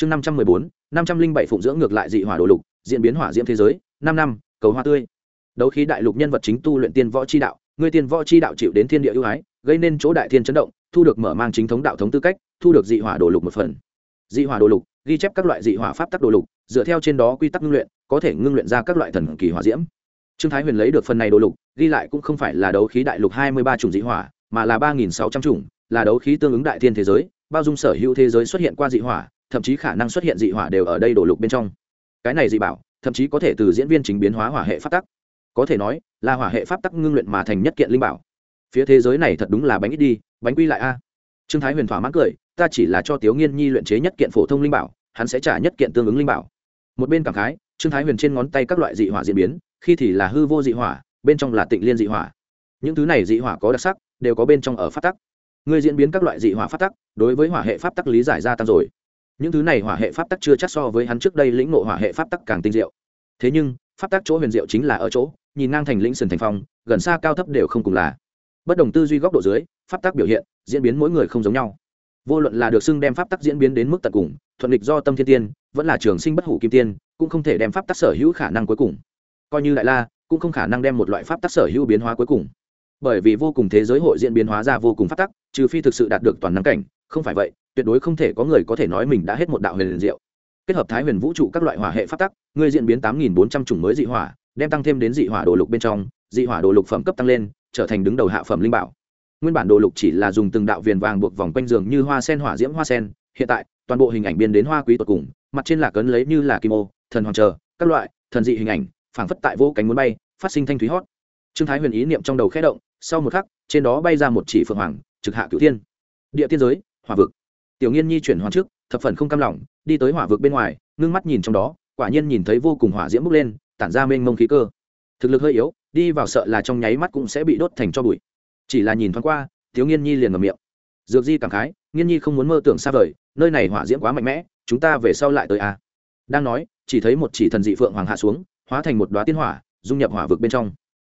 chương năm trăm mười bốn, năm trăm linh bảy phụng dưỡng ngược lại dị hỏa đồ lục, diễn biến hỏa diễm thế giới, năm năm, cầu hoa tươi. Đấu khí đại lục nhân vật chính tu luyện tiên võ chi đạo, người tiên võ chi đạo chịu đến thiên địa ưu ái, gây nên chỗ đại thiên chấn động, thu được mở mang chính thống đạo thống tư cách, thu được dị hỏa đồ lục một phần. Dị hỏa đồ lục, ghi chép các loại dị hỏa pháp tắc đồ lục, dựa theo trên đó quy tắc ngưng luyện, có thể ngưng luyện ra các loại thần kỳ hỏa diễm. Trương thái huyền lấy được phần này đồ lục, ghi lại cũng không phải là đấu khí đại lục hai mươi ba chủng dị hỏa, mà là ba nghìn sáu trăm chủng, là đấu khí tương ứng đại thiên thế giới, bao dung sở hữu thế giới xuất hiện qua dị hỏa thậm chí khả năng xuất hiện dị hỏa đều ở đây đổ lục bên trong. Cái này dị bảo, thậm chí có thể từ diễn viên chính biến hóa hỏa hệ pháp tắc. Có thể nói, là hỏa hệ pháp tắc ngưng luyện mà thành nhất kiện linh bảo. Phía thế giới này thật đúng là bánh ít đi, bánh quy lại a. Trương thái huyền thỏa mãn cười, ta chỉ là cho tiếu nghiên nhi luyện chế nhất kiện phổ thông linh bảo, hắn sẽ trả nhất kiện tương ứng linh bảo. Một bên cảm khái, trương thái huyền trên ngón tay các loại dị hỏa diễn biến, khi thì là hư vô dị hỏa, bên trong là tịnh liên dị hỏa. Những thứ này dị hỏa có đặc sắc, đều có bên trong ở pháp tắc. Người diễn biến các loại dị hỏa pháp tắc, đối với hỏa hệ pháp tắc lý giải gia tăng rồi những thứ này hỏa hệ pháp tắc chưa chắc so với hắn trước đây lĩnh ngộ hỏa hệ pháp tắc càng tinh diệu. Thế nhưng, pháp tắc chỗ huyền diệu chính là ở chỗ, nhìn ngang thành lĩnh sườn thành phong, gần xa cao thấp đều không cùng là. Bất đồng tư duy góc độ dưới, pháp tắc biểu hiện, diễn biến mỗi người không giống nhau. Vô luận là được xưng đem pháp tắc diễn biến đến mức tận cùng, thuận địch do tâm thiên tiên, vẫn là trường sinh bất hủ kim tiên, cũng không thể đem pháp tắc sở hữu khả năng cuối cùng. Coi như đại la cũng không khả năng đem một loại pháp tắc sở hữu biến hóa cuối cùng. Bởi vì vô cùng thế giới hội diễn biến hóa ra vô cùng pháp tắc, trừ phi thực sự đạt được toàn năng cảnh không phải vậy, tuyệt đối không thể có người có thể nói mình đã hết một đạo huyền liền diệu. Kết hợp thái huyền vũ trụ các loại hỏa hệ pháp tắc người diễn biến tám nghìn bốn trăm chủng mới dị hỏa, đem tăng thêm đến dị hỏa đồ lục bên trong, dị hỏa đồ lục phẩm cấp tăng lên, trở thành đứng đầu hạ phẩm linh bảo. Nguyên bản đồ lục chỉ là dùng từng đạo viền vàng buộc vòng quanh giường như hoa sen, hỏa diễm hoa sen. Hiện tại, toàn bộ hình ảnh biên đến hoa quý tột cùng, mặt trên là cấn lấy như là kim ô, thần hoàng chờ, các loại, thần dị hình ảnh, phảng phất tại vô cánh muốn bay, phát sinh thanh thúy hót. Trương thái huyền ý niệm trong đầu khẽ động, sau một khắc, trên đó bay ra một chỉ phượng hoàng, trực hạ cửu thiên. Địa tiên giới hỏa vực. Tiểu nghiên nhi chuyển hoàn trước, thập phần không cam lòng, đi tới hỏa vực bên ngoài, ngưng mắt nhìn trong đó, quả nhiên nhìn thấy vô cùng hỏa diễm bốc lên, tản ra mênh mông khí cơ. Thực lực hơi yếu, đi vào sợ là trong nháy mắt cũng sẽ bị đốt thành cho bụi. Chỉ là nhìn thoáng qua thiếu nghiên nhi liền ngầm miệng. Dược di cảm khái, nghiên nhi không muốn mơ tưởng xa vời, nơi này hỏa diễm quá mạnh mẽ, chúng ta về sau lại tới a à. đang nói, chỉ thấy một chỉ thần dị phượng hoàng hạ xuống, hóa thành một đoá tiên hỏa, dung nhập hỏa vực bên trong.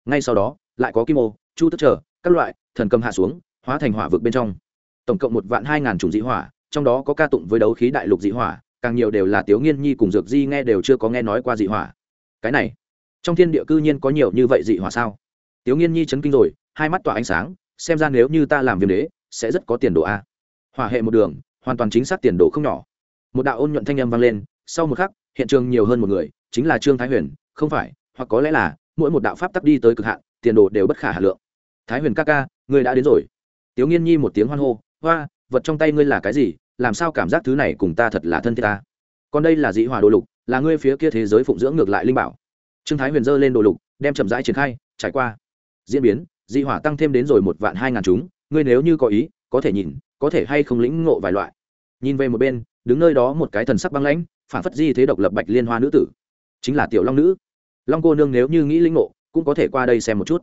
Ngay sau đó, lại có kim ô, chu tức trở, các loại thần cầm hạ xuống, hóa thành hỏa vực bên trong tổng cộng một vạn hai ngàn chủng dị hỏa, trong đó có ca tụng với đấu khí đại lục dị hỏa, càng nhiều đều là tiếu nghiên nhi cùng dược di nghe đều chưa có nghe nói qua dị hỏa. Cái này, trong thiên địa cư nhiên có nhiều như vậy dị hỏa sao? Tiếu nghiên nhi chấn kinh rồi, hai mắt tỏa ánh sáng, xem ra nếu như ta làm viêm đế, sẽ rất có tiền đồ a. Hỏa hệ một đường, hoàn toàn chính xác tiền đồ không nhỏ. Một đạo ôn nhuận thanh âm vang lên, sau một khắc, hiện trường nhiều hơn một người, chính là trương thái huyền, không phải, hoặc có lẽ là, mỗi một đạo pháp tắc đi tới cực hạn, tiền đồ đều bất khả hà lượng. Thái huyền ca ca, người đã đến rồi. Tiếu nghiên nhi một tiếng hoan hô hoa, vật trong tay ngươi là cái gì? Làm sao cảm giác thứ này cùng ta thật là thân thiết ta? Còn đây là dị hỏa đồ lục, là ngươi phía kia thế giới phụng dưỡng ngược lại linh bảo. Trương thái huyền dơ lên đồ lục, đem chậm rãi triển khai, trải qua. Diễn biến, dị hỏa tăng thêm đến rồi một vạn hai ngàn chúng, ngươi nếu như có ý, có thể nhìn, có thể hay không lĩnh ngộ vài loại. Nhìn về một bên, đứng nơi đó một cái thần sắc băng lãnh, phản phất di thế độc lập bạch liên hoa nữ tử. Chính là tiểu long nữ. Long cô nương nếu như nghĩ lĩnh ngộ, cũng có thể qua đây xem một chút.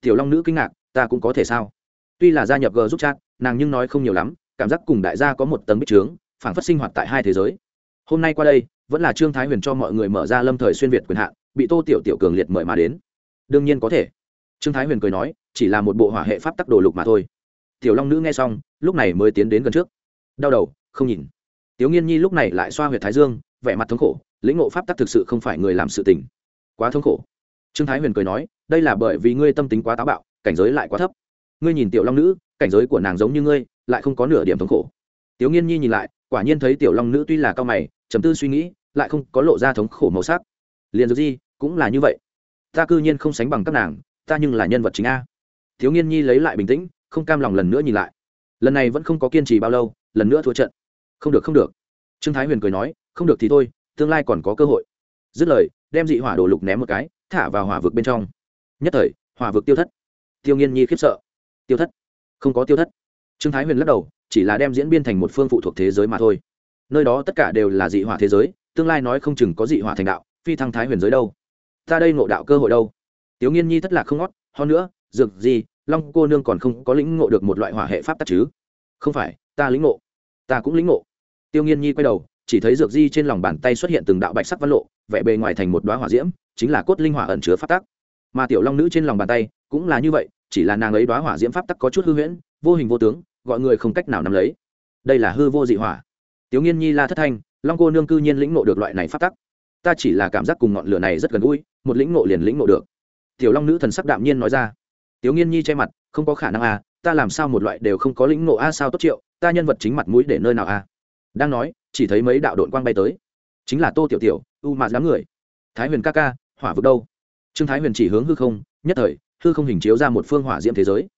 Tiểu long nữ kinh ngạc, ta cũng có thể sao? Tuy là gia nhập g giúp chat nàng nhưng nói không nhiều lắm, cảm giác cùng đại gia có một tầng bích trướng phản phất sinh hoạt tại hai thế giới. Hôm nay qua đây, vẫn là trương thái huyền cho mọi người mở ra lâm thời xuyên việt quyền hạn, bị tô tiểu tiểu cường liệt mời mà đến. Đương nhiên có thể. Trương thái huyền cười nói, chỉ là một bộ hỏa hệ pháp tắc đồ lục mà thôi. Tiểu long nữ nghe xong, lúc này mới tiến đến gần trước. Đau đầu, không nhìn. Tiểu nghiên nhi lúc này lại xoa huyệt thái dương, vẻ mặt thống khổ, lĩnh ngộ pháp tắc thực sự không phải người làm sự tình. Quá thống khổ. Trương thái huyền cười nói, đây là bởi vì ngươi tâm tính quá táo bạo, cảnh giới lại quá thấp ngươi nhìn tiểu long nữ, cảnh giới của nàng giống như ngươi, lại không có nửa điểm thống khổ. Tiểu nghiên nhi nhìn lại, quả nhiên thấy tiểu long nữ tuy là cao mày chấm tư suy nghĩ, lại không có lộ ra thống khổ màu sắc. Liền dược di, cũng là như vậy. Ta cư nhiên không sánh bằng các nàng, ta nhưng là nhân vật chính a. Thiếu nghiên nhi lấy lại bình tĩnh, không cam lòng lần nữa nhìn lại. Lần này vẫn không có kiên trì bao lâu, lần nữa thua trận. Không được không được. Trương thái huyền cười nói, không được thì thôi, tương lai còn có cơ hội. Dứt lời, đem dị hỏa đồ lục ném một cái, thả vào hỏa vực bên trong. Nhất thời, hỏa vực tiêu thất. Tiêu nghiên nhi khiếp sợ tiêu thất. Không có tiêu thất. Trương thái huyền lắc đầu, chỉ là đem diễn biên thành một phương phụ thuộc thế giới mà thôi. Nơi đó tất cả đều là dị hỏa thế giới, tương lai nói không chừng có dị hỏa thành đạo, phi thăng thái huyền giới đâu. Ta đây ngộ đạo cơ hội đâu? Tiếu nghiên nhi thất lạc không ngót, hơn nữa, dược gì, long cô nương còn không có lĩnh ngộ được một loại hỏa hệ pháp tắc chứ? Không phải, ta lĩnh ngộ. Ta cũng lĩnh ngộ. Tiêu nghiên nhi quay đầu, chỉ thấy dược di trên lòng bàn tay xuất hiện từng đạo bạch sắc văn lộ vẽ bề ngoài thành một đoá hỏa diễm, chính là cốt linh hỏa ẩn chứa pháp tắc. Mà tiểu long nữ trên lòng bàn tay cũng là như vậy chỉ là nàng ấy đoá hỏa diễm pháp tắc có chút hư huyễn, vô hình vô tướng, gọi người không cách nào nắm lấy. Đây là hư vô dị hỏa. Tiểu nghiên nhi la thất thanh, long cô nương cư nhiên lĩnh ngộ được loại này pháp tắc. Ta chỉ là cảm giác cùng ngọn lửa này rất gần gũi, một lĩnh ngộ liền lĩnh ngộ được. Tiểu long nữ thần sắc đạm nhiên nói ra. Tiểu nghiên nhi che mặt, không có khả năng à ta làm sao một loại đều không có lĩnh ngộ a, sao tốt triệu, ta nhân vật chính mặt mũi để nơi nào a đang nói, chỉ thấy mấy đạo đội quang bay tới. Chính là tô tiểu tiểu, u mạt dám người. Thái huyền ca ca, hỏa vực đâu? Trương thái huyền chỉ hướng hư không, nhất thời hư không hình chiếu ra một phương hỏa diễm thế giới.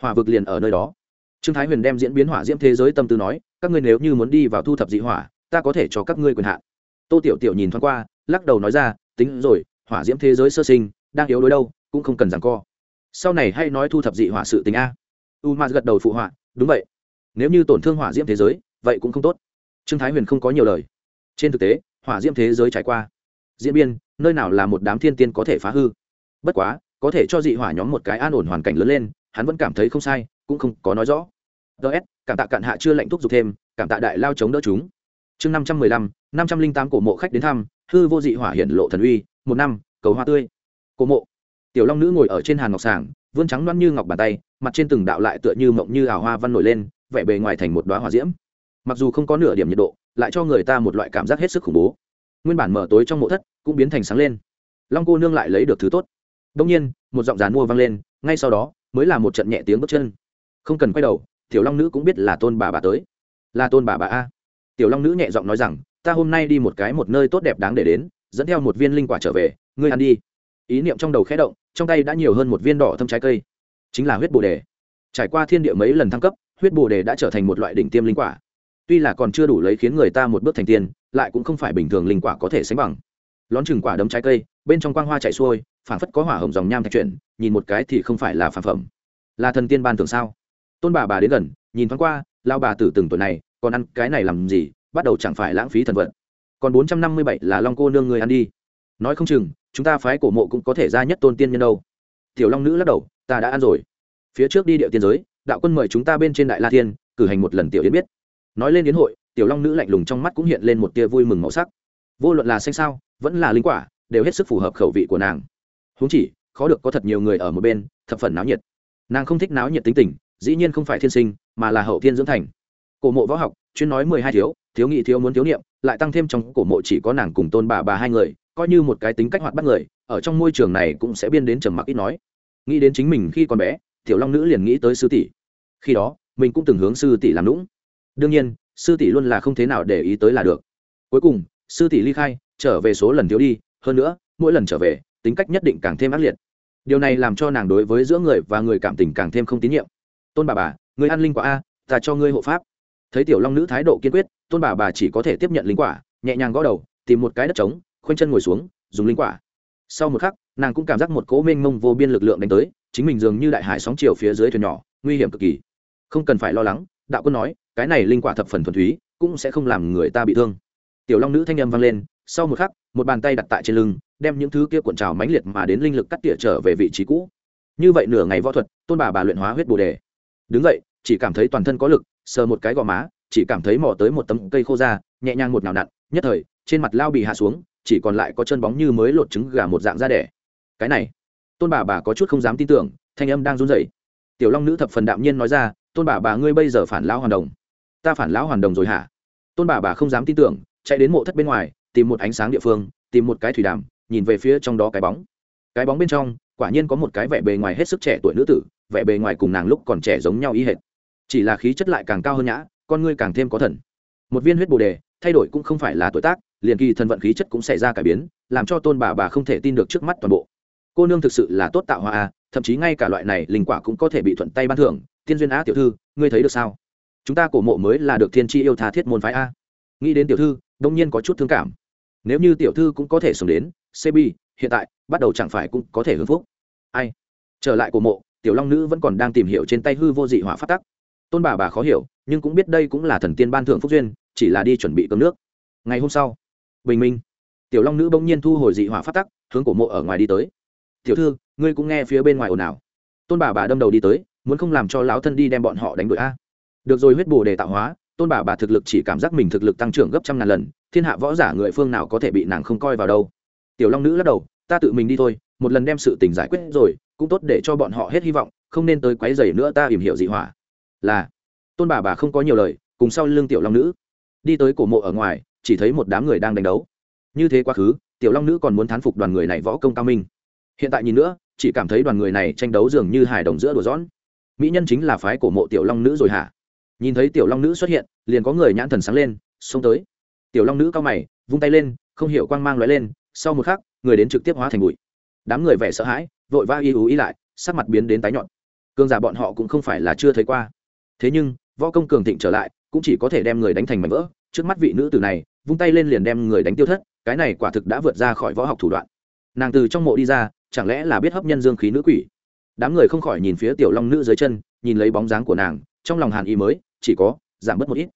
Hỏa vực liền ở nơi đó. Trương thái huyền đem diễn biến hỏa diễm thế giới tâm tư nói, các ngươi nếu như muốn đi vào thu thập dị hỏa, ta có thể cho các ngươi quyền hạn. Tô tiểu tiểu nhìn thoáng qua, lắc đầu nói ra, tính rồi, hỏa diễm thế giới sơ sinh, đang yếu đối đâu, cũng không cần rằng co. Sau này hay nói thu thập dị hỏa sự tình a. U ma gật đầu phụ họa, đúng vậy. Nếu như tổn thương hỏa diễm thế giới, vậy cũng không tốt. Trương thái huyền không có nhiều lời. Trên thực tế, hỏa diễm thế giới trải qua. Diễn biên nơi nào là một đám thiên tiên có thể phá hư? Bất quá có thể cho dị hỏa nhóm một cái an ổn hoàn cảnh lớn lên, hắn vẫn cảm thấy không sai, cũng không có nói rõ. Ts cảm tạ cạn hạ chưa lệnh thúc giục thêm, cảm tạ đại lao chống đỡ chúng. Chương năm trăm mười lăm, năm trăm linh tám cổ mộ khách đến thăm, hư vô dị hỏa hiện lộ thần uy, một năm, cầu hoa tươi. Cổ mộ. Tiểu long nữ ngồi ở trên hàn ngọc sàng, vươn trắng loăn như ngọc bàn tay, mặt trên từng đạo lại tựa như mộng như ảo hoa văn nổi lên, vẻ bề ngoài thành một đoá hỏa diễm. Mặc dù không có nửa điểm nhiệt độ, lại cho người ta một loại cảm giác hết sức khủng bố. Nguyên bản mở tối trong mộ thất, cũng biến thành sáng lên. Long cô nương lại lấy được thứ tốt đông nhiên, một giọng dàn mua vang lên, ngay sau đó mới là một trận nhẹ tiếng bước chân. Không cần quay đầu, tiểu long nữ cũng biết là tôn bà bà tới. Là tôn bà bà a. Tiểu long nữ nhẹ giọng nói rằng, ta hôm nay đi một cái một nơi tốt đẹp đáng để đến, dẫn theo một viên linh quả trở về, ngươi ăn đi. Ý niệm trong đầu khẽ động, trong tay đã nhiều hơn một viên đỏ thâm trái cây. Chính là huyết bồ đề. Trải qua thiên địa mấy lần thăng cấp, huyết bồ đề đã trở thành một loại đỉnh tiêm linh quả. Tuy là còn chưa đủ lấy khiến người ta một bước thành tiên, lại cũng không phải bình thường linh quả có thể sánh bằng lón chừng quả đấm trái cây, bên trong quang hoa chạy xuôi, phảng phất có hỏa hồng dòng nham thạch chuyển, nhìn một cái thì không phải là phản phẩm. Là thần tiên ban thường sao? Tôn bà bà đến gần, nhìn thoáng qua lao bà tử từng tuổi này, còn ăn cái này làm gì, bắt đầu chẳng phải lãng phí thần vận còn bốn trăm năm mươi bảy là long cô nương người ăn đi. Nói không chừng, chúng ta phái cổ mộ cũng có thể ra nhất tôn tiên nhân đâu. Tiểu long nữ lắc đầu, ta đã ăn rồi. Phía trước đi địa tiên giới, đạo quân mời chúng ta bên trên đại la tiên cử hành một lần tiểu yến biết. Nói lên yến hội, tiểu long nữ lạnh lùng trong mắt cũng hiện lên một tia vui mừng màu sắc vô luận là xanh sao, vẫn là linh quả, đều hết sức phù hợp khẩu vị của nàng. Huống chỉ, khó được có thật nhiều người ở một bên, thập phần náo nhiệt. Nàng không thích náo nhiệt tính tình, dĩ nhiên không phải thiên sinh, mà là hậu thiên dưỡng thành. Cổ mộ võ học, chuyên nói mười hai thiếu thiếu nghị thiếu muốn thiếu niệm, lại tăng thêm trong cổ mộ chỉ có nàng cùng tôn bà bà hai người, coi như một cái tính cách hoạt bắt người, ở trong môi trường này cũng sẽ biên đến trầm mặc ít nói. Nghĩ đến chính mình khi còn bé, tiểu long nữ liền nghĩ tới sư tỷ. Khi đó, mình cũng từng hướng sư tỷ làm lũng đương nhiên, sư tỷ luôn là không thế nào để ý tới là được. Cuối cùng sư tỷ ly khai, trở về số lần thiếu đi, hơn nữa, mỗi lần trở về, tính cách nhất định càng thêm ác liệt. Điều này làm cho nàng đối với giữa người và người cảm tình càng thêm không tín nhiệm. Tôn bà bà, người ăn linh quả a, ta cho ngươi hộ pháp. Thấy tiểu long nữ thái độ kiên quyết, tôn bà bà chỉ có thể tiếp nhận linh quả, nhẹ nhàng gõ đầu, tìm một cái đất trống, khoanh chân ngồi xuống, dùng linh quả. Sau một khắc, nàng cũng cảm giác một cỗ mênh mông vô biên lực lượng đánh tới, chính mình dường như đại hải sóng chiều phía dưới thuyền nhỏ, nguy hiểm cực kỳ. Không cần phải lo lắng, đạo quân nói, cái này linh quả thập phần thuần túy, cũng sẽ không làm người ta bị thương tiểu long nữ thanh âm vang lên, sau một khắc, một bàn tay đặt tại trên lưng, đem những thứ kia cuộn trào mãnh liệt mà đến linh lực cắt tỉa trở về vị trí cũ. Như vậy nửa ngày võ thuật, tôn bà bà luyện hóa huyết bồ đề. Đứng vậy chỉ cảm thấy toàn thân có lực, sờ một cái gò má, chỉ cảm thấy mò tới một tấm cây khô ra nhẹ nhàng một nào nặn, nhất thời, trên mặt lao bị hạ xuống, chỉ còn lại có chân bóng như mới lột trứng gà một dạng da đẻ. Cái này, tôn bà bà có chút không dám tin tưởng, thanh âm đang run rẩy. Tiểu long nữ thập phần đạm nhiên nói ra, tôn bà bà ngươi bây giờ phản lão hoàn đồng. Ta phản lão hoàn đồng rồi hả? Tôn bà bà không dám tin tưởng chạy đến mộ thất bên ngoài, tìm một ánh sáng địa phương, tìm một cái thủy đàm, nhìn về phía trong đó cái bóng. Cái bóng bên trong, quả nhiên có một cái vẻ bề ngoài hết sức trẻ tuổi nữ tử, vẻ bề ngoài cùng nàng lúc còn trẻ giống nhau y hệt. Chỉ là khí chất lại càng cao hơn nhã, con ngươi càng thêm có thần. Một viên huyết bồ đề, thay đổi cũng không phải là tuổi tác, liền kỳ thần vận khí chất cũng xảy ra cải biến, làm cho tôn bà bà không thể tin được trước mắt toàn bộ. Cô nương thực sự là tốt tạo hoa a, thậm chí ngay cả loại này linh quả cũng có thể bị thuận tay ban thưởng. Thiên duyên á tiểu thư, ngươi thấy được sao? Chúng ta cổ mộ mới là được thiên tri yêu tha thiết môn phái a. Nghĩ đến tiểu thư đông nhiên có chút thương cảm. Nếu như tiểu thư cũng có thể sống đến cb hiện tại, bắt đầu chẳng phải cũng có thể hưng phúc. Ai? Trở lại của mộ, tiểu long nữ vẫn còn đang tìm hiểu trên tay hư vô dị hỏa phát tắc. Tôn bà bà khó hiểu, nhưng cũng biết đây cũng là thần tiên ban thưởng phúc duyên, chỉ là đi chuẩn bị cơm nước. Ngày hôm sau, bình minh, tiểu long nữ bỗng nhiên thu hồi dị hỏa phát tắc, hướng cổ mộ ở ngoài đi tới. Tiểu thư, ngươi cũng nghe phía bên ngoài ồn ào. Tôn bà bà đâm đầu đi tới, muốn không làm cho lão thân đi đem bọn họ đánh đuổi a? Được rồi, huyết bồ để tạo hóa tôn bà bà thực lực chỉ cảm giác mình thực lực tăng trưởng gấp trăm ngàn lần, thiên hạ võ giả người phương nào có thể bị nàng không coi vào đâu. Tiểu long nữ lắc đầu, ta tự mình đi thôi, một lần đem sự tình giải quyết rồi, cũng tốt để cho bọn họ hết hy vọng, không nên tới quấy rầy nữa ta tìm hiểu dị hỏa. Là. Tôn bà bà không có nhiều lời, cùng sau lưng tiểu long nữ. Đi tới cổ mộ ở ngoài, chỉ thấy một đám người đang đánh đấu. Như thế quá khứ, tiểu long nữ còn muốn thán phục đoàn người này võ công cao minh. Hiện tại nhìn nữa, chỉ cảm thấy đoàn người này tranh đấu dường như hài đồng giữa đùa dõn mỹ nhân chính là phái cổ mộ tiểu long nữ rồi hả? Nhìn thấy tiểu long nữ xuất hiện, liền có người nhãn thần sáng lên, xông tới. Tiểu long nữ cao mày, vung tay lên, không hiểu quang mang lóe lên, sau một khắc, người đến trực tiếp hóa thành bụi. Đám người vẻ sợ hãi, vội va y ú ý lại, sắc mặt biến đến tái nhọn cường giả bọn họ cũng không phải là chưa thấy qua. Thế nhưng, võ công cường thịnh trở lại, cũng chỉ có thể đem người đánh thành mảnh vỡ. Trước mắt vị nữ tử này, vung tay lên liền đem người đánh tiêu thất, cái này quả thực đã vượt ra khỏi võ học thủ đoạn. Nàng từ trong mộ đi ra, chẳng lẽ là biết hấp nhân dương khí nữ quỷ? Đám người không khỏi nhìn phía tiểu long nữ dưới chân, nhìn lấy bóng dáng của nàng trong lòng hàn ý mới, chỉ có, giảm bớt một ít.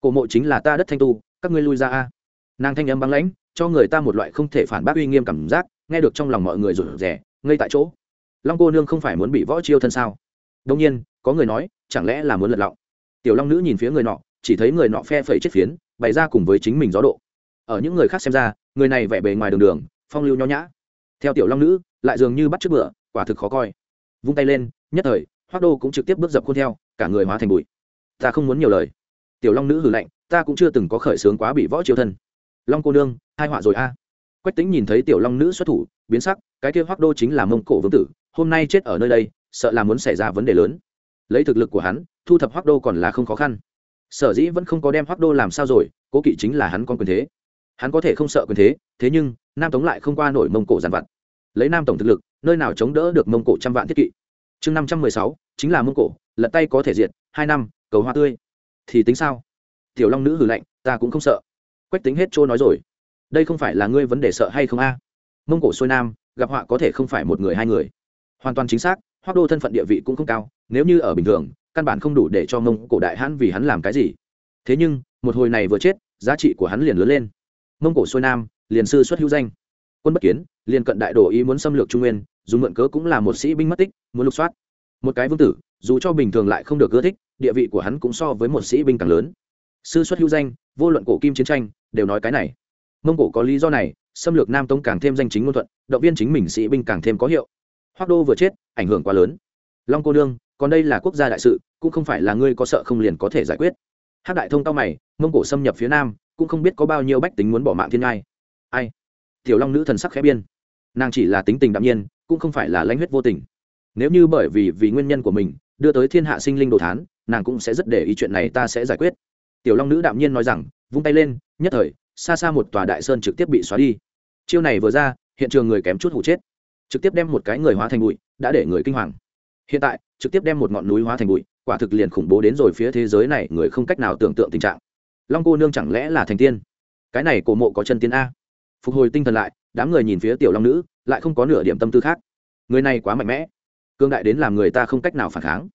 Cổ mộ chính là ta đất thanh tu, các ngươi lui ra a. Nàng thanh âm băng lãnh, cho người ta một loại không thể phản bác uy nghiêm cảm giác, nghe được trong lòng mọi người rủ rẻ ngay tại chỗ. Long cô nương không phải muốn bị võ chiêu thân sao? Đông nhiên, có người nói, chẳng lẽ là muốn lật lọng? Tiểu long nữ nhìn phía người nọ, chỉ thấy người nọ phe phẩy chết phiến, bày ra cùng với chính mình gió độ. Ở những người khác xem ra, người này vẻ bề ngoài đường đường, phong lưu nho nhã. Theo tiểu long nữ, lại dường như bắt trước bữa, quả thực khó coi. Vung tay lên, nhất thời hoác đô cũng trực tiếp bước dập khuôn theo, cả người hóa thành bụi. Ta không muốn nhiều lời. Tiểu long nữ hử lạnh, ta cũng chưa từng có khởi sướng quá bị võ triều thân. Long cô nương, hai họa rồi a. Quách tính nhìn thấy tiểu long nữ xuất thủ, biến sắc, cái kia hoác đô chính là mông cổ vương tử, hôm nay chết ở nơi đây, sợ là muốn xảy ra vấn đề lớn. Lấy thực lực của hắn, thu thập hoác đô còn là không khó khăn. Sở dĩ vẫn không có đem hoác đô làm sao rồi, cố kỵ chính là hắn con quyền thế. Hắn có thể không sợ quyền thế thế nhưng, nam tống lại không qua nổi mông cổ giàn vặt. Lấy nam tổng thực lực, nơi nào chống đỡ được mông cổ trăm vạn thiết kỵ? Chương năm trăm mười sáu, chính là mông cổ, lật tay có thể diệt, hai năm, cầu hoa tươi. Thì tính sao? Tiểu long nữ hử lạnh, ta cũng không sợ. Quách tính hết trôi nói rồi. Đây không phải là ngươi vấn đề sợ hay không a? Mông cổ xuôi nam, gặp họa có thể không phải một người hai người. Hoàn toàn chính xác hoác đô thân phận địa vị cũng không cao, nếu như ở bình thường, căn bản không đủ để cho mông cổ đại hãn vì hắn làm cái gì. Thế nhưng, một hồi này vừa chết, giá trị của hắn liền lớn lên. Mông cổ xuôi nam, liền sư xuất hữu danh. Quân bất kiến, liền cận đại đồ ý muốn xâm lược trung nguyên dùng mượn cớ cũng là một sĩ binh mất tích muốn lục soát. Một cái vương tử dù cho bình thường lại không được ưa thích địa vị của hắn cũng so với một sĩ binh càng lớn. Sư xuất hữu danh vô luận cổ kim chiến tranh đều nói cái này. Mông cổ có lý do này xâm lược nam tông càng thêm danh chính ngôn thuận động viên chính mình sĩ binh càng thêm có hiệu. Hoác đô vừa chết ảnh hưởng quá lớn. Long cô đương, còn đây là quốc gia đại sự cũng không phải là ngươi có sợ không liền có thể giải quyết. Hát đại thông tao mày mông cổ xâm nhập phía nam cũng không biết có bao nhiêu bách tính muốn bỏ mạng thiên ngai. Ai? Tiểu long nữ thần sắc khẽ biên. Nàng chỉ là tính tình đạm nhiên cũng không phải là lãnh huyết vô tình. Nếu như bởi vì vì nguyên nhân của mình, đưa tới thiên hạ sinh linh đồ thán, nàng cũng sẽ rất để ý chuyện này ta sẽ giải quyết. Tiểu long nữ đạm nhiên nói rằng, vung tay lên, nhất thời, xa xa một tòa đại sơn trực tiếp bị xóa đi. Chiêu này vừa ra, hiện trường người kém chút hụ chết. Trực tiếp đem một cái người hóa thành bụi, đã để người kinh hoàng. Hiện tại, trực tiếp đem một ngọn núi hóa thành bụi, quả thực liền khủng bố đến rồi phía thế giới này, người không cách nào tưởng tượng tình trạng. Long cô nương chẳng lẽ là thành tiên? Cái này cổ mộ có chân tiên a. Phục hồi tinh thần lại đám người nhìn phía tiểu long nữ, lại không có nửa điểm tâm tư khác. Người này quá mạnh mẽ. Cương đại đến làm người ta không cách nào phản kháng.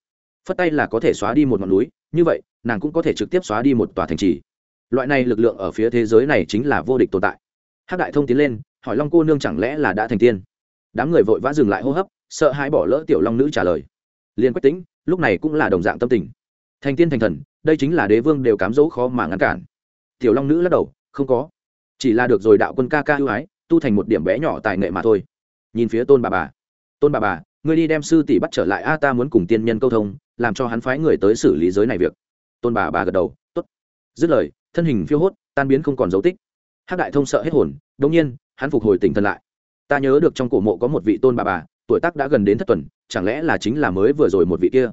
Phất tay là có thể xóa đi một ngọn núi, như vậy, nàng cũng có thể trực tiếp xóa đi một tòa thành trì. Loại này lực lượng ở phía thế giới này chính là vô địch tồn tại. Hát đại thông tiến lên, hỏi long cô nương chẳng lẽ là đã thành tiên? Đám người vội vã dừng lại hô hấp, sợ hãi bỏ lỡ tiểu long nữ trả lời. Liên quách tính lúc này cũng là đồng dạng tâm tình. Thành tiên thành thần, đây chính là đế vương đều cám dỗ khó mà ngăn cản. Tiểu long nữ lắc đầu, không có. Chỉ là được rồi đạo quân ca ca ưu ái tu thành một điểm bé nhỏ tài nghệ mà thôi. Nhìn phía tôn bà bà. Tôn bà bà, ngươi đi đem sư tỷ bắt trở lại, a, ta muốn cùng tiên nhân câu thông, làm cho hắn phái người tới xử lý giới này việc. Tôn bà bà gật đầu t ố t dứt lời, thân hình phiêu hốt, tan biến không còn dấu tích. Hát đại thông sợ hết hồn đông nhiên, hắn phục hồi tỉnh thần lại. Ta nhớ được trong cổ mộ có một vị tôn bà bà, tuổi tác đã gần đến thất tuần, chẳng lẽ là chính là mới vừa rồi một vị kia?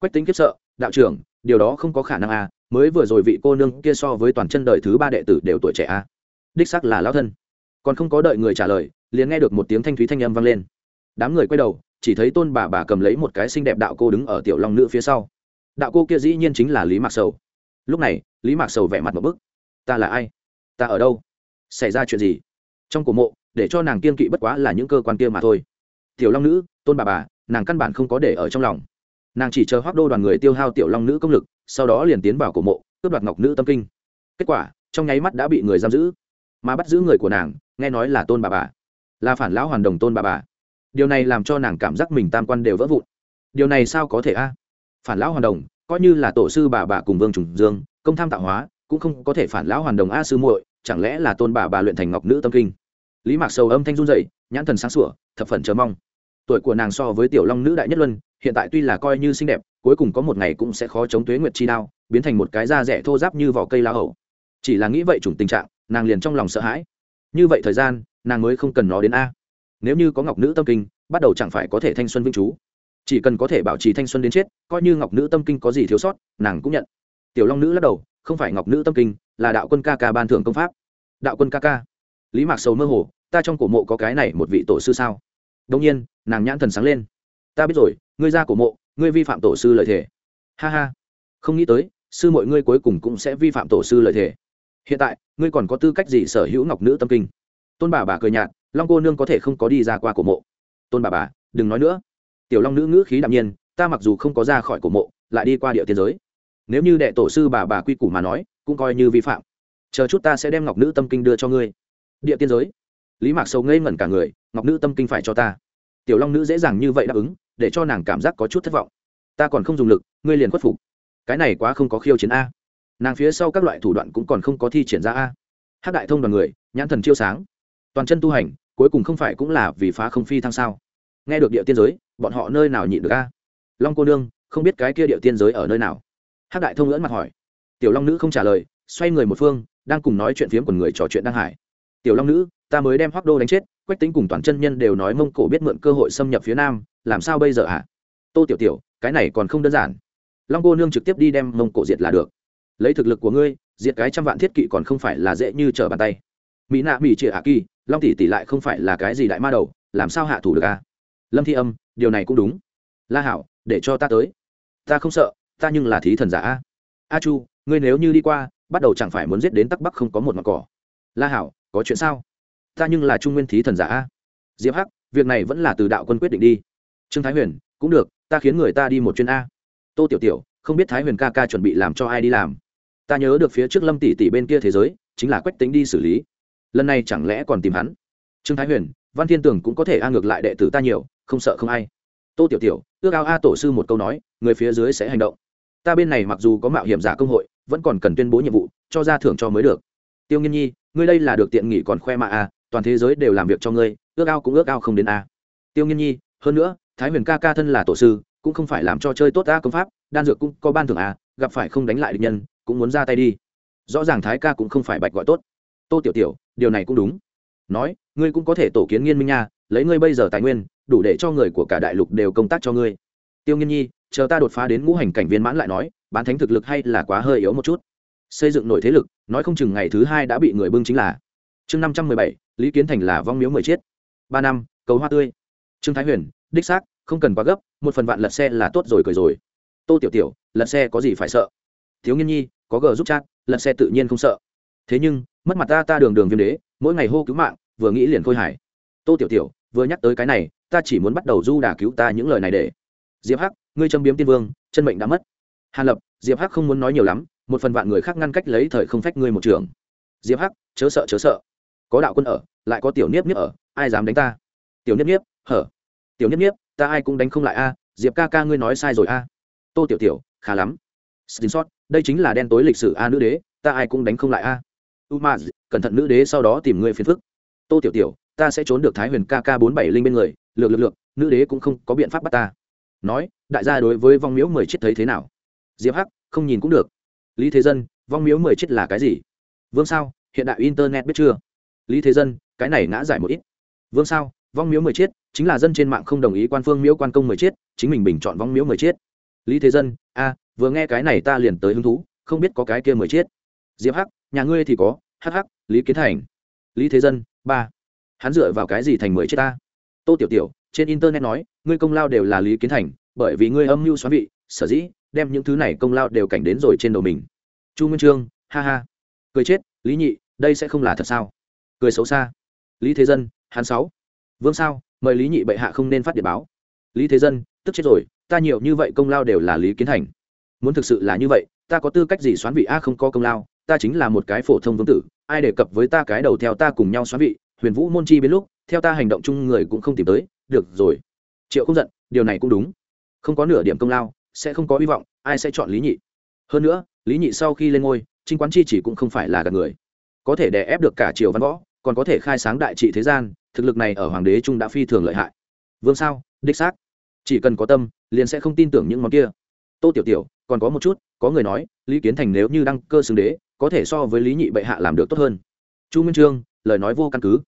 Quách tính kiếp sợ, đạo trưởng, điều đó không có khả năng à mới vừa rồi vị cô nương kia so với toàn chân đời thứ ba đệ tử đều tuổi trẻ à đích sắc là lao thân còn không có đợi người trả lời, liền nghe được một tiếng thanh thúy thanh âm vang lên. Đám người quay đầu, chỉ thấy tôn bà bà cầm lấy một cái xinh đẹp đạo cô đứng ở tiểu long nữ phía sau. Đạo cô kia dĩ nhiên chính là lý mạc sầu. Lúc này, lý mạc sầu vẻ mặt một bức. Ta là ai? Ta ở đâu? Xảy ra chuyện gì? Trong cổ mộ, để cho nàng kiên kỵ bất quá là những cơ quan kia mà thôi. Tiểu long nữ, tôn bà bà, nàng căn bản không có để ở trong lòng. Nàng chỉ chờ hoác đô đoàn người tiêu hao tiểu long nữ công lực, sau đó liền tiến vào cổ mộ, cướp đoạt ngọc nữ tâm kinh. Kết quả, trong nháy mắt đã bị người giam giữ mà bắt giữ người của nàng, nghe nói là tôn bà bà. Là phản lão hoàn đồng tôn bà bà. Điều này làm cho nàng cảm giác mình tam quan đều vỡ vụn. Điều này sao có thể a? Phản lão hoàn đồng, coi như là tổ sư bà bà cùng vương trùng dương, công tham tạo hóa, cũng không có thể phản lão hoàn đồng a sư muội, chẳng lẽ là tôn bà bà luyện thành ngọc nữ tâm kinh? Lý mạc sầu âm thanh run dậy nhãn thần sáng sủa, thập phần chờ mong. Tuổi của nàng so với tiểu long nữ đại nhất luân, hiện tại tuy là coi như xinh đẹp, cuối cùng có một ngày cũng sẽ khó chống tuế nguyệt chi đao, biến thành một cái da rẻ thô giáp như vỏ cây la hầu chỉ là nghĩ vậy chủng tình trạng nàng liền trong lòng sợ hãi. Như vậy thời gian, nàng mới không cần nó đến a. Nếu như có ngọc nữ tâm kinh, bắt đầu chẳng phải có thể thanh xuân vĩnh chú chỉ cần có thể bảo trì thanh xuân đến chết, coi như ngọc nữ tâm kinh có gì thiếu sót, nàng cũng nhận. Tiểu long nữ lắc đầu, không phải ngọc nữ tâm kinh, là đạo quân ca ca ban thưởng công pháp. Đạo quân ca ca. Lý mạc sầu mơ hồ, ta trong cổ mộ có cái này một vị tổ sư sao? Đông nhiên, nàng nhãn thần sáng lên. Ta biết rồi, ngươi ra cổ mộ, ngươi vi phạm tổ sư lợi thể. Ha ha. Không nghĩ tới, sư mọi ngươi cuối cùng cũng sẽ vi phạm tổ sư lợi thể hiện tại, ngươi còn có tư cách gì sở hữu ngọc nữ tâm kinh? Tôn bà bà cười nhạt, long cô nương có thể không có đi ra qua cổ mộ. Tôn bà bà, đừng nói nữa. Tiểu long nữ ngữ khí đạm nhiên, ta mặc dù không có ra khỏi cổ mộ, lại đi qua địa tiên giới. Nếu như đệ tổ sư bà bà quy củ mà nói, cũng coi như vi phạm. Chờ chút ta sẽ đem ngọc nữ tâm kinh đưa cho ngươi. Địa tiên giới. Lý mạc sâu ngây ngẩn cả người, ngọc nữ tâm kinh phải cho ta. Tiểu long nữ dễ dàng như vậy đáp ứng, để cho nàng cảm giác có chút thất vọng. Ta còn không dùng lực, ngươi liền khuất phục. Cái này quá không có khiêu chiến a nàng phía sau các loại thủ đoạn cũng còn không có thi triển ra a. Hát đại thông đoàn người, nhãn thần chiêu sáng. Toàn chân tu hành, cuối cùng không phải cũng là vì phá không phi thăng sao? Nghe được địa tiên giới, bọn họ nơi nào nhịn được a? Long cô nương, không biết cái kia địa tiên giới ở nơi nào? Hát đại thông lưỡn mặt hỏi. Tiểu long nữ không trả lời, xoay người một phương, đang cùng nói chuyện phiếm của người trò chuyện đăng hải. Tiểu long nữ, ta mới đem hoác đô đánh chết, quách tính cùng toàn chân nhân đều nói mông cổ biết mượn cơ hội xâm nhập phía nam, làm sao bây giờ hả? Tô tiểu tiểu, cái này còn không đơn giản. Long cô nương trực tiếp đi đem mông cổ diệt là được lấy thực lực của ngươi, diệt cái trăm vạn thiết kỵ còn không phải là dễ như trở bàn tay. Mỹ nạ mỹ trịa hạ kỳ, long tỷ tỷ lại không phải là cái gì đại ma đầu, làm sao hạ thủ được à? Lâm thi âm, điều này cũng đúng. La hảo, để cho ta tới. Ta không sợ, ta nhưng là thí thần giả a. A chu, ngươi nếu như đi qua, bắt đầu chẳng phải muốn giết đến tắc bắc không có một mặt cỏ. La hảo, có chuyện sao? Ta nhưng là trung nguyên thí thần giả a. Diệp hắc, việc này vẫn là từ đạo quân quyết định đi. Trương thái huyền, cũng được, ta khiến người ta đi một chuyến a. Tô tiểu tiểu, không biết thái huyền ca ca chuẩn bị làm cho ai đi làm ta nhớ được phía trước lâm tỷ tỷ bên kia thế giới, chính là quách tính đi xử lý. Lần này chẳng lẽ còn tìm hắn? Trương thái huyền, văn thiên tường cũng có thể a ngược lại đệ tử ta nhiều, không sợ không ai. Tô tiểu tiểu, ước ao a tổ sư một câu nói, người phía dưới sẽ hành động. Ta bên này mặc dù có mạo hiểm giả công hội, vẫn còn cần tuyên bố nhiệm vụ, cho ra thưởng cho mới được. Tiêu nghiên nhi, ngươi đây là được tiện nghỉ còn khoe mạ a toàn thế giới đều làm việc cho ngươi, ước ao cũng ước ao không đến a. Tiêu nghiên nhi, hơn nữa, thái huyền ca ca thân là tổ sư, cũng không phải làm cho chơi tốt a công pháp, đan dược cũng có ban thưởng a, gặp phải không đánh lại địch nhân cũng muốn ra tay đi. Rõ ràng thái ca cũng không phải bạch gọi tốt. Tô tiểu tiểu, điều này cũng đúng. Nói, ngươi cũng có thể tổ kiến nghiên minh nha, lấy ngươi bây giờ tài nguyên, đủ để cho người của cả đại lục đều công tác cho ngươi. Tiêu nghiên nhi, chờ ta đột phá đến ngũ hành cảnh viên mãn lại nói, bán thánh thực lực hay là quá hơi yếu một chút. Xây dựng nổi thế lực, nói không chừng ngày thứ hai đã bị người bưng chính là. Chương năm trăm mười bảy, lý kiến thành là vong miếu mười chiết ba năm, cầu hoa tươi. Trương thái huyền, đích xác, không cần quá gấp, một phần vạn lật xe là tốt rồi cười rồi. Tô tiểu tiểu, lật xe có gì phải sợ? Thiếu nghiên nhi có gờ giúp chat, lật xe tự nhiên không sợ. Thế nhưng, mất mặt ta ta đường đường viêm đế, mỗi ngày hô cứu mạng, vừa nghĩ liền khôi hải tô tiểu tiểu, vừa nhắc tới cái này, ta chỉ muốn bắt đầu du đà cứu ta những lời này để. Diệp hắc, ngươi châm biếm tiên vương, chân mệnh đã mất. Hàn lập, diệp hắc không muốn nói nhiều lắm, một phần vạn người khác ngăn cách lấy thời không phách ngươi một trường. Diệp hắc, chớ sợ chớ sợ. Có đạo quân ở, lại có tiểu niếp niếp ở, ai dám đánh ta? Tiểu niếp niếp, hở. Tiểu niếp niếp, ta ai cũng đánh không lại a, diệp ca ca ngươi nói sai rồi a. Tô tiểu tiểu, khá lắm xin sót đây chính là đen tối lịch sử a nữ đế ta ai cũng đánh không lại a. Umaz, cẩn thận nữ đế sau đó tìm người phiền phức. Tô tiểu tiểu ta sẽ trốn được thái huyền ca ca bốn bảy linh bên người lược lược lược nữ đế cũng không có biện pháp bắt ta. Nói đại gia đối với vong miếu mười chết thấy thế nào? Diệp hắc không nhìn cũng được. Lý thế dân vong miếu mười chết là cái gì? Vương sao hiện đại internet biết chưa? Lý thế dân cái này ngã giải một ít. Vương sao vong miếu mười chết chính là dân trên mạng không đồng ý quan phương miếu quan công mười chết chính mình bình chọn vong miếu mười chết lý thế dân, a, vừa nghe cái này ta liền tới hứng thú, không biết có cái kia mới chết diệp hắc, nhà ngươi thì có, hắc hắc, lý kiến thành. Lý thế dân, ba. Hắn dựa vào cái gì thành mới chết ta? Tô tiểu tiểu, trên internet nói, ngươi công lao đều là lý kiến thành, bởi vì ngươi âm mưu xoắn vị, sở dĩ, đem những thứ này công lao đều cảnh đến rồi trên đầu mình. Chu nguyên trương, ha ha. Cười chết, lý nhị, đây sẽ không là thật sao? Cười xấu xa. Lý thế dân, hắn sáu. Vương sao, mời lý nhị bệ hạ không nên phát điện báo. Lý thế dân, tức chết rồi ta nhiều như vậy công lao đều là lý kiến thành. Muốn thực sự là như vậy, ta có tư cách gì xoán vị? A, không có công lao, ta chính là một cái phổ thông vương tử, ai đề cập với ta cái đầu theo ta cùng nhau xoán vị? Huyền vũ môn chi biến lúc, theo ta hành động chung người cũng không tìm tới. Được rồi. Triệu không giận, điều này cũng đúng. Không có nửa điểm công lao, sẽ không có hy vọng, ai sẽ chọn lý nhị? Hơn nữa, lý nhị sau khi lên ngôi, trinh quán chi chỉ cũng không phải là gạt người. Có thể đè ép được cả triều văn võ, còn có thể khai sáng đại trị thế gian, thực lực này ở hoàng đế trung đã phi thường lợi hại. Vương sao? Đích xác chỉ cần có tâm, liền sẽ không tin tưởng những món kia. Tô tiểu tiểu, còn có một chút, có người nói, lý kiến thành nếu như đăng cơ xưng đế, có thể so với lý nhị bệ hạ làm được tốt hơn. Chu nguyên trương, lời nói vô căn cứ.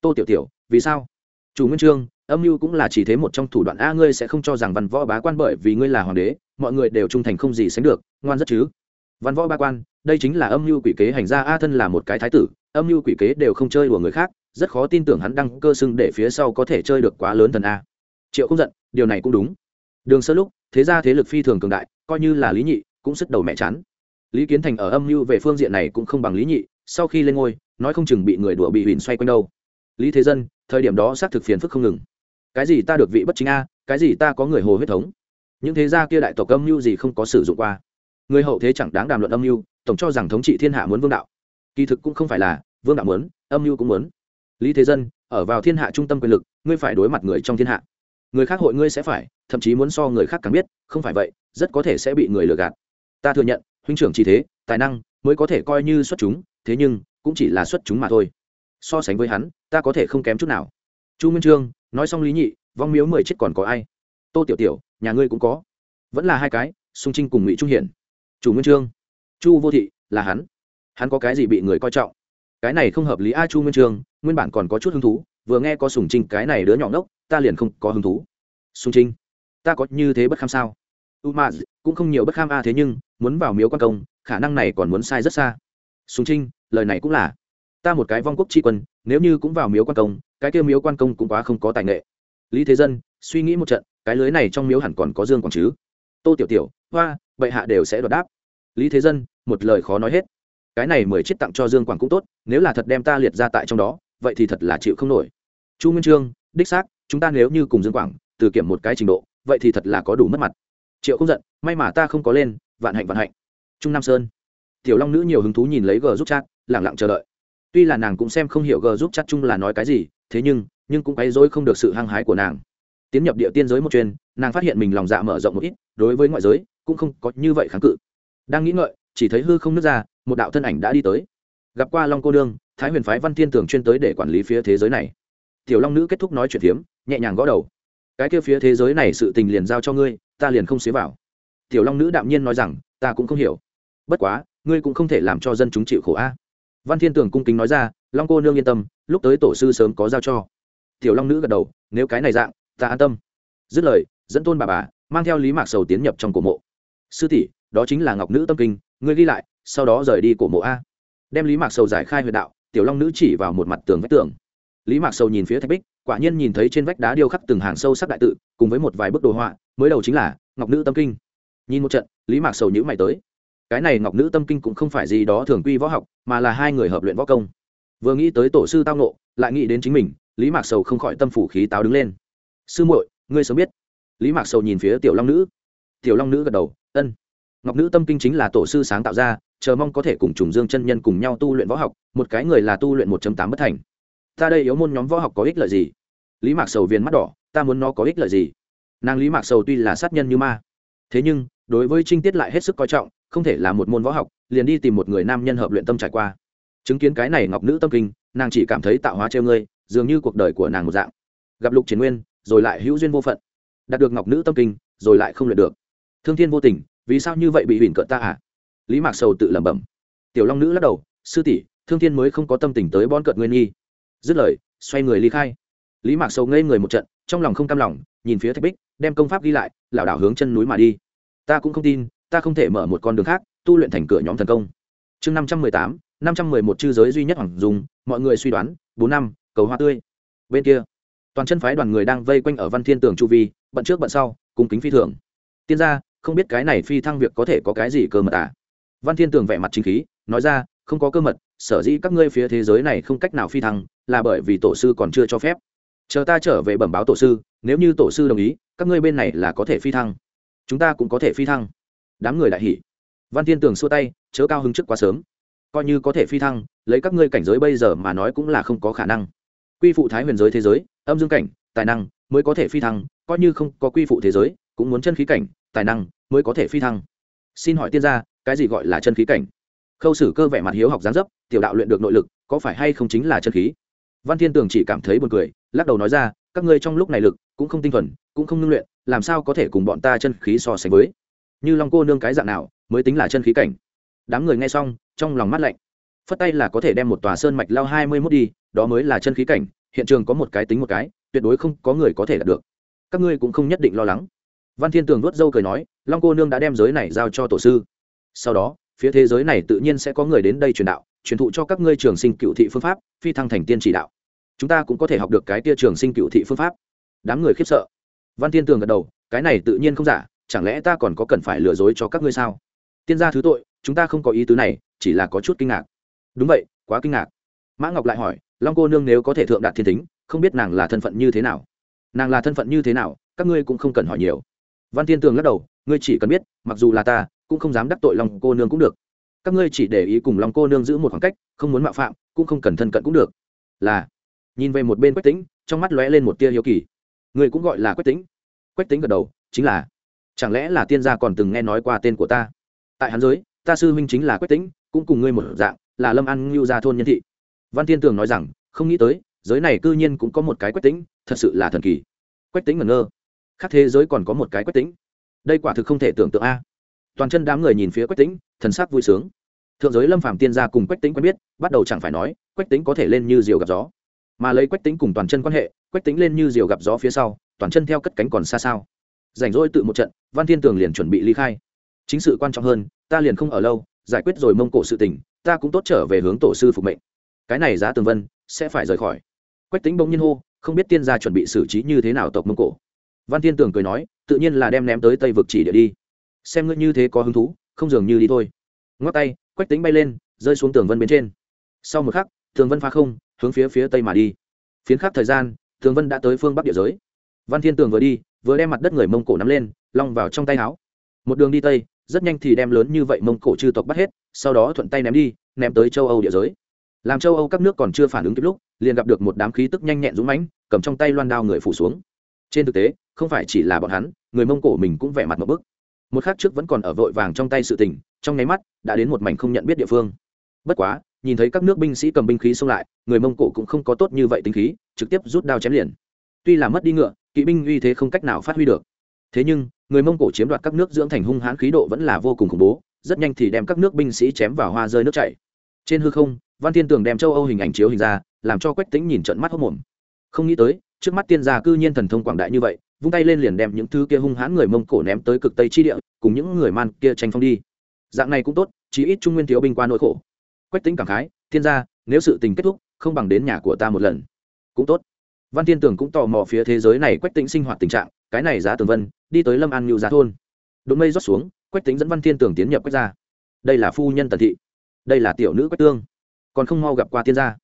Tô tiểu tiểu, vì sao? Chủ nguyên trương, âm mưu cũng là chỉ thế một trong thủ đoạn a, ngươi sẽ không cho rằng văn võ bá quan bởi vì ngươi là hoàng đế, mọi người đều trung thành không gì sánh được, ngoan rất chứ? Văn võ bá quan, đây chính là âm mưu quỷ kế hành ra a thân là một cái thái tử, âm mưu quỷ kế đều không chơi của người khác, rất khó tin tưởng hắn đăng cơ xưng để phía sau có thể chơi được quá lớn thần a triệu không giận, điều này cũng đúng. Đường sơ lúc, thế ra thế lực phi thường cường đại, coi như là lý nhị, cũng sức đầu mẹ chán. Lý kiến thành ở âm mưu về phương diện này cũng không bằng lý nhị, sau khi lên ngôi, nói không chừng bị người đùa bị huỳnh xoay quanh đâu. Lý thế dân, thời điểm đó xác thực phiền phức không ngừng. Cái gì ta được vị bất chính a, cái gì ta có người hồ huyết thống? Những thế gia kia đại tộc âm mưu gì không có sử dụng qua? Người hậu thế chẳng đáng đàm luận âm mưu, tổng cho rằng thống trị thiên hạ muốn vương đạo. Kỳ thực cũng không phải là, vương đạo muốn, âm mưu cũng muốn. Lý thế dân, ở vào thiên hạ trung tâm quyền lực, ngươi phải đối mặt người trong thiên hạ người khác hội ngươi sẽ phải, thậm chí muốn so người khác càng biết, không phải vậy, rất có thể sẽ bị người lừa gạt. Ta thừa nhận, huynh trưởng chỉ thế, tài năng mới có thể coi như xuất chúng, thế nhưng cũng chỉ là xuất chúng mà thôi. So sánh với hắn, ta có thể không kém chút nào. Chu minh trương, nói xong lý nhị, vong miếu mười chết còn có ai? Tô tiểu tiểu, nhà ngươi cũng có. Vẫn là hai cái, sung trinh cùng ngụy trung hiển. Chủ nguyên trương. Chu vô thị, là hắn. Hắn có cái gì bị người coi trọng? Cái này không hợp lý. A, chu nguyên trương, nguyên bản còn có chút hứng thú, vừa nghe có sùng trinh, cái này đứa nhỏ ngốc ta liền không có hứng thú. Sung trinh, ta có như thế bất kham sao? U ma cũng không nhiều bất kham a, thế nhưng, muốn vào miếu quan công, khả năng này còn muốn sai rất xa. Sung trinh, lời này cũng là, ta một cái vong quốc tri quân, nếu như cũng vào miếu quan công, cái kêu miếu quan công cũng quá không có tài nghệ. Lý thế dân, suy nghĩ một trận, cái lưới này trong miếu hẳn còn có dương còn chứ? Tô tiểu tiểu, hoa, bệ hạ đều sẽ đoạt đáp. Lý thế dân, một lời khó nói hết. Cái này mười chiếc tặng cho dương quảng cũng tốt, nếu là thật đem ta liệt ra tại trong đó, vậy thì thật là chịu không nổi. Chu nguyên trương, đích xác chúng ta nếu như cùng dương quảng từ kiểm một cái trình độ, vậy thì thật là có đủ mất mặt. Triệu không giận, may mà ta không có lên, vạn hạnh vạn hạnh. Trung nam sơn. Tiểu long nữ nhiều hứng thú nhìn lấy g giúp chat lẳng lặng chờ đợi. Tuy là nàng cũng xem không hiểu g giúp chat chung là nói cái gì, thế nhưng nhưng cũng quấy dối không được sự hăng hái của nàng. Tiến nhập địa tiên giới một chuyên nàng phát hiện mình lòng dạ mở rộng một ít, đối với ngoại giới, cũng không có như vậy kháng cự. Đang nghĩ ngợi, chỉ thấy hư không nước ra, một đạo thân ảnh đã đi tới. Gặp qua long cô đương, thái huyền phái văn thiên tưởng chuyên tới để quản lý phía thế giới này. Tiểu long nữ kết thúc nói chuyện phiếm nhẹ nhàng gõ đầu. Cái kia phía thế giới này sự tình liền giao cho ngươi, ta liền không xế vào. Tiểu long nữ đạm nhiên nói rằng, ta cũng không hiểu. Bất quá, ngươi cũng không thể làm cho dân chúng chịu khổ a. Văn thiên tường cung kính nói ra, long cô nương yên tâm, lúc tới tổ sư sớm có giao cho. Tiểu long nữ gật đầu, nếu cái này dạng, ta an tâm. Dứt lời, dẫn tôn bà bà, mang theo lý mạc sầu tiến nhập trong cổ mộ. Sư tỷ, đó chính là ngọc nữ tâm kinh, ngươi ghi lại, sau đó rời đi cổ mộ a. Đem lý mạc sầu giải khai huyệt đạo, tiểu long nữ chỉ vào một mặt tường vách tường lý mạc sầu nhìn phía thạch bích, quả nhiên nhìn thấy trên vách đá điêu khắc từng hàng sâu sắc đại tự, cùng với một vài bức đồ họa, mới đầu chính là ngọc nữ tâm kinh. Nhìn một trận, lý mạc sầu nhữ mày tới. Cái này ngọc nữ tâm kinh cũng không phải gì đó thường quy võ học, mà là hai người hợp luyện võ công. Vừa nghĩ tới tổ sư tao nộ lại nghĩ đến chính mình, lý mạc sầu không khỏi tâm phủ khí táo đứng lên. Sư muội, ngươi sớm biết. Lý mạc sầu nhìn phía tiểu long nữ. Tiểu long nữ gật đầu, ân, ngọc nữ tâm kinh chính là tổ sư sáng tạo ra, chờ mong có thể cùng trùng dương chân nhân cùng nhau tu luyện võ học, một cái người là tu luyện một tám bất thành ta đây yếu môn nhóm võ học có ích lợi gì? Lý mạc sầu viên mắt đỏ, ta muốn nó có ích lợi gì? Nàng lý mạc sầu tuy là sát nhân như ma, thế nhưng, đối với trinh tiết lại hết sức coi trọng, không thể là một môn võ học, liền đi tìm một người nam nhân hợp luyện tâm trải qua. Chứng kiến cái này ngọc nữ tâm kinh, nàng chỉ cảm thấy tạo hóa treo ngươi, dường như cuộc đời của nàng một dạng. Gặp lục chiến nguyên, rồi lại hữu duyên vô phận. Đạt được ngọc nữ tâm kinh, rồi lại không luyện được. Thương thiên vô tình, vì sao như vậy bị huỳnh cợt ta à? Lý mạc sầu tự lẩm bẩm. Tiểu long nữ lắc đầu, sư tỷ, thương thiên mới không có tâm tình tới bon cợt nguyên nghi dứt lời, xoay người ly khai. Lý mạc sầu ngây người một trận, trong lòng không cam lòng, nhìn phía thạch bích, đem công pháp ghi lại, lảo đảo hướng chân núi mà đi. Ta cũng không tin, ta không thể mở một con đường khác, tu luyện thành cửa nhóm thần công. Chương năm trăm mười tám, năm trăm mười một chư giới duy nhất hoàng dùng mọi người suy đoán, bốn năm, cầu hoa tươi. Bên kia, toàn chân phái đoàn người đang vây quanh ở văn thiên tường chu vi, bận trước bận sau, cùng kính phi thường. Tiên gia, không biết cái này phi thăng việc có thể có cái gì cơ mật à văn thiên tường vẻ mặt chính khí, nói ra không có cơ mật, sở dĩ các ngươi phía thế giới này không cách nào phi thăng, là bởi vì tổ sư còn chưa cho phép. Chờ ta trở về bẩm báo tổ sư, nếu như tổ sư đồng ý, các ngươi bên này là có thể phi thăng. Chúng ta cũng có thể phi thăng. Đám người đại hỉ. Văn thiên tường xua tay, chớ cao hứng trước quá sớm. Coi như có thể phi thăng, lấy các ngươi cảnh giới bây giờ mà nói cũng là không có khả năng. Quy phụ thái huyền giới thế giới, âm dương cảnh, tài năng mới có thể phi thăng, coi như không có quy phụ thế giới, cũng muốn chân khí cảnh, tài năng mới có thể phi thăng. Xin hỏi tiên gia, cái gì gọi là chân khí cảnh? Khâu sử cơ vẻ mặt hiếu học gián dấp, tiểu đạo luyện được nội lực, có phải hay không chính là chân khí? Văn thiên tường chỉ cảm thấy buồn cười, lắc đầu nói ra, các ngươi trong lúc này lực cũng không tinh thuần, cũng không ngưng luyện, làm sao có thể cùng bọn ta chân khí so sánh với? Như long cô nương cái dạng nào, mới tính là chân khí cảnh? Đám người nghe xong, trong lòng mắt lạnh. Phất tay là có thể đem một tòa sơn mạch lao hai mươi mốt đi, đó mới là chân khí cảnh, hiện trường có một cái tính một cái, tuyệt đối không có người có thể đạt được. Các ngươi cũng không nhất định lo lắng. Văn thiên tường nuốt dâu cười nói, long cô nương đã đem giới này giao cho tổ sư. Sau đó phía thế giới này tự nhiên sẽ có người đến đây truyền đạo, truyền thụ cho các ngươi trường sinh cựu thị phương pháp, phi thăng thành tiên chỉ đạo. Chúng ta cũng có thể học được cái tia trường sinh cựu thị phương pháp. Đám người khiếp sợ. Văn thiên tường gật đầu, cái này tự nhiên không giả, chẳng lẽ ta còn có cần phải lừa dối cho các ngươi sao? Tiên gia thứ tội, chúng ta không có ý tứ này, chỉ là có chút kinh ngạc. Đúng vậy, quá kinh ngạc. Mã ngọc lại hỏi, long cô nương nếu có thể thượng đạt thiên tính không biết nàng là thân phận như thế nào? Nàng là thân phận như thế nào, các ngươi cũng không cần hỏi nhiều. Văn thiên tường lắc đầu, ngươi chỉ cần biết, mặc dù là ta cũng không dám đắc tội long cô nương cũng được. Các ngươi chỉ để ý cùng long cô nương giữ một khoảng cách, không muốn mạo phạm, cũng không cần thân cận cũng được. Là, nhìn về một bên quách tính trong mắt lóe lên một tia hiếu kỳ. Người cũng gọi là quách tính quách tính gật đầu, chính là, chẳng lẽ là tiên gia còn từng nghe nói qua tên của ta? Tại hắn giới, ta sư huynh chính là quách tính cũng cùng ngươi một dạng, là lâm ăn ngưu gia thôn nhân thị. Văn tiên tường nói rằng, không nghĩ tới, giới này cư nhiên cũng có một cái quách tính thật sự là thần kỳ. Quách tính ngẩn ngơ. Khác thế giới còn có một cái quách tính đây quả thực không thể tưởng tượng a toàn chân đám người nhìn phía quách tính thần sắc vui sướng. Thượng giới lâm phạm tiên gia cùng quách tính quen biết, bắt đầu chẳng phải nói, quách tính có thể lên như diều gặp gió. Mà lấy quách tính cùng toàn chân quan hệ, quách tính lên như diều gặp gió phía sau, toàn chân theo cất cánh còn xa sao. Rảnh rỗi tự một trận, văn thiên tường liền chuẩn bị ly khai. Chính sự quan trọng hơn, ta liền không ở lâu, giải quyết rồi mông cổ sự tình, ta cũng tốt trở về hướng tổ sư phục mệnh. Cái này giá tường vân sẽ phải rời khỏi. Quách tính bỗng nhiên hô, không biết tiên gia chuẩn bị xử trí như thế nào tộc mông cổ. Văn thiên tường cười nói, tự nhiên là đem ném tới tây vực chỉ địa đi xem ngươi như thế có hứng thú, không dường như đi thôi. Ngoắc tay, quách tính bay lên, rơi xuống tường vân bên trên. Sau một khắc, tường vân phá không, hướng phía phía tây mà đi. Phiến khắc thời gian, tường vân đã tới phương bắc địa giới. Văn thiên tường vừa đi, vừa đem mặt đất người mông cổ nắm lên, long vào trong tay áo. Một đường đi tây, rất nhanh thì đem lớn như vậy mông cổ chư tộc bắt hết, sau đó thuận tay ném đi, ném tới châu âu địa giới. Làm châu âu các nước còn chưa phản ứng kịp lúc, liền gặp được một đám khí tức nhanh nhẹn dũng mãnh, cầm trong tay loan đao người phủ xuống. Trên thực tế, không phải chỉ là bọn hắn, người mông cổ mình cũng vẻ mặt một bức một khác trước vẫn còn ở vội vàng trong tay sự tình, trong nháy mắt, đã đến một mảnh không nhận biết địa phương. Bất quá, nhìn thấy các nước binh sĩ cầm binh khí xông lại, người mông cổ cũng không có tốt như vậy tính khí, trực tiếp rút đao chém liền. Tuy là mất đi ngựa, kỵ binh uy thế không cách nào phát huy được. Thế nhưng, người mông cổ chiếm đoạt các nước dưỡng thành hung hãn khí độ vẫn là vô cùng khủng bố, rất nhanh thì đem các nước binh sĩ chém vào hoa rơi nước chảy. Trên hư không, văn thiên tường đem châu âu hình ảnh chiếu hình ra, làm cho quách tính nhìn trận mắt hốc mồm không nghĩ tới, trước mắt tiên gia cư nhiên thần thông quảng đại như vậy vung tay lên liền đem những thứ kia hung hãn người mông cổ ném tới cực tây chi địa, cùng những người man kia tranh phong đi. Dạng này cũng tốt, chí ít trung nguyên thiếu binh qua nỗi khổ. Quách tính cảm khái, thiên gia, nếu sự tình kết thúc, không bằng đến nhà của ta một lần. Cũng tốt. Văn thiên tưởng cũng tò mò phía thế giới này quách tính sinh hoạt tình trạng, cái này giá tường vân, đi tới lâm an ngưu giá thôn. Đột mây rót xuống, quách tính dẫn văn thiên tưởng tiến nhập quách gia. Đây là phu nhân tần thị. Đây là tiểu nữ quách tương. Còn không mau gặp qua tiên gia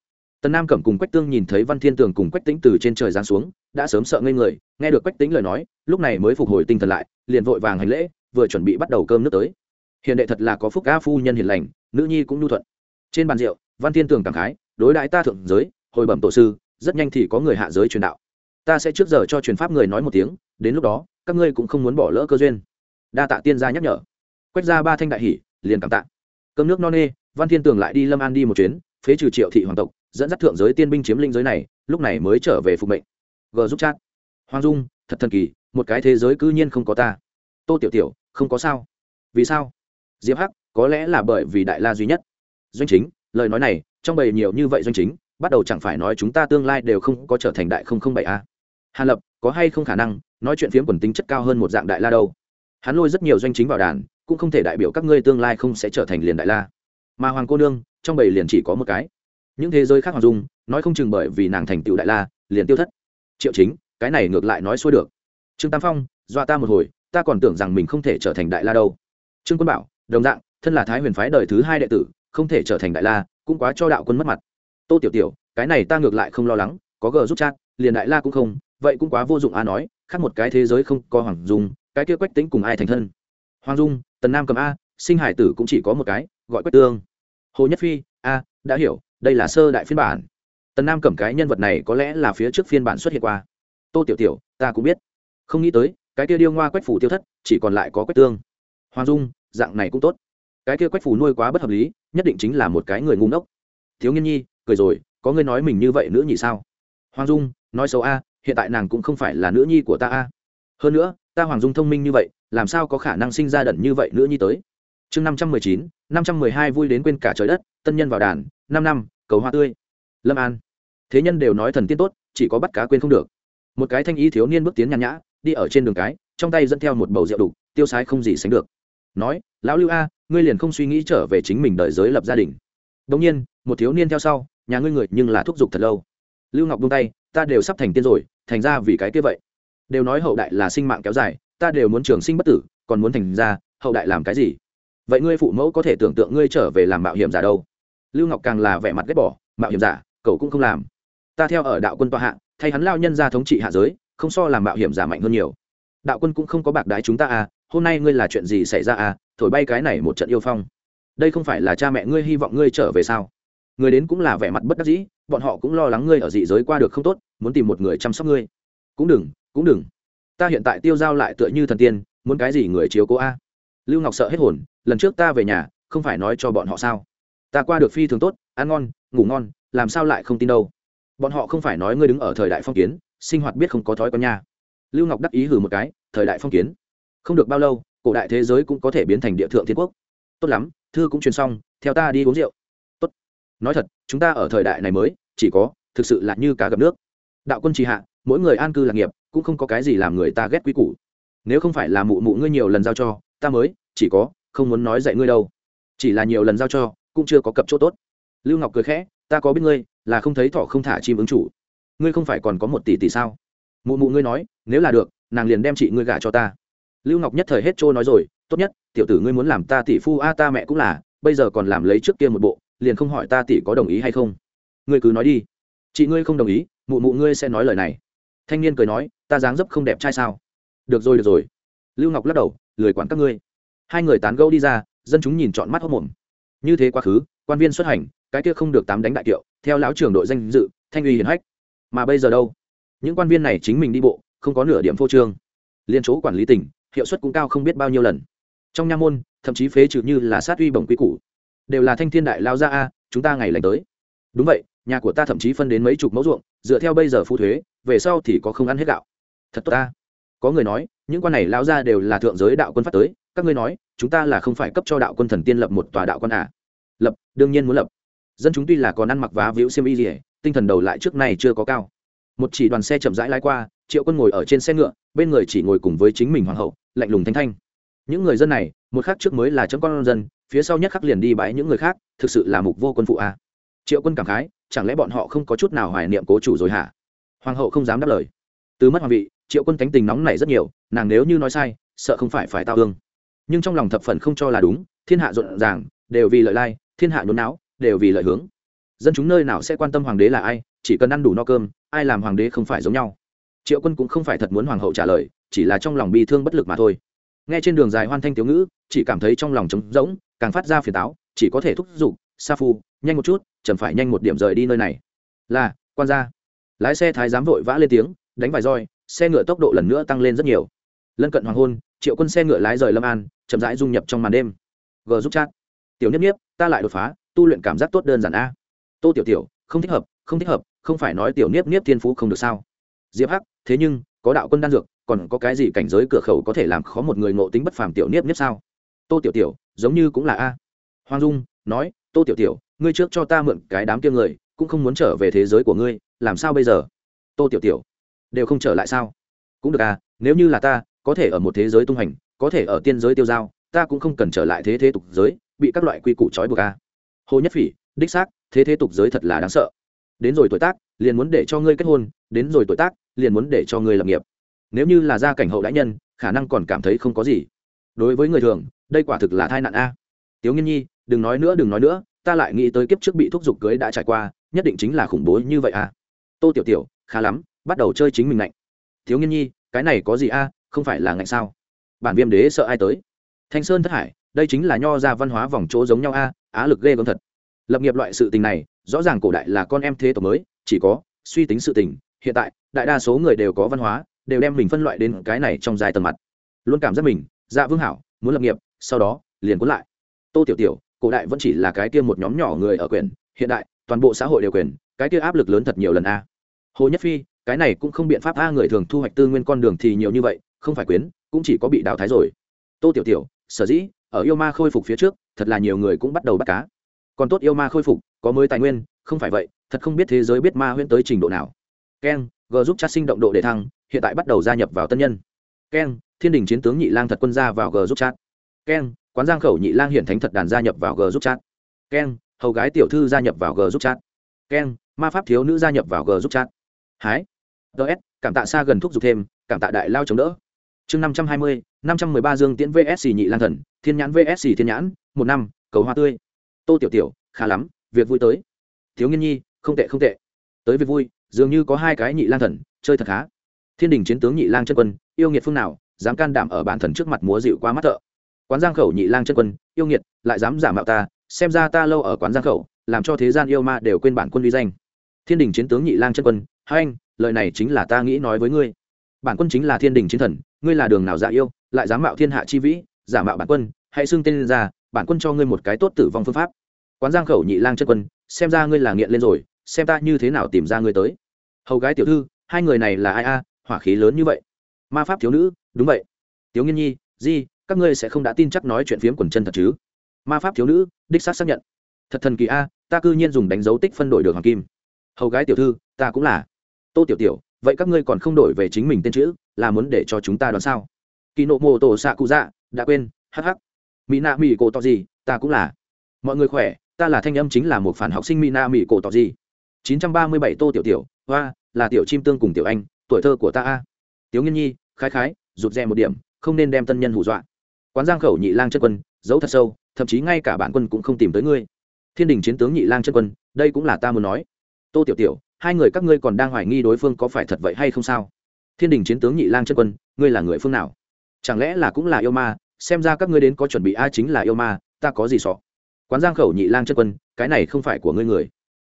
tần nam cẩm cùng quách tương nhìn thấy văn thiên tường cùng quách tính từ trên trời giáng xuống, đã sớm sợ ngây người, nghe được quách tính lời nói, lúc này mới phục hồi tinh thần lại, liền vội vàng hành lễ, vừa chuẩn bị bắt đầu cơm nước tới. Hiện đệ thật là có phúc ca phu nhân hiền lành, nữ nhi cũng nhu thuận. Trên bàn rượu, văn thiên tường cảm khái, đối đãi ta thượng giới, hồi bẩm tổ sư, rất nhanh thì có người hạ giới truyền đạo. Ta sẽ trước giờ cho truyền pháp người nói một tiếng, đến lúc đó, các ngươi cũng không muốn bỏ lỡ cơ duyên. Đa tạ tiên gia nhắc nhở. Quách ra ba thanh đại hỷ, liền cảm tạ. Cơm nước no nê, văn thiên tường lại đi lâm an đi một chuyến, phế trừ triệu thị hoàng tộc dẫn dắt thượng giới tiên binh chiếm linh giới này, lúc này mới trở về phục mệnh. G giúp chat. Hoàng dung, thật thần kỳ, một cái thế giới cư nhiên không có ta. Tô tiểu tiểu, không có sao. Vì sao? Diệp hắc, có lẽ là bởi vì đại la duy nhất. Doanh chính, lời nói này, trong bầy nhiều như vậy doanh chính, bắt đầu chẳng phải nói chúng ta tương lai đều không có trở thành đại không không bảy a. Hàn lập, có hay không khả năng, nói chuyện phiếm quần tính chất cao hơn một dạng đại la đâu? Hắn lôi rất nhiều doanh chính vào đàn, cũng không thể đại biểu các ngươi tương lai không sẽ trở thành liền đại la. Mà hoàng cô nương, trong bầy liền chỉ có một cái những thế giới khác hoàng dung nói không chừng bởi vì nàng thành tựu đại la, liền tiêu thất. Triệu chính, cái này ngược lại nói xuôi được. Trương tam phong, dọa ta một hồi, ta còn tưởng rằng mình không thể trở thành đại la đâu. Trương quân bảo, đồng dạng, thân là thái huyền phái đời thứ hai đệ tử, không thể trở thành đại la, cũng quá cho đạo quân mất mặt. Tô tiểu tiểu, cái này ta ngược lại không lo lắng, có gờ giúp chat, liền đại la cũng không, vậy cũng quá vô dụng a à nói, khác một cái thế giới không có hoàng dung, cái kia quách tính cùng ai thành thân? Hoàng dung, tần nam cầm a, sinh hải tử cũng chỉ có một cái, gọi quách tương. Hồ nhất phi, a, đã hiểu đây là sơ đại phiên bản. Tần nam cầm cái nhân vật này có lẽ là phía trước phiên bản xuất hiện qua. Tô tiểu tiểu, ta cũng biết. Không nghĩ tới, cái kia điêu ngoa quách phủ tiêu thất, chỉ còn lại có quách tương. Hoàng dung, dạng này cũng tốt. Cái kia quách phủ nuôi quá bất hợp lý, nhất định chính là một cái người ngu ngốc. Thiếu nghiên nhi, cười rồi, có người nói mình như vậy nữ nhị sao? Hoàng dung, nói xấu a, hiện tại nàng cũng không phải là nữ nhi của ta a. Hơn nữa, ta hoàng dung thông minh như vậy, làm sao có khả năng sinh ra đẩn như vậy nữ nhi tới? Chương năm trăm mười chín, năm trăm mười hai vui đến quên cả trời đất, tân nhân vào đàn, năm năm cầu hoa tươi. Lâm an. Thế nhân đều nói thần tiên tốt, chỉ có bắt cá quên không được. Một cái thanh y thiếu niên bước tiến nhàn nhã, đi ở trên đường cái, trong tay dẫn theo một bầu rượu đục tiêu sái không gì sánh được. Nói, lão lưu a, ngươi liền không suy nghĩ trở về chính mình đợi giới lập gia đình. Đ nhiên, một thiếu niên theo sau, nhà ngươi người nhưng là thúc giục thật lâu. Lưu ngọc buông tay, ta đều sắp thành tiên rồi, thành ra vì cái kia vậy. Đều nói hậu đại là sinh mạng kéo dài, ta đều muốn trường sinh bất tử, còn muốn thành ra, hậu đại làm cái gì? Vậy ngươi phụ mẫu có thể tưởng tượng ngươi trở về làm mạo hiểm giả đâu? Lưu ngọc càng là vẻ mặt ghét bỏ, mạo hiểm giả, cậu cũng không làm. Ta theo ở đạo quân tòa hạ, thay hắn lao nhân ra thống trị hạ giới, không so làm mạo hiểm giả mạnh hơn nhiều. Đạo quân cũng không có bạc đái chúng ta à hôm nay ngươi là chuyện gì xảy ra à thổi bay cái này một trận yêu phong. Đây không phải là cha mẹ ngươi hy vọng ngươi trở về sao? Người đến cũng là vẻ mặt bất đắc dĩ, bọn họ cũng lo lắng ngươi ở dị giới qua được không tốt, muốn tìm một người chăm sóc ngươi. Cũng đừng cũng đừng. Ta hiện tại tiêu giao lại tựa như thần tiên, muốn cái gì người chiếu cố a? Lưu ngọc sợ hết hồn, lần trước ta về nhà, không phải nói cho bọn họ sao? Ta qua được phi thường tốt, ăn ngon, ngủ ngon, làm sao lại không tin đâu. Bọn họ không phải nói ngươi đứng ở thời đại phong kiến, sinh hoạt biết không có thói con nha. Lưu ngọc đắc ý hử một cái, thời đại phong kiến. Không được bao lâu, cổ đại thế giới cũng có thể biến thành địa thượng thiên quốc. Tốt lắm, thư cũng truyền xong, theo ta đi uống rượu. Tốt. Nói thật, chúng ta ở thời đại này mới, chỉ có, thực sự là như cá gặp nước. Đạo quân trì hạ, mỗi người an cư lạc nghiệp, cũng không có cái gì làm người ta ghét quý củ. Nếu không phải là mụ mụ ngươi nhiều lần giao cho, ta mới, chỉ có, không muốn nói dạy ngươi đâu. Chỉ là nhiều lần giao cho cũng chưa có cập chỗ tốt. Lưu ngọc cười khẽ, ta có biết ngươi, là không thấy thỏ không thả chim ứng chủ. Ngươi không phải còn có một tỷ tỷ sao? Mụ mụ ngươi nói, nếu là được, nàng liền đem chị ngươi gả cho ta. Lưu ngọc nhất thời hết trôi nói rồi, tốt nhất, tiểu tử ngươi muốn làm ta tỷ phu, a, ta mẹ cũng là, bây giờ còn làm lấy trước kia một bộ, liền không hỏi ta tỷ có đồng ý hay không. Ngươi cứ nói đi. Chị ngươi không đồng ý, mụ mụ ngươi sẽ nói lời này. Thanh niên cười nói, ta dáng dấp không đẹp trai sao? Được rồi được rồi. Lưu ngọc lắc đầu, lười quản các ngươi. Hai người tán gẫu đi ra, dân chúng nhìn trọn mắt hốc mồm như thế quá khứ, quan viên xuất hành, cái kia không được tám đánh đại kiệu, theo lão trưởng đội danh dự, thanh uy hiển hách. Mà bây giờ đâu? Những quan viên này chính mình đi bộ, không có nửa điểm phô trương. Liên chỗ quản lý tỉnh, hiệu suất cũng cao không biết bao nhiêu lần. Trong nha môn, thậm chí phế trừ như là sát uy bổng quy củ. Đều là thanh thiên đại lao ra a, chúng ta ngày lành tới. Đúng vậy, nhà của ta thậm chí phân đến mấy chục mẫu ruộng, dựa theo bây giờ phu thuế, về sau thì có không ăn hết gạo. Thật tốt ta. Có người nói, những quan này lao ra đều là thượng giới đạo quân phát tới các ngươi nói, chúng ta là không phải cấp cho đạo quân thần tiên lập một tòa đạo quân à? Lập, đương nhiên muốn lập. Dân chúng tuy là còn ăn mặc vá víu xiêm y gì, tinh thần đầu lại trước này chưa có cao. Một chỉ đoàn xe chậm rãi lái qua, triệu quân ngồi ở trên xe ngựa, bên người chỉ ngồi cùng với chính mình hoàng hậu, lạnh lùng thanh thanh. Những người dân này, một khắc trước mới là chấm con dân, phía sau nhất khắc liền đi bãi những người khác, thực sự là mục vô quân phụ à. triệu quân cảm khái, chẳng lẽ bọn họ không có chút nào hoài niệm cố chủ rồi hả? Hoàng hậu không dám đáp lời. Từ mất hoàng vị, triệu quân cánh tình nóng này rất nhiều, nàng nếu như nói sai, sợ không phải phải tao ương nhưng trong lòng thập phần không cho là đúng, thiên hạ rộn ràng, đều vì lợi lai, thiên hạ nhốn não đều vì lợi hướng. Dân chúng nơi nào sẽ quan tâm hoàng đế là ai, chỉ cần ăn đủ no cơm, ai làm hoàng đế không phải giống nhau. Triệu quân cũng không phải thật muốn hoàng hậu trả lời, chỉ là trong lòng bi thương bất lực mà thôi. Nghe trên đường dài hoan thanh thiếu ngữ, chỉ cảm thấy trong lòng trống rỗng, càng phát ra phiền táo, chỉ có thể thúc giục, sa phu, nhanh một chút chẳng phải nhanh một điểm rời đi nơi này. Là, quan gia. Lái xe thái giám vội vã lên tiếng, đánh vài roi, xe ngựa tốc độ lần nữa tăng lên rất nhiều. Lân cận hoàng hôn triệu quân xe ngựa lái rời lâm an, chậm rãi dung nhập trong màn đêm. G giúp chat. Tiểu nhất nhiếp, ta lại đột phá, tu luyện cảm giác tốt đơn giản a. Tô tiểu tiểu, không thích hợp, không thích hợp, không phải nói tiểu niếp niếp thiên phú không được sao? Diệp hắc, thế nhưng, có đạo quân đan dược, còn có cái gì cảnh giới cửa khẩu có thể làm khó một người ngộ tính bất phàm tiểu niếp niếp sao? Tô tiểu tiểu, giống như cũng là a. Hoàng dung, nói, tô tiểu tiểu, ngươi trước cho ta mượn cái đám kia người, cũng không muốn trở về thế giới của ngươi, làm sao bây giờ? Tô tiểu tiểu, đều không trở lại sao? Cũng được à nếu như là ta có thể ở một thế giới tung hành, có thể ở tiên giới tiêu giao, ta cũng không cần trở lại thế thế tục giới, bị các loại quy củ trói buộc a. hồ nhất phỉ, đích xác, thế thế tục giới thật là đáng sợ. Đến rồi tuổi tác, liền muốn để cho ngươi kết hôn, đến rồi tuổi tác, liền muốn để cho ngươi lập nghiệp. Nếu như là gia cảnh hậu đại nhân, khả năng còn cảm thấy không có gì. Đối với người thường, đây quả thực là thai nạn a. Tiếu nghiên nhi, đừng nói nữa, đừng nói nữa, ta lại nghĩ tới kiếp trước bị thúc giục cưới đã trải qua, nhất định chính là khủng bố như vậy a. tô tiểu tiểu, khá lắm, bắt đầu chơi chính mình lạnh. Thiếu nghiên nhi, cái này có gì a? Không phải là ngạnh sao? Bản viêm đế sợ ai tới? Thanh sơn thất hải, đây chính là nho ra văn hóa vòng chỗ giống nhau a, á lực ghê gớm thật. Lập nghiệp loại sự tình này, rõ ràng cổ đại là con em thế tộc mới, chỉ có suy tính sự tình, hiện tại, đại đa số người đều có văn hóa, đều đem mình phân loại đến cái này trong dài tầng mặt. Luôn cảm giác mình dạ vương hảo, muốn lập nghiệp, sau đó, liền cuốn lại. Tô tiểu tiểu, cổ đại vẫn chỉ là cái kia một nhóm nhỏ người ở quyền, hiện đại, toàn bộ xã hội đều quyền, cái kia áp lực lớn thật nhiều lần a. Hồ nhất phi, cái này cũng không biện pháp a, người thường thu hoạch tư nguyên con đường thì nhiều như vậy không phải quyến, cũng chỉ có bị đào thái rồi. Tô tiểu tiểu, sở dĩ, ở yêu ma khôi phục phía trước, thật là nhiều người cũng bắt đầu bắt cá. Còn tốt yêu ma khôi phục, có mới tài nguyên, không phải vậy, thật không biết thế giới biết ma huyễn tới trình độ nào. Keng g giúp chat sinh động độ để thăng, hiện tại bắt đầu gia nhập vào tân nhân. Keng thiên đình chiến tướng nhị lang thật quân gia vào g giúp chat. Keng quán giang khẩu nhị lang hiện thánh thật đàn gia nhập vào g giúp chat. Keng hầu gái tiểu thư gia nhập vào g giúp chat. Keng ma pháp thiếu nữ gia nhập vào g giúp chat. Hái. Ts cảm tạ xa gần thúc giục thêm, cảm tạ đại lao chống đỡ chương năm trăm hai mươi, năm trăm mười ba dương tiễn vsc nhị lang thần, thiên nhãn vsc thiên nhãn, một năm, cầu hoa tươi. Tô tiểu tiểu, khá lắm, việc vui tới. Thiếu nghiên nhi, không tệ không tệ. Tới việc vui, dường như có hai cái nhị lang thần, chơi thật khá. Thiên đình chiến tướng nhị lang chân quân, yêu nghiệt phương nào, dám can đảm ở bản thần trước mặt múa dịu quá mắt thợ. Quán giang khẩu nhị lang chân quân, yêu nghiệt, lại dám giả mạo ta, xem ra ta lâu ở quán giang khẩu, làm cho thế gian yêu ma đều quên bản quân uy danh. Thiên đình chiến tướng nhị lang chân quân, hai anh, lời này chính là ta nghĩ nói với ngươi. Bản quân chính là thiên đình chiến thần ngươi là đường nào dạ yêu, lại dám mạo thiên hạ chi vĩ, giả mạo bản quân, hãy xưng tên ra, bản quân cho ngươi một cái tốt tử vong phương pháp. Quán giang khẩu nhị lang chân quân, xem ra ngươi là nghiện lên rồi, xem ta như thế nào tìm ra ngươi tới. Hầu gái tiểu thư, hai người này là ai a, hỏa khí lớn như vậy. Ma pháp thiếu nữ, đúng vậy. Tiếu nghiên nhi, di, các ngươi sẽ không đã tin chắc nói chuyện phiếm quần chân thật chứ? Ma pháp thiếu nữ, đích xác xác nhận. Thật thần kỳ a, ta cư nhiên dùng đánh dấu tích phân đổi được hoàng kim. Hầu gái tiểu thư, ta cũng là. Tô tiểu tiểu vậy các ngươi còn không đổi về chính mình tên chữ, là muốn để cho chúng ta đoán sao? Kỳ nộ mô tổ xạ cụ dạ đã quên hh mỹ nạ mỹ cổ tỏ gì ta cũng là. Mọi người khỏe, ta là thanh âm chính là một phản học sinh mỹ nạ mỹ cổ tỏ gì chín trăm ba mươi bảy tô tiểu tiểu, hoa, là tiểu chim tương cùng tiểu anh, tuổi thơ của ta a. Tiểu nghiên nhi, khái khái, rụt rè một điểm, không nên đem tân nhân hù dọa. Quán giang khẩu nhị lang chất quân, giấu thật sâu, thậm chí ngay cả bản quân cũng không tìm tới ngươi. Thiên đình chiến tướng nhị lang chân quân, đây cũng là ta muốn nói. Tô tiểu tiểu hai người các ngươi còn đang hoài nghi đối phương có phải thật vậy hay không sao? Thiên đình chiến tướng nhị lang chân quân, ngươi là người phương nào? Chẳng lẽ là cũng là yêu ma? Xem ra các ngươi đến có chuẩn bị a chính là yêu ma, ta có gì sọ? Quán giang khẩu nhị lang chân quân, cái này không phải của ngươi người.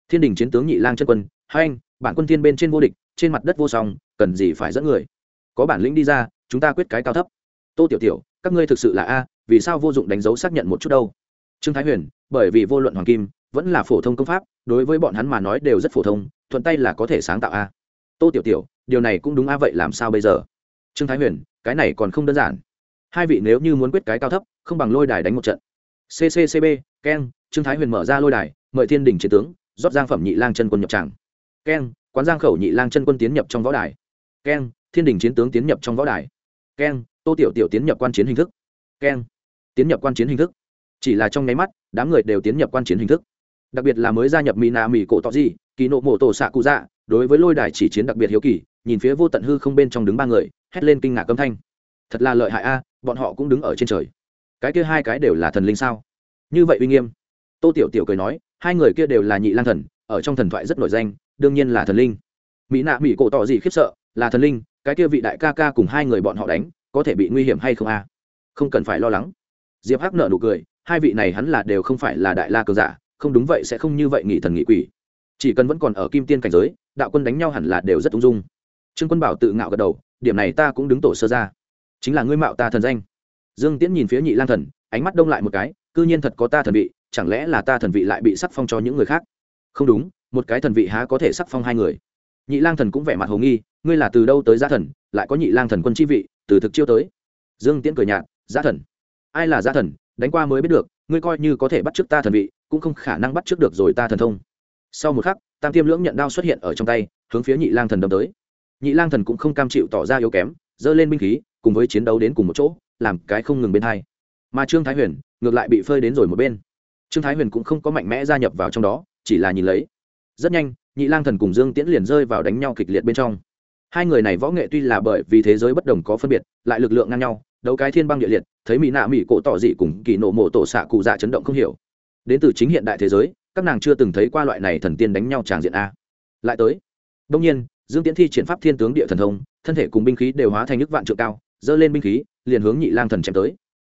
Thiên đình chiến tướng nhị lang chân quân, hai anh, bản quân thiên bên trên vô địch, trên mặt đất vô song, cần gì phải dẫn người? Có bản lĩnh đi ra, chúng ta quyết cái cao thấp. Tô tiểu tiểu, các ngươi thực sự là a, vì sao vô dụng đánh dấu xác nhận một chút đâu? Trương thái huyền, bởi vì vô luận hoàng kim vẫn là phổ thông công pháp, đối với bọn hắn mà nói đều rất phổ thông, thuận tay là có thể sáng tạo a. Tô tiểu tiểu, điều này cũng đúng a, vậy làm sao bây giờ? Trương thái huyền, cái này còn không đơn giản. Hai vị nếu như muốn quyết cái cao thấp, không bằng lôi đài đánh một trận. Cccb keng, trương thái huyền mở ra lôi đài, mời thiên đình chiến tướng, rót giang phẩm nhị lang chân quân nhập tràng. Keng, quán giang khẩu nhị lang chân quân tiến nhập trong võ đài. Keng, thiên đình chiến tướng tiến nhập trong võ đài. Keng, tô tiểu tiểu tiến nhập quan chiến hình thức. Keng, tiến nhập quan chiến hình thức. Chỉ là trong nháy mắt, đám người đều tiến nhập quan chiến hình thức đặc biệt là mới gia nhập mỹ nạ mỹ cổ tọ gì kỳ nộ Mổ tổ xạ cụ dạ đối với lôi đài chỉ chiến đặc biệt hiếu kỳ, nhìn phía vô tận hư không bên trong đứng ba người, hét lên kinh ngạc âm thanh. Thật là lợi hại a, bọn họ cũng đứng ở trên trời. Cái kia hai cái đều là thần linh sao? Như vậy uy nghiêm. Tô tiểu tiểu cười nói, hai người kia đều là nhị lang thần, ở trong thần thoại rất nổi danh, đương nhiên là thần linh. Mỹ nạ mỹ cổ tỏ gì khiếp sợ, là thần linh, cái kia vị đại ca ca cùng hai người bọn họ đánh, có thể bị nguy hiểm hay không a? Không cần phải lo lắng. Diệp hắc nợ nụ cười, hai vị này hắn là đều không phải là đại la cường giả không đúng vậy sẽ không như vậy nghị thần nghị quỷ. Chỉ cần vẫn còn ở kim tiên cảnh giới, đạo quân đánh nhau hẳn là đều rất ung dung. Trương quân bảo tự ngạo gật đầu, điểm này ta cũng đứng tổ sơ ra. Chính là ngươi mạo ta thần danh. Dương tiễn nhìn phía nhị lang thần, ánh mắt đông lại một cái, cư nhiên thật có ta thần vị, chẳng lẽ là ta thần vị lại bị sắc phong cho những người khác? Không đúng, một cái thần vị há có thể sắc phong hai người? Nhị lang thần cũng vẻ mặt hồ nghi, ngươi là từ đâu tới giá thần, lại có nhị lang thần quân chi vị, từ thực chiêu tới. Dương tiễn cười nhạt, giá thần. Ai là giá thần, đánh qua mới biết được, ngươi coi như có thể bắt trước ta thần vị cũng không khả năng bắt trước được rồi ta thần thông. Sau một khắc, tam tiêm lưỡng nhận đao xuất hiện ở trong tay, hướng phía nhị lang thần đâm tới. Nhị lang thần cũng không cam chịu tỏ ra yếu kém, giơ lên binh khí, cùng với chiến đấu đến cùng một chỗ, làm cái không ngừng bên hai. Mà trương thái huyền, ngược lại bị phơi đến rồi một bên. Trương thái huyền cũng không có mạnh mẽ gia nhập vào trong đó, chỉ là nhìn lấy. Rất nhanh, nhị lang thần cùng dương tiễn liền rơi vào đánh nhau kịch liệt bên trong. Hai người này võ nghệ tuy là bởi vì thế giới bất đồng có phân biệt, lại lực lượng ngang nhau, đấu cái thiên băng địa liệt, thấy mỹ nạ mỹ cổ tỏ dị cùng kỳ nộ mộ tổ xạ cụ dạ chấn động không hiểu đến từ chính hiện đại thế giới, các nàng chưa từng thấy qua loại này thần tiên đánh nhau tràng diện a. Lại tới. Đông nhiên, dương tiễn thi triển pháp thiên tướng địa thần thông, thân thể cùng binh khí đều hóa thành nước vạn trượng cao dơ lên binh khí, liền hướng nhị lang thần chém tới.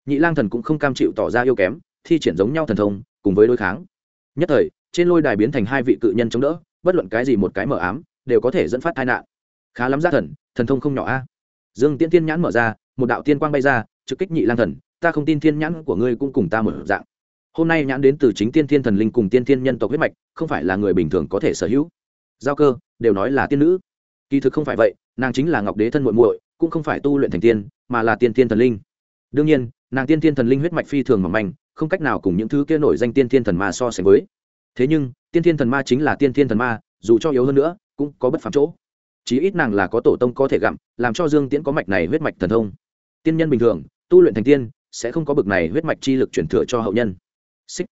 Nhị lang thần cũng không cam chịu tỏ ra yêu kém, thi triển giống nhau thần thông, cùng với đối kháng. Nhất thời, trên lôi đài biến thành hai vị cự nhân chống đỡ, bất luận cái gì một cái mở ám, đều có thể dẫn phát tai nạn. Khá lắm ra thần thần thông không nhỏ a. Dương tiễn tiên nhãn mở ra, một đạo tiên quang bay ra, trực kích nhị lang thần, ta không tin thiên nhãn của ngươi cũng cùng ta mở dạng hôm nay nhãn đến từ chính tiên thiên thần linh cùng tiên thiên nhân tộc huyết mạch, không phải là người bình thường có thể sở hữu. Giao cơ, đều nói là tiên nữ. Kỳ thực không phải vậy, nàng chính là ngọc đế thân muội muội, cũng không phải tu luyện thành tiên, mà là tiên thiên thần linh. Đương nhiên, nàng tiên thiên thần linh huyết mạch phi thường mỏng manh, không cách nào cùng những thứ kia nổi danh tiên thiên thần ma so sánh với. Thế nhưng, tiên thiên thần ma chính là tiên thiên thần ma, dù cho yếu hơn nữa, cũng có bất phạm chỗ. Chí ít nàng là có tổ tông có thể gặm, làm cho dương tiễn có mạch này huyết mạch thần thông. Tiên nhân bình thường, tu luyện thành tiên, sẽ không có bực này huyết mạch chi lực chuyển thừa cho hậu nhân xích.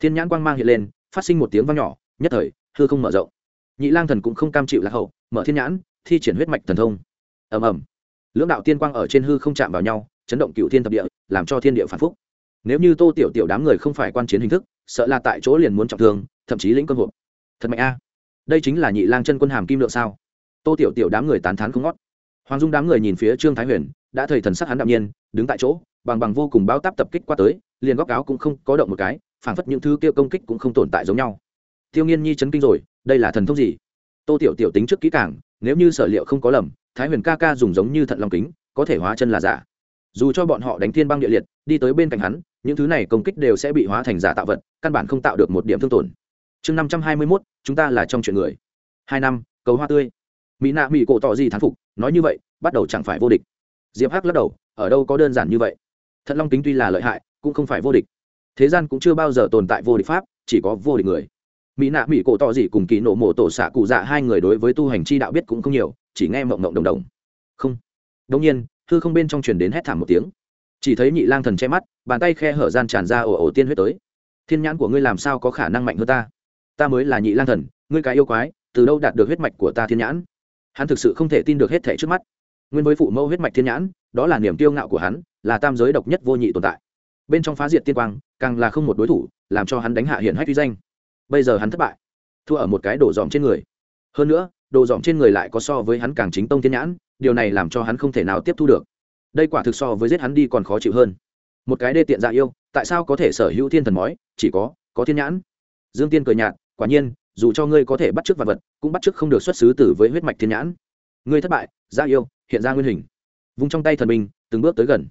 Thiên nhãn quang mang hiện lên, phát sinh một tiếng vang nhỏ, nhất thời, hư không mở rộng. Nhị lang thần cũng không cam chịu lạc hậu, mở thiên nhãn, thi triển huyết mạch thần thông. Ầm ầm. Lưỡng đạo tiên quang ở trên hư không chạm vào nhau, chấn động cựu thiên thập địa, làm cho thiên địa phản phúc. Nếu như tô tiểu tiểu đám người không phải quan chiến hình thức, sợ là tại chỗ liền muốn trọng thương, thậm chí lĩnh cơ hộp. Thật mạnh a. Đây chính là nhị lang chân quân hàm kim lượng sao? Tô tiểu tiểu đám người tán thán không ngót. Hoàng dung đám người nhìn phía trương thái huyền, đã thầy thần sắc hắn đạm nhiên, đứng tại chỗ, bằng bằng vô cùng bao táp tập kích qua tới liền góc áo cũng không có động một cái phản phất những thứ kia công kích cũng không tồn tại giống nhau. Tiêu nghiên nhi chấn kinh rồi, đây là thần thông gì? Tô tiểu tiểu tính trước kỹ càng, nếu như sở liệu không có lầm, thái huyền ca ca dùng giống như thận long kính, có thể hóa chân là giả. Dù cho bọn họ đánh thiên băng địa liệt, đi tới bên cạnh hắn, những thứ này công kích đều sẽ bị hóa thành giả tạo vật, căn bản không tạo được một điểm thương tổn. Chương năm trăm hai mươi mốt, chúng ta là trong chuyện người. Hai năm, cầu hoa tươi. Mỹ nạ mỹ cổ tỏ gì thán phục, nói như vậy, bắt đầu chẳng phải vô địch. Diệp hắc lắc đầu, ở đâu có đơn giản như vậy? Thận long kính tuy là lợi hại cũng không phải vô địch. Thế gian cũng chưa bao giờ tồn tại vô địch pháp, chỉ có vô địch người. Mỹ nạ mỹ cổ tỏ gì cùng kỳ nổ mộ tổ xạ cụ dạ hai người đối với tu hành chi đạo biết cũng không nhiều, chỉ nghe mộng mộng đồng đồng. Không. Đông nhiên thư không bên trong truyền đến hét thảm một tiếng. Chỉ thấy nhị lang thần che mắt, bàn tay khe hở gian tràn ra ồ ồ tiên huyết tới. Thiên nhãn của ngươi làm sao có khả năng mạnh hơn ta? Ta mới là nhị lang thần, ngươi cái yêu quái, từ đâu đạt được huyết mạch của ta thiên nhãn? Hắn thực sự không thể tin được hết thể trước mắt. Nguyên với phụ mẫu huyết mạch thiên nhãn, đó là niềm kiêu ngạo của hắn, là tam giới độc nhất vô nhị tồn tại bên trong phá diệt tiên quang, càng là không một đối thủ, làm cho hắn đánh hạ hiển hách uy danh. Bây giờ hắn thất bại, thua ở một cái đổ dòm trên người. Hơn nữa, đồ dòm trên người lại có so với hắn càng chính tông thiên nhãn, điều này làm cho hắn không thể nào tiếp thu được. Đây quả thực so với giết hắn đi còn khó chịu hơn. Một cái đê tiện dạ yêu, tại sao có thể sở hữu thiên thần mói chỉ có có thiên nhãn? Dương tiên cười nhạt, quả nhiên, dù cho ngươi có thể bắt chước vật vật, cũng bắt chước không được xuất xứ từ với huyết mạch thiên nhãn. Ngươi thất bại dạ yêu, hiện ra nguyên hình. Vung trong tay thần binh, từng bước tới gần.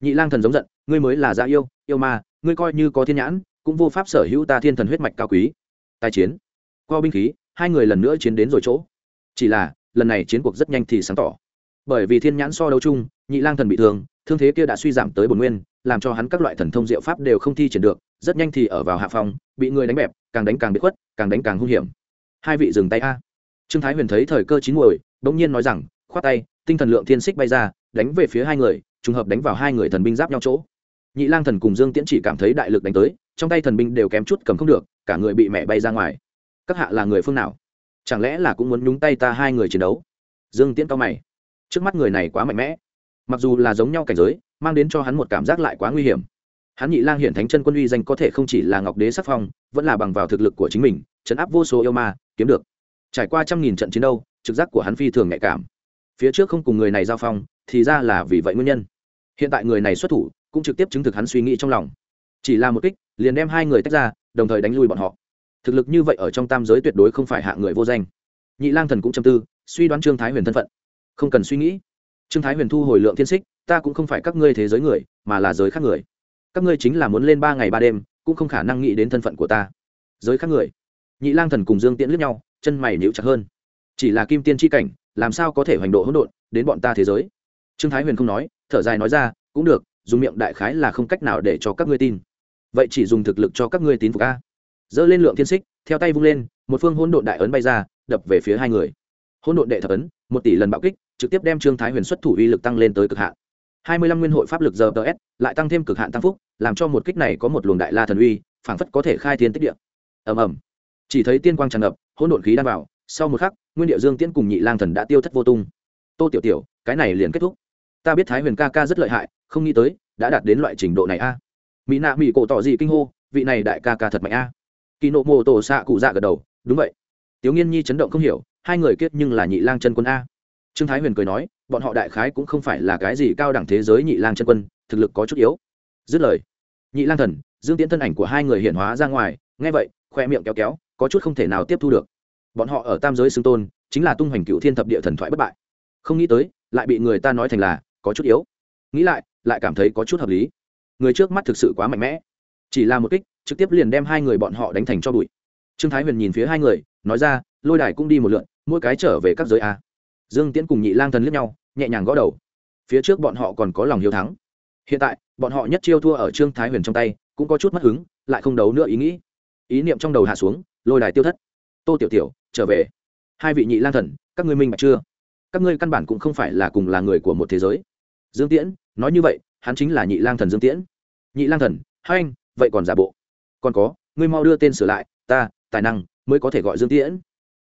Nhị lang thần giống giận ngươi mới là dạ yêu yêu ma, ngươi coi như có thiên nhãn, cũng vô pháp sở hữu ta thiên thần huyết mạch cao quý. Tài chiến. Qua binh khí, hai người lần nữa chiến đến rồi chỗ. Chỉ là, lần này chiến cuộc rất nhanh thì sáng tỏ. Bởi vì thiên nhãn so đấu chung, nhị lang thần bị thương thương thế kia đã suy giảm tới bồn nguyên, làm cho hắn các loại thần thông diệu pháp đều không thi triển được, rất nhanh thì ở vào hạ phòng bị người đánh bẹp, càng đánh càng bị khuất, càng đánh càng hung hiểm. Hai vị dừng tay a. Trương thái huyền thấy thời cơ chín muồi, bỗng nhiên nói rằng, khoát tay, tinh thần lượng thiên xích bay ra, đánh về phía hai người, trùng hợp đánh vào hai người thần binh giáp nhau chỗ nhị lang thần cùng dương tiễn chỉ cảm thấy đại lực đánh tới, trong tay thần binh đều kém chút cầm không được, cả người bị mẹ bay ra ngoài. Các hạ là người phương nào? Chẳng lẽ là cũng muốn nhúng tay ta hai người chiến đấu? Dương tiễn cao mày. Trước mắt người này quá mạnh mẽ. Mặc dù là giống nhau cảnh giới, mang đến cho hắn một cảm giác lại quá nguy hiểm. Hắn nhị lang hiện thánh chân quân uy danh có thể không chỉ là ngọc đế sắc phong, vẫn là bằng vào thực lực của chính mình, chấn áp vô số yêu ma, kiếm được. Trải qua trăm nghìn trận chiến đấu trực giác của hắn phi thường nhạy cảm. Phía trước không cùng người này giao phong, thì ra là vì vậy nguyên nhân. Hiện tại người này xuất thủ cũng trực tiếp chứng thực hắn suy nghĩ trong lòng. Chỉ là một kích, liền đem hai người tách ra, đồng thời đánh lui bọn họ. Thực lực như vậy ở trong tam giới tuyệt đối không phải hạ người vô danh. Nhị lang thần cũng châm tư, suy đoán trương thái huyền thân phận. Không cần suy nghĩ. Trương thái huyền thu hồi lượng thiên xích, ta cũng không phải các ngươi thế giới người, mà là giới khác người. Các ngươi chính là muốn lên ba ngày ba đêm, cũng không khả năng nghĩ đến thân phận của ta. Giới khác người. Nhị lang thần cùng dương tiễn lướt nhau, chân mày níu chặt hơn. Chỉ là kim tiên tri cảnh, làm sao có thể hoành độ hỗn độn, đến bọn ta thế giới? Trương thái huyền không nói, thở dài nói ra, cũng được dùng miệng đại khái là không cách nào để cho các ngươi tin. Vậy chỉ dùng thực lực cho các ngươi tín phục a. Dơ lên lượng thiên xích, theo tay vung lên, một phương hỗn độn đại ấn bay ra, đập về phía hai người. Hỗn độn đệ thập ấn, một tỷ lần bạo kích, trực tiếp đem trương thái huyền xuất thủ uy lực tăng lên tới cực hạn. Hai mươi lăm nguyên hội pháp lực giờ ts lại tăng thêm cực hạn tăng phúc, làm cho một kích này có một luồng đại la thần uy, phảng phất có thể khai thiên tích địa. Ầm ầm. Chỉ thấy tiên quang tràn ngập, hỗn độn khí đan vào, sau một khắc, nguyên địa dương tiễn cùng nhị lang thần đã tiêu thất vô tung. Tô tiểu tiểu, cái này liền kết thúc ta biết thái huyền ca ca rất lợi hại, không nghĩ tới, đã đạt đến loại trình độ này a. Mỹ nạ mỹ cổ tỏ gì kinh hô, vị này đại ca ca thật mạnh a. Kỳ nộ mô tổ xạ cụ dạ gật đầu, đúng vậy. Tiểu nghiên nhi chấn động không hiểu, hai người kết nhưng là nhị lang chân quân a. Trương thái huyền cười nói, bọn họ đại khái cũng không phải là cái gì cao đẳng thế giới nhị lang chân quân, thực lực có chút yếu. Dứt lời, nhị lang thần, dương tiễn thân ảnh của hai người hiển hóa ra ngoài, nghe vậy, khoe miệng kéo kéo, có chút không thể nào tiếp thu được. Bọn họ ở tam giới xưng tôn, chính là tung hoành cựu thiên thập địa thần thoại bất bại. Không nghĩ tới, lại bị người ta nói thành là có chút yếu. Nghĩ lại lại cảm thấy có chút hợp lý. Người trước mắt thực sự quá mạnh mẽ. Chỉ là một kích, trực tiếp liền đem hai người bọn họ đánh thành cho bụi. Trương thái huyền nhìn phía hai người, nói ra, lôi đài cũng đi một lượn, mỗi cái trở về các giới a. Dương tiễn cùng nhị lang thần liếc nhau, nhẹ nhàng gõ đầu. Phía trước bọn họ còn có lòng hiếu thắng. Hiện tại, bọn họ nhất chiêu thua ở trương thái huyền trong tay, cũng có chút mất hứng, lại không đấu nữa ý nghĩ. Ý niệm trong đầu hạ xuống, lôi đài tiêu thất. Tô tiểu tiểu, trở về. Hai vị nhị lang thần, các ngươi minh bạch chưa? Các ngươi căn bản cũng không phải là cùng là người của một thế giới dương tiễn, nói như vậy, hắn chính là nhị lang thần dương tiễn. Nhị lang thần, hai anh, vậy còn giả bộ? Còn có, ngươi mau đưa tên sửa lại, ta, tài năng, mới có thể gọi dương tiễn.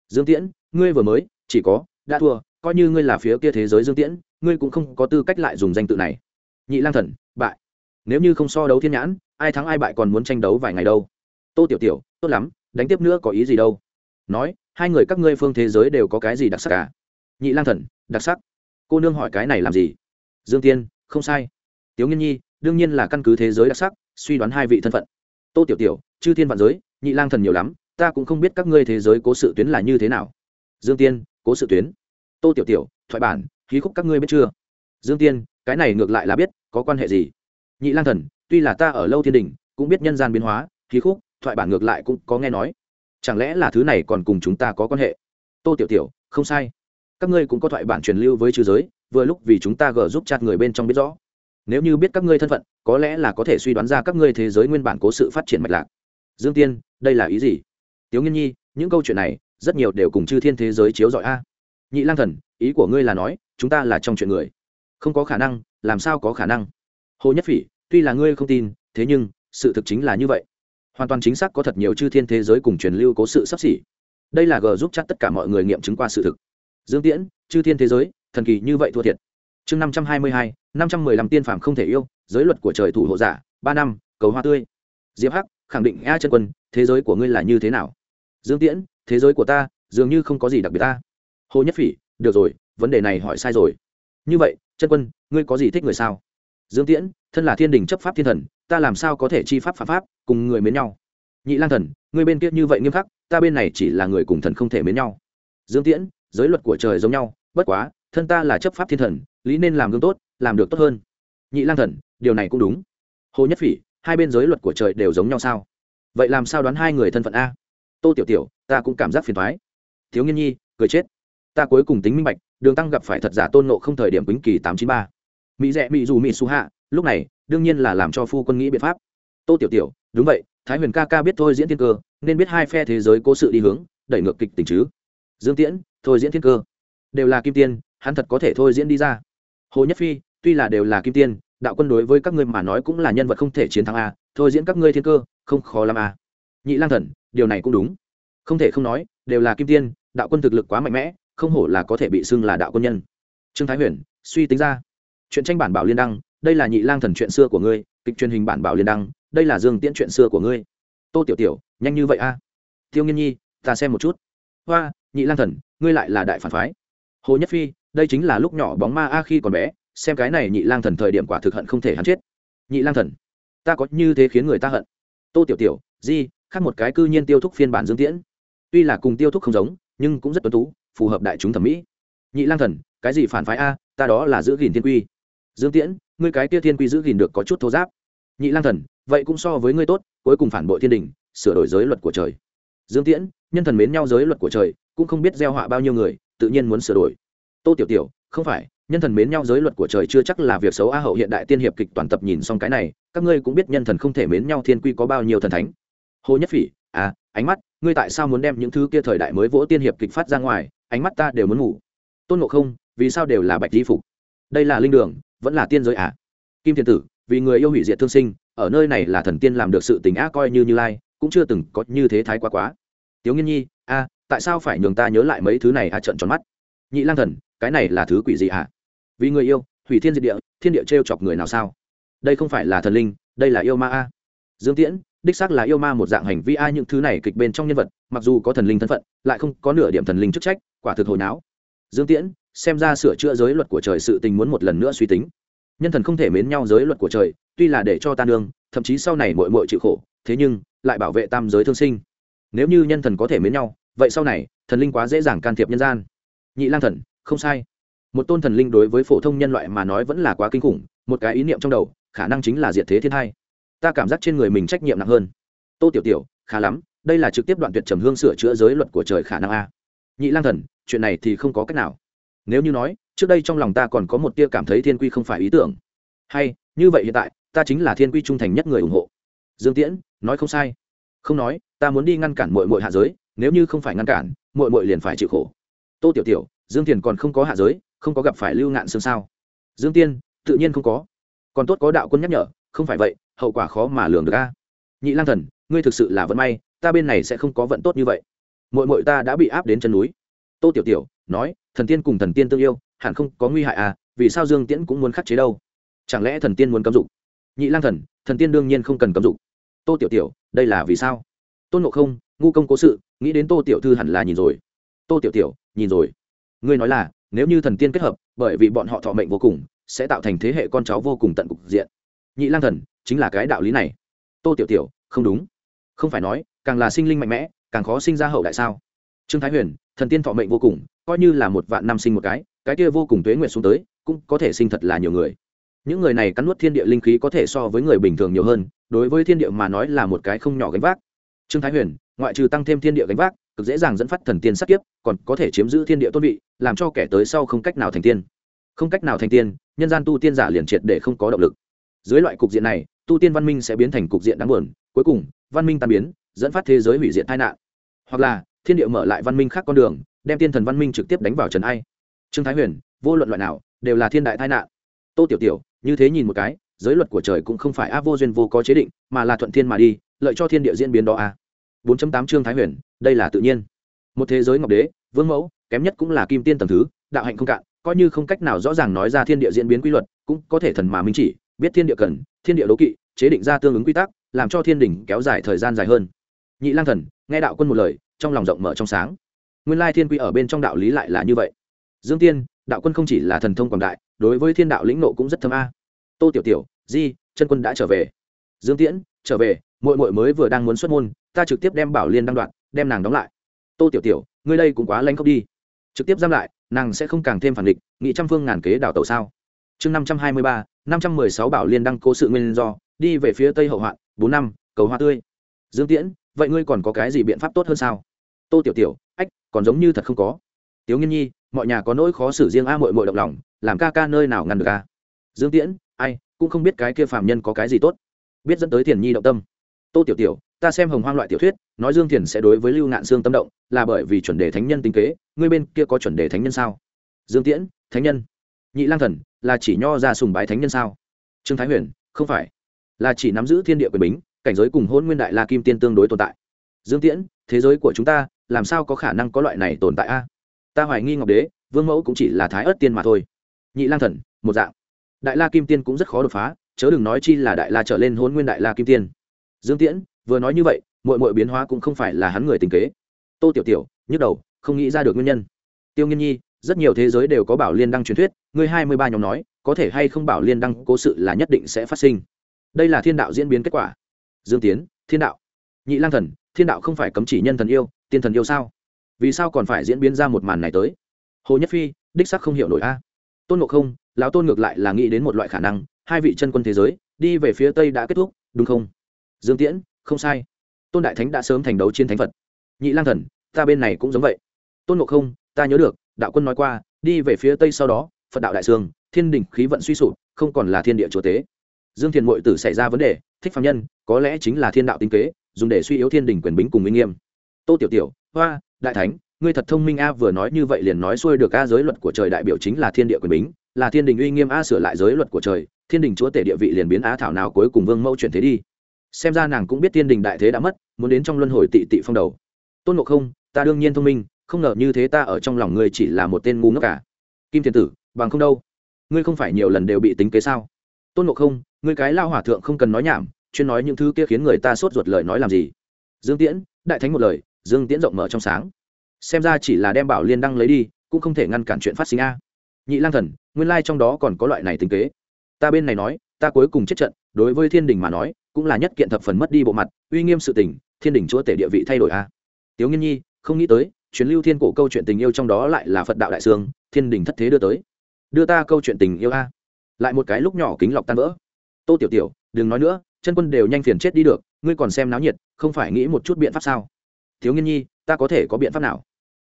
Dương tiễn, ngươi vừa mới, chỉ có, đã thua, coi như ngươi là phía kia thế giới dương tiễn, ngươi cũng không có tư cách lại dùng danh tự này. Nhị lang thần, bại. Nếu như không so đấu thiên nhãn, ai thắng ai bại còn muốn tranh đấu vài ngày đâu. Tô tiểu tiểu, tốt lắm, đánh tiếp nữa có ý gì đâu. Nói, hai người các ngươi phương thế giới đều có cái gì đặc sắc cả? Nhị lang thần, đặc sắc. Cô nương hỏi cái này làm gì? Dương tiên, không sai. Tiếu nghiên nhi, đương nhiên là căn cứ thế giới đặc sắc, suy đoán hai vị thân phận. Tô tiểu tiểu, chư thiên vạn giới, nhị lang thần nhiều lắm, ta cũng không biết các ngươi thế giới cố sự tuyến là như thế nào. Dương tiên, cố sự tuyến. Tô tiểu tiểu, thoại bản khí khúc các ngươi biết chưa? Dương tiên, cái này ngược lại là biết, có quan hệ gì? Nhị lang thần, tuy là ta ở lâu thiên đình cũng biết nhân gian biến hóa khí khúc, thoại bản ngược lại cũng có nghe nói. Chẳng lẽ là thứ này còn cùng chúng ta có quan hệ? Tô tiểu tiểu, không sai. Các ngươi cũng có thoại bản truyền lưu với trừ giới vừa lúc vì chúng ta gỡ giúp chặt người bên trong biết rõ. Nếu như biết các ngươi thân phận, có lẽ là có thể suy đoán ra các ngươi thế giới nguyên bản cố sự phát triển mạch lạc. Dương tiên, đây là ý gì? Tiếu nghiên nhi, những câu chuyện này, rất nhiều đều cùng chư thiên thế giới chiếu dọi a. Nhị lang thần, ý của ngươi là nói, chúng ta là trong chuyện người. Không có khả năng, làm sao có khả năng? Hồ nhất phỉ, tuy là ngươi không tin, thế nhưng, sự thực chính là như vậy. Hoàn toàn chính xác có thật nhiều chư thiên thế giới cùng truyền lưu cố sự sắp xỉ. Đây là g giúp chắc tất cả mọi người nghiệm chứng qua sự thực. Dương tiễn, chư thiên thế giới thần kỳ như vậy thua thiệt. Chương năm trăm hai mươi hai, năm trăm mười lăm tiên phạm không thể yêu, giới luật của trời thủ hộ giả, ba năm, cầu hoa tươi. Diệp hắc, khẳng định a chân quân, thế giới của ngươi là như thế nào? Dương tiễn, thế giới của ta, dường như không có gì đặc biệt ta. Hồ nhất phỉ, được rồi, vấn đề này hỏi sai rồi. Như vậy, chân quân, ngươi có gì thích người sao? Dương tiễn, thân là thiên đình chấp pháp thiên thần, ta làm sao có thể chi pháp phạm pháp, cùng người mến nhau? Nhị lang thần, ngươi bên kia như vậy nghiêm khắc, ta bên này chỉ là người cùng thần không thể mến nhau. Dương tiễn, giới luật của trời giống nhau, bất quá thân ta là chấp pháp thiên thần, lý nên làm gương tốt, làm được tốt hơn. Nhị lang thần, điều này cũng đúng. Hồ nhất phỉ, hai bên giới luật của trời đều giống nhau sao? Vậy làm sao đoán hai người thân phận a? Tô tiểu tiểu, ta cũng cảm giác phiền thoái thiếu nghiên nhi, cười chết. Ta cuối cùng tính minh bạch, đường tăng gặp phải thật giả tôn nộ không thời điểm quýnh kỳ tám chín ba. Mỹ rẽ mỹ dù mỹ su hạ, lúc này, đương nhiên là làm cho phu quân nghĩ biện pháp. Tô tiểu tiểu, đúng vậy, thái huyền ca ca biết thôi diễn thiên cơ, nên biết hai phe thế giới cố sự đi hướng, đẩy ngược kịch tình chứ. Dương tiễn, thôi diễn thiên cơ. Đều là kim tiên hắn thật có thể thôi diễn đi ra. Hồ nhất phi, tuy là đều là kim tiên, đạo quân đối với các ngươi mà nói cũng là nhân vật không thể chiến thắng a, thôi diễn các ngươi thiên cơ, không khó làm a. Nhị lang thần, điều này cũng đúng. Không thể không nói, đều là kim tiên, đạo quân thực lực quá mạnh mẽ, không hổ là có thể bị xưng là đạo quân nhân. Trương thái huyền, suy tính ra. Chuyện tranh bản bảo liên đăng, đây là nhị lang thần chuyện xưa của ngươi, kịch truyền hình bản bảo liên đăng, đây là dương tiễn chuyện xưa của ngươi. Tô tiểu tiểu, nhanh như vậy a. Tiêu nghiên nhi, ta xem một chút. Hoa, nhị lang thần, ngươi lại là đại phản phái. Hồ nhất phi đây chính là lúc nhỏ bóng ma a khi còn bé, xem cái này nhị lang thần thời điểm quả thực hận không thể hắn chết. Nhị lang thần, ta có như thế khiến người ta hận. Tô tiểu tiểu, di, khác một cái cư nhiên tiêu thúc phiên bản dương tiễn. Tuy là cùng tiêu thúc không giống, nhưng cũng rất tuấn tú, phù hợp đại chúng thẩm mỹ. Nhị lang thần, cái gì phản phái a, ta đó là giữ gìn thiên quy. Dương tiễn, ngươi cái kia thiên quy giữ gìn được có chút thô giáp. Nhị lang thần, vậy cũng so với ngươi tốt, cuối cùng phản bội thiên đình, sửa đổi giới luật của trời. Dương tiễn, nhân thần mến nhau giới luật của trời, cũng không biết gieo họa bao nhiêu người, tự nhiên muốn sửa đổi tô tiểu tiểu, không phải, nhân thần mến nhau giới luật của trời chưa chắc là việc xấu a hậu hiện đại tiên hiệp kịch toàn tập nhìn xong cái này, các ngươi cũng biết nhân thần không thể mến nhau thiên quy có bao nhiêu thần thánh. Hồ nhất phỉ à ánh mắt, ngươi tại sao muốn đem những thứ kia thời đại mới vỗ tiên hiệp kịch phát ra ngoài, ánh mắt ta đều muốn ngủ. Tôn ngộ không, vì sao đều là bạch di phục? Đây là linh đường, vẫn là tiên giới à? Kim thiên tử, vì người yêu hủy diệt thương sinh, ở nơi này là thần tiên làm được sự tình á coi như như lai, cũng chưa từng có như thế thái quá quá. Tiếu nghiên nhi a tại sao phải nhường ta nhớ lại mấy thứ này a trận tròn mắt? Nhị lang thần cái này là thứ quỷ gì ạ vì người yêu, hủy thiên diệt địa, thiên địa t r e o chọc người nào sao? Đây không phải là thần linh, đây là yêu ma a. Dương tiễn, đích xác là yêu ma một dạng hành vi a những thứ này kịch bên trong nhân vật, mặc dù có thần linh thân phận, lại không có nửa điểm thần linh chức trách, quả thực hồi não. Dương tiễn, xem ra sửa chữa giới luật của trời sự tình muốn một lần nữa suy tính. Nhân thần không thể mến nhau giới luật của trời, tuy là để cho ta nương, thậm chí sau này mội mội chịu khổ, thế nhưng, lại bảo vệ tam giới thương sinh. Nếu như nhân thần có thể mến nhau, vậy sau này, thần linh quá dễ dàng can thiệp nhân gian. Nhị lang thần không sai. Một tôn thần linh đối với phổ thông nhân loại mà nói vẫn là quá kinh khủng, một cái ý niệm trong đầu, khả năng chính là diệt thế thiên hai ta cảm giác trên người mình trách nhiệm nặng hơn. Tô tiểu tiểu, khá lắm, đây là trực tiếp đoạn tuyệt trầm hương sửa chữa giới luật của trời khả năng a. Nhị lang thần, chuyện này thì không có cách nào. Nếu như nói, trước đây trong lòng ta còn có một tia cảm thấy thiên quy không phải ý tưởng. Hay, như vậy hiện tại, ta chính là thiên quy trung thành nhất người ủng hộ. Dương tiễn, nói không sai. Không nói, ta muốn đi ngăn cản mội mội hạ giới, nếu như không phải ngăn cản mội mội liền phải chịu khổ. Tô tiểu tiểu dương thiền còn không có hạ giới, không có gặp phải lưu ngạn xương sao? Dương tiên, tự nhiên không có. Còn tốt có đạo quân nhắc nhở, không phải vậy, hậu quả khó mà lường được a. Nhị lang thần, ngươi thực sự là vận may, ta bên này sẽ không có vận tốt như vậy. Mội mội ta đã bị áp đến chân núi. Tô tiểu tiểu, nói, thần tiên cùng thần tiên tương yêu, hẳn không có nguy hại à vì sao dương tiễn cũng muốn khắc chế đâu? Chẳng lẽ thần tiên muốn cấm dục? Nhị lang thần thần tiên đương nhiên không cần cấm dục. Tô tiểu tiểu, đây là vì sao? Tôn ngộ không, ngu công cố sự, nghĩ đến tô tiểu thư hẳn là nhìn rồi. Tô tiểu tiểu, nhìn rồi ngươi nói là, nếu như thần tiên kết hợp, bởi vì bọn họ thọ mệnh vô cùng, sẽ tạo thành thế hệ con cháu vô cùng tận cục diện. Nhị lang thần, chính là cái đạo lý này. Tô tiểu tiểu, không đúng. Không phải nói, càng là sinh linh mạnh mẽ, càng khó sinh ra hậu đại sao? Trương thái huyền, thần tiên thọ mệnh vô cùng, coi như là một vạn năm sinh một cái cái kia vô cùng tuế nguyện xuống tới, cũng có thể sinh thật là nhiều người. Những người này cắn nuốt thiên địa linh khí có thể so với người bình thường nhiều hơn, đối với thiên địa mà nói là một cái không nhỏ gánh vác. Trương thái huyền, ngoại trừ tăng thêm thiên địa gánh vác cực dễ dàng dẫn phát thần tiên sát kiếp, còn có thể chiếm giữ thiên địa tôn vị, làm cho kẻ tới sau không cách nào thành tiên. Không cách nào thành tiên, nhân gian tu tiên giả liền triệt để không có động lực. Dưới loại cục diện này, tu tiên văn minh sẽ biến thành cục diện đáng buồn, cuối cùng, văn minh tan biến, dẫn phát thế giới hủy diệt tai nạn. Hoặc là, thiên địa mở lại văn minh khác con đường, đem tiên thần văn minh trực tiếp đánh vào trần ai. Trương thái huyền, vô luận loại nào, đều là thiên đại tai nạn. Tô tiểu tiểu, như thế nhìn một cái, giới luật của trời cũng không phải a vô duyên vô có chế định, mà là thuận thiên mà đi, lợi cho thiên địa diễn biến đó a. Bốn tám trương thái huyền đây là tự nhiên. Một thế giới ngọc đế, vương mẫu, kém nhất cũng là kim tiên tầng thứ, đạo hạnh không cạn, coi như không cách nào rõ ràng nói ra thiên địa diễn biến quy luật, cũng có thể thần mà minh chỉ, biết thiên địa cần, thiên địa đố kỵ, chế định ra tương ứng quy tắc, làm cho thiên đỉnh kéo dài thời gian dài hơn. Nhị lang thần, nghe đạo quân một lời, trong lòng rộng mở trong sáng. Nguyên lai thiên quy ở bên trong đạo lý lại là như vậy. Dương tiên, đạo quân không chỉ là thần thông quảng đại, đối với thiên đạo lĩnh nộ cũng rất thâm a. Tô tiểu tiểu, di, chân quân đã trở về. Dương tiễn, trở về, muội muội mới vừa đang muốn xuất môn, ta trực tiếp đem bảo liên đăng đoạn đem nàng đóng lại. Tô tiểu tiểu, ngươi đây cũng quá lanh khóc đi. Trực tiếp giam lại, nàng sẽ không càng thêm phản địch nghị trăm phương ngàn kế đảo tàu sao? Chương năm trăm hai mươi ba, năm trăm mười sáu bảo liên đăng cố sự nguyên do, đi về phía tây hậu hoạn, bốn năm, cầu hoa tươi. Dương tiễn, vậy ngươi còn có cái gì biện pháp tốt hơn sao? Tô tiểu tiểu, ách, còn giống như thật không có. Tiếu nghiên nhi, mọi nhà có nỗi khó xử riêng a mội mội động lòng, làm ca ca nơi nào ngăn được a? Dương tiễn, ai, cũng không biết cái kia phạm nhân có cái gì tốt. Biết dẫn tới thiền nhi động tâm. Tô tiểu tiểu, ta xem hồng hoang loại tiểu thuyết nói dương thiền sẽ đối với lưu ngạn dương tâm động, là bởi vì chuẩn đề thánh nhân tính kế, ngươi bên kia có chuẩn đề thánh nhân sao? Dương tiễn, thánh nhân. Nhị lang thần, là chỉ nho ra sùng bái thánh nhân sao? Trương thái huyền, không phải. Là chỉ nắm giữ thiên địa quyền bính, cảnh giới cùng hôn nguyên đại la kim tiên tương đối tồn tại. Dương tiễn, thế giới của chúng ta, làm sao có khả năng có loại này tồn tại a? Ta hoài nghi ngọc đế, vương mẫu cũng chỉ là thái ớt tiên mà thôi. Nhị lang thần, một dạng. Đại la kim tiên cũng rất khó đột phá, chớ đừng nói chi là đại la trở lên hôn nguyên đại la kim tiên. Dương tiễn, vừa nói như vậy mọi mọi biến hóa cũng không phải là hắn người tình kế. Tô tiểu tiểu, nhức đầu, không nghĩ ra được nguyên nhân. Tiêu nghiên nhi, rất nhiều thế giới đều có bảo liên đăng truyền thuyết ngươi hai mươi ba nhóm nói, có thể hay không bảo liên đăng cố sự là nhất định sẽ phát sinh. Đây là thiên đạo diễn biến kết quả. Dương tiến, thiên đạo. Nhị lang thần, thiên đạo không phải cấm chỉ nhân thần yêu, tiên thần yêu sao? Vì sao còn phải diễn biến ra một màn này tới? Hồ nhất phi, đích sắc không hiểu nổi a. Tôn ngộ không, lão tôn ngược lại là nghĩ đến một loại khả năng, hai vị chân quân thế giới, đi về phía tây đã kết thúc, đúng không? Dương tiễn, không sai tôn đại thánh đã sớm thành đấu chiến thánh phật nhị lang thần ta bên này cũng giống vậy tôn ngộ không ta nhớ được đạo quân nói qua đi về phía tây sau đó phật đạo đại sương thiên đình khí vận suy sụp không còn là thiên địa chúa tế dương thiền mội tử xảy ra vấn đề thích phạm nhân có lẽ chính là thiên đạo tinh kế dùng để suy yếu thiên đình quyền bính cùng minh nghiêm tô tiểu tiểu hoa đại thánh ngươi thật thông minh a vừa nói như vậy liền nói xuôi được a giới luật của trời đại biểu chính là thiên địa quyền bính là thiên đình uy nghiêm a sửa lại giới luật của trời thiên đình chúa tể địa vị liền biến á thảo nào cuối cùng vương mẫu chuyển thế đi xem ra nàng cũng biết thiên đình đại thế đã mất, muốn đến trong luân hồi tị tị phong đầu. Tôn ngộ không, ta đương nhiên thông minh, không ngờ như thế ta ở trong lòng ngươi chỉ là một tên ngu ngốc cả. Kim thiên tử, bằng không đâu. Ngươi không phải nhiều lần đều bị tính kế sao? Tôn ngộ không, ngươi cái lao hỏa thượng không cần nói nhảm, chuyên nói những thứ kia khiến người ta sốt ruột lời nói làm gì? Dương tiễn, đại thánh một lời, dương tiễn rộng mở trong sáng. Xem ra chỉ là đem bảo liên đăng lấy đi, cũng không thể ngăn cản chuyện phát sinh a. Nhị lang thần, nguyên lai trong đó còn có loại này tính kế. Ta bên này nói, ta cuối cùng chết trận, đối với thiên đình mà nói cũng là nhất kiện thập phần mất đi bộ mặt, uy nghiêm sự tình, thiên đình chúa tể địa vị thay đổi a. Tiếu nghiên nhi, không nghĩ tới chuyến lưu thiên cổ câu chuyện tình yêu trong đó lại là phật đạo đại sương thiên đình thất thế đưa tới. Đưa ta câu chuyện tình yêu a. Lại một cái lúc nhỏ kính lọc tan vỡ. Tô tiểu tiểu, đừng nói nữa, chân quân đều nhanh phiền chết đi được, ngươi còn xem náo nhiệt, không phải nghĩ một chút biện pháp sao? Thiếu nghiên nhi, ta có thể có biện pháp nào?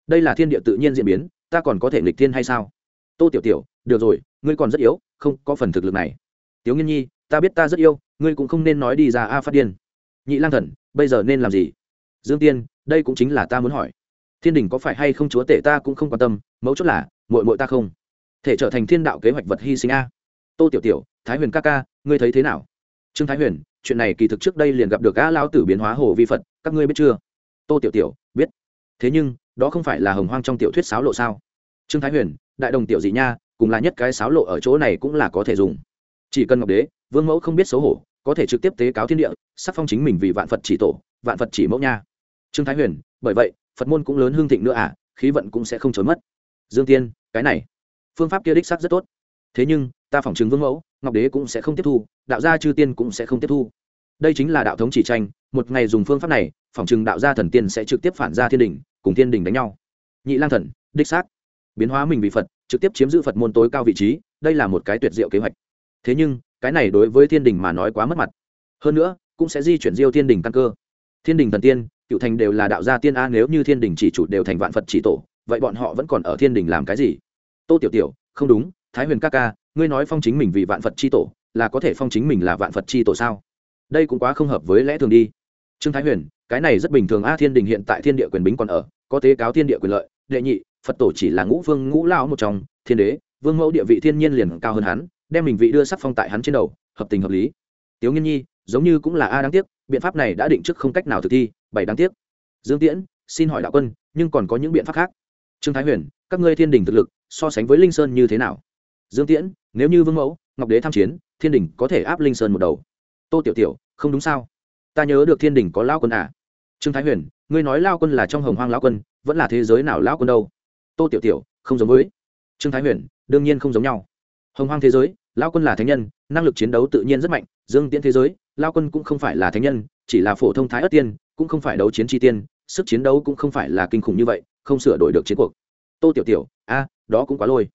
Đây là thiên địa tự nhiên diễn biến, ta còn có thể nghịch thiên hay sao? Tô tiểu tiểu, được rồi, ngươi còn rất yếu, không có phần thực lực này. Thiếu nghiên nhi, ta biết ta rất yêu ngươi cũng không nên nói đi ra a phát điên. Nhị lang thần, bây giờ nên làm gì? Dương tiên, đây cũng chính là ta muốn hỏi. Thiên đình có phải hay không chúa tể ta cũng không quan tâm, mấu chốt là mội mội ta không. Thể trở thành thiên đạo kế hoạch vật hy sinh a. Tô tiểu tiểu, thái huyền ca ca, ngươi thấy thế nào? Trương thái huyền, chuyện này kỳ thực trước đây liền gặp được a lao tử biến hóa hồ vi phật, các ngươi biết chưa? Tô tiểu tiểu, biết. Thế nhưng, đó không phải là hồng hoang trong tiểu thuyết sáo lộ sao? Trương thái huyền, đại đồng tiểu dị nha, cùng là nhất cái sáo lộ ở chỗ này cũng là có thể dùng. Chỉ cần ngọc đế, vương mẫu không biết xấu hổ có thể trực tiếp tế cáo thiên địa, sắc phong chính mình vì vạn phật chỉ tổ, vạn phật chỉ mẫu nha. Trương thái huyền, bởi vậy, phật môn cũng lớn hương thịnh nữa à khí vận cũng sẽ không trốn mất. Dương tiên, cái này, phương pháp kia đích xác rất tốt. Thế nhưng, ta phỏng chứng vương mẫu, ngọc đế cũng sẽ không tiếp thu, đạo gia chư tiên cũng sẽ không tiếp thu. Đây chính là đạo thống chỉ tranh, một ngày dùng phương pháp này, phỏng chứng đạo gia thần tiên sẽ trực tiếp phản ra thiên đình, cùng thiên đình đánh nhau. Nhị lang thần, đích xác, biến hóa mình vì phật, trực tiếp chiếm giữ phật môn tối cao vị trí, đây là một cái tuyệt diệu kế hoạch. Thế nhưng cái này đối với thiên đình mà nói quá mất mặt. Hơn nữa, cũng sẽ di chuyển diêu thiên đình căn cơ. Thiên đình thần tiên, cựu thành đều là đạo gia tiên a, nếu như thiên đình chỉ chủ đều thành vạn phật chỉ tổ, vậy bọn họ vẫn còn ở thiên đình làm cái gì? Tô tiểu tiểu, không đúng, thái huyền ca ca, ngươi nói phong chính mình vì vạn phật c h i tổ, là có thể phong chính mình là vạn phật c h i tổ sao? Đây cũng quá không hợp với lẽ thường đi. Trương thái huyền, cái này rất bình thường a, thiên đình hiện tại thiên địa quyền bính còn ở, có tế cáo thiên địa quyền lợi, đệ nhị, phật tổ chỉ là ngũ vương ngũ lao một trong, thiên đế, vương mẫu địa vị thiên nhiên liền cao hơn hắn đem mình vị đưa sắc phong tại hắn trên đầu, hợp tình hợp lý. Tiếu nghiên nhi, giống như cũng là a đáng tiếc, biện pháp này đã định trước không cách nào thực thi bảy đáng tiếc. Dương tiễn, xin hỏi đạo quân, nhưng còn có những biện pháp khác. Trương thái huyền, các ngươi thiên đình thực lực, so sánh với linh sơn như thế nào? Dương tiễn, nếu như vương mẫu, ngọc đế tham chiến, thiên đình có thể áp linh sơn một đầu. Tô tiểu tiểu, không đúng sao? Ta nhớ được thiên đình có lao quân à? Trương thái huyền, ngươi nói lao quân là trong hồng hoang lao quân, vẫn là thế giới nào lao quân đâu? Tô tiểu tiểu, không giống với. Trương thái huyền, đương nhiên không giống nhau. Hồng hoang thế giới lao quân là thánh nhân, năng lực chiến đấu tự nhiên rất mạnh, dương tiễn thế giới, lao quân cũng không phải là thánh nhân, chỉ là phổ thông thái ất tiên, cũng không phải đấu chiến tri tiên, sức chiến đấu cũng không phải là kinh khủng như vậy, không sửa đổi được chiến cuộc. Tô tiểu tiểu, a, đó cũng quá lôi.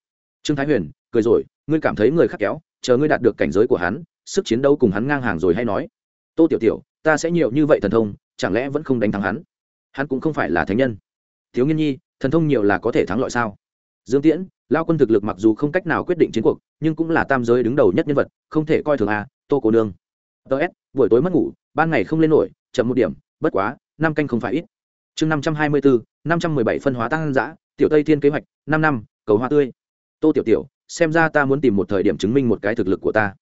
Trương thái huyền, cười rồi, ngươi cảm thấy người khác kéo, chờ ngươi đạt được cảnh giới của hắn, sức chiến đấu cùng hắn ngang hàng rồi hay nói. Tô tiểu tiểu, ta sẽ nhiều như vậy thần thông, chẳng lẽ vẫn không đánh thắng hắn? Hắn cũng không phải là thánh nhân. Thiếu nghiên nhi, thần thông nhiều là có thể thắng lợi sao? Dương tiễn lao quân thực lực mặc dù không cách nào quyết định chiến cuộc, nhưng cũng là tam giới đứng đầu nhất nhân vật, không thể coi thường a, tô cổ nương. Ts buổi tối mất ngủ, ban ngày không lên nổi, chậm một điểm, bất quá, năm canh không phải ít. Chương năm trăm hai mươi bốn, năm trăm mười bảy phân hóa tăng giã tiểu tây thiên kế hoạch, năm năm, cầu hoa tươi. Tô tiểu tiểu, xem ra ta muốn tìm một thời điểm chứng minh một cái thực lực của ta.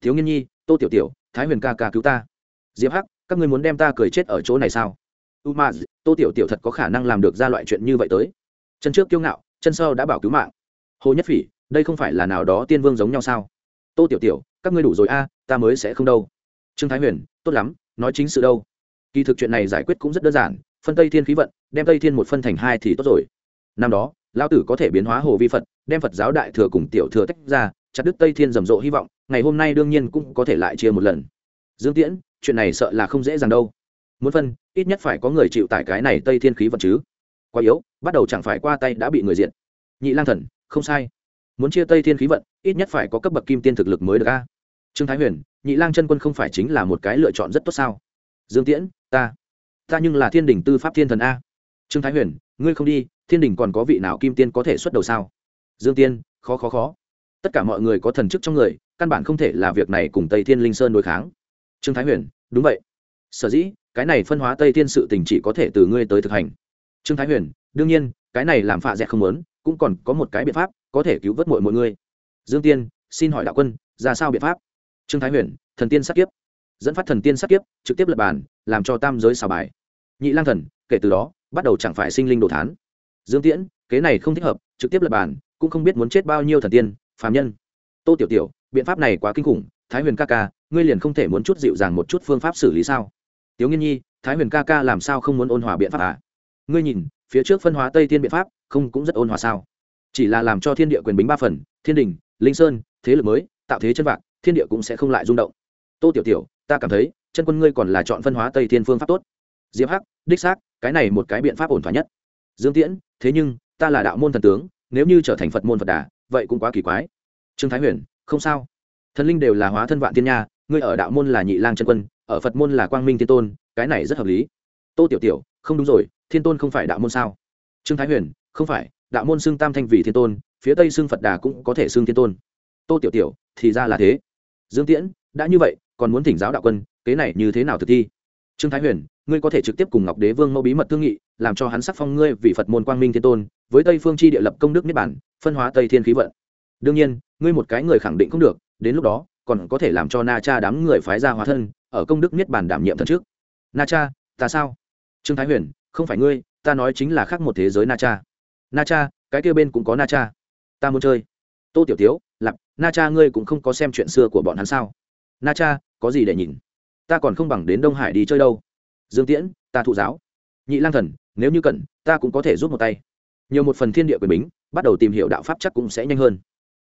Thiếu nghiên nhi, tô tiểu tiểu, thái huyền ca ca cứu ta. Diệp hắc, các ngươi muốn đem ta cười chết ở chỗ này sao? U ma tô tiểu tiểu thật có khả năng làm được ra loại chuyện như vậy tới. Chân trước kiêu ngạo, chân sau đã bảo cứu mạng hồ nhất phỉ, đây không phải là nào đó tiên vương giống nhau sao? Tô tiểu tiểu, các ngươi đủ rồi a, ta mới sẽ không đâu. Trương thái huyền, tốt lắm, nói chính sự đâu. Kỳ thực chuyện này giải quyết cũng rất đơn giản, phân tây thiên khí vận, đem tây thiên một phân thành hai thì tốt rồi. Năm đó lao tử có thể biến hóa hồ vi phật, đem phật giáo đại thừa cùng tiểu thừa tách ra, chặt đứt tây thiên rầm rộ hy vọng, ngày hôm nay đương nhiên cũng có thể lại chia một lần. Dương tiễn, chuyện này sợ là không dễ dàng đâu. Muốn phân, ít nhất phải có người chịu tải cái này tây thiên khí vận chứ. Quá yếu, bắt đầu chẳng phải qua tay đã bị người diện nhị lang thần không sai. Muốn chia tây thiên khí vận, ít nhất phải có cấp bậc kim tiên thực lực mới được a. Trương thái huyền, nhị lang chân quân không phải chính là một cái lựa chọn rất tốt sao? Dương tiễn, ta ta nhưng là thiên đình tư pháp thiên thần a. Trương thái huyền, ngươi không đi, thiên đình còn có vị nào kim tiên có thể xuất đầu sao? Dương tiên khó khó khó. Tất cả mọi người có thần chức trong người, căn bản không thể là việc này cùng tây thiên linh sơn đối kháng. Trương thái huyền, đúng vậy. Sở dĩ, cái này phân hóa tây thiên sự tình chỉ có thể từ ngươi tới thực hành. Trương thái huyền, đương nhiên, cái này làm phạ dẹt không lớn cũng còn có một cái biện pháp, có thể cứu vớt mọi mọi người dương tiên, xin hỏi đạo quân, ra sao biện pháp? Trương thái huyền, thần tiên sát kiếp. Dẫn phát thần tiên sát kiếp, trực tiếp lập bàn, làm cho tam giới xào bài. Nhị lang thần, kể từ đó, bắt đầu chẳng phải sinh linh đồ thán. Dương tiễn, kế này không thích hợp, trực tiếp lập bàn, cũng không biết muốn chết bao nhiêu thần tiên, phàm nhân. Tô tiểu tiểu, biện pháp này quá kinh khủng, thái huyền ca ca, ngươi liền không thể muốn chút dịu dàng một chút phương pháp xử lý sao? Tiếu nghiên nhi, thái huyền ca ca làm sao không muốn ôn hòa biện pháp à? Ngươi nhìn phía trước phân hóa tây thiên biện pháp, không cũng rất ôn hòa sao? Chỉ là làm cho thiên địa quyền bính ba phần, thiên đình, linh sơn, thế lực mới, tạo thế chân vạc, thiên địa cũng sẽ không lại rung động. Tô tiểu tiểu, ta cảm thấy, chân quân ngươi còn là chọn phân hóa tây thiên phương pháp tốt. Diệp hắc, đích xác, cái này một cái biện pháp ổn thỏa nhất. Dương tiễn, thế nhưng, ta là đạo môn thần tướng, nếu như trở thành phật môn phật đà, vậy cũng quá kỳ quái. Trương thái huyền, không sao. Thần linh đều là hóa thân vạn thiên nha, ngươi ở đạo môn là nhị lang chân quân, ở phật môn là quang minh thiên tôn, cái này rất hợp lý. Tô tiểu tiểu không đúng rồi, thiên tôn không phải đạo môn sao? Trương thái huyền, không phải, đạo môn xưng tam thanh vì thiên tôn, phía tây xưng phật đà cũng có thể xưng thiên tôn. Tô tiểu tiểu, thì ra là thế. Dương tiễn, đã như vậy, còn muốn thỉnh giáo đạo quân, kế này như thế nào thực thi? Trương thái huyền, ngươi có thể trực tiếp cùng ngọc đế vương mẫu bí mật thương nghị, làm cho hắn sắc phong ngươi vì phật môn quang minh thiên tôn, với tây phương chi địa lập công đức niết bản phân hóa tây thiên khí vận. Đương nhiên, ngươi một cái người khẳng định không được, đến lúc đó, còn có thể làm cho na cha đám người phái ra hóa thân, ở công đức niết bản đảm nhiệm thần trước. Na cha, ta sao? Trương thái huyền, không phải ngươi, ta nói chính là khác một thế giới na cha. Na cha, cái kia bên cũng có na cha. Ta muốn chơi. Tô tiểu tiếu lặp na cha ngươi cũng không có xem chuyện xưa của bọn hắn sao? Na cha, có gì để nhìn? Ta còn không bằng đến đông hải đi chơi đâu. Dương tiễn, ta thụ giáo. Nhị lang thần, nếu như cần, ta cũng có thể giúp một tay. Nhiều một phần thiên địa quyền bính, bắt đầu tìm hiểu đạo pháp chắc cũng sẽ nhanh hơn.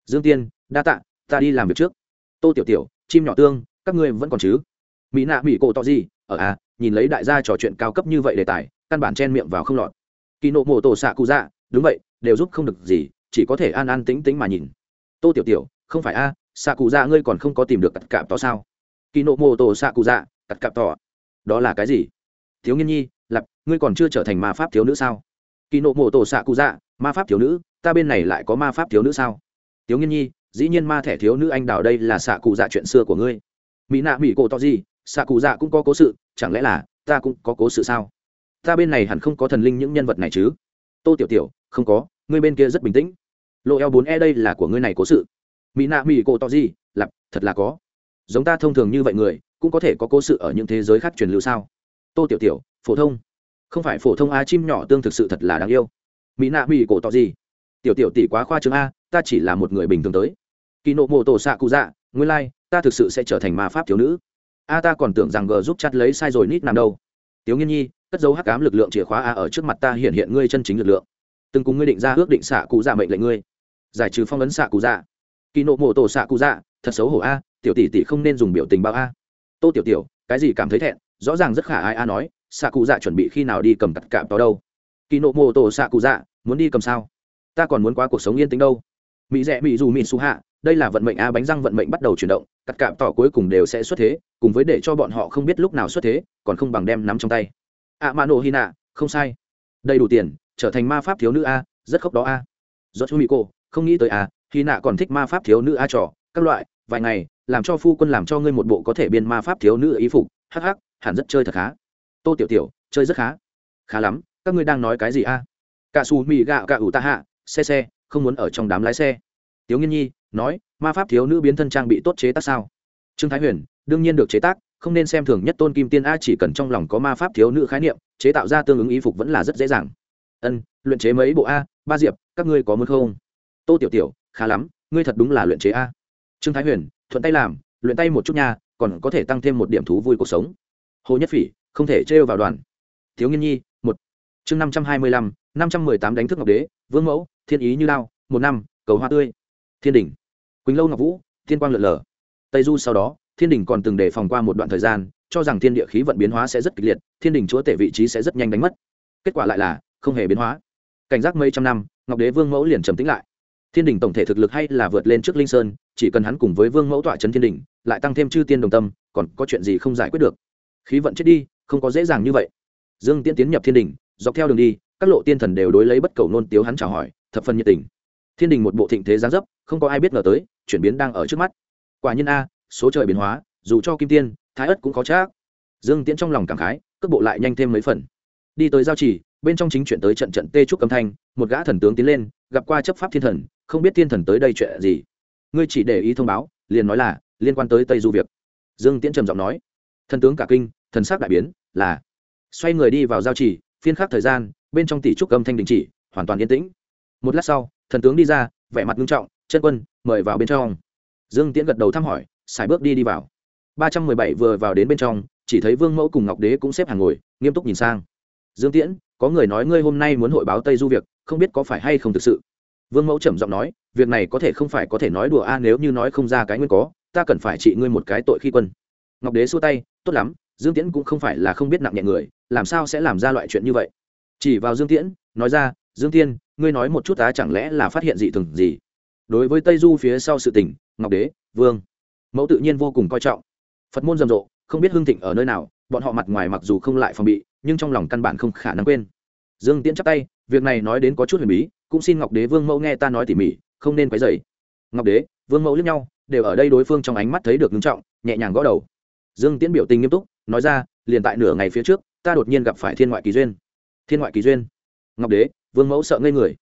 Dương tiên, đa tạ, ta đi làm việc trước. Tô tiểu tiểu chim nhỏ tương, các ngươi vẫn còn chứ? Mỹ nạ, mỹ cổ tỏ gì? Ở à nhìn lấy đại gia trò chuyện cao cấp như vậy đề tài, căn bản chen miệng vào không lọt. Kỳ nộ mộ tổ xạ cụ dạ đúng vậy, đều giúp không được gì, chỉ có thể an an tính tính mà nhìn. Tô tiểu tiểu, không phải a xạ cụ dạ ngươi còn không có tìm được cặp cạp tỏ sao? Kỳ nộ mộ tổ xạ cụ dạ cặp cạp tỏ đó là cái gì? Thiếu nghiên nhi lặp ngươi còn chưa trở thành ma pháp thiếu nữ sao? Kỳ nộ mộ tổ xạ cụ dạ ma pháp thiếu nữ, ta bên này lại có ma pháp thiếu nữ sao? Thiếu nghiên nhi, dĩ nhiên ma thẻ thiếu nữ anh đào đây là xạ cụ dạ chuyện xưa của ngươi. Mỹ nạ mỹ cổ to gì xạ cụ dạ cũng có cố sự chẳng lẽ là ta cũng có cố sự sao? Ta bên này hẳn không có thần linh những nhân vật này chứ? Tô tiểu tiểu không có ngươi bên kia rất bình tĩnh. Lộ eo bốn e đây là của ngươi này cố sự. Mỹ nạ mỹ cổ to gì lặp thật là có. Giống ta thông thường như vậy người cũng có thể có cố sự ở những thế giới khác truyền lưu sao? Tô tiểu tiểu phổ thông. Không phải phổ thông a chim nhỏ tương thực sự thật là đáng yêu. Mỹ nạ mỹ cổ to gì tiểu tiểu tỷ quá khoa trương a ta chỉ là một người bình thường tới. Kỳ nộ mộ tổ xạ cụ dạ nguyên lai、like, ta thực sự sẽ trở thành ma pháp thiếu nữ a ta còn tưởng rằng g giúp chặt lấy sai rồi nít nằm đâu. Tiếu nghiên nhi, cất dấu hắc cám lực lượng chìa khóa a ở trước mặt ta hiện hiện ngươi chân chính lực lượng. Từng cùng ngươi định ra ước định xạ cụ dạ mệnh lệnh ngươi. Giải trừ phong ấn xạ cụ dạ. Kỳ nộ mộ tổ xạ cụ dạ thật xấu hổ a, tiểu tỷ tỷ không nên dùng biểu tình bao a. Tô tiểu tiểu, cái gì cảm thấy thẹn? Rõ ràng rất khả ai a nói, xạ cụ dạ chuẩn bị khi nào đi cầm tất cạm đó đâu? Kỳ nộ mộ tổ xạ cụ dạ muốn đi cầm sao? Ta còn muốn qua cuộc sống yên tĩnh đâu. Mỹ rẽ mỹ dù, mỹ su hạ đây là vận mệnh a, bánh răng vận mệnh bắt đầu chuyển động tất cả tỏ cuối cùng đều sẽ xuất thế, cùng với để cho bọn họ không biết lúc nào xuất thế, còn không bằng đem nắm trong tay. A mano hina không sai. Đầy đủ tiền, trở thành ma pháp thiếu nữ a, rất khóc đó a. Do chú mỹ cô, không nghĩ tới a hy nạ còn thích ma pháp thiếu nữ a trò, các loại, vài ngày, làm cho phu quân làm cho ngươi một bộ có thể biên ma pháp thiếu nữ ý phục, hắc hắc, hẳn rất chơi thật khá. Tô tiểu tiểu, chơi rất khá. Khá lắm, các ngươi đang nói cái gì a? Cả xù mì gạo cả ủ ta hạ, xe xe, không muốn ở trong đám lái xe. Tiếu nghiên nhi nói, ma pháp thiếu nữ biến thân trang bị tốt chế tác sao? Trương thái huyền, đương nhiên được chế tác, không nên xem thường nhất tôn kim tiên a, chỉ cần trong lòng có ma pháp thiếu nữ khái niệm, chế tạo ra tương ứng y phục vẫn là rất dễ dàng. Ân, luyện chế mấy bộ a, ba diệp, các ngươi có muốn không? Tô tiểu tiểu, khá lắm, ngươi thật đúng là luyện chế a. Trương thái huyền, thuận tay làm, luyện tay một chút nha, còn có thể tăng thêm một điểm thú vui cuộc sống. Hồ nhất phỉ, không thể trêu vào đoàn. Thiếu nghiên nhi, một. Chương năm trăm hai mươi lăm, năm trăm mười tám đánh thức ngọc đế, vương mẫu, thiên ý như lao một năm, cầu hoa tươi. Thiên đình quỳnh lâu ngọc vũ thiên quang lượn lờ tây du sau đó thiên đình còn từng đề phòng qua một đoạn thời gian cho rằng thiên địa khí vận biến hóa sẽ rất kịch liệt thiên đình chúa tể vị trí sẽ rất nhanh đánh mất kết quả lại là không hề biến hóa cảnh giác mấy trăm năm ngọc đế vương mẫu liền trầm tĩnh lại thiên đình tổng thể thực lực hay là vượt lên trước linh sơn chỉ cần hắn cùng với vương mẫu tọa trấn thiên đình lại tăng thêm chư tiên đồng tâm còn có chuyện gì không giải quyết được khí vận chết đi không có dễ dàng như vậy dương Tiễn tiến nhập thiên đình dọc theo đường đi các lộ tiên thần đều đối lấy bất cầu nôn tiếu hắn chào hỏi thập phần nhiệt tình thiên đình một bộ thịnh thế giáng dấp không có ai biết ngờ tới chuyển biến đang ở trước mắt. Quả nhiên a, số trời biến hóa, dù cho kim tiên, thái ất cũng có chắc dương tiễn trong lòng cảm khái, cước bộ lại nhanh thêm mấy phần. Đi tới giao trì, bên trong chính chuyện tới trận trận tê trúc âm thanh, một gã thần tướng tiến lên, gặp qua chấp pháp thiên thần, không biết thiên thần tới đây chuyện gì. Ngươi chỉ để ý thông báo, liền nói là, liên quan tới tây du việc. Dương tiễn trầm giọng nói. Thần tướng cả kinh, thần sắc đại biến, là, xoay người đi vào giao trì, phiên khắc thời gian, bên trong tỷ trúc âm thanh đình chỉ, hoàn toàn yên tĩnh. Một lát sau, thần tướng đi ra, vẻ mặt nghiêm trọng, chân quân mời vào bên trong. Dương tiễn gật đầu thăm hỏi, xài bước đi đi vào. Ba trăm mười bảy vừa vào đến bên trong, chỉ thấy vương mẫu cùng ngọc đế cũng xếp hàng ngồi, nghiêm túc nhìn sang. Dương tiễn, có người nói ngươi hôm nay muốn hội báo tây du việc, không biết có phải hay không thực sự? Vương mẫu trầm giọng nói, việc này có thể không phải có thể nói đùa a, nếu như nói không ra cái nguyên có, ta cần phải trị ngươi một cái tội khi quân. Ngọc đế xua tay, tốt lắm, dương tiễn cũng không phải là không biết nặng nhẹ người, làm sao sẽ làm ra loại chuyện như vậy? Chỉ vào dương tiễn, nói ra, dương tiên, ngươi nói một chút ta chẳng lẽ là phát hiện dị thường gì? Đối với tây du phía sau sự tỉnh ngọc đế, vương, mẫu tự nhiên vô cùng coi trọng. Phật môn rầm rộ, không biết hương thịnh ở nơi nào, bọn họ mặt ngoài mặc dù không lại phòng bị, nhưng trong lòng căn bản không khả năng quên. Dương tiễn chắp tay, việc này nói đến có chút huyền bí, cũng xin ngọc đế, vương mẫu nghe ta nói tỉ mỉ, không nên quấy dày ngọc đế, vương mẫu lướt nhau, đều ở đây đối phương trong ánh mắt thấy được ngưng trọng, nhẹ nhàng gõ đầu. Dương tiễn biểu tình nghiêm túc, nói ra, liền tại nửa ngày phía trước, ta đột nhiên gặp phải thiên ngoại kỳ duyên. Thiên ngoại kỳ duyên. Ngọc đế, vương mẫu sợ ngây người.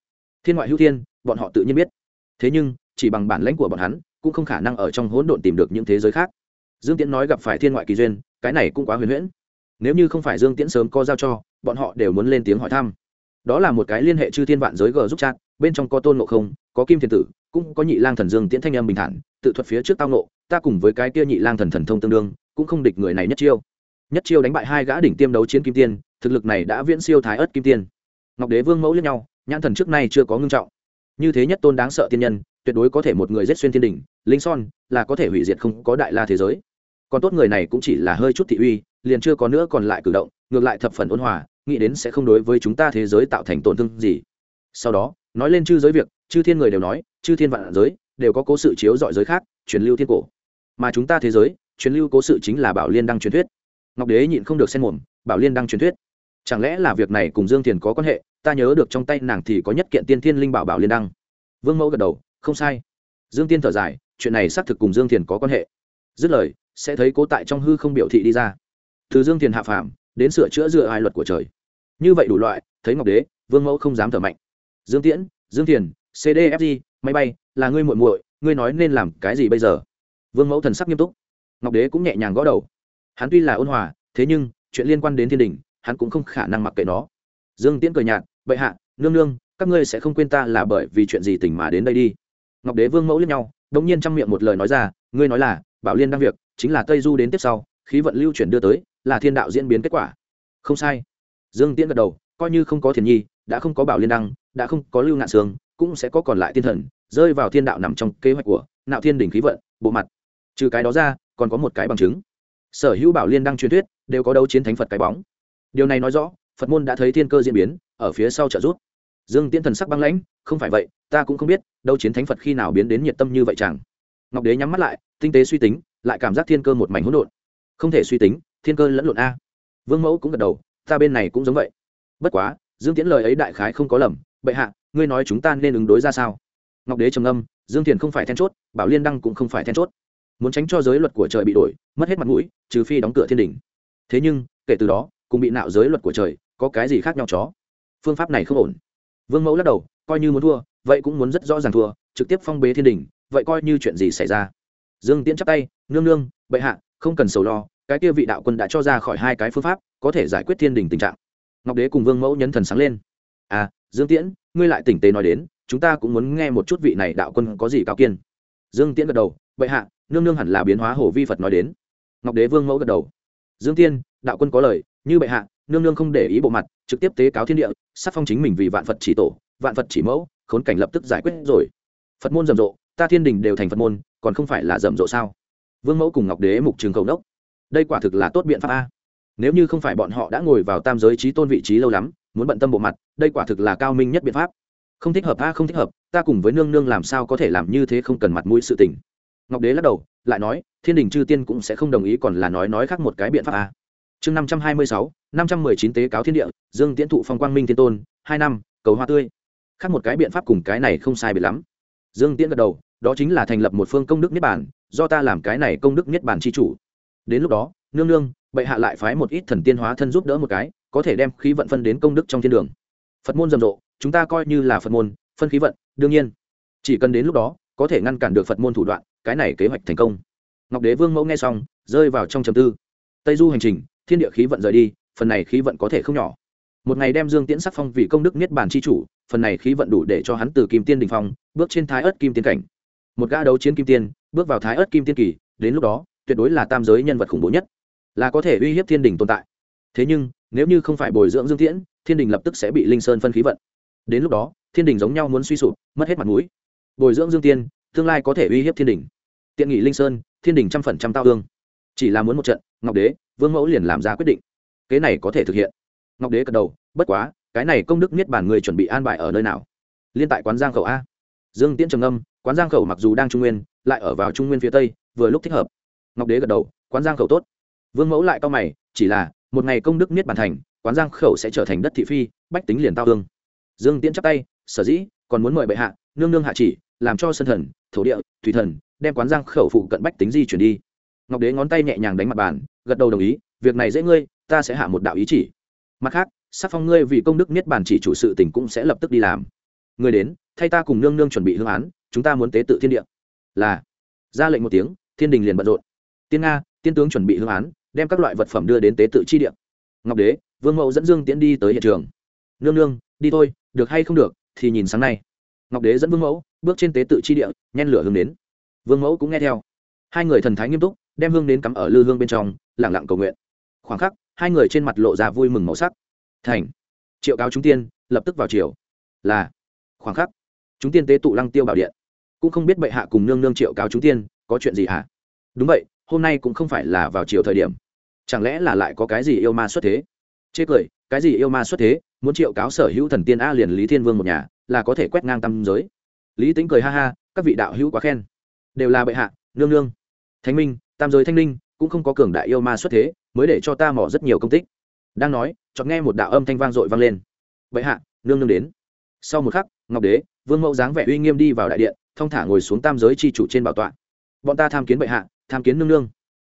Thiên ngoại hữu thiên, bọn họ tự nhiên biết thế nhưng, chỉ bằng bản lãnh của bọn hắn, cũng không khả năng ở trong hỗn độn tìm được những thế giới khác. Dương tiễn nói gặp phải thiên ngoại kỳ duyên, cái này cũng quá huyền huyễn. Nếu như không phải dương tiễn sớm có giao cho, bọn họ đều muốn lên tiếng hỏi thăm. Đó là một cái liên hệ chư thiên vạn giới g giúp chat, bên trong có tôn ngộ không, có kim thiên tử, cũng có nhị lang thần dương tiễn thanh âm bình thản, tự thuật phía trước tao nộ ta cùng với cái kia nhị lang thần thần thông tương đương, cũng không địch người này nhất chiêu. Nhất chiêu đánh bại hai gã đỉnh tiêm đấu chiến kim tiên, thực lực này đã viễn siêu thái ớt kim tiên. Ngọc đế vương mẫu lẫn nhau, nhãn thần trước nay chưa có ngưng trọng như thế nhất tôn đáng sợ tiên nhân, tuyệt đối có thể một người giết xuyên thiên đỉnh linh son, là có thể hủy diệt không có đại la thế giới. Còn tốt người này cũng chỉ là hơi chút thị uy, liền chưa có nữa còn lại cử động, ngược lại thập phần ôn hòa, nghĩ đến sẽ không đối với chúng ta thế giới tạo thành tổn thương gì. Sau đó, nói lên chư giới việc, chư thiên người đều nói, chư thiên vạn giới, đều có cố sự chiếu dọi giới khác, truyền lưu thiên cổ. Mà chúng ta thế giới, truyền lưu cố sự chính là bảo liên đăng truyền thuyết. Ngọc đế nhịn không được xen mồm, bảo liên đăng truyền thuyết. Chẳng lẽ là việc này cùng dương thiền có quan hệ? Ta nhớ được trong tay nàng thì có nhất kiện tiên thiên linh bảo bảo liên đăng. Vương mẫu gật đầu, không sai. Dương tiên thở dài, chuyện này xác thực cùng dương thiền có quan hệ. Dứt lời, sẽ thấy cố tại trong hư không biểu thị đi ra. Từ dương thiền hạ phàm, đến sửa chữa dựa ai luật của trời. Như vậy đủ loại, thấy ngọc đế, vương mẫu không dám thở mạnh. Dương tiễn, dương thiền cdfg máy bay, là ngươi muội muội, ngươi nói nên làm cái gì bây giờ? Vương mẫu thần sắc nghiêm túc. Ngọc đế cũng nhẹ nhàng gõ đầu. Hắn tuy là ôn hòa, thế nhưng, chuyện liên quan đến thiên đình, hắn cũng không khả năng mặc kệ nó. Dương tiễn cười nhạt bệ hạ, nương nương, các ngươi sẽ không quên ta là bởi vì chuyện gì tỉnh mà đến đây đi. Ngọc đế vương mẫu lẫn nhau, đống nhiên trong miệng một lời nói ra, ngươi nói là, bảo liên đăng việc, chính là tây du đến tiếp sau, khí vận lưu chuyển đưa tới, là thiên đạo diễn biến kết quả. Không sai. Dương tiễn gật đầu, coi như không có thiền nhi, đã không có bảo liên đăng, đã không có lưu ngạn sương, cũng sẽ có còn lại thiên thần, rơi vào thiên đạo nằm trong kế hoạch của nạo thiên đỉnh khí vận, bộ mặt. Trừ cái đó ra, còn có một cái bằng chứng. Sở hữu bảo liên đăng truyền thuyết, đều có đấu chiến thánh phật cái bóng. Điều này nói rõ, phật môn đã thấy thiên cơ diễn biến ở phía sau trợ giúp. Dương tiễn thần sắc băng lãnh, không phải vậy, ta cũng không biết, đâu chiến thánh phật khi nào biến đến nhiệt tâm như vậy chẳng. Ngọc đế nhắm mắt lại, tinh tế suy tính, lại cảm giác thiên cơ một mảnh hỗn độn. Không thể suy tính, thiên cơ lẫn lộn a. Vương mẫu cũng gật đầu, ta bên này cũng giống vậy. Bất quá, dương tiễn lời ấy đại khái không có lầm, bệ hạ, ngươi nói chúng ta nên ứng đối ra sao? Ngọc đế trầm âm dương thiền không phải then chốt, bảo liên đăng cũng không phải then chốt. Muốn tránh cho giới luật của trời bị đổi, mất hết mặt mũi, trừ phi đóng cửa thiên đình. Thế nhưng, kể từ đó, cùng bị nạo giới luật của trời, có cái gì khác nhau chó? Phương pháp này không ổn. Vương mẫu lắc đầu, coi như muốn thua, vậy cũng muốn rất rõ ràng thua, trực tiếp phong bế thiên đình, vậy coi như chuyện gì xảy ra. Dương tiễn chắp tay, nương nương, bệ hạ, không cần sầu lo, cái kia vị đạo quân đã cho ra khỏi hai cái phương pháp, có thể giải quyết thiên đình tình trạng. Ngọc đế cùng vương mẫu nhấn thần sáng lên. À dương tiễn, ngươi lại tỉnh tế nói đến, chúng ta cũng muốn nghe một chút vị này đạo quân có gì cao kiên. Dương tiễn gật đầu, bệ hạ, nương nương hẳn là biến hóa hổ vi phật nói đến. Ngọc đế vương mẫu gật đầu, dương tiên đạo quân có lời, như bệ hạ nương nương không để ý bộ mặt, trực tiếp tế cáo thiên địa sắc phong chính mình vì vạn phật chỉ tổ, vạn phật chỉ mẫu, khốn cảnh lập tức giải quyết rồi. Phật môn rầm rộ, ta thiên đình đều thành phật môn, còn không phải là rầm rộ sao? Vương mẫu cùng ngọc đế mục trường cầu đốc. Đây quả thực là tốt biện pháp a. Nếu như không phải bọn họ đã ngồi vào tam giới trí tôn vị trí lâu lắm, muốn bận tâm bộ mặt, đây quả thực là cao minh nhất biện pháp. Không thích hợp a, không thích hợp, ta cùng với nương nương làm sao có thể làm như thế không cần mặt mũi sự tình. Ngọc đế lắc đầu, lại nói, thiên đình chư tiên cũng sẽ không đồng ý còn là nói nói khác một cái biện pháp a chương năm trăm hai mươi sáu, năm trăm mười chín tế cáo thiên địa, dương tiễn thụ phong quang minh thiên tôn, hai năm, cầu hoa tươi. Khác một cái biện pháp cùng cái này không sai biệt lắm. Dương tiễn gật đầu, đó chính là thành lập một phương công đức niết bản do ta làm cái này công đức niết bản chi chủ. Đến lúc đó, nương nương, bệ hạ lại phái một ít thần tiên hóa thân giúp đỡ một cái, có thể đem khí vận phân đến công đức trong thiên đường. Phật môn rầm rộ, chúng ta coi như là phật môn, phân khí vận, đương nhiên. Chỉ cần đến lúc đó, có thể ngăn cản được phật môn thủ đoạn, cái này kế hoạch thành công. Ngọc đế vương mẫu nghe xong, rơi vào trong trầm tư. Tây du hành trình thiên địa khí vận rời đi, phần này khí vận có thể không nhỏ. Một ngày đem dương tiễn sắc phong vì công đức niết bàn c h i chủ, phần này khí vận đủ để cho hắn từ kim tiên đình phong, bước trên thái ớt kim tiên cảnh. Một gã đấu chiến kim tiên, bước vào thái ớt kim tiên kỳ, đến lúc đó, tuyệt đối là tam giới nhân vật khủng bố nhất, là có thể uy hiếp thiên đình tồn tại. Thế nhưng, nếu như không phải bồi dưỡng dương tiễn, thiên đình lập tức sẽ bị linh sơn phân khí vận. Đến lúc đó, thiên đình giống nhau muốn suy sụp, mất hết mặt mũi. Bồi dưỡng dương tiên tương lai có thể uy hiếp thiên đình tiện nghị linh sơn, thiên đình trăm phần trăm tao thương. Chỉ là muốn một trận, ngọc đế vương mẫu liền làm ra quyết định kế này có thể thực hiện ngọc đế cật đầu bất quá cái này công đức niết bản người chuẩn bị an bài ở nơi nào liên tại quán giang khẩu a dương tiễn trầm âm quán giang khẩu mặc dù đang trung nguyên lại ở vào trung nguyên phía tây vừa lúc thích hợp ngọc đế gật đầu quán giang khẩu tốt vương mẫu lại cao mày chỉ là một ngày công đức niết bàn thành quán giang khẩu sẽ trở thành đất thị phi bách tính liền tao thương dương tiễn chắp tay sở dĩ còn muốn mời bệ hạ nương nương hạ chỉ làm cho sân thần thổ địa thủy thần đem quán giang khẩu phụ cận bách tính di chuyển đi ngọc đế ngón tay nhẹ nhàng đánh mặt bàn gật đầu đồng ý, việc này dễ ngươi, ta sẽ hạ một đạo ý chỉ. Mặt khác, sắc phong ngươi vì công đức niết bàn chỉ chủ sự tỉnh cũng sẽ lập tức đi làm. Người đến, thay ta cùng nương nương chuẩn bị hương án, chúng ta muốn tế tự thiên địa. Là. Ra lệnh một tiếng, thiên đình liền bận rộn. Tiên nga, tiên tướng chuẩn bị hương án, đem các loại vật phẩm đưa đến tế tự chi địa. Ngọc đế, vương mẫu dẫn dương tiễn đi tới hiện trường. Nương nương, đi thôi, được hay không được, thì nhìn sáng nay. Ngọc đế dẫn vương mẫu bước trên tế tự chi địa, nhen lửa hương đến. Vương mẫu cũng nghe theo. Hai người thần thái nghiêm túc đem hương đến cắm ở lư hương bên trong lẳng lặng cầu nguyện. Khoảng khắc, hai người trên mặt lộ ra vui mừng màu sắc. Thành. Triệu cáo chúng tiên, lập tức vào chiều là. Khoảng khắc, chúng tiên tế tụ lăng tiêu bảo điện. Cũng không biết bệ hạ cùng nương nương triệu cáo chúng tiên, có chuyện gì hả? Đúng vậy, hôm nay cũng không phải là vào chiều thời điểm. Chẳng lẽ là lại có cái gì yêu ma xuất thế? Chê cười, cái gì yêu ma xuất thế? Muốn triệu cáo sở hữu thần tiên a liền lý thiên vương một nhà, là có thể quét ngang tâm giới. Lý tính cười ha ha, các vị đạo hữu quá khen. Đều là bệ hạ, nương nương. Thánh minh tam giới thanh linh cũng không có cường đại yêu ma xuất thế, mới để cho ta mỏ rất nhiều công tích. Đang nói chọn nghe một đạo âm thanh vang dội vang lên. Bệ hạ, nương nương đến. Sau một khắc, ngọc đế, vương mẫu dáng vẻ uy nghiêm đi vào đại điện, thong thả ngồi xuống tam giới c h i chủ trên bảo tọa. Bọn ta tham kiến bệ hạ, tham kiến nương nương.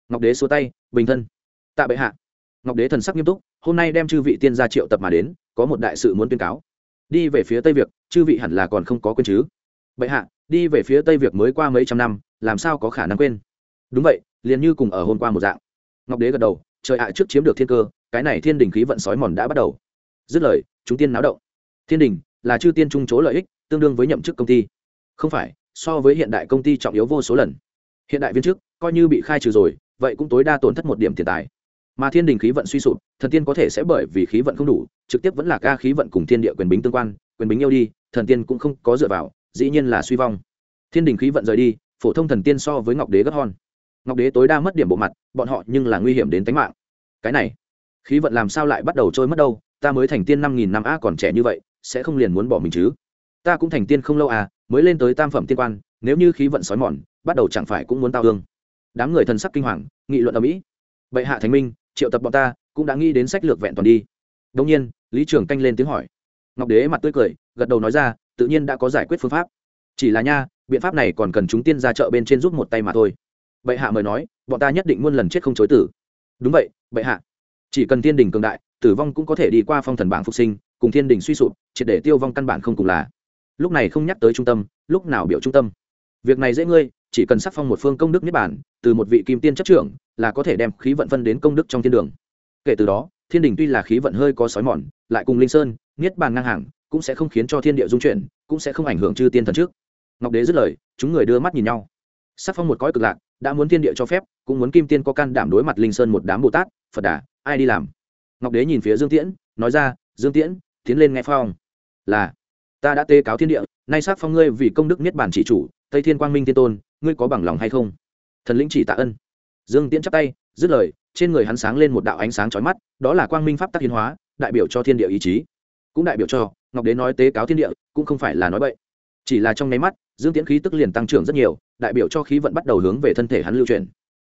Ngọc đế xua tay, bình thân. Tạ bệ hạ. Ngọc đế thần sắc nghiêm túc, hôm nay đem chư vị tiên gia triệu tập mà đến, có một đại sự muốn tuyên cáo. Đi về phía tây việt, chư vị hẳn là còn không có quên chứ. Bệ hạ, đi về phía tây việt mới qua mấy trăm năm, làm sao có khả năng quên? Đúng vậy liền như cùng ở hôm qua một dạng. Ngọc đế gật đầu, trời ạ, trước chiếm được thiên cơ, cái này thiên đình khí vận sói mòn đã bắt đầu. Dứt lời, chúng tiên náo động. Thiên đình là chư tiên trung chỗ lợi ích, tương đương với nhậm chức công ty. Không phải, so với hiện đại công ty trọng yếu vô số lần. Hiện đại viên chức, coi như bị khai trừ rồi, vậy cũng tối đa tổn thất một điểm tiền tài. Mà thiên đình khí vận suy sụp, thần tiên có thể sẽ bởi vì khí vận không đủ, trực tiếp vẫn là ca khí vận cùng thiên địa quyền bính tương quan, quyền bính yêu đi, thần tiên cũng không có dựa vào, dĩ nhiên là suy vong. Thiên đình khí vận rời đi, phổ thông thần tiên so với ngọc đế gấp hòn ngọc đế tối đa mất điểm bộ mặt, bọn họ nhưng là nguy hiểm đến tính mạng. Cái này, khí vận làm sao lại bắt đầu trôi mất đâu? Ta mới thành tiên năm nghìn năm a còn trẻ như vậy, sẽ không liền muốn bỏ mình chứ? Ta cũng thành tiên không lâu à mới lên tới tam phẩm tiên quan, nếu như khí vận sói mòn, bắt đầu chẳng phải cũng muốn tao hương. Đám người thần sắc kinh hoàng, nghị luận ở mỹ bệ hạ thánh minh, triệu tập bọn ta, cũng đã nghĩ đến sách lược vẹn toàn đi. Đông nhiên, lý trường canh lên tiếng hỏi. Ngọc đế mặt tươi cười, gật đầu nói ra, tự nhiên đã có giải quyết phương pháp. Chỉ là nha, biện pháp này còn cần chúng tiên ra chợ bên trên giúp một tay mà thôi bệ hạ mời nói, bọn ta nhất định muôn lần chết không chối tử. Đúng vậy, bệ hạ. Chỉ cần thiên đình cường đại, tử vong cũng có thể đi qua phong thần bảng phục sinh, cùng thiên đình suy sụp, triệt để tiêu vong căn bản không cùng là. Lúc này không nhắc tới trung tâm, lúc nào biểu trung tâm? Việc này dễ ngươi, chỉ cần sắc phong một phương công đức niết bản từ một vị kim tiên chấp trưởng, là có thể đem khí vận phân đến công đức trong thiên đường. Kể từ đó, thiên đình tuy là khí vận hơi có sói mòn, lại cùng linh sơn, niết bàn ngang hàng, cũng sẽ không khiến cho thiên địa dung chuyển, cũng sẽ không ảnh hưởng chư tiên thần trước. Ngọc đế dứt lời, chúng người đưa mắt nhìn nhau. Sắc phong một cõi cực lạc đã muốn thiên địa cho phép, cũng muốn kim tiên có can đảm đối mặt linh sơn một đám bồ tát, phật đà, ai đi làm? Ngọc đế nhìn phía dương tiễn, nói ra, dương tiễn, tiến lên nghe phong. Là, ta đã tê cáo thiên địa, nay sát phong ngươi vì công đức niết bản chỉ chủ, tây thiên quang minh thiên tôn, ngươi có bằng lòng hay không? Thần lĩnh chỉ tạ ân. Dương tiễn chắp tay, dứt lời, trên người hắn sáng lên một đạo ánh sáng chói mắt, đó là quang minh pháp tắc hiến hóa, đại biểu cho thiên địa ý chí. Cũng đại biểu cho, ngọc đế nói tế cáo thiên địa, cũng không phải là nói bậy chỉ là trong nháy mắt, dương tiễn khí tức liền tăng trưởng rất nhiều, đại biểu cho khí vận bắt đầu hướng về thân thể hắn lưu truyền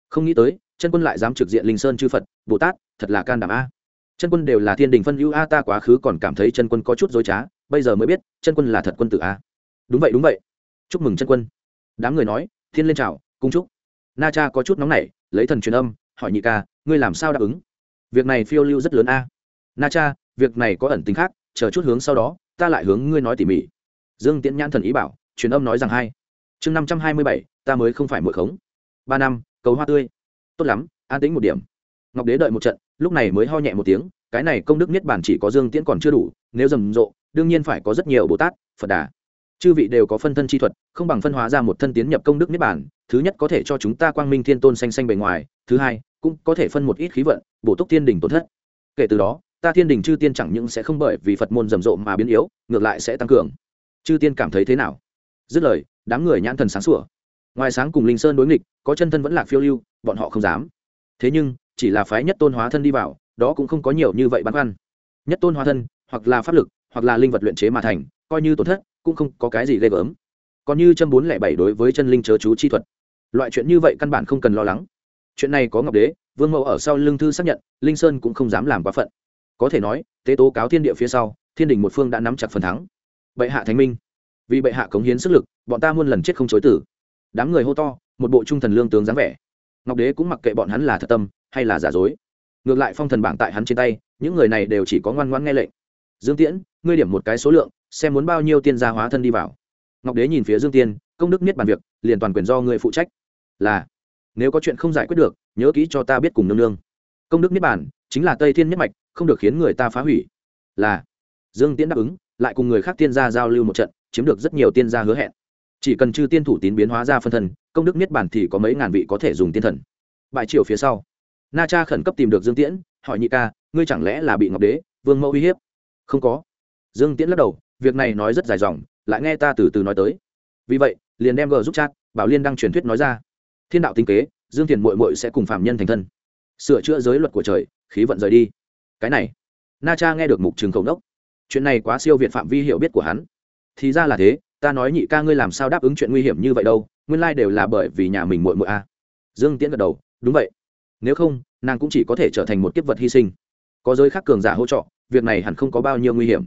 không nghĩ tới, chân quân lại dám trực diện linh sơn chư phật, bồ tát, thật là can đảm a. Chân quân đều là thiên đình phân ưu a, ta quá khứ còn cảm thấy chân quân có chút dối trá, bây giờ mới biết, chân quân là thật quân tử a. Đúng vậy đúng vậy. Chúc mừng chân quân. Đám người nói, thiên lên chào, cung chúc. Na cha có chút nóng nảy, lấy thần truyền âm, hỏi nhị ca, ngươi làm sao đáp ứng? Việc này phiêu lưu rất lớn a. Na cha, việc này có ẩn tính khác, chờ chút hướng sau đó, ta lại hướng ngươi nói tỉ mỉ dương tiễn nhãn thần ý bảo, truyền âm nói rằng hai. Chương năm trăm hai mươi bảy, ta mới không phải mượn khống. Ba năm, cầu hoa tươi. Tốt lắm, an tĩnh một điểm. Ngọc đế đợi một trận, lúc này mới ho nhẹ một tiếng, cái này công đức niết bản chỉ có dương tiễn còn chưa đủ, nếu rầm rộ, đương nhiên phải có rất nhiều bồ tát, phật đà. Chư vị đều có phân thân chi thuật, không bằng phân hóa ra một thân tiến nhập công đức niết bản thứ nhất có thể cho chúng ta quang minh thiên tôn xanh xanh bề ngoài, thứ hai, cũng có thể phân một ít khí vận, bổ túc thiên đình tổn thất. Kể từ đó, ta thiên đình chư tiên chẳng những sẽ không bởi vì phật môn rầm rộ mà biến yếu, ngược lại sẽ tăng cường chư tiên cảm thấy thế nào? Dứt lời, đám người nhãn thần sáng sủa. Ngoài sáng cùng linh sơn đối nghịch, có chân thân vẫn lạc phiêu lưu, bọn họ không dám. Thế nhưng, chỉ là phái nhất tôn hóa thân đi vào, đó cũng không có nhiều như vậy băn khoăn. Nhất tôn hóa thân, hoặc là pháp lực, hoặc là linh vật luyện chế mà thành, coi như tổn thất, cũng không có cái gì ghê gớm. Còn như chân bốn lẻ bảy đối với chân linh chớ chú chi thuật. Loại chuyện như vậy căn bản không cần lo lắng. Chuyện này có ngọc đế, vương mẫu ở sau lưng thư xác nhận, linh sơn cũng không dám làm quá phận. Có thể nói, tế tố cáo thiên địa phía sau, thiên đình một phương đã nắm chặt phần thắng bệ hạ thánh minh. Vì bệ hạ cống hiến sức lực, bọn ta muôn lần chết không chối tử. Đám người hô to, một bộ trung thần lương tướng dáng vẻ. Ngọc đế cũng mặc kệ bọn hắn là thật tâm hay là giả dối. Ngược lại phong thần bảng tại hắn trên tay, những người này đều chỉ có ngoan ngoan nghe lệnh. Dương tiễn, ngươi điểm một cái số lượng, xem muốn bao nhiêu tiên gia hóa thân đi vào. Ngọc đế nhìn phía dương tiên công đức niết bàn việc, liền toàn quyền do ngươi phụ trách. Là, nếu có chuyện không giải quyết được, nhớ kỹ cho ta biết cùng nương nương. Công đức niết bàn, chính là tây thiên nhất mạch, không được khiến người ta phá hủy. Là, dương tiễn đáp ứng lại cùng người khác tiên gia giao lưu một trận, chiếm được rất nhiều tiên gia hứa hẹn. Chỉ cần chư tiên thủ tín biến hóa ra phân thân, công đức niết bản thì có mấy ngàn vị có thể dùng tiên thần. Bại triều phía sau, na cha khẩn cấp tìm được dương tiễn, hỏi nhị ca, ngươi chẳng lẽ là bị ngọc đế, vương mẫu uy hiếp? Không có. Dương tiễn lắc đầu, việc này nói rất dài dòng, lại nghe ta từ từ nói tới. Vì vậy, liền đem gờ giúp chat, bảo liên đăng truyền thuyết nói ra. Thiên đạo tinh kế, dương thiền mội mội sẽ cùng phạm nhân thành thân. Sửa chữa giới luật của trời, khí vận rời đi. Cái này, na cha nghe được mục trường cầu đốc chuyện này quá siêu việt phạm vi hiểu biết của hắn. Thì ra là thế, ta nói nhị ca ngươi làm sao đáp ứng chuyện nguy hiểm như vậy đâu, nguyên lai、like、đều là bởi vì nhà mình muội muội a. À. dương tiễn gật đầu, đúng vậy. Nếu không, nàng cũng chỉ có thể trở thành một kiếp vật hy sinh. Có giới khác cường giả hỗ trợ, việc này hẳn không có bao nhiêu nguy hiểm.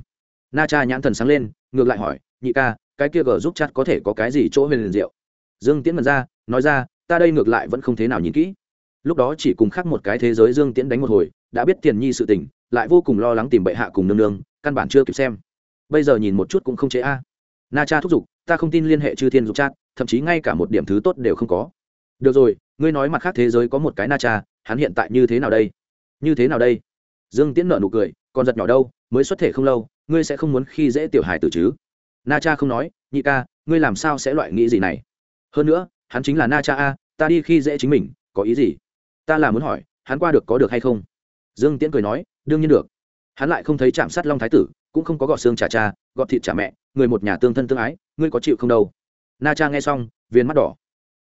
Na cha nhãn thần sáng lên, ngược lại hỏi, nhị ca, cái kia gờ giúp chặt có thể có cái gì chỗ huyền liền diệu? Dương tiễn mật ra, nói ra, ta đây ngược lại vẫn không thế nào nhìn kỹ. Lúc đó chỉ cùng khác một cái thế giới dương tiễn đánh một hồi, đã biết tiền nhi sự tình, lại vô cùng lo lắng tìm bệ hạ cùng nương nương căn bản chưa kịp xem. Bây giờ nhìn một chút cũng không chế a. Na cha thúc giục, ta không tin liên hệ chư thiên dục chat thậm chí ngay cả một điểm thứ tốt đều không có. Được rồi, ngươi nói mặt khác thế giới có một cái na cha, hắn hiện tại như thế nào đây? Như thế nào đây? Dương tiễn nợ nụ cười, còn giật nhỏ đâu, mới xuất thể không lâu, ngươi sẽ không muốn khi dễ tiểu hài tử chứ? Na cha không nói, nhị ca, ngươi làm sao sẽ loại nghĩ gì này? Hơn nữa, hắn chính là na cha a, ta đi khi dễ chính mình, có ý gì? Ta là muốn hỏi, hắn qua được có được hay không? Dương tiễn cười nói, đương nhiên được hắn lại không thấy chạm sát long thái tử, cũng không có gọt xương trả cha, gọt thịt trả mẹ, người một nhà tương thân tương ái, ngươi có chịu không đâu? Na cha nghe xong, viên mắt đỏ.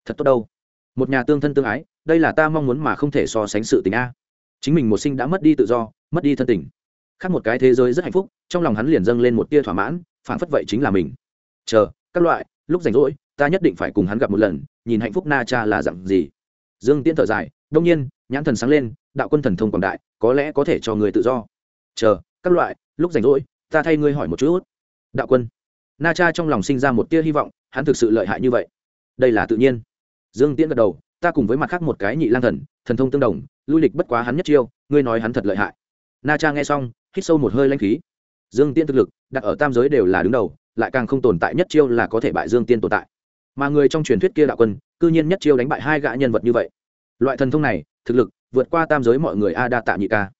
Thật tốt đâu. Một nhà tương thân tương ái, đây là ta mong muốn mà không thể so sánh sự tình a. Chính mình một sinh đã mất đi tự do, mất đi thân tình. Khác một cái thế giới rất hạnh phúc, trong lòng hắn liền dâng lên một tia thỏa mãn phản phất vậy chính là mình. Chờ, các loại, lúc rảnh rỗi, ta nhất định phải cùng hắn gặp một lần, nhìn hạnh phúc na cha là dặn gì. Dương tiễn thở dài, đông nhiên, nhãn thần sáng lên, đạo quân thần thông quảng đại, có lẽ có thể cho người tự do chờ, các loại, lúc rảnh rỗi, ta thay ngươi hỏi một chút. Đạo quân. Na cha trong lòng sinh ra một tia hy vọng, hắn thực sự lợi hại như vậy. Đây là tự nhiên. Dương tiễn gật đầu, ta cùng với mặt khác một cái nhị lang thần thần thông tương đồng, lui lịch bất quá hắn nhất chiêu, ngươi nói hắn thật lợi hại. Na cha nghe xong, hít sâu một hơi lanh khí. Dương tiễn thực lực, đặt ở tam giới đều là đứng đầu, lại càng không tồn tại nhất chiêu là có thể bại dương tiên tồn tại. Mà người trong truyền thuyết kia đạo quân, cư nhiên nhất chiêu đánh bại hai gã nhân vật như vậy. Loại thần thông này, thực lực, vượt qua tam giới mọi người a đa tạ nhị ca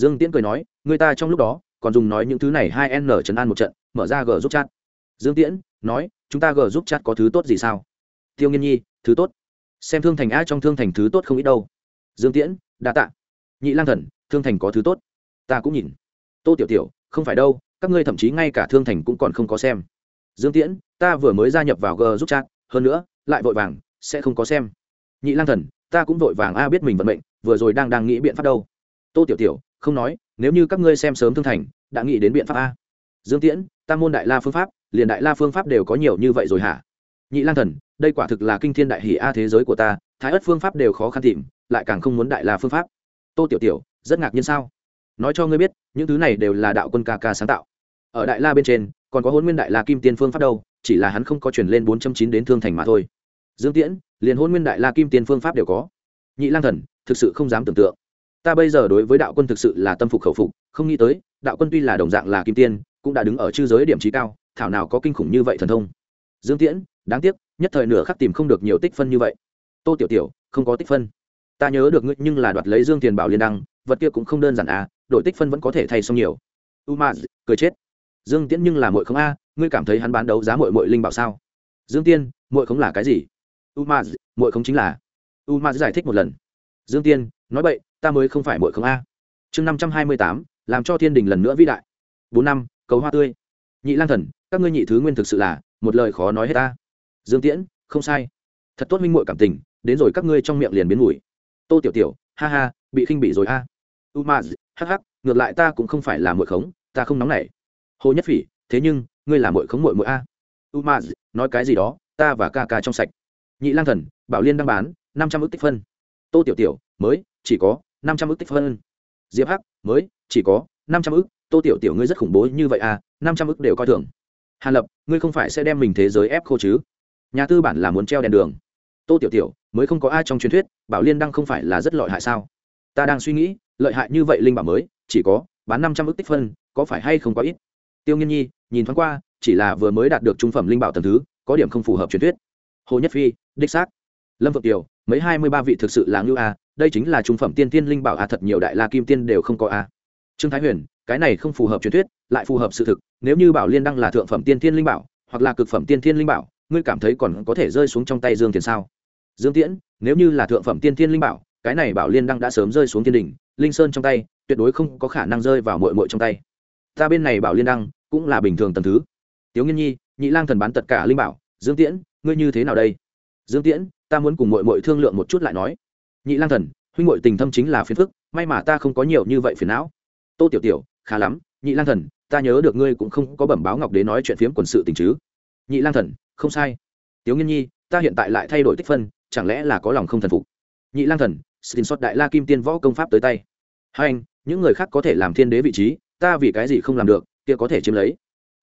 dương tiễn cười nói, người ta trong lúc đó còn dùng nói những thứ này hai n trấn an một trận, mở ra g giúp chat. Dương tiễn nói, chúng ta g giúp chat có thứ tốt gì sao? Tiêu nghiên nhi, thứ tốt. Xem thương thành a, trong thương thành thứ tốt không ít đâu. Dương tiễn, đa tạ. Nhị lang thần, thương thành có thứ tốt. Ta cũng nhìn. Tô tiểu tiểu, không phải đâu, các ngươi thậm chí ngay cả thương thành cũng còn không có xem. Dương tiễn, ta vừa mới gia nhập vào g giúp chat, hơn nữa, lại vội vàng, sẽ không có xem. Nhị lang thần, ta cũng vội vàng a biết mình vận mệnh, vừa rồi đang đang nghĩ biện pháp đâu. Tô tiểu tiểu không nói, nếu như các ngươi xem sớm thương thành, đã nghĩ đến biện pháp a. Dương tiễn tam môn đại la phương pháp, liền đại la phương pháp đều có nhiều như vậy rồi hả? Nhị lang thần, đây quả thực là kinh thiên đại hỷ a thế giới của ta, thái ất phương pháp đều khó khăn tìm, lại càng không muốn đại la phương pháp. Tô tiểu tiểu, rất ngạc nhiên sao? Nói cho ngươi biết, những thứ này đều là đạo quân ca ca sáng tạo. Ở đại la bên trên, còn có hôn nguyên đại la kim tiên phương pháp đâu, chỉ là hắn không có chuyển lên bốn trăm chín đến thương thành mà thôi. Dương tiễn, liền hôn nguyên đại la kim tiên phương pháp đều có. Nhị lang thần, thực sự không dám tưởng tượng ta bây giờ đối với đạo quân thực sự là tâm phục khẩu phục, không nghĩ tới, đạo quân tuy là đồng dạng là kim tiên, cũng đã đứng ở chư giới điểm trí cao, thảo nào có kinh khủng như vậy thần thông. Dương tiễn, đáng tiếc, nhất thời nửa khắc tìm không được nhiều tích phân như vậy. Tô tiểu tiểu, không có tích phân. Ta nhớ được ngươi nhưng là đoạt lấy dương tiền bảo liên đăng, vật kia cũng không đơn giản à đổi tích phân vẫn có thể thay xong nhiều. U ma cười chết. Dương tiễn nhưng là mội không a, ngươi cảm thấy hắn bán đấu giá mội mội linh bảo sao? Dương tiên mội không là cái gì? U ma mội không chính là. U ma giải thích một lần. Dương tiên nói vậy ta mới không phải mội không a. Chương năm trăm hai mươi tám, làm cho thiên đình lần nữa vĩ đại. Bốn năm, cầu hoa tươi. Nhị lang thần, các ngươi nhị thứ nguyên thực sự là, một lời khó nói hết ta. Dương tiễn, không sai. Thật tốt minh muội cảm tình, đến rồi các ngươi trong miệng liền biến mùi. Tô tiểu tiểu, ha ha, bị khinh bị rồi a. U ma hh ngược lại ta cũng không phải là muội khống, ta không nóng nảy. Hồ nhất phỉ, thế nhưng, ngươi là muội khống muội muội a. U ma nói cái gì đó, ta và ca ca trong sạch. Nhị lang thần, bảo liên đang bán, năm trăm ước tích phân. Tô tiểu tiểu, mới chỉ có năm trăm ước tích phân. Diệp hắc, mới, chỉ có năm trăm ước. Tô tiểu tiểu ngươi rất khủng bố như vậy à năm trăm ước đều coi thường. Hàn lập, ngươi không phải sẽ đem mình thế giới ép khô chứ? Nhà tư bản là muốn treo đèn đường. Tô tiểu tiểu, mới không có ai trong truyền thuyết, bảo liên đăng không phải là rất lợi hại sao? Ta đang suy nghĩ, lợi hại như vậy linh bảo mới, chỉ có bán năm trăm ước tích phân, có phải hay không quá ít? Tiêu nghiên nhi, nhìn thoáng qua, chỉ là vừa mới đạt được trung phẩm linh bảo tầm thứ, có điểm không phù hợp truyền thuyết. Hồ nhất phi, đích xác. Lâm Vực Tiểu, mấy hai mươi ba vị thực sự là ngưu a đây chính là trung phẩm tiên tiên linh bảo a thật nhiều đại la kim tiên đều không có a. Trương thái huyền cái này không phù hợp truyền thuyết lại phù hợp sự thực nếu như bảo liên đăng là thượng phẩm tiên tiên linh bảo hoặc là cực phẩm tiên tiên linh bảo ngươi cảm thấy còn có thể rơi xuống trong tay dương tiền sao? Dương tiễn nếu như là thượng phẩm tiên tiên linh bảo cái này bảo liên đăng đã sớm rơi xuống thiên đỉnh, linh sơn trong tay tuyệt đối không có khả năng rơi vào mội mội trong tay. Ta bên này bảo liên đăng cũng là bình thường tầm thứ. Tiếu nghiên nhi nhị lang thần bán tất cả linh bảo dương tiễn ngươi như thế nào đây? Dương tiễn ta muốn cùng mội mội thương lượng một chút lại nói nhị lang thần, huynh mội tình thâm chính là phiền phức, may mà ta không có nhiều như vậy phiền não. Tô tiểu tiểu, khá lắm, nhị lang thần, ta nhớ được ngươi cũng không có bẩm báo ngọc đế nói chuyện phiếm quần sự tình chứ. Nhị lang thần, không sai. Tiếu nghiên nhi, ta hiện tại lại thay đổi tích phân, chẳng lẽ là có lòng không thần phục? Nhị lang thần xin xót đại la kim tiên võ công pháp tới tay. Hai anh, những người khác có thể làm thiên đế vị trí, ta vì cái gì không làm được, kia có thể chiếm lấy.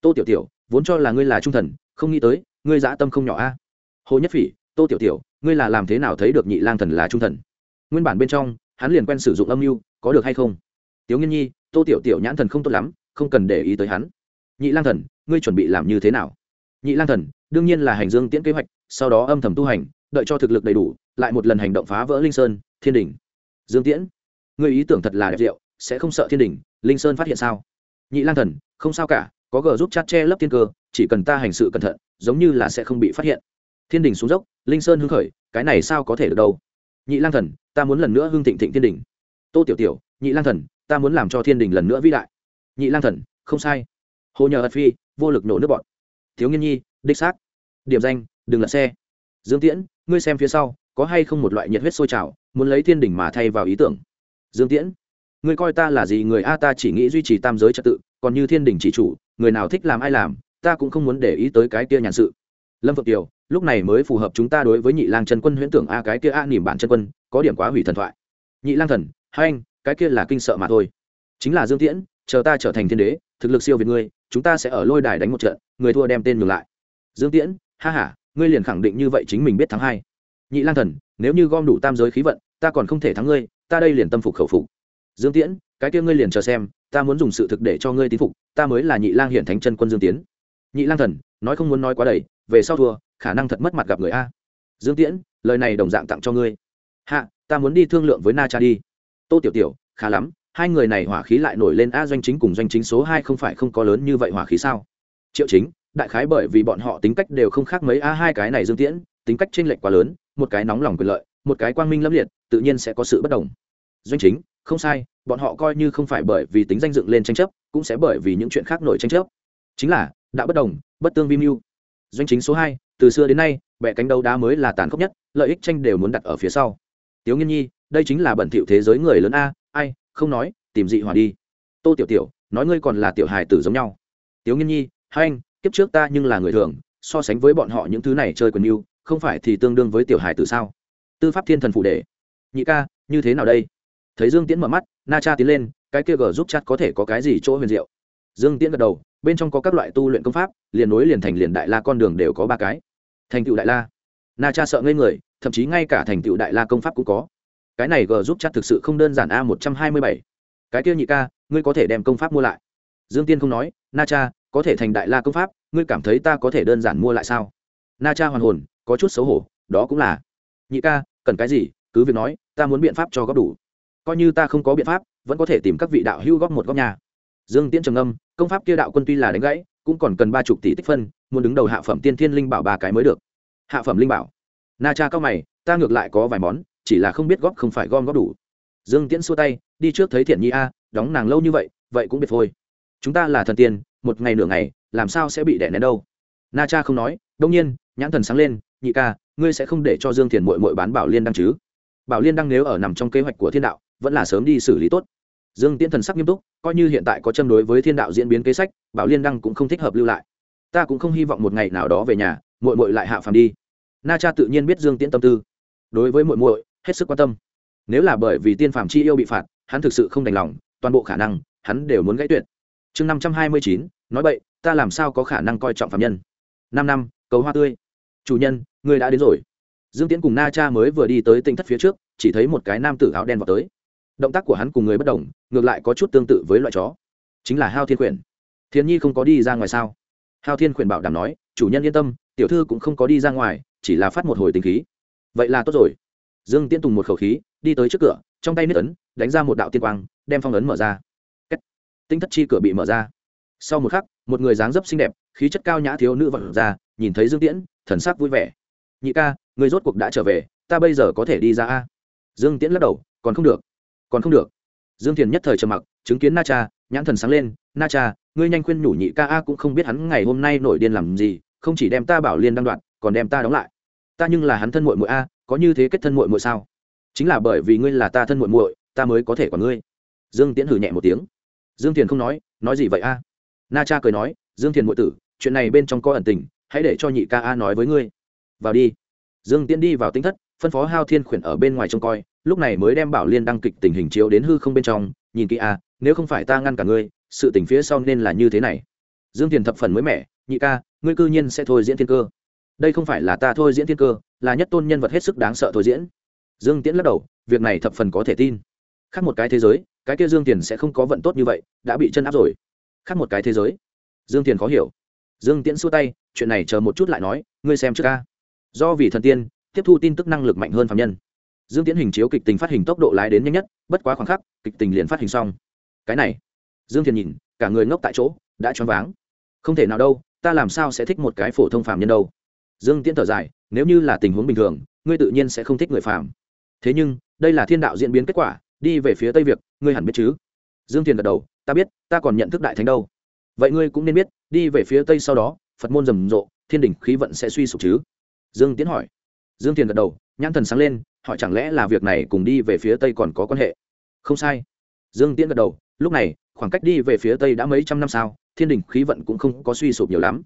Tô tiểu tiểu, vốn cho là ngươi là trung thần, không nghĩ tới, ngươi dã tâm không nhỏ a. Hồ nhất phỉ, tô tiểu tiểu, ngươi là làm thế nào thấy được nhị lang thần là trung thần? Nguyên bản bên trong, hắn liền quen sử dụng âm mưu, có được hay không? Tiếu nghiên nhi, tô tiểu tiểu nhãn thần không tốt lắm, không cần để ý tới hắn. Nhị lang thần, ngươi chuẩn bị làm như thế nào? Nhị lang thần, đương nhiên là hành dương tiễn kế hoạch, sau đó âm thầm tu hành, đợi cho thực lực đầy đủ, lại một lần hành động phá vỡ linh sơn, thiên đình dương tiễn, ngươi ý tưởng thật là đẹp diệu, sẽ không sợ thiên đình linh sơn phát hiện sao? Nhị lang thần, không sao cả, có gờ giúp chát che lấp thiên cơ, chỉ cần ta hành sự cẩn thận, giống như là sẽ không bị phát hiện. Thiên đình xuống dốc, linh sơn hưng khởi, cái này sao có thể được đâu? Nhị lang thần, ta muốn lần nữa hưng thịnh thịnh thiên đình. Tô tiểu tiểu, nhị lang thần, ta muốn làm cho thiên đình lần nữa vĩ đại. Nhị lang thần, không sai. Hồ nhờ ật phi, vô lực nổ nước bọn. Thiếu nghiên nhi, đích xác. Điểm danh, đừng lật xe. Dương tiễn, ngươi xem phía sau, có hay không một loại nhiệt huyết sôi trào, muốn lấy thiên đình mà thay vào ý tưởng? Dương tiễn, ngươi coi ta là gì? Người a ta chỉ nghĩ duy trì tam giới trật tự, còn như thiên đình chỉ chủ, người nào thích làm ai làm, ta cũng không muốn để ý tới cái kia nhàn sự. Lâm phượng kiều lúc này mới phù hợp chúng ta đối với nhị lang chân quân huyễn tưởng a cái kia a nỉm bản chân quân, có điểm quá hủy thần thoại. Nhị lang thần, hai anh, cái kia là kinh sợ mà thôi. Chính là dương tiễn, chờ ta trở thành thiên đế, thực lực siêu việt ngươi, chúng ta sẽ ở lôi đài đánh một trận, người thua đem tên ngược lại. Dương tiễn, ha h a ngươi liền khẳng định như vậy chính mình biết thắng hai nhị lang thần, nếu như gom đủ tam giới khí vận, ta còn không thể thắng ngươi, ta đây liền tâm phục khẩu phục. Dương tiễn, cái kia ngươi liền chờ xem, ta muốn dùng sự thực để cho ngươi tín phục, ta mới là nhị lang hiện thánh chân quân dương tiến nhị lang thần, nói không muốn nói quá đầy, về sau thua khả năng thật mất mặt gặp người a. Dương tiễn, lời này đồng dạng tặng cho ngươi. Hạ, ta muốn đi thương lượng với na cha đi. Tô tiểu tiểu, khá lắm, hai người này hỏa khí lại nổi lên a, doanh chính cùng doanh chính số hai không phải không có lớn như vậy hỏa khí sao? Triệu chính, đại khái bởi vì bọn họ tính cách đều không khác mấy a, hai cái này dương tiễn, tính cách chênh lệch quá lớn, một cái nóng lòng quyền lợi, một cái quang minh lâm liệt, tự nhiên sẽ có sự bất đồng. Doanh chính, không sai, bọn họ coi như không phải bởi vì tính danh dựng lên tranh chấp, cũng sẽ bởi vì những chuyện khác nổi tranh chấp. Chính là, đã bất đồng, bất tương vi mưu. Doanh chính số hai từ xưa đến nay, bẻ cánh đấu đá mới là tàn khốc nhất, lợi ích tranh đều muốn đặt ở phía sau. Tiếu nghiên nhi, đây chính là bẩn thỉu thế giới người lớn a, ai, không nói, tìm dị hòa đi. Tô tiểu tiểu, nói ngươi còn là tiểu hài tử giống nhau. Tiếu nghiên nhi, hai anh, kiếp trước ta nhưng là người thường, so sánh với bọn họ những thứ này chơi quần mưu không phải thì tương đương với tiểu hài tử sao? Tư pháp thiên thần phụ đề nhị ca, như thế nào đây? Thấy dương tiễn mở mắt, na cha tiến lên, cái kia gờ giúp chặt có thể có cái gì chỗ huyền diệu? Dương tiễn gật đầu bên trong có các loại tu luyện công pháp, liền nối liền thành liền đại la con đường đều có ba cái. Thành tựu đại la. Na cha sợ ngây người, thậm chí ngay cả thành tựu đại la công pháp cũng có. Cái này g giúp chặt thực sự không đơn giản a, một trăm hai mươi bảy. Cái kia nhị ca, ngươi có thể đem công pháp mua lại. Dương tiên không nói, na cha, có thể thành đại la công pháp, ngươi cảm thấy ta có thể đơn giản mua lại sao? Na cha hoàn hồn, có chút xấu hổ, đó cũng là. Nhị ca, cần cái gì, cứ việc nói, ta muốn biện pháp cho góp đủ. Coi như ta không có biện pháp, vẫn có thể tìm các vị đạo hưu góp một góp nhà dương tiễn trầm âm công pháp kia đạo quân tuy là đánh gãy, cũng còn cần ba chục tỷ tích phân, muốn đứng đầu hạ phẩm tiên thiên linh bảo ba cái mới được. Hạ phẩm linh bảo. Na cha cao mày, ta ngược lại có vài món, chỉ là không biết góp không phải gom góp đủ. Dương tiễn xua tay, đi trước thấy thiện nhi a, đóng nàng lâu như vậy vậy cũng biệt thôi. Chúng ta là thần tiên, một ngày nửa ngày, làm sao sẽ bị đẻ nén đâu? Na cha không nói đông nhiên, nhãn thần sáng lên, nhị ca, ngươi sẽ không để cho dương thiền mội mội bán bảo liên đăng chứ? Bảo liên đăng nếu ở nằm trong kế hoạch của thiên đạo, vẫn là sớm đi xử lý tốt dương tiễn thần sắc nghiêm túc, coi như hiện tại có châm đối với thiên đạo diễn biến kế sách, bảo liên đăng cũng không thích hợp lưu lại. Ta cũng không hy vọng một ngày nào đó về nhà mội mội lại hạ phàm đi. Na cha tự nhiên biết dương tiễn tâm tư. Đối với mội mội hết sức quan tâm. Nếu là bởi vì tiên phàm chi yêu bị phạt, hắn thực sự không đành lòng, toàn bộ khả năng, hắn đều muốn gãy tuyệt. Chương năm trăm hai mươi chín, nói vậy ta làm sao có khả năng coi trọng phạm nhân? Năm năm, cầu hoa tươi. Chủ nhân ngươi đã đến rồi. Dương tiễn cùng na cha mới vừa đi tới tinh thất phía trước, chỉ thấy một cái nam tử áo đen vào tới động tác của hắn cùng người bất đồng, ngược lại có chút tương tự với loại chó. Chính là hao thiên quyển thiên nhi không có đi ra ngoài sao? Hao thiên quyển bảo đảm nói, chủ nhân yên tâm, tiểu thư cũng không có đi ra ngoài, chỉ là phát một hồi tình khí. Vậy là tốt rồi. Dương tiễn tùng một khẩu khí, đi tới trước cửa, trong tay nứt ấn, đánh ra một đạo tiên quang, đem phong ấn mở ra. Kết. tinh thất chi cửa bị mở ra. Sau một khắc, một người dáng dấp xinh đẹp, khí chất cao nhã thiếu nữ vật ra, nhìn thấy dương tiễn, thần sắc vui vẻ. Nhị ca, người rốt cuộc đã trở về, ta bây giờ có thể đi ra a? Dương tiễn lắc đầu, còn không được còn không được. Dương thiền nhất thời trầm mặc, chứng kiến na cha, nhãn thần sáng lên, na cha, ngươi nhanh khuyên nhủ nhị ca a cũng không biết hắn ngày hôm nay nổi điên làm gì, không chỉ đem ta bảo liên đăng đoạn, còn đem ta đóng lại. Ta nhưng là hắn thân muội muội a, có như thế kết thân muội muội sao? Chính là bởi vì ngươi là ta thân muội muội, ta mới có thể còn ngươi. Dương tiễn hử nhẹ một tiếng. Dương thiền không nói nói gì vậy a? Na cha cười nói, dương thiền muội tử, chuyện này bên trong có ẩn tình, hãy để cho nhị ca a nói với ngươi. Vào đi. Dương tiễn đi vào tính thất, phân phó hao thiên khuyển ở bên ngoài trông coi lúc này mới đem bảo liên đăng kịch tình hình chiếu đến hư không bên trong, nhìn kỹ a nếu không phải ta ngăn cả ngươi, sự tình phía sau nên là như thế này. Dương tiền thập phần mới mẻ, nhị ca, ngươi cư nhiên sẽ thôi diễn thiên cơ. Đây không phải là ta thôi diễn thiên cơ, là nhất tôn nhân vật hết sức đáng sợ thôi diễn. Dương tiễn lắc đầu, việc này thập phần có thể tin. Khác một cái thế giới, cái kia dương tiền sẽ không có vận tốt như vậy, đã bị chân áp rồi. Khác một cái thế giới? Dương tiền khó hiểu. Dương tiễn xua tay, chuyện này chờ một chút lại nói, ngươi xem trước ca. Do vì thần tiên, tiếp thu tin tức năng lực mạnh hơn phạm nhân dương tiễn hình chiếu kịch tình phát hình tốc độ lái đến nhanh nhất, bất quá khoảng khắc, kịch tình liền phát hình xong. Cái này, dương thiền nhìn, cả người ngốc tại chỗ, đã choáng váng. Không thể nào đâu, ta làm sao sẽ thích một cái phổ thông phạm nhân đâu? Dương tiễn thở dài, nếu như là tình huống bình thường, ngươi tự nhiên sẽ không thích người phàm. Thế nhưng, đây là thiên đạo diễn biến kết quả, đi về phía tây việc ngươi hẳn biết chứ? Dương thiền gật đầu, ta biết, ta còn nhận thức đại thánh đâu. Vậy ngươi cũng nên biết, đi về phía tây sau đó, phật môn rầm rộ, thiên đình khí vận sẽ suy sụp chứ? Dương tiến hỏi. Dương thiền gật đầu, nhãn thần sáng lên hỏi chẳng lẽ là việc này cùng đi về phía tây còn có quan hệ? Không sai. Dương tiễn gật đầu, lúc này, khoảng cách đi về phía tây đã mấy trăm năm sao, thiên đình khí vận cũng không có suy sụp nhiều lắm.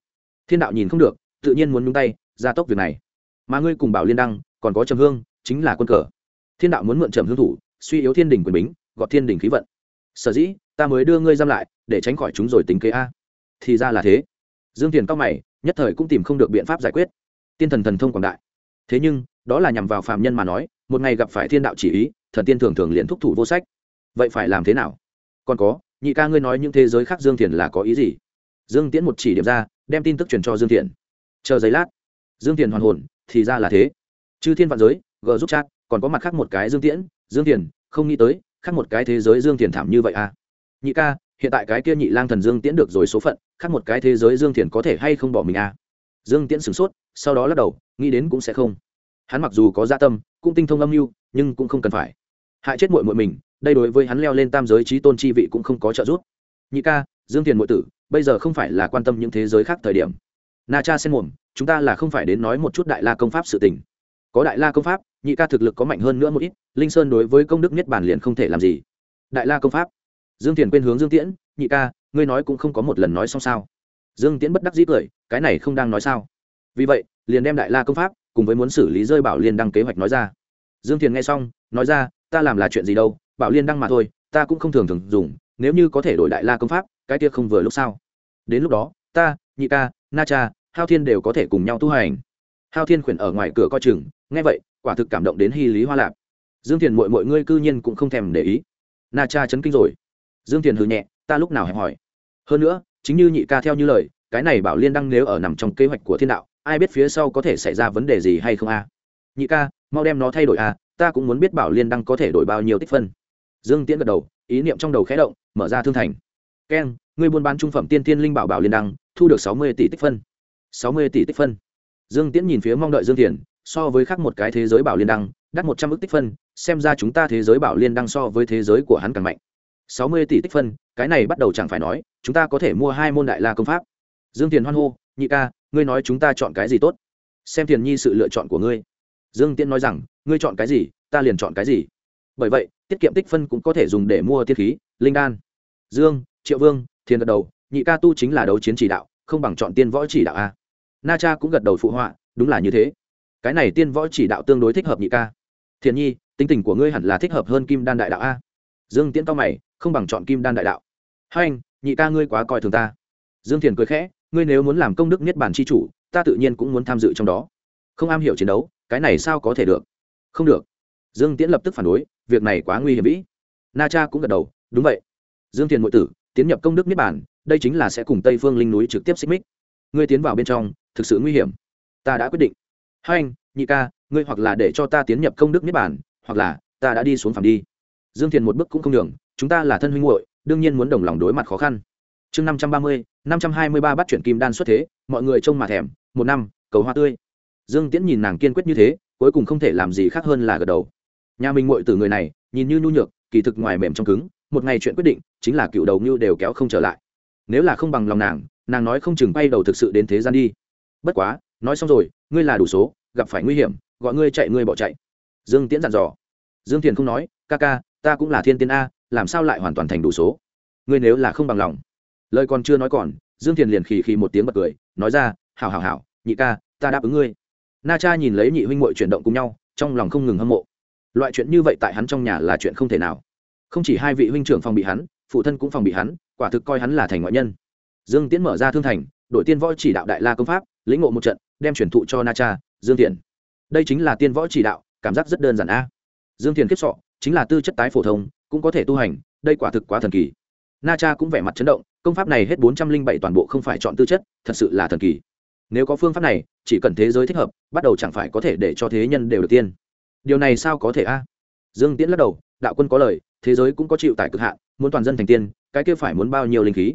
Thiên đạo nhìn không được, tự nhiên muốn nhúng tay, gia tốc việc này. Mà ngươi cùng bảo liên đăng, còn có trầm hương, chính là quân cờ. Thiên đạo muốn mượn trầm hương thủ, suy yếu thiên đình quyền bính, gọt thiên đình khí vận. Sở dĩ, ta mới đưa ngươi giam lại, để tránh khỏi chúng rồi tính kế a. Thì ra là thế. Dương tiền cao mày, nhất thời cũng tìm không được biện pháp giải quyết. Tiên thần thần thông quảng đại. Thế nhưng đó là nhằm vào phạm nhân mà nói, một ngày gặp phải thiên đạo chỉ ý, thần tiên thường thường liền thúc thủ vô sách. Vậy phải làm thế nào? Còn có, nhị ca ngươi nói những thế giới khác dương thiền là có ý gì? Dương tiễn một chỉ điểm ra, đem tin tức truyền cho dương thiền chờ giấy lát, dương thiền hoàn hồn, thì ra là thế. Chư thiên vạn giới g giúp chat, còn có mặt khác một cái dương tiễn. Dương thiền không nghĩ tới, khác một cái thế giới dương thiền thảm như vậy à? Nhị ca, hiện tại cái kia nhị lang thần dương tiễn được rồi số phận, khác một cái thế giới dương thiền có thể hay không bỏ mình à? Dương tiễn sửng sốt, sau đó lắc đầu, nghĩ đến cũng sẽ không hắn mặc dù có gia dạ tâm, cũng tinh thông âm mưu, nhưng cũng không cần phải. Hại chết mội mội mình, đây đối với hắn leo lên tam giới trí tôn chi vị cũng không có trợ giúp. Nhị ca, dương tiền mội tử, bây giờ không phải là quan tâm những thế giới khác thời điểm. Na cha sen mồm chúng ta là không phải đến nói một chút đại la công pháp sự tình. Có đại la công pháp, nhị ca thực lực có mạnh hơn nữa một ít, linh sơn đối với công đức niết bản liền không thể làm gì. Đại la công pháp. Dương tiền quên hướng dương tiễn, nhị ca, ngươi nói cũng không có một lần nói xong sao? Dương tiễn bất đắc dĩ cười, cái này không đang nói sao? Vì vậy, liền đem đại la công pháp cùng với muốn xử lý rơi bảo liên đăng kế hoạch nói ra. Dương thiền nghe xong, nói ra, ta làm là chuyện gì đâu, bảo liên đăng mà thôi, ta cũng không thường thường dùng, nếu như có thể đổi đại la công pháp, cái kia không vừa lúc sao? Đến lúc đó, ta, nhị ca, na cha, hao thiên đều có thể cùng nhau tu hành. Hao thiên khuyển ở ngoài cửa coi chừng, nghe vậy, quả thực cảm động đến hy lý hoa lạp dương thiền mội mọi ngươi cư nhiên cũng không thèm để ý. Na cha chấn kinh rồi. Dương thiền hừ nhẹ, ta lúc nào hẹp hỏi. Hơn nữa, chính như nhị ca theo như lời, cái này bảo liên đăng nếu ở nằm trong kế hoạch của thiên đạo ai biết phía sau có thể xảy ra vấn đề gì hay không a? Nhị ca, mau đem nó thay đổi a, ta cũng muốn biết bảo liên đăng có thể đổi bao nhiêu tích phân. Dương tiễn gật đầu, ý niệm trong đầu khẽ động, mở ra thương thành. Keng người buôn bán trung phẩm tiên tiên linh bảo bảo liên đăng, thu được sáu mươi tỷ tích phân. sáu mươi tỷ tích phân. Dương tiễn nhìn phía mong đợi dương tiền so với khác một cái thế giới bảo liên đăng, đắt một trăm ước tích phân, xem ra chúng ta thế giới bảo liên đăng so với thế giới của hắn càng mạnh. sáu mươi tỷ tích phân, cái này bắt đầu chẳng phải nói, chúng ta có thể mua hai môn đại la công pháp. Dương tiền hoan hô nhị ca, ngươi nói chúng ta chọn cái gì tốt? Xem thiền nhi sự lựa chọn của ngươi. Dương tiễn nói rằng, ngươi chọn cái gì, ta liền chọn cái gì. Bởi vậy, tiết kiệm tích phân cũng có thể dùng để mua tiết khí, linh đan. Dương, triệu vương thiên gật đầu, nhị ca tu chính là đấu chiến chỉ đạo, không bằng chọn tiên võ chỉ đạo a. Na cha cũng gật đầu phụ họa, đúng là như thế. Cái này tiên võ chỉ đạo tương đối thích hợp nhị ca. Thiền nhi, tính tình của ngươi hẳn là thích hợp hơn kim đan đại đạo a. Dương tiễn cao mày, không bằng chọn kim đan đại đạo. Hai anh nhị ca ngươi quá coi thường ta. Dương thiền cười khẽ ngươi nếu muốn làm công đức niết bản chi chủ, ta tự nhiên cũng muốn tham dự trong đó. Không am hiểu chiến đấu, cái này sao có thể được? Không được. Dương tiễn lập tức phản đối, việc này quá nguy hiểm vĩ na cha cũng gật đầu, đúng vậy. Dương thiền nội tử, tiến nhập công đức niết bản đây chính là sẽ cùng tây phương linh núi trực tiếp xích mích. Ngươi tiến vào bên trong, thực sự nguy hiểm. Ta đã quyết định. Hai anh, nhị ca, ngươi hoặc là để cho ta tiến nhập công đức niết bản hoặc là ta đã đi xuống phàm đi. Dương thiền một bước cũng không đường chúng ta là thân huynh hội đương nhiên muốn đồng lòng đối mặt khó khăn chương năm trăm ba mươi, năm trăm hai mươi ba bắt chuyển kim đan xuất thế, mọi người trông mà thèm, một năm, cầu hoa tươi. Dương tiễn nhìn nàng kiên quyết như thế, cuối cùng không thể làm gì khác hơn là gật đầu. Nhà mình ngội từ người này, nhìn như nhu nhược, kỳ thực ngoài mềm trong cứng, một ngày chuyện quyết định, chính là cựu đầu như đều kéo không trở lại. Nếu là không bằng lòng nàng nàng nói không chừng bay đầu thực sự đến thế gian đi. Bất quá, nói xong rồi, ngươi là đủ số, gặp phải nguy hiểm, gọi ngươi chạy ngươi bỏ chạy. Dương tiễn dặn dò. Dương thiền không nói, ca ca, ta cũng là thiên tiên a, làm sao lại hoàn toàn thành đủ số? Ngươi nếu là không bằng lòng lời còn chưa nói còn, dương thiền liền khì khì một tiếng bật cười, nói ra, hảo hảo hảo, nhị ca, ta đáp ứng ngươi. Na cha nhìn lấy nhị huynh muội chuyển động cùng nhau, trong lòng không ngừng hâm mộ. Loại chuyện như vậy tại hắn trong nhà là chuyện không thể nào. Không chỉ hai vị huynh trưởng phòng bị hắn, phụ thân cũng phòng bị hắn, quả thực coi hắn là thành ngoại nhân. Dương tiễn mở ra thương thành đội tiên võ chỉ đạo đại la công pháp, lĩnh ngộ một trận, đem truyền thụ cho na cha, dương thiện đây chính là tiên võ chỉ đạo, cảm giác rất đơn giản a. Dương thiền kiếp sọ, chính là tư chất tái phổ thông, cũng có thể tu hành, đây quả thực quá thần kỳ na cha cũng vẻ mặt chấn động, công pháp này hết bốn trăm linh bảy toàn bộ không phải chọn tư chất, thật sự là thần kỳ. Nếu có phương pháp này, chỉ cần thế giới thích hợp, bắt đầu chẳng phải có thể để cho thế nhân đều được tiên. Điều này sao có thể a? Dương tiễn lắc đầu, đạo quân có lời, thế giới cũng có chịu tại cực hạn, muốn toàn dân thành tiên, cái kia phải muốn bao nhiêu linh khí?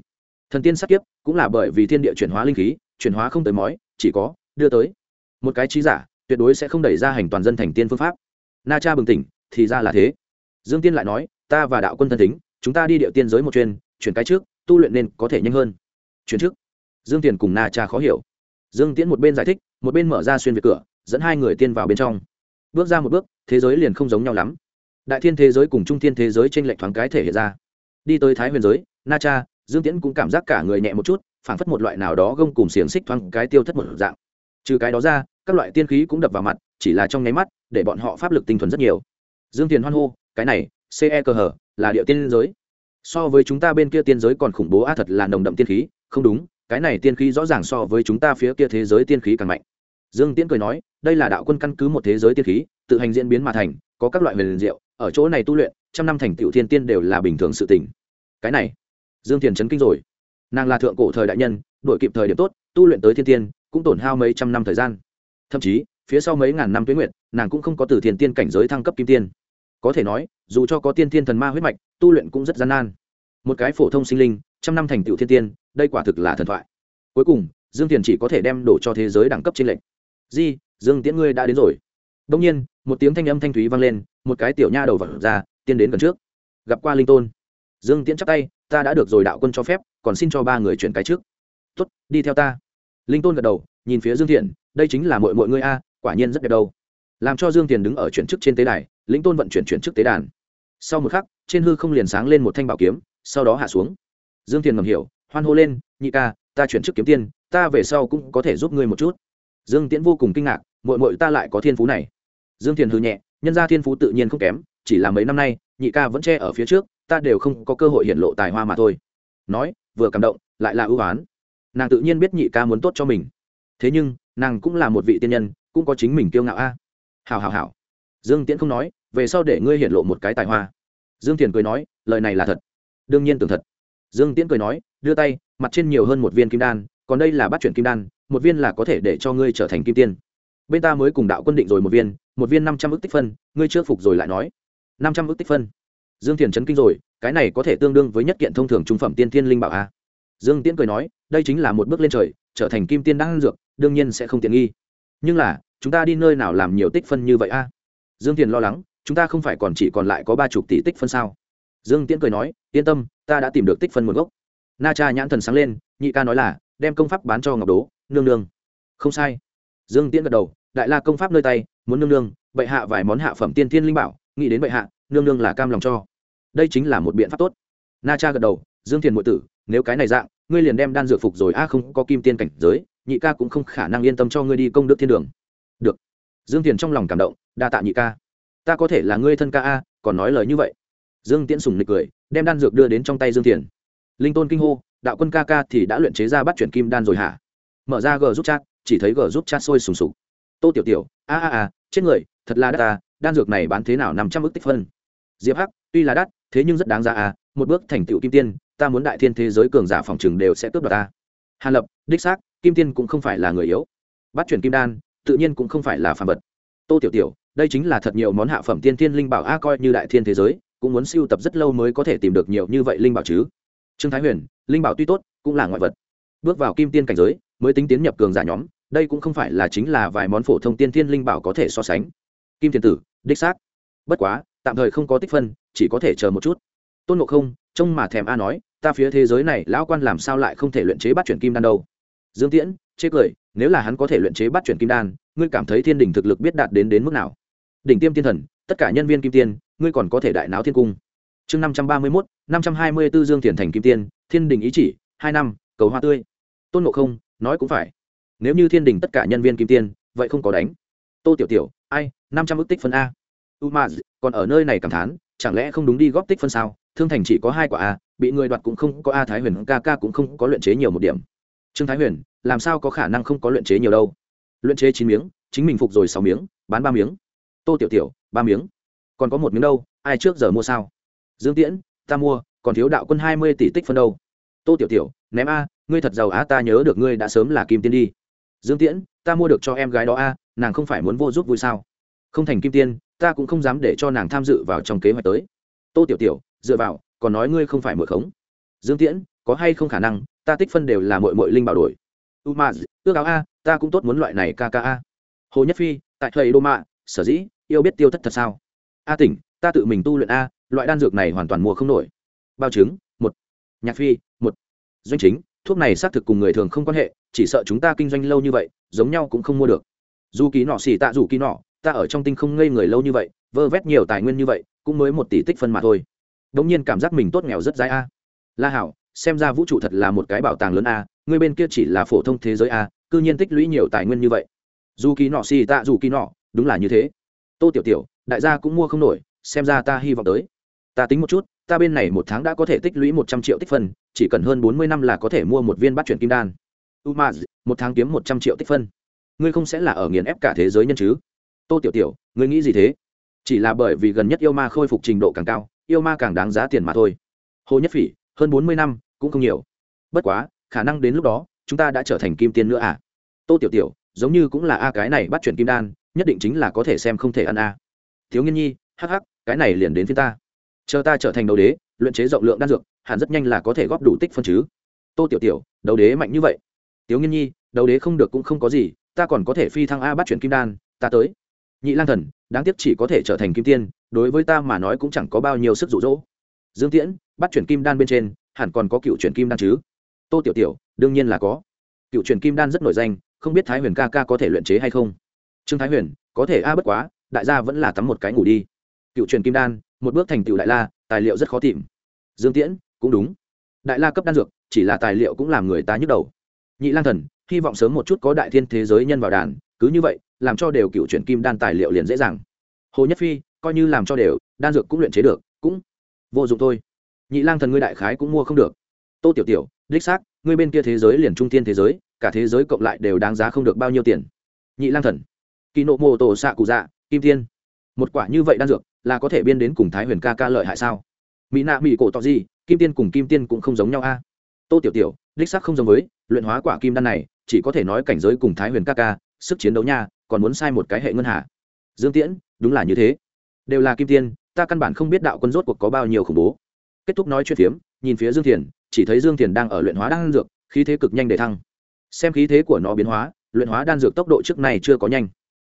Thần tiên sắp kiếp cũng là bởi vì thiên địa chuyển hóa linh khí, chuyển hóa không tới mói chỉ có đưa tới. Một cái trí giả, tuyệt đối sẽ không đẩy ra hành toàn dân thành tiên phương pháp. Na cha bừng tỉnh, thì ra là thế. Dương tiên lại nói, ta và đạo quân thân tính chúng ta đi điệu tiên giới một chuyên, chuyển cái trước, tu luyện nên có thể nhanh hơn. Chuyển trước. Dương tiền cùng na cha khó hiểu. Dương tiễn một bên giải thích, một bên mở ra xuyên việt cửa, dẫn hai người tiên vào bên trong. Bước ra một bước, thế giới liền không giống nhau lắm. Đại thiên thế giới cùng trung thiên thế giới t r ê n lệch thoáng cái thể hiện ra. Đi tới thái huyền giới, na cha, dương tiễn cũng cảm giác cả người nhẹ một chút, phảng phất một loại nào đó gông cùng xiềng xích thoáng cái tiêu thất một dạng. Trừ cái đó ra, các loại tiên khí cũng đập vào mặt, chỉ là trong nháy mắt, để bọn họ pháp lực tinh thuần rất nhiều. Dương tiền hoan hô, cái này ce cơ hở là địa tiên giới. So với chúng ta bên kia tiên giới còn khủng bố, a, thật là nồng đậm tiên khí. Không đúng, cái này tiên khí rõ ràng so với chúng ta phía kia thế giới tiên khí càng mạnh. Dương tiễn cười nói, đây là đạo quân căn cứ một thế giới tiên khí, tự hành diễn biến mà thành, có các loại huyền diệu, ở chỗ này tu luyện, trăm năm thành tựu thiên tiên đều là bình thường sự tình. Cái này, dương thiền chấn kinh rồi. Nàng là thượng cổ thời đại nhân đội kịp thời điểm tốt, tu luyện tới thiên tiên, cũng tổn hao mấy trăm năm thời gian. Thậm chí, phía sau mấy ngàn năm tuế nguyện nàng cũng không có từ thiên tiên cảnh giới thăng cấp kim tiên có thể nói, dù cho có tiên thiên thần ma huyết mạch, tu luyện cũng rất gian nan. Một cái phổ thông sinh linh, trăm năm thành tựu thiên tiên, đây quả thực là thần thoại. Cuối cùng, dương tiền chỉ có thể đem đổ cho thế giới đẳng cấp trên lệnh. Di, dương tiễn ngươi đã đến rồi. Đông nhiên, một tiếng thanh âm thanh thúy vang lên, một cái tiểu nha đầu vật ra tiên đến gần trước. Gặp qua linh tôn. Dương tiễn chắp tay, ta đã được rồi đạo quân cho phép, còn xin cho ba người chuyển cái trước. Tuất đi theo ta. Linh tôn gật đầu, nhìn phía dương thiện, đây chính là mọi mọi ngươi a, quả nhiên rất đẹp đâu làm cho dương tiền đứng ở chuyển chức trên tế đài, lĩnh tôn vận chuyển chuyển chức tế đàn. Sau một khắc, trên hư không liền sáng lên một thanh bảo kiếm, sau đó hạ xuống. Dương Tiền ngầm hiểu, hoan hô lên, nhị ca, ta chuyển chức kiếm tiên ta về sau cũng có thể giúp ngươi một chút. Dương tiễn vô cùng kinh ngạc mội mội ta lại có thiên phú này. Dương Tiền hư nhẹ, nhân ra thiên phú tự nhiên không kém, chỉ là mấy năm nay, nhị ca vẫn che ở phía trước, ta đều không có cơ hội hiện lộ tài hoa mà thôi. Nói, vừa cảm động, lại là ưu oán. Nàng tự nhiên biết nhị ca muốn tốt cho mình. Thế nhưng, nàng cũng là một vị tiên nhân, cũng có chính mình kiêu ngạo a. à hào hào hào dương tiễn không nói, về sau để ngươi hiện lộ một cái tài hoa. Dương thiền cười nói, lời này là thật. Đương nhiên tưởng thật. Dương tiễn cười nói, đưa tay, mặt trên nhiều hơn một viên kim đan, còn đây là bắt chuyển kim đan, một viên là có thể để cho ngươi trở thành kim tiên. Bên ta mới cùng đạo quân định rồi một viên một viên năm trăm ước tích phân, ngươi chưa phục rồi lại nói. Năm trăm ước tích phân. Dương thiền chấn kinh rồi, cái này có thể tương đương với nhất kiện thông thường trung phẩm tiên thiên linh bảo a. Dương tiễn cười nói, đây chính là một bước lên trời, trở thành kim tiên đang dược, đương nhiên sẽ không tiện nghi. Nhưng là chúng ta đi nơi nào làm nhiều tích phân như vậy a? Dương tiền lo lắng, chúng ta không phải còn chỉ còn lại có ba chục tỷ tích phân sao? Dương tiễn cười nói, yên tâm, ta đã tìm được tích phân nguồn gốc. Na cha nhãn thần sáng lên, nhị ca nói là, đem công pháp bán cho ngọc đố, nương nương. Không sai. Dương tiễn gật đầu, đại la công pháp nơi tay, muốn nương nương, bệ hạ vài món hạ phẩm tiên thiên linh bảo, nghĩ đến bệ hạ, nương nương là cam lòng cho. Đây chính là một biện pháp tốt. Na cha gật đầu, dương thiền ngụy tử, nếu cái này dạng, ngươi liền đem đan dược phục rồi, a không có kim tiên cảnh giới, nhị ca cũng không khả năng yên tâm cho ngươi đi công đức thiên đường dương tiền trong lòng cảm động, đa tạ nhị ca. Ta có thể là ngươi thân ca a, còn nói lời như vậy. Dương tiễn sùng nịch cười, đem đan dược đưa đến trong tay dương tiền. Linh tôn kinh hô, đạo quân ca ca thì đã luyện chế ra bắt chuyển kim đan rồi hả? Mở ra g giúp chat, chỉ thấy g giúp chat sôi sùng sục. Tô tiểu tiểu, a a a, chết người, thật là đắt ta, đan dược này bán thế nào năm trăm ước tích phân? Diệp hắc, tuy là đắt, thế nhưng rất đáng giá à một bước thành tựu kim tiên, ta muốn đại thiên thế giới cường giả phòng trừng đều sẽ cướp đoạt ta. Hàn lập, đích xác, kim tiên cũng không phải là người yếu. Bắt chuyển kim đan tự nhiên cũng không phải là phàm vật. Tô tiểu tiểu, đây chính là thật nhiều món hạ phẩm tiên thiên linh bảo a, coi như đại thiên thế giới, cũng muốn siêu tập rất lâu mới có thể tìm được nhiều như vậy linh bảo chứ. Trương thái huyền, linh bảo tuy tốt, cũng là ngoại vật. Bước vào kim tiên cảnh giới, mới tính tiến nhập cường giả nhóm, đây cũng không phải là chính là vài món phổ thông tiên thiên linh bảo có thể so sánh. Kim thiên tử, đích xác. Bất quá, tạm thời không có tích phân, chỉ có thể chờ một chút. Tôn ngộ không, trông mà thèm a nói, ta phía thế giới này, lão quan làm sao lại không thể luyện chế bắt chuyển kim đan đâu? Dương tiễn, chê cười, nếu là hắn có thể luyện chế bắt chuyển kim đan, ngươi cảm thấy thiên đình thực lực biết đạt đến đến mức nào? Đỉnh tiêm tiên thần, tất cả nhân viên kim tiên, ngươi còn có thể đại náo thiên cung. Chương năm trăm ba mươi mốt, năm trăm hai mươi b ố dương thiền thành kim tiên, thiên đình ý chỉ, hai năm, cầu hoa tươi. Tôn ngộ không, nói cũng phải. Nếu như thiên đình tất cả nhân viên kim tiên, vậy không có đánh. Tô tiểu tiểu, ai, năm trăm ước tích phân a. Umaz còn ở nơi này cảm thán, chẳng lẽ không đúng đi góp tích phân sao? Thương thành chỉ có hai quả a, bị người đoạt cũng không có a, thái huyền ca ca cũng không có luyện chế nhiều một điểm trương thái huyền, làm sao có khả năng không có luyện chế nhiều đâu? Luyện chế chín miếng, chính mình phục rồi sáu miếng, bán ba miếng. Tô tiểu tiểu, ba miếng. Còn có một miếng đâu, ai trước giờ mua sao? Dương tiễn, ta mua, còn thiếu đạo quân hai mươi tỷ tích phân đâu. Tô tiểu tiểu, ném a, ngươi thật giàu á, ta nhớ được ngươi đã sớm là kim tiên đi. Dương tiễn, ta mua được cho em gái đó a, nàng không phải muốn vô giúp vui sao? Không thành kim tiên, ta cũng không dám để cho nàng tham dự vào trong kế hoạch tới. Tô tiểu tiểu, dựa vào, còn nói ngươi không phải mượn khống. Dương tiễn, có hay không khả năng ta tích phân đều là mội mội linh bảo đổi. U ma, ước áo a, ta cũng tốt muốn loại này kka a. Hồ nhất phi, tại thầy đô mạ sở dĩ, yêu biết tiêu thất thật sao? A tỉnh, ta tự mình tu luyện a, loại đan dược này hoàn toàn mua không nổi. Bao chứng một. Nhạc phi, một. Doanh chính, thuốc này xác thực cùng người thường không quan hệ, chỉ sợ chúng ta kinh doanh lâu như vậy, giống nhau cũng không mua được. Dù ký nọ xỉ tạ dù ký nọ, ta ở trong tinh không ngây người lâu như vậy, vơ vét nhiều tài nguyên như vậy, cũng mới một tỷ tích phân mà thôi. Đống nhiên cảm giác mình tốt nghèo rất dai a. La hảo xem ra vũ trụ thật là một cái bảo tàng lớn a, người bên kia chỉ là phổ thông thế giới a, cư nhiên tích lũy nhiều tài nguyên như vậy. Dù kỳ nọ xì tạ dù kỳ nọ, đúng là như thế. Tô tiểu tiểu, đại gia cũng mua không nổi, xem ra ta hy vọng tới. Ta tính một chút, ta bên này một tháng đã có thể tích lũy một trăm triệu tích phân, chỉ cần hơn bốn mươi năm là có thể mua một viên bắt chuyển kim đan. Umaz ma một tháng kiếm một trăm triệu tích phân. Ngươi không sẽ là ở nghiền ép cả thế giới nhân chứ? Tô tiểu tiểu, ngươi nghĩ gì thế? Chỉ là bởi vì gần nhất yêu ma khôi phục trình độ càng cao, yêu ma càng đáng giá tiền mà thôi. Hồ nhất phỉ hơn bốn mươi năm, cũng không nhiều. Bất quá, khả năng đến lúc đó, chúng ta đã trở thành kim tiên nữa à? Tô tiểu tiểu, giống như cũng là a cái này bắt chuyển kim đan, nhất định chính là có thể xem không thể ăn a. Thiếu nghiên nhi, hắc hắc, cái này liền đến phía ta. Chờ ta trở thành đầu đế, luyện chế rộng lượng đan dược, hẳn rất nhanh là có thể góp đủ tích phân chứ. Tô tiểu tiểu, đầu đế mạnh như vậy. Tiếu nghiên nhi, đầu đế không được cũng không có gì, ta còn có thể phi thăng a bắt chuyển kim đan, ta tới. Nhị lang thần, đáng tiếc chỉ có thể trở thành kim tiên, đối với ta mà nói cũng chẳng có bao nhiêu sức rụ rỗ dương tiễn bắt chuyển kim đan bên trên, hẳn còn có cựu chuyển kim đan chứ? Tô tiểu tiểu, đương nhiên là có. Cựu chuyển kim đan rất nổi danh, không biết thái huyền ca ca có thể luyện chế hay không? Trương thái huyền, có thể a, bất quá, đại gia vẫn là tắm một cái ngủ đi. Cựu truyền kim đan, một bước thành tựu đại la, tài liệu rất khó tìm. Dương tiễn, cũng đúng. Đại la cấp đan dược, chỉ là tài liệu cũng làm người ta nhức đầu. Nhị lang thần, hy vọng sớm một chút có đại thiên thế giới nhân vào đàn, cứ như vậy, làm cho đều cựu chuyển kim đan tài liệu liền dễ dàng. Hồ nhất phi, coi như làm cho đều, đan dược cũng luyện chế được, cũng vô dụng thôi nhị lang thần ngươi đại khái cũng mua không được. Tô tiểu tiểu, đích xác, ngươi bên kia thế giới liền trung tiên thế giới, cả thế giới cộng lại đều đáng giá không được bao nhiêu tiền. Nhị lang thần. Kỳ nộ mô tổ xạ cụ dạ kim tiên một quả như vậy đan dược, là có thể biên đến cùng thái huyền ca ca lợi hại sao? Mỹ nạ mỹ cổ tỏ gì kim tiên cùng kim tiên cũng không giống nhau a. Tô tiểu tiểu, đích xác không giống với, luyện hóa quả kim đan này, chỉ có thể nói cảnh giới cùng thái huyền ca ca, sức chiến đấu nha, còn muốn sai một cái hệ ngân hà. Dương tiễn, đúng là như thế. Đều là kim tiên ta căn bản không biết đạo quân rốt cuộc có bao nhiêu khủng bố kết thúc nói chuyện phiếm, nhìn phía dương thiền, chỉ thấy dương thiền đang ở luyện hóa đan dược, khí thế cực nhanh để thăng. Xem khí thế của nó biến hóa, luyện hóa đan dược tốc độ trước này chưa có nhanh.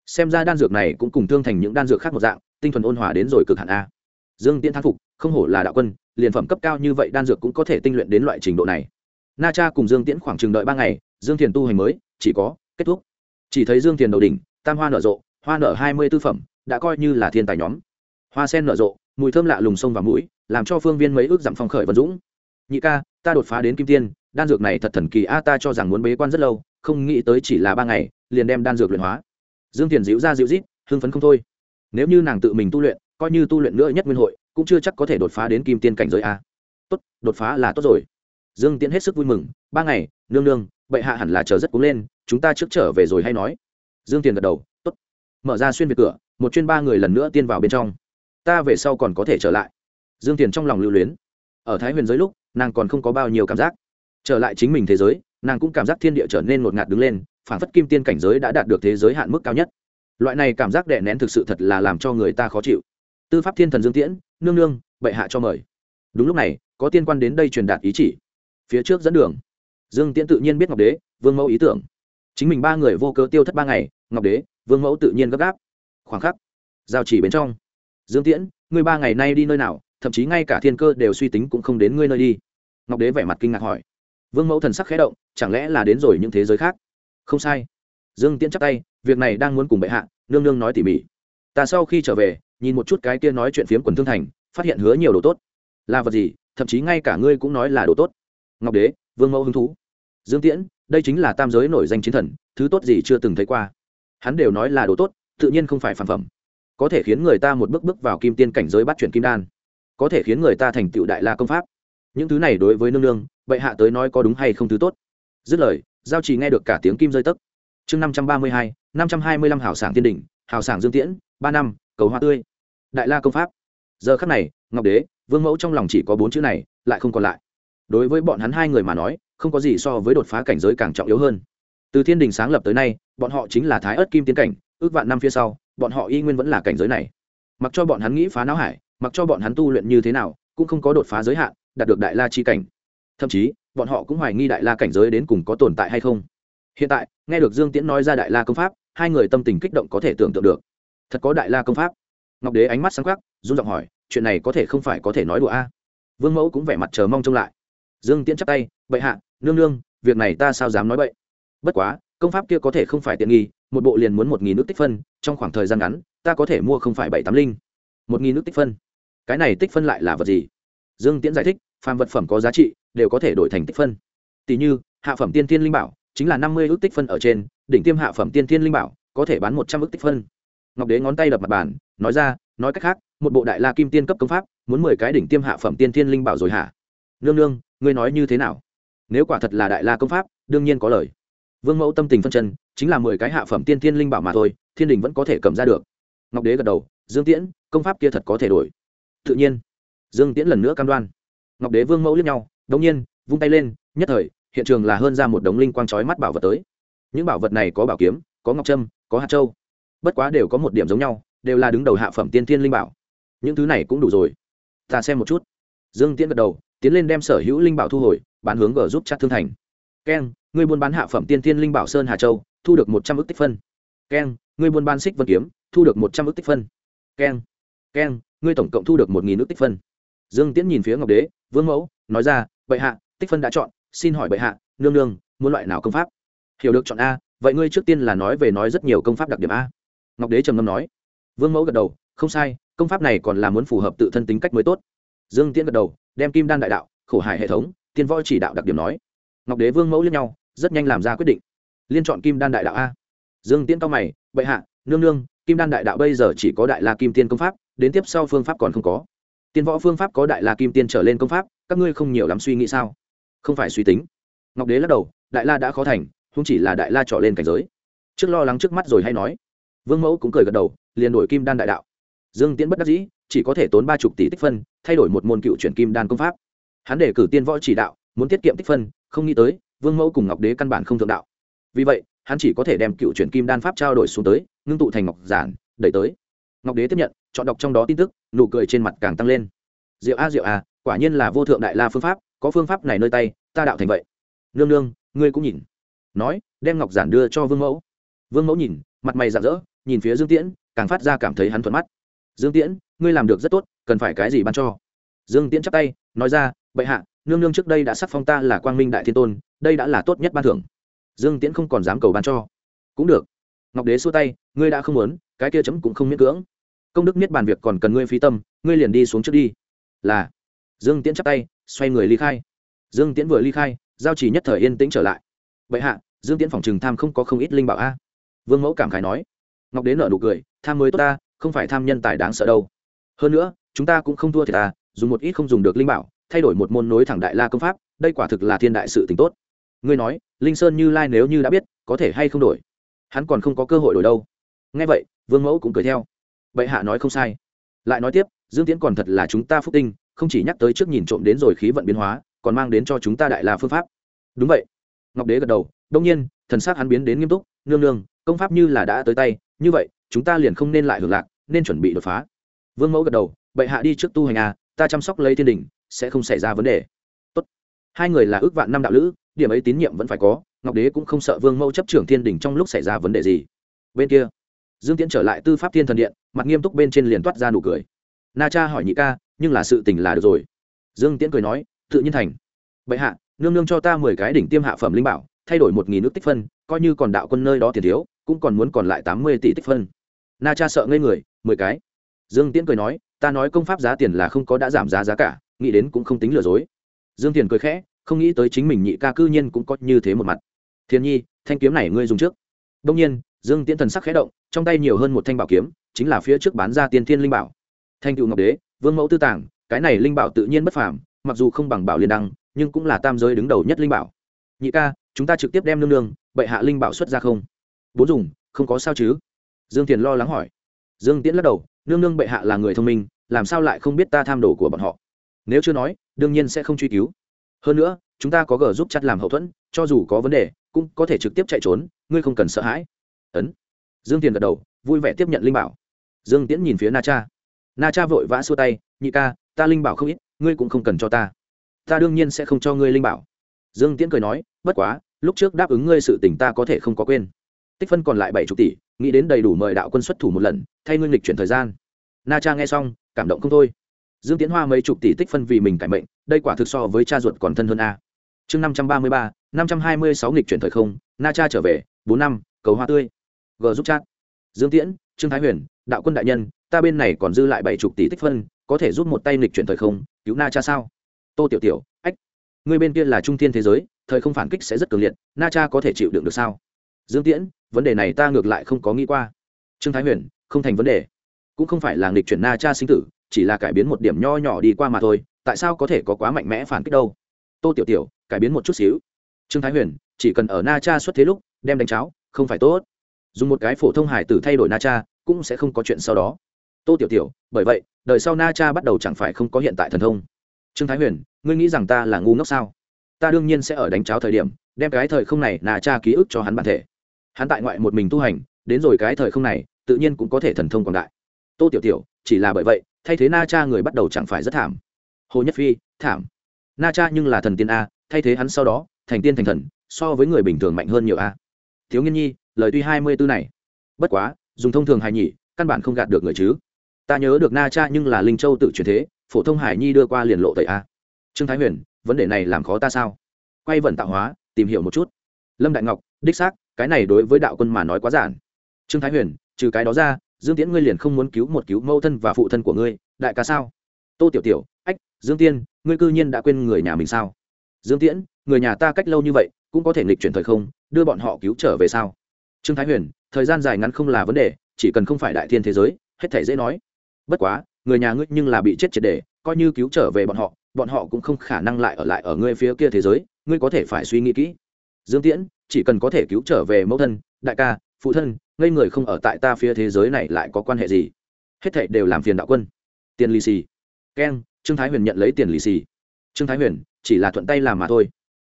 Xem ra đan dược này cũng cùng thương thành những đan dược khác một dạng, tinh thuần ôn hòa đến rồi cực hạn a. Dương tiễn thán phục, không hổ là đạo quân, liền phẩm cấp cao như vậy đan dược cũng có thể tinh luyện đến loại trình độ này. Na cha cùng dương tiễn khoảng chừng đợi ba ngày, dương thiền tu hành mới, chỉ có, kết thúc. Chỉ thấy dương thiền đầu đỉnh, tam hoa nở rộ, hoa nở hai mươi tư phẩm, đã coi như là thiên tài nhóm. Hoa sen nở rộ, mùi thơm lạ lùng sông vào mũi làm cho phương viên mấy ước giảm phong khởi vân dũng. Nhị ca, ta đột phá đến kim tiên, đan dược này thật thần kỳ a, ta cho rằng muốn bế quan rất lâu, không nghĩ tới chỉ là ba ngày, liền đem đan dược luyện hóa. Dương tiền dịu ra dịu rít hưng phấn không thôi. Nếu như nàng tự mình tu luyện, coi như tu luyện nữa nhất nguyên hội, cũng chưa chắc có thể đột phá đến kim tiên cảnh giới a. Tốt, đột phá là tốt rồi. Dương tiễn hết sức vui mừng, ba ngày, nương nương, bệ hạ hẳn là chờ rất cúng lên, chúng ta trước trở về rồi hay nói. Dương tiền gật đầu, Tốt. mở ra xuyên về cửa, một chuyên ba người lần nữa tiên vào bên trong. Ta về sau còn có thể trở lại dương tiền trong lòng lưu luyến. Ở thái huyền giới lúc, nàng còn không có bao nhiêu cảm giác. Trở lại chính mình thế giới, nàng cũng cảm giác thiên địa trở nên ngột ngạt đứng lên, phản phất kim tiên cảnh giới đã đạt được thế giới hạn mức cao nhất. Loại này cảm giác đè nén thực sự thật là làm cho người ta khó chịu. Tư pháp thiên thần dương tiễn, nương nương, bệ hạ cho mời. Đúng lúc này, có tiên quan đến đây truyền đạt ý chỉ. Phía trước dẫn đường. Dương tiễn tự nhiên biết ngọc đế, vương mẫu ý tưởng. Chính mình ba người vô cớ tiêu thất ba ngày, ngọc đế, vương mẫu tự nhiên gấp gáp. Khoảng khắc, giao chỉ bên trong. Dương tiễn, ngươi ba ngày nay đi nơi nào? Thậm chí ngay cả thiên cơ đều suy tính cũng không đến ngươi nơi đi. Ngọc đế vẻ mặt kinh ngạc hỏi. Vương mẫu thần sắc khẽ động, chẳng lẽ là đến rồi những thế giới khác? Không sai. Dương tiễn chắp tay, việc này đang muốn cùng bệ hạ, nương nương nói tỉ mỉ. Ta sau khi trở về, nhìn một chút cái kia nói chuyện phiếm quần thương thành, phát hiện hứa nhiều đồ tốt. Là vật gì, thậm chí ngay cả ngươi cũng nói là đồ tốt. Ngọc đế, vương mẫu hứng thú. Dương tiễn, đây chính là tam giới nổi danh chiến thần, thứ tốt gì chưa từng thấy qua. Hắn đều nói là đồ tốt, tự nhiên không phải phản phẩm. Có thể khiến người ta một bước bước vào kim tiên cảnh giới bắt chuyển kim đan có thể khiến người ta thành tựu đại la công pháp. Những thứ này đối với nương nương, bệ hạ tới nói có đúng hay không thứ tốt? Dứt lời, giao trì nghe được cả tiếng kim rơi tấc chương năm trăm ba mươi hai, năm trăm hai mươi lăm hảo sảng tiên Đình hảo sảng dương tiễn, ba năm, cầu hoa tươi. Đại la công pháp. Giờ khắc này, ngọc đế, vương mẫu trong lòng chỉ có bốn chữ này, lại không còn lại. Đối với bọn hắn hai người mà nói, không có gì so với đột phá cảnh giới càng trọng yếu hơn. Từ thiên đình sáng lập tới nay, bọn họ chính là thái ớt kim tiến cảnh, ước vạn năm phía sau, bọn họ y nguyên vẫn là cảnh giới này. Mặc cho bọn hắn nghĩ phá não hải mặc cho bọn hắn tu luyện như thế nào, cũng không có đột phá giới hạn, đạt được đại la chi cảnh. Thậm chí, bọn họ cũng hoài nghi đại la cảnh giới đến cùng có tồn tại hay không. Hiện tại, nghe được dương tiễn nói ra đại la công pháp, hai người tâm tình kích động có thể tưởng tượng được. Thật có đại la công pháp. Ngọc đế ánh mắt sáng khắc run giọng hỏi, chuyện này có thể không phải có thể nói đùa a? Vương mẫu cũng vẻ mặt chờ mong trông lại. Dương tiễn chắp tay, bệ hạ, nương nương, việc này ta sao dám nói bậy? Bất quá, công pháp kia có thể không phải tiện nghi, một bộ liền muốn một nghìn nước tích phân, trong khoảng thời gian ngắn, ta có thể mua không phải bảy tám linh. Một nghìn nước tích phân? Cái này tích phân lại là vật gì? Dương tiễn giải thích, phàm vật phẩm có giá trị, đều có thể đổi thành tích phân. Tỷ như, hạ phẩm tiên thiên linh bảo, chính là năm mươi ước tích phân ở trên, đỉnh tiêm hạ phẩm tiên thiên linh bảo, có thể bán một trăm ước tích phân. Ngọc đế ngón tay đập mặt bàn, nói ra, nói cách khác, một bộ đại la kim tiên cấp công pháp, muốn mười cái đỉnh tiêm hạ phẩm tiên thiên linh bảo rồi hả? Nương nương, ngươi nói như thế nào? Nếu quả thật là đại la công pháp, đương nhiên có lời. Vương mẫu tâm tình phân chân, chính là mười cái hạ phẩm tiên thiên linh bảo mà thôi, thiên đình vẫn có thể cầm ra được. Ngọc đế gật đầu, dương tiễn, công pháp kia thật có thể đổi tự nhiên. Dương tiễn lần nữa cam đoan. Ngọc đế vương mẫu liếc nhau, đống nhiên, vung tay lên, nhất thời, hiện trường là hơn ra một đống linh quang chói mắt bảo vật tới. Những bảo vật này có bảo kiếm, có ngọc trâm, có hạt châu. Bất quá đều có một điểm giống nhau, đều là đứng đầu hạ phẩm tiên thiên linh bảo. Những thứ này cũng đủ rồi. Ta xem một chút. Dương tiễn gật đầu, tiến lên đem sở hữu linh bảo thu hồi, bán hướng g giúp chắc thương thành. Keng người buôn bán hạ phẩm tiên thiên linh bảo sơn hà châu, thu được một trăm ước tích phân. Keng người buôn bán xích vân kiếm, thu được một trăm ước tích phân. Keng keng ngươi tổng cộng thu được một nghìn nước tích phân. Dương tiễn nhìn phía ngọc đế, vương mẫu, nói ra, bệ hạ, tích phân đã chọn, xin hỏi bệ hạ, nương nương, muốn loại nào công pháp? Hiểu được chọn a, vậy ngươi trước tiên là nói về nói rất nhiều công pháp đặc điểm a. Ngọc đế trầm ngâm nói. Vương mẫu gật đầu, không sai, công pháp này còn là muốn phù hợp tự thân tính cách mới tốt. Dương tiễn gật đầu, đem kim đan đại đạo, khổ hải hệ thống, tiên voi chỉ đạo đặc điểm nói. Ngọc đế, vương mẫu lẫn nhau, rất nhanh làm ra quyết định. Liên chọn kim đan đại đạo a. Dương tiễn cao mày, bệ hạ, nương nương, kim đan đại đạo bây giờ chỉ có đại la kim tiên công pháp đến tiếp sau phương pháp còn không có. Tiên võ phương pháp có đại la kim tiên trở lên công pháp, các ngươi không nhiều lắm suy nghĩ sao? Không phải suy tính. Ngọc đế lắc đầu, đại la đã khó thành, không chỉ là đại la trọ lên cảnh giới. Trước lo lắng trước mắt rồi hay nói. Vương mẫu cũng cười gật đầu, liền đổi kim đan đại đạo. Dương tiễn bất đắc dĩ, chỉ có thể tốn ba chục tỷ tích phân, thay đổi một môn cựu chuyển kim đan công pháp. Hắn để cử tiên võ chỉ đạo, muốn tiết kiệm tích phân, không nghĩ tới, vương mẫu cùng ngọc đế căn bản không thượng đạo. Vì vậy, hắn chỉ có thể đem cựu chuyển kim đan pháp trao đổi xuống tới, ngưng tụ thành ngọc giản, đẩy tới. Ngọc đế tiếp nhận chọn đọc trong đó tin tức, nụ cười trên mặt càng tăng lên. Diệu a diệu a, quả nhiên là vô thượng đại la phương pháp, có phương pháp này nơi tay, ta đạo thành vậy. Nương nương, ngươi cũng nhìn. Nói, đem ngọc giản đưa cho vương mẫu. Vương mẫu nhìn, mặt mày rạng rỡ, nhìn phía dương tiễn, càng phát ra cảm thấy hắn thuận mắt. Dương tiễn, ngươi làm được rất tốt, cần phải cái gì ban cho? Dương tiễn chắp tay, nói ra, bệ hạ, nương nương trước đây đã sắc phong ta là quang minh đại thiên tôn, đây đã là tốt nhất ban thưởng. Dương tiễn không còn dám cầu ban cho. Cũng được. Ngọc đế xua tay, ngươi đã không muốn, cái kia chấm cũng không miễn cưỡng công đức niết bàn việc còn cần ngươi phí tâm, ngươi liền đi xuống trước đi. Là. Dương tiễn chắp tay, xoay người ly khai. Dương tiễn vừa ly khai, giao chỉ nhất thời yên tĩnh trở lại. Vậy hạ, dương tiễn phòng trừng tham không có không ít linh bảo a. Vương mẫu cảm khải nói. Ngọc đế nở nụ cười, tham mới tốt ta, không phải tham nhân tài đáng sợ đâu. Hơn nữa, chúng ta cũng không thua thiệt ta, dùng một ít không dùng được linh bảo, thay đổi một môn nối thẳng đại la công pháp, đây quả thực là thiên đại sự tình tốt. Ngươi nói, linh sơn như lai nếu như đã biết, có thể hay không đổi? Hắn còn không có cơ hội đổi đâu. Nghe vậy, vương mẫu cũng cười theo bệ hạ nói không sai. Lại nói tiếp, dương tiễn còn thật là chúng ta phúc tinh, không chỉ nhắc tới trước nhìn trộm đến rồi khí vận biến hóa, còn mang đến cho chúng ta đại la phương pháp. Đúng vậy. Ngọc đế gật đầu đông nhiên, thần s á c hắn biến đến nghiêm túc, nương nương, công pháp như là đã tới tay, như vậy, chúng ta liền không nên lại hưởng lạc, nên chuẩn bị đột phá. Vương mẫu gật đầu, bệ hạ đi trước tu hành à ta chăm sóc lấy thiên đình, sẽ không xảy ra vấn đề. Tốt. hai người là ước vạn năm đạo lữ, điểm ấy tín nhiệm vẫn phải có, ngọc đế cũng không sợ vương mẫu chấp trưởng thiên đình trong lúc xảy ra vấn đề gì. Bên kia dương tiễn trở lại tư pháp thiên thần điện, mặt nghiêm túc bên trên liền toát ra nụ cười. Na cha hỏi nhị ca, nhưng là sự tình là được rồi. Dương tiễn cười nói, tự nhiên thành. Bệ hạ, nương nương cho ta mười cái đỉnh tiêm hạ phẩm linh bảo, thay đổi một nghìn nước tích phân, coi như còn đạo quân nơi đó tiền thiếu, cũng còn muốn còn lại tám mươi tỷ tích phân. Na cha sợ ngây người, mười cái. Dương tiễn cười nói, ta nói công pháp giá tiền là không có đã giảm giá giá cả, nghĩ đến cũng không tính lừa dối. Dương tiền cười khẽ, không nghĩ tới chính mình nhị ca cư nhiên cũng có như thế một mặt. Thiên nhi, thanh kiếm này ngươi dùng trước. Đông nhiên dương tiễn thần sắc khẽ động, trong tay nhiều hơn một thanh bảo kiếm, chính là phía trước bán ra tiên thiên linh bảo. Thanh cựu ngọc đế, vương mẫu tư tàng, cái này linh bảo tự nhiên bất phàm, mặc dù không bằng bảo liên đăng, nhưng cũng là tam giới đứng đầu nhất linh bảo. Nhị ca, chúng ta trực tiếp đem nương nương, bệ hạ linh bảo xuất ra không? Bốn dùng, không có sao chứ? Dương Tiễn lo lắng hỏi. Dương tiễn lắc đầu, nương nương bệ hạ là người thông minh, làm sao lại không biết ta tham đồ của bọn họ? Nếu chưa nói, đương nhiên sẽ không truy cứu. Hơn nữa, chúng ta có gờ giúp chặt làm hậu thuẫn, cho dù có vấn đề, cũng có thể trực tiếp chạy trốn, ngươi không cần sợ hãi ấn. Dương tiền gật đầu, vui vẻ tiếp nhận linh bảo. Dương tiễn nhìn phía na cha. Na cha vội vã xua tay, nhị ca, ta linh bảo không ít, ngươi cũng không cần cho ta. Ta đương nhiên sẽ không cho ngươi linh bảo. Dương tiễn cười nói, bất quá, lúc trước đáp ứng ngươi sự tình ta có thể không có quên. Tích phân còn lại bảy chục tỷ, nghĩ đến đầy đủ mời đạo quân xuất thủ một lần, thay ngươi lịch chuyển thời gian. Na cha nghe xong, cảm động không thôi. Dương tiến hoa mấy chục tỷ tích phân vì mình cải mệnh, đây quả thực so với cha ruột còn thân hơn a. Chương năm trăm ba mươi ba, năm trăm hai mươi sáu nghịch chuyển thời không, na cha trở về, bốn năm, cầu hoa tươi g giúp chat. Dương tiễn, trương thái huyền, đạo quân đại nhân, ta bên này còn dư lại bảy chục tỷ tích phân, có thể giúp một tay nghịch chuyển thời không, cứu na cha sao? Tô tiểu tiểu, ách, người bên kia là trung thiên thế giới, thời không phản kích sẽ rất cường liệt, na cha có thể chịu đựng được sao? Dương tiễn, vấn đề này ta ngược lại không có nghĩ qua. Trương thái huyền, không thành vấn đề. Cũng không phải là nghịch chuyển na cha sinh tử, chỉ là cải biến một điểm nho nhỏ đi qua mà thôi, tại sao có thể có quá mạnh mẽ phản kích đâu? Tô tiểu tiểu, cải biến một chút xíu. Trương thái huyền, chỉ cần ở na cha xuất thế lúc, đem đánh cháo, không phải tốt dùng một cái phổ thông hải tử thay đổi na cha, cũng sẽ không có chuyện sau đó. Tô tiểu tiểu, bởi vậy, đời sau na cha bắt đầu chẳng phải không có hiện tại thần thông. Trương thái huyền, ngươi nghĩ rằng ta là ngu ngốc sao? Ta đương nhiên sẽ ở đánh cháo thời điểm, đem cái thời không này na cha ký ức cho hắn bản thể. Hắn tại ngoại một mình tu hành, đến rồi cái thời không này, tự nhiên cũng có thể thần thông quảng đại. Tô tiểu tiểu, chỉ là bởi vậy, thay thế na cha người bắt đầu chẳng phải rất thảm. Hồ nhất phi, thảm. Na cha nhưng là thần tiên a, thay thế hắn sau đó, thành tiên thành thần, so với người bình thường mạnh hơn nhiều a. Thiếu nghiên nhi lời tuy hai mươi tư này. Bất quá, dùng thông thường hài nhỉ, căn bản không gạt được người chứ. Ta nhớ được na cha nhưng là linh châu tự chuyển thế, phổ thông hải nhi đưa qua liền lộ tẩy a. Trương thái huyền, vấn đề này làm khó ta sao? Quay vận tạo hóa, tìm hiểu một chút. Lâm đại ngọc, đích xác, cái này đối với đạo quân mà nói quá giản. Trương thái huyền, trừ cái đó ra, dương tiễn ngươi liền không muốn cứu một cứu mẫu thân và phụ thân của ngươi, đại ca sao? Tô tiểu tiểu, ách, dương tiên, ngươi cư nhiên đã quên người nhà mình sao? Dương tiễn, người nhà ta cách lâu như vậy, cũng có thể nghịch chuyển thời không, đưa bọn họ cứu trở về sao? Trương thái huyền, thời gian dài ngắn không là vấn đề, chỉ cần không phải đại thiên thế giới, hết thể dễ nói. Bất quá, người nhà ngươi nhưng là bị chết triệt đề coi như cứu trở về bọn họ bọn họ cũng không khả năng lại ở lại ở ngươi phía kia thế giới, ngươi có thể phải suy nghĩ kỹ. Dương tiễn, chỉ cần có thể cứu trở về mẫu thân, đại ca, phụ thân, ngây người không ở tại ta phía thế giới này lại có quan hệ gì? Hết thảy đều làm phiền đạo quân. Tiền lì xì. Keng trương thái huyền nhận lấy tiền lì xì. Trương thái huyền, chỉ là thuận tay làm mà thôi.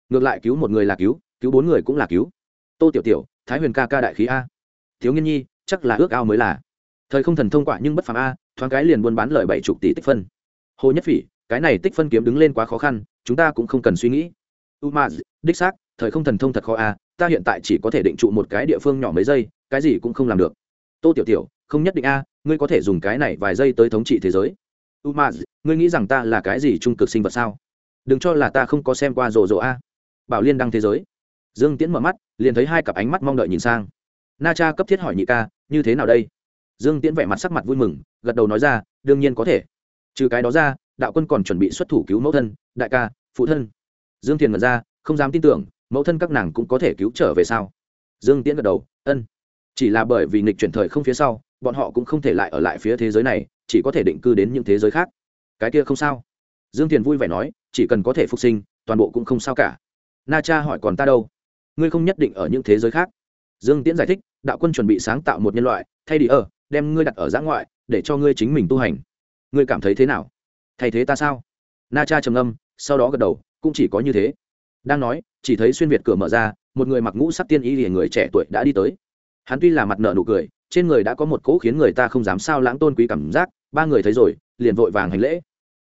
Ngược lại cứu một người là cứu cứu bốn người cũng là cứu. Tô tiểu tiểu thái huyền ca ca đại khí a. Thiếu nghiên nhi, chắc là ước ao mới là. Thời không thần thông quả nhưng bất phàm a, thoáng cái liền buôn bán lời bảy chục tỷ tích phân. Hồ nhất phỉ, cái này tích phân kiếm đứng lên quá khó khăn, chúng ta cũng không cần suy nghĩ. U ma đích xác, thời không thần thông thật khó a, ta hiện tại chỉ có thể định trụ một cái địa phương nhỏ mấy giây, cái gì cũng không làm được. Tô tiểu tiểu, không nhất định a, ngươi có thể dùng cái này vài giây tới thống trị thế giới. U ma ngươi nghĩ rằng ta là cái gì trung cực sinh vật sao? Đừng cho là ta không có xem qua rồ rồ a. Bảo liên đăng thế giới dương tiễn mở mắt, liền thấy hai cặp ánh mắt mong đợi nhìn sang. Na cha cấp thiết hỏi nhị ca, như thế nào đây? Dương tiễn vẻ mặt sắc mặt vui mừng, gật đầu nói ra, đương nhiên có thể. Trừ cái đó ra, đạo quân còn chuẩn bị xuất thủ cứu mẫu thân, đại ca, phụ thân. Dương thiền ngẩn ra, không dám tin tưởng, mẫu thân các nàng cũng có thể cứu trở về sao? Dương tiễn gật đầu, ân. Chỉ là bởi vì nghịch chuyển thời không phía sau, bọn họ cũng không thể lại ở lại phía thế giới này, chỉ có thể định cư đến những thế giới khác. Cái kia không sao. Dương thiền vui vẻ nói, chỉ cần có thể phục sinh, toàn bộ cũng không sao cả. Na cha hỏi, còn ta đâu? Ngươi không nhất định ở những thế giới khác. Dương tiễn giải thích, đạo quân chuẩn bị sáng tạo một nhân loại, thay đi ở, đem ngươi đặt ở giã ngoại, để cho ngươi chính mình tu hành. Ngươi cảm thấy thế nào? Thay thế ta sao? Na cha trầm âm sau đó gật đầu, cũng chỉ có như thế. Đang nói, chỉ thấy xuyên việt cửa mở ra, một người mặc ngũ sắc tiên y liền người trẻ tuổi đã đi tới. Hắn tuy là mặt nợ nụ cười, trên người đã có một cỗ khiến người ta không dám sao lãng tôn quý cảm giác, ba người thấy rồi, liền vội vàng hành lễ.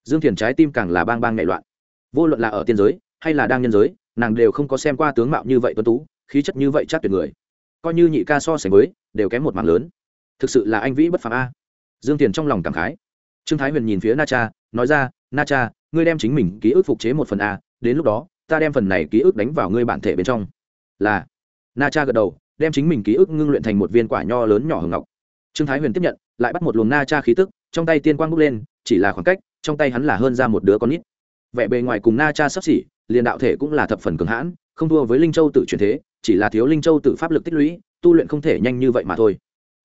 Dương thiền trái tim càng là bang bang nhảy loạn. Vô luận là ở tiên giới, hay là đang nhân giới nàng đều không có xem qua tướng mạo như vậy tuấn tú, khí chất như vậy chắc tuyệt người. Coi như nhị ca so sánh với, đều kém một mảng lớn. Thực sự là anh vĩ bất phàm a. Dương tiền trong lòng cảm khái. Trương thái huyền nhìn phía na cha, nói ra, na cha, ngươi đem chính mình ký ức phục chế một phần a, đến lúc đó, ta đem phần này ký ức đánh vào ngươi bản thể bên trong. Là. Na cha gật đầu, đem chính mình ký ức ngưng luyện thành một viên quả nho lớn nhỏ hừng ngọc. Trương thái huyền tiếp nhận, lại bắt một luồng na cha khí tức, trong tay tiên quang bốc lên, chỉ là khoảng cách, trong tay hắn là hơn ra một đứa con nít. Vẻ bề ngoài cùng na cha sắp xỉ liền đạo thể cũng là thập phần cường hãn, không thua với linh châu tự truyền thế, chỉ là thiếu linh châu tự pháp lực tích lũy, tu luyện không thể nhanh như vậy mà thôi.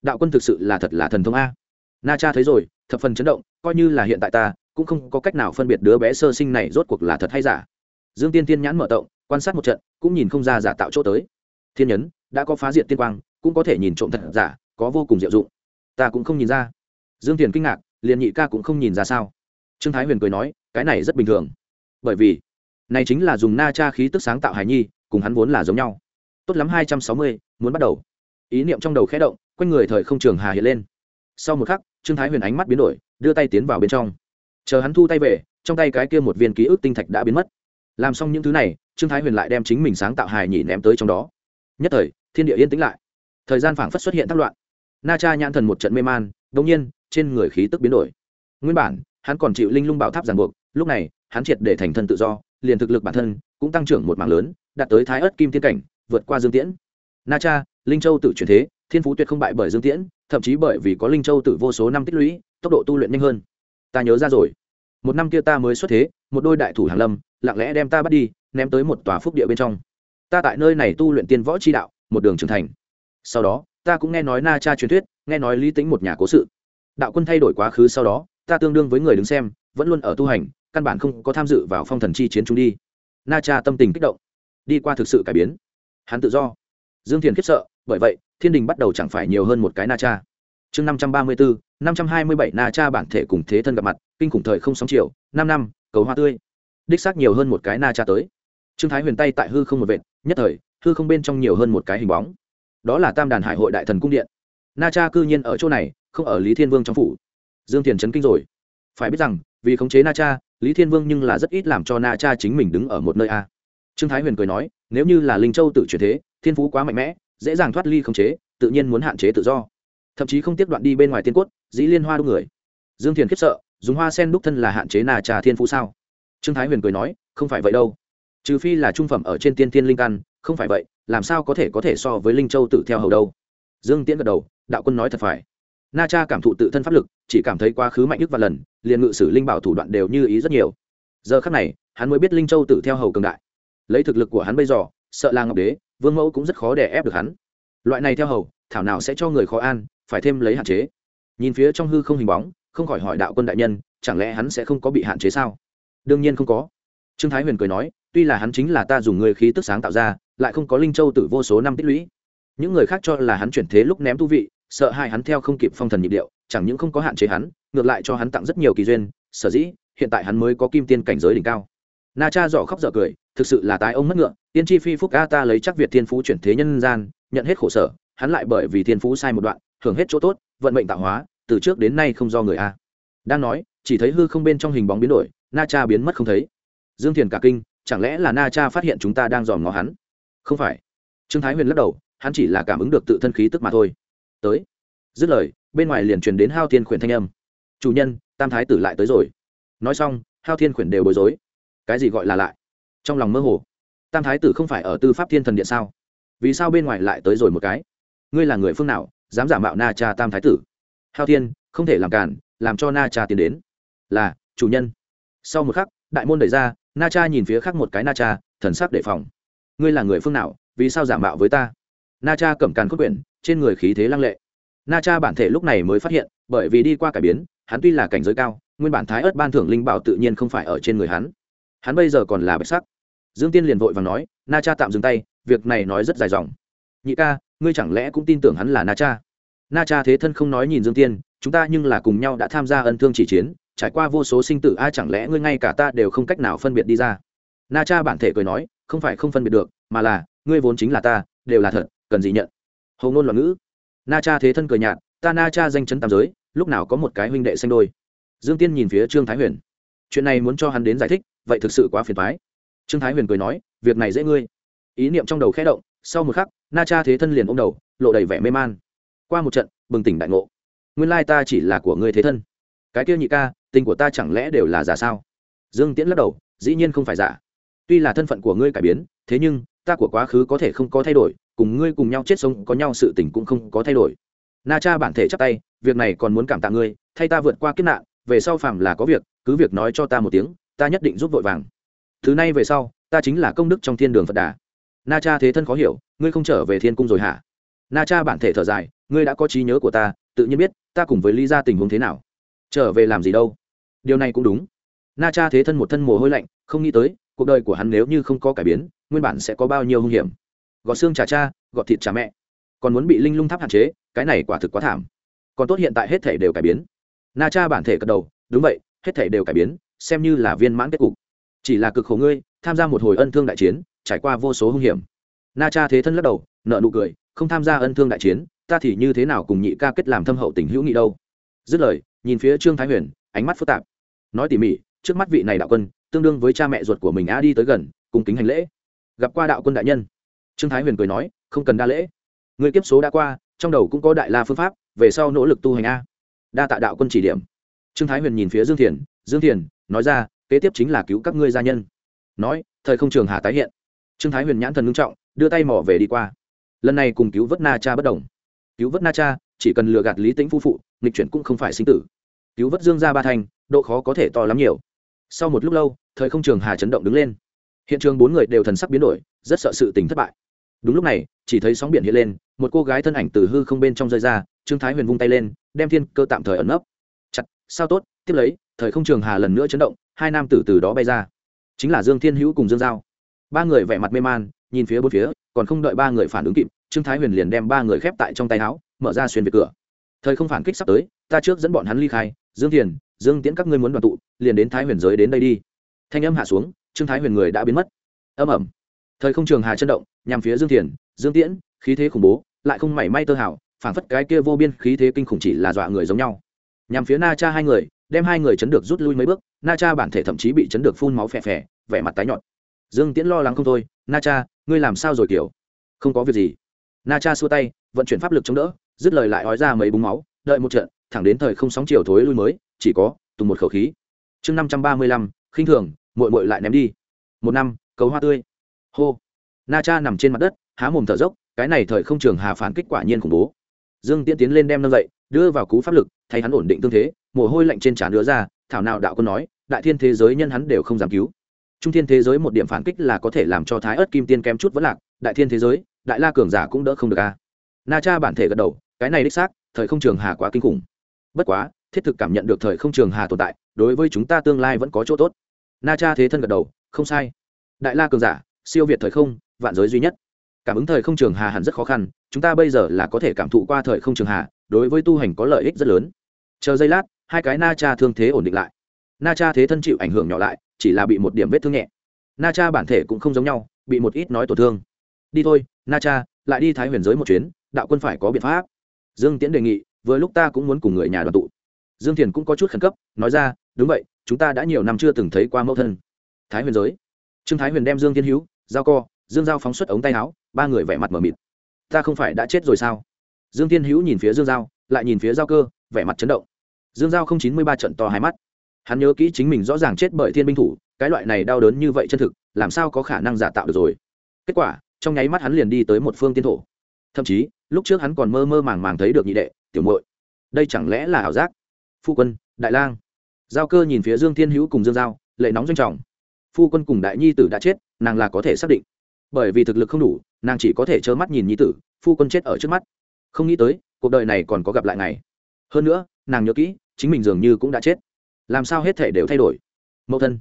Đạo quân thực sự là thật là thần thông a. Na cha thấy rồi, thập phần chấn động, coi như là hiện tại ta, cũng không có cách nào phân biệt đứa bé sơ sinh này rốt cuộc là thật hay giả. Dương tiên tiên nhãn mở rộng, quan sát một trận, cũng nhìn không ra giả tạo chỗ tới. Thiên nhấn, đã có phá diệt tiên quang, cũng có thể nhìn trộm thật giả, có vô cùng diệu dụng. Ta cũng không nhìn ra. Dương tiền kinh ngạc, liền nhị ca cũng không nhìn ra sao. Trương thái huyền cười nói, cái này rất bình thường. Bởi vì này chính là dùng na cha khí tức sáng tạo hài nhi, cùng hắn vốn là giống nhau. Tốt lắm, hai trăm sáu mươi, muốn bắt đầu. Ý niệm trong đầu khẽ động, quanh người thời không trường hà hiện lên. Sau một khắc, trương thái huyền ánh mắt biến đổi, đưa tay tiến vào bên trong. Chờ hắn thu tay về, trong tay cái kia một viên ký ức tinh thạch đã biến mất. Làm xong những thứ này, trương thái huyền lại đem chính mình sáng tạo hài nhỉ ném tới trong đó. Nhất thời, thiên địa yên tĩnh lại. Thời gian phảng phất xuất hiện thác loạn. Na cha nhãn thần một trận mê man đông nhiên, trên người khí tức biến đổi. Nguyên bản, hắn còn chịu linh lung bảo tháp giàn buộc, lúc này, hắn triệt để thành thân tự do liền thực lực bản thân cũng tăng trưởng một mảng lớn, đạt tới thái ớt kim tiên cảnh, vượt qua dương tiễn. Na cha, linh châu tự chuyển thế, thiên phú tuyệt không bại bởi dương tiễn, thậm chí bởi vì có linh châu tự vô số năm tích lũy, tốc độ tu luyện nhanh hơn. Ta nhớ ra rồi. Một năm kia ta mới xuất thế, một đôi đại thủ hàng lâm, lặng lẽ đem ta bắt đi, ném tới một tòa phúc địa bên trong. Ta tại nơi này tu luyện tiên võ chi đạo, một đường trưởng thành. Sau đó, ta cũng nghe nói na cha truyền thuyết, nghe nói lý tính một nhà cố sự. Đạo quân thay đổi quá khứ sau đó, ta tương đương với người đứng xem, vẫn luôn ở tu hành căn bản không có tham dự vào phong thần chi chiến chúng đi. Na cha tâm tình kích động. Đi qua thực sự cải biến. Hắn tự do. Dương thiền khiếp sợ, bởi vậy, thiên đình bắt đầu chẳng phải nhiều hơn một cái na cha. Chương năm trăm ba mươi bốn năm trăm hai mươi bảy na cha bản thể cùng thế thân gặp mặt, kinh khủng thời không sóng chiều, năm năm, cầu hoa tươi. Đích xác nhiều hơn một cái na cha tới. Trương thái huyền tay tại hư không một vệt, nhất thời, hư không bên trong nhiều hơn một cái hình bóng. Đó là tam đàn hải hội đại thần cung điện. Na cha cư nhiên ở chỗ này, không ở lý thiên vương trong phủ. Dương thiền chấn kinh rồi. Phải biết rằng, vì khống chế na cha lý thiên vương nhưng là rất ít làm cho na cha chính mình đứng ở một nơi a. Trương thái huyền cười nói, nếu như là linh châu tự chuyển thế, thiên phú quá mạnh mẽ, dễ dàng thoát ly khống chế, tự nhiên muốn hạn chế tự do. Thậm chí không tiếp đoạn đi bên ngoài tiên cốt dĩ liên hoa đúc người. Dương thiền khiếp sợ, dùng hoa sen đúc thân là hạn chế na cha thiên phú sao? Trương thái huyền cười nói, không phải vậy đâu. Trừ phi là trung phẩm ở trên tiên tiên linh căn, không phải vậy, làm sao có thể có thể so với linh châu tự theo hầu đâu? Dương tiễn gật đầu, đạo quân nói thật phải na cha cảm thụ tự thân pháp lực, chỉ cảm thấy quá khứ mạnh nhất và lần, liền ngự sử linh bảo thủ đoạn đều như ý rất nhiều. Giờ khắc này, hắn mới biết linh châu tự theo hầu cường đại. Lấy thực lực của hắn bây giờ, sợ là ngọc đế, vương mẫu cũng rất khó để ép được hắn. Loại này theo hầu, thảo nào sẽ cho người khó an, phải thêm lấy hạn chế. Nhìn phía trong hư không hình bóng, không khỏi hỏi đạo quân đại nhân, chẳng lẽ hắn sẽ không có bị hạn chế sao? Đương nhiên không có. Trương thái huyền cười nói, tuy là hắn chính là ta dùng người khí tức sáng tạo ra, lại không có linh châu tử vô số năm tích lũy. Những người khác cho là hắn chuyển thế lúc ném tu vị sợ hai hắn theo không kịp phong thần nhịp điệu, chẳng những không có hạn chế hắn, ngược lại cho hắn tặng rất nhiều kỳ duyên. Sở dĩ, hiện tại hắn mới có kim tiên cảnh giới đỉnh cao. Na cha dọ khóc dở cười, thực sự là tái ông mất ngựa. Tiên tri phi phúc a ta lấy chắc việt thiên phú chuyển thế nhân gian, nhận hết khổ sở, hắn lại bởi vì thiên phú sai một đoạn, hưởng hết chỗ tốt, vận mệnh tạo hóa, từ trước đến nay không do người a. Đang nói, chỉ thấy hư không bên trong hình bóng biến đổi, na cha biến mất không thấy. Dương thiền cả kinh, chẳng lẽ là na cha phát hiện chúng ta đang dòm ngó hắn? Không phải. Trương thái huyền lắc đầu, hắn chỉ là cảm ứng được tự thân khí tức mà thôi tới. Dứt lời, bên ngoài liền truyền đến hao thiên khuyển thanh âm. Chủ nhân, tam thái tử lại tới rồi. Nói xong, hao thiên khuyển đều bối rối. Cái gì gọi là lại? Trong lòng mơ hồ. Tam thái tử không phải ở tư pháp thiên thần điện sao? Vì sao bên ngoài lại tới rồi một cái? Ngươi là người phương nào, dám giả mạo na cha tam thái tử? Hao thiên, không thể làm cản, làm cho na cha tiến đến. Là, chủ nhân. Sau một khắc, đại môn đẩy ra, na cha nhìn phía khác một cái na cha, thần sắc đề phòng. Ngươi là người phương nào, vì sao giả mạo với ta? Na cha cầm càn cốt quyển trên người khí thế lăng lệ. Na cha bản thể lúc này mới phát hiện, bởi vì đi qua cải biến, hắn tuy là cảnh giới cao, nguyên bản thái ớt ban thưởng linh bảo tự nhiên không phải ở trên người hắn. Hắn bây giờ còn là bạch sắc. Dương tiên liền vội và nói, na cha tạm dừng tay, việc này nói rất dài dòng. Nhị ca, ngươi chẳng lẽ cũng tin tưởng hắn là na cha? Na cha thế thân không nói nhìn dương tiên, chúng ta nhưng là cùng nhau đã tham gia ân thương chỉ chiến, trải qua vô số sinh tử ai chẳng lẽ ngươi ngay cả ta đều không cách nào phân biệt đi ra? Na cha bản thể cười nói, không phải không phân biệt được, mà là, ngươi vốn chính là ta, đều là thật, cần gì nhận? Hầu ngôn loạn ngữ. Na cha thế thân cười nhạt, ta na cha danh chấn tam giới, lúc nào có một cái huynh đệ xanh đôi. Dương tiên nhìn phía trương thái huyền. Chuyện này muốn cho hắn đến giải thích, vậy thực sự quá phiền thoái trương thái huyền cười nói, việc này dễ ngươi. Ý niệm trong đầu khẽ động, sau một khắc, na cha thế thân liền ôm đầu, lộ đầy vẻ mê man. Qua một trận, bừng tỉnh đại ngộ. Nguyên lai ta chỉ là của ngươi thế thân. Cái kia nhị ca, tình của ta chẳng lẽ đều là giả sao? Dương tiễn lắc đầu, dĩ nhiên không phải giả. Tuy là thân phận của ngươi cải biến, thế nhưng, ta của quá khứ có thể không có thay đổi cùng ngươi cùng nhau chết sống, có nhau sự tình cũng không có thay đổi. Na cha bản thể chắp tay, việc này còn muốn cảm tạ ngươi, thay ta vượt qua kiếp nạn, về sau phàm là có việc, cứ việc nói cho ta một tiếng, ta nhất định giúp vội vàng. Thứ này về sau, ta chính là công đức trong thiên đường phật đà. Na cha thế thân khó hiểu, ngươi không trở về thiên cung rồi hả? Na cha bản thể thở dài, ngươi đã có trí nhớ của ta, tự nhiên biết, ta cùng với lý ra tình huống thế nào. Trở về làm gì đâu? Điều này cũng đúng. Na cha thế thân một thân mồ hôi lạnh, không nghĩ tới, cuộc đời của hắn nếu như không có cải biến, nguyên bản sẽ có bao nhiêu hung hiểm gọt xương trà cha, gọt thịt trà mẹ. Còn muốn bị linh lung tháp hạn chế, cái này quả thực quá thảm. Còn tốt hiện tại hết thể đều cải biến. Na cha bản thể cật đầu, đúng vậy, hết thể đều cải biến, xem như là viên mãn kết cục. Chỉ là cực khổ ngươi, tham gia một hồi ân thương đại chiến, trải qua vô số hung hiểm. Na cha thế thân lắc đầu nợ nụ cười, không tham gia ân thương đại chiến, ta thì như thế nào cùng nhị ca kết làm thâm hậu tình hữu nghị đâu. Dứt lời, nhìn phía trương thái huyền, ánh mắt phức tạp. Nói tỉ mỉ, trước mắt vị này đạo quân, tương đương với cha mẹ ruột của mình a đi tới gần, cùng kính hành lễ. Gặp qua đạo quân đại nhân trương thái huyền cười nói, không cần đa lễ. Người kiếp số đã qua, trong đầu cũng có đại la phương pháp, về sau nỗ lực tu hành a. Đa tạ đạo quân chỉ điểm. Trương thái huyền nhìn phía dương thiền dương thiền, nói ra, kế tiếp chính là cứu các ngươi gia nhân. Nói, thời không trường hà tái hiện. Trương thái huyền nhãn thần ngưng trọng, đưa tay mỏ về đi qua. Lần này cùng cứu vớt na cha bất đồng. Cứu vớt na cha, chỉ cần lừa gạt lý tĩnh phu phụ, nghịch chuyển cũng không phải sinh tử. Cứu vớt dương ra ba thành, độ khó có thể to lắm nhiều. Sau một lúc lâu, thời không trường hà chấn động đứng lên. Hiện trường bốn người đều thần sắc biến đổi, rất sợ sự tình thất bại đúng lúc này, chỉ thấy sóng biển hiện lên, một cô gái thân ảnh từ hư không bên trong rơi ra, trương thái huyền vung tay lên, đem thiên cơ tạm thời ẩn nấp. Chặt, sao tốt, tiếp lấy, thời không trường hà lần nữa chấn động, hai nam tử từ đó bay ra. Chính là dương thiên hữu cùng dương giao. Ba người vẻ mặt mê man, nhìn phía bốn phía, còn không đợi ba người phản ứng kịp, trương thái huyền liền đem ba người khép tại trong tay áo, mở ra xuyên về cửa. Thời không phản kích sắp tới, ta trước dẫn bọn hắn ly khai, dương thiền, dương tiễn các ngươi muốn đoàn tụ, liền đến thái huyền giới đến đây đi. Thanh âm hạ xuống, trương thái huyền người đã biến mất. Âm ẩm thời không trường hà chân động, nhằm phía dương thiền, dương tiễn, khí thế khủng bố, lại không mảy may tơ hảo phản phất cái kia vô biên khí thế kinh khủng chỉ là dọa người giống nhau. Nhằm phía na cha hai người, đem hai người chấn được rút lui mấy bước, na cha bản thể thậm chí bị chấn được phun máu phè phè, vẻ mặt tái nhợt. Dương tiễn lo lắng không thôi, na cha, ngươi làm sao rồi, kiểu? Không có việc gì. Na cha xua tay, vận chuyển pháp lực chống đỡ, dứt lời lại ói ra mấy búng máu, đợi một trận, thẳng đến thời không sóng chiều thối lui mới, chỉ có tùng một khẩu khí. Chương năm trăm ba mươi lăm, khinh thường mội mội lại ném đi. Một năm, cầu hoa tươi hô. Na cha nằm trên mặt đất, há mồm thở dốc, cái này thời không trường hà phán kết quả nhiên khủng bố. Dương tiễn tiến lên đem nâng dậy, đưa vào cú pháp lực, thay hắn ổn định tương thế, mồ hôi lạnh trên trán đứa ra, thảo nào đạo quân nói, đại thiên thế giới nhân hắn đều không dám cứu. Trung thiên thế giới một điểm phản kích là có thể làm cho thái ớt kim tiên kém chút vẫn lạc, đại thiên thế giới, đại la cường giả cũng đỡ không được a. Na cha bản thể gật đầu, cái này đích xác, thời không trường hà quá kinh khủng. Bất quá, thiết thực cảm nhận được thời không trường hà tồn tại, đối với chúng ta tương lai vẫn có chỗ tốt. Na cha thế thân gật đầu, không sai. Đại la cường giả siêu việt thời không, vạn giới duy nhất. Cảm ứng thời không trường hà hẳn rất khó khăn, chúng ta bây giờ là có thể cảm thụ qua thời không trường hà, đối với tu hành có lợi ích rất lớn. Chờ giây lát, hai cái na cha thương thế ổn định lại. Na cha thế thân chịu ảnh hưởng nhỏ lại, chỉ là bị một điểm vết thương nhẹ. Na cha bản thể cũng không giống nhau, bị một ít nói tổn thương. Đi thôi, na cha, lại đi thái huyền giới một chuyến, đạo quân phải có biện pháp. Dương tiễn đề nghị, vừa lúc ta cũng muốn cùng người nhà đoàn tụ. Dương thiền cũng có chút khẩn cấp, nói ra, đúng vậy, chúng ta đã nhiều năm chưa từng thấy qua mẫu thân. Thái huyền giới. Trương thái huyền đem dương thiên hữu giao co, dương giao phóng xuất ống tay áo, ba người vẻ mặt m ở mịt. Ta không phải đã chết rồi sao? Dương thiên hữu nhìn phía dương giao, lại nhìn phía giao cơ, vẻ mặt chấn động. Dương giao không chín mươi ba trận to hai mắt. Hắn nhớ kỹ chính mình rõ ràng chết bởi thiên binh thủ, cái loại này đau đớn như vậy chân thực, làm sao có khả năng giả tạo được rồi? Kết quả, trong nháy mắt hắn liền đi tới một phương tiên thổ. Thậm chí, lúc trước hắn còn mơ mơ màng màng thấy được nhị đệ, tiểu muội. Đây chẳng lẽ là ảo giác? Phu quân, đại lang. Giao cơ nhìn phía dương thiên hữu cùng dương giao, lệ nóng doanh trọng. Phu quân cùng đại nhi tử đã chết nàng là có thể xác định. Bởi vì thực lực không đủ, nàng chỉ có thể trơ mắt nhìn nhi tử, phu quân chết ở trước mắt. Không nghĩ tới, cuộc đời này còn có gặp lại ngày. Hơn nữa, nàng nhớ kỹ, chính mình dường như cũng đã chết. Làm sao hết thể đều thay đổi? Mẫu thân,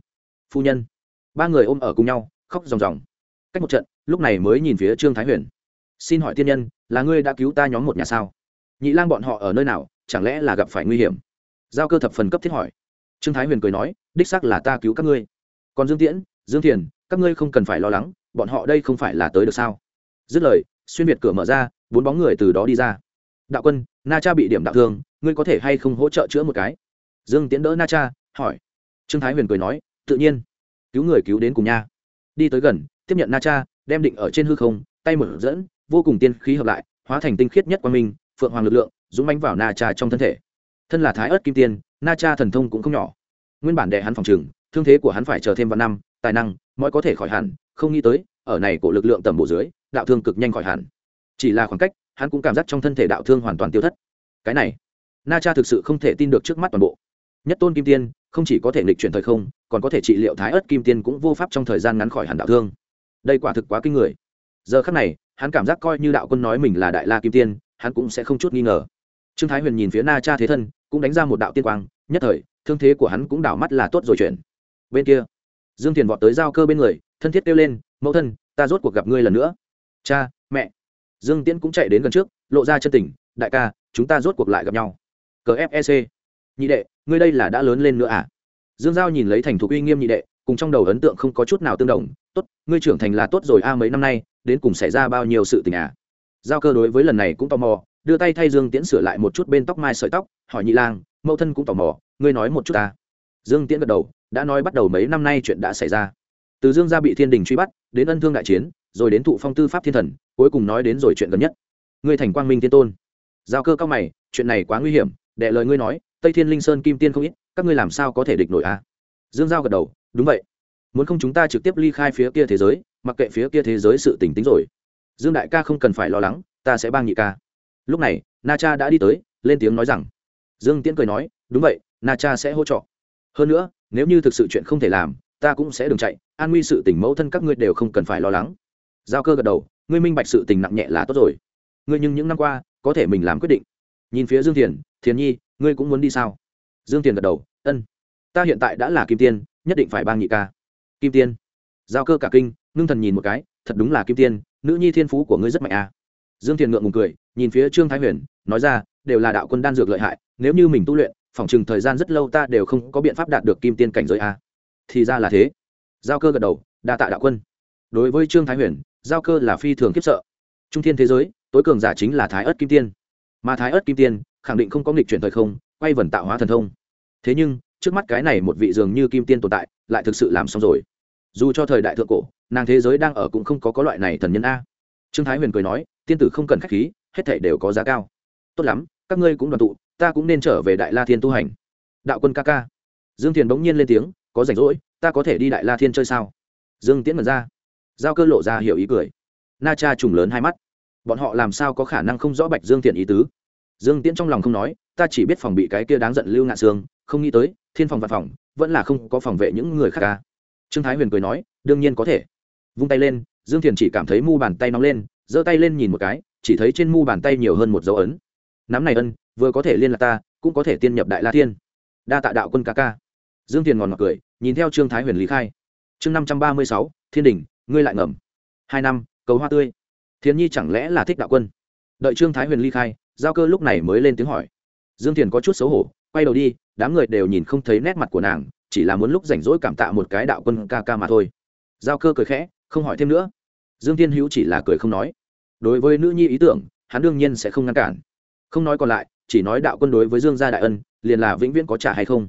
phu nhân. Ba người ôm ở cùng nhau, khóc ròng ròng. Cách một trận, lúc này mới nhìn phía trương thái huyền. Xin hỏi tiên nhân, là ngươi đã cứu ta nhóm một nhà sao? Nhị lang bọn họ ở nơi nào, chẳng lẽ là gặp phải nguy hiểm? Giao cơ thập phần cấp thiết hỏi. Trương thái huyền cười nói, đích xác là ta cứu các ngươi. Còn dương tiễn dương thiền, các ngươi không cần phải lo lắng, bọn họ đây không phải là tới được sao? Dứt lời, xuyên việt cửa mở ra, bốn bóng người từ đó đi ra. Đạo quân, na cha bị điểm đạo thương, ngươi có thể hay không hỗ trợ chữa một cái? Dương Tiến đỡ na cha, hỏi. Trương thái huyền cười nói, tự nhiên. Cứu người cứu đến cùng nha. Đi tới gần, tiếp nhận na cha, đem định ở trên hư không, tay mở dẫn, vô cùng tiên khí hợp lại, hóa thành tinh khiết nhất quang minh, phượng hoàng lực lượng, dũng bánh vào na cha trong thân thể. Thân là thái ớt kim tiên, na cha thần thông cũng không nhỏ. Nguyên bản đệ hắn phòng trừng thương thế của hắn phải chờ thêm vào năm tài năng, mọi có thể khỏi hẳn, không nghĩ tới, ở này của lực lượng tầm bộ dưới, đạo thương cực nhanh khỏi hẳn. Chỉ là khoảng cách, hắn cũng cảm giác trong thân thể đạo thương hoàn toàn tiêu thất. Cái này, na cha thực sự không thể tin được trước mắt toàn bộ. Nhất tôn kim tiên, không chỉ có thể nghịch chuyển thời không, còn có thể trị liệu thái ớt kim tiên cũng vô pháp trong thời gian ngắn khỏi hẳn đạo thương. Đây quả thực quá kinh người. Giờ khắc này, hắn cảm giác coi như đạo quân nói mình là đại la kim tiên, hắn cũng sẽ không chút nghi ngờ. Trương thái huyền nhìn phía na cha thế thân, cũng đánh ra một đạo tiên quang, nhất thời, thương thế của hắn cũng đảo mắt là tốt rồi chuyển bên kia dương thiền vọt tới giao cơ bên người, thân thiết kêu lên, mẫu thân, ta rốt cuộc gặp ngươi lần nữa. Cha, mẹ. Dương tiễn cũng chạy đến gần trước, lộ ra chân tình, đại ca, chúng ta rốt cuộc lại gặp nhau. Cờ fec nhị đệ, ngươi đây là đã lớn lên nữa à? Dương giao nhìn lấy thành thục uy nghiêm nhị đệ, cùng trong đầu ấn tượng không có chút nào tương đồng, tốt, ngươi trưởng thành là tốt rồi a, mấy năm nay, đến cùng xảy ra bao nhiêu sự tình à? Giao cơ đối với lần này cũng tò mò, đưa tay thay dương tiễn sửa lại một chút bên tóc mai sợi tóc, hỏi nhị lang, mẫu thân cũng tò mò, ngươi nói một chút ta. Dương tiễn gật đầu đã nói bắt đầu mấy năm nay chuyện đã xảy ra. Từ dương gia bị thiên đình truy bắt, đến ân thương đại chiến, rồi đến thụ phong tư pháp thiên thần, cuối cùng nói đến rồi chuyện gần nhất. Ngươi thành quang minh Thiên tôn. Giao cơ cao mày, chuyện này quá nguy hiểm, đệ lời ngươi nói, tây thiên linh sơn kim tiên không ít, các ngươi làm sao có thể địch nổi a? À? dương giao gật đầu, đúng vậy. Muốn không chúng ta trực tiếp ly khai phía kia thế giới, mặc kệ phía kia thế giới sự tỉnh tính rồi. Dương đại ca không cần phải lo lắng, ta sẽ bang nhị ca. Lúc này, na cha đã đi tới, lên tiếng nói rằng. Dương tiễn cười nói, đúng vậy, na cha sẽ hỗ trợ. Hơn nữa nếu như thực sự chuyện không thể làm, ta cũng sẽ đừng chạy, an nguy sự tình mẫu thân các ngươi đều không cần phải lo lắng. Giao cơ gật đầu, ngươi minh bạch sự tình nặng nhẹ là tốt rồi. Ngươi nhưng những năm qua, có thể mình làm quyết định. Nhìn phía dương thiền thiền nhi, ngươi cũng muốn đi sao? Dương thiền gật đầu, ân, ta hiện tại đã là kim tiên, nhất định phải bang nhị ca. Kim tiên? Giao cơ cả kinh, ngưng thần nhìn một cái, thật đúng là kim tiên, nữ nhi thiên phú của ngươi rất mạnh à. dương thiền ngượng ngùng cười, nhìn phía trương thái huyền, nói ra, đều là đạo quân đan dược lợi hại, nếu như mình tu luyện phỏng chừng thời gian rất lâu ta đều không có biện pháp đạt được kim tiên cảnh giới a. Thì ra là thế. Giao cơ gật đầu, đa tạ đạo quân. Đối với trương thái huyền, giao cơ là phi thường kiếp sợ. Trung thiên thế giới, tối cường giả chính là thái ớt kim tiên. Mà thái ớt kim tiên, khẳng định không có nghịch chuyển thời không, quay vần tạo hóa thần thông. Thế nhưng, trước mắt cái này một vị dường như kim tiên tồn tại, lại thực sự làm xong rồi. Dù cho thời đại thượng cổ, nàng thế giới đang ở cũng không có có loại này thần nhân a. Trương thái huyền cười nói, tiên tử không cần k h á c h khí, hết thể đều có giá cao. Tốt lắm, các ngươi cũng đoàn tụ ta cũng nên trở về đại la thiên tu hành. Đạo quân ca ca. Dương thiền bỗng nhiên lên tiếng, có rảnh rỗi, ta có thể đi đại la thiên chơi sao? Dương tiễn mật ra. Giao cơ lộ ra hiểu ý cười. Na cha trùng lớn hai mắt. Bọn họ làm sao có khả năng không rõ bạch dương thiện ý tứ? Dương tiễn trong lòng không nói, ta chỉ biết phòng bị cái kia đáng giận lưu ngạn xương không nghĩ tới, thiên phòng văn phòng, vẫn là không có phòng vệ những người khác ca trương thái huyền cười nói, đương nhiên có thể. Vung tay lên, dương thiền chỉ cảm thấy mu bàn tay nóng lên, giơ tay lên nhìn một cái, chỉ thấy trên mu bàn tay nhiều hơn một dấu ấn. Nắm này ân vừa có thể liên lạc ta, cũng có thể tiên nhập đại la thiên. Đa tạ đạo quân ca ca. Dương thiền ngòn ngọt cười, nhìn theo trương thái huyền lý khai. Chương năm trăm ba mươi sáu, thiên đình, ngươi lại ngầm. Hai năm, cầu hoa tươi. Thiên nhi chẳng lẽ là thích đạo quân? Đợi trương thái huyền ly khai, giao cơ lúc này mới lên tiếng hỏi. Dương thiền có chút xấu hổ, quay đầu đi, đám người đều nhìn không thấy nét mặt của nàng, chỉ là muốn lúc rảnh rỗi cảm tạ một cái đạo quân ca ca mà thôi. Giao cơ cười khẽ, không hỏi thêm nữa. Dương thiên hữu chỉ là cười không nói. Đối với nữ nhi ý tưởng, hắn đương nhiên sẽ không ngăn cản. Không nói còn lại chỉ nói đạo quân đối với dương gia đại ân, liền là vĩnh viễn có trả hay không?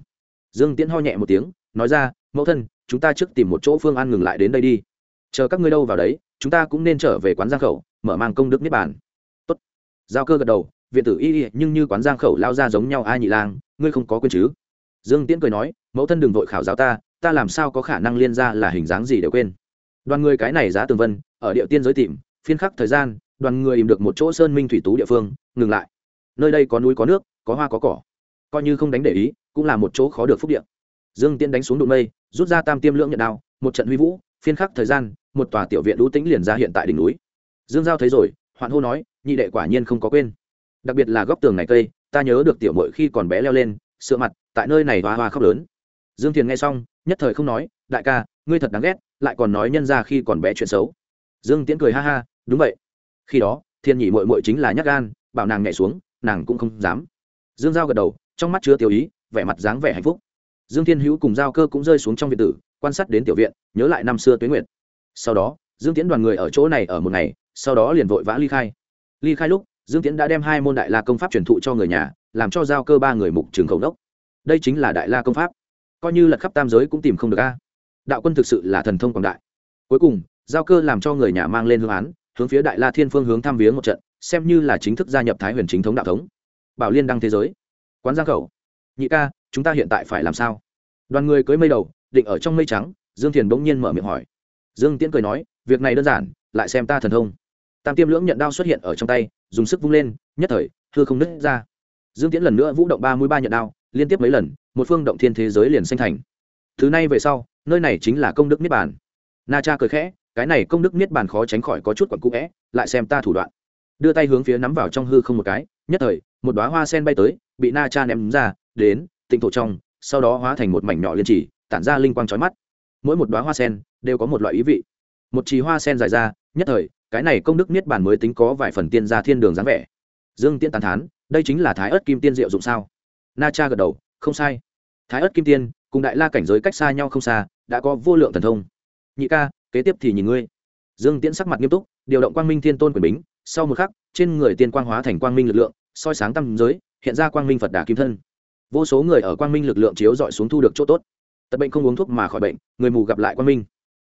Dương tiễn ho nhẹ một tiếng, nói ra, mẫu thân, chúng ta trước tìm một chỗ phương an ngừng lại đến đây đi. Chờ các ngươi đâu vào đấy, chúng ta cũng nên trở về quán giang khẩu, mở mang công đức niết bàn. Tốt. Giao cơ gật đầu, viện tử y y, nhưng như quán giang khẩu lao ra giống nhau ai nhị lang, ngươi không có quên chứ? Dương tiễn cười nói, mẫu thân đừng vội khảo giáo ta ta làm sao có khả năng liên ra là hình dáng gì đều quên. Đoàn người cái này giá tường vân, ở địa tiên giới tìm, phiên khắc thời gian, đoàn người tìm được một chỗ sơn minh thủy tú địa phương, ngừng lại nơi đây có núi có nước, có hoa có cỏ. Coi như không đánh để ý, cũng là một chỗ khó được phúc điện dương tiễn đánh xuống đụng mây, rút ra tam tiêm lưỡng nhận đao, một trận huy vũ, phiên khắc thời gian, một tòa tiểu viện lũ tĩnh liền ra hiện tại đỉnh núi. Dương giao thấy rồi, hoạn hô nói, nhị đệ quả nhiên không có quên. Đặc biệt là góc tường này cây, ta nhớ được tiểu mội khi còn bé leo lên, sửa mặt, tại nơi này hoa hoa khóc lớn. Dương thiền nghe xong, nhất thời không nói, đại ca, ngươi thật đáng ghét, lại còn nói nhân ra khi còn bé chuyện xấu. Dương tiễn cười ha ha, đúng vậy. Khi đó, thiên nhị mội mội chính là nhắc gan, bảo nàng nhảy xuống nàng cũng không dám. Dương giao gật đầu, trong mắt chứa tiểu ý, vẻ mặt dáng vẻ hạnh phúc. Dương thiên hữu cùng giao cơ cũng rơi xuống trong viện tử, quan sát đến tiểu viện, nhớ lại năm xưa tuế nguyệt. Sau đó, dương tiễn đoàn người ở chỗ này ở một ngày, sau đó liền vội vã ly khai. Ly khai lúc, dương tiễn đã đem hai môn đại la công pháp truyền thụ cho người nhà, làm cho giao cơ ba người mục trường khẩu đốc. Đây chính là đại la công pháp. Coi như lật khắp tam giới cũng tìm không được a. Đạo quân thực sự là thần thông quảng đại. Cuối cùng, giao cơ làm cho người nhà mang lên hương án, hướng phía đại la thiên phương hướng thăm viếng một trận xem như là chính thức gia nhập thái huyền chính thống đạo thống. Bảo liên đăng thế giới. Quán giang khẩu. Nhị ca, chúng ta hiện tại phải làm sao? Đoàn người cưới mây đầu, định ở trong mây trắng, dương thiền bỗng nhiên mở miệng hỏi. Dương tiễn cười nói, việc này đơn giản, lại xem ta thần thông. Tam tiêm lưỡng nhận đao xuất hiện ở trong tay, dùng sức vung lên, nhất thời thưa không nứt ra. Dương tiễn lần nữa vũ động ba mươi ba nhận đao, liên tiếp mấy lần, một phương động thiên thế giới liền sinh thành. Thứ này về sau, nơi này chính là công đức niết bàn. Na cha cười khẽ, cái này công đức niết bàn khó tránh khỏi có chút quặn cũ vẽ lại xem ta thủ đoạn đưa tay hướng phía nắm vào trong hư không một cái, nhất thời, một đoá hoa sen bay tới, bị na cha ném ra, đến, tịnh thổ trong, sau đó hóa thành một mảnh nhỏ liên chỉ tản ra linh quang trói mắt. Mỗi một đoá hoa sen đều có một loại ý vị. Một trì hoa sen dài ra, nhất thời, cái này công đức niết bàn mới tính có vài phần tiên ra thiên đường dáng vẻ. Dương tiễn tàn thán, đây chính là thái ớt kim tiên diệu dụng sao? Na cha gật đầu, không sai. Thái ớt kim tiên, cùng đại la cảnh giới cách xa nhau không xa, đã có vô lượng thần thông. Nhị ca, kế tiếp thì nhìn ngươi. Dương tiễn sắc mặt nghiêm túc, điều động quang minh thiên tôn quyền bính sau một khắc, trên người tiên quang hóa thành quang minh lực lượng, soi sáng tâm giới, hiện ra quang minh phật đà kim thân. Vô số người ở quang minh lực lượng chiếu dọi xuống thu được chỗ tốt. Tật bệnh không uống thuốc mà khỏi bệnh, người mù gặp lại quang minh.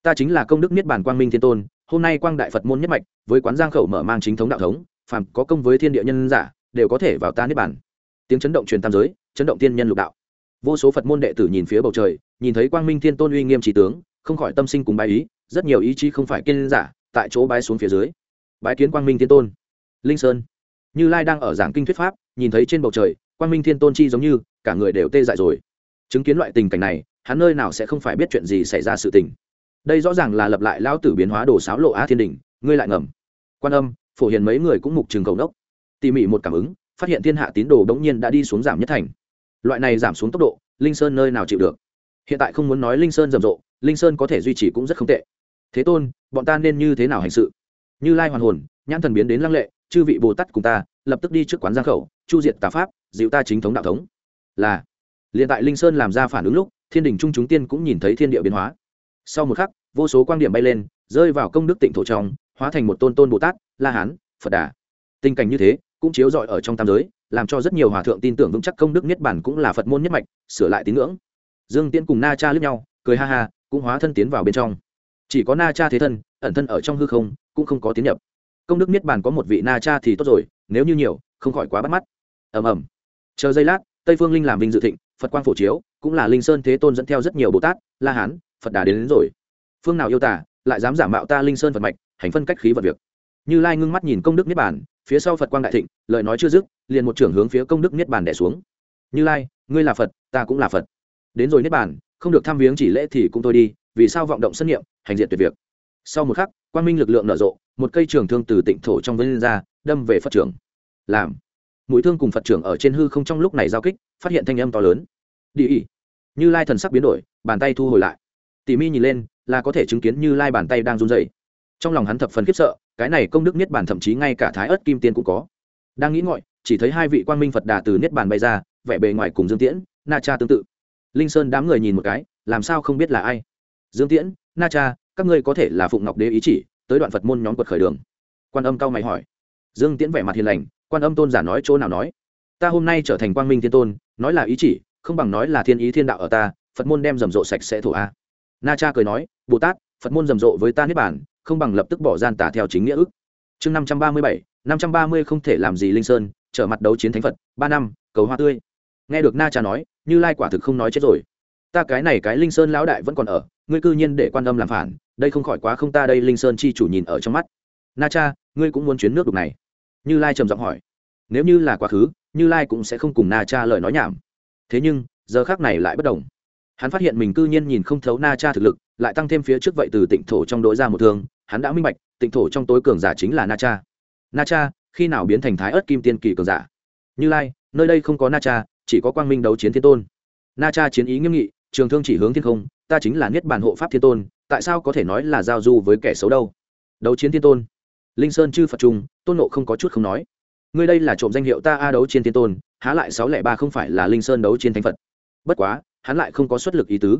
Ta chính là công đức niết bàn quang minh thiên tôn, hôm nay quang đại phật môn nhất mạch, với quán giang khẩu mở mang chính thống đạo thống, phàm có công với thiên địa nhân giả, đều có thể vào ta niết bàn. Tiếng chấn động truyền tam giới, chấn động tiên nhân lục đạo. Vô số phật môn đệ tử nhìn phía bầu trời, nhìn thấy quang minh thiên tôn uy nghiêm trí tướng, không khỏi tâm sinh cùng bái ý, rất nhiều ý chí không phải kiên giả, tại chỗ bái xuống phía dưới bái kiến quang minh thiên tôn. Linh sơn. Như lai đang ở giảng kinh thuyết pháp, nhìn thấy trên bầu trời, quang minh thiên tôn chi giống như, cả người đều tê dại rồi. Chứng kiến loại tình cảnh này, hắn nơi nào sẽ không phải biết chuyện gì xảy ra sự tình. Đây rõ ràng là lập lại lão tử biến hóa đồ sáo lộ á thiên đình, ngươi lại ngầm. Quan âm, phổ hiền mấy người cũng mục trường cầu đốc. Tỉ mỉ một cảm ứng, phát hiện thiên hạ tín đồ đống nhiên đã đi xuống giảm nhất thành. Loại này giảm xuống tốc độ, linh sơn nơi nào chịu được? Hiện tại không muốn nói linh sơn rầm rộ, linh sơn có thể duy trì cũng rất không tệ. Thế tôn, bọn ta nên như thế nào hành sự? Như lai hoàn hồn, nhãn thần biến đến lăng lệ, chư vị bồ tát cùng ta, lập tức đi trước quán giang khẩu, chu diệt tà pháp, dịu ta chính thống đạo thống. Là, liền tại linh sơn làm ra phản ứng lúc, thiên đình trung chúng tiên cũng nhìn thấy thiên địa biến hóa. Sau một khắc, vô số quan điểm bay lên, rơi vào công đức tịnh thổ trong, hóa thành một tôn tôn bồ tát, la hán, phật đà. Tình cảnh như thế, cũng chiếu rọi ở trong tam giới, làm cho rất nhiều hòa thượng tin tưởng vững chắc công đức nhất bản cũng là phật môn nhất mạch, sửa lại tín ngưỡng. Dương tiễn cùng na cha lướt nhau, cười ha ha, cũng hóa thân tiến vào bên trong. Chỉ có na cha thế thân ẩn thân ở trong hư không cũng không có tiến nhập. Công đức niết bàn có một vị na cha thì tốt rồi nếu như nhiều không khỏi quá bắt mắt. Ầm ầm. Chờ giây lát tây phương linh làm vinh dự thịnh phật quang phổ chiếu cũng là linh sơn thế tôn dẫn theo rất nhiều bồ tát la hán phật đà đến, đến rồi. Phương nào yêu tả lại dám giả mạo ta linh sơn phật mạch hành phân cách khí vật việc. Như lai ngưng mắt nhìn công đức niết bàn phía sau phật quang đại thịnh lời nói chưa dứt liền một trưởng hướng phía công đức niết bàn đẻ xuống. Như lai ngươi là phật ta cũng là phật. Đến rồi niết bàn không được tham viếng chỉ lễ thì cũng thôi đi vì sao vọng động sân nghiệm hành diện tuyệt việc? Sau một khắc quan minh lực lượng nở rộ, một cây trường thương từ tịnh thổ trong vân ra, đâm về phật trưởng. Làm. Mũi thương cùng phật trưởng ở trên hư không trong lúc này giao kích, phát hiện thanh âm to lớn. Đi ý như lai thần sắc biến đổi, bàn tay thu hồi lại. Tỉ mi nhìn lên, là có thể chứng kiến như lai bàn tay đang run dày trong lòng hắn thập phần khiếp sợ, cái này công đức niết bàn thậm chí ngay cả thái ớt kim tiên cũng có. Đang nghĩ ngọi chỉ thấy hai vị quan minh phật đà từ niết bàn bay ra, vẻ bề ngoài cùng dương tiễn, na cha tương tự. Linh sơn đám người nhìn một cái, làm sao không biết là ai? Dương tiễn, na cha các ngươi có thể là phụng ngọc đế ý chỉ, tới đoạn phật môn nhóm quật khởi đường. Quan âm cao mày hỏi. Dương tiễn vẻ mặt hiền lành, quan âm tôn giả nói chỗ nào nói? Ta hôm nay trở thành quang minh thiên tôn, nói là ý chỉ, không bằng nói là thiên ý thiên đạo ở ta, phật môn đem rầm rộ sạch sẽ thổ a. Na cha cười nói, bồ tát, phật môn rầm rộ với ta niết bản không bằng lập tức bỏ gian tả theo chính nghĩa ức. Chương năm trăm ba mươi bảy, năm trăm ba mươi không thể làm gì linh sơn, trở mặt đấu chiến thánh phật, ba năm, cầu hoa tươi. Nghe được na cha nói, như lai quả thực không nói chết rồi. Ta cái này cái linh sơn lão đại vẫn còn ở ngươi cư nhiên để quan âm làm phản, đây không khỏi quá không ta đây, linh sơn chi chủ nhìn ở trong mắt. Na cha, ngươi cũng muốn chuyến nước đục này. Như lai trầm giọng hỏi. Nếu như là quá khứ, như lai cũng sẽ không cùng na cha lời nói nhảm. Thế nhưng, giờ khác này lại bất đồng. Hắn phát hiện mình cư nhiên nhìn không thấu na cha thực lực, lại tăng thêm phía trước vậy từ tịnh thổ trong đối ra một thương, hắn đã minh bạch, tịnh thổ trong tối cường giả chính là na cha. Na cha, khi nào biến thành thái ớt kim tiên kỳ cường giả? Như lai, nơi đây không có na cha, chỉ có quang minh đấu chiến thiên tôn. Na cha chiến ý nghiêm nghị trường thương chỉ hướng thiên không, ta chính là niết bàn hộ pháp thiên tôn, tại sao có thể nói là giao du với kẻ xấu đâu? Đấu chiến thiên tôn. Linh sơn chư phật trung, tôn nộ không có chút không nói. Ngươi đây là trộm danh hiệu ta a đấu chiến thiên tôn, há lại sáu lẻ ba không phải là linh sơn đấu chiến thánh phật. Bất quá, hắn lại không có xuất lực ý tứ.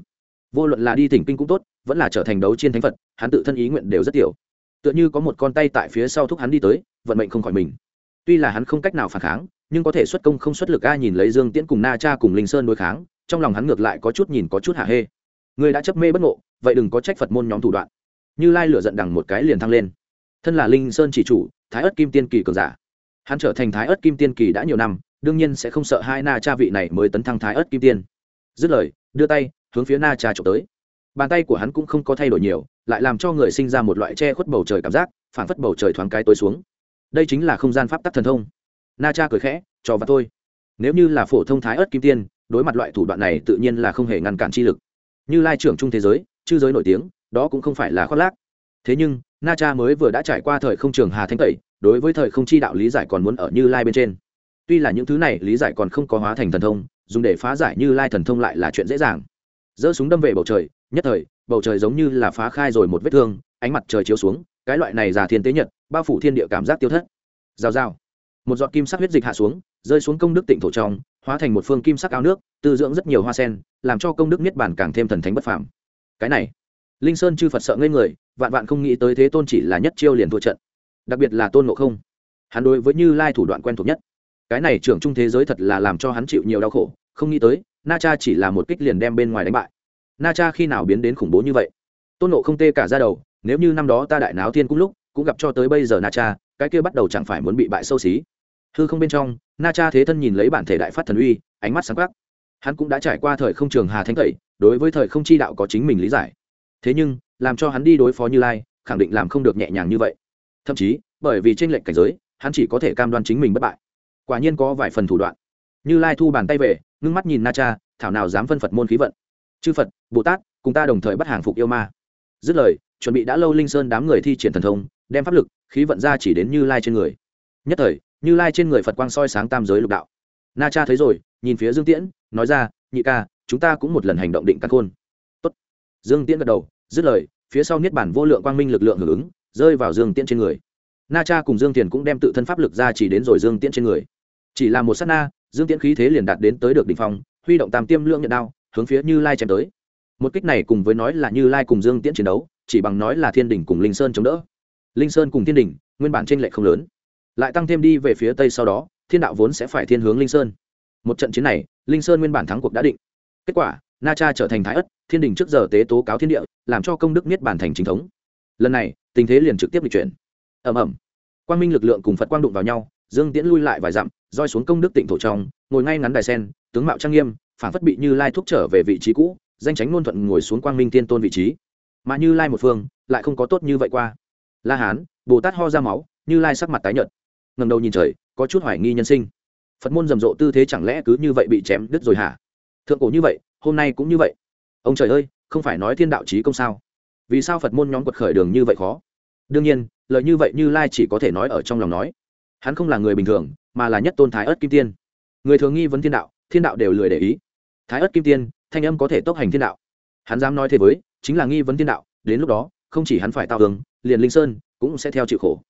Vô luận là đi thỉnh kinh cũng tốt, vẫn là trở thành đấu chiến thánh phật, hắn tự thân ý nguyện đều rất tiểu. Tựa như có một con tay tại phía sau thúc hắn đi tới, vận mệnh không khỏi mình. Tuy là hắn không cách nào phản kháng, nhưng có thể xuất công không xuất lực a nhìn lấy dương tiễn cùng na cha cùng linh sơn đối kháng trong lòng hắn ngược lại có chút nhìn có chút hạ hê. Người đã chấp mê bất ngộ, vậy đừng có trách phật môn nhóm thủ đoạn. Như lai lửa giận đằng một cái liền thăng lên. Thân là linh sơn chỉ chủ, thái ất kim tiên kỳ cường giả. Hắn trở thành thái ất kim tiên kỳ đã nhiều năm, đương nhiên sẽ không sợ hai na cha vị này mới tấn thăng thái ất kim tiên. Dứt lời, đưa tay, hướng phía na cha trộm tới. Bàn tay của hắn cũng không có thay đổi nhiều, lại làm cho người sinh ra một loại che khuất bầu trời cảm giác phản phất bầu trời thoáng cái tối xuống. Đây chính là không gian pháp tắc thần thông. Na cha cười khẽ, cho và thôi. Nếu như là phổ thông thái ớt kim tiên đối mặt loại thủ đoạn này tự nhiên là không hề ngăn cản chi lực. Như lai trưởng trung thế giới, chư giới nổi tiếng, đó cũng không phải là khoác lác. Thế nhưng, na cha mới vừa đã trải qua thời không trường hà thanh tẩy, đối với thời không chi đạo lý giải còn muốn ở như lai bên trên. Tuy là những thứ này lý giải còn không có hóa thành thần thông, dùng để phá giải như lai thần thông lại là chuyện dễ dàng. Giơ súng đâm về bầu trời, nhất thời, bầu trời giống như là phá khai rồi một vết thương, ánh mặt trời chiếu xuống, cái loại này già thiên tế nhật, bao phủ thiên địa cảm giác tiêu thất. Rào rào. Một giọt kim sắc huyết dịch hạ xuống, rơi xuống công đức tịnh thổ trong hóa thành một phương kim sắc áo nước, tư dưỡng rất nhiều hoa sen, làm cho công đức niết bản càng thêm thần thánh bất phàm. Cái này, linh sơn chư phật sợ ngây người, vạn vạn không nghĩ tới thế tôn chỉ là nhất chiêu liền thua trận. Đặc biệt là tôn ngộ không. Hắn đối với như lai thủ đoạn quen thuộc nhất. Cái này trưởng trung thế giới thật là làm cho hắn chịu nhiều đau khổ, không nghĩ tới, na cha chỉ là một kích liền đem bên ngoài đánh bại. Na cha khi nào biến đến khủng bố như vậy? Tôn nộ không tê cả ra đầu, nếu như năm đó ta đại náo thiên cũng lúc, cũng gặp cho tới bây giờ na cha, cái kia bắt đầu chẳng phải muốn bị bại sâu xí hư không bên trong, na cha thế thân nhìn lấy bản thể đại phát thần uy, ánh mắt sáng quắc. Hắn cũng đã trải qua thời không trường hà thanh tẩy, đối với thời không chi đạo có chính mình lý giải. Thế nhưng, làm cho hắn đi đối phó như lai, khẳng định làm không được nhẹ nhàng như vậy. Thậm chí, bởi vì tranh lệch cảnh giới, hắn chỉ có thể cam đoan chính mình bất bại. Quả nhiên có vài phần thủ đoạn. Như lai thu bàn tay về, ngưng mắt nhìn na cha, thảo nào dám phân phật môn khí vận. Chư phật, bồ tát, cùng ta đồng thời bắt hàng phục yêu ma. Dứt lời, chuẩn bị đã lâu linh sơn đám người thi triển thần thông, đem pháp lực, khí vận ra chỉ đến như lai trên người. Nhất thời như lai trên người phật quang soi sáng tam giới lục đạo. Na cha thấy rồi, nhìn phía dương tiễn, nói ra, nhị ca, chúng ta cũng một lần hành động định căn khôn. Tốt. dương tiễn gật đầu, dứt lời, phía sau niết bản vô lượng quang minh lực lượng hưởng ứng, rơi vào dương tiễn trên người. Na cha cùng dương tiền cũng đem tự thân pháp lực ra chỉ đến rồi dương tiễn trên người. Chỉ là một s á t na, dương tiễn khí thế liền đạt đến tới được đ ỉ n h phong, huy động tam tiêm lượng nhận đao, hướng phía như lai chém tới. Một kích này cùng với nói là như lai cùng dương tiễn chiến đấu, chỉ bằng nói là thiên đình cùng linh sơn chống đỡ. Linh sơn cùng thiên đình nguyên bản t r ê n lệch không lớn lại tăng thêm đi về phía tây sau đó, thiên đạo vốn sẽ phải thiên hướng linh sơn. Một trận chiến này, linh sơn nguyên bản thắng cuộc đã định. Kết quả, na cha trở thành thái ất, thiên đình trước giờ tế tố cáo thiên địa, làm cho công đức niết bản thành chính thống. Lần này, tình thế liền trực tiếp lịch chuyển. Ẩm ẩm quang minh lực lượng cùng phật quang đụng vào nhau, dương tiễn lui lại vài dặm, roi xuống công đức tịnh thổ trong, ngồi ngay ngắn đài sen, tướng mạo trang nghiêm phản phất bị như lai thúc trở về vị trí cũ, danh tránh ngôn thuận ngồi xuống quang minh tiên tôn vị trí. Mà như lai một phương, lại không có tốt như vậy qua. La hán, bồ tát ho ra máu, như lai sắc mặt tái nhợt ngầm đầu nhìn trời, có chút hoài nghi nhân sinh. Phật môn rầm rộ tư thế chẳng lẽ cứ như vậy bị chém đứt rồi hả? Thượng cổ như vậy, hôm nay cũng như vậy. Ông trời ơi, không phải nói thiên đạo trí công sao? Vì sao phật môn nhóm quật khởi đường như vậy khó? Đương nhiên, lời như vậy như lai chỉ có thể nói ở trong lòng nói. Hắn không là người bình thường, mà là nhất tôn thái ớt kim tiên. Người thường nghi vấn thiên đạo thiên đạo đều lười để ý. Thái ớt kim tiên, thanh âm có thể tốc hành thiên đạo. Hắn dám nói thế với, chính là nghi vấn thiên đạo, đến lúc đó, không chỉ hắn phải tao hướng liền linh sơn cũng sẽ theo chịu khổ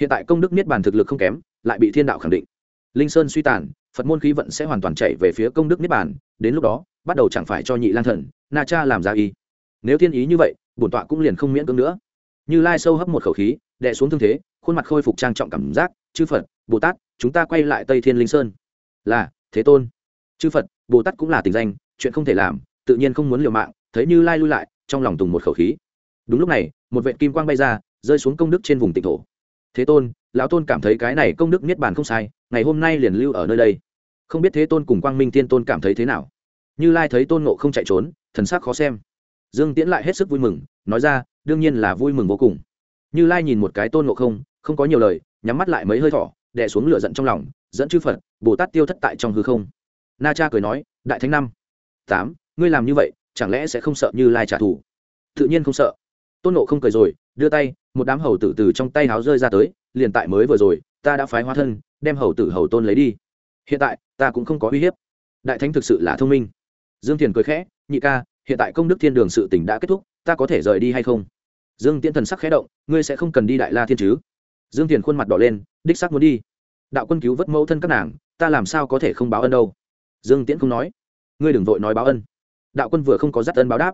hiện tại công đức niết bàn thực lực không kém, lại bị thiên đạo khẳng định. Linh sơn suy tàn, phật môn khí vận sẽ hoàn toàn chạy về phía công đức niết bàn, đến lúc đó, bắt đầu chẳng phải cho nhị lang thần, na cha làm ra y. Nếu thiên ý như vậy, bổn tọa cũng liền không miễn cưỡng nữa. Như lai sâu hấp một khẩu khí, đè xuống thương thế, khuôn mặt khôi phục trang trọng cảm giác, chư phật, bồ tát, chúng ta quay lại tây thiên linh sơn. Là, thế tôn. Chư phật, bồ tát cũng là tình danh, chuyện không thể làm, tự nhiên không muốn liều mạng. Thấy như lai lui lại, trong lòng tùng một khẩu khí. Đúng lúc này, một vệ kim quang bay ra, rơi xuống công đức trên vùng tịnh thổ thế tôn, lão tôn cảm thấy cái này công đức niết bàn không sai, ngày hôm nay liền lưu ở nơi đây. Không biết thế tôn cùng quang minh tiên tôn cảm thấy thế nào? Như lai thấy tôn nộ không chạy trốn, thần sắc khó xem. Dương tiễn lại hết sức vui mừng, nói ra, đương nhiên là vui mừng vô cùng. Như lai nhìn một cái tôn nộ không không có nhiều lời, nhắm mắt lại mấy hơi thỏ đè xuống lửa giận trong lòng, dẫn chư phật, bồ tát tiêu thất tại trong hư không. Na cha cười nói, đại thánh năm, tám, ngươi làm như vậy, chẳng lẽ sẽ không sợ như lai trả thù? Tự nhiên không sợ. Tôn nộ không cười rồi đưa tay, một đám hầu tử từ trong tay háo rơi ra tới, liền tại mới vừa rồi, ta đã phái hóa thân, đem hầu tử hầu tôn lấy đi. Hiện tại, ta cũng không có uy hiếp. Đại thánh thực sự là thông minh. Dương thiền cười khẽ, nhị ca, hiện tại công đức thiên đường sự tỉnh đã kết thúc, ta có thể rời đi hay không? Dương tiễn thần sắc khẽ động, ngươi sẽ không cần đi đại la thiên chứ? Dương thiền khuôn mặt đỏ lên, đích sắc muốn đi. Đạo quân cứu vớt mẫu thân các nàng, ta làm sao có thể không báo ân đâu? Dương tiễn không nói. Ngươi đừng vội nói báo ân. Đạo quân vừa không có dắt ân báo đáp.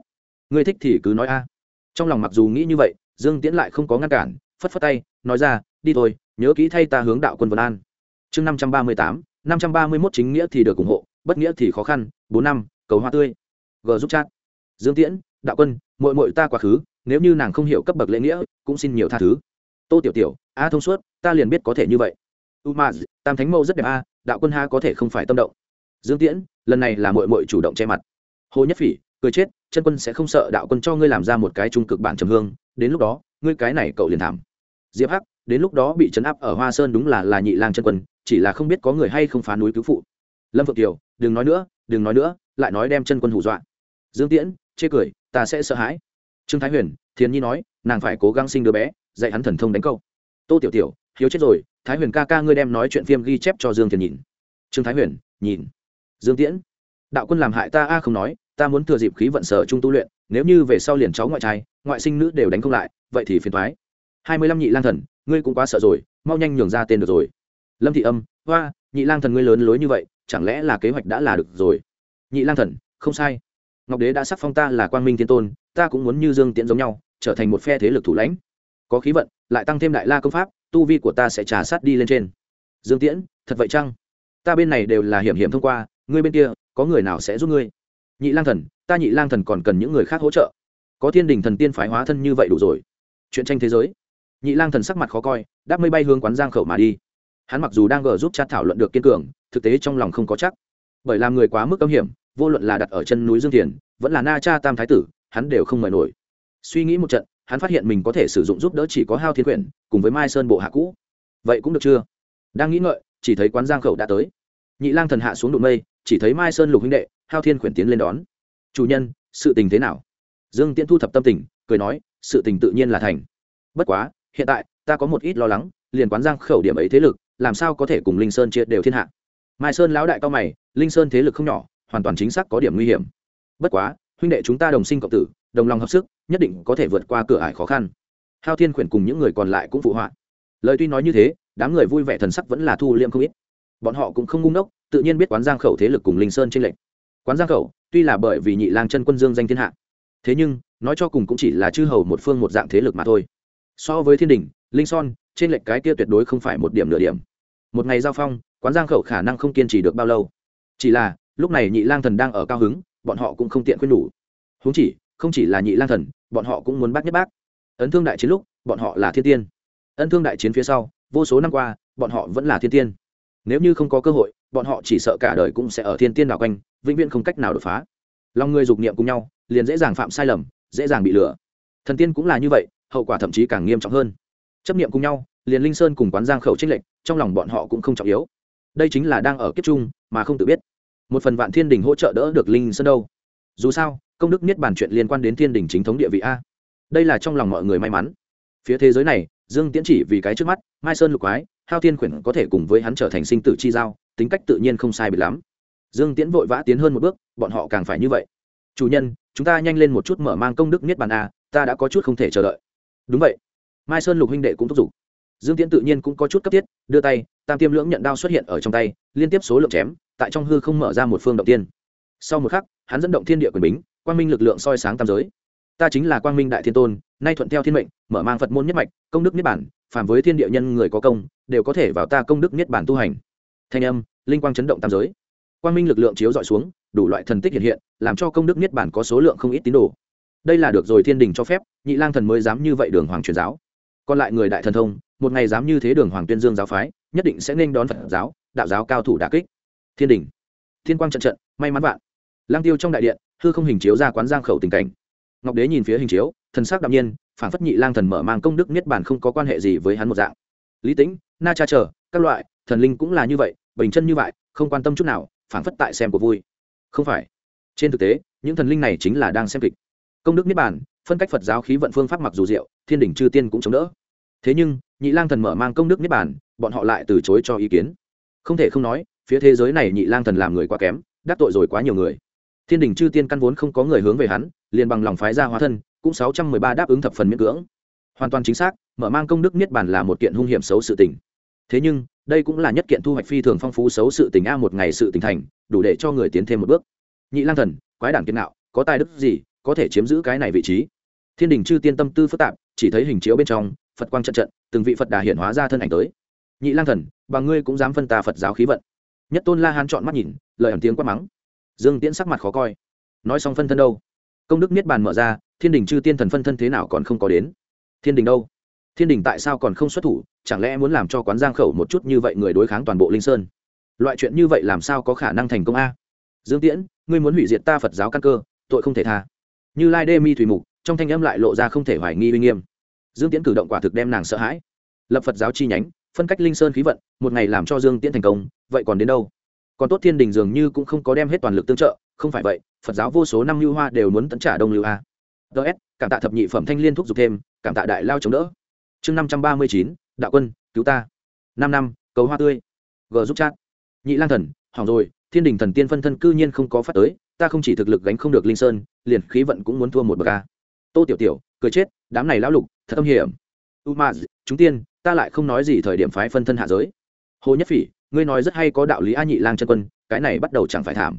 Ngươi thích thì cứ nói a trong lòng mặc dù nghĩ như vậy, dương tiễn lại không có ngăn cản, phất phất tay, nói ra, đi thôi, nhớ kỹ thay ta hướng đạo quân vân an. Chương năm trăm ba mươi tám, năm trăm ba mươi mốt chính nghĩa thì được ủng hộ, bất nghĩa thì khó khăn, bốn năm, cầu hoa tươi. G giúp chat. Dương tiễn, đạo quân mội mội ta quá khứ, nếu như nàng không hiểu cấp bậc lễ nghĩa, cũng xin nhiều tha thứ. Tô tiểu tiểu, a thông suốt, ta liền biết có thể như vậy. U ma, tam thánh mẫu rất đẹp a, đạo quân ha có thể không phải tâm động. Dương tiễn, lần này là mội mội chủ động che mặt. Hồ nhất phỉ cười chết, chân quân sẽ không sợ đạo quân cho ngươi làm ra một cái trung cực bản trầm hương, đến lúc đó, ngươi cái này cậu liền thảm. Diệp hắc, đến lúc đó bị chấn áp ở hoa sơn đúng là là nhị lang chân quân, chỉ là không biết có người hay không phá núi cứu phụ. Lâm phượng kiều, đừng nói nữa, đừng nói nữa, lại nói đem chân quân hù dọa. Dương tiễn, chê cười, ta sẽ sợ hãi. Trương thái huyền, thiền nhi nói, nàng phải cố gắng sinh đứa bé, dạy hắn thần thông đánh câu. Tô tiểu tiểu, hiếu chết rồi, thái huyền ca ca ngươi đem nói chuyện phim ghi chép cho dương thiền nhìn. Trương thái huyền, nhìn. Dương tiễn, đạo quân làm hại ta a không nói ta muốn thừa dịp khí vận sở trung tu luyện, nếu như về sau liền cháu ngoại trai, ngoại sinh nữ đều đánh không lại, vậy thì phiền thoái. Hai mươi lăm nhị lang thần, ngươi cũng quá sợ rồi, mau nhanh nhường ra tên được rồi. Lâm thị âm, hoa, nhị lang thần ngươi lớn lối như vậy, chẳng lẽ là kế hoạch đã là được rồi? Nhị lang thần, không sai. Ngọc đế đã sắc phong ta là quang minh thiên tôn, ta cũng muốn như dương tiễn giống nhau, trở thành một phe thế lực thủ lãnh. Có khí vận, lại tăng thêm đại la công pháp, tu vi của ta sẽ trà sát đi lên trên. Dương tiễn, thật vậy chăng? Ta bên này đều là hiểm hiểm thông qua, ngươi bên kia, có người nào sẽ giúp ngươi? Nhị lang thần, ta nhị lang thần còn cần những người khác hỗ trợ. Có thiên đình thần tiên phái hóa thân như vậy đủ rồi. Chuyện tranh thế giới. Nhị lang thần sắc mặt khó coi, đáp mây bay hướng quán giang khẩu mà đi. Hắn mặc dù đang gờ giúp chat thảo luận được kiên cường, thực tế trong lòng không có chắc. Bởi làm người quá mức âm hiểm, vô luận là đặt ở chân núi dương thiền, vẫn là na cha tam thái tử, hắn đều không mời nổi. Suy nghĩ một trận, hắn phát hiện mình có thể sử dụng giúp đỡ chỉ có hao thiên quyển, cùng với mai sơn bộ hạ cũ. Vậy cũng được chưa? Đang nghĩ ngợi, chỉ thấy quán giang khẩu đã tới. Nhị lang thần hạ xuống đụng mây, chỉ thấy mai sơn lục huynh đệ hao thiên quyển tiến lên đón. Chủ nhân, sự tình thế nào? Dương tiễn thu thập tâm tình, cười nói, sự tình tự nhiên là thành. Bất quá, hiện tại, ta có một ít lo lắng, liền quán giang khẩu điểm ấy thế lực, làm sao có thể cùng linh sơn chia đều thiên hạ? Mai sơn lão đại cao mày, linh sơn thế lực không nhỏ, hoàn toàn chính xác có điểm nguy hiểm. Bất quá, huynh đệ chúng ta đồng sinh cộng tử, đồng lòng hợp sức, nhất định có thể vượt qua cửa ải khó khăn. Hao thiên khuyển cùng những người còn lại cũng phụ họa. Lời tuy nói như thế, đám người vui vẻ thần sắc vẫn là thu liêm không ít. Bọn họ cũng không ngu ngốc, tự nhiên biết quán giang khẩu thế lực cùng linh sơn trên lệch quán giang khẩu, tuy là bởi vì nhị lang chân quân dương danh thiên hạ. Thế nhưng, nói cho cùng cũng chỉ là chư hầu một phương một dạng thế lực mà thôi. So với thiên đình, linh son, trên lệch cái kia tuyệt đối không phải một điểm nửa điểm. Một ngày giao phong, quán giang khẩu khả năng không kiên trì được bao lâu. Chỉ là, lúc này nhị lang thần đang ở cao hứng, bọn họ cũng không tiện khuyên đủ. Huống chỉ, không chỉ là nhị lang thần, bọn họ cũng muốn bắt nhất bác. Ấn thương đại chiến lúc, bọn họ là thiên tiên. Ân thương đại chiến phía sau, vô số năm qua, bọn họ vẫn là thiên tiên. Nếu như không có cơ hội bọn họ chỉ sợ cả đời cũng sẽ ở thiên tiên đảo quanh, vĩnh viễn không cách nào đột phá. Lòng người dục niệm cùng nhau, liền dễ dàng phạm sai lầm, dễ dàng bị lừa. Thần tiên cũng là như vậy, hậu quả thậm chí càng nghiêm trọng hơn. Chấp niệm cùng nhau, liền linh sơn cùng quán giang khẩu trích lệnh trong lòng bọn họ cũng không trọng yếu. Đây chính là đang ở kiếp trung mà không tự biết. Một phần vạn thiên đình hỗ trợ đỡ được linh sơn đâu. Dù sao, công đức niết bàn chuyện liên quan đến thiên đình chính thống địa vị a. Đây là trong lòng mọi người may mắn. Phía thế giới này, dương tiễn chỉ vì cái trước mắt, mai sơn lục quái, hao thiên khuyển có thể cùng với hắn trở thành sinh tử chi giao tính cách tự nhiên không sai biệt lắm. Dương tiễn vội vã tiến hơn một bước, bọn họ càng phải như vậy. Chủ nhân, chúng ta nhanh lên một chút mở mang công đức niết bàn a, ta đã có chút không thể chờ đợi. Đúng vậy. Mai sơn lục huynh đệ cũng thúc giục. Dương tiễn tự nhiên cũng có chút cấp thiết, đưa tay, tam tiêm lưỡng nhận đao xuất hiện ở trong tay, liên tiếp số lượng chém, tại trong hư không mở ra một phương động tiên. Sau một khắc, hắn dẫn động thiên địa quyền bính, quang minh lực lượng soi sáng tam giới. Ta chính là quang minh đại thiên tôn, nay thuận theo thiên mệnh, mở mang phật môn nhất mạch, công đức niết bản phàm với thiên địa nhân người có công, đều có thể vào ta công đức niết bản tu hành thanh âm, linh quang chấn động tam giới. Quang minh lực lượng chiếu dọi xuống, đủ loại thần tích hiện hiện, làm cho công đức niết bản có số lượng không ít tín đồ. Đây là được rồi thiên đình cho phép, nhị lang thần mới dám như vậy đường hoàng truyền giáo. Còn lại người đại thần thông, một ngày dám như thế đường hoàng tuyên dương giáo phái, nhất định sẽ nên đón phật giáo, đạo giáo cao thủ đà kích. Thiên đình. Thiên quang trận trận, may mắn vạn lang tiêu trong đại điện, hư không hình chiếu ra quán giang khẩu tình cảnh. Ngọc đế nhìn phía hình chiếu, thần sắc đạm nhiên phản phất nhị lang thần mở mang công đức niết bản không có quan hệ gì với hắn một dạng. Lý tĩnh, na cha chờ, các loại, thần linh cũng là như vậy bình chân như vậy, không quan tâm chút nào phản phất tại xem của vui. Không phải. Trên thực tế, những thần linh này chính là đang xem kịch. Công đức niết bản phân cách phật giáo khí vận phương pháp mặc dù diệu, thiên đỉnh chư tiên cũng chống đỡ. Thế nhưng, nhị lang thần mở mang công đức niết bản bọn họ lại từ chối cho ý kiến. Không thể không nói, phía thế giới này nhị lang thần làm người quá kém, đắc tội rồi quá nhiều người. Thiên đình chư tiên căn vốn không có người hướng về hắn, liền bằng lòng phái ra hóa thân, cũng sáu trăm mười ba đáp ứng thập phần miễn cưỡng. Hoàn toàn chính xác, mở mang công đức niết bàn là một kiện hung hiểm xấu sự tình. Thế nhưng đây cũng là nhất kiện thu hoạch phi thường phong phú xấu sự tình a một ngày sự tình thành, đủ để cho người tiến thêm một bước. Nhị lang thần, quái đản kiến nạo có tài đức gì có thể chiếm giữ cái này vị trí? Thiên đình chư tiên tâm tư phức tạp, chỉ thấy hình chiếu bên trong, phật quang trận trận, từng vị phật đà hiện hóa ra thân ảnh tới. Nhị lang thần bằng ngươi cũng dám phân tà phật giáo khí vận. Nhất tôn la hán chọn mắt nhìn, lời ẩm tiếng quát mắng. Dương tiễn sắc mặt khó coi. Nói xong phân thân đâu? Công đức niết bàn mở ra, thiên đình chư tiên thần phân thân thế nào còn không có đến? Thiên đình đâu? Thiên đình tại sao còn không xuất thủ? Chẳng lẽ muốn làm cho quán giang khẩu một chút như vậy người đối kháng toàn bộ linh sơn? Loại chuyện như vậy làm sao có khả năng thành công a? Dương tiễn, ngươi muốn hủy diệt ta phật giáo căn cơ, tội không thể tha. Như lai đê mi thủy mục, trong thanh âm lại lộ ra không thể hoài nghi uy nghiêm. Dương tiễn cử động quả thực đem nàng sợ hãi. Lập phật giáo chi nhánh, phân cách linh sơn khí vận, một ngày làm cho dương tiễn thành công, vậy còn đến đâu? Còn tốt thiên đình dường như cũng không có đem hết toàn lực tương trợ, không phải vậy, phật giáo vô số năm lưu hoa đều muốn tấn trả đông lưu a. Ts cảm tạ thập nhị phẩm thanh liên thúc giục thêm, cảm tạ đại lao chống đỡ chương năm trăm ba mươi chín, đạo quân, cứu ta. Năm năm, cầu hoa tươi. G giúp chat. Nhị lang thần, hỏng rồi, thiên đình thần tiên phân thân cư nhiên không có phát tới, ta không chỉ thực lực gánh không được linh sơn, liền khí vận cũng muốn thua một bậc ca tô tiểu tiểu, cười chết, đám này lão lục, thật âm hiểm. U ma chúng tiên, ta lại không nói gì thời điểm phái phân thân hạ giới. Hồ nhất phỉ, ngươi nói rất hay có đạo lý a nhị lang chân quân, cái này bắt đầu chẳng phải thảm.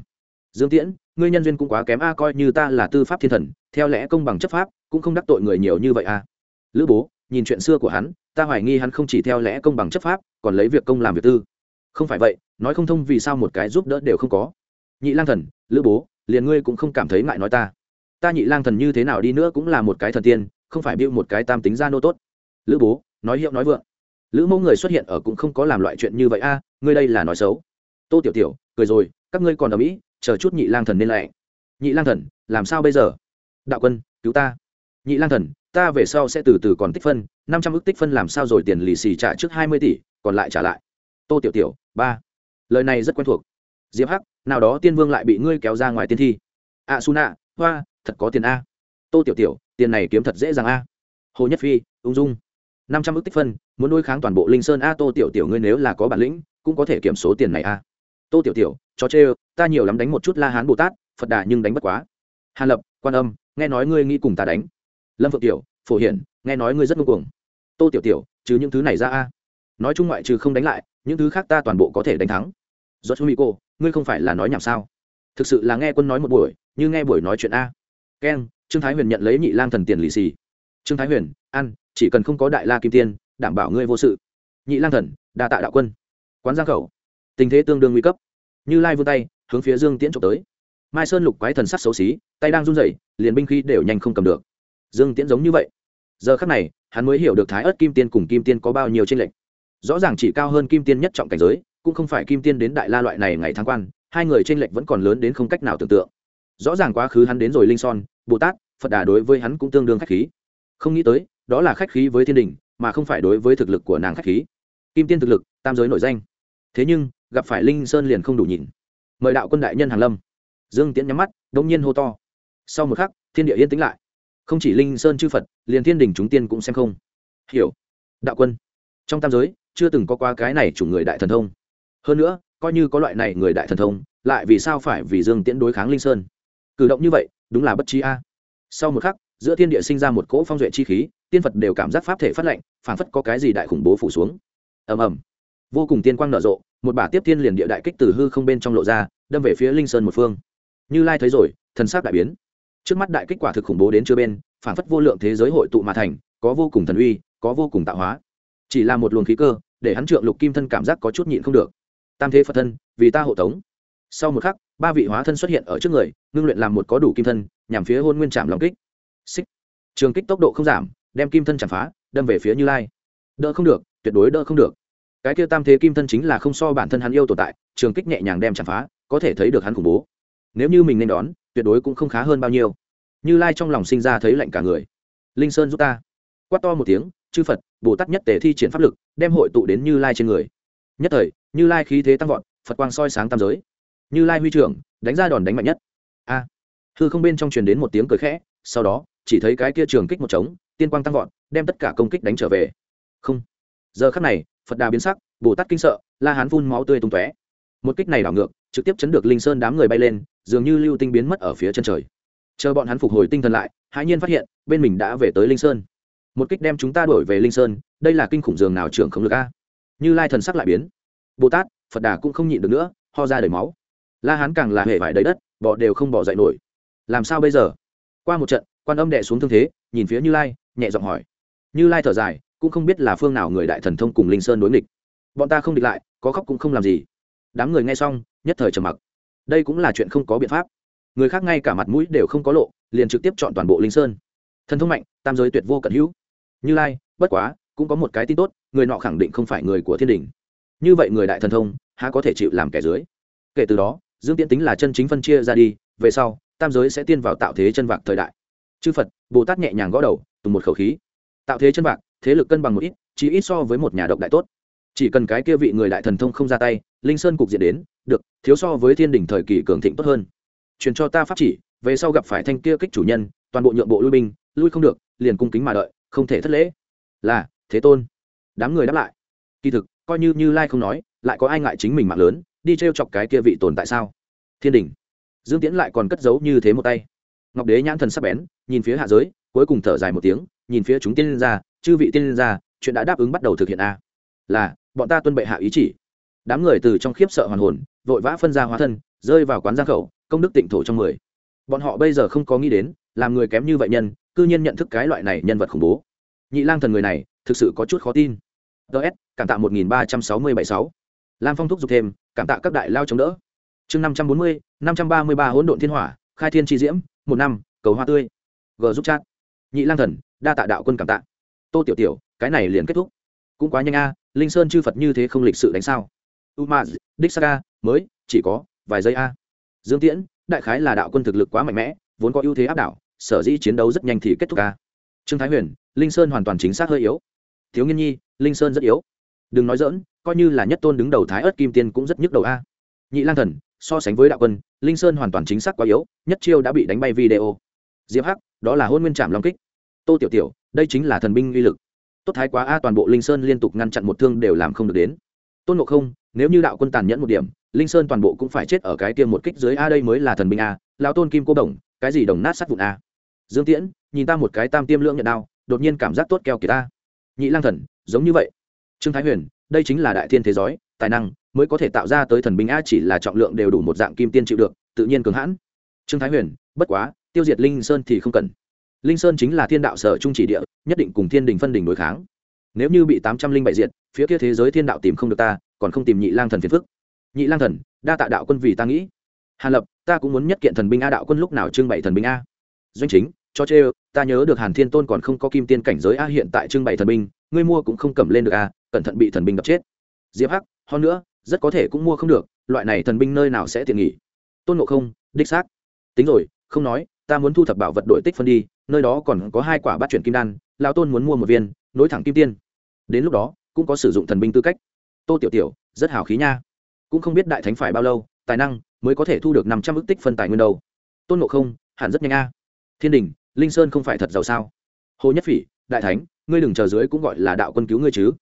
Dương tiễn, ngươi nhân duyên cũng quá kém a, coi như ta là tư pháp thiên thần, theo lẽ công bằng chấp pháp, cũng không đắc tội người nhiều như vậy a. Lữ bố nhìn chuyện xưa của hắn, ta hoài nghi hắn không chỉ theo lẽ công bằng chấp pháp, còn lấy việc công làm việc tư. Không phải vậy, nói không thông vì sao một cái giúp đỡ đều không có. Nhị lang thần, lữ bố, liền ngươi cũng không cảm thấy ngại nói ta. Ta nhị lang thần như thế nào đi nữa cũng là một cái thần tiên, không phải bịu một cái tam tính gia nô tốt. Lữ bố, nói hiệu nói vượng. Lữ mẫu người xuất hiện ở cũng không có làm loại chuyện như vậy a, ngươi đây là nói xấu. Tô tiểu tiểu, cười rồi, các ngươi còn ở mỹ, chờ chút nhị lang thần nên lại. Nhị lang thần, làm sao bây giờ? Đạo quân, cứu ta. Nhị lang thần ta về sau sẽ từ từ còn tích phân, năm trăm ước tích phân làm sao rồi tiền lì xì trả trước hai mươi tỷ, còn lại trả lại. Tô tiểu tiểu, ba. Lời này rất quen thuộc. Diệp hắc, nào đó tiên vương lại bị ngươi kéo ra ngoài tiên thi. A su nạ hoa, thật có tiền a. Tô tiểu tiểu, tiền này kiếm thật dễ dàng a. Hồ nhất phi, ung dung. Năm trăm ước tích phân, muốn nuôi kháng toàn bộ linh sơn a, tô tiểu tiểu ngươi nếu là có bản lĩnh, cũng có thể kiểm số tiền này a. Tô tiểu tiểu chó chê, ta nhiều lắm đánh một chút la hán bồ tát, phật đà nhưng đánh bất quá. Hàn lập, quan âm, nghe nói ngươi nghĩ cùng ta đánh lâm phượng tiểu, phổ hiển, nghe nói ngươi rất ngưng cuồng. Tô tiểu tiểu, trừ những thứ này ra a. Nói chung ngoại trừ không đánh lại, những thứ khác ta toàn bộ có thể đánh thắng. Do chú mỹ cô, ngươi không phải là nói nhảm sao? Thực sự là nghe quân nói một buổi, như nghe buổi nói chuyện a. Keng trương thái huyền nhận lấy nhị lang thần tiền lì xì. Trương thái huyền, ăn, chỉ cần không có đại la kim tiên, đảm bảo ngươi vô sự. Nhị lang thần, đa tạ đạo quân. Quán giang khẩu, tình thế tương đương nguy cấp. Như lai vươn tay, hướng phía dương tiễn trộm tới. Mai sơn lục quái thần sắc xấu xí, tay đang run rẩy, liền binh khí đều nhanh không cầm được dương tiễn giống như vậy. Giờ khắc này, hắn mới hiểu được thái ớt kim tiên cùng kim tiên có bao nhiêu tranh lệch. Rõ ràng chỉ cao hơn kim tiên nhất trọng cảnh giới, cũng không phải kim tiên đến đại la loại này ngày tháng quan, hai người tranh lệch vẫn còn lớn đến không cách nào tưởng tượng. Rõ ràng quá khứ hắn đến rồi linh son, bồ tát, phật đà đối với hắn cũng tương đương khách khí. Không nghĩ tới, đó là khách khí với thiên đình, mà không phải đối với thực lực của nàng khách khí. Kim tiên thực lực, tam giới nổi danh. Thế nhưng, gặp phải linh sơn liền không đủ nhìn mời đạo quân đại nhân hàn lâm. Dương tiễn nhắm mắt đông nhiên hô to. Sau một khắc, thiên địa yên tĩnh lại không chỉ linh sơn chư phật, liền thiên đình chúng tiên cũng xem không. Hiểu. Đạo quân. Trong tam giới, chưa từng có qua cái này chủ người đại thần thông. Hơn nữa, coi như có loại này người đại thần thông, lại vì sao phải vì dương tiễn đối kháng linh sơn? Cử động như vậy, đúng là bất trí a. Sau một khắc, giữa thiên địa sinh ra một cỗ phong duệ chi khí, tiên phật đều cảm giác pháp thể phát lệnh phản phất có cái gì đại khủng bố phủ xuống. Ầm ầm. Vô cùng tiên quang nở rộ, một bả tiếp thiên liền địa đại kích từ hư không bên trong lộ ra, đâm về phía linh sơn một phương. Như lai thấy rồi, thần sắc đại biến trước mắt đại kích quả thực khủng bố đến chưa bên, phản phất vô lượng thế giới hội tụ mà thành, có vô cùng thần uy, có vô cùng tạo hóa. Chỉ là một luồng khí cơ, để hắn trượng lục kim thân cảm giác có chút nhịn không được. Tam thế phật thân, vì ta hộ tống. Sau một khắc, ba vị hóa thân xuất hiện ở trước người, ngưng luyện làm một có đủ kim thân, nhằm phía hôn nguyên trạm lòng kích. Xích. Trường kích tốc độ không giảm, đem kim thân chạm phá, đâm về phía như lai. Đỡ không được, tuyệt đối đỡ không được. Cái kia tam thế kim thân chính là không so bản thân hắn yêu tồn tại, trường kích nhẹ nhàng đem chạm phá, có thể thấy được hắn khủng bố. Nếu như mình nên đón tuyệt đối cũng không khá hơn bao nhiêu. Như lai trong lòng sinh ra thấy lạnh cả người. Linh sơn giúp ta. Quát to một tiếng chư phật bồ tát nhất tề thi triển pháp lực đem hội tụ đến như lai trên người. Nhất thời như lai khí thế tăng vọt phật quang soi sáng tam giới. Như lai huy trưởng đánh ra đòn đánh mạnh nhất. A. À, hư không bên trong truyền đến một tiếng cười khẽ sau đó chỉ thấy cái kia trường kích một trống tiên quang tăng vọt đem tất cả công kích đánh trở về. Không. Giờ khắc này phật đà biến sắc bồ tát kinh sợ la hán phun máu tươi tung tóe. Một kích này đảo ngược trực tiếp chấn được linh sơn đám người bay lên, dường như lưu tinh biến mất ở phía chân trời. Chờ bọn hắn phục hồi tinh thần lại, hãi nhiên phát hiện, bên mình đã về tới linh sơn. Một kích đem chúng ta đổi về linh sơn, đây là kinh khủng dường nào trưởng không lực a? Như lai thần sắc lại biến. Bồ tát, phật đà cũng không nhịn được nữa, ho ra đầy máu. La hán càng là hệ vải đầy đất, bọ đều không bỏ dậy nổi. Làm sao bây giờ? Qua một trận, quan âm đệ xuống thương thế, nhìn phía như lai, nhẹ giọng hỏi. Như lai thở dài, cũng không biết là phương nào người đại thần thông cùng linh sơn đối nghịch. Bọn ta không địch lại, có khóc cũng không làm gì đám người nghe xong, nhất thời trầm mặc. Đây cũng là chuyện không có biện pháp. Người khác ngay cả mặt mũi đều không có lộ, liền trực tiếp chọn toàn bộ linh sơn. Thần thông mạnh, tam giới tuyệt vô cận hữu. Như lai, bất quá, cũng có một cái tin tốt, người nọ khẳng định không phải người của thiên đình. Như vậy người đại thần thông, há có thể chịu làm kẻ dưới? Kể từ đó, dương tiễn tính là chân chính phân chia ra đi, về sau, tam giới sẽ tiên vào tạo thế chân vạc thời đại. Chư phật, bồ tát nhẹ nhàng gõ đầu, tùng một khẩu khí. Tạo thế chân vạc, thế lực cân bằng một ít, chỉ ít so với một nhà độc đại tốt chỉ cần cái kia vị người đại thần thông không ra tay, linh sơn cục diện đến, được, thiếu so với thiên đình thời kỳ cường thịnh tốt hơn. Truyền cho ta pháp chỉ, về sau gặp phải thanh kia kích chủ nhân, toàn bộ nhượng bộ lui binh, lui không được, liền cung kính mà đợi, không thể thất lễ. Là, thế tôn. Đám người đáp lại. Kỳ thực, coi như như lai không nói, lại có ai ngại chính mình mạng lớn, đi t r e o chọc cái kia vị tồn tại sao? Thiên đình dương tiễn lại còn cất giấu như thế một tay. Ngọc đế nhãn thần sắp bén, nhìn phía hạ giới, cuối cùng thở dài một tiếng, nhìn phía chúng tiên ra gia, chư vị tiên ra gia, chuyện đã đáp ứng bắt đầu thực hiện a là bọn ta tuân bệ hạ ý chỉ. Đám người từ trong khiếp sợ hoàn hồn, vội vã phân ra hóa thân, rơi vào quán giang khẩu, công đức tịnh thổ trong mười. Bọn họ bây giờ không có nghĩ đến, làm người kém như vậy nhân, cư nhiên nhận thức cái loại này nhân vật khủng bố. Nhị lang thần người này, thực sự có chút khó tin. Ts cảm tạ một nghìn ba trăm sáu mươi bảy sáu. Lam phong thúc giục thêm, cảm tạ các đại lao chống đỡ. Chương năm trăm bốn mươi, năm trăm ba mươi ba hỗn độn thiên hỏa, khai thiên tri diễm, một năm, cầu hoa tươi. G giúp chat. Nhị lang thần, đa tạ đạo quân cảm tạ. Tô tiểu tiểu, cái này liền kết thúc. Cũng quá nhanh a linh sơn chư phật như thế không lịch sự đánh sao umaz đích saka mới, chỉ có vài giây a. Dương tiễn, đại khái là đạo quân thực lực quá mạnh mẽ, vốn có ưu thế áp đảo, sở dĩ chiến đấu rất nhanh thì kết thúc a. Trương thái huyền, linh sơn hoàn toàn chính xác hơi yếu. Thiếu nghiên nhi, linh sơn rất yếu. Đừng nói dỡn coi như là nhất tôn đứng đầu thái ớt kim tiên cũng rất nhức đầu a. Nhị lang thần, so sánh với đạo quân, linh sơn hoàn toàn chính xác quá yếu, nhất chiêu đã bị đánh bay video. Diệp hắc, đó là hôn nguyên trạm long kích. Tô tiểu tiểu, đây chính là thần binh uy lực tốt thái quá a, toàn bộ linh sơn liên tục ngăn chặn một thương đều làm không được đến. Tôn ngộ không, nếu như đạo quân tàn nhẫn một điểm, linh sơn toàn bộ cũng phải chết ở cái kia một kích dưới a, đây mới là thần binh a lao tôn kim cô đồng, cái gì đồng nát sắt vụn a? Dương tiễn, nhìn ta một cái tam tiêm lưỡng nhận đao, đột nhiên cảm giác tốt keo kỳ ta. Nhị lang thần, giống như vậy. Trương thái huyền, đây chính là đại thiên thế giới tài năng mới có thể tạo ra tới thần binh a, chỉ là trọng lượng đều đủ một dạng kim tiên chịu được, tự nhiên cường hãn. Trương thái huyền, bất quá, tiêu diệt linh sơn thì không cần linh sơn chính là thiên đạo sở trung chỉ địa, nhất định cùng thiên đình phân đình đối kháng. Nếu như bị tám trăm linh bảy diệt, phía kia thế giới thiên đạo tìm không được ta, còn không tìm nhị lang thần phiền phức. Nhị lang thần, đa tạ đạo quân vì ta nghĩ. Hàn lập, ta cũng muốn nhất kiện thần binh a đạo quân lúc nào trưng bày thần binh a? Doanh chính, cho chê ta nhớ được hàn thiên tôn còn không có kim tiên cảnh giới a hiện tại trưng bày thần binh, ngươi mua cũng không cầm lên được a, cẩn thận bị thần binh đập chết. Diệp hắc, hơn nữa, rất có thể cũng mua không được, loại này thần binh nơi nào sẽ tiện nghỉ tôn ngộ không, đích xác. Tính rồi, không nói, ta muốn thu thập bảo vật đội tích phân đi nơi đó còn có hai quả bát chuyển kim đan lao tôn muốn mua một viên, nối thẳng kim tiên. Đến lúc đó, cũng có sử dụng thần binh tư cách. Tô tiểu tiểu, rất hào khí nha. Cũng không biết đại thánh phải bao lâu, tài năng mới có thể thu được năm trăm ước tích phân tài nguyên đầu. tôn ngộ không, hẳn rất nhanh a. Thiên đình, linh sơn không phải thật giàu sao? Hồ nhất phỉ, đại thánh, ngươi đừng chờ dưới cũng gọi là đạo quân cứu ngươi chứ.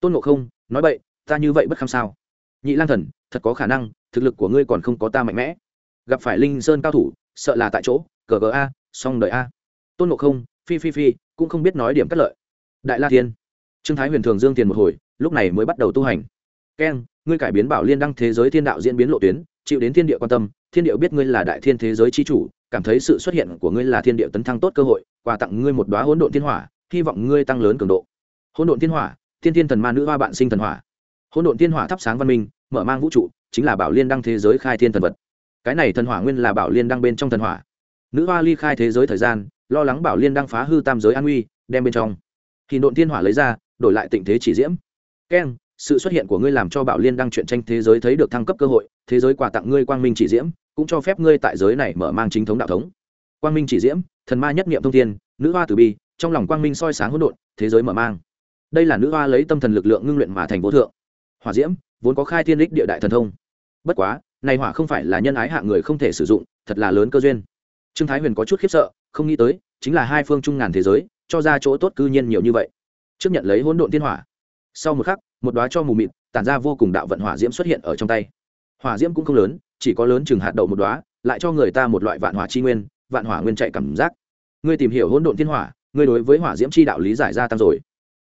Tôn ngộ không, nói vậy ta như vậy bất kham sao? Nhị lang thần, thật có khả năng, thực lực của ngươi còn không có ta mạnh mẽ. Gặp phải linh sơn cao thủ, sợ là tại chỗ, cờ gờ a song đợi a tôn ngộ không, phi phi phi, cũng không biết nói điểm cắt lợi. Đại la thiên. Trương thái huyền thường dương tiền một hồi, lúc này mới bắt đầu tu hành. Keng ngươi cải biến bảo liên đăng thế giới thiên đạo diễn biến lộ tuyến, chịu đến thiên địa quan tâm, thiên địa biết ngươi là đại thiên thế giới chi chủ, cảm thấy sự xuất hiện của ngươi là thiên địa tấn thăng tốt cơ hội, quà tặng ngươi một đoá hỗn độn thiên hỏa, hy vọng ngươi tăng lớn cường độ. Hỗn độn thiên hỏa, thiên thiên thần ma nữ hoa bạn sinh thần hỏa. Hỗn độn thiên hỏa thắp sáng văn minh, mở mang vũ trụ, chính là bảo liên đăng thế giới khai thiên thần vật. Cái này thần hỏa nguyên là bảo liên đăng bên trong thần hỏa. Nữ hoa ly khai thế giới thời gian lo lắng bảo liên đang phá hư tam giới an nguy, đem bên trong. Thì độn thiên hỏa lấy ra, đổi lại tình thế chỉ diễm. Keng sự xuất hiện của ngươi làm cho bảo liên đang chuyện tranh thế giới thấy được thăng cấp cơ hội, thế giới quà tặng ngươi quang minh chỉ diễm, cũng cho phép ngươi tại giới này mở mang chính thống đạo thống. Quang minh chỉ diễm, thần ma nhất niệm thông thiên, nữ hoa tử bi, trong lòng quang minh soi sáng hỗn độn, thế giới mở mang. Đây là nữ hoa lấy tâm thần lực lượng ngưng luyện mà thành vô thượng. Hỏa diễm, vốn có khai thiên đích địa đại thần thông. Bất quá, này hỏa không phải là nhân ái hạ người không thể sử dụng, thật là lớn cơ duyên trương thái huyền có chút khiếp sợ, không nghĩ tới, chính là hai phương trung ngàn thế giới, cho ra chỗ tốt cư nhiên nhiều như vậy. Trước nhận lấy hỗn độn thiên hỏa. Sau một khắc, một đoá cho mù mịt, tản ra vô cùng đạo vận hỏa diễm xuất hiện ở trong tay. Hỏa diễm cũng không lớn, chỉ có lớn chừng hạt đậu một đoá lại cho người ta một loại vạn hỏa chi nguyên, vạn hỏa nguyên chạy cảm giác. Ngươi tìm hiểu hỗn độn thiên hỏa, ngươi đối với hỏa diễm chi đạo lý giải ra tăng rồi.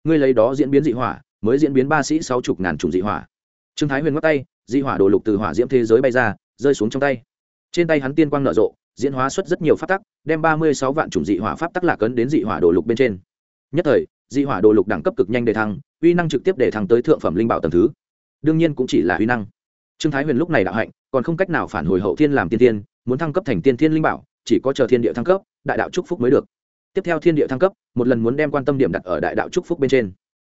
Ngươi lấy đó diễn biến dị hỏa, mới diễn biến ba sĩ sáu chục ngàn trùng dị hỏa. Trương thái huyền ngắt tay, dị hỏa đồ lục từ hỏa diễm thế giới bay ra, rơi xuống trong tay. Trên tay hắn tiên quang nở rộ diễn hóa xuất rất nhiều pháp tắc, đem ba mươi sáu vạn chủng dị hỏa pháp tắc lạc ấn đến dị hỏa đồ lục bên trên. Nhất thời, dị hỏa đồ lục đẳng cấp cực nhanh để thăng, uy năng trực tiếp để thăng tới thượng phẩm linh bảo tầng thứ. Đương nhiên cũng chỉ là uy năng. Trương thái huyền lúc này đạo hạnh, còn không cách nào phản hồi hậu thiên làm tiên tiên, muốn thăng cấp thành tiên thiên linh bảo, chỉ có chờ thiên địa thăng cấp, đại đạo chúc phúc mới được. Tiếp theo thiên địa thăng cấp, một lần muốn đem quan tâm điểm đặt ở đại đạo chúc phúc bên trên.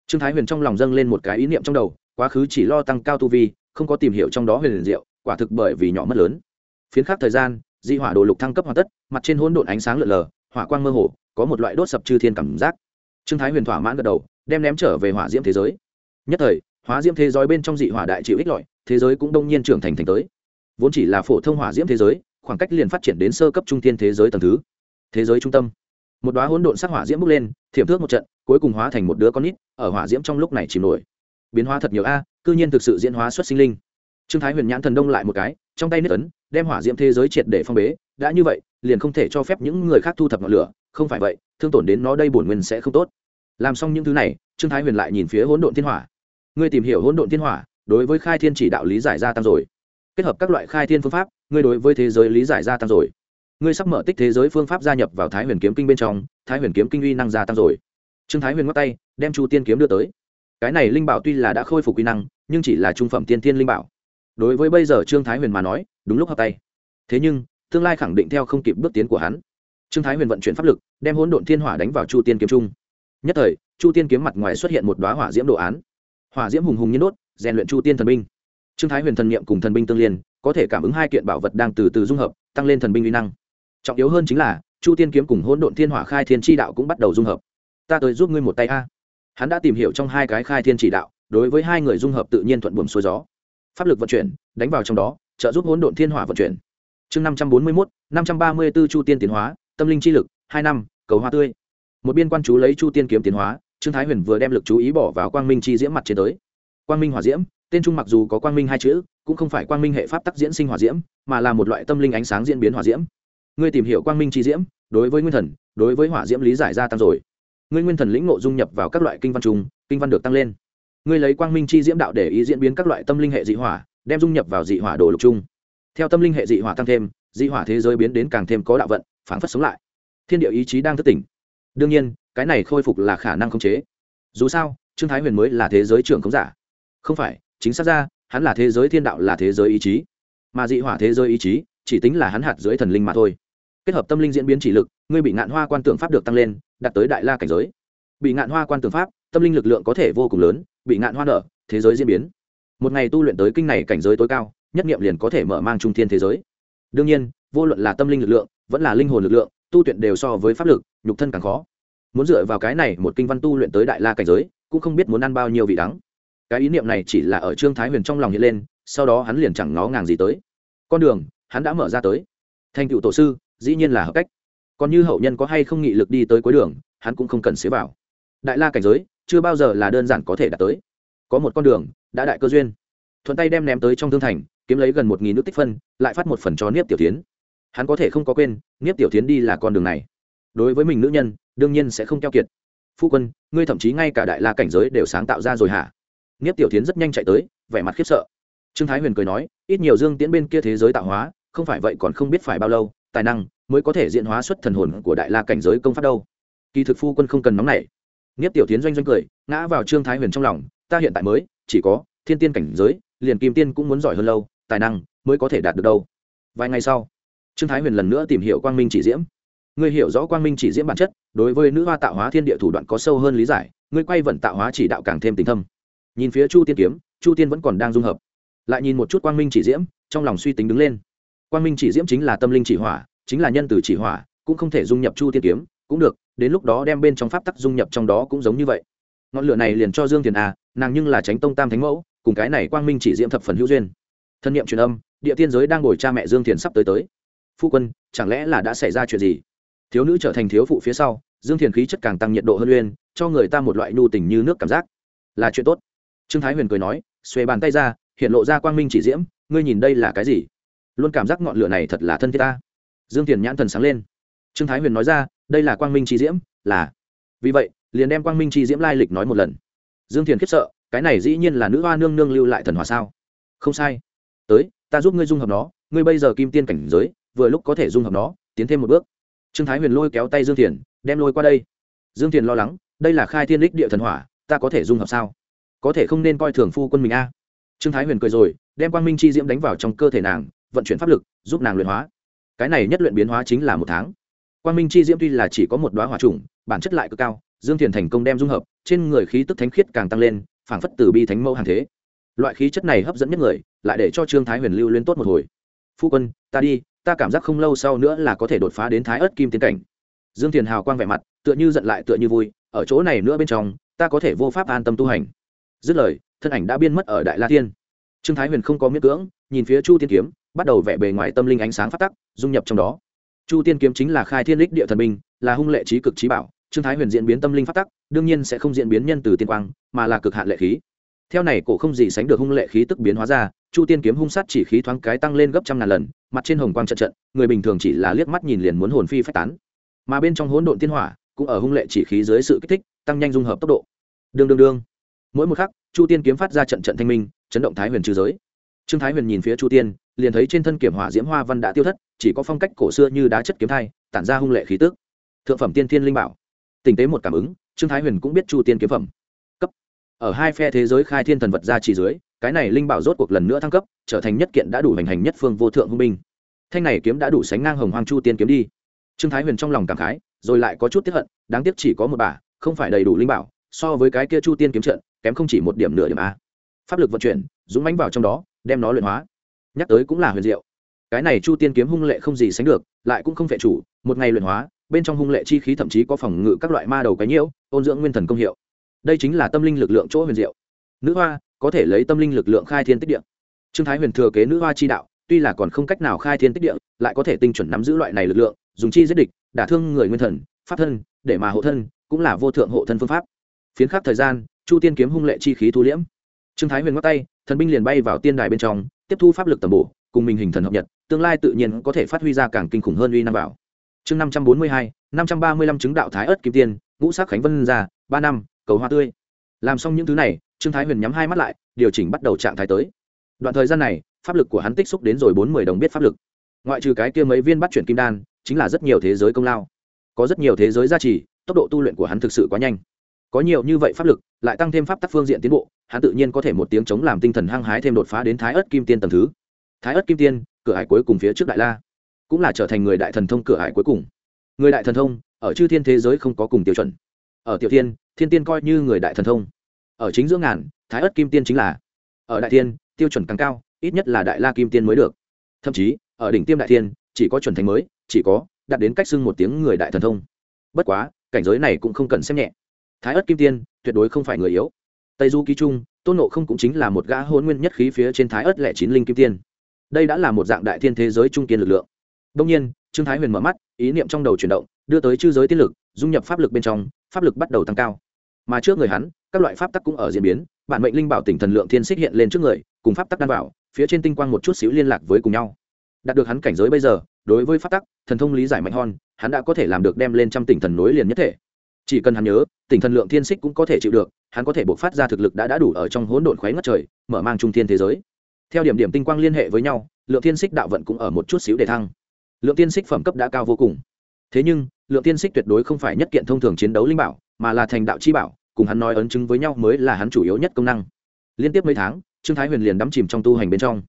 Trương thái huyền trong lòng dâng lên một cái ý niệm trong đầu, quá khứ chỉ lo tăng cao tu vi, không có tìm hiểu trong đó huyền diệu, quả thực bởi vì nhỏ mất lớn. Phiến khắc thời gian dị hỏa đồ lục thăng cấp hoàn tất, mặt trên hỗn độn ánh sáng lượn lờ, hỏa quang mơ hồ, có một loại đốt sập chư thiên cảm giác. Trương thái huyền thỏa mãn gật đầu, đem ném trở về hỏa diễm thế giới. Nhất thời hóa diễm thế giới bên trong dị hỏa đại chịu ích lợi, thế giới cũng đông nhiên trưởng thành thành tới. Vốn chỉ là phổ thông hỏa diễm thế giới, khoảng cách liền phát triển đến sơ cấp trung thiên thế giới tầng thứ. Thế giới trung tâm. Một đoá hỗn độn sắc hỏa diễm bốc lên, thiểm thước một trận, cuối cùng hóa thành một đứa con nít, ở hỏa diễm trong lúc này chìm nổi. Biến hóa thật nhiều a, cư nhiên thực sự diễn hóa xuất sinh linh trương thái huyền nhãn thần đông lại một cái, trong tay nết ấn, đem hỏa diễm thế giới triệt để phong bế, đã như vậy, liền không thể cho phép những người khác thu thập ngọn lửa, không phải vậy, thương tổn đến nó đây bổn nguyên sẽ không tốt. Làm xong những thứ này, trương thái huyền lại nhìn phía hỗn độn thiên hỏa. Ngươi tìm hiểu hỗn độn thiên hỏa, đối với khai thiên chỉ đạo lý giải gia tăng rồi. Kết hợp các loại khai thiên phương pháp, ngươi đối với thế giới lý giải gia tăng rồi. Ngươi sắp mở tích thế giới phương pháp gia nhập vào thái huyền kiếm kinh bên trong, thái huyền kiếm kinh uy năng gia tăng rồi. Trương thái huyền ngắt tay, đem chu tiên kiếm đưa tới. Cái này linh bảo tuy là đã khôi phục uy năng, nhưng chỉ là trung phẩm tiên tiên linh bảo đối với bây giờ trương thái huyền mà nói, đúng lúc hợp tay. Thế nhưng, tương lai khẳng định theo không kịp bước tiến của hắn. Trương thái huyền vận chuyển pháp lực, đem hỗn độn thiên hỏa đánh vào chu tiên kiếm trung. Nhất thời, chu tiên kiếm mặt ngoài xuất hiện một đoá hỏa diễm đồ án. Hỏa diễm hùng hùng nhiên đốt, rèn luyện chu tiên thần binh. Trương thái huyền thần niệm cùng thần binh tương liên, có thể cảm ứng hai kiện bảo vật đang từ từ dung hợp, tăng lên thần binh uy năng. Trọng yếu hơn chính là, chu tiên kiếm cùng hỗn độn thiên hỏa khai thiên tri đạo cũng bắt đầu dung hợp. Ta tới giúp ngươi một tay a. Hắn đã tìm hiểu trong hai cái khai thiên chỉ đạo, đối với hai người dung hợp tự nhiên thuận buồm xuôi gió pháp lực vận chuyển, đánh vào trong đó, trợ giúp hỗn độn thiên hỏa vận chuyển. Chương năm trăm bốn mươi mốt, năm trăm ba mươi b ố chu tiên tiến hóa, tâm linh chi lực, hai năm, cầu hoa tươi. Một biên quan chú lấy chu tiên kiếm tiến hóa, trương thái huyền vừa đem lực chú ý bỏ vào quang minh chi diễm mặt trên tới. Quang minh hỏa diễm, tên trung mặc dù có quang minh hai chữ, cũng không phải quang minh hệ pháp tắc diễn sinh hỏa diễm, mà là một loại tâm linh ánh sáng diễn biến hỏa diễm. Ngươi tìm hiểu quang minh chi diễm, đối với nguyên thần, đối với hỏa diễm lý giải gia tăng rồi. Ngươi nguyên thần lĩnh ngộ dung nhập vào các loại kinh văn trùng kinh văn được tăng lên ngươi lấy quang minh chi diễm đạo để ý diễn biến các loại tâm linh hệ dị hỏa, đem dung nhập vào dị hỏa đồ lục chung theo tâm linh hệ dị hỏa tăng thêm, dị hỏa thế giới biến đến càng thêm có đạo vận phản phất sống lại. Thiên địa ý chí đang thức tỉnh. Đương nhiên, cái này khôi phục là khả năng khống chế. Dù sao, trương thái huyền mới là thế giới trưởng khống giả. Không phải, chính xác ra, hắn là thế giới thiên đạo là thế giới ý chí. Mà dị hỏa thế giới ý chí, chỉ tính là hắn hạt dưới thần linh mà thôi. Kết hợp tâm linh diễn biến chỉ lực, ngươi bị ngạn hoa quan tưởng pháp được tăng lên, đạt tới đại la cảnh giới. Bị ngạn hoa quan tưởng pháp, tâm linh lực lượng có thể vô cùng lớn bị ngạn hoa nở, thế giới diễn biến. Một ngày tu luyện tới kinh này cảnh giới tối cao, nhất nghiệm liền có thể mở mang trung thiên thế giới. Đương nhiên, vô luận là tâm linh lực lượng, vẫn là linh hồn lực lượng, tu luyện đều so với pháp lực, nhục thân càng khó. Muốn dựa vào cái này một kinh văn tu luyện tới đại la cảnh giới, cũng không biết muốn ăn bao nhiêu vị đắng. Cái ý niệm này chỉ là ở trương thái huyền trong lòng hiện lên, sau đó hắn liền chẳng ngó ngàng gì tới. Con đường, hắn đã mở ra tới. Thành cựu tổ sư, dĩ nhiên là hợp cách. Còn như hậu nhân có hay không nghị lực đi tới cuối đường, hắn cũng không cần xế vào. Đại la cảnh giới chưa bao giờ là đơn giản có thể đạt tới. Có một con đường, đã đại cơ duyên. Thuận tay đem ném tới trong thương thành, kiếm lấy gần một nghìn nước tích phân, lại phát một phần cho niếp tiểu tiến hắn có thể không có quên, niếp tiểu tiến đi là con đường này. Đối với mình nữ nhân, đương nhiên sẽ không keo kiệt. Phu quân, ngươi thậm chí ngay cả đại la cảnh giới đều sáng tạo ra rồi hả? Niếp tiểu tiến rất nhanh chạy tới, vẻ mặt khiếp sợ. Trương thái huyền cười nói, ít nhiều dương tiễn bên kia thế giới tạo hóa, không phải vậy còn không biết phải bao lâu, tài năng mới có thể diễn hóa xuất thần hồn của đại la cảnh giới công pháp đâu. Kỳ thực phu quân không cần nóng nảy nghiếp tiểu tiến doanh doanh cười, ngã vào trương thái huyền trong lòng, ta hiện tại mới, chỉ có thiên tiên cảnh giới, liền kim tiên cũng muốn giỏi hơn lâu, tài năng mới có thể đạt được đâu. Vài ngày sau, trương thái huyền lần nữa tìm hiểu quang minh chỉ diễm. Ngươi hiểu rõ quang minh chỉ diễm bản chất, đối với nữ hoa tạo hóa thiên địa thủ đoạn có sâu hơn lý giải, ngươi quay vận tạo hóa chỉ đạo càng thêm tình thâm. Nhìn phía chu tiên kiếm, chu tiên vẫn còn đang dung hợp. Lại nhìn một chút quang minh chỉ diễm, trong lòng suy tính đứng lên. Quang minh chỉ diễm chính là tâm linh chỉ hỏa, chính là nhân từ chỉ hỏa, cũng không thể dung nhập chu tiên kiếm, cũng được đến lúc đó đem bên trong pháp tắc dung nhập trong đó cũng giống như vậy. Ngọn lửa này liền cho dương Thiền a nàng nhưng là tránh tông tam thánh mẫu, cùng cái này quang minh chỉ diễm thập phần hữu duyên. Thân nhiệm truyền âm, địa tiên giới đang ngồi cha mẹ dương thiền sắp tới tới. Phu quân, chẳng lẽ là đã xảy ra chuyện gì? Thiếu nữ trở thành thiếu phụ phía sau, dương thiền khí chất càng tăng nhiệt độ hơn uyên, cho người ta một loại nhu tình như nước cảm giác. Là chuyện tốt. Trương thái huyền cười nói, xuề bàn tay ra, hiện lộ ra quang minh chỉ diễm, ngươi nhìn đây là cái gì? Luôn cảm giác ngọn lửa này thật là thân thiết ta. Dương thiền nhãn thần sáng lên. Trương thái huyền nói ra đây là quang minh chi diễm, là. Vì vậy, liền đem quang minh chi diễm lai lịch nói một lần. Dương thiền khiếp sợ, cái này dĩ nhiên là nữ hoa nương nương lưu lại thần hòa sao? Không sai. Tới, ta giúp ngươi dung hợp nó, ngươi bây giờ kim tiên cảnh giới, vừa lúc có thể dung hợp nó, tiến thêm một bước. Trương thái huyền lôi kéo tay dương thiền, đem lôi qua đây. Dương thiền lo lắng, đây là khai thiên đích địa thần hỏa, ta có thể dung hợp sao? Có thể không nên coi thường phu quân mình a. Trương thái huyền cười rồi, đem quang minh chi diễm đánh vào trong cơ thể nàng, vận chuyển pháp lực, giúp nàng luyện hóa. Cái này nhất luyện biến hóa chính là một tháng quang minh chi diễm tuy là chỉ có một đoá hỏa trùng, bản chất lại cực cao, dương thiền thành công đem dung hợp, trên người khí tức thánh khiết càng tăng lên, phảng phất từ bi thánh mẫu hàng thế. Loại khí chất này hấp dẫn nhất người, lại để cho trương thái huyền lưu lên tốt một hồi. Phu quân, ta đi, ta cảm giác không lâu sau nữa là có thể đột phá đến thái ớt kim tiến cảnh. Dương thiền hào quang vẻ mặt, tựa như giận lại tựa như vui, ở chỗ này nữa bên trong, ta có thể vô pháp an tâm tu hành. Dứt lời, thân ảnh đã biên mất ở đại la thiên. Trương thái huyền không có miễn cưỡng, nhìn phía chu tiên kiếm, bắt đầu vẽ bề ngoài tâm linh ánh sáng phát tắc, dung nhập trong đó chu tiên kiếm chính là khai thiên lích địa thần binh, là hung lệ trí cực trí bảo, trương thái huyền diễn biến tâm linh phát tắc, đương nhiên sẽ không diễn biến nhân từ tiên quang, mà là cực hạn lệ khí. Theo này cổ không gì sánh được hung lệ khí tức biến hóa ra, chu tiên kiếm hung sát chỉ khí thoáng cái tăng lên gấp trăm ngàn lần, mặt trên hồng quang trận trận, người bình thường chỉ là liếc mắt nhìn liền muốn hồn phi phách tán. Mà bên trong hỗn độn tiên hỏa, cũng ở hung lệ chỉ khí dưới sự kích thích, tăng nhanh dung hợp tốc độ. Đương đương đương. Mỗi một khắc, chu tiên kiếm phát ra trận trận thanh minh, chấn động thái huyền trừ giới. Trương thái huyền nhìn phía chu tiên, liền thấy trên thân kiểm hỏa diễm hoa văn đã tiêu thất chỉ có phong cách cổ xưa như đá chất kiếm thai, tản ra hung lệ khí tức. Thượng phẩm tiên thiên linh bảo. Tình tế một cảm ứng, trương thái huyền cũng biết chu tiên kiếm phẩm. Cấp. Ở hai phe thế giới khai thiên thần vật ra chỉ dưới, cái này linh bảo rốt cuộc lần nữa thăng cấp, trở thành nhất kiện đã đủ hành hành nhất phương vô thượng hung binh. Thanh này kiếm đã đủ sánh ngang hồng hoang chu tiên kiếm đi. Trương thái huyền trong lòng cảm khái, rồi lại có chút tiếp hận, đáng tiếc chỉ có một bà, không phải đầy đủ linh bảo, so với cái kia chu tiên kiếm trận, kém không chỉ một điểm nửa điểm a. Pháp lực vận chuyển, dũng mánh vào trong đó, đem nó luyện hóa. Nhắc tới cũng là huyền diệu cái này chu tiên kiếm hung lệ không gì sánh được, lại cũng không phệ chủ, một ngày luyện hóa, bên trong hung lệ chi khí thậm chí có phòng ngự các loại ma đầu cái nhiễu, ôn dưỡng nguyên thần công hiệu. Đây chính là tâm linh lực lượng chỗ huyền diệu. Nữ hoa, có thể lấy tâm linh lực lượng khai thiên tích địa. Trương thái huyền thừa kế nữ hoa chi đạo, tuy là còn không cách nào khai thiên tích địa, lại có thể tinh chuẩn nắm giữ loại này lực lượng, dùng chi giết địch, đả thương người nguyên thần, pháp thân, để mà hộ thân, cũng là vô thượng hộ thân phương pháp. Phiến khắc thời gian, chu tiên kiếm hung lệ chi khí thu liễm. Trương thái huyền ngắt tay, thần binh liền bay vào tiên đài bên trong, tiếp thu pháp lực tầm bổ cùng mình hình thần hợp nhật, tương lai tự nhiên có thể phát huy ra càng kinh khủng hơn uy năm bảo chương năm trăm bốn mươi hai, năm trăm ba mươi lăm chứng đạo thái ớt kim tiên, ngũ sắc khánh vân ra, ba năm, cầu hoa tươi. Làm xong những thứ này, trương thái huyền nhắm hai mắt lại, điều chỉnh bắt đầu trạng thái tới. Đoạn thời gian này, pháp lực của hắn tích xúc đến rồi bốn mươi đồng biết pháp lực. Ngoại trừ cái kia mấy viên bắt chuyển kim đan, chính là rất nhiều thế giới công lao. Có rất nhiều thế giới gia trì, tốc độ tu luyện của hắn thực sự quá nhanh. Có nhiều như vậy pháp lực, lại tăng thêm pháp tắc phương diện tiến bộ, hắn tự nhiên có thể một tiếng chống làm tinh thần hăng hái thêm đột phá đến thái ớt kim tiên tầng thứ thái ớt kim tiên, cửa hải cuối cùng phía trước đại la, cũng là trở thành người đại thần thông cửa hải cuối cùng. Người đại thần thông, ở chư thiên thế giới không có cùng tiêu chuẩn. Ở tiểu thiên thiên tiên coi như người đại thần thông. Ở chính giữa ngàn, thái ớt kim tiên chính là. Ở đại thiên, tiêu chuẩn càng cao, ít nhất là đại la kim tiên mới được. Thậm chí, ở đỉnh tiêm đại thiên, chỉ có chuẩn thành mới, chỉ có đạt đến cách xưng một tiếng người đại thần thông. Bất quá, cảnh giới này cũng không cần xem nhẹ. Thái ớt kim tiên, tuyệt đối không phải người yếu. Tây du ký trung, tôn nộ không cũng chính là một gã hôn nguyên nhất khí phía trên thái ớt lẻ chín linh kim tiên đây đã là một dạng đại thiên thế giới trung kiên lực lượng. Đông nhiên, trương thái huyền mở mắt, ý niệm trong đầu chuyển động, đưa tới chư giới tiên lực, dung nhập pháp lực bên trong, pháp lực bắt đầu tăng cao. Mà trước người hắn, các loại pháp tắc cũng ở diễn biến, bản mệnh linh bảo tỉnh thần lượng thiên xích hiện lên trước người, cùng pháp tắc đan bảo phía trên tinh quang một chút xíu liên lạc với cùng nhau. Đạt được hắn cảnh giới bây giờ, đối với pháp tắc, thần thông lý giải mạnh hon hắn đã có thể làm được đem lên trăm tỉnh thần nối liền nhất thể. Chỉ cần hắn nhớ, tỉnh thần lượng thiên xích cũng có thể chịu được, hắn có thể buộc phát ra thực lực đã đã đủ ở trong hỗn độn khoáy ngất trời, mở mang trung thiên thế giới theo điểm điểm tinh quang liên hệ với nhau, lượng thiên xích đạo vận cũng ở một chút xíu để thăng. Lượng tiên xích phẩm cấp đã cao vô cùng. Thế nhưng, lượng tiên xích tuyệt đối không phải nhất kiện thông thường chiến đấu linh bảo, mà là thành đạo chi bảo, cùng hắn nói ấn chứng với nhau mới là hắn chủ yếu nhất công năng. Liên tiếp mấy tháng, trương thái huyền liền đắm chìm trong tu hành bên trong.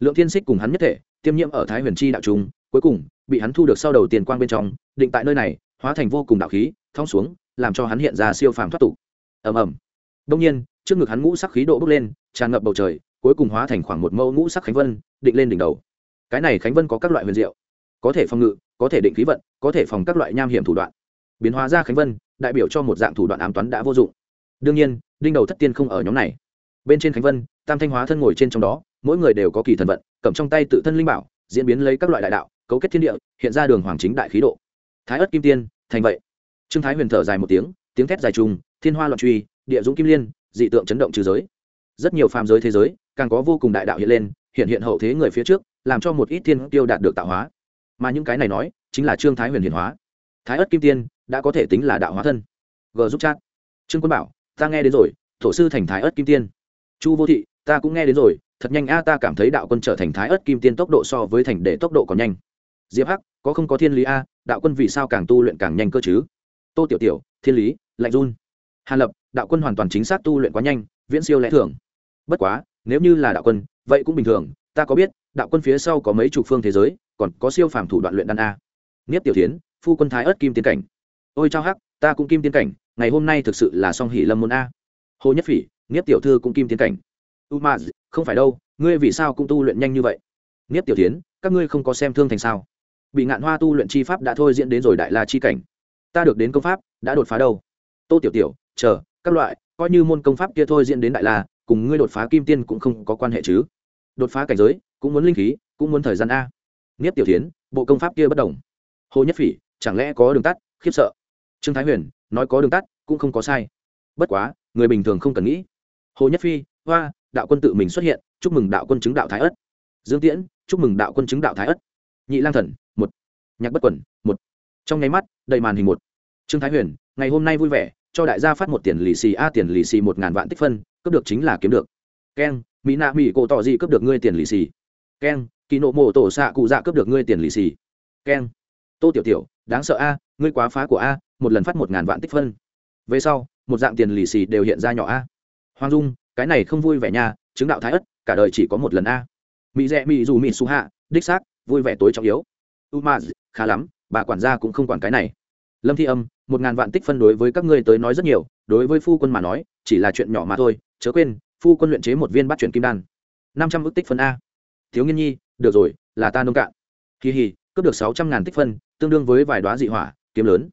Lượng tiên xích cùng hắn nhất thể, tiêm nhiễm ở thái huyền chi đạo trung, cuối cùng, bị hắn thu được sau đầu tiền quang bên trong, định tại nơi này, hóa thành vô cùng đạo khí, thong xuống, làm cho hắn hiện ra siêu phàm thoát tục. Ầm ầm. Đông nhiên, trước ngực hắn ngũ sắc khí độ bốc lên, tràn ngập bầu trời cuối cùng hóa thành khoảng một mẫu ngũ sắc khánh vân, định lên đỉnh đầu. Cái này khánh vân có các loại huyền diệu, có thể phòng ngự, có thể định khí vận, có thể phòng các loại nham hiểm thủ đoạn. Biến hóa ra khánh vân, đại biểu cho một dạng thủ đoạn ám toán đã vô dụng. Đương nhiên, đinh đầu thất tiên không ở nhóm này. Bên trên khánh vân, tam thanh hóa thân ngồi trên trong đó, mỗi người đều có kỳ thần vận, cầm trong tay tự thân linh bảo, diễn biến lấy các loại đại đạo, cấu kết thiên địa, hiện ra đường hoàng chính đại khí độ. Thái ất kim tiên, thành vậy. Trương thái huyền thở dài một tiếng tiếng thét dài trùng, thiên hoa loạn truy, địa dũng kim liên, dị tượng chấn động trừ giới. Rất nhiều phàm giới thế giới càng có vô cùng đại đạo hiện lên, hiện hiện hậu thế người phía trước, làm cho một ít thiên tiêu đạt được tạo hóa. Mà những cái này nói, chính là trương thái huyền hiển hóa. Thái ất kim tiên đã có thể tính là đạo hóa thân. G giúp chat. Trương quân bảo, ta nghe đến rồi, thổ sư thành thái ất kim tiên. Chu vô thị, ta cũng nghe đến rồi, thật nhanh a, ta cảm thấy đạo quân trở thành thái ất kim tiên tốc độ so với thành để tốc độ còn nhanh. Diệp hắc, có không có thiên lý a, đạo quân vì sao càng tu luyện càng nhanh cơ chứ? Tô tiểu tiểu, thiên lý, lạnh run. Hàn lập, đạo quân hoàn toàn chính xác tu luyện quá nhanh, viễn siêu lẽ thường. Bất quá nếu như là đạo quân, vậy cũng bình thường, ta có biết, đạo quân phía sau có mấy chục phương thế giới, còn có siêu phàm thủ đoạn luyện đan a. Nghiếp tiểu tiến phu quân thái ớt kim tiên cảnh. Ôi chao hắc, ta cũng kim tiên cảnh, ngày hôm nay thực sự là song hỷ lâm môn a. Hồ nhất phỉ nghiếp tiểu thư cũng kim tiên cảnh. U ma không phải đâu, ngươi vì sao cũng tu luyện nhanh như vậy? Nghiếp tiểu tiến các ngươi không có xem thương thành sao? Bị ngạn hoa tu luyện chi pháp đã thôi diễn đến rồi đại la chi cảnh. Ta được đến công pháp, đã đột phá đâu? Tô tiểu tiểu, chờ, các loại, coi như môn công pháp kia thôi diễn đến đại la cùng ngươi đột phá kim tiên cũng không có quan hệ chứ. Đột phá cảnh giới, cũng muốn linh khí, cũng muốn thời gian a. Nghiếp tiểu tiến bộ công pháp kia bất đồng. Hồ nhất phỉ, chẳng lẽ có đường tắt? Khiếp sợ. Trương thái huyền, nói có đường tắt, cũng không có sai. Bất quá, người bình thường không cần nghĩ. Hồ nhất phi, hoa, đạo quân tự mình xuất hiện, chúc mừng đạo quân chứng đạo thái ất dương tiễn, chúc mừng đạo quân chứng đạo thái ất nhị lang thần, một. Nhạc bất quẩn, một. Trong nháy mắt, đầy màn hình một. Trương thái huyền, ngày hôm nay vui vẻ, cho đại gia phát một tiền lì xì a, tiền lì xì một ngàn vạn tích phân cướp được chính là kiếm được. Keng mỹ nạ mỹ cổ tỏ gì cướp được ngươi tiền lì xì. Keng kỳ nộ mộ tổ xạ cụ dạ cướp được ngươi tiền lì xì. Keng tô tiểu tiểu, đáng sợ a, ngươi quá phá của a, một lần phát một ngàn vạn tích phân. Về sau, một dạng tiền lì xì đều hiện ra nhỏ a. Hoàng dung, cái này không vui vẻ nha, chứng đạo thái ất, cả đời chỉ có một lần a. Mỹ rẽ mỹ dù mỹ su hạ, đích xác, vui vẻ tối trọng yếu. U ma khá lắm, bà quản gia cũng không quản cái này. Lâm thi âm, một ngàn vạn tích phân đối với các ngươi tới nói rất nhiều đối với phu quân mà nói, chỉ là chuyện nhỏ mà thôi, chớ quên, phu quân luyện chế một viên bắt chuyển kim đan. Năm trăm ước tích phân a. Thiếu nghiên nhi, được rồi, là ta nông cạn. Kỳ hì, cướp được sáu trăm ngàn tích phân, tương đương với vài đoá dị hỏa, kiếm lớn.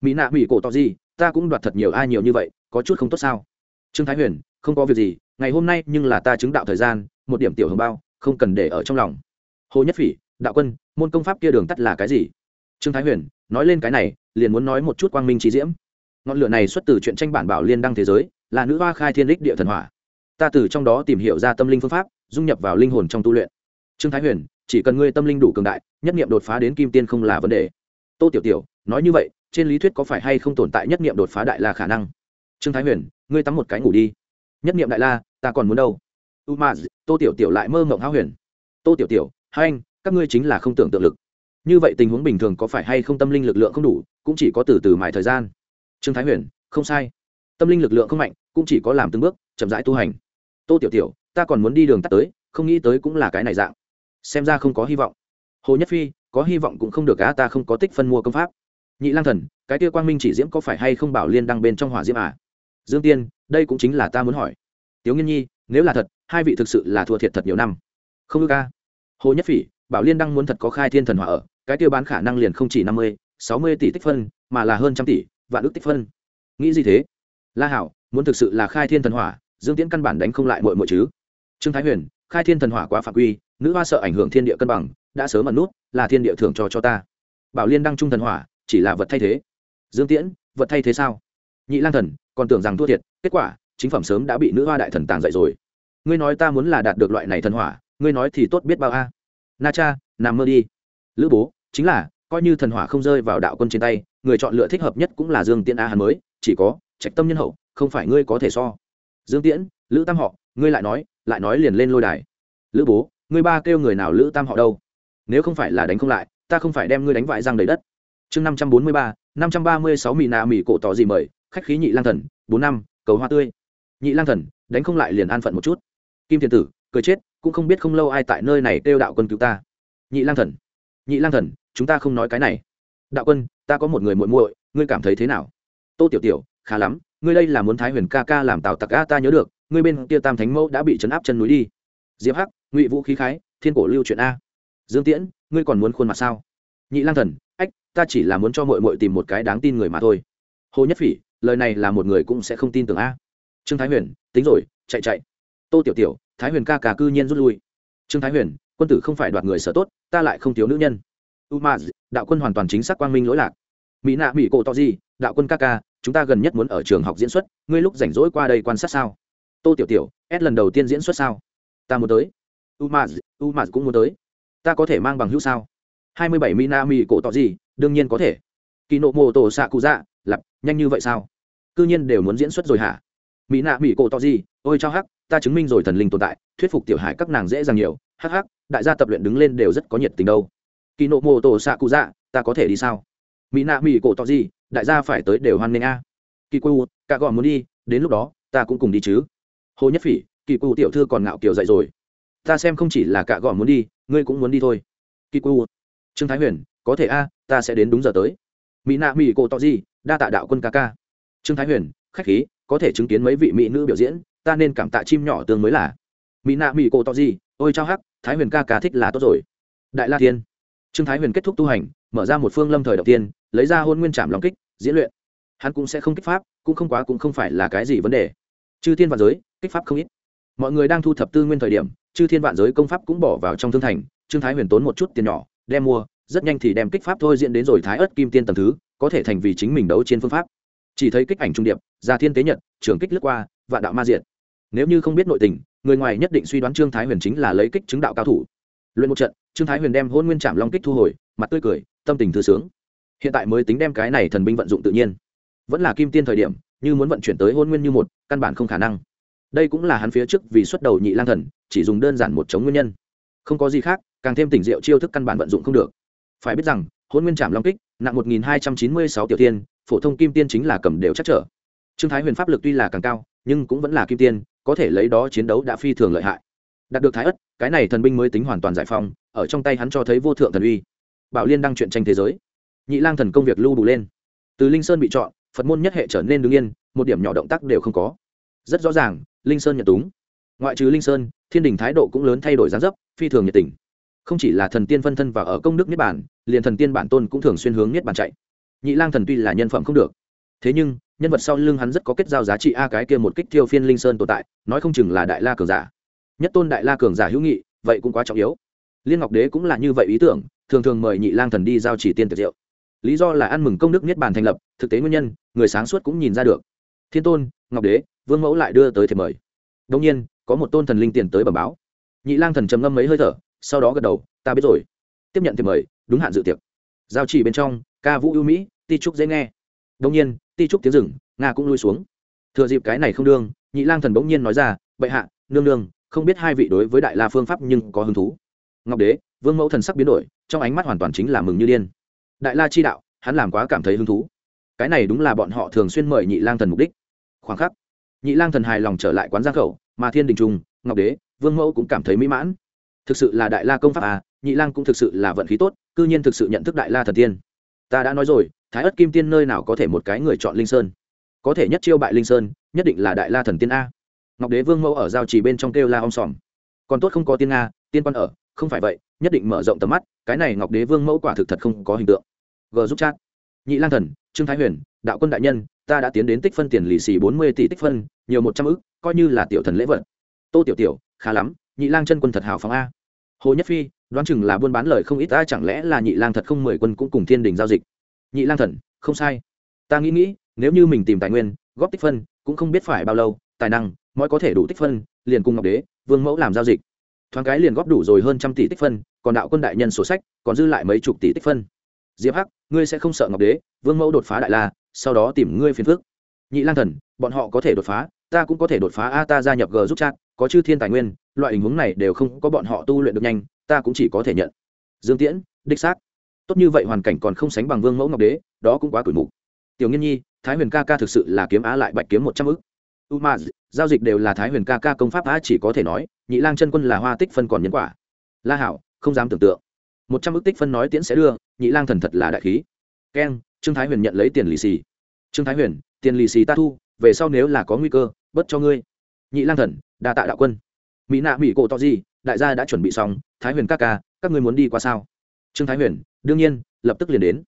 Mỹ nạ mỹ cổ tỏ gì, ta cũng đoạt thật nhiều ai nhiều như vậy, có chút không tốt sao? Trương thái huyền, không có việc gì, ngày hôm nay nhưng là ta chứng đạo thời gian, một điểm tiểu hồng bao, không cần để ở trong lòng. Hồ nhất phỉ, đạo quân, môn công pháp kia đường tắt là cái gì? Trương thái huyền, nói lên cái này, liền muốn nói một chút quang minh trí diễm ngọn lửa này xuất từ chuyện tranh bản bảo liên đăng thế giới, là nữ hoa khai thiên đích địa thần hỏa. Ta từ trong đó tìm hiểu ra tâm linh phương pháp, dung nhập vào linh hồn trong tu luyện. Trương thái huyền, chỉ cần ngươi tâm linh đủ cường đại, nhất nghiệm đột phá đến kim tiên không là vấn đề. Tô tiểu tiểu, nói như vậy, trên lý thuyết có phải hay không tồn tại nhất nghiệm đột phá đại la khả năng? Trương thái huyền, ngươi tắm một cái ngủ đi. Nhất nghiệm đại la, ta còn muốn đâu? U ma tô tiểu tiểu lại mơ mộng háo huyền. Tô tiểu tiểu, hai anh, các ngươi chính là không tưởng tượng lực. Như vậy tình huống bình thường có phải hay không tâm linh lực lượng không đủ, cũng chỉ có từ từ mãi thời gian trương thái huyền, không sai. Tâm linh lực lượng không mạnh, cũng chỉ có làm từng bước, chậm rãi tu hành. Tô tiểu tiểu, ta còn muốn đi đường tắt tới, không nghĩ tới cũng là cái này dạng. Xem ra không có hy vọng. Hồ nhất phi, có hy vọng cũng không được cá ta không có tích phân mua công pháp. Nhị lang thần, cái kia quang minh chỉ diễm có phải hay không bảo liên đăng bên trong hỏa diễm à? Dương tiên, đây cũng chính là ta muốn hỏi. Tiếu nghiên nhi, nếu là thật, hai vị thực sự là thua thiệt thật nhiều năm. Không ư ca hồ nhất phỉ, bảo liên đăng muốn thật có khai thiên thần hỏa ở, cái tiêu bán khả năng liền không chỉ năm mươi, sáu mươi tỷ tích phân, mà là hơn trăm tỷ vạn ước tích phân. Nghĩ gì thế? La hảo, muốn thực sự là khai thiên thần hỏa, dương tiễn căn bản đánh không lại muội muội chứ. Trương thái huyền, khai thiên thần hỏa quá phạm quy, nữ hoa sợ ảnh hưởng thiên địa cân bằng, đã sớm ẩn nút, là thiên địa thưởng cho cho ta. Bảo liên đăng trung thần hỏa, chỉ là vật thay thế. Dương tiễn, vật thay thế sao? Nhị lang thần, còn tưởng rằng thua thiệt, kết quả, chính phẩm sớm đã bị nữ hoa đại thần tàng dạy rồi. Ngươi nói ta muốn là đạt được loại này thần hỏa, ngươi nói thì tốt biết bao a. Na cha, nằm mơ đi. Lữ bố, chính là, coi như thần hỏa không rơi vào đạo quân trên tay người chọn lựa thích hợp nhất cũng là dương tiễn a hàn mới, chỉ có trạch tâm nhân hậu, không phải ngươi có thể so. Dương tiễn, lữ tam họ, ngươi lại nói lại nói liền lên lôi đài. Lữ bố, ngươi ba kêu người nào lữ tam họ đâu? Nếu không phải là đánh không lại, ta không phải đem ngươi đánh vại răng đầy đất. Chương năm trăm bốn mươi ba, năm trăm ba mươi sáu mì nạ mì cổ tỏ gì mời, khách khí nhị lang thần, bốn năm, cầu hoa tươi. Nhị lang thần, đánh không lại liền an phận một chút. Kim Thiên tử, cười chết, cũng không biết không lâu ai tại nơi này kêu đạo quân cứu ta. Nhị lang thần, nhị lang thần, chúng ta không nói cái này đạo quân, ta có một người muội muội, ngươi cảm thấy thế nào? Tô tiểu tiểu, khá lắm, ngươi đây là muốn thái huyền ca ca làm tào tặc a, ta nhớ được, ngươi bên kia tam thánh mẫu đã bị chấn áp chân núi đi. Diệp hắc, ngụy vũ khí khái, thiên cổ lưu chuyện a. Dương tiễn, ngươi còn muốn khuôn mặt sao? Nhị lang thần, ách, ta chỉ là muốn cho mội mội tìm một cái đáng tin người mà thôi. Hồ nhất phỉ, lời này là một người cũng sẽ không tin tưởng a. Trương thái huyền, tính rồi, chạy chạy. Tô tiểu tiểu, thái huyền ca ca cư nhiên rút lui. Trương thái huyền, quân tử không phải đoạt người sở tốt, ta lại không thiếu nữ nhân. U đạo quân hoàn toàn chính xác quang minh lỗi lạc. Mỹ nạ mỹ cổ to gì? Đạo quân ca ca, chúng ta gần nhất muốn ở trường học diễn xuất, ngươi lúc rảnh rỗi qua đây quan sát sao? Tô tiểu tiểu, s lần đầu tiên diễn xuất sao? Ta muốn tới. U umaz u cũng muốn tới. Ta có thể mang bằng hữu sao? Hai mươi bảy mina mỹ cổ tỏ gì? Đương nhiên có thể. Kỳ nộ mô tổ xạ cụ dạ lặp, nhanh như vậy sao? C ư nhiên đều muốn diễn xuất rồi hả? Mỹ nạ mỹ cổ to gì? Ôi chao hắc, ta chứng minh rồi thần linh tồn tại, thuyết phục tiểu hải các nàng dễ dàng nhiều. Hắc hắc, đại gia tập luyện đứng lên đều rất có nhiệt tình đâu kỳ nộ mô tổ xạ cụ dạ ta có thể đi sao? Mỹ nạ mỹ cổ tỏ gì, đại gia phải tới đều hoan nghênh a. Kỳ quê cả gọn muốn đi, đến lúc đó, ta cũng cùng đi chứ. Hồ nhất phỉ, kỳ quê tiểu thư còn ngạo kiều dậy rồi. Ta xem không chỉ là cả gọn muốn đi, ngươi cũng muốn đi thôi. Kỳ quê trương thái huyền, có thể a, ta sẽ đến đúng giờ tới. Mỹ nạ mỹ cổ tỏ gì, đa tạ đạo quân ca ca. Trương thái huyền, khách khí, có thể chứng kiến mấy vị mỹ nữ biểu diễn, ta nên cảm tạ chim nhỏ tương mới là. Mỹ nạ mỹ cổ tỏ gì, ôi chao hắc, thái huyền ca ca thích là tốt rồi. Đại la thiên trương thái huyền kết thúc tu hành, mở ra một phương lâm thời đầu tiên, lấy ra hôn nguyên trạm lòng kích, diễn luyện. Hắn cũng sẽ không kích pháp, cũng không quá, cũng không phải là cái gì vấn đề. Chư thiên vạn giới, kích pháp không ít. Mọi người đang thu thập tư nguyên thời điểm, chư thiên vạn giới công pháp cũng bỏ vào trong thương thành, trương thái huyền tốn một chút tiền nhỏ, đem mua, rất nhanh thì đem kích pháp thôi diễn đến rồi thái ớt kim tiên tầm thứ, có thể thành vì chính mình đấu trên phương pháp. Chỉ thấy kích ảnh trung điệp ra thiên tế nhật, trường kích lướt qua, vạn đạo ma diện nếu như không biết nội tình, người ngoài nhất định suy đoán trương thái huyền chính là lấy kích chứng đạo cao thủ. Luyện một trận trương thái huyền đem hôn nguyên trạm long kích thu hồi, mặt tươi cười, tâm tình thư sướng. Hiện tại mới tính đem cái này thần binh vận dụng tự nhiên. Vẫn là kim tiên thời điểm, như muốn vận chuyển tới hôn nguyên như một, căn bản không khả năng. Đây cũng là hắn phía trước vì xuất đầu nhị lang thần, chỉ dùng đơn giản một chống nguyên nhân. Không có gì khác, càng thêm tỉnh diệu chiêu thức căn bản vận dụng không được. Phải biết rằng hôn nguyên trạm long kích, nặng một nghìn hai trăm chín mươi sáu tiểu tiên, phổ thông kim tiên chính là cầm đều chắc trở. Trương thái huyền pháp lực tuy là càng cao, nhưng cũng vẫn là kim tiên, có thể lấy đó chiến đấu đã phi thường lợi hại. Đạt được thái ất, cái này thần binh mới tính hoàn toàn giải phong ở trong tay hắn cho thấy vô thượng thần uy. Bảo liên đăng chuyện tranh thế giới. Nhị lang thần công việc lưu đủ lên. Từ linh sơn bị chọn, phật môn nhất hệ trở nên đứng yên, một điểm nhỏ động tác đều không có. Rất rõ ràng, linh sơn nhận túng. Ngoại trừ linh sơn, thiên đình thái độ cũng lớn thay đổi gián dấp, phi thường nhiệt tình. Không chỉ là thần tiên phân thân và ở công đức niết bản liền thần tiên bản tôn cũng thường xuyên hướng niết bản chạy. Nhị lang thần tuy là nhân phẩm không được, thế nhưng, nhân vật sau lưng hắn rất có kết giao giá trị a cái kia một kích tiêu phiên linh sơn tồn tại, nói không chừng là đại la cường giả. Nhất tôn đại la cường giả hữu nghị, vậy cũng quá trọng yếu liên ngọc đế cũng là như vậy ý tưởng, thường thường mời nhị lang thần đi giao chỉ tiên tiệc rượu. Lý do là ăn mừng công đức niết bàn thành lập, thực tế nguyên nhân, người sáng suốt cũng nhìn ra được. Thiên tôn, ngọc đế, vương mẫu lại đưa tới thiệp mời. Đông nhiên, có một tôn thần linh tiền tới bẩm báo. Nhị lang thần trầm ngâm mấy hơi thở, sau đó gật đầu, ta biết rồi. Tiếp nhận thiệp mời, đúng hạn dự tiệc. Giao chỉ bên trong, ca vũ ưu mỹ, ti trúc dễ nghe. Đông nhiên, ti trúc tiếng rừng, nga cũng lui xuống. Thừa dịp cái này không đương, nhị lang thần bỗng nhiên nói ra, bệ hạ, nương nương, không biết hai vị đối với đại la phương pháp nhưng có hứng thú ngọc đế, vương mẫu thần sắc biến đổi, trong ánh mắt hoàn toàn chính là mừng như điên. Đại la chi đạo, hắn làm quá cảm thấy hứng thú. Cái này đúng là bọn họ thường xuyên mời nhị lang thần mục đích. Khoảng khắc, nhị lang thần hài lòng trở lại quán giang khẩu, mà thiên đình trung, ngọc đế, vương mẫu cũng cảm thấy mỹ mãn. Thực sự là đại la công pháp à nhị lang cũng thực sự là vận khí tốt, cư nhiên thực sự nhận thức đại la thần tiên. Ta đã nói rồi, thái ất kim tiên nơi nào có thể một cái người chọn linh sơn? Có thể nhất chiêu bại linh sơn, nhất định là đại la thần tiên a. Ngọc đế, vương mẫu ở giao trì bên trong kêu la om sòm. Còn tốt không có tiên nga tiên quan ở không phải vậy, nhất định mở rộng tầm mắt, cái này ngọc đế vương mẫu quả thực thật không có hình tượng. G giúp chat. Nhị lang thần, trương thái huyền, đạo quân đại nhân, ta đã tiến đến tích phân tiền lì xì bốn mươi tỷ tích phân, nhiều một trăm ức, coi như là tiểu thần lễ vật. Tô tiểu tiểu, khá lắm, nhị lang chân quân thật hào phóng a. Hồ nhất phi, đoán chừng là buôn bán lời không ít, ta chẳng lẽ là nhị lang thật không mười quân cũng cùng thiên đình giao dịch? Nhị lang thần, không sai. Ta nghĩ nghĩ, nếu như mình tìm tài nguyên, góp tích phân, cũng không biết phải bao lâu, tài năng mọi có thể đủ tích phân, liền cùng ngọc đế, vương mẫu làm giao dịch thoáng cái liền góp đủ rồi hơn trăm tỷ tích phân, còn đạo quân đại nhân sổ sách, còn dư lại mấy chục tỷ tích phân. Diệp hắc, ngươi sẽ không sợ ngọc đế, vương mẫu đột phá đại la, sau đó tìm ngươi phiền phước nhị lang thần, bọn họ có thể đột phá, ta cũng có thể đột phá, a, ta gia nhập g giúp chat, có chư thiên tài nguyên, loại hình huống này đều không có bọn họ tu luyện được nhanh, ta cũng chỉ có thể nhận. Dương tiễn, đích xác. Tốt như vậy hoàn cảnh còn không sánh bằng vương mẫu ngọc đế, đó cũng quá cửi mục tiểu nghiên nhi, thái huyền ca ca thực sự là kiếm á lại bạch kiếm một trăm ức umaz giao dịch đều là thái huyền ca ca công pháp á, chỉ có thể nói, nhị lang chân quân là hoa tích phân còn nhân quả. La hảo, không dám tưởng tượng. Một trăm ước tích phân nói tiễn sẽ đưa, nhị lang thần thật là đại khí. Keng trương thái huyền nhận lấy tiền lì xì. Trương thái huyền, tiền lì xì ta thu, về sau nếu là có nguy cơ, bất cho ngươi. Nhị lang thần, đa tạ đạo quân. Mỹ nạ mỹ cổ to gì, đại gia đã chuẩn bị xong, thái huyền ca ca, các ngươi muốn đi qua sao? Trương thái huyền, đương nhiên, lập tức liền đến.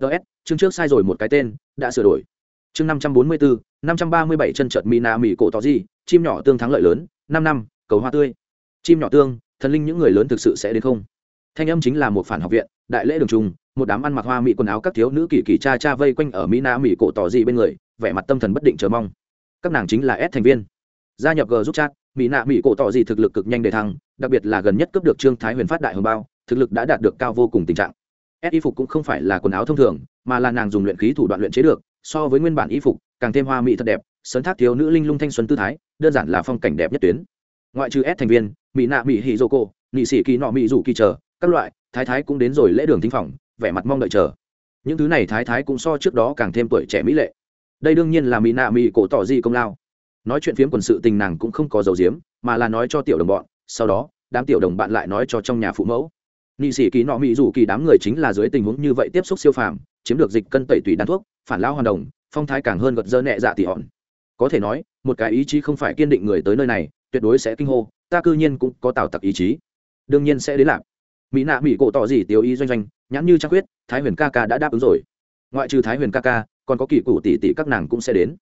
Ts chương trước sai rồi một cái tên, đã sửa đổi chương năm trăm bốn mươi bốn năm trăm ba mươi bảy chân trợt mỹ nạ mỹ cổ tỏ gì, chim nhỏ tương thắng lợi lớn, năm năm, cầu hoa tươi. Chim nhỏ tương, thần linh những người lớn thực sự sẽ đến không? Thanh âm chính là một phản học viện, đại lễ đường trung một đám ăn mặc hoa mỹ quần áo các thiếu nữ kỳ kỳ cha cha vây quanh ở mỹ na mỹ cổ tỏ gì bên người, vẻ mặt tâm thần bất định chờ mong. Các nàng chính là s thành viên. Gia nhập g giúp chat mỹ nạ mỹ cổ tỏ gì thực lực cực nhanh để thăng, đặc biệt là gần nhất cướp được trương thái huyền phát đại hồng bao, thực lực đã đạt được cao vô cùng tình trạng. S y phục cũng không phải là quần áo thông thường, mà là nàng dùng luyện khí thủ đoạn luyện chế được so với nguyên bản y phục, càng thêm hoa mỹ thật đẹp sấn thác thiếu nữ linh lung thanh xuân tư thái, đơn giản là phong cảnh đẹp nhất tuyến. Ngoại trừ s thành viên, mỹ nạ mỹ hì dô cô nị sĩ kỳ nọ mỹ rủ kỳ chờ, các loại, thái thái cũng đến rồi lễ đường thính phòng, vẻ mặt mong đợi chờ. Những thứ này thái thái cũng so trước đó càng thêm tuổi trẻ mỹ lệ. Đây đương nhiên là mỹ nạ mỹ cổ tỏ di công lao. Nói chuyện phiếm quần sự tình nàng cũng không có dầu diếm mà là nói cho tiểu đồng bọn, sau đó, đám tiểu đồng bạn lại nói cho trong nhà phụ mẫu. Nị sĩ kỳ nọ mỹ rủ kỳ đám người chính là dưới tình huống như vậy tiếp xúc siêu phàm, chiếm được dịch cân tẩy tùy đan thuốc phản lao hoàn đồng, phong thái càng hơn gật dơ nhẹ dạ tỉ hòn. Có thể nói, một cái ý chí không phải kiên định người tới nơi này, tuyệt đối sẽ kinh hô, ta cư nhiên cũng có tạo tặc ý chí. Đương nhiên sẽ đến lạc mỹ nạ mỹ cổ tỏ gì tiêu ý doanh doanh, nhãn như trăng quyết thái huyền ca ca đã đáp ứng rồi. Ngoại trừ thái huyền ca ca, còn có kỳ cụ tỷ tỷ các nàng cũng sẽ đến.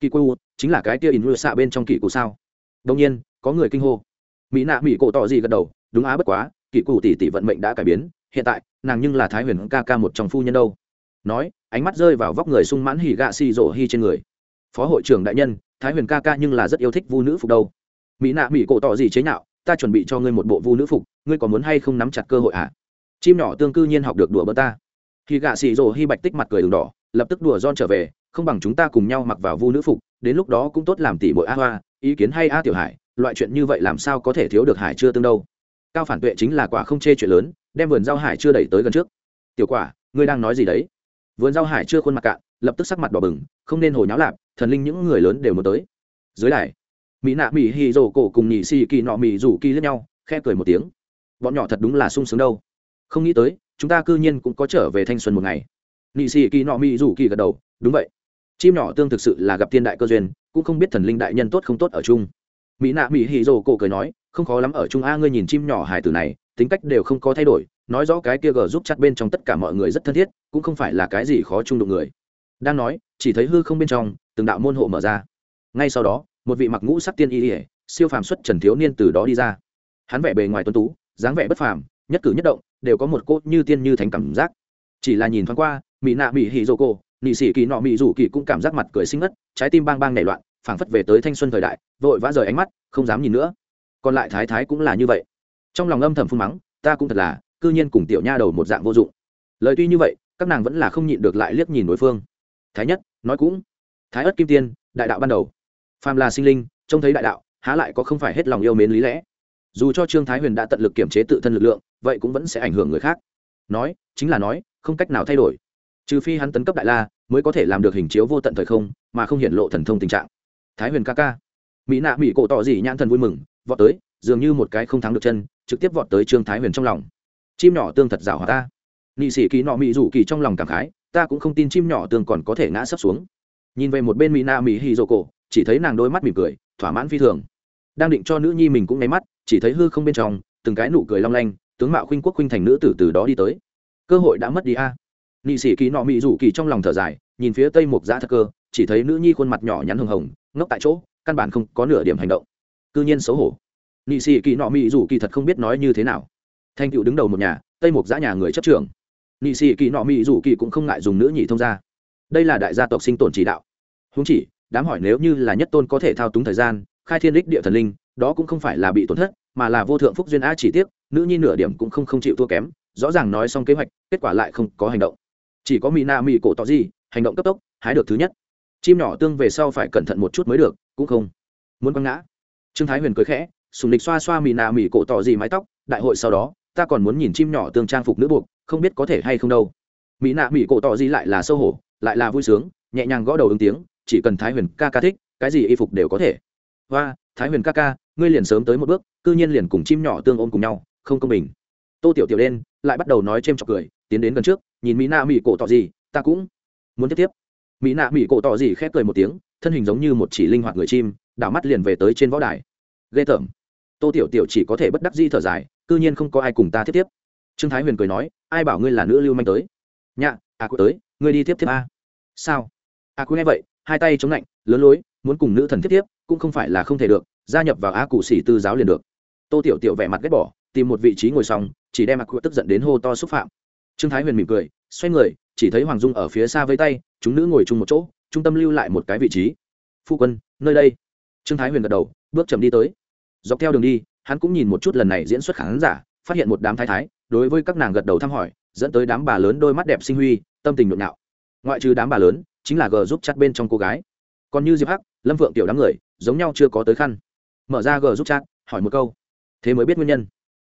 Kỳ cụ chính là cái kia in mưa xạ bên trong kỳ cụ sao? Đông nhiên, có người kinh hô. Mỹ nạ mỹ cổ tỏ gì gật đầu, đúng á bất quá, kỳ cụ tỷ tỷ vận mệnh đã cải biến, hiện tại, nàng nhưng là thái huyền ca ca một trong phu nhân đâu. Nói ánh mắt rơi vào vóc người sung mãn hỉ gạ xì rổ hi trên người. Phó hội trưởng đại nhân, thái huyền ca ca nhưng là rất yêu thích vu nữ phục đâu. Mỹ nạ mỹ cổ tỏ gì chế nhạo, ta chuẩn bị cho ngươi một bộ vu nữ phục, ngươi có muốn hay không nắm chặt cơ hội ạ à? chim nhỏ tương cư nhiên học được đùa bơ ta. Khi gạ xì rổ hi bạch tích mặt cười đường đỏ, lập tức đùa don trở về, không bằng chúng ta cùng nhau mặc vào vu nữ phục, đến lúc đó cũng tốt làm tỷ mỗi a hoa, ý kiến hay a tiểu hải, loại chuyện như vậy làm sao có thể thiếu được hải chưa tương đâu. Cao phản tuệ chính là quả không chê chuyện lớn, đem vườn rau hải chưa đẩy tới gần trước. Tiểu quả, ngươi đang nói gì đấy? Vườn rau hải chưa khuôn mặt cạn, lập tức sắc mặt đỏ bừng, không nên hồi nháo lạp, thần linh những người lớn đều muốn tới. Dưới đài, mỹ nạ mỹ hì rồ cổ cùng nhị xì kỳ nọ mỹ rủ kỳ lẫn nhau khe cười một tiếng. Bọn nhỏ thật đúng là sung sướng đâu. Không nghĩ tới, chúng ta cư nhiên cũng có trở về thanh xuân một ngày. Nhị xì kỳ nọ mỹ rủ kỳ gật đầu, đúng vậy. Chim nhỏ tương thực sự là gặp thiên đại cơ duyên, cũng không biết thần linh đại nhân tốt không tốt ở chung. Mỹ nạ mỹ hì rồ cổ cười nói, không khó lắm ở chung a, ngươi nhìn chim nhỏ hải tử này, tính cách đều không có thay đổi nói rõ cái kia gờ giúp chặt bên trong tất cả mọi người rất thân thiết, cũng không phải là cái gì khó chung đụng người. Đang nói, chỉ thấy hư không bên trong, từng đạo môn hộ mở ra. Ngay sau đó, một vị mặc ngũ sắc tiên y ỉa siêu phàm xuất trần thiếu niên từ đó đi ra. Hắn vẻ bề ngoài tuấn tú, dáng vẻ bất phàm, nhất cử nhất động, đều có một cốt như tiên như thánh cảm giác. Chỉ là nhìn thoáng qua mỹ nạ mỹ hì dô cô nị sĩ kỳ nọ mỹ rủ kỳ cũng cảm giác mặt cười sinh ngất, trái tim bang bang nảy loạn, phảng phất về tới thanh xuân thời đại, vội vã rời ánh mắt, không dám nhìn nữa. Còn lại thái thái cũng là như vậy. Trong lòng âm thầm phun mắng, ta cũng thật là cư nhiên cùng tiểu nha đầu một dạng vô dụng. Lời tuy như vậy, các nàng vẫn là không nhịn được lại liếc nhìn đối phương. Thái nhất, nói cũng. Thái ất kim tiên, đại đạo ban đầu. Phàm là sinh linh, trông thấy đại đạo, há lại có không phải hết lòng yêu mến lý lẽ. Dù cho trương thái huyền đã tận lực kiểm chế tự thân lực lượng, vậy cũng vẫn sẽ ảnh hưởng người khác. Nói, chính là nói, không cách nào thay đổi. Trừ phi hắn tấn cấp đại la, mới có thể làm được hình chiếu vô tận thời không, mà không hiện lộ thần thông tình trạng. Thái huyền ca ca. Mỹ nạ mỹ cổ tỏ gì nhãn thần vui mừng, vọt tới, dường như một cái không thắng được chân, trực tiếp vọt tới trương thái huyền trong lòng chim nhỏ tương thật rào hòa ta. Nị sĩ kỳ nọ mỹ rủ kỳ trong lòng cảm khái, ta cũng không tin chim nhỏ tương còn có thể ngã sấp xuống. Nhìn về một bên mỹ na mỹ hi dô cổ, chỉ thấy nàng đôi mắt mỉm cười, thỏa mãn phi thường. Đang định cho nữ nhi mình cũng nháy mắt, chỉ thấy hư không bên trong, từng cái nụ cười long lanh, tướng mạo khuynh quốc khuynh thành nữ tử từ đó đi tới. Cơ hội đã mất đi a. À. nị sĩ kỳ nọ mỹ rủ kỳ trong lòng thở dài, nhìn phía tây mục giã thất cơ, chỉ thấy nữ nhi khuôn mặt nhỏ nhắn hồng hồng, ngốc tại chỗ, căn bản không có nửa điểm hành động. Cư nhiên xấu hổ. Nị sĩ kỳ nọ mỹ rủ kỳ thật không biết nói như thế nào thanh cựu đứng đầu một nhà, tây mục giã nhà người chấp trưởng. Nị sĩ kỳ nọ mỹ rủ kỳ cũng không ngại dùng nữ nhị thông gia. đây là đại gia tộc sinh tồn chỉ đạo. Húng chỉ, đám hỏi nếu như là nhất tôn có thể thao túng thời gian, khai thiên đích địa thần linh, đó cũng không phải là bị tổn thất, mà là vô thượng phúc duyên a chỉ tiếc, nữ nhi nửa điểm cũng không không chịu thua kém, rõ ràng nói xong kế hoạch, kết quả lại không có hành động. Chỉ có mỹ na mỹ cổ tỏ gì hành động cấp tốc, hái được thứ nhất. Chim nhỏ tương về sau phải cẩn thận một chút mới được, cũng không muốn quăng ngã. Trương thái huyền cười khẽ, sùng địch xoa xoa mỹ nà mỹ cổ tỏ gì mái tóc, đại hội sau đó ta còn muốn nhìn chim nhỏ tương trang phục nữ buộc, không biết có thể hay không đâu. Mỹ nạ mỹ cổ tỏ gì lại là sâu hổ, lại là vui sướng, nhẹ nhàng gõ đầu ứng tiếng, chỉ cần thái huyền ca ca thích, cái gì y phục đều có thể. Và thái huyền ca ca, ngươi liền sớm tới một bước, cư nhiên liền cùng chim nhỏ tương ôm cùng nhau, không công bình. Tô tiểu tiểu đen lại bắt đầu nói c h chọc cười, tiến đến gần trước, nhìn mỹ nạ mỹ cổ tỏ gì, ta cũng muốn tiếp tiếp. Mỹ nạ mỹ cổ tỏ gì khép cười một tiếng, thân hình giống như một chỉ linh hoạt người chim, đảo mắt liền về tới trên võ đài. Ghê tởm. Tô tiểu tiểu chỉ có thể bất đắc di thở dài cư nhiên không có ai cùng ta tiếp tiếp. Trương thái huyền cười nói, ai bảo ngươi là nữ lưu manh tới? Nhạ à cụ tới, ngươi đi tiếp tiếp a. Sao? À a cụ nghe vậy, hai tay chống lạnh, lớn lối, muốn cùng nữ thần tiếp tiếp, cũng không phải là không thể được, gia nhập vào a cụ sĩ tư giáo liền được. Tô tiểu tiểu vẻ mặt ghét bỏ, tìm một vị trí ngồi xong, chỉ đem a cụ tức giận đến hô to xúc phạm. Trương thái huyền mỉm cười, xoay người, chỉ thấy hoàng dung ở phía xa với tay, chúng nữ ngồi chung một chỗ, trung tâm lưu lại một cái vị trí. Phu quân, nơi đây. Trương thái huyền gật đầu, bước chậm đi tới. Dọc theo đường đi hắn cũng nhìn một chút lần này diễn xuất khán giả, phát hiện một đám thái thái, đối với các nàng gật đầu thăm hỏi, dẫn tới đám bà lớn đôi mắt đẹp sinh huy, tâm tình nhộn nhạo. Ngoại trừ đám bà lớn, chính là g giúp chặt bên trong cô gái. Còn như diệp hắc, lâm phượng tiểu đám người, giống nhau chưa có tới khăn. Mở ra g giúp chat, hỏi một câu. Thế mới biết nguyên nhân.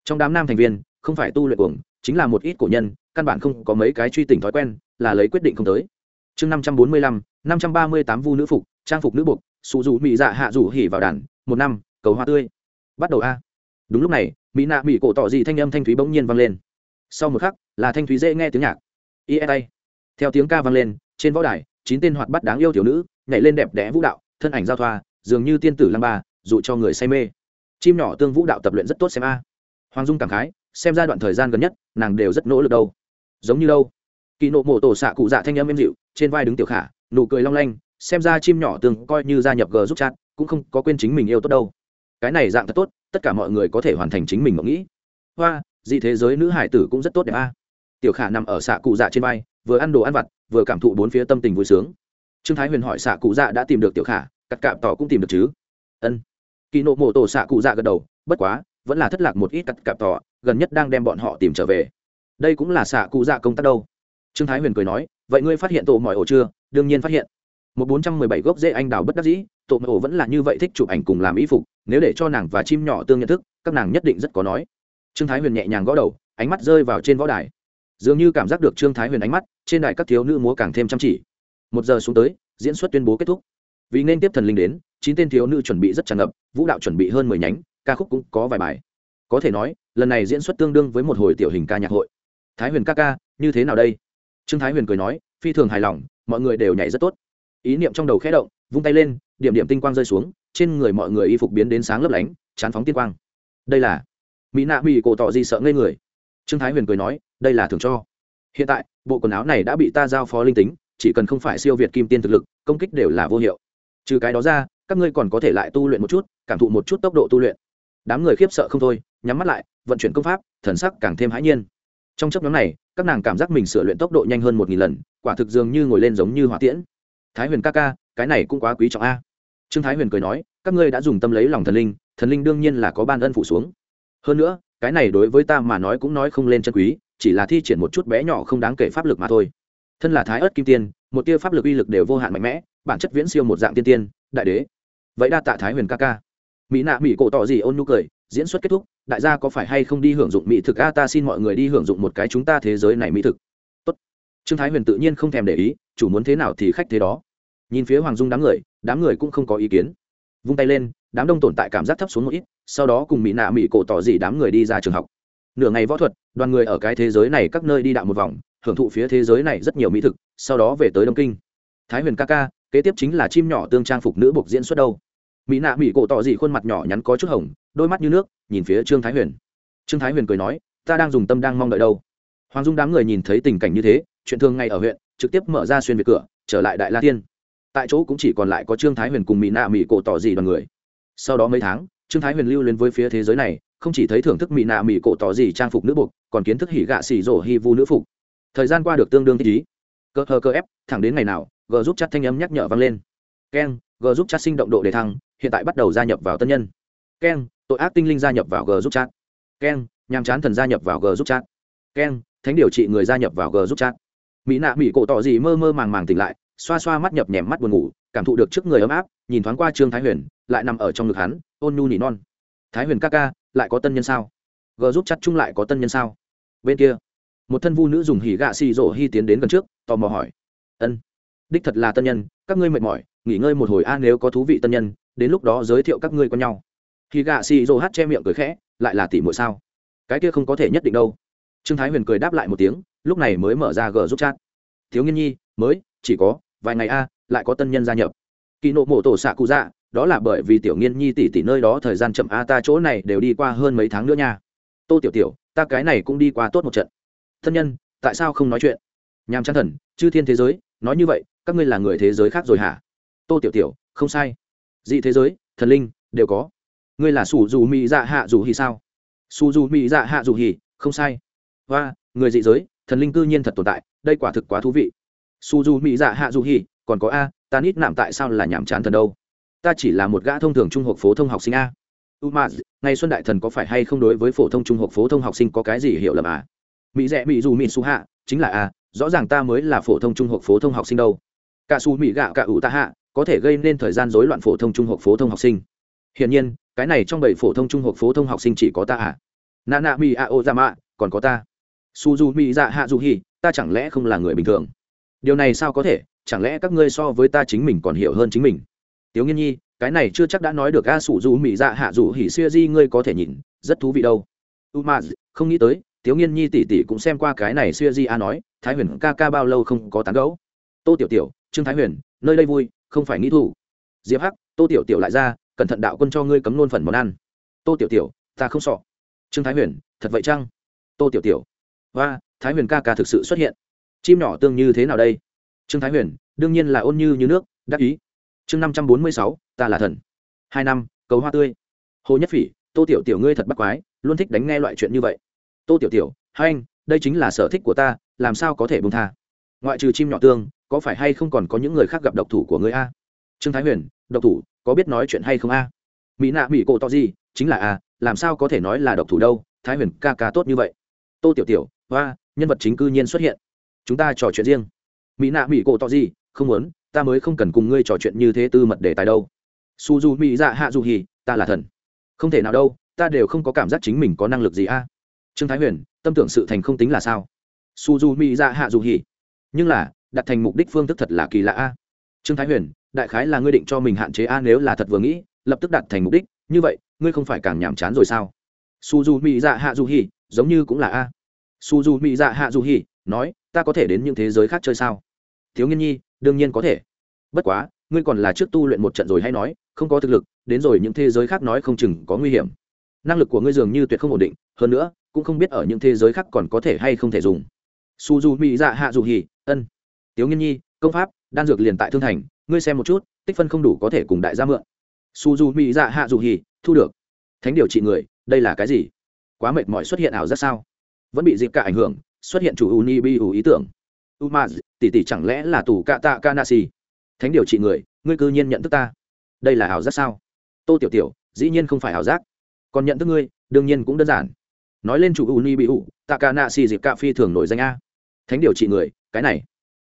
Trong đám nam thành viên, không phải tu luyện cuồng, chính là một ít cổ nhân, căn bản không có mấy cái truy tình thói quen, là lấy quyết định không tới. Chương năm trăm bốn mươi lăm, năm trăm ba mươi tám vu nữ phục, trang phục nữ buộc sụ dù mị dạ hạ rủ hỉ vào đàn, một năm, cầu hoa tươi bắt đầu a. Đúng lúc này, mỹ nạ mỹ cổ tỏ dị thanh âm thanh thúy bỗng nhiên vang lên. Sau một khắc, là thanh thúy dễ nghe tiếng nhạc. Ia theo tiếng ca vang lên, trên võ đài, chín tên hoạt bắt đáng yêu tiểu nữ, nhảy lên đẹp đẽ vũ đạo, thân ảnh giao thoa, dường như tiên tử lăng ba dụ cho người say mê. Chim nhỏ tương vũ đạo tập luyện rất tốt xem a. Hoàng dung cảm khái, xem ra đoạn thời gian gần nhất, nàng đều rất nỗ lực đâu. Giống như đâu. Kỳ nộ mổ tổ xạ cụ dạ thanh âm êm dịu, trên vai đứng tiểu khả, nụ cười long lanh, xem ra chim nhỏ tương coi như gia nhập g giúp chat, cũng không có quên chính mình yêu tốt đâu cái này dạng thật tốt, tất cả mọi người có thể hoàn thành chính mình mộng nghĩ. Hoa, dị thế giới nữ hải tử cũng rất tốt đẹp a. Tiểu khả nằm ở xạ cụ dạ trên vai, vừa ăn đồ ăn vặt, vừa cảm thụ bốn phía tâm tình vui sướng. Trương thái huyền hỏi xạ cụ dạ đã tìm được tiểu khả cắt cạm tỏ cũng tìm được chứ? Ân. Kỳ nộ mộ tổ xạ cụ dạ gật đầu, bất quá, vẫn là thất lạc một ít cắt cạm tỏ, gần nhất đang đem bọn họ tìm trở về. Đây cũng là xạ cụ dạ công tác đâu. Trương thái huyền cười nói, vậy ngươi phát hiện tổ mọi ổ chưa? Đương nhiên phát hiện. Một bốn trăm mười bảy gốc dễ anh đào bất đắc dĩ tổ mọi vẫn là như vậy thích chụp ảnh cùng làm y phục, nếu để cho nàng và chim nhỏ tương nhận thức, các nàng nhất định rất có nói. Trương thái huyền nhẹ nhàng gõ đầu, ánh mắt rơi vào trên võ đài. Dường như cảm giác được trương thái huyền ánh mắt, trên đài các thiếu nữ múa càng thêm chăm chỉ. Một giờ xuống tới, diễn xuất tuyên bố kết thúc. Vì nên tiếp thần linh đến, chín tên thiếu nữ chuẩn bị rất tràn ngập, vũ đạo chuẩn bị hơn mười nhánh, ca khúc cũng có vài bài. Có thể nói, lần này diễn xuất tương đương với một hồi tiểu hình ca nhạc hội. Thái huyền ca ca, như thế nào đây? Trương thái huyền cười nói, phi thường hài lòng, mọi người đều nhảy rất tốt. Ý niệm trong đầu khẽ động, vung tay lên điểm điểm tinh quang rơi xuống, trên người mọi người y phục biến đến sáng lấp lánh, chán phóng tiên quang. Đây là mỹ nạ mỹ cổ tỏ gì sợ ngây người. Trương thái huyền cười nói, đây là thường cho. Hiện tại, bộ quần áo này đã bị ta giao phó linh tính, chỉ cần không phải siêu việt kim tiên thực lực, công kích đều là vô hiệu. Trừ cái đó ra, các ngươi còn có thể lại tu luyện một chút, cảm thụ một chút tốc độ tu luyện. Đám người khiếp sợ không thôi, nhắm mắt lại, vận chuyển công pháp, thần sắc càng thêm hãi nhiên. Trong chấp nhóm này, các nàng cảm giác mình sửa luyện tốc độ nhanh hơn một nghìn lần, quả thực dường như ngồi lên giống như hỏa tiễn. Thái huyền ca ca, cái này cũng quá quý trọng a trương thái huyền cười nói, các ngươi đã dùng tâm lấy lòng thần linh thần linh đương nhiên là có ban ân phụ xuống. Hơn nữa, cái này đối với ta mà nói cũng nói không lên chân quý, chỉ là thi triển một chút bé nhỏ không đáng kể pháp lực mà thôi. Thân là thái ớt kim tiên, một tia pháp lực uy lực đều vô hạn mạnh mẽ, bản chất viễn siêu một dạng tiên tiên, đại đế. Vậy đa tạ thái huyền ca ca. Mỹ nạ mỹ cổ tỏ gì ôn nhu cười, diễn xuất kết thúc, đại gia có phải hay không đi hưởng dụng mỹ thực? A, ta xin mọi người đi hưởng dụng một cái chúng ta thế giới này mỹ thực. Tốt. Trương thái huyền tự nhiên không thèm để ý, chủ muốn thế nào thì khách thế đó. Nhìn phía hoàng dung đám người đám người cũng không có ý kiến. Vung tay lên, đám đông tồn tại cảm giác thấp xuống một ít, sau đó cùng mỹ nạ mỹ cổ tỏ gì đám người đi ra trường học. Nửa ngày võ thuật, đoàn người ở cái thế giới này các nơi đi đạo một vòng, hưởng thụ phía thế giới này rất nhiều mỹ thực, sau đó về tới đông kinh. Thái huyền ca ca, kế tiếp chính là chim nhỏ tương trang phục nữ buộc diễn xuất đâu. Mỹ nạ mỹ cổ tỏ dị khuôn mặt nhỏ nhắn có chút hồng, đôi mắt như nước, nhìn phía trương thái huyền. Trương thái huyền cười nói, ta đang dùng tâm đang mong đợi đâu. Hoàng dung đám người nhìn thấy tình cảnh như thế, chuyện thường ngày ở huyện, trực tiếp mở ra xuyên về cửa, trở lại đại la tiên tại chỗ cũng chỉ còn lại có trương thái huyền cùng mỹ nạ mỹ cổ tỏ gì đoàn người. Sau đó mấy tháng, trương thái huyền lưu lên với phía thế giới này, không chỉ thấy thưởng thức mỹ nạ mỹ cổ tỏ gì trang phục nữ buộc còn kiến thức hỉ gạ xỉ rổ hi vu nữ phục. Thời gian qua được tương đương thích ý. Cơ hờ cơ ép, thẳng đến ngày nào, g giúp chat thanh âm nhắc nhở vang lên. Keng, g giúp chat sinh động độ đề thăng, hiện tại bắt đầu gia nhập vào tân nhân. Keng, tội ác tinh linh gia nhập vào g giúp chat. Keng, nhàm chán thần gia nhập vào g giúp chat. Keng, thánh điều trị người gia nhập vào g giúp chat. Mỹ nạ mỹ cổ tỏ gì mơ mơ màng màng tỉnh lại xoa xoa mắt nhập nhèm mắt buồn ngủ, cảm thụ được trước người ấm áp, nhìn thoáng qua trương thái huyền, lại nằm ở trong ngực hắn, ôn nhu nỉ non. Thái huyền ca ca, lại có tân nhân sao? G giúp chặt chung lại có tân nhân sao? Bên kia, một thân vu nữ dùng hỉ gạ xì rổ hy tiến đến gần trước, tò mò hỏi. Ân, đích thật là tân nhân, các ngươi mệt mỏi, nghỉ ngơi một hồi a, nếu có thú vị tân nhân, đến lúc đó giới thiệu các ngươi con nhau. Hỉ gạ xì rổ hát che miệng cười khẽ, lại là tỷ muội sao? Cái kia không có thể nhất định đâu. Trương thái huyền cười đáp lại một tiếng, lúc này mới mở ra g giúp chat. Thiếu nghiên nhi, mới, chỉ có vài ngày a, lại có tân nhân gia nhập. Kỳ nộ mổ tổ xạ cụ dạ đó là bởi vì tiểu nghiên nhi tỷ tỷ nơi đó thời gian chậm a, ta chỗ này đều đi qua hơn mấy tháng nữa nha. Tô tiểu tiểu, ta cái này cũng đi qua tốt một trận. Thân nhân, tại sao không nói chuyện? Nhàm chán thần, chư thiên thế giới, nói như vậy, các ngươi là người thế giới khác rồi hả? Tô tiểu tiểu, không sai. Dị thế giới, thần linh, đều có. Ngươi là sủ dù mỹ dạ hạ dù hì sao? Sủ dù mỹ dạ hạ dù hì không sai. Và người dị giới, thần linh cư nhiên thật tồn tại, đây quả thực quá thú vị su du mỹ dạ hạ du hi còn có a, ta nít nạm tại sao là nhàm chán thần đâu? Ta chỉ là một gã thông thường trung học phổ thông học sinh a. U ngày xuân đại thần có phải hay không đối với phổ thông trung học phổ thông học sinh có cái gì hiểu lầm à mỹ rẽ mỹ dù mỹ su hạ, chính là a, rõ ràng ta mới là phổ thông trung học phổ thông học sinh đâu. Cả su mỹ gạo cả ủ ta hạ, có thể gây nên thời gian rối loạn phổ thông trung học phổ thông học sinh. Hiển nhiên, cái này trong bảy phổ thông trung học phổ thông học sinh chỉ có ta à Nana mi a o ra dạ mạ, còn có ta. Su du mi dạ hạ du hi ta chẳng lẽ không là người bình thường? Điều này sao có thể? Chẳng lẽ các ngươi so với ta chính mình còn hiểu hơn chính mình? Tiếu nghiên nhi, cái này chưa chắc đã nói được a sủ dù mỹ dạ hạ dù hỉ xưa di ngươi có thể nhìn, rất thú vị đâu. U ma, không nghĩ tới, tiếu nghiên nhi tỷ tỷ cũng xem qua cái này xưa di a nói, thái huyền ca ca bao lâu không có tán gấu tô tiểu tiểu, trương thái huyền, nơi đây vui, không phải nghĩ thủ diệp hắc, tô tiểu tiểu lại ra, cẩn thận đạo quân cho ngươi cấm nôn phần món ăn. Tô tiểu tiểu, ta không sọ trương thái huyền, thật vậy chăng? Tô tiểu tiểu và thái huyền ca ca thực sự xuất hiện chim nhỏ tương như thế nào đây? Trương thái huyền, đương nhiên là ôn như như nước, đắc ý. Chương năm trăm bốn mươi sáu, ta là thần. Hai năm, cầu hoa tươi. Hồ nhất phỉ, tô tiểu tiểu ngươi thật bắt quái, luôn thích đánh nghe loại chuyện như vậy. Tô tiểu tiểu, hai anh, đây chính là sở thích của ta, làm sao có thể bông tha? Ngoại trừ chim nhỏ tương, có phải hay không còn có những người khác gặp độc thủ của ngươi a? Trương thái huyền, độc thủ, có biết nói chuyện hay không a? Mỹ nạ mỹ cổ to gì, chính là a, làm sao có thể nói là độc thủ đâu? Thái huyền ca ca tốt như vậy. Tô tiểu tiểu, hoa, nhân vật chính cư nhiên xuất hiện chúng ta trò chuyện riêng. Mỹ nạ mỹ cổ to gì? Không muốn, ta mới không cần cùng ngươi trò chuyện như thế tư mật đề tài đâu. Su du mỹ dạ hạ dù hì ta là thần. Không thể nào đâu, ta đều không có cảm giác chính mình có năng lực gì a. Trương thái huyền, tâm tưởng sự thành không tính là sao? Su du mỹ dạ hạ dù hì nhưng là, đặt thành mục đích phương thức thật là kỳ lạ a. Trương thái huyền, đại khái là ngươi định cho mình hạn chế a nếu là thật vừa nghĩ, lập tức đặt thành mục đích, như vậy, ngươi không phải càng nhàm chán rồi sao? Su du mỹ dạ hạ dù hì giống như cũng là a. Su du mỹ dạ hạ dù hì nói, ta có thể đến những thế giới khác chơi sao? Thiếu nghiên nhi, đương nhiên có thể. Bất quá, ngươi còn là trước tu luyện một trận rồi hay nói, không có thực lực, đến rồi những thế giới khác nói không chừng có nguy hiểm. Năng lực của ngươi dường như tuyệt không ổn định, hơn nữa, cũng không biết ở những thế giới khác còn có thể hay không thể dùng. Su du mỹ dạ hạ dù hì ân. Tiếu nghiên nhi, công pháp, đan dược liền tại thương thành, ngươi xem một chút, tích phân không đủ có thể cùng đại gia mượn. Su du mỹ dạ hạ dù hì thu được. Thánh điều trị người, đây là cái gì? Quá mệt mỏi xuất hiện ảo ra sao? Vẫn bị dịp cả ảnh hưởng xuất hiện chủ uni bi ủ ý tưởng. Umaz, tỷ tỷ chẳng lẽ là tù cạ tạ kanasi? Thánh điều trị người, ngươi cư nhiên nhận thức ta. Đây là ảo giác sao? Tô tiểu tiểu, dĩ nhiên không phải ảo giác. Còn nhận thức ngươi, đương nhiên cũng đơn giản. Nói lên chủ uni bị ủ tạ ca nạ xì dịp cạ phi thường nổi danh a. Thánh điều trị người, cái này.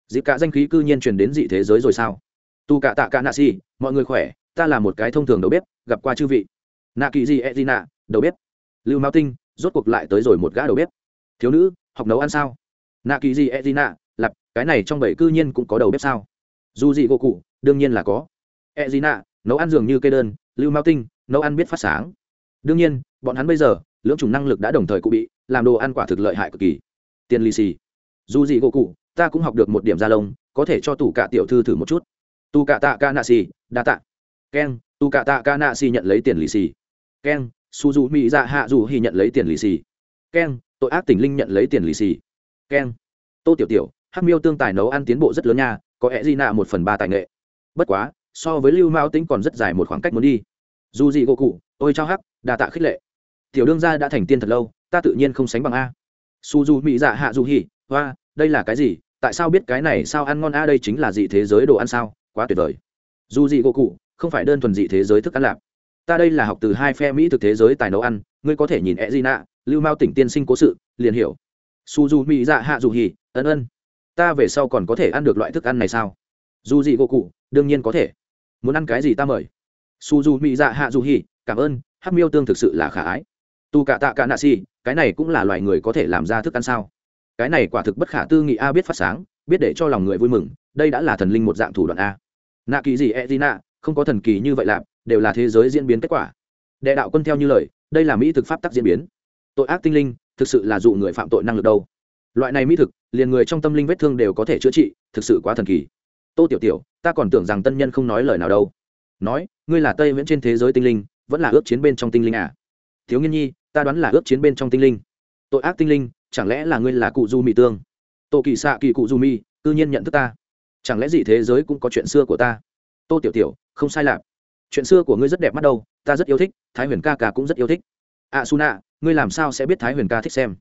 Dịp cạ danh khí cư nhiên truyền đến dị thế giới rồi sao? Tu cạ tạ ca nạ xì mọi người khỏe, ta là một cái thông thường đầu bếp, gặp qua chư vị. Nạ kỳ di e d nạ đầu bếp. Lưu mao tinh, rốt cuộc lại tới rồi một gã đầu bếp. Thiếu nữ học nấu ăn sao? Nạ kỳ gì e d nạ lặp cái này trong bảy cư nhiên cũng có đầu bếp sao? Dù gì gỗ cụ đương nhiên là có. E d nạ nấu ăn dường như cây đơn, lưu mao tinh, nấu ăn biết phát sáng. Đương nhiên, bọn hắn bây giờ, lưỡng chủng năng lực đã đồng thời cụ bị, làm đồ ăn quả thực lợi hại cực kỳ. Tiền lì xì. Dù gì gỗ cụ ta cũng học được một điểm da lông, có thể cho tủ cả tiểu thư thử một chút. Tu cả tạ ca nạ xì, đa tạ. Keng tu cả tạ ca nạ xì nhận lấy tiền lì xì. Keng su dù mỹ dạ hạ dù hi nhận lấy tiền lì xì. Keng tội ác tình linh nhận lấy tiền lì xì. Keng. Tô tiểu tiểu, hắc miêu tương tài nấu ăn tiến bộ rất lớn nha, có lẽ di nạ một phần ba tài nghệ. Bất quá, so với lưu mao tính còn rất dài một khoảng cách muốn đi. Dù gì gỗ cụ, ôi trao hắc, đà tạ khích lệ. Tiểu đương gia đã thành tiên thật lâu, ta tự nhiên không sánh bằng a. Su du mỹ dạ hạ du hi hoa, đây là cái gì? Tại sao biết cái này sao ăn ngon a đây chính là dị thế giới đồ ăn sao? Quá tuyệt vời. Dù dị gỗ cụ, không phải đơn thuần dị thế giới thức ăn lạp ta đây là học từ hai phe mỹ thực thế giới tài nấu ăn, ngươi có thể nhìn e di nạ lưu mao tỉnh tiên sinh cố sự, liền hiểu. Su du mỹ dạ hạ dù hì, ân ân. Ta về sau còn có thể ăn được loại thức ăn này sao? Dù gì gỗ cụ, đương nhiên có thể. Muốn ăn cái gì ta mời. Su du mỹ dạ hạ dù hì, cảm ơn hát miêu tương thực sự là khả ái. Tu cả tạ cả nạ si, cái này cũng là loài người có thể làm ra thức ăn sao? Cái này quả thực bất khả tư nghị a biết phát sáng, biết để cho lòng người vui mừng, đây đã là thần linh một dạng thủ đoạn a. Nạ kỳ gì e d nạ, không có thần kỳ như vậy lạp đều là thế giới diễn biến kết quả. Đệ đạo quân theo như lời, đây là mỹ thực pháp tắc diễn biến tội ác tinh linh, thực sự là dụ người phạm tội năng lực đâu. Loại này mỹ thực, liền người trong tâm linh vết thương đều có thể chữa trị, thực sự quá thần kỳ. Tô tiểu tiểu, ta còn tưởng rằng tân nhân không nói lời nào đâu. Nói, ngươi là tây viễn trên thế giới tinh linh, vẫn là ước chiến bên trong tinh linh à? Thiếu nghiên nhi, ta đoán là ước chiến bên trong tinh linh. Tội ác tinh linh, chẳng lẽ là ngươi là cụ du mỹ tương? Tô kỳ xạ kỳ cụ du mi tự nhiên nhận thức ta. Chẳng lẽ gì thế giới cũng có chuyện xưa của ta? Tô tiểu tiểu, không sai lạc chuyện xưa của ngươi rất đẹp mắt đâu, ta rất yêu thích, thái huyền ca ca cũng rất yêu thích a Suna, su nạ ngươi làm sao sẽ biết thái huyền ca thích xem?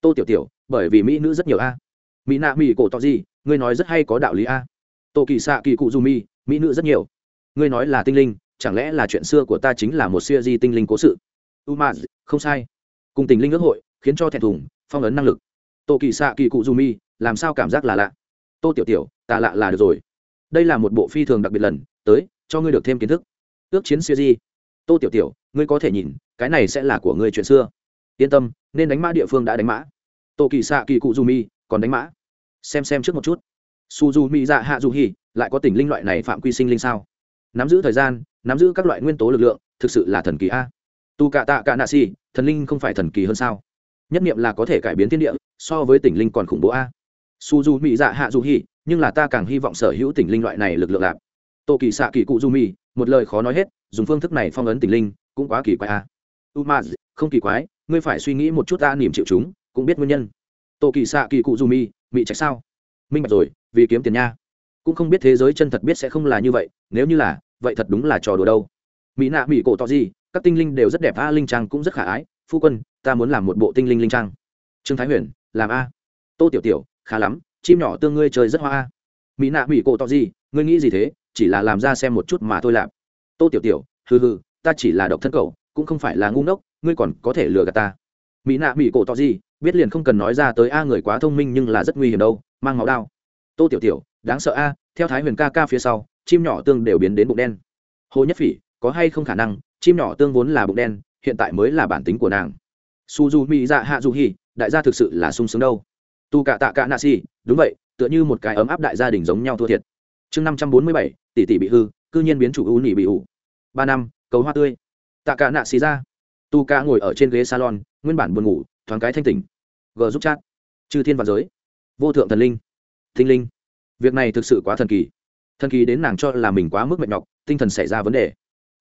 Tô tiểu tiểu bởi vì mỹ nữ rất nhiều a. Mỹ nạ mỹ cổ tỏ gì ngươi nói rất hay có đạo lý a. Tô kỳ xạ kỳ cụ dù mi mỹ nữ rất nhiều. Ngươi nói là tinh linh chẳng lẽ là chuyện xưa của ta chính là một siêu di tinh linh cố sự? U m không sai. Cùng tình linh ước hội khiến cho thẹn thùng phong ấn năng lực. Tô kỳ xạ kỳ cụ dù mi làm sao cảm giác là lạ? Tô tiểu tiểu ta lạ là được rồi. Đây là một bộ phi thường đặc biệt lần tới cho ngươi được thêm kiến thức. Ước chiến siêu di. Tô tiểu tiểu ngươi có thể nhìn cái này sẽ là của ngươi chuyện xưa. Yên tâm, nên đánh mã địa phương đã đánh mã. Tô kỳ xạ kỳ cụ du mi còn đánh mã. Xem xem trước một chút. Su du mi dạ hạ du hi lại có tỉnh linh loại này phạm quy sinh linh sao? Nắm giữ thời gian, nắm giữ các loại nguyên tố lực lượng, thực sự là thần kỳ a. Tu cạ tạ cạ nạ si thần linh không phải thần kỳ hơn sao? Nhất niệm là có thể cải biến thiên địa, so với tỉnh linh còn khủng bố a. Su du mỹ dạ hạ du hi nhưng là ta càng hy vọng sở hữu tỉnh linh loại này lực lượng lạp tô kỳ xạ kỳ cụ du mi một lời khó nói hết, dùng phương thức này phong ấn tỉnh linh, cũng quá kỳ quái a umaz không kỳ quái, ngươi phải suy nghĩ một chút ta niềm chịu chúng, cũng biết nguyên nhân. Tô kỳ xạ kỳ cụ du mi bị trách sao? Minh bạch rồi, vì kiếm tiền nha. Cũng không biết thế giới chân thật biết sẽ không là như vậy, nếu như là, vậy thật đúng là trò đùa đâu. Mỹ nạ mỹ cổ tỏ gì, các tinh linh đều rất đẹp, a linh trang cũng rất khả ái. Phu quân, ta muốn làm một bộ tinh linh linh trang. Trương thái huyền, làm a. Tô tiểu tiểu, khá lắm, chim nhỏ tương ngươi chơi rất hoa a. Mỹ nạ mỹ cổ tỏ gì, ngươi nghĩ gì thế, chỉ là làm ra xem một chút mà thôi làm tô tiểu tiểu, hừ hừ, ta chỉ là độc thân cậu cũng không phải là ngu ngốc, ngươi còn có thể lừa gạt ta. Mỹ nạ mỹ cổ tỏ gì, biết liền không cần nói ra tới a người quá thông minh nhưng là rất nguy hiểm đâu, mang máu đao. Tô tiểu tiểu, đáng sợ a, theo thái huyền ca ca phía sau, chim nhỏ tương đều biến đến bụng đen. Hồ nhất phỉ, có hay không khả năng, chim nhỏ tương vốn là bụng đen, hiện tại mới là bản tính của nàng. Su du mỹ dạ hạ du hi đại gia thực sự là sung sướng đâu. Tu cả tạ cả nạ si, đúng vậy, tựa như một cái ấm áp đại gia đình giống nhau thua thiệt. Chương năm trăm bốn mươi bảy, tỷ tỷ bị hư, cư nhiên biến chủ ưu nỉ bị ủ. Ba năm, cầu hoa tươi tạ cả nạ xì ra. Tu ca ngồi ở trên ghế salon, nguyên bản buồn ngủ, thoáng cái thanh tỉnh. G giúp chat. Chư thiên và giới. Vô thượng thần linh. Tinh linh. Việc này thực sự quá thần kỳ. Thần kỳ đến nàng cho là mình quá mức mệt nhọc, tinh thần xảy ra vấn đề.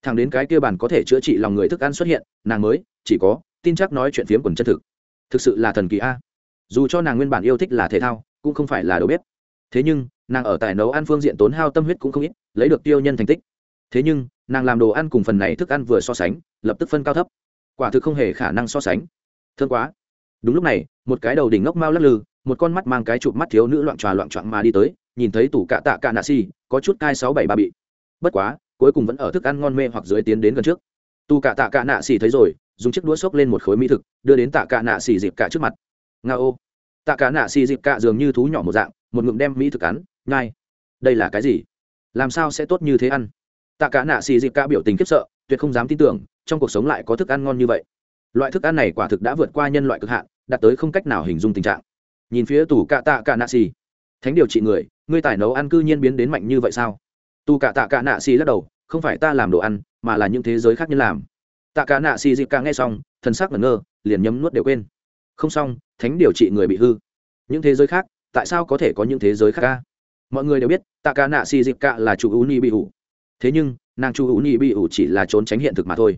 Thằng đến cái kia bản có thể chữa trị lòng người thức ăn xuất hiện, nàng mới, chỉ có, tin chắc nói chuyện phiếm quần chân thực. Thực sự là thần kỳ a. Dù cho nàng nguyên bản yêu thích là thể thao, cũng không phải là đầu bếp. Thế nhưng, nàng ở tài nấu ăn phương diện tốn hao tâm huyết cũng không ít, lấy được tiêu nhân thành tích. Thế nhưng nàng làm đồ ăn cùng phần này thức ăn vừa so sánh, lập tức phân cao thấp. Quả thực không hề khả năng so sánh. Thương quá. Đúng lúc này, một cái đầu đỉnh ngốc mau lắc lư, một con mắt mang cái chụp mắt thiếu nữ loạn tròa loạn trọn mà đi tới, nhìn thấy tủ cạ tạ cạ nạ xì, có chút cai sáu bảy ba bị. Bất quá, cuối cùng vẫn ở thức ăn ngon mê hoặc dưới tiến đến gần trước. Tù cạ tạ cạ nạ xì thấy rồi, dùng chiếc đũa xốc lên một khối mỹ thực, đưa đến tạ cạ nạ xì dịp cạ trước mặt. Nga ô. Tạ cạ nạ xì dịp cạ dường như thú nhỏ một dạng, một ngụm đem mỹ thực cắn nhai. Đây là cái gì? Làm sao sẽ tốt như thế ăn? Tạ cả nạ xì dịp ca biểu tình khiếp sợ, tuyệt không dám tin tưởng, trong cuộc sống lại có thức ăn ngon như vậy. Loại thức ăn này quả thực đã vượt qua nhân loại cực hạn, đạt tới không cách nào hình dung tình trạng. Nhìn phía tù cạ tạ cả nạ xì. Thánh điều trị người, ngươi tài nấu ăn cư nhiên biến đến mạnh như vậy sao? Tù cạ tạ cả nạ xì lắc đầu, không phải ta làm đồ ăn, mà là những thế giới khác nhân làm. Tạ cả nạ xì dịp ca nghe xong, thần sắc ngẩn ngơ, liền nhấm nuốt đều quên. Không xong, thánh điều trị người bị hư. Những thế giới khác, tại sao có thể có những thế giới khác ca? Mọi người đều biết, tạ cả nạ xì dịp ca là chủ u ni bị ủ thế nhưng, nàng chu hữu nhi bị ủ chỉ là trốn tránh hiện thực mà thôi.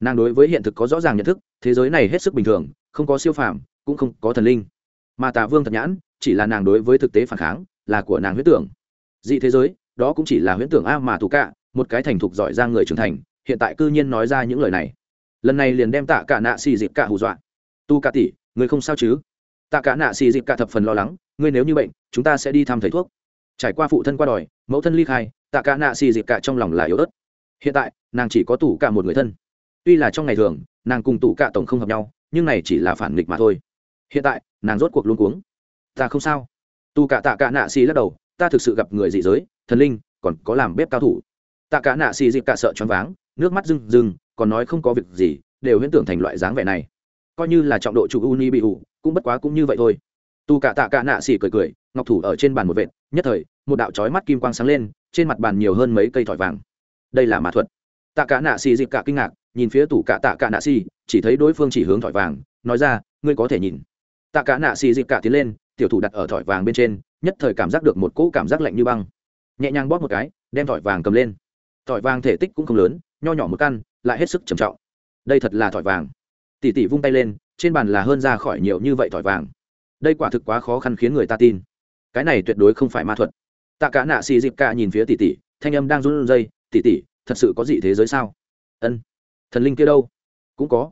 Nàng đối với hiện thực có rõ ràng nhận thức, thế giới này hết sức bình thường, không có siêu phàm, cũng không có thần linh. Mà tà vương thật nhãn, chỉ là nàng đối với thực tế phản kháng, là của nàng huyết tưởng. Dị thế giới, đó cũng chỉ là huyễn tưởng a mà tù cả một cái thành thục giỏi ra người trưởng thành, hiện tại cư nhiên nói ra những lời này. Lần này liền đem tạ cả nạ xì dịp cả hù dọa. Tu cả tỷ, người không sao chứ? Tạ cả nạ xì dịp cả thập phần lo lắng, ngươi nếu như bệnh, chúng ta sẽ đi thăm thầy thuốc. Trải qua phụ thân qua đòi, mẫu thân ly khai tạ cả nạ xì dịp cả trong lòng là yếu ớt. Hiện tại, nàng chỉ có tủ cả một người thân. Tuy là trong ngày thường, nàng cùng tủ cả tổng không hợp nhau, nhưng này chỉ là phản nghịch mà thôi. Hiện tại, nàng rốt cuộc luôn cuống. Ta không sao. Tu cả tạ cả nạ xì lắc đầu, ta thực sự gặp người dị giới, thần linh, còn có làm bếp cao thủ. Tạ cả nạ xì dịp cả sợ choáng váng, nước mắt rưng rưng, còn nói không có việc gì, đều huyễn tưởng thành loại dáng vẻ này. Coi như là trọng độ chủ uni bị ủ cũng bất quá cũng như vậy thôi. Tu cả tạ cả nạ xì cười cười, ngọc thủ ở trên bàn một vệt, nhất thời, một đạo chói mắt kim quang sáng lên trên mặt bàn nhiều hơn mấy cây thỏi vàng. Đây là mã thuật. Tạ cả nạ xì dịp cả kinh ngạc, nhìn phía tủ cả tạ cả nạ xì, chỉ thấy đối phương chỉ hướng thỏi vàng, nói ra, ngươi có thể nhìn. Tạ cả nạ xì dịp cả tiến lên, tiểu thủ đặt ở thỏi vàng bên trên, nhất thời cảm giác được một cỗ cảm giác lạnh như băng. Nhẹ nhàng bóp một cái, đem thỏi vàng cầm lên. Thỏi vàng thể tích cũng không lớn, nho nhỏ một căn, lại hết sức trầm trọng. Đây thật là thỏi vàng. Tỷ tỷ vung tay lên, trên bàn là hơn ra khỏi nhiều như vậy thỏi vàng. Đây quả thực quá khó khăn khiến người ta tin. Cái này tuyệt đối không phải ma thuật tạ cả nạ xì dịp cả nhìn phía tỷ tỷ, thanh âm đang run rẩy, tỷ tỷ, thật sự có gì thế giới sao? Ân, thần linh kia đâu? Cũng có.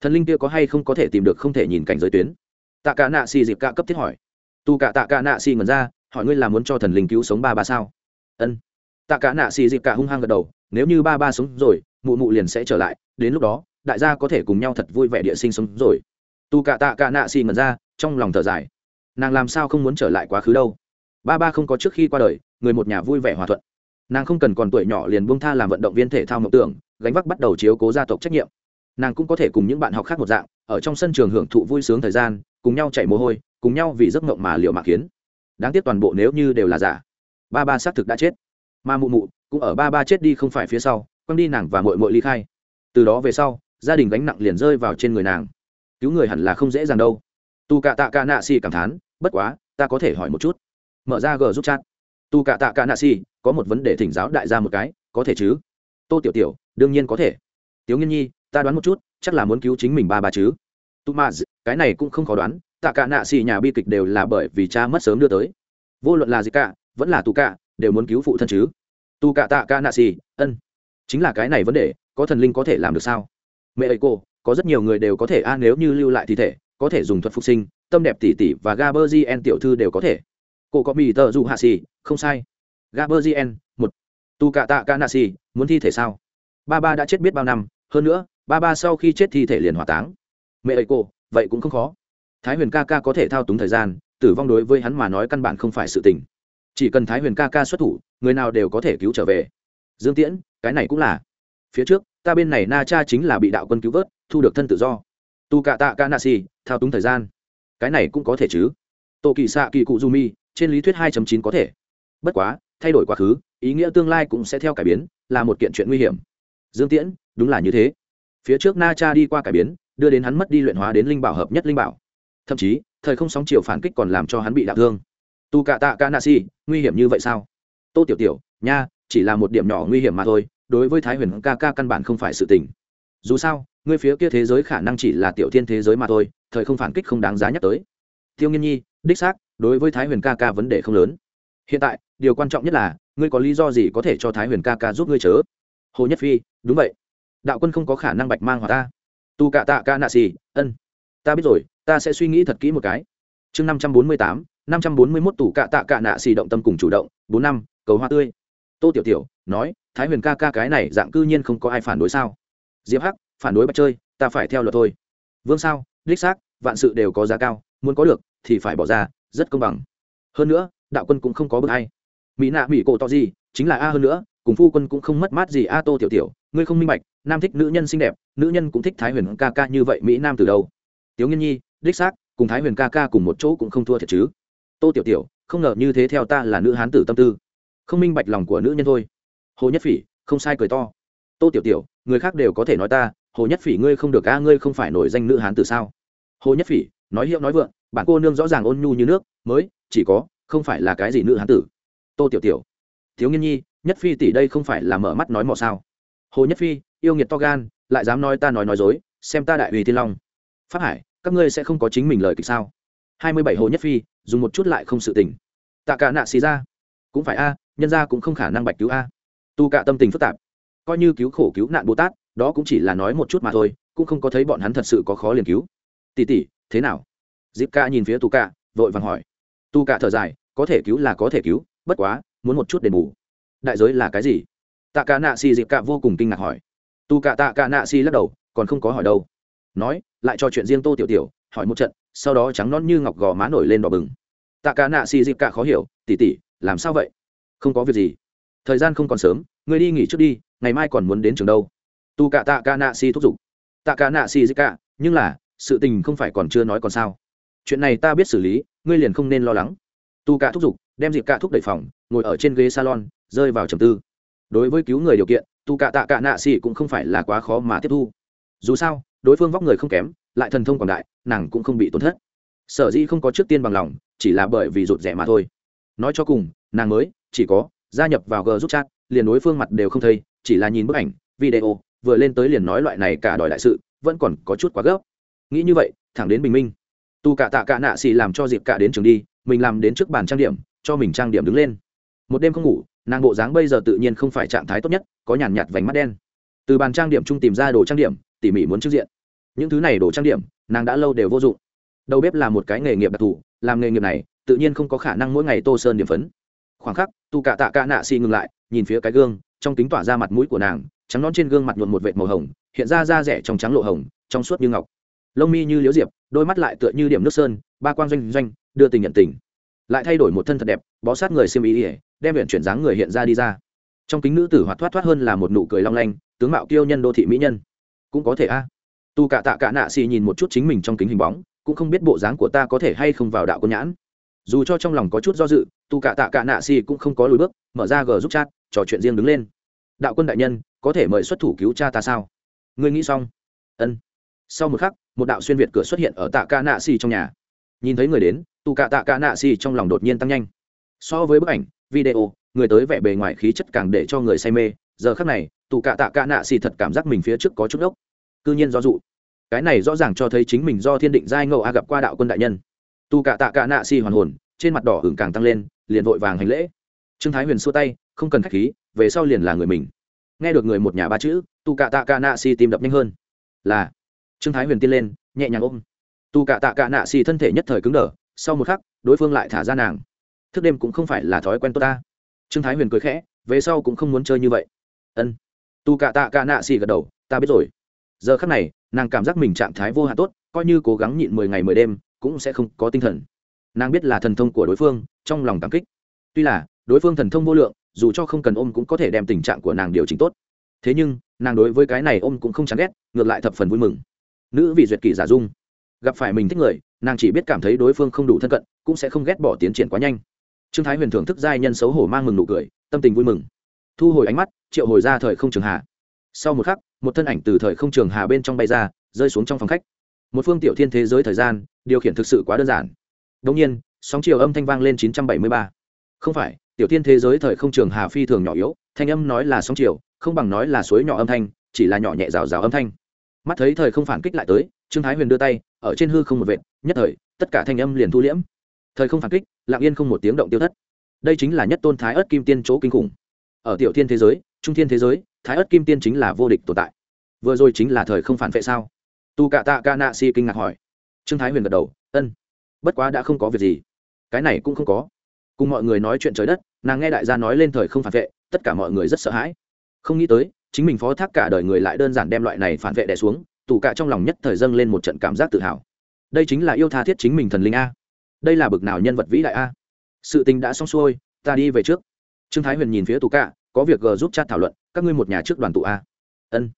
Thần linh kia có hay không có thể tìm được không thể nhìn cảnh giới tuyến? Tạ cả nạ xì dịp cả cấp thiết hỏi. Tu cả tạ cả nạ xì ngẩn ra, hỏi ngươi là muốn cho thần linh cứu sống ba ba sao? Ân. Tạ cả nạ xì dịp cả hung hăng gật đầu, nếu như ba ba sống rồi, mụ mụ liền sẽ trở lại, đến lúc đó, đại gia có thể cùng nhau thật vui vẻ địa sinh sống rồi. Tu cả tạ cả nạ xì ngẩn ra, trong lòng thở dài. Nàng làm sao không muốn trở lại quá khứ đâu? Ba ba không có trước khi qua đời, người một nhà vui vẻ hòa thuận. Nàng không cần còn tuổi nhỏ liền buông tha làm vận động viên thể thao mộng tưởng, gánh vác bắt đầu chiếu cố gia tộc trách nhiệm. Nàng cũng có thể cùng những bạn học khác một dạng, ở trong sân trường hưởng thụ vui sướng thời gian, cùng nhau chạy mồ hôi, cùng nhau vì giấc mộng mà liệu mạc kiến. Đáng tiếc toàn bộ nếu như đều là giả. Ba ba xác thực đã chết. Mà mụ mụ, cũng ở ba ba chết đi không phải phía sau, quăng đi nàng và mội mội ly khai. Từ đó về sau, gia đình gánh nặng liền rơi vào trên người nàng. Cứu người hẳn là không dễ dàng đâu. Tu cạ tạ ca nạ xì cảm thán, bất quá, ta có thể hỏi một chút mở ra g giúp chat. Tu cả tạ cả nạ xì, có một vấn đề thỉnh giáo đại gia một cái, có thể chứ? Tô tiểu tiểu, đương nhiên có thể. Tiếu nghiên nhi, ta đoán một chút, chắc là muốn cứu chính mình ba ba chứ. Tu ma cái này cũng không khó đoán, tạ cả nạ xì nhà bi kịch đều là bởi vì cha mất sớm đưa tới. Vô luận là gì cả, vẫn là tu cả, đều muốn cứu phụ thân chứ. Tu cả tạ cả nạ xì, ân, chính là cái này vấn đề, có thần linh có thể làm được sao? Mẹ ấy cô, có rất nhiều người đều có thể, a, nếu như lưu lại thi thể, có thể dùng thuật phục sinh, tâm đẹp tỷ tỷ và gaberzien tiểu thư đều có thể cô có mì tờ dù hạ xì, không sai. Gaberzien một. Tu cả tạ ca nạ xì, muốn thi thể sao? Ba ba đã chết biết bao năm, hơn nữa, ba ba sau khi chết thi thể liền hỏa táng. Mẹ ấy cô, vậy cũng không khó. Thái huyền ca ca có thể thao túng thời gian, tử vong đối với hắn mà nói căn bản không phải sự tình. Chỉ cần thái huyền ca ca xuất thủ, người nào đều có thể cứu trở về. Dương tiễn, cái này cũng là. Phía trước, ta bên này na cha chính là bị đạo quân cứu vớt, thu được thân tự do. Tu cạ tạ ca nạ xì, thao túng thời gian. Cái này cũng có thể chứ. Tổ kỳ xạ kỳ cụ du mi trên lý thuyết 2.9 có thể. Bất quá, thay đổi quá khứ, ý nghĩa tương lai cũng sẽ theo cải biến, là một kiện chuyện nguy hiểm. Dương tiễn, đúng là như thế. Phía trước na cha đi qua cải biến, đưa đến hắn mất đi luyện hóa đến linh bảo hợp nhất linh bảo. Thậm chí, thời không sóng chiều phản kích còn làm cho hắn bị đả thương. Tu cạ tạ ca si, nguy hiểm như vậy sao? Tô tiểu tiểu, nha, chỉ là một điểm nhỏ nguy hiểm mà thôi, đối với thái huyền ca ca căn bản không phải sự tình. Dù sao, ngươi phía kia thế giới khả năng chỉ là tiểu thiên thế giới mà thôi, thời không phản kích không đáng giá nhắc tới. Tiêu nghiên nhi, đích xác đối với thái huyền ca ca vấn đề không lớn. Hiện tại, điều quan trọng nhất là, ngươi có lý do gì có thể cho thái huyền ca ca giúp ngươi chớ? Hồ nhất phi, đúng vậy. Đạo quân không có khả năng bạch mang hòa ta. Tu cạ tạ ca nạ xì, ân. Ta biết rồi, ta sẽ suy nghĩ thật kỹ một cái. Chương năm trăm bốn mươi tám, năm trăm bốn mươi mốt tủ cạ tạ cạ nạ xì động tâm cùng chủ động, bốn năm, cầu hoa tươi. Tô tiểu tiểu, nói, thái huyền ca ca cái này dạng cư nhiên không có ai phản đối sao? Diệp hắc, phản đối bắt chơi, ta phải theo luật thôi. Vương sao, đích xác, vạn sự đều có giá cao, muốn có được, thì phải bỏ ra rất công bằng. Hơn nữa, đạo quân cũng không có bức hay mỹ nạ mỹ cổ to gì, chính là a hơn nữa, cùng phu quân cũng không mất mát gì a tô tiểu tiểu, ngươi không minh bạch, nam thích nữ nhân xinh đẹp, nữ nhân cũng thích thái huyền ca ca như vậy mỹ nam từ đâu? Tiếu nghiên nhi, đích xác, cùng thái huyền ca ca cùng một chỗ cũng không thua thiệt chứ. Tô tiểu tiểu, không ngờ như thế theo ta là nữ hán tử tâm tư. Không minh bạch lòng của nữ nhân thôi. Hồ nhất phỉ, không sai cười to. Tô tiểu tiểu, người khác đều có thể nói ta, hồ nhất phỉ ngươi không được a, ngươi không phải nổi danh nữ hán tử sao? Hồ nhất phỉ, nói hiệu nói vượng bạn cô nương rõ ràng ôn nhu như nước, mới, chỉ có, không phải là cái gì nữ hán tử. Tô tiểu tiểu. Thiếu nghiên nhi, nhất phi tỷ đây không phải là mở mắt nói mò sao? Hồ nhất phi, yêu nghiệt to gan, lại dám nói ta nói nói dối, xem ta đại uy thiên long. Phát hải, các ngươi sẽ không có chính mình lời kịch sao? Hai mươi bảy hồ nhất phi, dùng một chút lại không sự tình. Tạ cả nạ xì ra. Cũng phải a, nhân ra cũng không khả năng bạch cứu a. Tu cả tâm tình phức tạp. Coi như cứu khổ cứu nạn bồ tát, đó cũng chỉ là nói một chút mà thôi, cũng không có thấy bọn hắn thật sự có khó liền cứu. Tỉ tỉ thế nào? Dịp ca nhìn phía tu cả vội vàng hỏi. Tu cả thở dài, có thể cứu là có thể cứu, bất quá, muốn một chút đền bù. Đại giới là cái gì? Tạ cả nạ xì dịp cả vô cùng kinh ngạc hỏi. Tu cả tạ cả nạ xì lắc đầu, còn không có hỏi đâu. Nói, lại cho chuyện riêng tô tiểu tiểu, hỏi một trận, sau đó trắng non như ngọc gò má nổi lên đỏ bừng. Tạ cả nạ xì dịp cả khó hiểu tỉ tỉ làm sao vậy? Không có việc gì. Thời gian không còn sớm người đi nghỉ trước đi, ngày mai còn muốn đến trường đâu. Tu cả tạ cả nạ Si thúc giục. Tạ cả nạ Si dịp cả nhưng là, sự tình không phải còn chưa nói còn sao chuyện này ta biết xử lý, ngươi liền không nên lo lắng. Tu cả thúc giục, đem dịp cả thúc đẩy phòng, ngồi ở trên ghế salon, rơi vào trầm tư. Đối với cứu người điều kiện, tu cả tạ cả nạ xỉ cũng không phải là quá khó mà tiếp thu. Dù sao, đối phương vóc người không kém, lại thần thông quảng đại, nàng cũng không bị tổn thất. Sở dĩ không có trước tiên bằng lòng, chỉ là bởi vì rụt rẻ mà thôi. Nói cho cùng, nàng mới, chỉ có, gia nhập vào g giúp chat, liền đối phương mặt đều không thấy, chỉ là nhìn bức ảnh, video, vừa lên tới liền nói loại này cả đòi đại sự, vẫn còn có chút quá gấp. Nghĩ như vậy, thẳng đến bình minh tu cả tạ cả nạ xì làm cho dịp cả đến trường đi, mình làm đến trước bàn trang điểm, cho mình trang điểm đứng lên. Một đêm không ngủ, nàng bộ dáng bây giờ tự nhiên không phải trạng thái tốt nhất, có nhàn nhạt vành mắt đen. Từ bàn trang điểm chung tìm ra đồ trang điểm, tỉ mỉ muốn trước diện. Những thứ này đồ trang điểm, nàng đã lâu đều vô dụng. Đầu bếp là một cái nghề nghiệp đặc thù, làm nghề nghiệp này, tự nhiên không có khả năng mỗi ngày tô sơn điểm phấn. Khoảng khắc, tu cả tạ cả nạ xì ngừng lại, nhìn phía cái gương, trong kính tỏa ra mặt mũi của nàng, trắng non trên gương mặt nhuộn một vệt màu hồng, hiện ra da rẻ trong trắng lộ hồng, trong suốt như ngọc lông mi như liễu diệp, đôi mắt lại tựa như điểm nước sơn, ba quan doanh doanh, đưa tình nhận tình. Lại thay đổi một thân thật đẹp, bó sát người xiêm ý ỉa đem huyện chuyển dáng người hiện ra đi ra. Trong kính nữ tử hoạt thoát thoát hơn là một nụ cười long lanh, tướng mạo kiêu nhân đô thị mỹ nhân. Cũng có thể a. Tu cả tạ cả nạ xì nhìn một chút chính mình trong kính hình bóng, cũng không biết bộ dáng của ta có thể hay không vào đạo quân nhãn. Dù cho trong lòng có chút do dự, tu cả tạ cả nạ xì cũng không có lùi bước, mở ra gờ giúp chat, trò chuyện riêng đứng lên. Đạo quân đại nhân, có thể mời xuất thủ cứu cha ta sao? Ngươi nghĩ xong? Ân. Sau một khắc một đạo xuyên việt cửa xuất hiện ở tạ ca nạ xì trong nhà. Nhìn thấy người đến tu cả tạ ca nạ xì trong lòng đột nhiên tăng nhanh. So với bức ảnh, video, người tới vẻ bề ngoài khí chất càng để cho người say mê. Giờ khắc này, tù cạ tạ ca nạ xì thật cảm giác mình phía trước có chút ốc. Cư nhiên do dụ cái này rõ ràng cho thấy chính mình do thiên định giai ngộ a gặp qua đạo quân đại nhân. Tù cạ tạ ca nạ xì hoàn hồn, trên mặt đỏ hưởng càng tăng lên, liền vội vàng hành lễ. Trương thái huyền xua tay, không cần khách khí, về sau liền là người mình. Nghe được người một nhà ba chữ, tù cạ tạ ca nạ xì tìm đập nhanh hơn. Là trương thái huyền tiên lên, nhẹ nhàng ôm. Tù cạ tạ cạ nạ xì thân thể nhất thời cứng đờ, sau một khắc, đối phương lại thả ra nàng. Thức đêm cũng không phải là thói quen tốt ta. Trương thái huyền cười khẽ, về sau cũng không muốn chơi như vậy. Ân. Tu cạ tạ cạ nạ xì gật đầu, ta biết rồi. Giờ khắc này, nàng cảm giác mình trạng thái vô hạn tốt, coi như cố gắng nhịn mười ngày mười đêm, cũng sẽ không có tinh thần. Nàng biết là thần thông của đối phương, trong lòng cảm kích. Tuy là, đối phương thần thông vô lượng, dù cho không cần ôm cũng có thể đem tình trạng của nàng điều chỉnh tốt. Thế nhưng, nàng đối với cái này ôm cũng không chán ghét, ngược lại thập phần vui mừng nữ vị duyệt kỷ giả dung. Gặp phải mình thích người, nàng chỉ biết cảm thấy đối phương không đủ thân cận, cũng sẽ không ghét bỏ tiến triển quá nhanh. Trương thái huyền thưởng thức giai nhân xấu hổ mang mừng nụ cười, tâm tình vui mừng. Thu hồi ánh mắt, triệu hồi ra thời không trường hà. Sau một khắc, một thân ảnh từ thời không trường hà bên trong bay ra, rơi xuống trong phòng khách. Một phương tiểu thiên thế giới thời gian, điều khiển thực sự quá đơn giản. Đông nhiên, sóng chiều âm thanh vang lên chín trăm bảy mươi ba. Không phải, tiểu thiên thế giới thời không trường hà phi thường nhỏ yếu, thanh âm nói là sóng chiều, không bằng nói là suối nhỏ âm thanh, chỉ là nhỏ nhẹ rào rào âm thanh mắt thấy thời không phản kích lại tới, trương thái huyền đưa tay, ở trên hư không một vệt, nhất thời, tất cả thanh âm liền thu liễm. Thời không phản kích, lặng yên không một tiếng động tiêu thất. Đây chính là nhất tôn thái ớt kim tiên chỗ kinh khủng. Ở tiểu thiên thế giới, trung thiên thế giới, thái ớt kim tiên chính là vô địch tồn tại. Vừa rồi chính là thời không phản vệ sao? Tu cạ tạ ca nạ si kinh ngạc hỏi. Trương thái huyền gật đầu, ân, bất quá đã không có việc gì. Cái này cũng không có. Cùng mọi người nói chuyện trời đất, nàng nghe đại gia nói lên thời không phản vệ, tất cả mọi người rất sợ hãi. Không nghĩ tới chính mình phó thác cả đời người lại đơn giản đem loại này phản vệ đẻ xuống, tù cạ trong lòng nhất thời dâng lên một trận cảm giác tự hào. Đây chính là yêu tha thiết chính mình thần linh a. Đây là bực nào nhân vật vĩ đại a. Sự tình đã xong xuôi, ta đi về trước. Trương thái huyền nhìn phía tù cạ có việc g giúp chat thảo luận, các ngươi một nhà trước đoàn tụ a. Ân.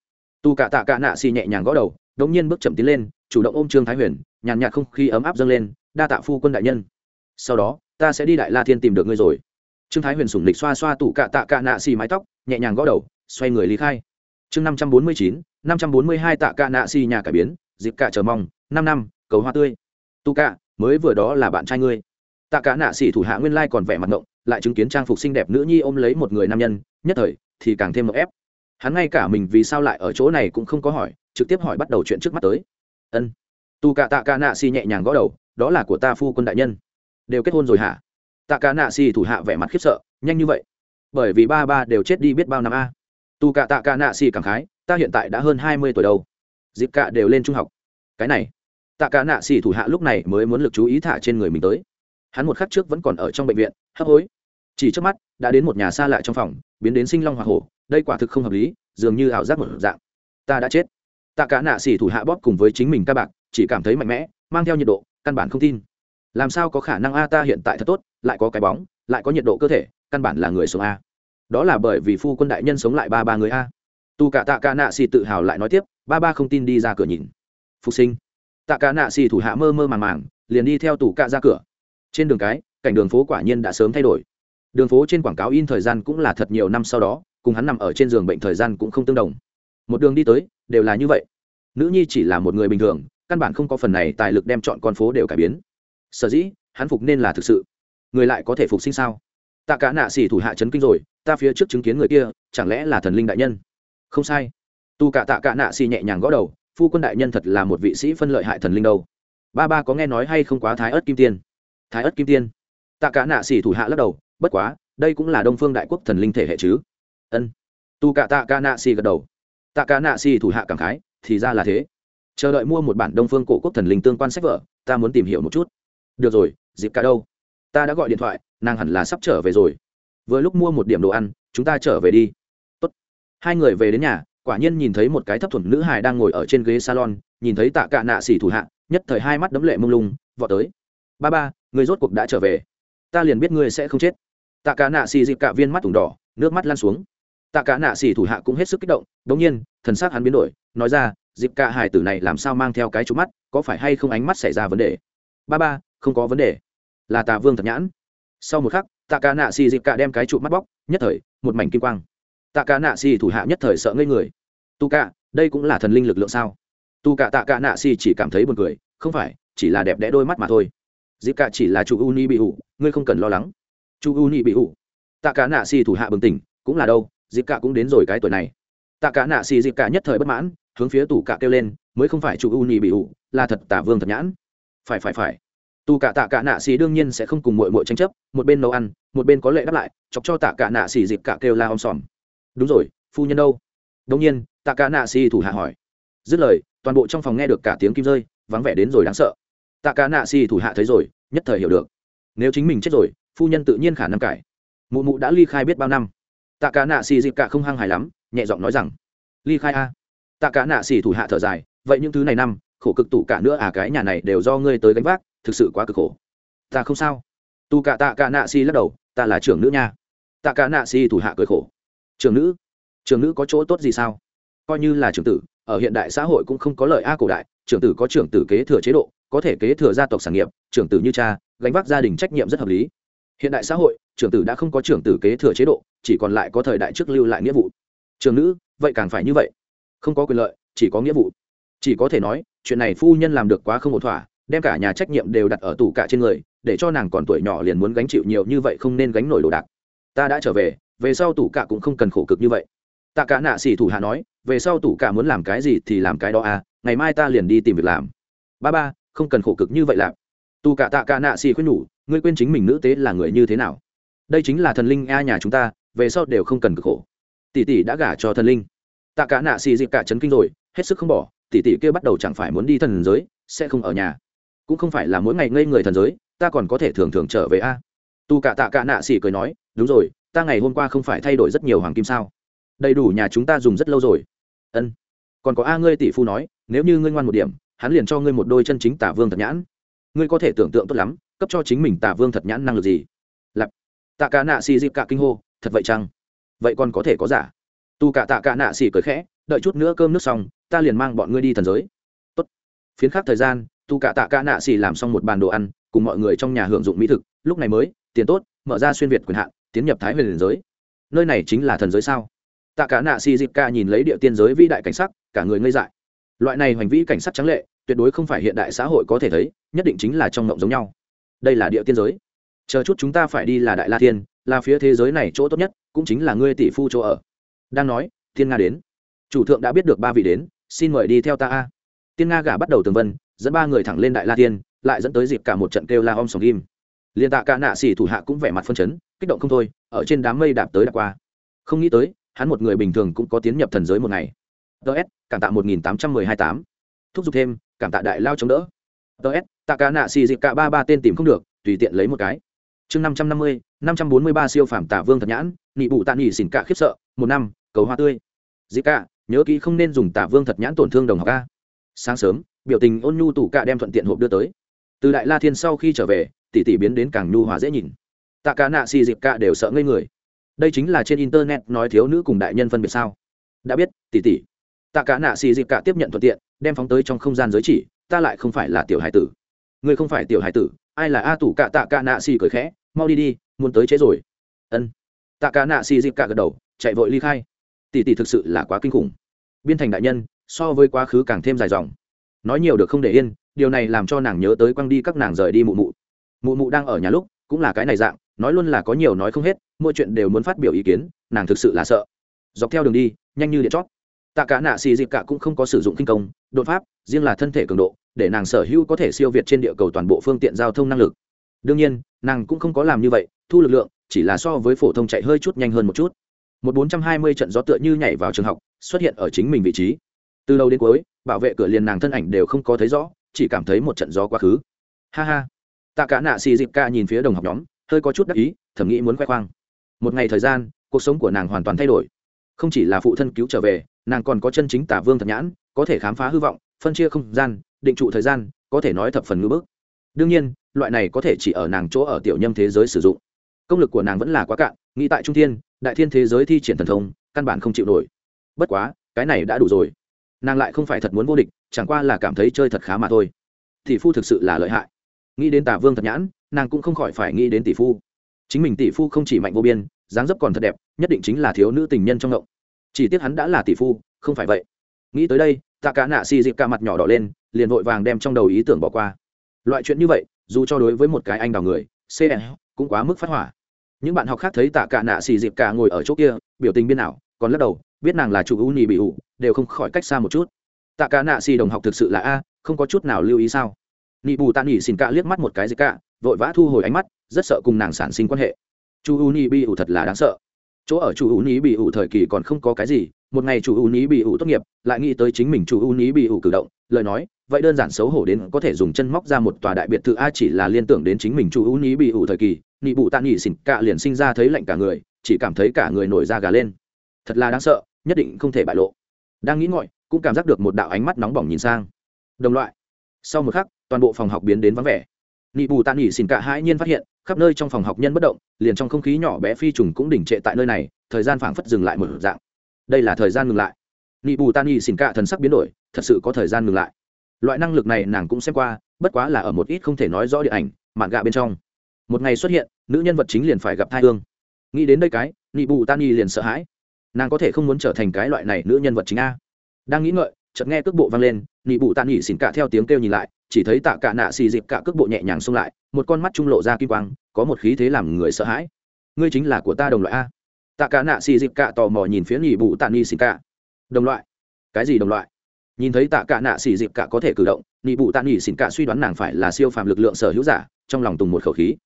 Tù cạ tạ cạ nạ xì nhẹ nhàng gõ đầu đống nhiên bước chậm tiến lên, chủ động ôm trương thái huyền, nhàn nhạt không khí ấm áp dâng lên, đa tạ phu quân đại nhân. Sau đó, ta sẽ đi đại la thiên tìm được ngươi rồi. Trương thái huyền sủng lịch xoa xoa tủ cạ tạ cạ nạ xì mái tóc, nhẹ nhàng gõ đầu xoay người lý khai. Chương năm trăm bốn mươi chín, năm trăm bốn mươi hai tạ cạ nạ xì nhà cải biến, dịp cạ chờ mong, năm năm, cầu hoa tươi. Tu cạ, mới vừa đó là bạn trai ngươi. Tạ cả nạ xỉ thủ hạ nguyên lai còn vẻ mặt ngộng, lại chứng kiến trang phục xinh đẹp nữ nhi ôm lấy một người nam nhân, nhất thời thì càng thêm một ép. Hắn ngay cả mình vì sao lại ở chỗ này cũng không có hỏi, trực tiếp hỏi bắt đầu chuyện trước mắt tới. Ân. Tu cả tạ cả nạ xỉ nhẹ nhàng gõ đầu, đó là của ta phu quân đại nhân. Đều kết hôn rồi hả? Tạ cả nạ xỉ thủ hạ vẻ mặt khiếp sợ, nhanh như vậy. Bởi vì ba ba đều chết đi biết bao năm a tu cả tạ cả nạ xì cảm khái, ta hiện tại đã hơn hai mươi tuổi đâu. Dịp cả đều lên trung học. Cái này, tạ cả nạ xì thủ hạ lúc này mới muốn lực chú ý thả trên người mình tới. Hắn một khắc trước vẫn còn ở trong bệnh viện, hấp hối. Chỉ trước mắt, đã đến một nhà xa lại trong phòng, biến đến sinh long hoa hổ, đây quả thực không hợp lý, dường như ảo giác một dạng. Ta đã chết. Tạ cả nạ xỉ thủ hạ bóp cùng với chính mình ca bạc, chỉ cảm thấy mạnh mẽ, mang theo nhiệt độ, căn bản không tin. Làm sao có khả năng a ta hiện tại thật tốt, lại có cái bóng, lại có nhiệt độ cơ thể, căn bản là người sống a đó là bởi vì phu quân đại nhân sống lại ba ba người a. Tu cả tạ cả nạ xì tự hào lại nói tiếp, ba ba không tin đi ra cửa nhìn. Phục sinh. Tạ cả nạ xì thủ hạ mơ mơ màng màng, liền đi theo tủ cạ ra cửa. Trên đường cái, cảnh đường phố quả nhiên đã sớm thay đổi. Đường phố trên quảng cáo in thời gian cũng là thật nhiều năm sau đó, cùng hắn nằm ở trên giường bệnh thời gian cũng không tương đồng. Một đường đi tới, đều là như vậy. Nữ nhi chỉ là một người bình thường, căn bản không có phần này tài lực đem chọn con phố đều cải biến. Sở dĩ, hắn phục nên là thực sự. Người lại có thể phục sinh sao? Tạ cả nạ xỉ thủ hạ chấn kinh rồi, ta phía trước chứng kiến người kia, chẳng lẽ là thần linh đại nhân? Không sai. Tu cả tạ cả nạ xỉ nhẹ nhàng gõ đầu, phu quân đại nhân thật là một vị sĩ phân lợi hại thần linh đâu. Ba ba có nghe nói hay không quá thái ớt kim tiên? Thái ớt kim tiên? Tạ cả nạ xỉ thủ hạ lắc đầu, bất quá, đây cũng là đông phương đại quốc thần linh thể hệ chứ? Ân. Tu cả tạ cả nạ xỉ gật đầu. Tạ cả nạ xỉ thủ hạ cảm khái, thì ra là thế. Chờ đợi mua một bản đông phương cổ quốc thần linh tương quan sách vở, ta muốn tìm hiểu một chút. Được rồi, dịp cả đâu? Ta đã gọi điện thoại, nàng hẳn là sắp trở về rồi. Vừa lúc mua một điểm đồ ăn, chúng ta trở về đi. Tốt. hai người về đến nhà, quả nhiên nhìn thấy một cái thấp thuần nữ hài đang ngồi ở trên ghế salon, nhìn thấy tạ cả nạ xỉ thủ hạ, nhất thời hai mắt đấm lệ mông lung, vọt tới. Ba ba, người rốt cuộc đã trở về. Ta liền biết ngươi sẽ không chết. Tạ cả nạ xỉ dịp cả viên mắt thủng đỏ, nước mắt lan xuống. Tạ cả nạ xỉ thủ hạ cũng hết sức kích động, đống nhiên, thần sắc hắn biến đổi, nói ra, dịp cả hải tử này làm sao mang theo cái trú mắt, có phải hay không ánh mắt xảy ra vấn đề? Ba ba, không có vấn đề là tà vương thật nhãn. Sau một khắc, tạ cả nạ xì dịp cả đem cái trụ mắt bóc, nhất thời, một mảnh kim quang. Tạ cả nạ xì thủ hạ nhất thời sợ ngây người. Tu cả đây cũng là thần linh lực lượng sao? Tu cả tạ cả nạ xì chỉ cảm thấy buồn cười, không phải, chỉ là đẹp đẽ đôi mắt mà thôi. Dịp cả chỉ là chủ uni bị ủ ngươi không cần lo lắng. Chu uni bị ủ tạ cả nạ xì thủ hạ bừng tỉnh, cũng là đâu, dịp cả cũng đến rồi cái tuổi này. Tạ cả nạ xì dịp cả nhất thời bất mãn, hướng phía tủ cả kêu lên, mới không phải chủ uni bị ủ là thật tả vương thật nhãn. Phải phải phải tù cả tạ cả nạ xì đương nhiên sẽ không cùng mội mội tranh chấp, một bên nấu ăn, một bên có lệ đáp lại, chọc cho tạ cả nạ xì dịp cả kêu la om sòm. Đúng rồi, phu nhân đâu? Đông nhiên, tạ cả nạ xì thủ hạ hỏi. Dứt lời, toàn bộ trong phòng nghe được cả tiếng kim rơi, vắng vẻ đến rồi đáng sợ. Tạ cả nạ xì thủ hạ thấy rồi, nhất thời hiểu được. Nếu chính mình chết rồi, phu nhân tự nhiên khả năng cải. Mụ mụ đã ly khai biết bao năm. Tạ cả nạ xì dịp cả không hăng hài lắm, nhẹ giọng nói rằng, ly khai a. Tạ cả nạ xì thủ hạ thở dài, vậy những thứ này năm, khổ cực tủ cả nữa à cái nhà này đều do ngươi tới gánh vác thực sự quá cực khổ. Ta không sao. Tu cả tạ cả nạ si lắc đầu, ta là trưởng nữ nha. Tạ cả nạ si thủ hạ cười khổ. Trưởng nữ? Trưởng nữ có chỗ tốt gì sao? Coi như là trưởng tử, ở hiện đại xã hội cũng không có lợi a cổ đại, trưởng tử có trưởng tử kế thừa chế độ, có thể kế thừa gia tộc sản nghiệp, trưởng tử như cha, gánh vác gia đình trách nhiệm rất hợp lý. Hiện đại xã hội, trưởng tử đã không có trưởng tử kế thừa chế độ, chỉ còn lại có thời đại trước lưu lại nghĩa vụ. Trường nữ, vậy càng phải như vậy. Không có quyền lợi, chỉ có nghĩa vụ. Chỉ có thể nói, chuyện này phu nhân làm được quá không ổn thỏa đem cả nhà trách nhiệm đều đặt ở tủ cả trên người, để cho nàng còn tuổi nhỏ liền muốn gánh chịu nhiều như vậy không nên gánh nổi đồ đạc. Ta đã trở về về sau tủ cả cũng không cần khổ cực như vậy. Tạ cả nạ xỉ thủ hạ nói, về sau tủ cả muốn làm cái gì thì làm cái đó à ngày mai ta liền đi tìm việc làm. Ba ba, không cần khổ cực như vậy làm. Tù cả tạ cả nạ xỉ khuyên nhủ, ngươi quên chính mình nữ tế là người như thế nào. Đây chính là thần linh a nhà chúng ta, về sau đều không cần cực khổ. Tỷ tỷ đã gả cho thần linh. Tạ cả nạ xì dịp cả chấn kinh rồi, hết sức không bỏ, tỷ tỷ kia bắt đầu chẳng phải muốn đi thần giới, sẽ không ở nhà cũng không phải là mỗi ngày ngây người thần giới, ta còn có thể thường thường trở về a. Tu cả tạ cả nạ xì cười nói, đúng rồi, ta ngày hôm qua không phải thay đổi rất nhiều hoàng kim sao? Đầy đủ nhà chúng ta dùng rất lâu rồi. Ân. Còn có a ngươi tỷ phu nói, nếu như ngươi ngoan một điểm, hắn liền cho ngươi một đôi chân chính tả vương thật nhãn. Ngươi có thể tưởng tượng tốt lắm, cấp cho chính mình tả vương thật nhãn năng lực gì? Lặp tạ cả nạ xì dịp cả kinh hô, thật vậy chăng? Vậy còn có thể có giả. Tu cả tạ cả nạ xì cười khẽ, đợi chút nữa cơm nước xong, ta liền mang bọn ngươi đi thần giới. Tốt. phiến khắc thời gian tu cả tạ cả nạ xì làm xong một bàn đồ ăn, cùng mọi người trong nhà hưởng dụng mỹ thực, lúc này mới, tiền tốt, mở ra xuyên việt quyền hạn, tiến nhập thái huyền giới. Nơi này chính là thần giới sao? Tạ cả nạ xì dịp ca nhìn lấy địa tiên giới vĩ đại cảnh sắc, cả người ngây dại. Loại này hoành vĩ cảnh sắc trắng lệ, tuyệt đối không phải hiện đại xã hội có thể thấy, nhất định chính là trong ngộng giống nhau. Đây là địa tiên giới. Chờ chút chúng ta phải đi là đại la tiên là phía thế giới này chỗ tốt nhất, cũng chính là ngươi tỷ phu chỗ ở. Đang nói, thiên nga đến. Chủ thượng đã biết được ba vị đến, xin mời đi theo ta a. Tiên nga gả bắt đầu tường vân dẫn ba người thẳng lên đại la tiên, lại dẫn tới dịp cả một trận kêu la om sòng kim liên tạ cả nạ xỉ thủ hạ cũng vẻ mặt phân chấn, kích động không thôi, ở trên đám mây đạp tới đạp qua. Không nghĩ tới, hắn một người bình thường cũng có tiến nhập thần giới một ngày. Ts cảm tạ một nghìn tám trăm mười hai tám. Thúc giục thêm, cảm tạ đại lao chống đỡ. Ts tạ cả nạ xì dịp cả ba ba tên tìm không được, tùy tiện lấy một cái. Chương năm trăm năm mươi, năm trăm bốn mươi ba siêu phàm tả vương thật nhãn, nị bụ tạ nghỉ xỉn cả khiếp sợ, một năm, cầu hoa tươi. Dịp cả, nhớ kỹ không nên dùng tả vương thật nhãn tổn thương đồng học ca. Sáng sớm biểu tình ôn nhu tủ cạ đem thuận tiện hộp đưa tới. Từ đại la thiên sau khi trở về, tỷ tỷ biến đến càng nhu hòa dễ nhìn. Tạ cả nạ xì dịp cạ đều sợ ngây người. Đây chính là trên internet nói thiếu nữ cùng đại nhân phân biệt sao? Đã biết, tỷ tỷ. Tạ cả nạ xì dịp cạ tiếp nhận thuận tiện, đem phóng tới trong không gian giới chỉ, ta lại không phải là tiểu hải tử. Người không phải tiểu hải tử, ai là a tủ cạ? Tạ cả nạ xì cười khẽ, mau đi đi, muốn tới chế rồi. Ân. Tạ cả nạ xì dịp cạ gật đầu, chạy vội ly khai. Tỷ tỷ thực sự là quá kinh khủng. Biên thành đại nhân, so với quá khứ càng thêm dài dòng nói nhiều được không để yên, điều này làm cho nàng nhớ tới quăng đi các nàng rời đi mụ mụ. Mụ mụ đang ở nhà lúc, cũng là cái này dạng, nói luôn là có nhiều nói không hết mọi chuyện đều muốn phát biểu ý kiến, nàng thực sự là sợ. Dọc theo đường đi, nhanh như điện chót. Tạ cả nạ xì dịp cả cũng không có sử dụng kinh công, đột pháp, riêng là thân thể cường độ, để nàng sở hữu có thể siêu việt trên địa cầu toàn bộ phương tiện giao thông năng lực. Đương nhiên, nàng cũng không có làm như vậy, thu lực lượng, chỉ là so với phổ thông chạy hơi chút nhanh hơn một chút. Một bốn trăm hai mươi trận gió tựa như nhảy vào trường học, xuất hiện ở chính mình vị trí từ đầu đến cuối bảo vệ cửa liền nàng thân ảnh đều không có thấy rõ chỉ cảm thấy một trận gió quá khứ ha ha tạ cả nạ xì dịp ca nhìn phía đồng học nhóm hơi có chút đắc ý thầm nghĩ muốn khoe khoang một ngày thời gian cuộc sống của nàng hoàn toàn thay đổi không chỉ là phụ thân cứu trở về nàng còn có chân chính tả vương thật nhãn có thể khám phá hư vọng phân chia không gian định trụ thời gian có thể nói thập phần ngữ bức đương nhiên loại này có thể chỉ ở nàng chỗ ở tiểu nhâm thế giới sử dụng công lực của nàng vẫn là quá cạn nghĩ tại trung thiên đại thiên thế giới thi triển thần thông căn bản không chịu nổi bất quá cái này đã đủ rồi nàng lại không phải thật muốn vô địch, chẳng qua là cảm thấy chơi thật khá mà thôi. Tỷ phu thực sự là lợi hại. Nghĩ đến tả vương thật nhãn, nàng cũng không khỏi phải nghĩ đến tỷ phu. Chính mình tỷ phu không chỉ mạnh vô biên, dáng dấp còn thật đẹp, nhất định chính là thiếu nữ tình nhân trong ngộng. Chỉ tiếc hắn đã là tỷ phu, không phải vậy. Nghĩ tới đây, tạ cả nạ xì dịp cả mặt nhỏ đỏ lên, liền vội vàng đem trong đầu ý tưởng bỏ qua. Loại chuyện như vậy, dù cho đối với một cái anh đào người cn cũng quá mức phát hỏa. Những bạn học khác thấy tạ cả nạ xì dịp cả ngồi ở chỗ kia, biểu tình biên ảo, còn lắc đầu biết nàng là chủ u nhì bị ủ, đều không khỏi cách xa một chút. Tạ cả nạ xì đồng học thực sự là a, không có chút nào lưu ý sao? Nị bù tạ nỉ xin cả liếc mắt một cái gì cả, vội vã thu hồi ánh mắt, rất sợ cùng nàng sản sinh quan hệ. Chu u nhì bị ủ thật là đáng sợ. Chỗ ở chủ u nhì bị ủ thời kỳ còn không có cái gì, một ngày chủ u nhì bị ủ tốt nghiệp, lại nghĩ tới chính mình chủ u nhì bị ủ cử động, lời nói, vậy đơn giản xấu hổ đến có thể dùng chân móc ra một tòa đại biệt thự a chỉ là liên tưởng đến chính mình chủ u nhì bị ủ thời kỳ, nị bù tạ nỉ xin cả liền sinh ra thấy lạnh cả người, chỉ cảm thấy cả người nổi da gà lên. Thật là đáng sợ nhất định không thể bại lộ. Đang nghĩ ngọi cũng cảm giác được một đạo ánh mắt nóng bỏng nhìn sang. Đồng loại. Sau một khắc, toàn bộ phòng học biến đến vắng vẻ. Nị bù tạ nỉ xin cả hãi nhiên phát hiện, khắp nơi trong phòng học nhân bất động, liền trong không khí nhỏ bé phi trùng cũng đỉnh trệ tại nơi này, thời gian phảng phất dừng lại một dạng. Đây là thời gian ngừng lại. Nị bù tạ nỉ xin cả thần sắc biến đổi, thật sự có thời gian ngừng lại. Loại năng lực này nàng cũng xem qua, bất quá là ở một ít không thể nói rõ địa ảnh, mạn gạ bên trong. Một ngày xuất hiện, nữ nhân vật chính liền phải gặp thai hương. Nghĩ đến đây cái, nị bù tạ nỉ liền sợ hãi nàng có thể không muốn trở thành cái loại này nữ nhân vật chính a. Đang nghĩ ngợi, chợt nghe cước bộ vang lên, nị bụ tạ nghỉ xỉn cả theo tiếng kêu nhìn lại, chỉ thấy tạ cả nạ xì dịp cả cước bộ nhẹ nhàng xông lại, một con mắt trung lộ ra kim quang, có một khí thế làm người sợ hãi. Ngươi chính là của ta đồng loại a. Tạ cả nạ xì dịp cả tò mò nhìn phía nị bụ tạ nghỉ xỉn cả. Đồng loại? Cái gì đồng loại? Nhìn thấy tạ cả nạ xì dịp cả có thể cử động, nị bụ tạ nghỉ xỉn cả suy đoán nàng phải là siêu phàm lực lượng sở hữu giả, trong lòng tùng một khẩu khí.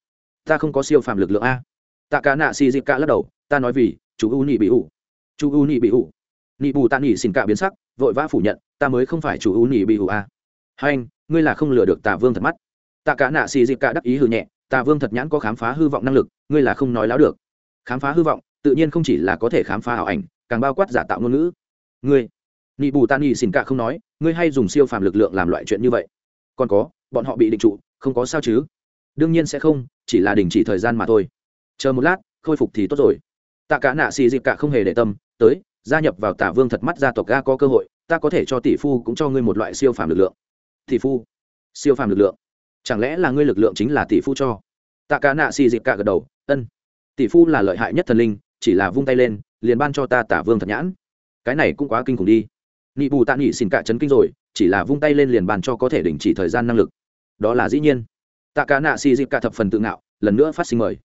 Ta không có siêu phàm lực lượng a. Tạ cả nạ xì dịp cả lắc đầu, ta nói vì, chú u nị bị ủ chủ u nị bị ủ nị bù tạ nghỉ xỉn cả biến sắc, vội vã phủ nhận, ta mới không phải chủ u nị bị ủ a à. hai anh ngươi là không lừa được tà vương thật mắt. Tạ cả nạ xì dịp cả đắc ý hư nhẹ, tà vương thật nhãn có khám phá hư vọng năng lực, ngươi là không nói láo được. Khám phá hư vọng, tự nhiên không chỉ là có thể khám phá ảo ảnh, càng bao quát giả tạo ngôn ngữ. Ngươi, nị bù tạ nị xỉn cả không nói, ngươi hay dùng siêu phàm lực lượng làm loại chuyện như vậy. Còn có, bọn họ bị định trụ, không có sao chứ? Đương nhiên sẽ không, chỉ là đình chỉ thời gian mà thôi. Chờ một lát, khôi phục thì tốt rồi. Tạ cả nạ xì dịp cả không hề để tâm tới, gia nhập vào tả vương thật mắt gia tộc ga có cơ hội, ta có thể cho tỷ phu cũng cho ngươi một loại siêu phàm lực lượng. Tỷ phu? Siêu phàm lực lượng? Chẳng lẽ là ngươi lực lượng chính là tỷ phu cho? Tạ cả nạ xì dịp cả gật đầu, ân, tỷ phu là lợi hại nhất thần linh, chỉ là vung tay lên, liền ban cho ta tả vương thật nhãn. Cái này cũng quá kinh khủng đi. Nị bù tạ nị xin cả chấn kinh rồi, chỉ là vung tay lên liền bàn cho có thể đình chỉ thời gian năng lực. Đó là dĩ nhiên. Tạ cả nạ xì dịp cả thập phần tự ngạo, lần nữa phát sinh mời.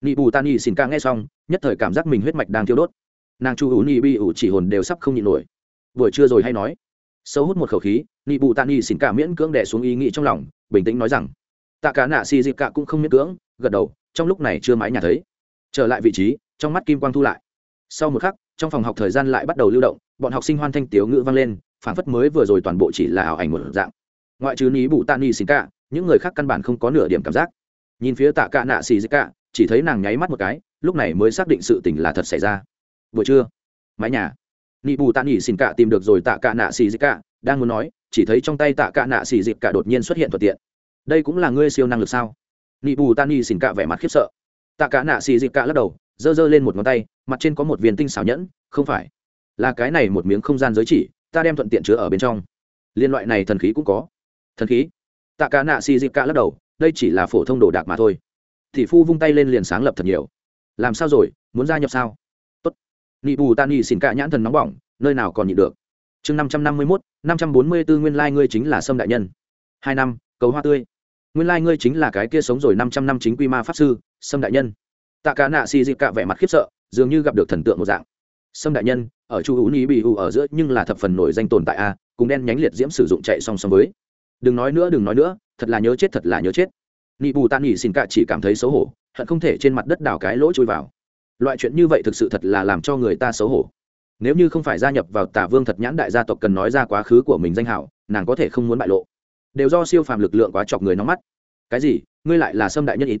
Nị bù tạ nị xin cả nghe xong, nhất thời cảm giác mình huyết mạch đang thiêu đốt nàng chu ủ nị bi ủ chỉ hồn đều sắp không nhịn nổi. Vừa chưa rồi hay nói. Sâu hút một khẩu khí nị bù tạ nị xin cả miễn cưỡng đẻ xuống ý nghĩ trong lòng, bình tĩnh nói rằng, tạ cả nạ xì dịp cả cũng không miễn cưỡng, gật đầu, trong lúc này chưa mái nhà thấy. Trở lại vị trí, trong mắt kim quang thu lại. Sau một khắc, trong phòng học thời gian lại bắt đầu lưu động, bọn học sinh hoan thanh tiếu ngữ vang lên phản phất mới vừa rồi toàn bộ chỉ là ảo ảnh một dạng. Ngoại trừ ní bù tạ nị xin cả, những người khác căn bản không có nửa điểm cảm giác. Nhìn phía tạ cả nạ xì dịp cả, chỉ thấy nàng nháy mắt một cái, lúc này mới xác định sự tình là thật xảy ra buổi trưa. Mái nhà. Nị bù tạ nỉ xin cả tìm được rồi tạ cả nạ xì dịch cả, đang muốn nói, chỉ thấy trong tay tạ cả nạ xì dịch cả đột nhiên xuất hiện thuận tiện. Đây cũng là ngươi siêu năng lực sao? Nị bù tạ nỉ xin cả vẻ mặt khiếp sợ. Tạ cả nạ xì dịch cả lắc đầu, giơ giơ lên một ngón tay, mặt trên có một viên tinh xảo nhẫn, không phải. Là cái này một miếng không gian giới chỉ, ta đem thuận tiện chứa ở bên trong. Liên loại này thần khí cũng có. Thần khí? Tạ cả nạ xì dịch cả lắc đầu, đây chỉ là phổ thông đồ đạc mà thôi. Thị phu vung tay lên liền sáng lập thật nhiều. Làm sao rồi? Muốn gia nhập sao? Nị bù tan nị xỉn cả nhãn thần nóng bỏng, nơi nào còn nhịn được. Chương năm trăm năm mươi mốt, năm trăm bốn mươi bốn nguyên lai ngươi chính là sâm đại nhân. Hai năm, cầu hoa tươi. Nguyên lai ngươi chính là cái kia sống rồi năm trăm năm chính quy ma pháp sư, sâm đại nhân. Tạ cả nạ xì dịp cả vẻ mặt khiếp sợ, dường như gặp được thần tượng một dạng. Sâm đại nhân, ở chu hữu ni bị hù ở giữa nhưng là thập phần nổi danh tồn tại a, cùng đen nhánh liệt diễm sử dụng chạy song song với. Đừng nói nữa, đừng nói nữa, thật là nhớ chết, thật là nhớ chết. Nị bù tan nỉ xin cả chỉ cảm thấy xấu hổ, hận không thể trên mặt đất đào cái lỗ chui vào loại chuyện như vậy thực sự thật là làm cho người ta xấu hổ. Nếu như không phải gia nhập vào tả vương thật nhãn đại gia tộc cần nói ra quá khứ của mình danh hảo, nàng có thể không muốn bại lộ. Đều do siêu phàm lực lượng quá chọc người nóng mắt. Cái gì? Ngươi lại là sâm đại nhân ít.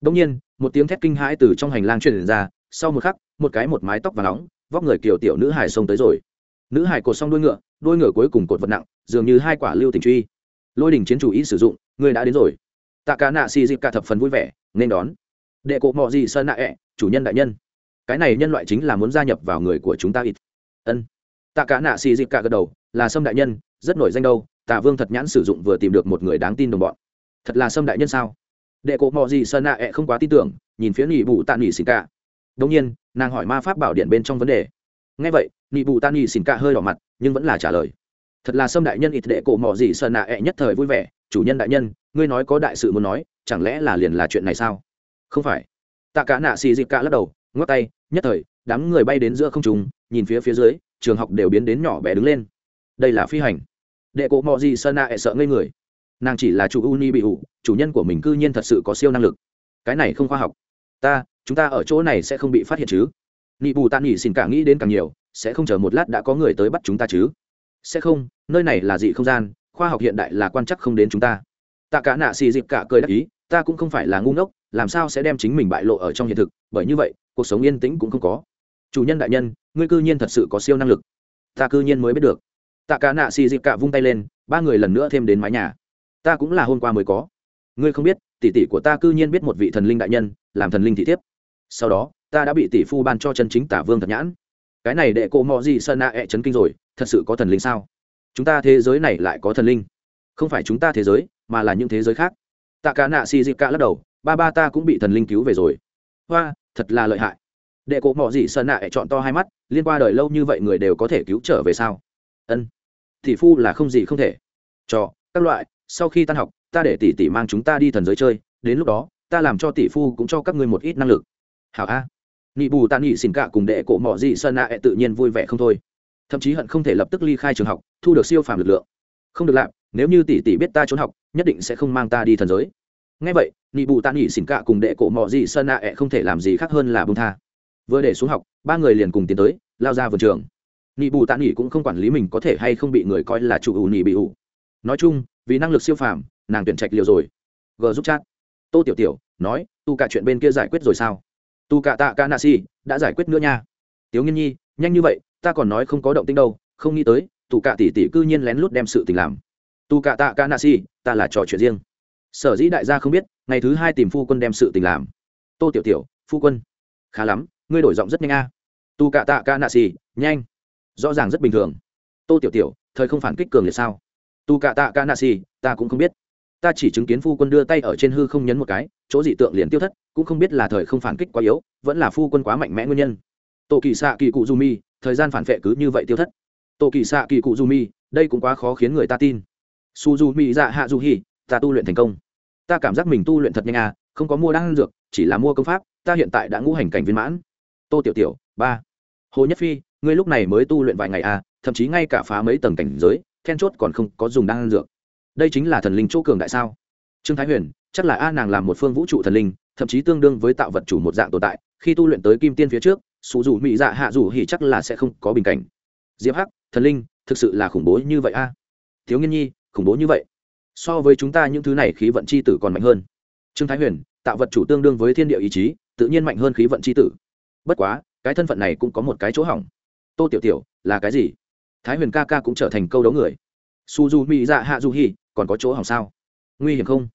Đông nhiên, một tiếng thét kinh hãi từ trong hành lang truyền ra, sau một khắc, một cái một mái tóc và nóng, vóc người kiểu tiểu nữ hải xông tới rồi. Nữ hải cột xong đuôi ngựa đuôi ngựa cuối cùng cột vật nặng, dường như hai quả lưu tình truy. Lôi đỉnh chiến chủ ý sử dụng, ngươi đã đến rồi. Tạ cả nạ xì dịp cả thập phần vui vẻ, nên đón đệ cộ mò gì sơn nạ ẹ, chủ nhân đại nhân. Cái này nhân loại chính là muốn gia nhập vào người của chúng ta ít. Ân. Tạ cả nạ xì dịp cả gật đầu, là sâm đại nhân, rất nổi danh đâu, tạ vương thật nhãn sử dụng vừa tìm được một người đáng tin đồng bọn. Thật là sâm đại nhân sao? Đệ cộ mò gì sơn nạ ẹ không quá tin tưởng, nhìn phía nghỉ bù tạ nghỉ xì cả đông nhiên, nàng hỏi ma pháp bảo điện bên trong vấn đề. Ngay vậy nghỉ bù tạ nghỉ xì cả hơi đỏ mặt, nhưng vẫn là trả lời. Thật là sâm đại nhân ít đệ cổ mò gì sơn nạ ẹ nhất thời vui vẻ, chủ nhân đại nhân, ngươi nói có đại sự muốn nói, chẳng lẽ là liền là chuyện này sao? Không phải. Tạ cả nạ xì dịp cả lắc đầu ngót tay, nhất thời, đám người bay đến giữa không trùng nhìn phía phía dưới, trường học đều biến đến nhỏ bé đứng lên. Đây là phi hành. Đệ cổ mò gì sơn nạ e sợ ngây người. Nàng chỉ là chủ uni bị ủ, chủ nhân của mình cư nhiên thật sự có siêu năng lực. Cái này không khoa học. Ta, chúng ta ở chỗ này sẽ không bị phát hiện chứ. Nị bù tạ nghỉ xin cả nghĩ đến càng nhiều, sẽ không chờ một lát đã có người tới bắt chúng ta chứ. Sẽ không, nơi này là dị không gian, khoa học hiện đại là quan chắc không đến chúng ta. Tạ cả nạ xì dịp cả cười đắc ý, ta cũng không phải là ngu ngốc làm sao sẽ đem chính mình bại lộ ở trong hiện thực, bởi như vậy, cuộc sống yên tĩnh cũng không có. Chủ nhân đại nhân, ngươi cư nhiên thật sự có siêu năng lực. Ta cư nhiên mới biết được. Tạ cả nạ xì dịp cả vung tay lên, ba người lần nữa thêm đến mái nhà. Ta cũng là hôm qua mới có. Ngươi không biết, tỷ tỷ của ta cư nhiên biết một vị thần linh đại nhân, làm thần linh thị thiếp. Sau đó, ta đã bị tỷ phu ban cho chân chính tả vương thật nhãn. Cái này đệ cổ mò gì sơn nạ ẹ chấn kinh rồi, thật sự có thần linh sao? Chúng ta thế giới này lại có thần linh. Không phải chúng ta thế giới, mà là những thế giới khác. Tạ cả nạ xì dịp cả lắc đầu ba ba ta cũng bị thần linh cứu về rồi. Hoa, thật là lợi hại. Đệ cổ mò gì sơn nạ chọn to hai mắt, liên qua đời lâu như vậy người đều có thể cứu trở về sao? Ân, tỷ phu là không gì không thể. Cho các loại, sau khi tan học, ta để tỷ tỷ mang chúng ta đi thần giới chơi, đến lúc đó, ta làm cho tỷ phu cũng cho các ngươi một ít năng lực. Hảo a. Nị bù tạ nị xin cả cùng đệ cổ mỏ dị sơn nạ tự nhiên vui vẻ không thôi. Thậm chí hận không thể lập tức ly khai trường học, thu được siêu phàm lực lượng. Không được làm nếu như tỷ tỷ biết ta trốn học, nhất định sẽ không mang ta đi thần giới ngay vậy, nị bù tạ nị xỉn cạ cùng đệ cổ mò gì sơn nạ không thể làm gì khác hơn là bông tha. Vừa để xuống học, ba người liền cùng tiến tới, lao ra vườn trường. Nị bù tạ nị cũng không quản lý mình có thể hay không bị người coi là chủ ủ nị bị ủ. Nói chung, vì năng lực siêu phàm, nàng tuyển trạch liều rồi. G giúp chat. Tô tiểu tiểu, nói, tu cả chuyện bên kia giải quyết rồi sao? Tu cả tạ ca nạ si đã giải quyết nữa nha. Tiếu nghiên nhi, nhanh như vậy, ta còn nói không có động tinh đâu, không nghĩ tới, tu cả tỷ tỷ cư nhiên lén lút đem sự tình làm. Tu cả tạ ca nạ si ta là trò chuyện riêng sở dĩ đại gia không biết, ngày thứ hai tìm phu quân đem sự tình làm. Tô tiểu tiểu, phu quân. Khá lắm, ngươi đổi giọng rất nhanh a. Tu cạ tạ ca nạ xì, nhanh. Rõ ràng rất bình thường. Tô tiểu tiểu, thời không phản kích cường liệt sao? Tu cạ tạ ca nạ xì, ta cũng không biết. Ta chỉ chứng kiến phu quân đưa tay ở trên hư không nhấn một cái, chỗ dị tượng liền tiêu thất, cũng không biết là thời không phản kích quá yếu, vẫn là phu quân quá mạnh mẽ nguyên nhân. Tổ kỳ xạ kỳ cụ du mi, thời gian phản vệ cứ như vậy tiêu thất. Tổ kỳ xạ kỳ cụ du mi, đây cũng quá khó khiến người ta tin. Su du mi dạ hạ du hi ta tu luyện thành công. Ta cảm giác mình tu luyện thật nhanh à không có mua đan dược, chỉ là mua công pháp, ta hiện tại đã ngũ hành cảnh viên mãn. Tô tiểu tiểu, ba. Hồ nhất phi, ngươi lúc này mới tu luyện vài ngày à thậm chí ngay cả phá mấy tầng cảnh giới, then chốt còn không có dùng đan dược. Đây chính là thần linh chỗ cường đại sao? Trương thái huyền, chắc là a nàng làm một phương vũ trụ thần linh, thậm chí tương đương với tạo vật chủ một dạng tồn tại, khi tu luyện tới kim tiên phía trước sụ dù mỹ dạ hạ dù hỉ chắc là sẽ không có bình cảnh. Diệp hắc, thần linh, thực sự là khủng bố như vậy a thiếu nghiên nhi, khủng bố như vậy so với chúng ta những thứ này khí vận c h i tử còn mạnh hơn. Trương thái huyền, tạo vật chủ tương đương với thiên địa ý chí, tự nhiên mạnh hơn khí vận c h i tử. Bất quá, cái thân phận này cũng có một cái chỗ hỏng. Tô tiểu tiểu, là cái gì? Thái huyền ca ca cũng trở thành câu đấu người. Su du mỹ dạ hạ du hi còn có chỗ hỏng sao? Nguy hiểm không?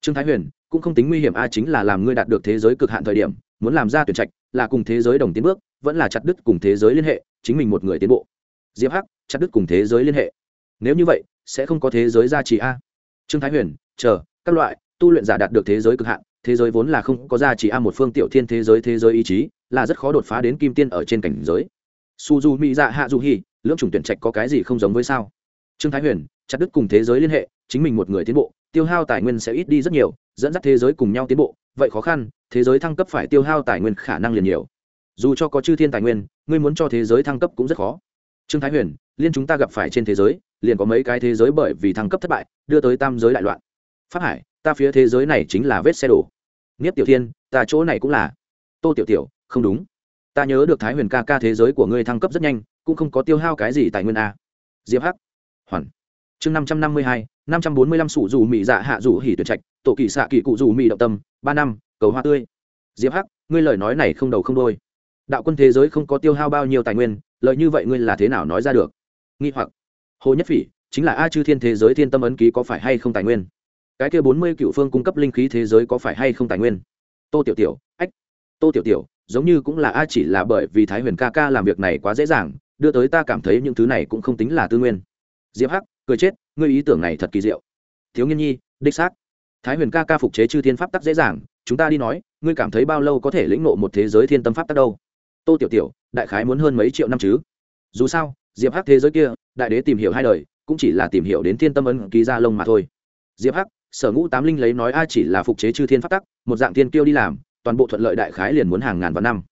Trương thái huyền, cũng không tính nguy hiểm a, chính là làm ngươi đạt được thế giới cực hạn thời điểm, muốn làm ra tuyển trạch, là cùng thế giới đồng tiến bước, vẫn là chặt đứt cùng thế giới liên hệ, chính mình một người tiến bộ. Diệp hắc, chặt đứt cùng thế giới liên hệ. Nếu như vậy, sẽ không có thế giới gia trì a trương thái huyền, chờ, các loại, tu luyện giả đạt được thế giới cực hạn, thế giới vốn là không có gia chỉ a một phương tiểu thiên thế giới thế giới ý chí, là rất khó đột phá đến kim tiên ở trên cảnh giới. Su du mỹ dạ hạ du hi lưỡng chủng tuyển trạch có cái gì không giống với sao? Trương thái huyền, chặt đứt cùng thế giới liên hệ, chính mình một người tiến bộ, tiêu hao tài nguyên sẽ ít đi rất nhiều, dẫn dắt thế giới cùng nhau tiến bộ, vậy khó khăn, thế giới thăng cấp phải tiêu hao tài nguyên khả năng liền nhiều. Dù cho có chư thiên tài nguyên, ngươi muốn cho thế giới thăng cấp cũng rất khó trương thái huyền, liên chúng ta gặp phải trên thế giới, liền có mấy cái thế giới bởi vì thăng cấp thất bại, đưa tới tam giới đại loạn. Phát hải, ta phía thế giới này chính là vết xe đổ. Nghiếp tiểu thiên, ta chỗ này cũng là. Tô tiểu tiểu, không đúng. Ta nhớ được thái huyền ca ca thế giới của ngươi thăng cấp rất nhanh, cũng không có tiêu hao cái gì tài nguyên a diệp hắc. Hoàn. Chương năm trăm năm mươi hai, năm trăm bốn mươi lăm sủ dù mỹ dạ hạ dù hỉ tuyệt trạch, tổ kỳ xạ kỳ cụ dù mỹ động tâm, ba năm, cầu hoa tươi. Diệp hắc, ngươi lời nói này không đầu không đôi đạo quân thế giới không có tiêu hao bao nhiêu tài nguyên lợi như vậy ngươi là thế nào nói ra được? Nghi hoặc. Hồ nhất phỉ, chính là a chư thiên thế giới thiên tâm ấn ký có phải hay không tài nguyên? Cái kia bốn mươi cựu phương cung cấp linh khí thế giới có phải hay không tài nguyên? Tô tiểu tiểu, ách. Tô tiểu tiểu, giống như cũng là a chỉ là bởi vì thái huyền ca ca làm việc này quá dễ dàng, đưa tới ta cảm thấy những thứ này cũng không tính là tư nguyên. Diệp hắc, cười chết, ngươi ý tưởng này thật kỳ diệu. Thiếu nghiên nhi, đích xác. Thái huyền ca ca phục chế chư thiên pháp tắc dễ dàng, chúng ta đi nói, ngươi cảm thấy bao lâu có thể lĩnh nộ một thế giới thiên tâm pháp tắc đâu? Tô tiểu tiểu, đại khái muốn hơn mấy triệu năm chứ. Dù sao, diệp hắc thế giới kia, đại đế tìm hiểu hai đời, cũng chỉ là tìm hiểu đến thiên tâm ấn ký ra lông mà thôi. Diệp hắc, sở ngũ tám linh lấy nói ai chỉ là phục chế chư thiên Phát tắc, một dạng thiên kiêu đi làm, toàn bộ thuận lợi đại khái liền muốn hàng ngàn vạn năm.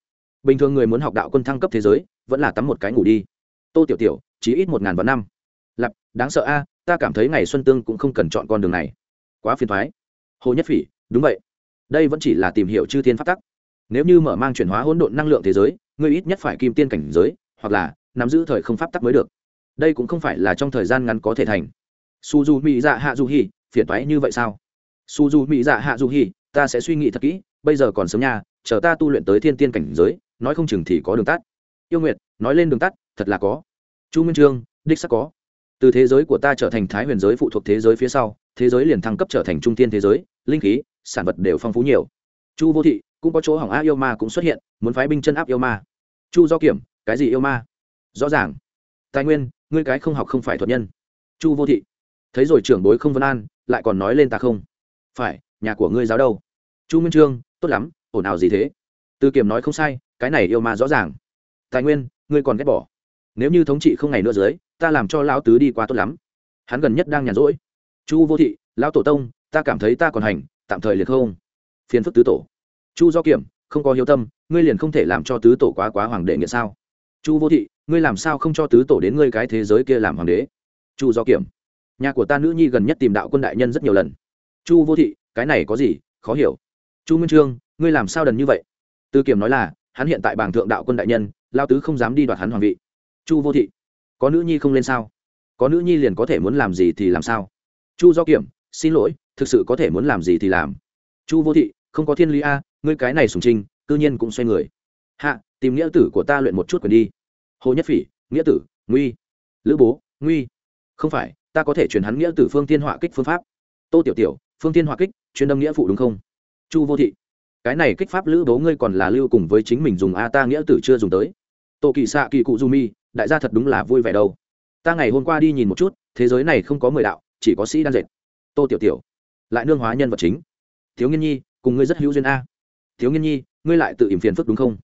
Bình thường người muốn học đạo quân thăng cấp thế giới, vẫn là tắm một cái ngủ đi. Tô tiểu tiểu, chỉ ít một ngàn vạn năm. Lặp đáng sợ a, ta cảm thấy ngày xuân tương cũng không cần chọn con đường này. Quá phiền thoái. Hồ nhất phỉ, đúng vậy. Đây vẫn chỉ là tìm hiểu chư thiên Phát tắc nếu như mở mang chuyển hóa hỗn độn năng lượng thế giới, ngươi ít nhất phải kim tiên cảnh giới, hoặc là nắm giữ thời không pháp tắc mới được. Đây cũng không phải là trong thời gian ngắn có thể thành. Su du mỹ dạ hạ du hi phiền toái như vậy sao? Su du mỹ dạ hạ du hi ta sẽ suy nghĩ thật kỹ, bây giờ còn sớm nha, chờ ta tu luyện tới thiên tiên cảnh giới, nói không chừng thì có đường tắt. Yêu nguyệt, nói lên đường tắt, thật là có. Chu minh trương, đích sắc có. Từ thế giới của ta trở thành thái huyền giới phụ thuộc thế giới phía sau, thế giới liền thăng cấp trở thành trung tiên thế giới, linh khí, sản vật đều phong phú nhiều. Chu vô thị cũng có chỗ hỏng a yêu ma cũng xuất hiện, muốn phái binh chân áp yêu ma. Chu do kiểm, cái gì yêu ma? Rõ ràng. Tài nguyên, ngươi cái không học không phải thuật nhân. Chu vô thị. Thấy rồi trưởng bối không vân an, lại còn nói lên ta không. Phải, nhà của ngươi giáo đâu? Chu minh trương, tốt lắm, ổn ào gì thế? Tư kiểm nói không sai, cái này yêu ma rõ ràng. Tài nguyên, ngươi còn ghét bỏ. Nếu như thống trị không ngày nữa dưới, ta làm cho lão tứ đi qua tốt lắm. Hắn gần nhất đang nhàn rỗi. Chu vô thị, lão tổ tông, ta cảm thấy ta còn hành, tạm thời liệt không. Phiền phức tứ tổ chu do kiểm, không có hiếu tâm, ngươi liền không thể làm cho tứ tổ quá quá hoàng đệ nghĩa sao? Chu vô thị, ngươi làm sao không cho tứ tổ đến ngươi cái thế giới kia làm hoàng đế? Chu do kiểm, nhà của ta nữ nhi gần nhất tìm đạo quân đại nhân rất nhiều lần. Chu vô thị, cái này có gì, khó hiểu. Chu minh trương, ngươi làm sao đần như vậy? Tư kiểm nói là, hắn hiện tại bảng thượng đạo quân đại nhân, lao tứ không dám đi đoạt hắn hoàng vị. Chu vô thị, có nữ nhi không lên sao? Có nữ nhi liền có thể muốn làm gì thì làm sao? Chu do kiểm, xin lỗi, thực sự có thể muốn làm gì thì làm. Chu vô thị không có thiên lý a, ngươi cái này sùng trinh cư nhiên cũng xoay người. Hạ, tìm nghĩa tử của ta luyện một chút quyền đi. Hồ nhất phỉ, nghĩa tử, nguy. Lữ bố, nguy. Không phải, ta có thể chuyển hắn nghĩa tử phương tiên họa kích phương pháp. Tô tiểu tiểu, phương tiên họa kích chuyên đâm nghĩa phụ đúng không? Chu vô thị. Cái này kích pháp lữ bố ngươi còn là lưu cùng với chính mình dùng a, ta nghĩa tử chưa dùng tới. Tô kỳ xạ kỳ cụ du mi, đại gia thật đúng là vui vẻ đâu. Ta ngày hôm qua đi nhìn một chút, thế giới này không có mười đạo, chỉ có sĩ đan dệt. Tô tiểu tiểu, lại nương hóa nhân vật chính. Thiếu nghiên nhi cùng ngươi rất hữu duyên a. Thiếu nghiên nhi, ngươi lại tự ỉm phiền phức đúng không?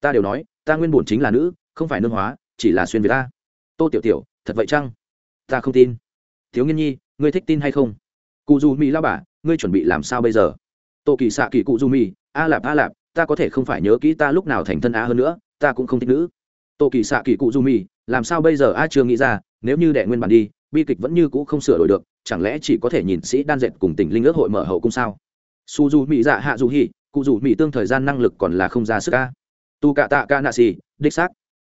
Ta đều nói, ta nguyên bổn chính là nữ, không phải nương hóa, chỉ là xuyên việt ta tô tiểu tiểu, thật vậy chăng? Ta không tin. Thiếu nghiên nhi, ngươi thích tin hay không? Cụ du mỹ lao bà, ngươi chuẩn bị làm sao bây giờ? Tô kỳ xạ kỳ cụ du mỹ a lạp a lạp, ta có thể không phải nhớ kỹ ta lúc nào thành thân a hơn nữa, ta cũng không thích nữ. Tô kỳ xạ kỳ cụ du mỹ làm sao bây giờ a chưa nghĩ ra, nếu như đệ nguyên bản đi, bi kịch vẫn như cũ không sửa đổi được, chẳng lẽ chỉ có thể nhìn sĩ đan dệt cùng tình linh ước hội mở hậu cung sao? Su du mỹ dạ hạ du hi cụ dù mỹ tương thời gian năng lực còn là không ra sức ca. Tu cạ tạ ca nạ xì, đích xác.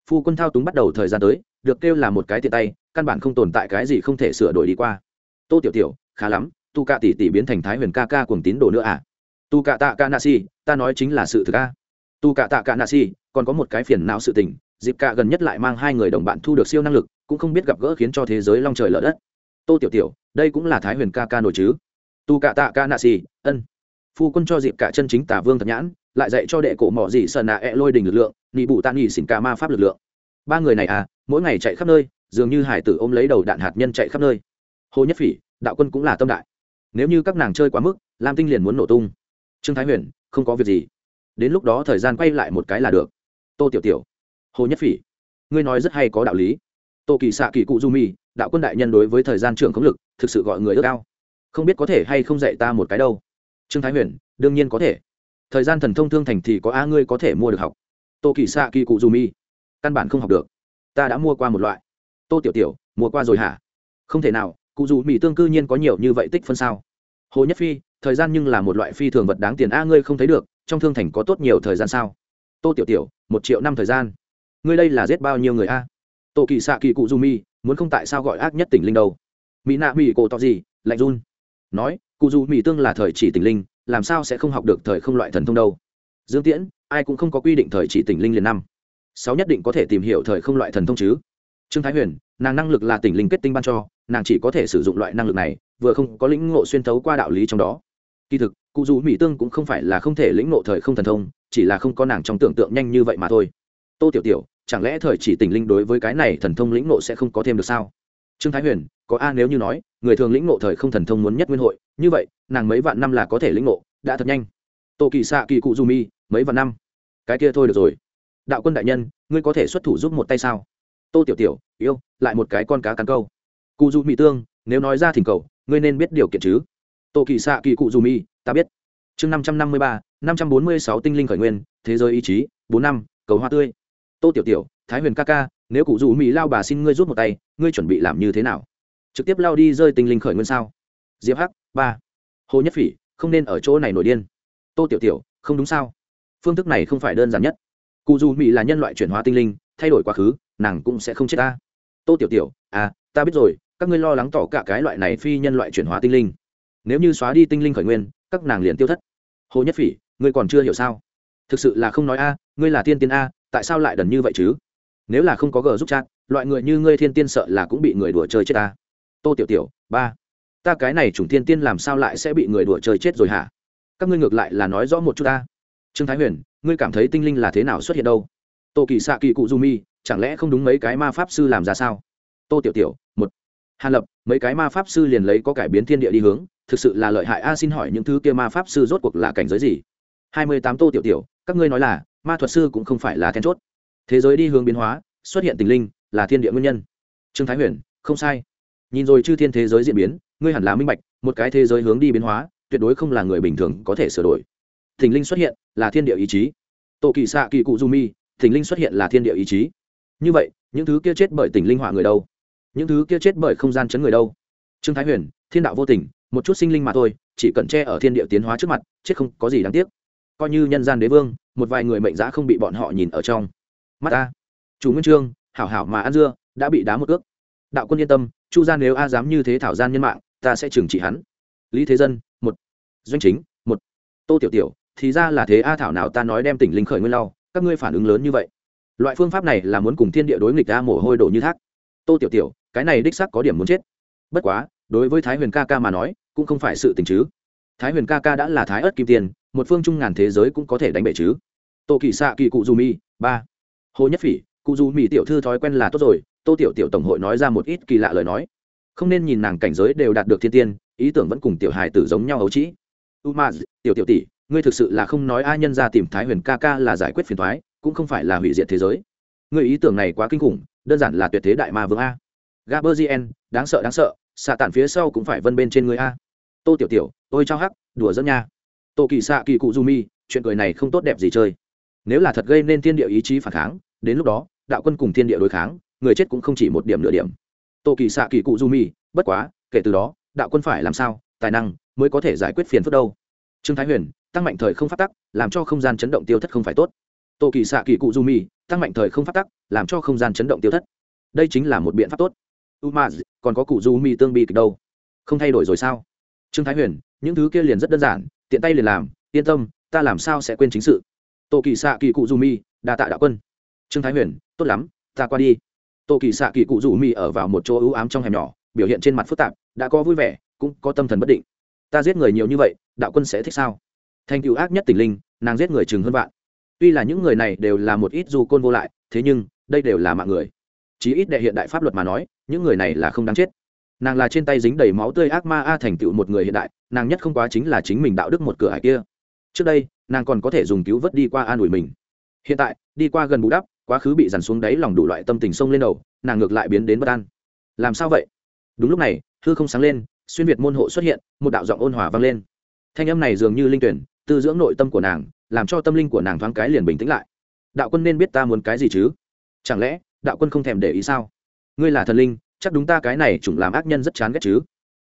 Phu quân thao túng bắt đầu thời gian tới, được kêu là một cái tiện tay, căn bản không tồn tại cái gì không thể sửa đổi đi qua. Tô tiểu tiểu, khá lắm, tu cạ tỷ tỷ biến thành thái huyền ca ca cùng tín đồ nữa à? Tu cạ tạ ca nạ xì, ta nói chính là sự thực a. Tu cạ tạ ca nạ xì, còn có một cái phiền não sự tình, dịp cạ gần nhất lại mang hai người đồng bạn thu được siêu năng lực, cũng không biết gặp gỡ khiến cho thế giới long trời lở đất. Tô tiểu tiểu, đây cũng là thái huyền ca ca nổi chứ? Tu cạ tạ ca nạ xì, ân phu quân cho dịp cả chân chính tả vương thật nhãn, lại dạy cho đệ cổ mỏ dị sợ nạ e lôi đình lực lượng, nị bụ tan nghỉ xỉn cả ma pháp lực lượng. Ba người này à mỗi ngày chạy khắp nơi, dường như hải tử ôm lấy đầu đạn hạt nhân chạy khắp nơi. Hồ nhất phỉ, đạo quân cũng là tâm đại. Nếu như các nàng chơi quá mức, lam tinh liền muốn nổ tung. Trương thái huyền, không có việc gì. Đến lúc đó thời gian quay lại một cái là được. Tô tiểu tiểu, hồ nhất phỉ, ngươi nói rất hay có đạo lý. Tô kỳ xạ kỳ cụ du mi đạo quân đại nhân đối với thời gian trưởng khống lực, thực sự gọi người ước cao không biết có thể hay không dạy ta một cái đâu trương thái huyền, đương nhiên có thể. Thời gian thần thông thương thành thì có a ngươi có thể mua được học. Tô kỳ xạ kỳ cụ dù mi. Căn bản không học được. Ta đã mua qua một loại. Tô tiểu tiểu, mua qua rồi hả? Không thể nào, cụ dù mỹ tương cư nhiên có nhiều như vậy tích phân sao? Hồ nhất phi, thời gian nhưng là một loại phi thường vật đáng tiền a ngươi không thấy được, trong thương thành có tốt nhiều thời gian sao? Tô tiểu tiểu, một triệu năm thời gian. Ngươi đây là giết bao nhiêu người a? Tô kỳ xạ kỳ cụ dù mi, muốn không tại sao gọi ác nhất tỉnh linh đâu? Mỹ nạ mỹ cổ tỏ gì? Lạnh run. Nói cụ dù mỹ tương là thời chỉ tỉnh linh, làm sao sẽ không học được thời không loại thần thông đâu? Dương tiễn, ai cũng không có quy định thời chỉ tỉnh linh liền năm. Sáu nhất định có thể tìm hiểu thời không loại thần thông chứ? Trương thái huyền, nàng năng lực là tỉnh linh kết tinh ban cho, nàng chỉ có thể sử dụng loại năng lực này, vừa không có lĩnh ngộ xuyên thấu qua đạo lý trong đó. Kỳ thực, cụ dù mỹ tương cũng không phải là không thể lĩnh ngộ thời không thần thông, chỉ là không có nàng trong tưởng tượng nhanh như vậy mà thôi. Tô tiểu tiểu, chẳng lẽ thời chỉ tình linh đối với cái này thần thông lĩnh ngộ sẽ không có thêm được sao? Trương thái huyền, có a nếu như nói, người thường lĩnh ngộ thời không thần thông muốn nhất nguyên hội, như vậy, nàng mấy vạn năm là có thể lĩnh ngộ, đã thật nhanh. Tô kỳ xạ kỳ cụ dù mi, mấy vạn năm. Cái kia thôi được rồi. Đạo quân đại nhân, ngươi có thể xuất thủ giúp một tay sao? Tô tiểu tiểu, yêu, lại một cái con cá cắn câu. Cụ dù mỹ tương, nếu nói ra thỉnh cầu, ngươi nên biết điều kiện chứ? Tô kỳ xạ kỳ cụ dù mi, ta biết. Chương năm trăm năm mươi ba, năm trăm bốn mươi sáu tinh linh khởi nguyên, thế giới ý chí, bốn năm, cầu hoa tươi. Tô tiểu tiểu, thái huyền ca ca nếu cụ dù mỹ lao bà xin ngươi rút một tay, ngươi chuẩn bị làm như thế nào? Trực tiếp lao đi rơi tinh linh khởi nguyên sao? Diệp hắc, ba. Hồ nhất phỉ, không nên ở chỗ này nổi điên. Tô tiểu tiểu, không đúng sao? Phương thức này không phải đơn giản nhất. Cụ dù mỹ là nhân loại chuyển hóa tinh linh, thay đổi quá khứ, nàng cũng sẽ không chết ta. Tô tiểu tiểu à ta biết rồi, các ngươi lo lắng tỏ cả cái loại này phi nhân loại chuyển hóa tinh linh. Nếu như xóa đi tinh linh khởi nguyên, các nàng liền tiêu thất. Hồ nhất phỉ, ngươi còn chưa hiểu sao? Thực sự là không nói a, ngươi là tiên tiên a, tại sao lại đần như vậy chứ? Nếu là không có gờ giúp chat, loại người như ngươi thiên tiên sợ là cũng bị người đùa chơi chết ta. Tô tiểu tiểu, ba, ta cái này chủng thiên tiên làm sao lại sẽ bị người đùa chơi chết rồi hả? Các ngươi ngược lại là nói rõ một chút ta. Trương thái huyền, ngươi cảm thấy tinh linh là thế nào xuất hiện đâu? Tô kỳ xạ kỳ cụ du mi, chẳng lẽ không đúng mấy cái ma pháp sư làm ra sao? Tô tiểu tiểu, một, hàn lập, mấy cái ma pháp sư liền lấy có cải biến thiên địa đi hướng, thực sự là lợi hại a, xin hỏi những thứ kia ma pháp sư rốt cuộc là cảnh giới gì? Hai mươi tám tô tiểu tiểu, các ngươi nói là, ma thuật sư cũng không phải là then chốt thế giới đi hướng biến hóa, xuất hiện tình linh, là thiên địa nguyên nhân. Trương thái huyền, không sai. Nhìn rồi chư thiên thế giới diễn biến, ngươi hẳn là minh bạch, một cái thế giới hướng đi biến hóa, tuyệt đối không là người bình thường có thể sửa đổi. Thình linh xuất hiện, là thiên địa ý chí. Tổ kỳ xạ kỳ cụ du mi, thình linh xuất hiện là thiên địa ý chí. Như vậy, những thứ kia chết bởi tình linh họa người đâu? Những thứ kia chết bởi không gian chấn người đâu? Trương thái huyền, thiên đạo vô tình, một chút sinh linh mà thôi, chỉ cần che ở thiên địa tiến hóa trước mặt, chết không có gì đáng tiếc. Coi như nhân gian đế vương, một vài người mệnh giá không bị bọn họ nhìn ở trong mắt ta. Chủ nguyên trương, hảo hảo mà ăn dưa, đã bị đá một ước đạo quân yên tâm, chu Gia nếu a dám như thế thảo gian nhân mạng, ta sẽ trừng trị hắn. Lý thế dân, một. Doanh chính, một. Tô tiểu tiểu, thì ra là thế a thảo nào ta nói đem tỉnh linh khởi nguyên lau, các ngươi phản ứng lớn như vậy. Loại phương pháp này là muốn cùng thiên địa đối nghịch ta mồ hôi đổ như thác. Tô tiểu tiểu, cái này đích sắc có điểm muốn chết. Bất quá, đối với thái huyền ca ca mà nói, cũng không phải sự tình chứ. Thái huyền ca ca đã là thái ớt kim tiền, một phương trung ngàn thế giới cũng có thể đánh bể chứ. Tô kỳ xạ kỳ cụ dù mi, ba hồ nhất phỉ, cụ dù mỹ tiểu thư thói quen là tốt rồi, tô tiểu tiểu tổng hội nói ra một ít kỳ lạ lời nói. Không nên nhìn nàng cảnh giới đều đạt được thiên tiên, ý tưởng vẫn cùng tiểu hài tử giống nhau ấu trĩ. U tiểu tiểu tỷ, ngươi thực sự là không nói ai nhân ra tìm thái huyền ca ca là giải quyết phiền thoái cũng không phải là hủy diệt thế giới. Ngươi ý tưởng này quá kinh khủng, đơn giản là tuyệt thế đại ma vương a. Gaberzien đáng sợ đáng sợ, xạ tản phía sau cũng phải vân bên trên người a. Tô tiểu tiểu, tôi trao hắc, đùa dẫn nha. Tô kỳ xạ kỳ cụ du mi, chuyện cười này không tốt đẹp gì chơi nếu là thật gây nên thiên địa ý chí phản kháng, đến lúc đó, đạo quân cùng thiên địa đối kháng, người chết cũng không chỉ một điểm nửa điểm. Tô kỳ xạ kỳ cụ du mi bất quá, kể từ đó, đạo quân phải làm sao, tài năng mới có thể giải quyết phiền phức đâu. Trương thái huyền, tăng mạnh thời không phát tắc, làm cho không gian chấn động tiêu thất không phải tốt. Tô kỳ xạ kỳ cụ du mi tăng mạnh thời không phát tắc, làm cho không gian chấn động tiêu thất. Đây chính là một biện pháp tốt. Umaz còn có cụ du mi tương bi kịch đâu? Không thay đổi rồi sao? Trương thái huyền, những thứ kia liền rất đơn giản, tiện tay liền làm, yên tâm, ta làm sao sẽ quên chính sự tô kỳ xạ kỳ cụ dù mi đa tạ đạo quân. Trương thái huyền, tốt lắm, ta qua đi. Tô kỳ xạ kỳ cụ dù mi ở vào một chỗ ưu ám trong hẻm nhỏ, biểu hiện trên mặt phức tạp, đã có vui vẻ, cũng có tâm thần bất định. Ta giết người nhiều như vậy, đạo quân sẽ thích sao? Thành cựu ác nhất tình linh, nàng giết người chừng hơn vạn. Tuy là những người này đều là một ít du côn vô lại, thế nhưng, đây đều là mạng người. Chí ít đệ hiện đại pháp luật mà nói, những người này là không đáng chết. Nàng là trên tay dính đầy máu tươi ác ma a thành tựu một người hiện đại, nàng nhất không quá chính là chính mình đạo đức một cửa hải kia. Trước đây nàng còn có thể dùng cứu vớt đi qua an ủi mình. Hiện tại, đi qua gần bù đắp, quá khứ bị dằn xuống đáy lòng đủ loại tâm tình sông lên đầu, nàng ngược lại biến đến bất an. Làm sao vậy? Đúng lúc này, hư không sáng lên, xuyên việt môn hộ xuất hiện, một đạo giọng ôn hòa vang lên. Thanh âm này dường như linh tuyển, tư dưỡng nội tâm của nàng, làm cho tâm linh của nàng thoáng cái liền bình tĩnh lại. Đạo quân nên biết ta muốn cái gì chứ? Chẳng lẽ, đạo quân không thèm để ý sao? Ngươi là thần linh, chắc đúng ta cái này chủng làm ác nhân rất chán ghét chứ.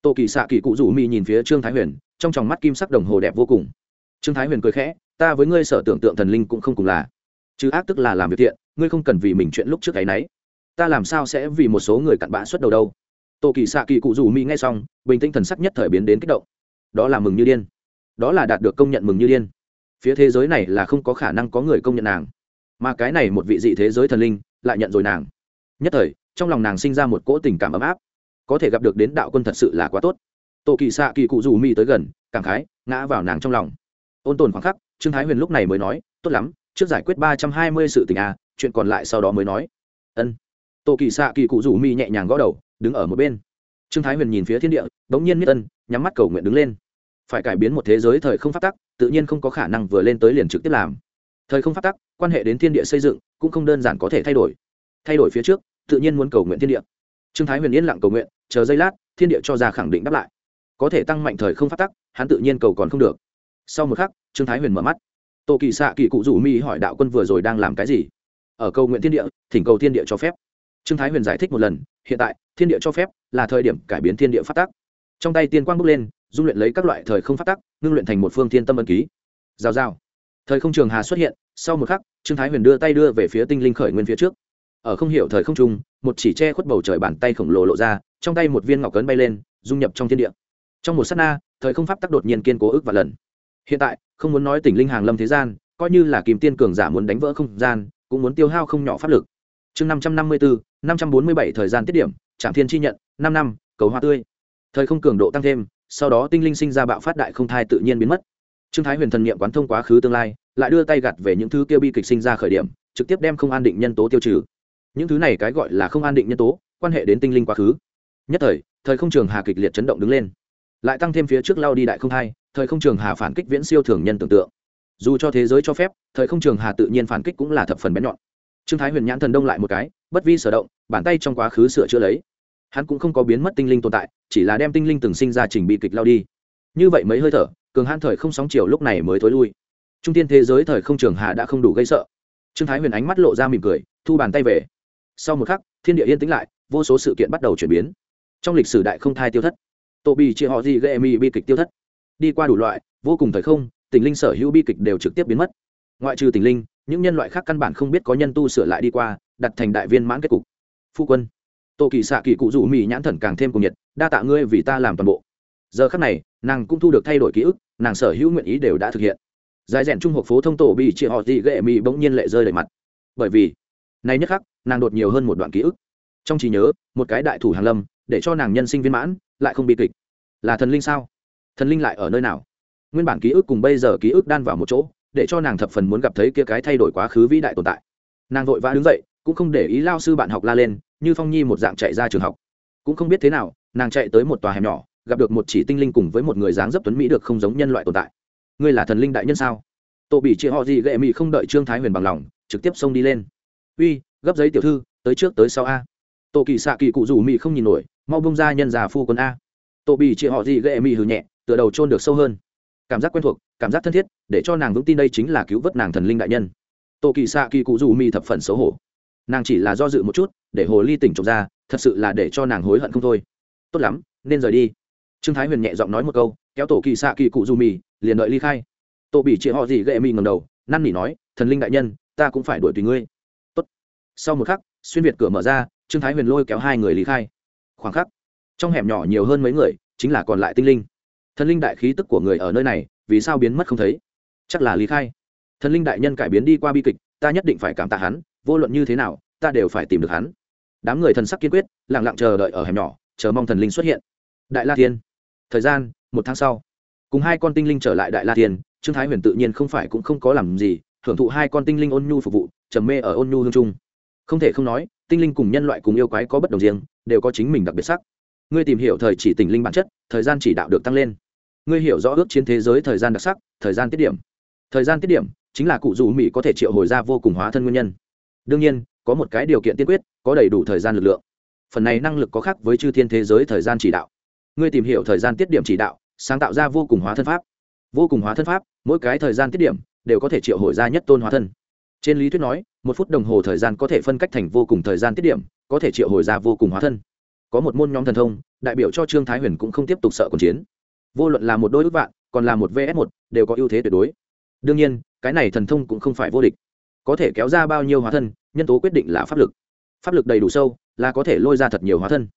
Tô kỳ xạ kỳ cụ rủ mi nhìn phía trương thái huyền, trong tròng mắt kim sắc đồng hồ đẹp vô cùng trương thái huyền cười khẽ, ta với ngươi sở tưởng tượng thần linh cũng không cùng là. Chứ ác tức là làm việc thiện, ngươi không cần vì mình chuyện lúc trước cái nấy. Ta làm sao sẽ vì một số người cặn bã xuất đầu đâu? Tô kỳ xạ kỳ cụ rủ mi nghe xong, bình tĩnh thần sắc nhất thời biến đến kích động. Đó là mừng như điên. Đó là đạt được công nhận mừng như điên. Phía thế giới này là không có khả năng có người công nhận nàng. Mà cái này một vị dị thế giới thần linh, lại nhận rồi nàng. Nhất thời, trong lòng nàng sinh ra một cỗ tình cảm ấm áp. Có thể gặp được đến đạo quân thật sự là quá tốt. Tổ kỳ xạ kỳ cụ rủ mi tới gần, cảm khái, ngã vào nàng trong lòng ôn tồn khoảng khắc trương thái huyền lúc này mới nói tốt lắm trước giải quyết ba trăm hai mươi sự tình à, chuyện còn lại sau đó mới nói. Ân. Tổ kỳ xạ kỳ cụ rủ mi nhẹ nhàng gõ đầu đứng ở một bên. Trương thái huyền nhìn phía thiên địa đ ố n g nhiên miết ân nhắm mắt cầu nguyện đứng lên. Phải cải biến một thế giới thời không phát tắc tự nhiên không có khả năng vừa lên tới liền trực tiếp làm. Thời không phát tắc quan hệ đến thiên địa xây dựng cũng không đơn giản có thể thay đổi. Thay đổi phía trước tự nhiên muốn cầu nguyện thiên địa. Trương thái huyền yên lặng cầu nguyện chờ giây lát thiên địa cho ra khẳng định đáp lại. Có thể tăng mạnh thời không phát tắc hắn tự nhiên cầu còn không được sau một khắc, trương thái huyền mở mắt. Tô kỳ xạ kỳ cụ rủ mi hỏi đạo quân vừa rồi đang làm cái gì? Ở cầu nguyện thiên địa, thỉnh cầu thiên địa cho phép. Trương thái huyền giải thích một lần, hiện tại, thiên địa cho phép là thời điểm cải biến thiên địa phát tắc. Trong tay tiên quang bốc lên, dung luyện lấy các loại thời không phát tắc, ngưng luyện thành một phương thiên tâm ân ký. Giao giao thời không trường hà xuất hiện, sau một khắc, trương thái huyền đưa tay đưa về phía tinh linh khởi nguyên phía trước. Ở không hiểu thời không trung, một chỉ che khuất bầu trời bàn tay khổng lồ lộ ra, trong tay một viên ngọc cấn bay lên, dung nhập trong thiên địa. Trong một s á t na, thời không pháp tắc đột nhiên kiên cố ức và lần hiện tại, không muốn nói tỉnh linh hàng lâm thế gian, coi như là kìm tiên cường giả muốn đánh vỡ không gian, cũng muốn tiêu hao không nhỏ pháp lực. Chương năm trăm năm mươi bốn năm trăm bốn mươi bảy thời gian tiết điểm trạm thiên chi nhận, năm năm, cầu hoa tươi. Thời không cường độ tăng thêm, sau đó tinh linh sinh ra bạo phát đại không thai tự nhiên biến mất. Trương thái huyền thần nghiệm quán thông quá khứ tương lai, lại đưa tay gặt về những thứ kia bi kịch sinh ra khởi điểm, trực tiếp đem không an định nhân tố tiêu trừ. Những thứ này cái gọi là không an định nhân tố, quan hệ đến tinh linh quá khứ. Nhất thời thời không trường hà kịch liệt chấn động đứng lên lại tăng thêm phía trước lao đi đại không thai thời không trường hà phản kích viễn siêu thường nhân tưởng tượng. Dù cho thế giới cho phép, thời không trường hà tự nhiên phản kích cũng là thập phần bén nhọn. Trương thái huyền nhãn thần đông lại một cái, bất vi sở động, bàn tay trong quá khứ sửa chữa lấy. Hắn cũng không có biến mất tinh linh tồn tại, chỉ là đem tinh linh từng sinh ra trình bị kịch lao đi. Như vậy mấy hơi thở, cường han thời không sóng chiều lúc này mới thối lui. Trung tiên thế giới thời không trường hà đã không đủ gây sợ. Trương thái huyền ánh mắt lộ ra mỉm cười, thu bàn tay về. Sau một khắc, thiên địa yên tĩnh lại, vô số sự kiện bắt đầu chuyển biến. Trong lịch sử đại không thai tiêu thất tổ bì chia họ gì gây mi bi kịch tiêu thất. Đi qua đủ loại, vô cùng thời không, tình linh sở hữu bi kịch đều trực tiếp biến mất. Ngoại trừ tình linh, những nhân loại khác căn bản không biết có nhân tu sửa lại đi qua, đặt thành đại viên mãn kết cục. Phu quân, tô kỳ xạ kỳ cụ rủ mỹ nhãn thần càng thêm cùng nhiệt, đa tạ ngươi vì ta làm toàn bộ. Giờ khắc này, nàng cũng thu được thay đổi ký ức, nàng sở hữu nguyện ý đều đã thực hiện. Dài rèn trung hộp phố thông tổ bị chị họ gì ghệ mỹ bỗng nhiên lệ rơi đầy mặt. Bởi vì, nay nhất khắc, nàng đột nhiều hơn một đoạn ký ức. Trong trí nhớ, một cái đại thủ hàng lâm, để cho nàng nhân sinh viên mãn lại không bi kịch. Là thần linh sao? Thần linh lại ở nơi nào? Nguyên bản ký ức cùng bây giờ ký ức đan vào một chỗ, để cho nàng thập phần muốn gặp thấy kia cái thay đổi quá khứ vĩ đại tồn tại. Nàng vội vã đứng dậy, cũng không để ý lao sư bạn học la lên, như phong nhi một dạng chạy ra trường học. Cũng không biết thế nào, nàng chạy tới một tòa hẻm nhỏ, gặp được một chỉ tinh linh cùng với một người dáng dấp tuấn mỹ được không giống nhân loại tồn tại. Ngươi là thần linh đại nhân sao? Tổ bị chị họ gì gệ mỹ không đợi trương thái huyền bằng lòng, trực tiếp xông đi lên. Uy, gấp giấy tiểu thư, tới trước tới sau a tổ kỳ xạ kỳ cụ rủ mỹ không nhìn nổi, mau bông ra nhân già phu quân a. Tổ bị chị họ gì ghệ mỹ hừ nhẹ, tựa đầu trôn được sâu hơn. Cảm giác quen thuộc, cảm giác thân thiết, để cho nàng vững tin đây chính là cứu vớt nàng thần linh đại nhân. Tổ kỳ xạ kỳ cụ rủ mỹ thập phần xấu hổ. Nàng chỉ là do dự một chút, để hồ ly tỉnh trộm ra, thật sự là để cho nàng hối hận không thôi. Tốt lắm, nên rời đi. Trương thái huyền nhẹ giọng nói một câu, kéo tổ kỳ xạ kỳ cụ dù mì, liền đợi ly khai. Tổ bị chị họ gì gệ mì ngầm đầu, năn nỉ nói, thần linh đại nhân, ta cũng phải đuổi tùy ngươi. Tốt. sau một khắc, xuyên việt cửa mở ra trương thái huyền lôi kéo hai người lý khai. Khoảng khắc, trong hẻm nhỏ nhiều hơn mấy người, chính là còn lại tinh linh. Thần linh đại khí tức của người ở nơi này, vì sao biến mất không thấy? Chắc là lý khai. Thần linh đại nhân cải biến đi qua bi kịch, ta nhất định phải cảm tạ hắn, vô luận như thế nào, ta đều phải tìm được hắn. Đám người thần sắc kiên quyết lẳng lặng chờ đợi ở hẻm nhỏ, chờ mong thần linh xuất hiện. Đại la thiên. Thời gian, một tháng sau. Cùng hai con tinh linh trở lại đại la thiên, trương thái huyền tự nhiên không phải cũng không có làm gì, hưởng thụ hai con tinh linh ôn nhu phục vụ, trầm mê ở ôn nhu hương trung. Không thể không nói tinh linh cùng nhân loại cùng yêu quái có bất đồng riêng, đều có chính mình đặc biệt sắc. Ngươi tìm hiểu thời chỉ tình linh bản chất, thời gian chỉ đạo được tăng lên. Ngươi hiểu rõ ước chiến thế giới thời gian đặc sắc, thời gian tiết điểm. Thời gian tiết điểm chính là cụ dù mỹ có thể triệu hồi ra vô cùng hóa thân nguyên nhân. Đương nhiên, có một cái điều kiện tiên quyết, có đầy đủ thời gian lực lượng. Phần này năng lực có khác với chư thiên thế giới thời gian chỉ đạo. Ngươi tìm hiểu thời gian tiết điểm chỉ đạo, sáng tạo ra vô cùng hóa thân pháp. Vô cùng hóa thân pháp, mỗi cái thời gian tiết điểm đều có thể triệu hồi ra nhất tôn hóa thân trên lý thuyết nói, một phút đồng hồ thời gian có thể phân cách thành vô cùng thời gian tiết điểm, có thể triệu hồi ra vô cùng hóa thân. Có một môn nhóm thần thông, đại biểu cho trương thái huyền cũng không tiếp tục sợ cuộc chiến. Vô luận là một đôi ước vạn, còn là một vs một, đều có ưu thế tuyệt đối. Đương nhiên, cái này thần thông cũng không phải vô địch. Có thể kéo ra bao nhiêu hóa thân, nhân tố quyết định là pháp lực. Pháp lực đầy đủ sâu, là có thể lôi ra thật nhiều hóa thân.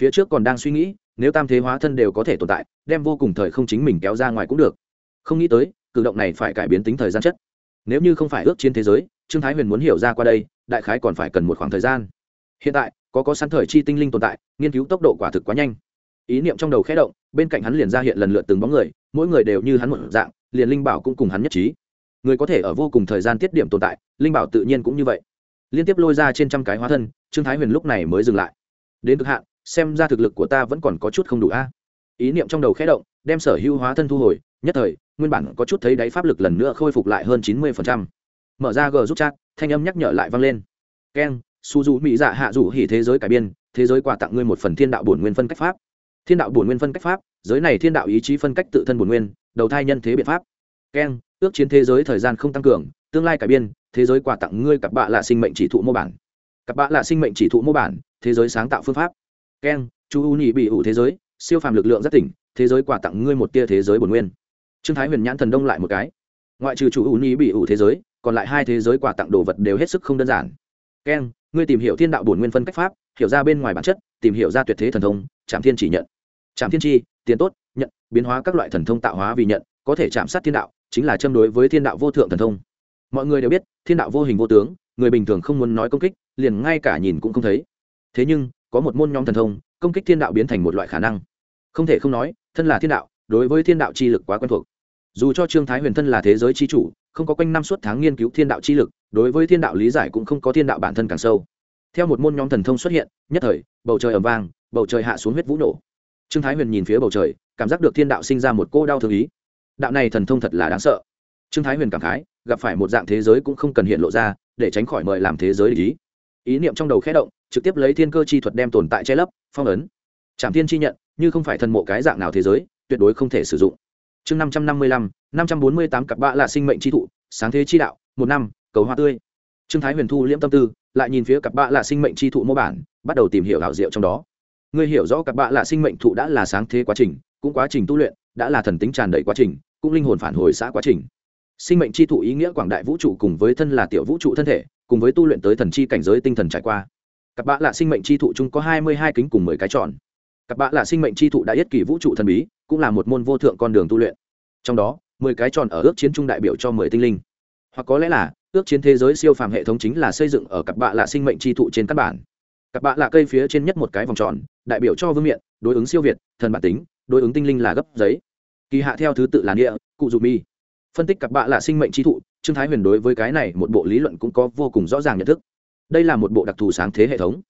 Phía trước còn đang suy nghĩ, nếu tam thế hóa thân đều có thể tồn tại, đem vô cùng thời không chính mình kéo ra ngoài cũng được. Không nghĩ tới, cử động này phải cải biến tính thời gian chất nếu như không phải ước chiến thế giới, trương thái huyền muốn hiểu ra qua đây, đại khái còn phải cần một khoảng thời gian. Hiện tại, có có sẵn thời chi tinh linh tồn tại, nghiên cứu tốc độ quả thực quá nhanh. Ý niệm trong đầu khẽ động, bên cạnh hắn liền ra hiện lần lượt từng bóng người, mỗi người đều như hắn một dạng, liền linh bảo cũng cùng hắn nhất trí. Người có thể ở vô cùng thời gian tiết điểm tồn tại, linh bảo tự nhiên cũng như vậy. Liên tiếp lôi ra trên trăm cái hóa thân, trương thái huyền lúc này mới dừng lại. Đến cực hạn, xem ra thực lực của ta vẫn còn có chút không đủ a. Ý niệm trong đầu khẽ động, đem sở hữu hóa thân thu hồi nhất thời, nguyên bản có chút thấy đáy pháp lực lần nữa khôi phục lại hơn chín mươi phần trăm. mở ra g giúp chat, thanh âm nhắc nhở lại vang lên. Keng, su du mỹ dạ hạ dù hỉ thế giới cải biên, thế giới quà tặng ngươi một phần thiên đạo bổn nguyên phân cách pháp. Thiên đạo bổn nguyên phân cách pháp, giới này thiên đạo ý chí phân cách tự thân bổn nguyên, đầu thai nhân thế biện pháp. Keng, ước chiến thế giới thời gian không tăng cường, tương lai cải biên, thế giới quà tặng ngươi cặp bạ là sinh mệnh chỉ thụ mô bản. Cặp bạ là sinh mệnh chỉ thụ mô bản, thế giới sáng tạo phương pháp. Keng, chu u nhị bị ủ thế giới, siêu phàm lực lượng rất tỉnh, thế giới quà tặng ngươi một tia thế giới bổn nguyên trương thái huyền nhãn thần đông lại một cái. Ngoại trừ chủ ủ ni bị ủ thế giới, còn lại hai thế giới quà tặng đồ vật đều hết sức không đơn giản. Keng ngươi tìm hiểu thiên đạo bổn nguyên phân cách pháp, hiểu ra bên ngoài bản chất, tìm hiểu ra tuyệt thế thần thông trạm thiên chỉ nhận. Trạm thiên tri tiền tốt, nhận, biến hóa các loại thần thông tạo hóa vì nhận, có thể chạm sát thiên đạo, chính là châm đối với thiên đạo vô thượng thần thông. Mọi người đều biết, thiên đạo vô hình vô tướng, người bình thường không muốn nói công kích, liền ngay cả nhìn cũng không thấy. Thế nhưng, có một môn nhóm thần thông, công kích thiên đạo biến thành một loại khả năng. Không thể không nói, thân là thiên đạo đối với thiên đạo chi lực quá quen thuộc. Dù cho trương thái huyền thân là thế giới chi chủ, không có quanh năm suốt tháng nghiên cứu thiên đạo chi lực, đối với thiên đạo lý giải cũng không có thiên đạo bản thân càng sâu. Theo một môn nhóm thần thông xuất hiện, nhất thời, bầu trời ẩm vang, bầu trời hạ xuống huyết vũ nổ. Trương thái huyền nhìn phía bầu trời, cảm giác được thiên đạo sinh ra một cô đau thương ý. Đạo này thần thông thật là đáng sợ. Trương thái huyền cảm khái, gặp phải một dạng thế giới cũng không cần hiện lộ ra, để tránh khỏi mời làm thế giới ý ý niệm trong đầu khẽ động, trực tiếp lấy thiên cơ chi thuật đem tồn tại che lấp, phong ấn. Trảm thiên chi nhận, như không phải thần mộ cái dạng nào thế giới tuyệt đối không thể sử dụng. Chương năm trăm năm mươi lăm, năm trăm bốn mươi tám cặp bạ là sinh mệnh chi thụ, sáng thế chi đạo, một năm, cầu hoa tươi. Trương thái huyền thu liễm tâm tư, lại nhìn phía cặp bạ là sinh mệnh chi thụ mô bản, bắt đầu tìm hiểu hảo diệu trong đó. Ngươi hiểu rõ cặp bạ là sinh mệnh thụ đã là sáng thế quá trình, cũng quá trình tu luyện, đã là thần tính tràn đầy quá trình, cũng linh hồn phản hồi xã quá trình. Sinh mệnh chi thụ ý nghĩa quảng đại vũ trụ cùng với thân là tiểu vũ trụ thân thể, cùng với tu luyện tới thần chi cảnh giới tinh thần trải qua. Cặp bạ là sinh mệnh chi thụ chung có hai mươi hai kính cùng mười cái tròn cặp bạ là sinh mệnh chi thụ đã yết kỳ vũ trụ thần bí, cũng là một môn vô thượng con đường tu luyện. Trong đó, mười cái tròn ở ước chiến trung đại biểu cho mười tinh linh. Hoặc có lẽ là, ước chiến thế giới siêu phàm hệ thống chính là xây dựng ở cặp bạ là sinh mệnh chi thụ trên căn bản. Cặp bạ là cây phía trên nhất một cái vòng tròn, đại biểu cho vương miện, đối ứng siêu việt, thần bản tính, đối ứng tinh linh là gấp giấy. Kỳ hạ theo thứ tự là địa cụ dù mi. Phân tích cặp bạ là sinh mệnh chi thụ, trương thái huyền đối với cái này một bộ lý luận cũng có vô cùng rõ ràng nhận thức. Đây là một bộ đặc thù sáng thế hệ thống.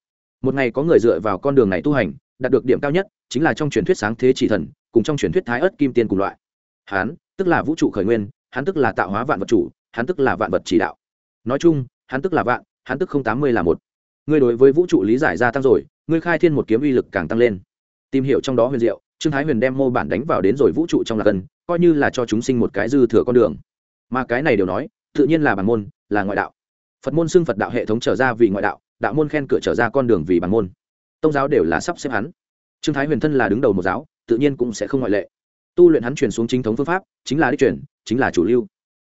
Một ngày có người dựa vào con đường này tu hành đạt được điểm cao nhất chính là trong truyền thuyết sáng thế chỉ thần, cùng trong truyền thuyết thái ớt kim tiên cùng loại. Hán, tức là vũ trụ khởi nguyên hắn tức là tạo hóa vạn vật chủ hắn tức là vạn vật chỉ đạo. Nói chung hắn tức là vạn hắn tức không tám mươi là một. Ngươi đối với vũ trụ lý giải gia tăng rồi, ngươi khai thiên một kiếm uy lực càng tăng lên. Tìm hiểu trong đó huyền diệu, trương thái huyền đem mô bản đánh vào đến rồi vũ trụ trong lạc gần, coi như là cho chúng sinh một cái dư thừa con đường. Mà cái này đều nói, tự nhiên là bản môn, là ngoại đạo. Phật môn xưng phật đạo hệ thống trở ra vì ngoại đạo đạo môn khen cửa trở ra con đường vì bản môn tông giáo đều là sắp xếp hắn. Trương thái huyền thân là đứng đầu một giáo, tự nhiên cũng sẽ không ngoại lệ. Tu luyện hắn truyền xuống chính thống phương pháp, chính là đi truyền, chính là chủ lưu.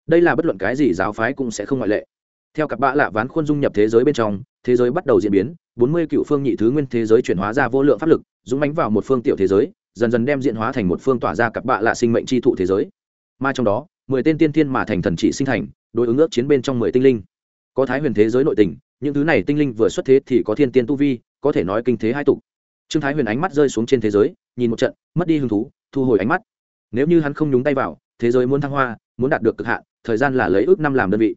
Đây là bất luận cái gì giáo phái cũng sẽ không ngoại lệ. Theo cặp bạ lạ ván khuôn dung nhập thế giới bên trong, thế giới bắt đầu diễn biến, bốn mươi cựu phương nhị thứ nguyên thế giới chuyển hóa ra vô lượng pháp lực, dũng bánh vào một phương tiểu thế giới, dần dần đem diện hóa thành một phương tỏa ra cặp bạ lạ sinh mệnh tri thụ thế giới. Mà trong đó, mười tên tiên thiên mà thành thần trị sinh thành, đối ứng ước chiến bên trong mười tinh linh. Có thái huyền thế giới nội tình, những thứ này tinh linh vừa xuất thế thì có thiên tiên tu vi có thể nói kinh thế hai tục. Trương thái huyền ánh mắt rơi xuống trên thế giới, nhìn một trận, mất đi hứng thú, thu hồi ánh mắt. Nếu như hắn không nhúng tay vào, thế giới muốn thăng hoa, muốn đạt được cực hạn, thời gian là lấy ước năm làm đơn vị.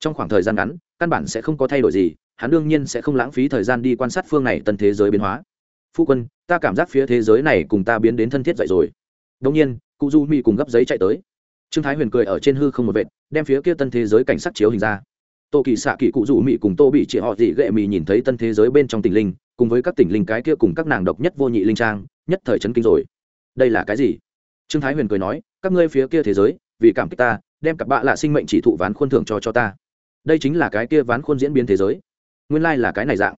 Trong khoảng thời gian ngắn, căn bản sẽ không có thay đổi gì, hắn đương nhiên sẽ không lãng phí thời gian đi quan sát phương này tân thế giới biến hóa. Phu quân, ta cảm giác phía thế giới này cùng ta biến đến thân thiết dậy rồi. Đông nhiên, cụ du mi cùng gấp giấy chạy tới. Trương thái huyền cười ở trên hư không một vệt, đem phía kia tân thế giới cảnh sát chiếu hình ra. Tô kỳ xạ kỳ cụ du mỹ cùng tô bị chị họ dị gệ mì nhìn thấy tân thế giới bên trong tình linh cùng với các tỉnh linh cái kia cùng các nàng độc nhất vô nhị linh trang, nhất thời chấn kinh rồi. Đây là cái gì? Trương thái huyền cười nói, các ngươi phía kia thế giới, vì cảm kích ta, đem cặp bạ lạ sinh mệnh chỉ thụ ván khuôn thưởng cho cho ta. Đây chính là cái kia ván khuôn diễn biến thế giới. Nguyên lai là cái này dạng.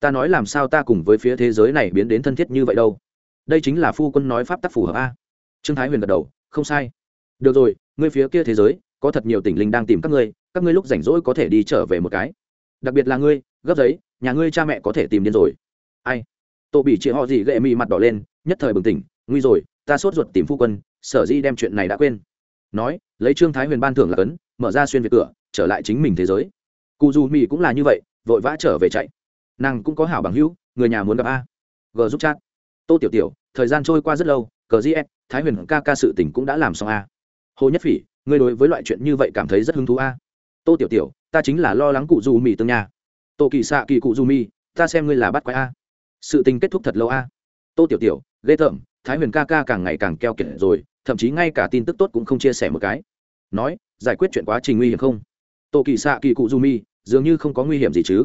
Ta nói làm sao ta cùng với phía thế giới này biến đến thân thiết như vậy đâu? Đây chính là phu quân nói pháp tắc phù hợp a. Trương thái huyền gật đầu, không sai. Được rồi, ngươi phía kia thế giới, có thật nhiều tỉnh linh đang tìm các ngươi các ngươi lúc rảnh rỗi có thể đi trở về một cái. Đặc biệt là ngươi, gấp giấy, nhà ngươi cha mẹ có thể tìm đến rồi ai? Tổ bị chị họ gì gệ mị mặt đỏ lên nhất thời bừng tỉnh nguy rồi ta sốt ruột tìm phu quân sở di đem chuyện này đã quên. Nói lấy trương thái huyền ban thưởng là cấn mở ra xuyên về cửa trở lại chính mình thế giới. Cụ dù Mì cũng là như vậy vội vã trở về chạy. Nàng cũng có hảo bằng hữu người nhà muốn gặp a. G giúp chat. Tô tiểu tiểu thời gian trôi qua rất lâu cờ gs thái huyền ca ca sự tình cũng đã làm xong a. Hồ nhất phỉ ngươi đối với loại chuyện như vậy cảm thấy rất hứng thú a. Tô tiểu tiểu ta chính là lo lắng cụ Dù mì tương nhà. tô kỳ xạ kỳ cụ Dù Mì, ta xem ngươi là bắt quái a sự tình kết thúc thật lâu a. Tô tiểu tiểu, ghê tởm, thái huyền ca ca càng ngày càng keo kiệt rồi, thậm chí ngay cả tin tức tốt cũng không chia sẻ một cái. Nói, giải quyết chuyện quá trình nguy hiểm không? Tô kỳ xạ kỳ cụ du mi, dường như không có nguy hiểm gì chứ.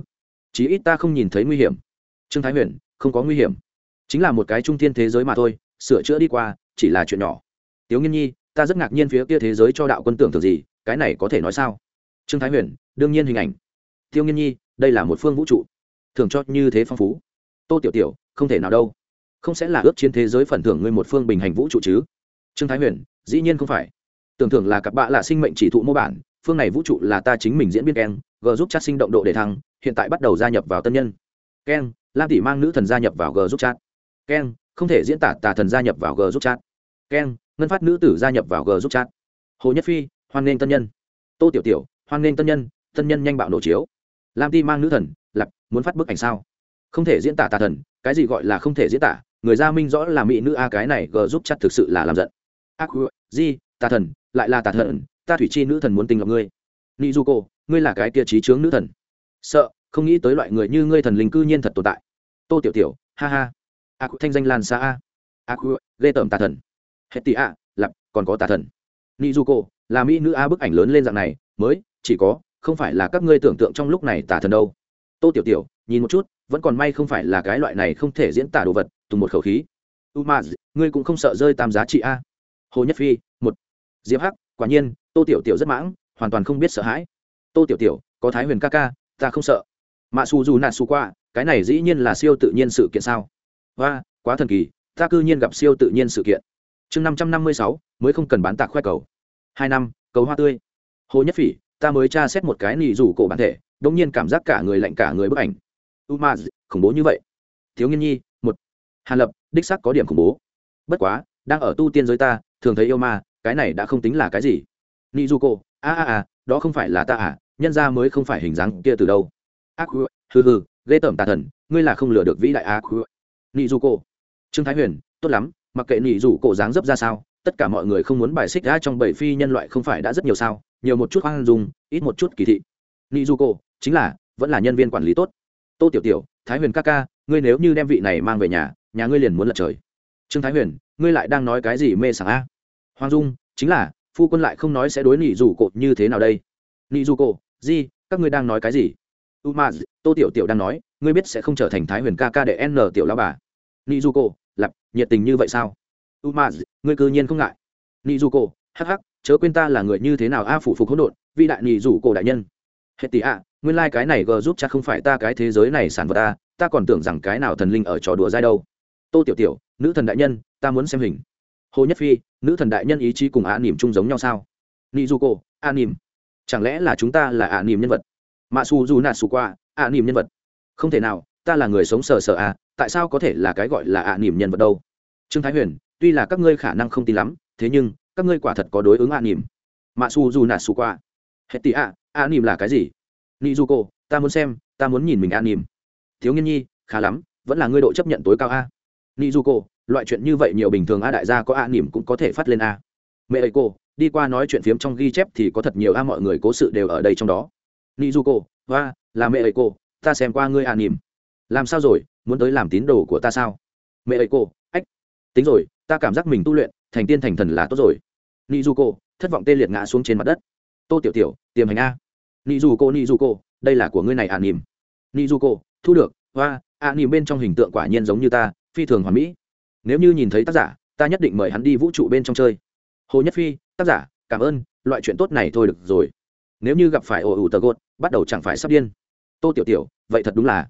Chí ít ta không nhìn thấy nguy hiểm. Trương thái huyền, không có nguy hiểm. Chính là một cái trung thiên thế giới mà thôi, sửa chữa đi qua, chỉ là chuyện nhỏ. Tiếu nghiên nhi, ta rất ngạc nhiên phía kia thế giới cho đạo quân tưởng thường gì, cái này có thể nói sao? Trương thái huyền, đương nhiên hình ảnh. Tiêu nghiên nhi, đây là một phương vũ trụ. Thường cho như thế phong phú tô tiểu tiểu, không thể nào đâu. Không sẽ là ước chiến thế giới phần thưởng ngươi một phương bình hành vũ trụ chứ? Trương thái huyền, dĩ nhiên không phải. Tưởng thưởng là cặp bạ là sinh mệnh chỉ thụ mô bản, phương này vũ trụ là ta chính mình diễn biến keng, g giúp chat sinh động độ để thăng, hiện tại bắt đầu gia nhập vào tân nhân. Keng, lam tỷ mang nữ thần gia nhập vào g giúp chat. Keng, không thể diễn tả tà thần gia nhập vào g giúp chat. Keng, ngân phát nữ tử gia nhập vào g giúp chat. Hồ nhất phi, hoan nghênh tân nhân. Tô tiểu tiểu, hoan nghênh tân nhân tân nhân nhanh bạo nổ chiếu. Lam ti mang nữ thần lặp muốn phát bức ảnh sao? Không thể diễn tả tà thần, cái gì gọi là không thể diễn tả, người gia minh rõ là mỹ nữ a, cái này g giúp chặt thực sự là làm giận. Ác di, tà thần, lại là tà thần, ta thủy chi nữ thần muốn tình lọc ngươi. Ni du cô ngươi là cái tia trí chướng nữ thần. Sợ, không nghĩ tới loại người như ngươi thần linh cư nhiên thật tồn tại. Tô tiểu tiểu, ha ha. Ác thanh danh lan xa a. Ác ghê tởm tà thần. Hết tị a, lặp, còn có tà thần. Ni du cô là mỹ nữ a bức ảnh lớn lên dạng này, mới, chỉ có, không phải là các ngươi tưởng tượng trong lúc này tà thần đâu. Tô tiểu tiểu, nhìn một chút vẫn còn may không phải là cái loại này không thể diễn tả đồ vật, tùng một khẩu khí. U ma ngươi cũng không sợ rơi tam giá trị a. Hồ nhất phi, một. Diệp hắc, quả nhiên, tô tiểu tiểu rất mãng, hoàn toàn không biết sợ hãi. Tô tiểu tiểu, có thái huyền ca ca, ta không sợ. Mạ su dù nạt su qua, cái này dĩ nhiên là siêu tự nhiên sự kiện sao? Và quá thần kỳ, ta cư nhiên gặp siêu tự nhiên sự kiện. Chương năm trăm năm mươi sáu, mới không cần bán tạc khoe cầu. Hai năm, cầu hoa tươi. Hồ nhất phỉ ta mới tra xét một cái nỉ rủ cổ bản thể đ ỗ n g nhiên cảm giác cả người lạnh cả người bức ảnh umaz, khủng bố như vậy. Thiếu nghiên nhi, một. Hàn lập, đích sắc có điểm khủng bố. Bất quá, đang ở tu tiên giới ta, thường thấy yêu ma, cái này đã không tính là cái gì. Ni du cô a a a, đó không phải là ta à nhân ra mới không phải hình dáng kia từ đâu. Ác hư hư ghê tởm tà thần, ngươi là không lừa được vĩ đại ác nị du cô trương thái huyền, tốt lắm, mặc kệ nị du cổ dáng dấp ra sao, tất cả mọi người không muốn bài xích ra trong bảy phi nhân loại không phải đã rất nhiều sao, nhiều một chút hoang dung, ít một chút kỳ thị. Ni du cô chính là, vẫn là nhân viên quản lý tốt tô tiểu tiểu, thái huyền ca ca, ngươi nếu như đem vị này mang về nhà nhà ngươi liền muốn lật trời. Trương thái huyền, ngươi lại đang nói cái gì mê sảng a? Hoàng dung, chính là, phu quân lại không nói sẽ đối nị dù cột như thế nào đây. Nị dù cổ di các ngươi đang nói cái gì? U ma, tô tiểu tiểu đang nói, ngươi biết sẽ không trở thành thái huyền ca ca để n tiểu lao bà. Nị dù cổ, lặp, nhiệt tình như vậy sao? U ma, ngươi cư nhiên không ngại. Nị dù cổ, hắc hắc, chớ quên ta là người như thế nào a, phủ phục hỗn độn vị đại nị dù cổ đại nhân. Hết tỷ à nguyên lai cái này g giúp chắc không phải ta cái thế giới này sản vật ta ta còn tưởng rằng cái nào thần linh ở trò đùa dai đâu. Tô tiểu tiểu, nữ thần đại nhân, ta muốn xem hình. Hồ nhất phi, nữ thần đại nhân ý chí cùng ạ nỉm chung giống nhau sao? Nị du cô ạ nỉm chẳng lẽ là chúng ta là ạ nỉm nhân vật? Mạ su du nạt su qua ạ nỉm nhân vật. Không thể nào, ta là người sống sờ sờ à tại sao có thể là cái gọi là ạ nỉm nhân vật đâu? Trương thái huyền, tuy là các ngươi khả năng không tin lắm, thế nhưng, các ngươi quả thật có đối ứng ạ nỉm mạ su du nạt su qua hết tỷ ạ ạ nỉm là cái gì? Nị du cô ta muốn xem, ta muốn nhìn mình an nỉm thiếu nghiên nhi, khá lắm, vẫn là ngươi độ chấp nhận tối cao a. Nị du cô loại chuyện như vậy nhiều bình thường a, đại gia có a nỉm cũng có thể phát lên a. Mẹ ấy cô, đi qua nói chuyện phiếm trong ghi chép thì có thật nhiều a, mọi người cố sự đều ở đây trong đó. Nị du cô và là mẹ ấy cô, ta xem qua ngươi a nỉm làm sao rồi, muốn tới làm tín đồ của ta sao? Mẹ ấy cô, ách, tính rồi, ta cảm giác mình tu luyện, thành tiên thành thần là tốt rồi. Nị du cô thất vọng tê liệt ngã xuống trên mặt đất. Tô tiểu tiểu, tiềm hành a nị dù cô nị dù cô đây là của ngươi này a nỉm nị dù cô thu được và a nỉm bên trong hình tượng quả nhiên giống như ta, phi thường hoàn mỹ. Nếu như nhìn thấy tác giả, ta nhất định mời hắn đi vũ trụ bên trong chơi. Hồ nhất phi, tác giả, cảm ơn, loại chuyện tốt này thôi được rồi. Nếu như gặp phải ồ ủ tờ gột, bắt đầu chẳng phải sắp điên. Tô tiểu tiểu, vậy thật đúng là.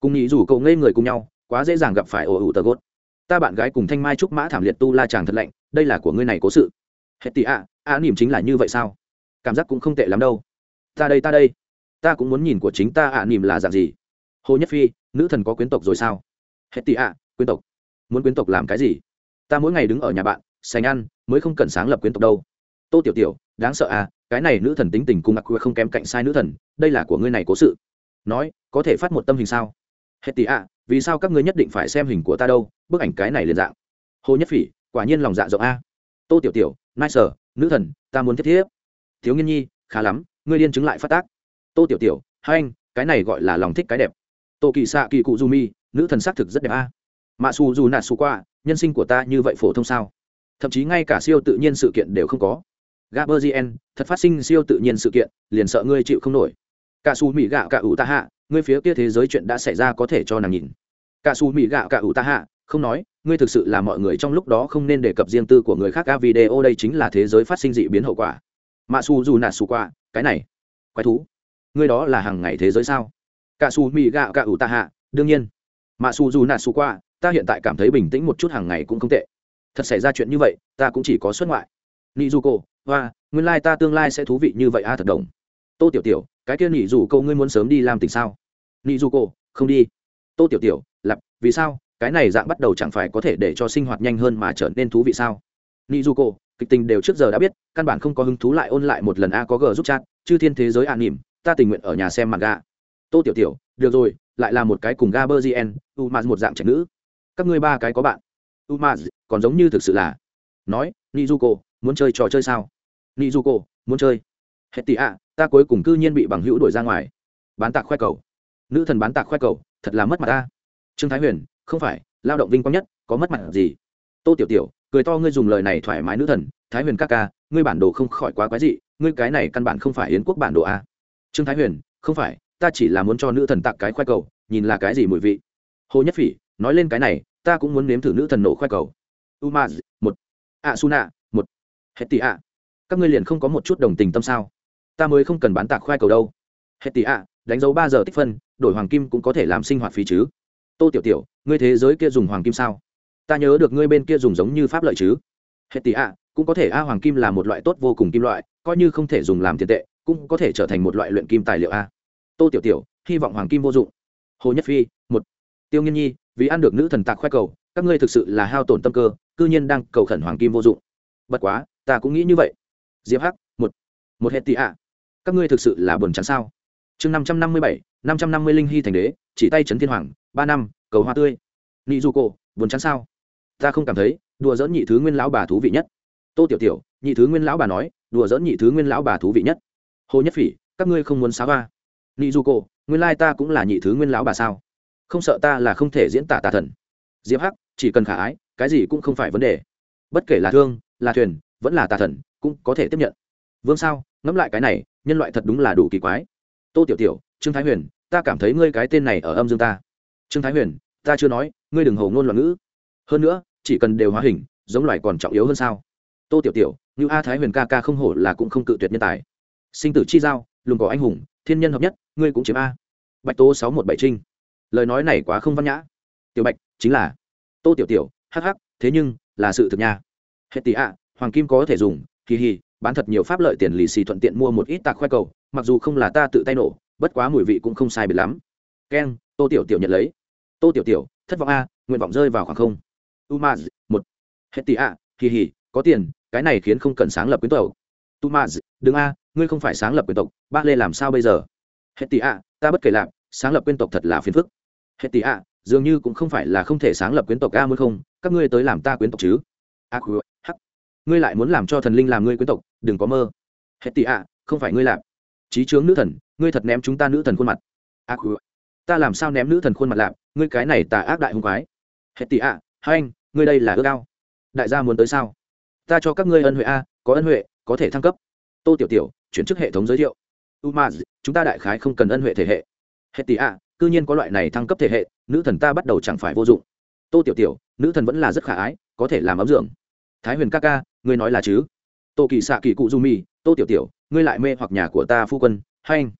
Cùng nghĩ rủ cậu ngây người cùng nhau, quá dễ dàng gặp phải ồ ủ tờ gột. Ta bạn gái cùng thanh mai trúc mã thảm liệt tu la chàng thật lạnh, đây là của ngươi này cố sự. Hết tị ạ ạ nỉm chính là như vậy sao? Cảm giác cũng không tệ lắm đâu ta đây ta đây. Ta cũng muốn nhìn của chính ta ạ à, nỉm là dạng gì? Hồ nhất phi, nữ thần có quyến tộc rồi sao? Hết tị ạ à, quyến tộc. Muốn quyến tộc làm cái gì? Ta mỗi ngày đứng ở nhà bạn, sành ăn, mới không cần sáng lập quyến tộc đâu. Tô tiểu tiểu, đáng sợ à cái này nữ thần tính tình cùng mặc quê không kém cạnh sai nữ thần, đây là của ngươi này cố sự. Nói, có thể phát một tâm hình sao? Hết tị ạ à, vì sao các ngươi nhất định phải xem hình của ta đâu? Bức ảnh cái này liền dạng. Hồ nhất phỉ, quả nhiên lòng dạ rộng a. Tô tiểu tiểu nai sở nữ thần, ta muốn thiết thiếp. Thiếu nghiên nhi, khá lắm ngươi điên chứng lại phát tác. Tô tiểu tiểu, hai anh, cái này gọi là lòng thích cái đẹp. Tô kỳ xạ kỳ cụ du mi, nữ thần xác thực rất đẹp a. Mạ su dù nạt su qua, nhân sinh của ta như vậy phổ thông sao? Thậm chí ngay cả siêu tự nhiên sự kiện đều không có. Gaberzien thật phát sinh siêu tự nhiên sự kiện, liền sợ ngươi chịu không nổi. Cả su mỹ gạo cả ủ ta hạ, ngươi phía kia thế giới chuyện đã xảy ra có thể cho nàng nhìn. Cả su mỹ gạo cả ủ ta hạ, không nói, ngươi thực sự là mọi người trong lúc đó không nên đề cập riêng tư của người khác ca video đây chính là thế giới phát sinh dị biến hậu quả. Mạ su dù nạt su qua cái này, quái thú, ngươi đó là hàng ngày thế giới sao? Cả su mì gạo cả ủ ta hạ, đương nhiên. Mà su dù nạt su qua, ta hiện tại cảm thấy bình tĩnh một chút hàng ngày cũng không tệ. Thật xảy ra chuyện như vậy, ta cũng chỉ có xuất ngoại. Nị du cô hoa, nguyên lai ta tương lai sẽ thú vị như vậy a, thật đồng. Tô tiểu tiểu, cái kia nị dù cô ngươi muốn sớm đi làm tình sao? Nị du cô không đi. Tô tiểu tiểu, lặp, vì sao? Cái này dạng bắt đầu chẳng phải có thể để cho sinh hoạt nhanh hơn mà trở nên thú vị sao? Nị du cô kịch tình đều trước giờ đã biết, căn bản không có hứng thú lại ôn lại một lần a có g giúp chat, chư thiên thế giới an nỉm, ta tình nguyện ở nhà xem mặt ga. tô tiểu tiểu, được rồi, lại là một cái cùng ga bơ gn u m một dạng trẻ nữ. Các ngươi ba cái có bạn. U m còn giống như thực sự là. Nói, nizuko, muốn chơi trò chơi sao? Nizuko, muốn chơi. Hết tị ạ, ta cuối cùng cư nhiên bị bằng hữu đuổi ra ngoài. Bán tạc khoe cầu. Nữ thần bán tạc khoe cầu, thật là mất mặt ta. Trương thái huyền, không phải, lao động vinh quang nhất, có mất mặt gì? Tô tiểu tiểu cười to ngươi dùng lời này thoải mái nữ thần, thái huyền ca ca, ngươi bản đồ không khỏi quá quái dị, ngươi cái này căn bản không phải yến quốc bản đồ a. Trương thái huyền, không phải, ta chỉ là muốn cho nữ thần tặng cái khoe cầu, nhìn là cái gì mùi vị. Hồ nhất phỉ, nói lên cái này, ta cũng muốn nếm thử nữ thần nổ khoe cầu. Umaz, một. A suna một. Hết tị ạ các ngươi liền không có một chút đồng tình tâm sao? Ta mới không cần bán tạc khoe cầu đâu. Hết tị ạ đánh dấu ba giờ tích phân, đổi hoàng kim cũng có thể làm sinh hoạt phí chứ. Tô tiểu tiểu, ngươi thế giới kia dùng hoàng kim sao? Ta nhớ được ngươi bên kia dùng giống như pháp lợi chứ? Hết tỷ ạ, cũng có thể a hoàng kim là một loại tốt vô cùng kim loại, coi như không thể dùng làm tiền tệ, cũng có thể trở thành một loại luyện kim tài liệu a. Tô tiểu tiểu, hy vọng hoàng kim vô dụng. Hồ nhất phi, một. Tiêu nghiên nhi, vì ăn được nữ thần tạc khoe cầu, các ngươi thực sự là hao tổn tâm cơ, cư nhiên đang cầu khẩn hoàng kim vô dụng. Bất quá, ta cũng nghĩ như vậy. Diệp hắc, một. Một hệ tị ạ. Các ngươi thực sự là buồn chán sao? Chương năm trăm năm mươi bảy, năm trăm năm mươi linh hy thành đế, chỉ tay trấn thiên hoàng, ba năm, cầu hoa tươi. Nị du cô buồn chán sao? Ta không cảm thấy, đùa dỡn nhị thứ nguyên lão bà thú vị nhất. Tô tiểu tiểu, nhị thứ nguyên lão bà nói, đùa dỡn nhị thứ nguyên lão bà thú vị nhất. Hồ nhất phỉ, các ngươi không muốn xá hoa. Nị du cô nguyên lai ta cũng là nhị thứ nguyên lão bà sao? Không sợ ta là không thể diễn tả tà thần. Diệp hắc, chỉ cần khả ái, cái gì cũng không phải vấn đề. Bất kể là thương, là thuyền, vẫn là tà thần, cũng có thể tiếp nhận. Vương sao, ngẫm lại cái này, nhân loại thật đúng là đủ kỳ quái. Tô tiểu tiểu, trương thái huyền, ta cảm thấy ngươi cái tên này ở âm dương ta. Trương thái huyền, ta chưa nói, ngươi đừng hầu ngôn loạn ngữ. Hơn nữa chỉ cần đều hóa hình, giống loài còn trọng yếu hơn sao? Tô tiểu tiểu như a thái huyền ca ca không hổ là cũng không cự tuyệt nhân tài. Sinh tử chi giao, lùng có anh hùng, thiên nhân hợp nhất, ngươi cũng chiếm a. Bạch tô sáu một bảy trinh. Lời nói này quá không văn nhã. Tiểu bạch, chính là. Tô tiểu tiểu, hắc hắc, thế nhưng, là sự thực nha. Hệ tỷ ạ, hoàng kim có thể dùng, kỳ hì, bán thật nhiều pháp lợi tiền lì xì thuận tiện mua một ít tạc khoe cầu, mặc dù không là ta tự tay nổ, bất quá mùi vị cũng không sai biệt lắm. Keng, tô tiểu tiểu nhận lấy. Tô tiểu tiểu, thất vọng a, nguyện vọng rơi vào khoảng không umaz, một. Hệ tỷ ạ kỳ hỉ có tiền, cái này khiến không cần sáng lập quyến tộc. Tumaz đừng a, ngươi không phải sáng lập quyến tộc ba lê làm sao bây giờ? Hệ tỷ ạ, ta bất kể làm. sáng lập quyến tộc thật là phiền phức. Hệ tỷ ạ, dường như cũng không phải là không thể sáng lập quyến tộc a mới không, các ngươi tới làm ta quyến tộc chứ. A khu hắc. Ngươi lại muốn làm cho thần linh làm ngươi quyến tộc, đừng có mơ. Hệ tỷ ạ, không phải ngươi làm. Trí trướng nữ thần, ngươi thật ném chúng ta nữ thần khuôn mặt. A khu ta làm sao ném nữ thần khuôn mặt lạp ngươi cái này tà ác đại hung quái. Hệ tỷ ạ, hai anh ngươi đây là ước ao. Đại gia muốn tới sao? Ta cho các ngươi ân huệ a, có ân huệ, có thể thăng cấp. Tô tiểu tiểu, chuyển chức hệ thống giới thiệu. Umaz, chúng ta đại khái không cần ân huệ thể hệ. Hệ tỷ ạ, cư nhiên có loại này thăng cấp thể hệ, nữ thần ta bắt đầu chẳng phải vô dụng. Tô tiểu tiểu, nữ thần vẫn là rất khả ái, có thể làm ấm dưỡng. Thái huyền ca ca, ngươi nói là chứ? Tô kỳ xạ kỳ cụ du mi tô tiểu tiểu, ngươi lại mê hoặc nhà của ta phu quân, hay anh?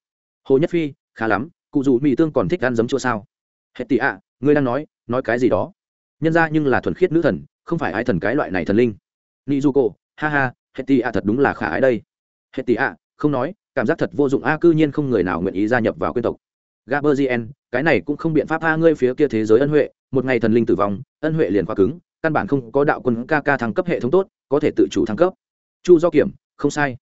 Hồ nhất phi, khá lắm, cụ dù mì tương còn thích ăn giấm chua sao? Hệ tị ạ, ngươi đang nói nói cái gì đó? Nhân ra nhưng là thuần khiết nữ thần, không phải ai thần cái loại này thần linh. Nị du cô ha ha hệ tị ạ thật đúng là khả ái đây. Hệ tị ạ, không nói, cảm giác thật vô dụng a, cư nhiên không người nào nguyện ý gia nhập vào quyên tộc. Gaberzien cái này cũng không biện pháp a ngươi phía kia thế giới ân huệ, một ngày thần linh tử vong, ân huệ liền khóa cứng, căn bản không có đạo quân ca ca thăng cấp hệ thống tốt, có thể tự chủ thăng cấp. Chu do kiểm, không sai.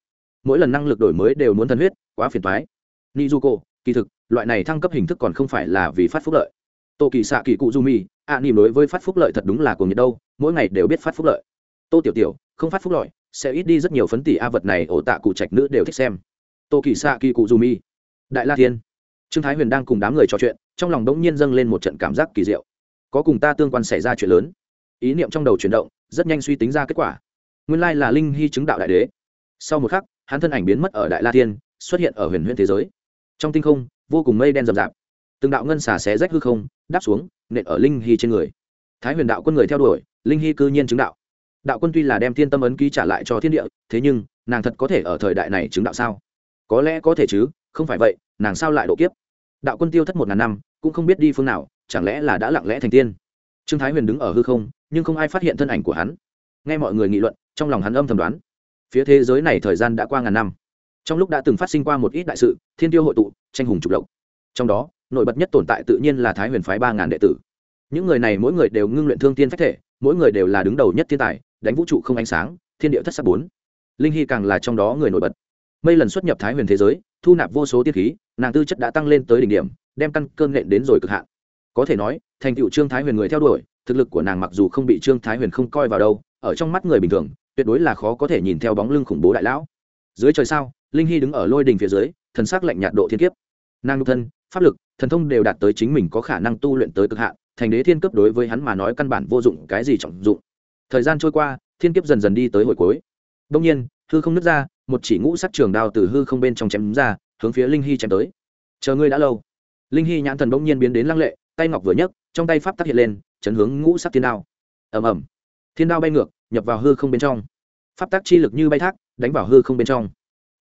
Mỗi lần năng lực đổi mới đều muốn thần huyết, quá phiền toái. Nizuko, kỳ thực, loại này thăng cấp hình thức còn không phải là vì phát phúc lợi tô kỳ xạ kỳ cụ du mi ạ nỉm đối với phát phúc lợi thật đúng là cuồng nhiệt đâu, mỗi ngày đều biết phát phúc lợi. Tô tiểu tiểu, không phát phúc lợi, sẽ ít đi rất nhiều phấn tỷ a vật này, ổ tạ cụ trạch nữ đều thích xem. Tô kỳ xạ kỳ cụ du mi đại la thiên. Trương thái huyền đang cùng đám người trò chuyện, trong lòng đống nhiên dâng lên một trận cảm giác kỳ diệu. Có cùng ta tương quan xảy ra chuyện lớn. Ý niệm trong đầu chuyển động, rất nhanh suy tính ra kết quả. Nguyên lai là linh hy chứng đạo đại đế. Sau một khắc, hắn thân ảnh biến mất ở đại la thiên, xuất hiện ở huyền Huyền thế giới. Trong tinh không, vô cùng mây đen rậm rạp từng đạo ngân xà xé rách hư không, đáp xuống, nện ở linh hy trên người. Thái huyền đạo quân người theo đuổi, linh hy cư nhiên chứng đạo. Đạo quân tuy là đem thiên tâm ấn ký trả lại cho thiên địa, thế nhưng, nàng thật có thể ở thời đại này chứng đạo sao? Có lẽ có thể chứ, không phải vậy, nàng sao lại độ kiếp? Đạo quân tiêu thất một ngàn năm, cũng không biết đi phương nào, chẳng lẽ là đã lặng lẽ thành tiên? Trương thái huyền đứng ở hư không, nhưng không ai phát hiện thân ảnh của hắn. Nghe mọi người nghị luận, trong lòng hắn âm thầm đoán. Phía thế giới này thời gian đã qua ngàn năm. Trong lúc đã từng phát sinh qua một ít đại sự, thiên tiêu hội tụ, tranh hùng trục lộc. Trong đó nổi bật nhất tồn tại tự nhiên là thái huyền phái ba ngàn đệ tử. Những người này mỗi người đều ngưng luyện thương tiên phách thể, mỗi người đều là đứng đầu nhất thiên tài, đánh vũ trụ không ánh sáng, thiên địa thất sắc bốn. Linh hy càng là trong đó người nổi bật. Mây lần xuất nhập thái huyền thế giới, thu nạp vô số tiên khí, nàng tư chất đã tăng lên tới đỉnh điểm, đem căn cơn nện đến rồi cực hạn. Có thể nói, thành tựu trương thái huyền người theo đuổi, thực lực của nàng mặc dù không bị trương thái huyền không coi vào đâu, ở trong mắt người bình thường, tuyệt đối là khó có thể nhìn theo bóng lưng khủng bố đại lão. Dưới trời sao, linh hy đứng ở lôi đình phía dưới, thần sắc lạnh nhạt độ thiên kiếp. Nàng nhục thân, pháp lực thần thông đều đạt tới chính mình có khả năng tu luyện tới cực hạn, thành đế thiên cấp đối với hắn mà nói căn bản vô dụng, cái gì trọng dụng. Thời gian trôi qua, thiên kiếp dần dần đi tới hồi cuối. Đông nhiên, hư không nứt ra, một chỉ ngũ sắc trường đao từ hư không bên trong chém ra, hướng phía linh hy chém tới. Chờ ngươi đã lâu. Linh hy nhãn thần bỗng nhiên biến đến lăng lệ, tay ngọc vừa nhấc, trong tay pháp tác hiện lên, chấn hướng ngũ sắc thiên đao. Ầm ầm. Thiên đao bay ngược, nhập vào hư không bên trong. Pháp tác chi lực như bay thác, đánh vào hư không bên trong.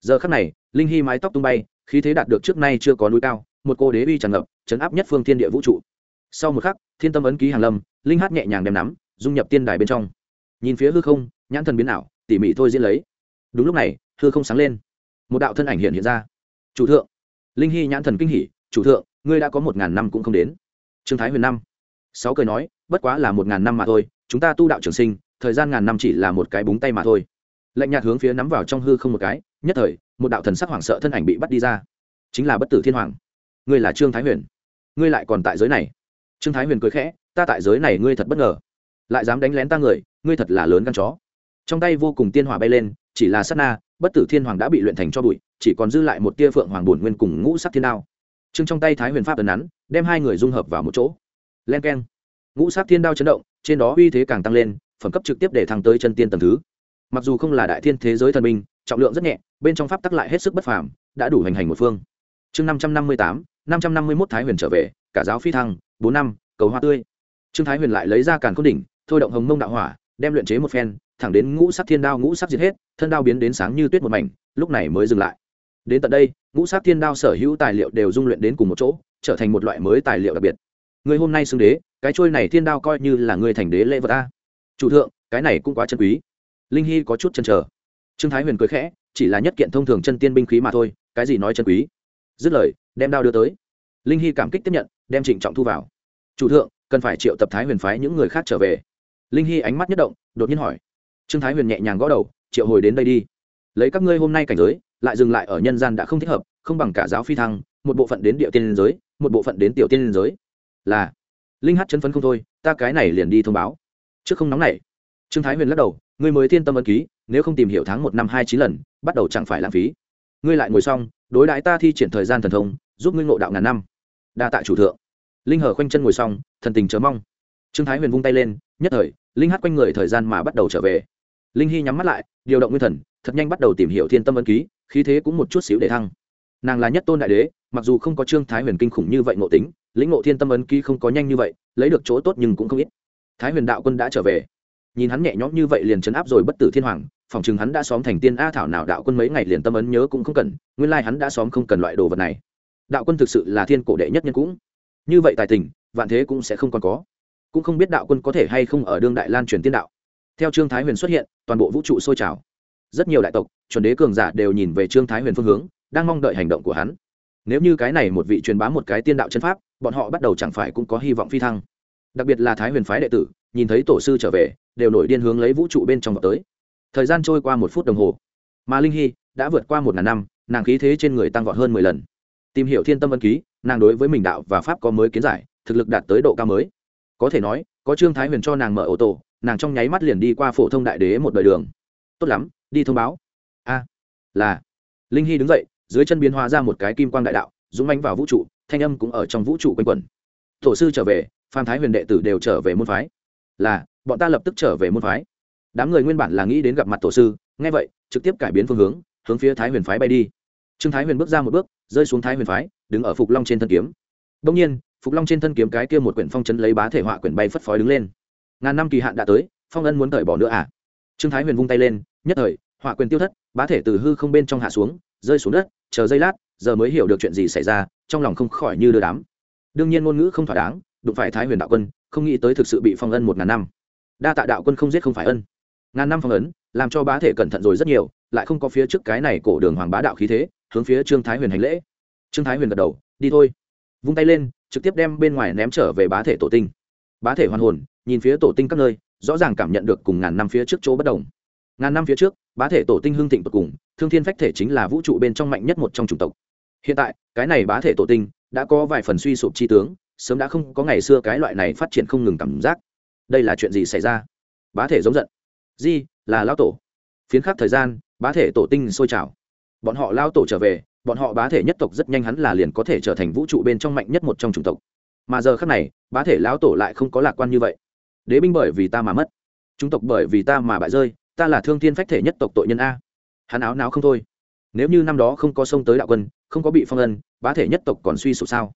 Giờ khắc này, linh hy mái tóc tung bay, khí thế đạt được trước nay chưa có núi cao một cô đế uy tràn ngập, chấn áp nhất phương thiên địa vũ trụ. Sau một khắc, thiên tâm ấn ký hàng lâm, linh hát nhẹ nhàng đem nắm, dung nhập tiên đài bên trong. Nhìn phía hư không, nhãn thần biến ảo, tỉ mỉ thôi diễn lấy. Đúng lúc này, hư không sáng lên. Một đạo thân ảnh hiện hiện ra. Chủ thượng. Linh hy nhãn thần kinh hỉ, chủ thượng, ngươi đã có một ngàn năm cũng không đến. Trương thái huyền năm. Sáu cười nói, bất quá là một ngàn năm mà thôi, chúng ta tu đạo trường sinh, thời gian ngàn năm chỉ là một cái búng tay mà thôi. Lạnh nhạt hướng phía nắm vào trong hư không một cái, nhất thời, một đạo thần sắc hoảng sợ thân ảnh bị bắt đi ra. Chính là bất tử thiên hoàng ngươi là trương thái huyền ngươi lại còn tại giới này trương thái huyền cười khẽ ta tại giới này ngươi thật bất ngờ lại dám đánh lén ta người ngươi thật là lớn gan chó trong tay vô cùng tiên hỏa bay lên chỉ là sát na bất tử thiên hoàng đã bị luyện thành cho bụi chỉ còn dư lại một tia phượng hoàng bổn nguyên cùng ngũ sắc thiên đao trương trong tay thái huyền pháp ấn nắn đem hai người dung hợp vào một chỗ len k e n ngũ sắc thiên đao chấn động trên đó uy thế càng tăng lên phẩm cấp trực tiếp để thăng tới chân tiên tầng thứ mặc dù không là đại thiên thế giới thần minh trọng lượng rất nhẹ bên trong pháp tắc lại hết sức bất phàm đã đủ hành hành một phương chương năm trăm năm mươi tám năm trăm năm mươi mốt thái huyền trở về, cả giáo phi thăng, bốn năm, cầu hoa tươi. Trương thái huyền lại lấy ra càn khôn đỉnh, thôi động hồng mông đạo hỏa, đem luyện chế một phen, thẳng đến ngũ sắc thiên đao ngũ sắc diệt hết, thân đao biến đến sáng như tuyết một mảnh, lúc này mới dừng lại. Đến tận đây, ngũ sắc thiên đao sở hữu tài liệu đều dung luyện đến cùng một chỗ, trở thành một loại mới tài liệu đặc biệt. Người hôm nay xưng đế, cái trôi này thiên đao coi như là người thành đế lễ vật a. Chủ thượng, cái này cũng quá chân quý. Linh hy có chút chân trở trương thái huyền cười khẽ, chỉ là nhất kiện thông thường chân tiên binh khí mà thôi, cái gì nói chân quý? Dứt lời đem đao đưa tới. Linh hy cảm kích tiếp nhận, đem trịnh trọng thu vào. Chủ thượng, cần phải triệu tập thái huyền phái những người khác trở về. Linh hy ánh mắt nhất động, đột nhiên hỏi. Trương thái huyền nhẹ nhàng gõ đầu, triệu hồi đến đây đi. Lấy các ngươi hôm nay cảnh giới, lại dừng lại ở nhân gian đã không thích hợp, không bằng cả giáo phi thăng, một bộ phận đến địa tiên liên giới, một bộ phận đến tiểu tiên liên giới. Là. Linh hát chân phấn không thôi, ta cái này liền đi thông báo. Trước không nóng này trương thái huyền lắc đầu, ngươi mới thiên tâm ân ký, nếu không tìm hiểu tháng một năm hai chín lần, bắt đầu chẳng phải lãng phí. Ngươi lại ngồi xong, đối đãi ta thi triển thời gian thần thông giúp ngươi ngộ đạo ngàn năm. Đa tạ chủ thượng. Linh hờ khoanh chân ngồi xong, thần tình chớ mong. Trương thái huyền vung tay lên, nhất thời, linh hát quanh người thời gian mà bắt đầu trở về. Linh hy nhắm mắt lại, điều động nguyên thần, thật nhanh bắt đầu tìm hiểu thiên tâm ân ký, khí thế cũng một chút xíu để thăng. Nàng là nhất tôn đại đế, mặc dù không có trương thái huyền kinh khủng như vậy ngộ tính, lĩnh ngộ thiên tâm ấn ký không có nhanh như vậy, lấy được chỗ tốt nhưng cũng không ít. Thái huyền đạo quân đã trở về. Nhìn hắn nhẹ nhõm như vậy liền chấn áp rồi bất tử thiên hoàng, phòng chừng hắn đã xóm thành tiên a thảo nào đạo quân mấy ngày liền tâm ấn nhớ cũng không cần, nguyên lai hắn đã xóm không cần loại đồ vật này đạo quân thực sự là thiên cổ đệ nhất nhân cũng. Như vậy tài tình, vạn thế cũng sẽ không còn có. Cũng không biết đạo quân có thể hay không ở đương đại lan truyền tiên đạo. Theo trương thái huyền xuất hiện, toàn bộ vũ trụ sôi trào. Rất nhiều đại tộc, chuẩn đế cường giả đều nhìn về trương thái huyền phương hướng, đang mong đợi hành động của hắn. Nếu như cái này một vị truyền bá một cái tiên đạo chân pháp, bọn họ bắt đầu chẳng phải cũng có hy vọng phi thăng. Đặc biệt là thái huyền phái đệ tử, nhìn thấy tổ sư trở về, đều nổi điên hướng lấy vũ trụ bên trong vào tới. Thời gian trôi qua một phút đồng hồ. Mà linh hy đã vượt qua một ngàn năm, nàng khí thế trên người tăng vọt hơn mười lần tìm hiểu thiên tâm ân ký, nàng đối với mình đạo và pháp có mới kiến giải, thực lực đạt tới độ cao mới. Có thể nói, có trương thái huyền cho nàng mở ô tô nàng trong nháy mắt liền đi qua phổ thông đại đế một đời đường. Tốt lắm, đi thông báo. A, là. Linh hy đứng dậy, dưới chân biến hóa ra một cái kim quang đại đạo, dũng mánh vào vũ trụ, thanh âm cũng ở trong vũ trụ quanh quẩn. Tổ sư trở về phan thái huyền đệ tử đều trở về môn phái. Là, bọn ta lập tức trở về môn phái. Đám người nguyên bản là nghĩ đến gặp mặt tổ sư, nghe vậy, trực tiếp cải biến phương hướng hướng phía thái huyền phái bay đi. Trương thái huyền bước ra một bước rơi xuống thái huyền phái, đứng ở phục long trên thân kiếm. Đông nhiên, phục long trên thân kiếm cái kia một quyển phong chấn lấy bá thể họa quyển bay phất phói đứng lên. Ngàn năm kỳ hạn đã tới, phong ân muốn cởi bỏ nữa à? Trương thái huyền vung tay lên, nhất thời, họa quyền tiêu thất, bá thể từ hư không bên trong hạ xuống, rơi xuống đất, chờ giây lát, giờ mới hiểu được chuyện gì xảy ra, trong lòng không khỏi như đưa đám. Đương nhiên ngôn ngữ không thỏa đáng, đụng phải thái huyền đạo quân, không nghĩ tới thực sự bị phong ân một ngàn năm. Đa tạ đạo quân không giết không phải ân. Ngàn năm phong ấn, làm cho bá thể cẩn thận rồi rất nhiều, lại không có phía trước cái này cổ đường hoàng bá đạo khí thế hướng phía trương thái huyền hành lễ. Trương thái huyền gật đầu, đi thôi. Vung tay lên, trực tiếp đem bên ngoài ném trở về bá thể tổ tinh. Bá thể hoàn hồn, nhìn phía tổ tinh các nơi, rõ ràng cảm nhận được cùng ngàn năm phía trước chỗ bất đồng. Ngàn năm phía trước, bá thể tổ tinh hưng thịnh tột cùng, thương thiên phách thể chính là vũ trụ bên trong mạnh nhất một trong chủng tộc. Hiện tại, cái này bá thể tổ tinh đã có vài phần suy sụp chi tướng, sớm đã không có ngày xưa cái loại này phát triển không ngừng cảm giác. Đây là chuyện gì xảy ra? Bá thể giống giận. Di, là lao tổ. Phiến khắc thời gian, bá thể tổ tinh sôi trào bọn họ lao tổ trở về, bọn họ bá thể nhất tộc rất nhanh hắn là liền có thể trở thành vũ trụ bên trong mạnh nhất một trong chủng tộc. Mà giờ khác này, bá thể lão tổ lại không có lạc quan như vậy. Đế binh bởi vì ta mà mất chúng tộc bởi vì ta mà bại rơi, ta là thương thiên phách thể nhất tộc tội nhân a. Hắn áo não không thôi. Nếu như năm đó không có sông tới đạo quân, không có bị phong ân bá thể nhất tộc còn suy sụp sao?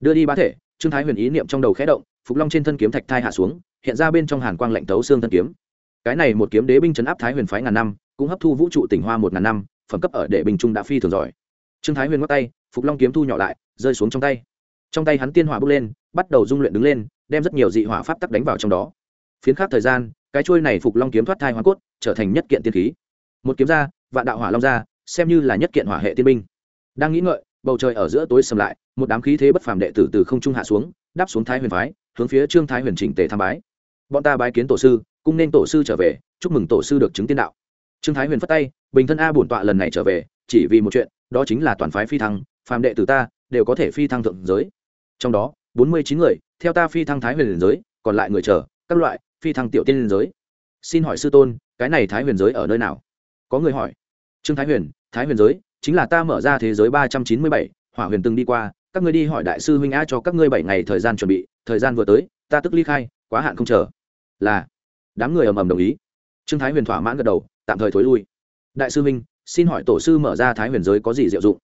Đưa đi bá thể, trương thái huyền ý niệm trong đầu khẽ động, phục long trên thân kiếm thạch thai hạ xuống, hiện ra bên trong hàn quang lạnh tấu xương thân kiếm. Cái này một kiếm đế binh chấn áp thái huyền phái ngàn năm, cũng hấp thu vũ trụ tỉnh hoa một ngàn năm phẩm cấp ở đệ bình trung đã phi thường giỏi. Trương thái huyền ngắt tay, phục long kiếm thu nhỏ lại, rơi xuống trong tay. Trong tay hắn tiên hỏa bước lên, bắt đầu dung luyện đứng lên, đem rất nhiều dị hỏa pháp tắc đánh vào trong đó. Phiến khác thời gian, cái trôi này phục long kiếm thoát thai hoa cốt, trở thành nhất kiện tiên khí. Một kiếm ra, vạn đạo hỏa long ra, xem như là nhất kiện hỏa hệ tiên binh. Đang nghĩ ngợi, bầu trời ở giữa tối sầm lại, một đám khí thế bất phàm đệ tử từ không trung hạ xuống, đáp xuống thái huyền phái, hướng phía trương thái huyền chỉnh tề tham bái. Bọn ta bái kiến tổ sư, cung nên tổ sư trở về, chúc mừng tổ sư được chứng tiên đạo trương thái huyền phất tay, bình thân a bổn tọa lần này trở về, chỉ vì một chuyện, đó chính là toàn phái phi thăng, phàm đệ tử ta đều có thể phi thăng thượng giới. Trong đó, bốn mươi chín người, theo ta phi thăng thái huyền liền giới, còn lại người chờ, các loại, phi thăng tiểu tiên liên giới. Xin hỏi sư tôn, cái này thái huyền giới ở nơi nào? Có người hỏi. Trương thái huyền thái huyền giới, chính là ta mở ra thế giới ba trăm chín mươi bảy, hỏa huyền từng đi qua, các ngươi đi hỏi đại sư huynh a cho các ngươi bảy ngày thời gian chuẩn bị, thời gian vừa tới, ta tức ly khai, quá hạn không chờ. Là, đám người ầm ầm đồng ý. Trương thái huyền thỏa mãn gật đầu tạm thời thối lui. Đại sư Minh, xin hỏi tổ sư mở ra thái huyền giới có gì diệu dụng?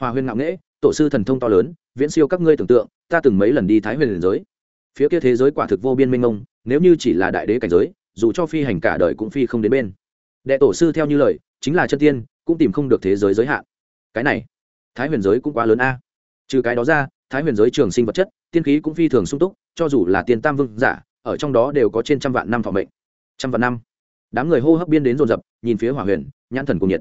Hòa huyền ngạo nghễ tổ sư thần thông to lớn viễn siêu các ngươi tưởng tượng ta từng mấy lần đi thái huyền giới. Phía kia thế giới quả thực vô biên minh ông nếu như chỉ là đại đế cảnh giới dù cho phi hành cả đời cũng phi không đến bên. Đệ tổ sư theo như lời chính là chân tiên cũng tìm không được thế giới giới hạn. Cái này thái huyền giới cũng quá lớn a. Trừ cái đó ra thái huyền giới trường sinh vật chất tiên khí cũng phi thường sung túc cho dù là tiền tam vương giả ở trong đó đều có trên trăm vạn năm thọ mệnh. Trăm vạn năm đám người hô hấp biên đến rồn rập, nhìn phía hỏa huyền, nhãn thần cùng nhiệt.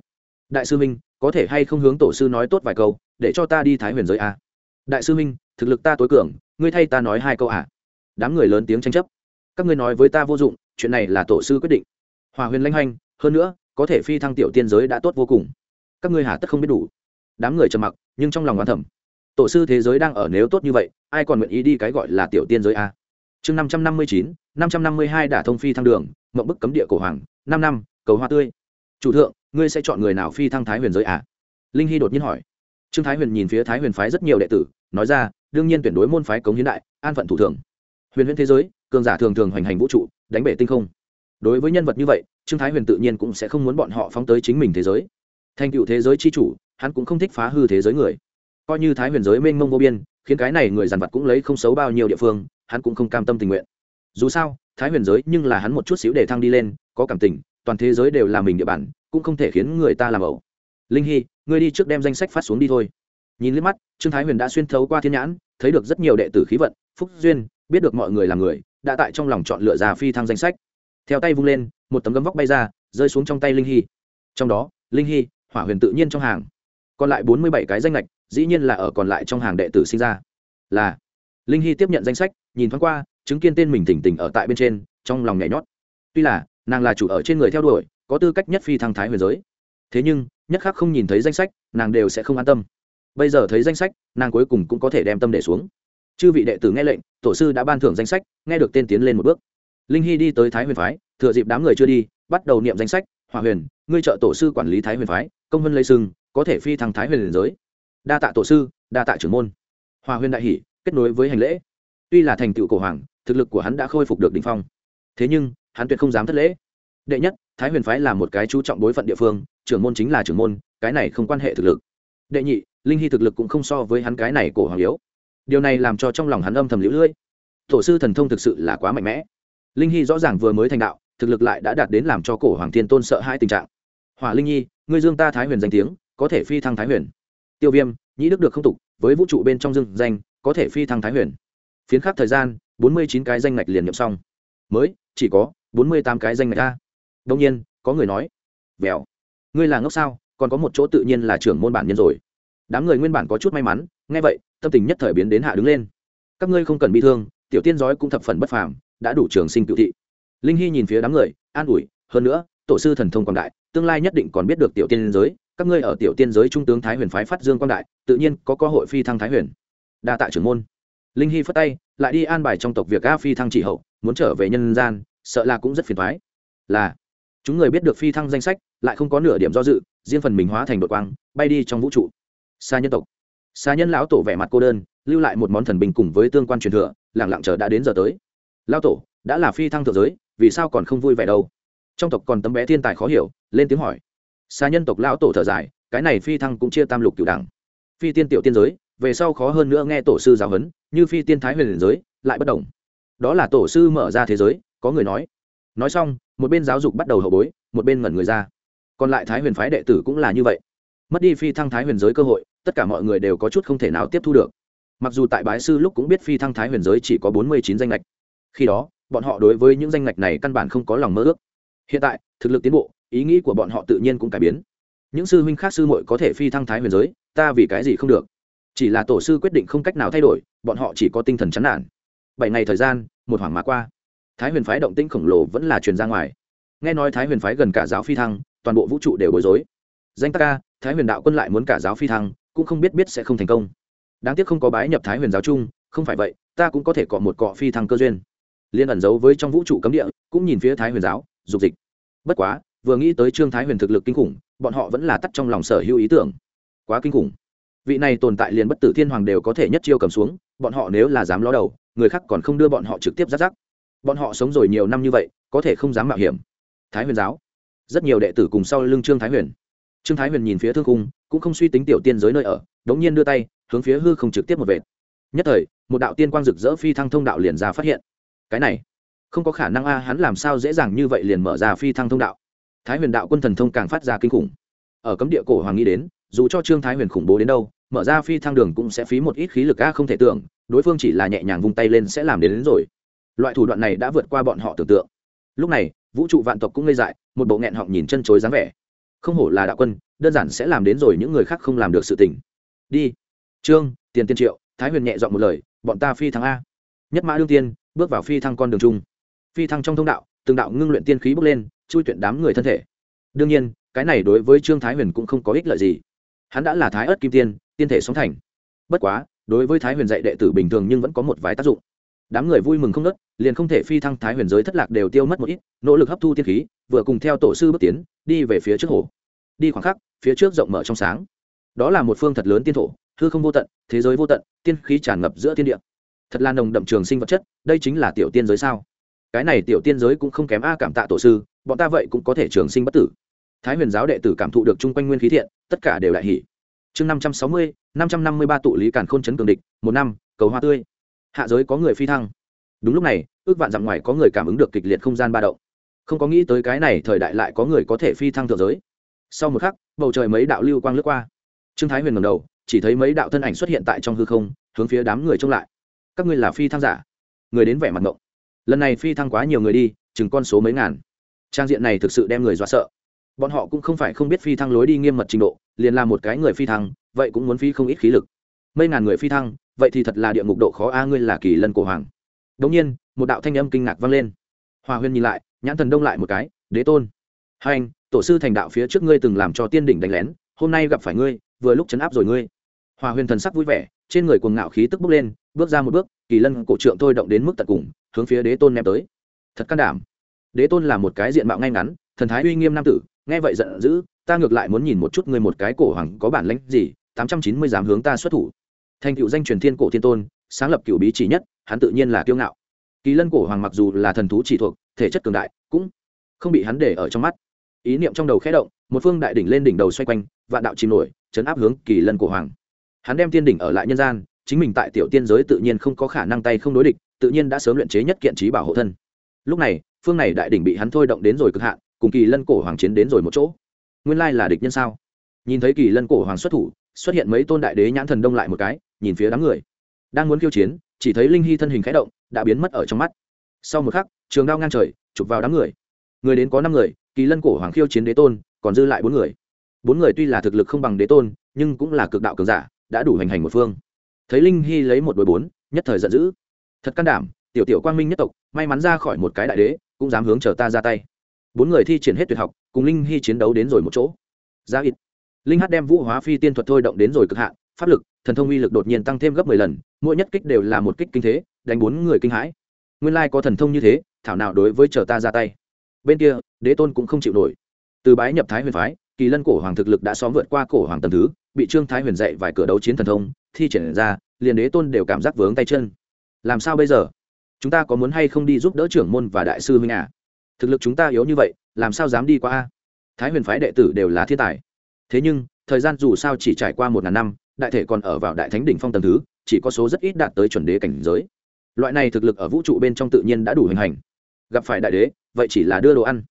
Đại sư minh, có thể hay không hướng tổ sư nói tốt vài câu, để cho ta đi thái huyền giới a đại sư minh, thực lực ta tối cường, ngươi thay ta nói hai câu à? Đám người lớn tiếng tranh chấp. Các ngươi nói với ta vô dụng, chuyện này là tổ sư quyết định. Hòa huyền lanh hoanh hơn nữa, có thể phi thăng tiểu tiên giới đã tốt vô cùng. Các ngươi hà tất không biết đủ. Đám người trầm mặc, nhưng trong lòng oán thẩm tổ sư thế giới đang ở nếu tốt như vậy, ai còn nguyện ý đi cái gọi là tiểu tiên giới a chương năm trăm năm mươi chín, năm trăm năm mươi hai đả thông phi thăng đường mộng bức cấm địa cổ hoàng, năm năm, cầu hoa tươi. Chủ thượng, ngươi sẽ chọn người nào phi thăng thái huyền giới à? linh hy đột nhiên hỏi. Trương thái huyền nhìn phía thái huyền phái rất nhiều đệ tử, nói ra, đương nhiên tuyển đối môn phái cống hiến đại, an phận thủ thường. Huyền huyền thế giới, cường giả thường thường hoành hành vũ trụ, đánh bể tinh không. Đối với nhân vật như vậy, trương thái huyền tự nhiên cũng sẽ không muốn bọn họ phóng tới chính mình thế giới. Thành cựu thế giới c h i chủ, hắn cũng không thích phá hư thế giới người. Coi như thái huyền giới mênh mông vô biên, khiến cái này người dàn vật cũng lấy không xấu bao nhiêu địa phương, hắn cũng không cam tâm tình nguyện. Dù sao thái huyền giới nhưng là hắn một chút xíu để thăng đi lên, có cảm tình, toàn thế giới đều là mình địa bàn, cũng không thể khiến người ta làm ẩu. Linh hy, ngươi đi trước đem danh sách phát xuống đi thôi. Nhìn liếc mắt, trương thái huyền đã xuyên thấu qua thiên nhãn, thấy được rất nhiều đệ tử khí vận, phúc duyên, biết được mọi người là người, đã tại trong lòng chọn lựa già phi thăng danh sách. Theo tay vung lên, một tấm gấm vóc bay ra, rơi xuống trong tay linh hy. Trong đó, linh hy, hỏa huyền tự nhiên trong hàng. Còn lại bốn mươi bảy cái danh lệch dĩ nhiên là ở còn lại trong hàng đệ tử sinh ra. Là, linh hy tiếp nhận danh sách, nhìn thoáng qua chứng kiến tên mình tỉnh tỉnh ở tại bên trên, trong lòng nhảy nhót. Tuy là, nàng là chủ ở trên người theo đuổi, có tư cách nhất phi thăng thái huyền giới. Thế nhưng, nhất khác không nhìn thấy danh sách, nàng đều sẽ không an tâm. Bây giờ thấy danh sách, nàng cuối cùng cũng có thể đem tâm để xuống. Chư vị đệ tử nghe lệnh, tổ sư đã ban thưởng danh sách, nghe được tên tiến lên một bước. Linh hy đi tới thái huyền phái, thừa dịp đám người chưa đi, bắt đầu niệm danh sách hòa huyền, ngươi trợ tổ sư quản lý thái huyền phái, công vân lây sưng có thể phi thăng thái huyền liền giới. Đa tạ tổ sư, đa tạ trưởng môn. Hòa huyền đại hỷ kết nối với hành lễ. Tuy là thành tựu cổ hoàng thực lực của hắn đã khôi phục được đỉnh phong. Thế nhưng, hắn tuyệt không dám thất lễ. Đệ nhất, thái huyền phái là một cái chú trọng bối phận địa phương, trưởng môn chính là trưởng môn, cái này không quan hệ thực lực. Đệ nhị, linh hy thực lực cũng không so với hắn cái này cổ hoàng yếu. Điều này làm cho trong lòng hắn âm thầm liễu lưỡi. Tổ sư thần thông thực sự là quá mạnh mẽ. Linh hy rõ ràng vừa mới thành đạo, thực lực lại đã đạt đến làm cho cổ hoàng thiên tôn sợ hai tình trạng. Hỏa linh nhi, ngươi dương ta thái huyền danh tiếng, có thể phi thăng thái huyền. Tiêu viêm, nhĩ đức được không tục, với vũ trụ bên trong dương danh, có thể phi thăng thái huyền. Phiến khắc thời gian bốn mươi chín cái danh ngạch liền nhậm xong. Mới, chỉ có bốn mươi tám cái danh ngạch a đông nhiên, có người nói, vèo, ngươi là ngốc sao? Còn có một chỗ tự nhiên là trưởng môn bản nhân rồi. Đám người nguyên bản có chút may mắn, nghe vậy, tâm tình nhất thời biến đến hạ đứng lên. Các ngươi không cần bị thương, tiểu tiên giói cũng thập phần bất phàm, đã đủ trường sinh cựu thị. Linh hy nhìn phía đám người, an ủi, hơn nữa, tổ sư thần thông quảng đại, tương lai nhất định còn biết được tiểu tiên giới. Các ngươi ở tiểu tiên giới trung tướng thái huyền phái phát dương quang đại, tự nhiên có cơ hội phi thăng thái huyền. Đa tạ trưởng môn linh hy phất tay, lại đi an bài trong tộc việc a phi thăng chỉ hậu, muốn trở về nhân gian, sợ là cũng rất phiền thoái là, chúng người biết được phi thăng danh sách, lại không có nửa điểm do dự, riêng phần mình hóa thành đội quang, bay đi trong vũ trụ. Xa nhân tộc. Xa nhân lão tổ vẻ mặt cô đơn, lưu lại một món thần bình cùng với tương quan truyền thừa lẳng lặng chờ đã đến giờ tới. Lão tổ, đã là phi thăng thượng giới, vì sao còn không vui vẻ đâu? Trong tộc còn tấm bé thiên tài khó hiểu, lên tiếng hỏi. Xa nhân tộc lão tổ thở dài, cái này phi thăng cũng chia tam lục cửu đẳng. Phi tiên tiểu tiên giới về sau khó hơn nữa nghe tổ sư giáo huấn, như phi tiên thái huyền liền giới, lại bất đồng. Đó là tổ sư mở ra thế giới, có người nói. Nói xong, một bên giáo dục bắt đầu hậu bối, một bên ngẩn người ra. Còn lại thái huyền phái đệ tử cũng là như vậy. Mất đi phi thăng thái huyền giới cơ hội, tất cả mọi người đều có chút không thể nào tiếp thu được. Mặc dù tại bái sư lúc cũng biết phi thăng thái huyền giới chỉ có bốn mươi chín danh lệch khi đó, bọn họ đối với những danh ngạch này căn bản không có lòng mơ ước. Hiện tại, thực lực tiến bộ, ý nghĩ của bọn họ tự nhiên cũng cải biến. Những sư huynh khác sư muội có thể phi thăng thái huyền giới, ta vì cái gì không được? Chỉ là tổ sư quyết định không cách nào thay đổi, bọn họ chỉ có tinh thần chán nản. Bảy ngày thời gian, một hoàng mà qua. Thái huyền phái động tĩnh khổng lồ vẫn là truyền ra ngoài. Nghe nói thái huyền phái gần cả giáo phi thăng, toàn bộ vũ trụ đều bối rối. Danh ta ca thái huyền đạo quân lại muốn cả giáo phi thăng, cũng không biết biết sẽ không thành công. Đáng tiếc không có bái nhập thái huyền giáo chung, không phải vậy, ta cũng có thể cọ một cọ phi thăng cơ duyên. Liên ẩn giấu với trong vũ trụ cấm địa, cũng nhìn phía thái huyền giáo, dục dịch. Bất quá, vừa nghĩ tới trương thái huyền thực lực kinh khủng, bọn họ vẫn là tắt trong lòng sở hữu ý tưởng. Quá kinh khủng vị này tồn tại liền bất tử thiên hoàng đều có thể nhất chiêu cầm xuống, bọn họ nếu là dám ló đầu, người khác còn không đưa bọn họ trực tiếp giáp giáp. Bọn họ sống rồi nhiều năm như vậy, có thể không dám mạo hiểm. Thái huyền giáo. Rất nhiều đệ tử cùng sau lưng trương thái huyền. Trương thái huyền nhìn phía thương cung cũng không suy tính tiểu tiên giới nơi ở, đống nhiên đưa tay, hướng phía hư không trực tiếp một vệt. Nhất thời, một đạo tiên quang rực rỡ phi thăng thông đạo liền ra phát hiện. Cái này, không có khả năng a, hắn làm sao dễ dàng như vậy liền mở ra phi thăng thông đạo. Thái huyền đạo quân thần thông càng phát ra kinh khủng. Ở cấm địa cổ hoàng nghĩ đến dù cho trương thái huyền khủng bố đến đâu mở ra phi thăng đường cũng sẽ phí một ít khí lực a không thể tưởng đối phương chỉ là nhẹ nhàng vung tay lên sẽ làm đến, đến rồi. Loại thủ đoạn này đã vượt qua bọn họ tưởng tượng. Lúc này vũ trụ vạn tộc cũng ngây dại một bộ nghẹn họng nhìn chân chối dáng vẻ. Không hổ là đạo quân đơn giản sẽ làm đến rồi những người khác không làm được sự tình. Đi. Trương tiền tiên triệu thái huyền nhẹ dọn một lời bọn ta phi thăng a. Nhất mã đương tiên bước vào phi thăng con đường chung. Phi thăng trong thông đạo từng đạo ngưng luyện tiên khí bước lên chui tuyển đám người thân thể. Đương nhiên cái này đối với trương thái huyền cũng không có ích lợi gì hắn đã là thái ớt kim tiên tiên thể sống thành. Bất quá, đối với thái huyền dạy đệ tử bình thường nhưng vẫn có một vài tác dụng. Đám người vui mừng không nớt liền không thể phi thăng thái huyền giới thất lạc đều tiêu mất một ít, nỗ lực hấp thu tiên khí, vừa cùng theo tổ sư bước tiến, đi về phía trước hồ. Đi khoảng khắc, phía trước rộng mở trong sáng. Đó là một phương thật lớn tiên thổ, hư không vô tận, thế giới vô tận, tiên khí tràn ngập giữa thiên địa. Thật là nồng đậm trường sinh vật chất, đây chính là tiểu tiên giới sao? Cái này tiểu tiên giới cũng không kém a cảm tạ tổ sư, bọn ta vậy cũng có thể trường sinh bất tử thái huyền giáo đệ tử cảm thụ được chung quanh nguyên khí thiện, tất cả đều đại hỷ chương năm trăm sáu mươi, năm trăm năm mươi ba tụ lý càn khôn chấn cường địch, một năm, cầu hoa tươi. Hạ giới có người phi thăng. Đúng lúc này, ước vạn dặm ngoài có người cảm ứng được kịch liệt không gian ba động. Không có nghĩ tới cái này thời đại lại có người có thể phi thăng thượng giới. Sau một khắc, bầu trời mấy đạo lưu quang lướt qua. Trương thái huyền ngầm đầu, chỉ thấy mấy đạo thân ảnh xuất hiện tại trong hư không, hướng phía đám người trông lại. Các ngươi là phi thăng giả? Người đến vẻ mặt ngộng. Lần này phi thăng quá nhiều người đi, chừng con số mấy ngàn. Trang diện này thực sự đem người dọa sợ bọn họ cũng không phải không biết phi thăng lối đi nghiêm mật trình độ, liền là một cái người phi thăng, vậy cũng muốn phi không ít khí lực. Mấy ngàn người phi thăng, vậy thì thật là địa ngục độ khó a, ngươi là kỳ lân cổ hoàng. Đống nhiên, một đạo thanh âm kinh ngạc vang lên. Hòa huyên nhìn lại, nhãn thần đông lại một cái, đế tôn, hai anh, tổ sư thành đạo phía trước ngươi từng làm cho tiên đỉnh đánh lén, hôm nay gặp phải ngươi, vừa lúc chấn áp rồi ngươi. Hòa huyên thần sắc vui vẻ, trên người cuồng ngạo khí tức bước lên, bước ra một bước, kỳ lân cổ trượng thôi động đến mức tận cùng, hướng phía đế tôn ném tới. Thật can đảm. Đế tôn là một cái diện mạo ngay ngắn, thần thái uy nghiêm nam tử nghe vậy giận dữ, ta ngược lại muốn nhìn một chút ngươi một cái cổ hoàng có bản lãnh gì, tám trăm chín mươi dám hướng ta xuất thủ. Thành cựu danh truyền thiên cổ thiên tôn, sáng lập cựu bí chỉ nhất, hắn tự nhiên là kiêu ngạo. Kỳ lân cổ hoàng mặc dù là thần thú chỉ thuộc, thể chất cường đại, cũng không bị hắn để ở trong mắt. Ý niệm trong đầu khẽ động, một phương đại đỉnh lên đỉnh đầu xoay quanh, vạn đạo chìm nổi, chấn áp hướng kỳ lân cổ hoàng. Hắn đem tiên đỉnh ở lại nhân gian, chính mình tại tiểu tiên giới tự nhiên không có khả năng tay không đối địch, tự nhiên đã sớm luyện chế nhất kiện trí bảo hộ thân. Lúc này, phương này đại đỉnh bị hắn thôi động đến rồi cực hạn cùng kỳ lân cổ hoàng chiến đến rồi một chỗ. Nguyên lai là địch nhân sao? Nhìn thấy kỳ lân cổ hoàng xuất thủ, xuất hiện mấy tôn đại đế nhãn thần đông lại một cái, nhìn phía đám người. Đang muốn khiêu chiến, chỉ thấy linh hy thân hình khẽ động, đã biến mất ở trong mắt. Sau một khắc, trường đao ngang trời, chụp vào đám người. Người đến có năm người, kỳ lân cổ hoàng khiêu chiến đế tôn, còn dư lại bốn người. Bốn người tuy là thực lực không bằng đế tôn, nhưng cũng là cực đạo cường giả, đã đủ hành hành một phương. Thấy linh hy lấy một đôi bốn, nhất thời giận dữ. Thật can đảm, tiểu tiểu quang minh nhất tộc, may mắn ra khỏi một cái đại đế, cũng dám hướng chờ ta ra tay bốn người thi triển hết tuyệt học, cùng linh hy chiến đấu đến rồi một chỗ. Ra ít. Linh hát đem vũ hóa phi tiên thuật thôi động đến rồi cực hạn, pháp lực, thần thông uy lực đột nhiên tăng thêm gấp mười lần, mỗi nhất kích đều là một kích kinh thế, đánh bốn người kinh hãi. Nguyên lai có thần thông như thế, thảo nào đối với chờ ta ra tay. Bên kia, đế tôn cũng không chịu nổi. Từ bái nhập thái huyền phái, kỳ lân cổ hoàng thực lực đã xóm vượt qua cổ hoàng tầm thứ, bị trương thái huyền dạy vài cửa đấu chiến thần thông, thi triển ra, liền đế tôn đều cảm giác vướng tay chân. Làm sao bây giờ? Chúng ta có muốn hay không đi giúp đỡ trưởng môn và đại sư huynh à? Thực lực chúng ta yếu như vậy, làm sao dám đi qua a? Thái huyền phái đệ tử đều là thiên tài. Thế nhưng, thời gian dù sao chỉ trải qua một ngàn năm, đại thể còn ở vào đại thánh đỉnh phong tầng thứ, chỉ có số rất ít đạt tới chuẩn đế cảnh giới. Loại này thực lực ở vũ trụ bên trong tự nhiên đã đủ hình hành. Gặp phải đại đế, vậy chỉ là đưa đồ ăn.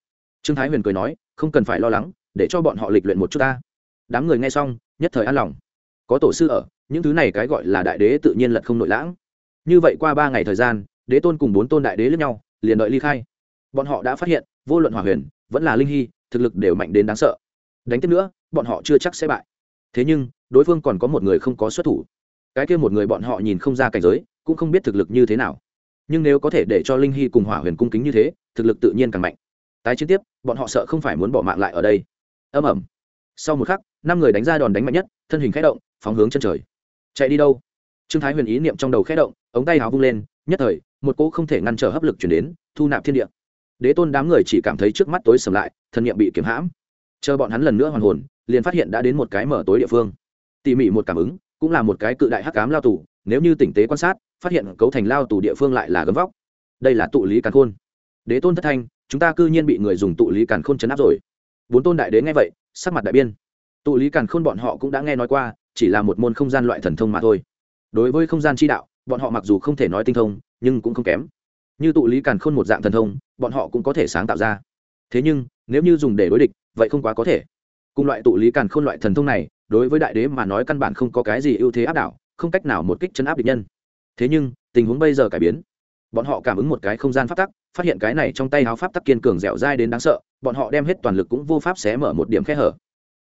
Trương thái huyền cười nói, không cần phải lo lắng, để cho bọn họ lịch luyện một chút ta. Đám người nghe xong, nhất thời an lòng. Có tổ sư ở, những thứ này cái gọi là đại đế tự nhiên lật không nội lãng. Như vậy qua ba ngày thời gian, đế tôn cùng bốn tôn đại đế lẫn nhau, liền đợi ly khai bọn họ đã phát hiện, vô luận hỏa huyền, vẫn là linh hy, thực lực đều mạnh đến đáng sợ. Đánh tiếp nữa, bọn họ chưa chắc sẽ bại. Thế nhưng, đối phương còn có một người không có xuất thủ. Cái kia một người bọn họ nhìn không ra cảnh giới, cũng không biết thực lực như thế nào. Nhưng nếu có thể để cho linh hy cùng hỏa huyền cung kính như thế, thực lực tự nhiên càng mạnh. Tái chiến tiếp, bọn họ sợ không phải muốn bỏ mạng lại ở đây. Âm ẩm sau một khắc, năm người đánh ra đòn đánh mạnh nhất, thân hình k h ẽ động, phóng hướng chân trời. Chạy đi đâu? Trương thái huyền ý niệm trong đầu k h ẽ động, ống tay háo vung lên, nhất thời, một cỗ không thể ngăn trở hấp lực chuyển đến, thu nạp thiên địa đế tôn đám người chỉ cảm thấy trước mắt tối sầm lại, thân nhiệm bị kiếm hãm. Chờ bọn hắn lần nữa hoàn hồn, liền phát hiện đã đến một cái mở tối địa phương. Tỉ mỉ một cảm ứng, cũng là một cái cự đại hắc cám lao tù, nếu như tỉnh tế quan sát, phát hiện cấu thành lao tù địa phương lại là gấm vóc. Đây là tụ lý càn khôn. Đế tôn thất thanh, chúng ta cư nhiên bị người dùng tụ lý càn khôn chấn áp rồi. Bốn tôn đại đế nghe vậy, sắc mặt đại biên tụ lý càn khôn bọn họ cũng đã nghe nói qua, chỉ là một môn không gian loại thần thông mà thôi. Đối với không gian chi đạo, bọn họ mặc dù không thể nói tinh thông, nhưng cũng không kém như tụ lý càn khôn một dạng thần thông, bọn họ cũng có thể sáng tạo ra. Thế nhưng, nếu như dùng để đối địch, vậy không quá có thể. Cùng loại tụ lý càn khôn loại thần thông này, đối với đại đế mà nói căn bản không có cái gì ưu thế áp đảo, không cách nào một kích chấn áp địch nhân. Thế nhưng, tình huống bây giờ cải biến. Bọn họ cảm ứng một cái không gian pháp tắc, phát hiện cái này trong tay háo pháp tắc kiên cường dẻo dai đến đáng sợ, bọn họ đem hết toàn lực cũng vô pháp xé mở một điểm khe hở.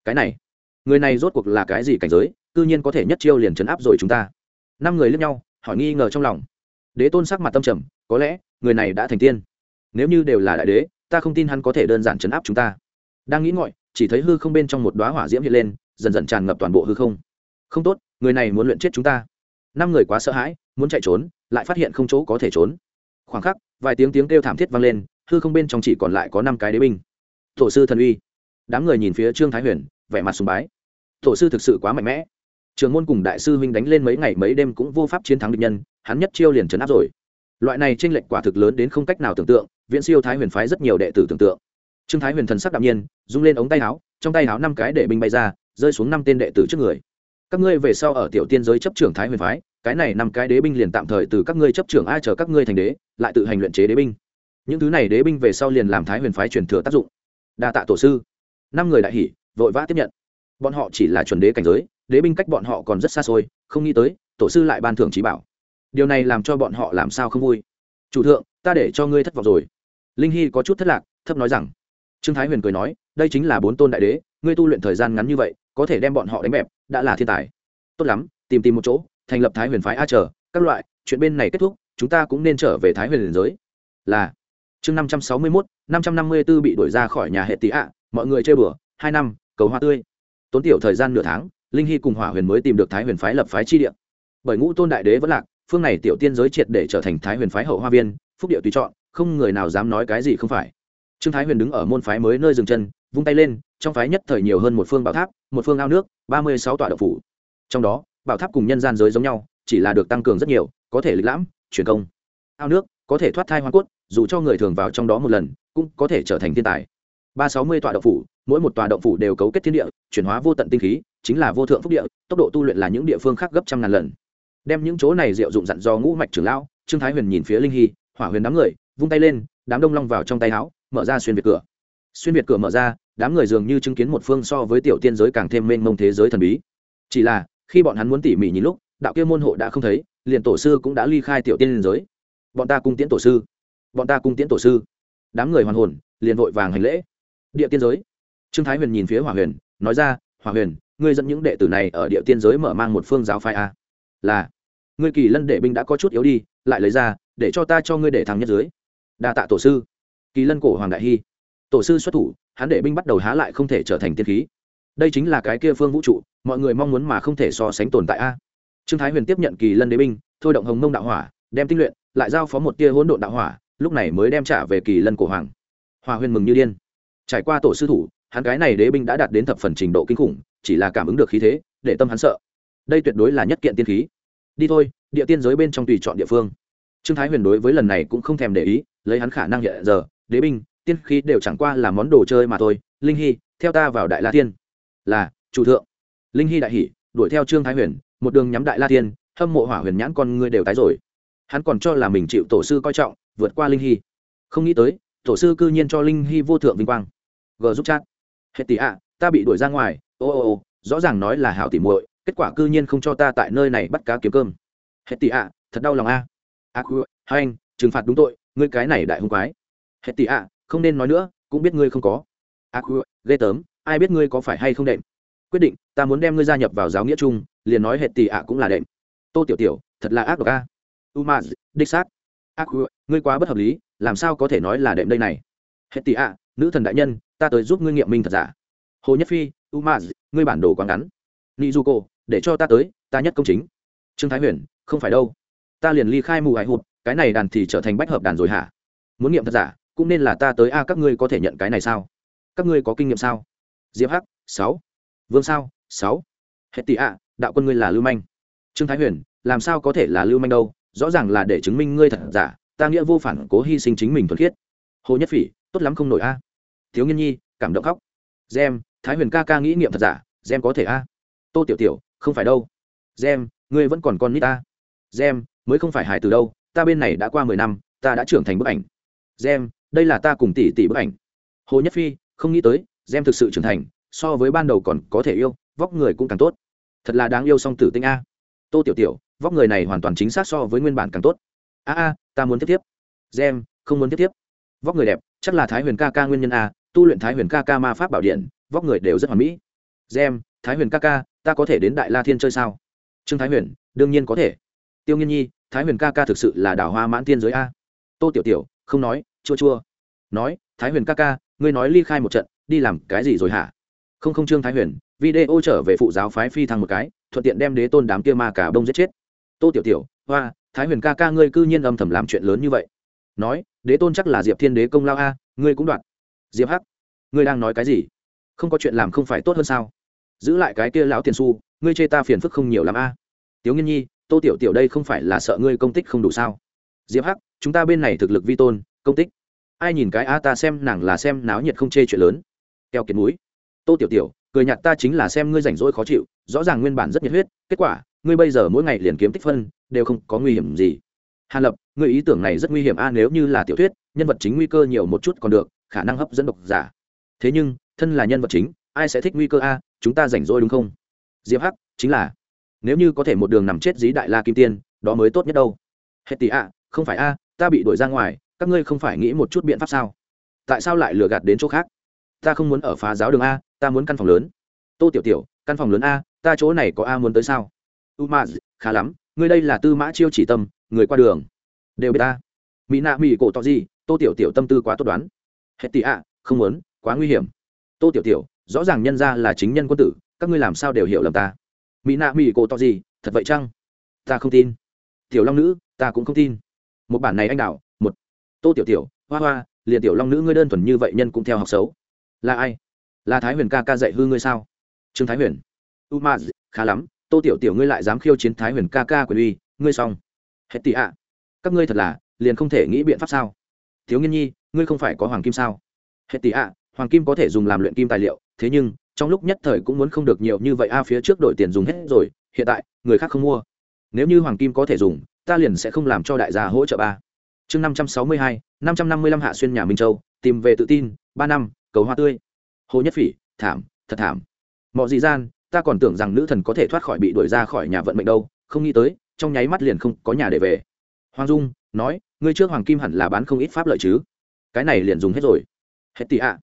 Cái này, người này rốt cuộc là cái gì cảnh giới tự nhiên có thể nhất chiêu liền chấn áp rồi chúng ta? Năm người lướt nhau, hỏi nghi ngờ trong lòng. Đế tôn sắc mặt tâm trầm, có lẽ người này đã thành tiên. Nếu như đều là đại đế, ta không tin hắn có thể đơn giản chấn áp chúng ta. Đang nghĩ ngọi chỉ thấy hư không bên trong một đoá hỏa diễm hiện lên, dần dần tràn ngập toàn bộ hư không. Không tốt, người này muốn luyện chết chúng ta. Năm người quá sợ hãi, muốn chạy trốn, lại phát hiện không chỗ có thể trốn. Khoảng khắc, vài tiếng tiếng kêu thảm thiết vang lên, hư không bên trong chỉ còn lại có năm cái đế binh. Tổ sư thần uy. Đám người nhìn phía trương thái huyền, vẻ mặt sùng bái. Tổ sư thực sự quá mạnh mẽ. Trường môn cùng đại sư huynh đánh lên mấy ngày mấy đêm cũng vô pháp chiến thắng địch nhân, hắn nhất chiêu liền trấn áp rồi loại này tranh lệch quả thực lớn đến không cách nào tưởng tượng, viễn siêu thái huyền phái rất nhiều đệ tử tưởng tượng. Trương thái huyền thần sắc đạm nhiên, rung lên ống tay áo, trong tay áo năm cái để binh bay ra, rơi xuống năm tên đệ tử trước người. Các ngươi về sau ở tiểu tiên giới chấp trưởng thái huyền phái, cái này năm cái đế binh liền tạm thời từ các ngươi chấp trưởng ai chờ các ngươi thành đế, lại tự hành luyện chế đế binh. Những thứ này đế binh về sau liền làm thái huyền phái truyền thừa tác dụng. Đa tạ tổ sư. Năm người đại hỷ vội vã tiếp nhận. Bọn họ chỉ là chuẩn đế cảnh giới, đế binh cách bọn họ còn rất xa xôi, không nghĩ tới, tổ sư lại ban thưởng trí bảo điều này làm cho bọn họ làm sao không vui? Chủ thượng, ta để cho ngươi thất vọng rồi. Linh hy có chút thất lạc, thấp nói rằng, trương thái huyền cười nói, đây chính là bốn tôn đại đế, ngươi tu luyện thời gian ngắn như vậy, có thể đem bọn họ đánh bẹp, đã là thiên tài. Tốt lắm, tìm tìm một chỗ, thành lập thái huyền phái a chờ các loại, chuyện bên này kết thúc, chúng ta cũng nên trở về thái huyền liền giới. Là, chương năm trăm sáu mươi mốt, năm trăm năm mươi b ố bị đuổi ra khỏi nhà hệ tị ạ, mọi người chơi bừa, hai năm, cầu hoa tươi. Tốn tiểu thời gian nửa tháng, linh hy cùng hỏa huyền mới tìm được thái huyền phái lập phái chi Điện. bởi ngũ tôn đại đế vẫn lạc phương này tiểu tiên giới triệt để trở thành thái huyền phái hậu hoa viên, phúc địa tùy chọn, không người nào dám nói cái gì không phải. Trương thái huyền đứng ở môn phái mới nơi dừng chân, vung tay lên, trong phái nhất thời nhiều hơn một phương bảo tháp, một phương ao nước, ba mươi sáu tọa độc phủ. Trong đó, bảo tháp cùng nhân gian giới giống nhau, chỉ là được tăng cường rất nhiều, có thể lịch lãm, truyền công. Ao nước, có thể thoát thai hoa cốt, dù cho người thường vào trong đó một lần, cũng có thể trở thành thiên tài. Ba sáu mươi tọa động phủ, mỗi một tòa động phủ đều cấu kết thiên địa, chuyển hóa vô tận tinh khí, chính là vô thượng phúc địa, tốc độ tu luyện là những địa phương khác gấp trăm ngàn lần đem những chỗ này diệu dụng dặn do ngũ mạch trưởng lão, trương thái huyền nhìn phía linh hy, hỏa huyền đám người, vung tay lên, đám đông long vào trong tay áo, mở ra xuyên việt cửa. Xuyên việt cửa mở ra, đám người dường như chứng kiến một phương so với tiểu tiên giới càng thêm mênh mông thế giới thần bí. Chỉ là, khi bọn hắn muốn tỉ mỉ nhìn lúc, đạo kia môn hộ đã không thấy, liền tổ sư cũng đã ly khai tiểu tiên giới. Bọn ta cung tiễn tổ sư. Bọn ta cung tiễn tổ sư. Đám người hoàn hồn, liền vội vàng hành lễ. Địa tiên giới. Trương thái huyền nhìn phía hỏa huyền, nói ra, hỏa huyền, ngươi dẫn những đệ tử này ở địa tiên giới mở mang một phương giáo phái a là, ngươi kỳ lân đệ binh đã có chút yếu đi, lại lấy ra, để cho ta cho ngươi để thắng nhất dưới. Đa tạ tổ sư. Kỳ lân cổ hoàng đại hy. Tổ sư xuất thủ, hắn đệ binh bắt đầu há lại không thể trở thành tiên khí. Đây chính là cái kia phương vũ trụ, mọi người mong muốn mà không thể so sánh tồn tại a. Trương thái huyền tiếp nhận kỳ lân đế binh, thôi động hồng mông đạo hỏa, đem tinh luyện, lại giao phó một tia hỗn độn đạo hỏa, lúc này mới đem trả về kỳ lân cổ hoàng. Hòa huyền mừng như điên. Trải qua tổ sư thủ, hắn cái này đế binh đã đạt đến thập phần trình độ kinh khủng, chỉ là cảm ứng được khí thế, để tâm hắn sợ đây tuyệt đối là nhất kiện tiên khí. Đi thôi, địa tiên giới bên trong tùy chọn địa phương. Trương thái huyền đối với lần này cũng không thèm để ý, lấy hắn khả năng hiện giờ, đế binh, tiên khí đều chẳng qua là món đồ chơi mà thôi. Linh hy, theo ta vào đại la tiên. Là, chủ thượng. Linh hy đại hỷ đuổi theo trương thái huyền, một đường nhắm đại la tiên, hâm mộ hỏa huyền nhãn con ngươi đều tái rồi. Hắn còn cho là mình chịu tổ sư coi trọng, vượt qua linh hy. Không nghĩ tới, tổ sư cư nhiên cho linh hy vô thượng vinh quang. G giúp chat. Hết tỷ ạ, ta bị đuổi ra ngoài. Ô ô ô, rõ ràng nói là hảo tỉ muội kết quả cư nhiên không cho ta tại nơi này bắt cá kiếm cơm. Hết tỷ ạ, thật đau lòng a. A khu hai anh, trừng phạt đúng tội, ngươi cái này đại hung quái. Hết tỷ ạ, không nên nói nữa, cũng biết ngươi không có. A khu ghê tớm ai biết ngươi có phải hay không đệm? Quyết định, ta muốn đem ngươi gia nhập vào giáo nghĩa chung, liền nói hết tỷ ạ cũng là đệm. Tô tiểu tiểu, thật là ác độc a. Umaz, đích xác. Ác ngươi quá bất hợp lý, làm sao có thể nói là đệm đây này? Hết tỷ ạ, nữ thần đại nhân, ta tới giúp ngươi nghiệm minh thật giả. Hồ nhất phi, umaz, ngươi bản đồ quá ngắn. Nizuko để cho ta tới, ta nhất công chính. Trương thái huyền, không phải đâu. Ta liền ly khai mù hải hụt, cái này đàn thì trở thành bách hợp đàn rồi hả? Muốn nghiệm thật giả, cũng nên là ta tới a, các ngươi có thể nhận cái này sao? Các ngươi có kinh nghiệm sao? Diệp hắc, sáu. Vương sao, sáu. Hệ tỷ ạ đạo quân ngươi là lưu manh. Trương thái huyền, làm sao có thể là lưu manh đâu? Rõ ràng là để chứng minh ngươi thật giả, ta nghĩa vô phản cố hy sinh chính mình thuần khiết. Hồ nhất phỉ, tốt lắm không nổi a. Thiếu nghiên nhi, cảm động khóc. Gem, thái huyền ca ca nghĩ nghiệm thật giả, gem có thể a. Tô tiểu tiểu không phải đâu. Gem, ngươi vẫn còn con nít ta. Gem, mới không phải hải từ đâu, ta bên này đã qua mười năm, ta đã trưởng thành bức ảnh. Gem, đây là ta cùng tỷ tỷ bức ảnh. Hồ nhất phi, không nghĩ tới, gem thực sự trưởng thành, so với ban đầu còn có thể yêu, vóc người cũng càng tốt. Thật là đáng yêu song tử tinh a. Tô tiểu tiểu, vóc người này hoàn toàn chính xác so với nguyên bản càng tốt. A a, ta muốn tiếp tiếp. Gem, không muốn tiếp tiếp. Vóc người đẹp, chắc là thái huyền ca ca nguyên nhân a, tu luyện thái huyền ca ca ma pháp bảo điện, vóc người đều rất hoàn mỹ. Gem, thái huyền ca ca ta có thể đến đại la thiên chơi sao? Trương thái huyền, đương nhiên có thể. Tiêu nghiên nhi, thái huyền ca ca thực sự là đào hoa mãn tiên giới a. Tô tiểu tiểu, không nói, chua chua. Nói, thái huyền ca ca, ngươi nói ly khai một trận, đi làm cái gì rồi hả? Không không trương thái huyền, video trở về phụ giáo phái phi thăng một cái, thuận tiện đem đế tôn đám kia ma cả bông giết chết. Tô tiểu tiểu, hoa, thái huyền ca ca ngươi cư nhiên âm thầm làm chuyện lớn như vậy. Nói, đế tôn chắc là diệp thiên đế công lao a, ngươi cũng đoạt. Diệp hắc, ngươi đang nói cái gì? Không có chuyện làm không phải tốt hơn sao? Giữ lại cái kia lão tiền su, ngươi chê ta phiền phức không nhiều l a. Tiếu nghiên nhi, tô tiểu tiểu đây không phải là sợ ngươi công tích không đủ sao? Diệp hắc, chúng ta bên này thực lực vi tôn, công tích. Ai nhìn cái a ta xem nàng là xem náo nhiệt không chê chuyện lớn. Keo kiệt núi tô tiểu tiểu, cười nhạt ta chính là xem ngươi rảnh rỗi khó chịu, rõ ràng nguyên bản rất nhiệt huyết, kết quả, ngươi bây giờ mỗi ngày liền kiếm tích phân, đều không có nguy hiểm gì. Hàn lập, ngươi ý tưởng này rất nguy hiểm a, nếu như là tiểu thuyết, nhân vật chính nguy cơ nhiều một chút còn được, khả năng hấp dẫn độc giả. Thế nhưng, thân là nhân vật chính ai sẽ thích nguy cơ a, chúng ta rảnh rỗi đúng không? Diệp hắc, chính là. Nếu như có thể một đường nằm chết dí đại la kim tiên, đó mới tốt nhất đâu. Hết tỷ a không phải a, ta bị đuổi ra ngoài, các ngươi không phải nghĩ một chút biện pháp sao? Tại sao lại lừa gạt đến chỗ khác? Ta không muốn ở phá giáo đường a, ta muốn căn phòng lớn. Tô tiểu tiểu, căn phòng lớn a, ta chỗ này có a muốn tới sao? U ma, khá lắm, ngươi đây là tư mã chiêu chỉ tâm, người qua đường. Đều biết ta. Mỹ nạ mỹ cổ tỏ gì, tô tiểu tiểu tâm tư quá tốt đoán. Hết tỷ a không muốn, quá nguy hiểm. Tô tiểu tiểu rõ ràng nhân ra là chính nhân quân tử, các ngươi làm sao đều hiểu lầm ta. Mỹ nạ mỹ cổ to gì, thật vậy chăng? Ta không tin. Tiểu long nữ, ta cũng không tin. Một bản này anh đạo một. Tô tiểu tiểu, hoa hoa, liền tiểu long nữ ngươi đơn thuần như vậy nhân cũng theo học xấu. Là ai? Là thái huyền ca ca dạy hư ngươi sao? Trương thái huyền. U ma, khá lắm, tô tiểu tiểu ngươi lại dám khiêu chiến thái huyền ca ca quyền uy ngươi xong. Hết tị ạ. Các ngươi thật là, liền không thể nghĩ biện pháp sao? Thiếu nghiên nhi, ngươi không phải có hoàng kim sao? Hết tị ạ, hoàng kim có thể dùng làm luyện kim tài liệu thế nhưng, trong lúc nhất thời cũng muốn không được nhiều như vậy, a, phía trước đổi tiền dùng hết rồi, hiện tại, người khác không mua. Nếu như hoàng kim có thể dùng, ta liền sẽ không làm cho đại gia hỗ trợ, ba. Chương năm trăm sáu mươi hai, năm trăm năm mươi lăm hạ xuyên nhà minh châu, tìm về tự tin, ba năm, cầu hoa tươi. Hồ nhất phỉ, thảm, thật thảm. Mọi dị gian, ta còn tưởng rằng nữ thần có thể thoát khỏi bị đuổi ra khỏi nhà vận mệnh đâu, không nghĩ tới, trong nháy mắt liền không có nhà để về. Hoàng dung, nói, ngươi trước hoàng kim hẳn là bán không ít pháp lợi chứ? Cái này liền dùng hết rồi. Hết tị ạ.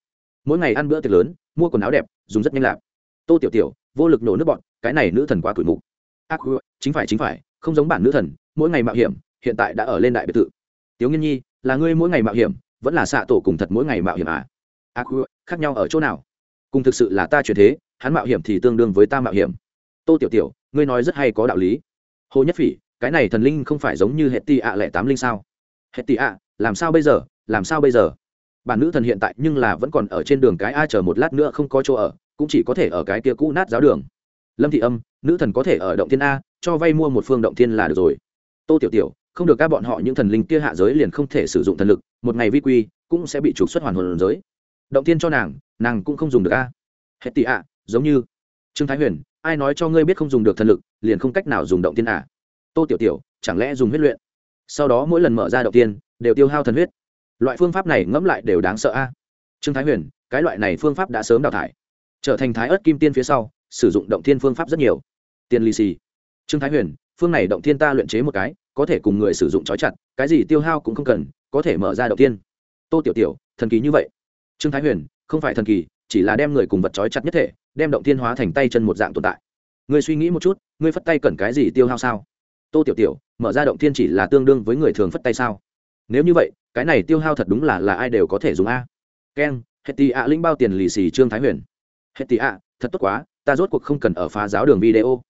Mỗi ngày ăn bữa tiệc lớn mua quần áo đẹp, dùng rất nhanh lạp tô tiểu tiểu, vô lực nổ nước bọn, cái này nữ thần quá tuổi mục ác chính phải chính phải, không giống bản nữ thần, mỗi ngày mạo hiểm, hiện tại đã ở lên đại biệt thự. Tiếu nghiên nhi, là ngươi mỗi ngày mạo hiểm, vẫn là xạ tổ cùng thật mỗi ngày mạo hiểm à? Ác khác nhau ở chỗ nào? Cùng thực sự là ta chuyển thế, hắn mạo hiểm thì tương đương với ta mạo hiểm. Tô tiểu tiểu, ngươi nói rất hay có đạo lý. Hồ nhất phỉ, cái này thần linh không phải giống như hệ tị ạ lẻ tám linh sao? Hệ tị ạ, làm sao bây giờ? Làm sao bây giờ? Bản nữ thần hiện tại nhưng là vẫn còn ở trên đường cái ai chờ một lát nữa không có chỗ ở, cũng chỉ có thể ở cái kia cũ nát giáo đường. Lâm thị âm, nữ thần có thể ở động thiên a, cho vay mua một phương động thiên là được rồi. Tô tiểu tiểu, không được các bọn họ những thần linh kia hạ giới liền không thể sử dụng thần lực, một ngày vi quy cũng sẽ bị trục xuất hoàn hồn giới. Động thiên cho nàng nàng cũng không dùng được a. Hết tị ạ, giống như trương thái huyền, ai nói cho ngươi biết không dùng được thần lực, liền không cách nào dùng động thiên à tô tiểu tiểu, chẳng lẽ dùng huyết luyện? Sau đó mỗi lần mở ra động tiên đều tiêu hao thần huyết loại phương pháp này ngẫm lại đều đáng sợ a. Trương thái huyền, cái loại này phương pháp đã sớm đào thải. Trở thành thái ớt kim tiên phía sau, sử dụng động thiên phương pháp rất nhiều. Tiền lì xì. Trương thái huyền, phương này động thiên ta luyện chế một cái, có thể cùng người sử dụng trói chặt, cái gì tiêu hao cũng không cần, có thể mở ra động tiên tô tiểu tiểu, thần kỳ như vậy. Trương thái huyền, không phải thần kỳ, chỉ là đem người cùng vật trói chặt nhất thể, đem động thiên hóa thành tay chân một dạng tồn tại. Người suy nghĩ một chút, ngươi phất tay cần cái gì tiêu hao sao? Tô tiểu tiểu, mở ra động thiên chỉ là tương đương với người thường phất tay sao? Nếu như vậy cái này tiêu hao thật đúng là là ai đều có thể dùng a. Keng hết tì ạ linh bao tiền lì xì trương thái huyền. Hết tì ạ, thật tốt quá, ta rốt cuộc không cần ở phá giáo đường video.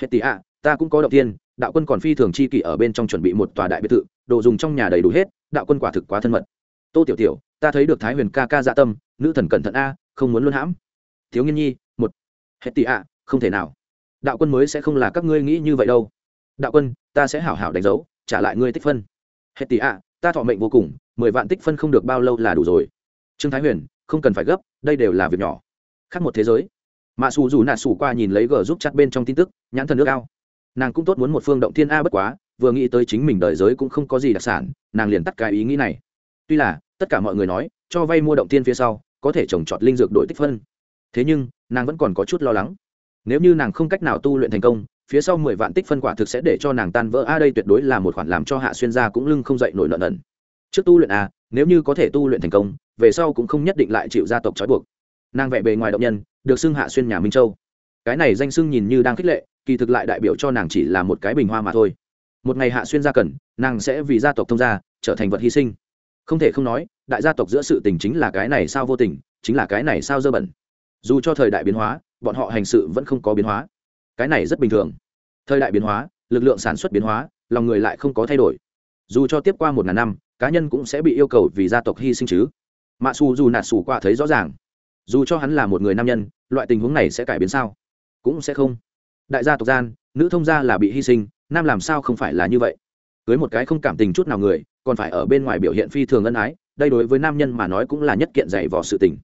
Hết tì ạ, ta cũng có động tiên đạo quân còn phi thường chi kỷ ở bên trong chuẩn bị một tòa đại biệt thự, đồ dùng trong nhà đầy đủ hết, đạo quân quả thực quá thân mật. Tô tiểu tiểu, ta thấy được thái huyền ca ca dạ tâm, nữ thần cẩn thận a, không muốn luôn hãm. Thiếu nghiên nhi, một. Hết tì ạ, không thể nào. Đạo quân mới sẽ không là các ngươi nghĩ như vậy đâu. Đạo quân, ta sẽ hảo hảo đánh dấu, trả lại ngươi tích phân. Hết tì ạ ta thọ mệnh vô cùng, mười vạn tích phân không được bao lâu là đủ rồi. Trương thái huyền, không cần phải gấp, đây đều là việc nhỏ. Khác một thế giới. Mạ xù dù nạ xù qua nhìn lấy gờ giúp chặt bên trong tin tức, nhãn thần nước ao. Nàng cũng tốt muốn một phương động thiên a bất quá, vừa nghĩ tới chính mình đời giới cũng không có gì đặc sản, nàng liền tắt cái ý nghĩ này. Tuy là, tất cả mọi người nói, cho vay mua động thiên phía sau, có thể trồng trọt linh dược đổi tích phân. Thế nhưng, nàng vẫn còn có chút lo lắng. Nếu như nàng không cách nào tu luyện thành công phía sau mười vạn tích phân quả thực sẽ để cho nàng tan vỡ. A, đây tuyệt đối là một khoản làm cho hạ xuyên gia cũng lưng không dậy nổi nợ nần. Trước tu luyện a, nếu như có thể tu luyện thành công, về sau cũng không nhất định lại chịu gia tộc trói buộc. Nàng vẽ bề ngoài động nhân, được xưng hạ xuyên nhà minh châu. Cái này danh xưng nhìn như đang khích lệ, kỳ thực lại đại biểu cho nàng chỉ là một cái bình hoa mà thôi. Một ngày hạ xuyên gia cần, nàng sẽ vì gia tộc thông gia, trở thành vật hy sinh. Không thể không nói, đại gia tộc giữa sự tình chính là cái này sao vô tình, chính là cái này sao dơ bẩn. Dù cho thời đại biến hóa, bọn họ hành sự vẫn không có biến hóa cái này rất bình thường. Thời đại biến hóa, lực lượng sản xuất biến hóa, lòng người lại không có thay đổi. Dù cho tiếp qua một ngàn năm, cá nhân cũng sẽ bị yêu cầu vì gia tộc hy sinh chứ. Mạ xù dù nạt xù qua thấy rõ ràng. Dù cho hắn là một người nam nhân, loại tình huống này sẽ cải biến sao? Cũng sẽ không. Đại gia tộc gian, nữ thông gia là bị hy sinh, nam làm sao không phải là như vậy? Cưới một cái không cảm tình chút nào người, còn phải ở bên ngoài biểu hiện phi thường ân ái, đây đối với nam nhân mà nói cũng là nhất kiện dạy vò sự tình.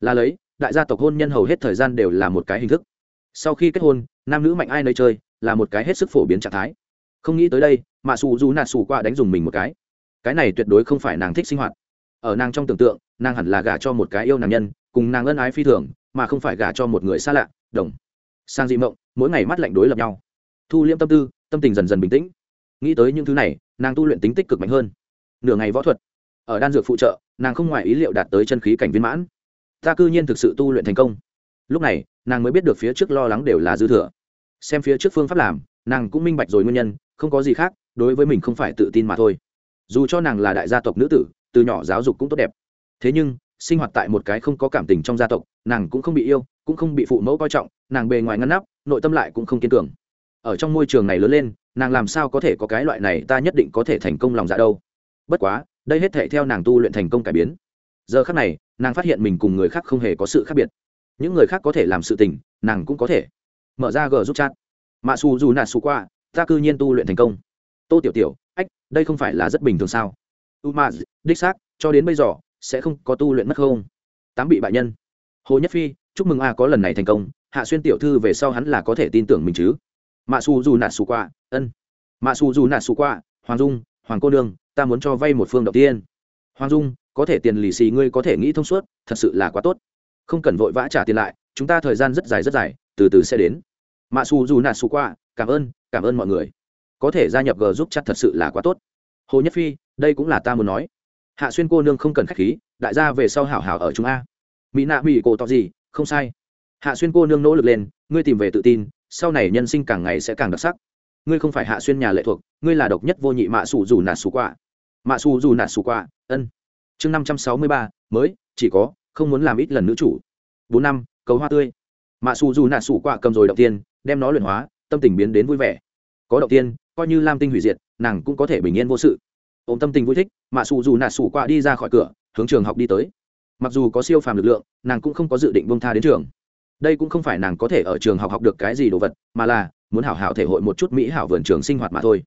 Là lấy, đại gia tộc hôn nhân hầu hết thời gian đều là một cái hình thức. Sau khi kết hôn nam nữ mạnh ai nơi chơi là một cái hết sức phổ biến trạng thái. Không nghĩ tới đây, mà xù dù nạt xù qua đánh dùng mình một cái. Cái này tuyệt đối không phải nàng thích sinh hoạt. Ở nàng trong tưởng tượng, nàng hẳn là gả cho một cái yêu nàng nhân, cùng nàng ân ái phi thường, mà không phải gả cho một người xa lạ, đồng. Sang dị mộng, mỗi ngày mắt lạnh đối lập nhau. Thu liễm tâm tư, tâm tình dần dần bình tĩnh. Nghĩ tới những thứ này, nàng tu luyện tính tích cực mạnh hơn. Nửa ngày võ thuật. Ở đan dược phụ trợ, nàng không ngoài ý liệu đạt tới chân khí cảnh viên mãn. Ta cư nhiên thực sự tu luyện thành công. Lúc này nàng mới biết được phía trước lo lắng đều là dư thừa. Xem phía trước phương pháp làm, nàng cũng minh bạch rồi nguyên nhân, không có gì khác, đối với mình không phải tự tin mà thôi. Dù cho nàng là đại gia tộc nữ tử, từ nhỏ giáo dục cũng tốt đẹp. Thế nhưng, sinh hoạt tại một cái không có cảm tình trong gia tộc, nàng cũng không bị yêu, cũng không bị phụ mẫu coi trọng, nàng bề ngoài ngăn nắp, nội tâm lại cũng không kiên cường. Ở trong môi trường này lớn lên, nàng làm sao có thể có cái loại này ta nhất định có thể thành công lòng dạ đâu. Bất quá, đây hết thể theo nàng tu luyện thành công cải biến. Giờ khác này, nàng phát hiện mình cùng người khác không hề có sự khác biệt những người khác có thể làm sự tình, nàng cũng có thể. Mở ra g giúp chat. Mạ xù dù nạt xù qua, ta cư nhiên tu luyện thành công. Tô tiểu tiểu, ách, đây không phải là rất bình thường sao? U ma, đích xác, cho đến bây giờ, sẽ không có tu luyện mất không? Tám bị bại nhân. Hồ nhất phi, chúc mừng a, có lần này thành công. Hạ xuyên tiểu thư về sau hắn là có thể tin tưởng mình chứ? Mạ xù dù nạt xù qua, ân. Mạ xù dù nạt xù qua, hoàng dung, hoàng cô nương, ta muốn cho vay một phương đầu tiên. Hoàng dung, có thể tiền lì xì ngươi có thể nghĩ thông suốt, thật sự là quá tốt không cần vội vã trả tiền lại, chúng ta thời gian rất dài rất dài, từ từ sẽ đến. Mạ xù dù nạt xù qua, cảm ơn cảm ơn mọi người. Có thể gia nhập g giúp chắc thật sự là quá tốt. Hồ nhất phi, đây cũng là ta muốn nói. Hạ xuyên cô nương không cần k h á c h khí, đại gia về sau hảo hảo ở chúng a. Mỹ nạ mỹ cổ tỏ gì, không sai. Hạ xuyên cô nương nỗ lực lên, ngươi tìm về tự tin, sau này nhân sinh càng ngày sẽ càng đặc sắc. Ngươi không phải hạ xuyên nhà lệ thuộc, ngươi là độc nhất vô nhị mạ xù dù nạt xù quạ mạ xù dù nạt xù quạ ân. Chương năm trăm sáu mươi ba, mới, chỉ có không muốn làm ít lần nữ chủ. Bốn năm, cầu hoa tươi. Mạ xù dù nạ xù quạ cầm rồi đầu tiên, đem nó luyện hóa, tâm tình biến đến vui vẻ. Có đầu tiên, coi như lam tinh hủy diệt, nàng cũng có thể bình yên vô sự. Ôm tâm tình vui thích mạ xù dù nạ xù quạ đi ra khỏi cửa, hướng trường học đi tới. Mặc dù có siêu phàm lực lượng, nàng cũng không có dự định bông tha đến trường. Đây cũng không phải nàng có thể ở trường học học được cái gì đồ vật, mà là muốn hảo hảo thể hội một chút mỹ hảo vườn trường sinh hoạt mà thôi.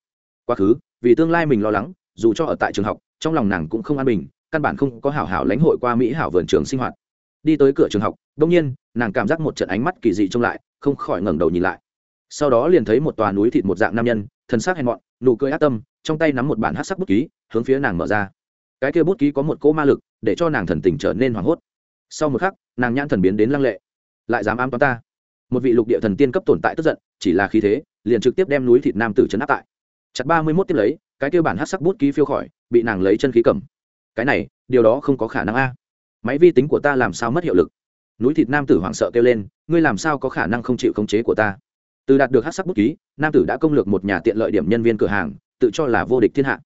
Quá khứ, vì tương lai mình lo lắng, dù cho ở tại trường học, trong lòng nàng cũng không an bình căn bản không có hảo hảo lãnh hội qua mỹ hảo vườn trường sinh hoạt. Đi tới cửa trường học đông nhiên, nàng cảm giác một trận ánh mắt kỳ dị trông lại, không khỏi ngẩng đầu nhìn lại. Sau đó liền thấy một tòa núi thịt một dạng nam nhân thân xác hèn mọn, nụ cười ác tâm, trong tay nắm một bản hát sắc bút ký, hướng phía nàng mở ra. Cái kia bút ký có một cỗ ma lực, để cho nàng thần tình trở nên hoảng hốt. Sau một khắc, nàng nhãn thần biến đến lăng lệ. Lại dám ám toán ta. Một vị lục địa thần tiên cấp tồn tại tức giận, chỉ là khí thế, liền trực tiếp đem núi thịt nam tử chấn áp tại. Chặt ba mươi mốt tiếp lấy, cái kia bản hát sắc bút ký phiêu khỏi, bị nàng lấy chân khí cầm cái này, điều đó không có khả năng a. Máy vi tính của ta làm sao mất hiệu lực? Núi thịt nam tử hoảng sợ kêu lên, ngươi làm sao có khả năng không chịu khống chế của ta? Từ đạt được hát sắc bút ký, nam tử đã công lược một nhà tiện lợi điểm nhân viên cửa hàng, tự cho là vô địch thiên hạ.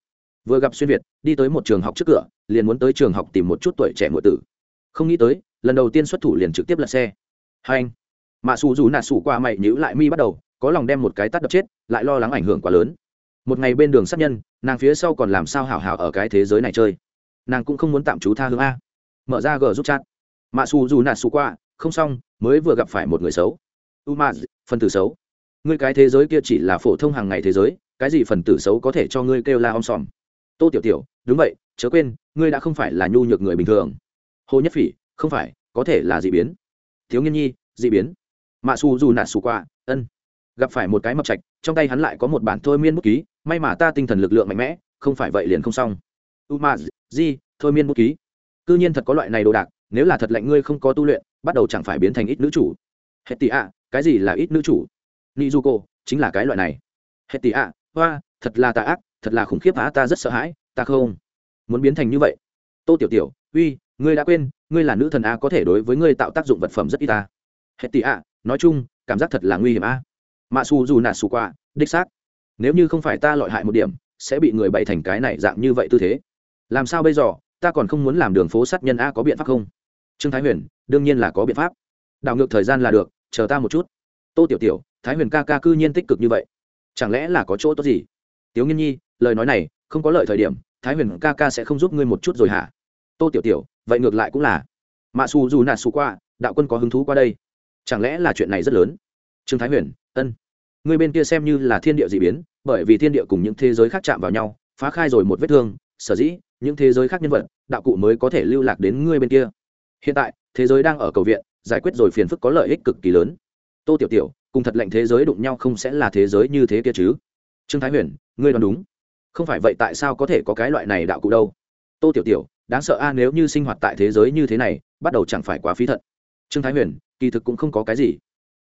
Vừa gặp xuyên việt, đi tới một trường học trước cửa, liền muốn tới trường học tìm một chút tuổi trẻ ngụy tử. Không nghĩ tới, lần đầu tiên xuất thủ liền trực tiếp lật xe. Hai anh. Mạ xù dù nạ xù qua mày nhữ lại mi bắt đầu, có lòng đem một cái tắt đập chết, lại lo lắng ảnh hưởng quá lớn. Một ngày bên đường sát nhân, nàng phía sau còn làm sao hảo hảo ở cái thế giới này chơi? Nàng cũng không muốn tạm trú tha hướng a. Mở ra g giúp chat. Mạ xù dù nạt xù qua, không xong, mới vừa gặp phải một người xấu. U ma, phần tử xấu. Ngươi cái thế giới kia chỉ là phổ thông hàng ngày thế giới, cái gì phần tử xấu có thể cho ngươi kêu la om sòm? Tô tiểu tiểu, đúng vậy, chớ quên, ngươi đã không phải là nhu nhược người bình thường. Hồ nhất phỉ, không phải, có thể là d ị biến. Thiếu nghiên nhi d ị biến. Mạ xù dù nạt xù qua, ân. Gặp phải một cái mập trạch, trong tay hắn lại có một bản thôi miên bút ký, may mà ta tinh thần lực lượng mạnh mẽ, không phải vậy liền không xong umaz ma di thôi miên bút ký. C nhiên thật có loại này đồ đạc nếu là thật lạnh ngươi không có tu luyện bắt đầu chẳng phải biến thành ít nữ chủ. Hết tị ạ cái gì là ít nữ chủ? Ni du cô chính là cái loại này. Hết tị ạ hoa thật là tà ác thật là khủng khiếp á ta rất sợ hãi ta không muốn biến thành như vậy. Tô tiểu tiểu uy ngươi đã quên ngươi là nữ thần a có thể đối với ngươi tạo tác dụng vật phẩm rất ít ta hết tỷ ạ, nói chung cảm giác thật là nguy hiểm a mạ xù dù nạt xù qua đích xác. Nếu như không phải ta lọi hại một điểm sẽ bị người bày thành cái này dạng như vậy tư thế làm sao bây giờ? Ta còn không muốn làm đường phố sát nhân a có biện pháp không? Trương thái huyền, đương nhiên là có biện pháp. Đảo ngược thời gian là được, chờ ta một chút. Tô tiểu tiểu, thái huyền ca ca cư nhiên tích cực như vậy. Chẳng lẽ là có chỗ tốt gì? Tiếu nghiên nhi, lời nói này, không có lợi thời điểm, thái huyền ca ca sẽ không giúp ngươi một chút rồi hả? Tô tiểu tiểu, vậy ngược lại cũng là. Mạ xù dù nạt xù qua, đạo quân có hứng thú qua đây? Chẳng lẽ là chuyện này rất lớn? Trương thái huyền, ân. Ngươi bên kia xem như là thiên địa d ị biến, bởi vì thiên địa cùng những thế giới khác chạm vào nhau, phá khai rồi một vết thương sở dĩ những thế giới khác nhân vật, đạo cụ mới có thể lưu lạc đến ngươi bên kia. Hiện tại, thế giới đang ở cầu viện, giải quyết rồi phiền phức có lợi ích cực kỳ lớn. Tô tiểu tiểu, cùng thật lệnh thế giới đụng nhau không sẽ là thế giới như thế kia chứ? Trương thái huyền, ngươi đoán đúng. Không phải vậy tại sao có thể có cái loại này đạo cụ đâu? Tô tiểu tiểu, đáng sợ a à, nếu như sinh hoạt tại thế giới như thế này, bắt đầu chẳng phải quá phí thận. Trương thái huyền, kỳ thực cũng không có cái gì.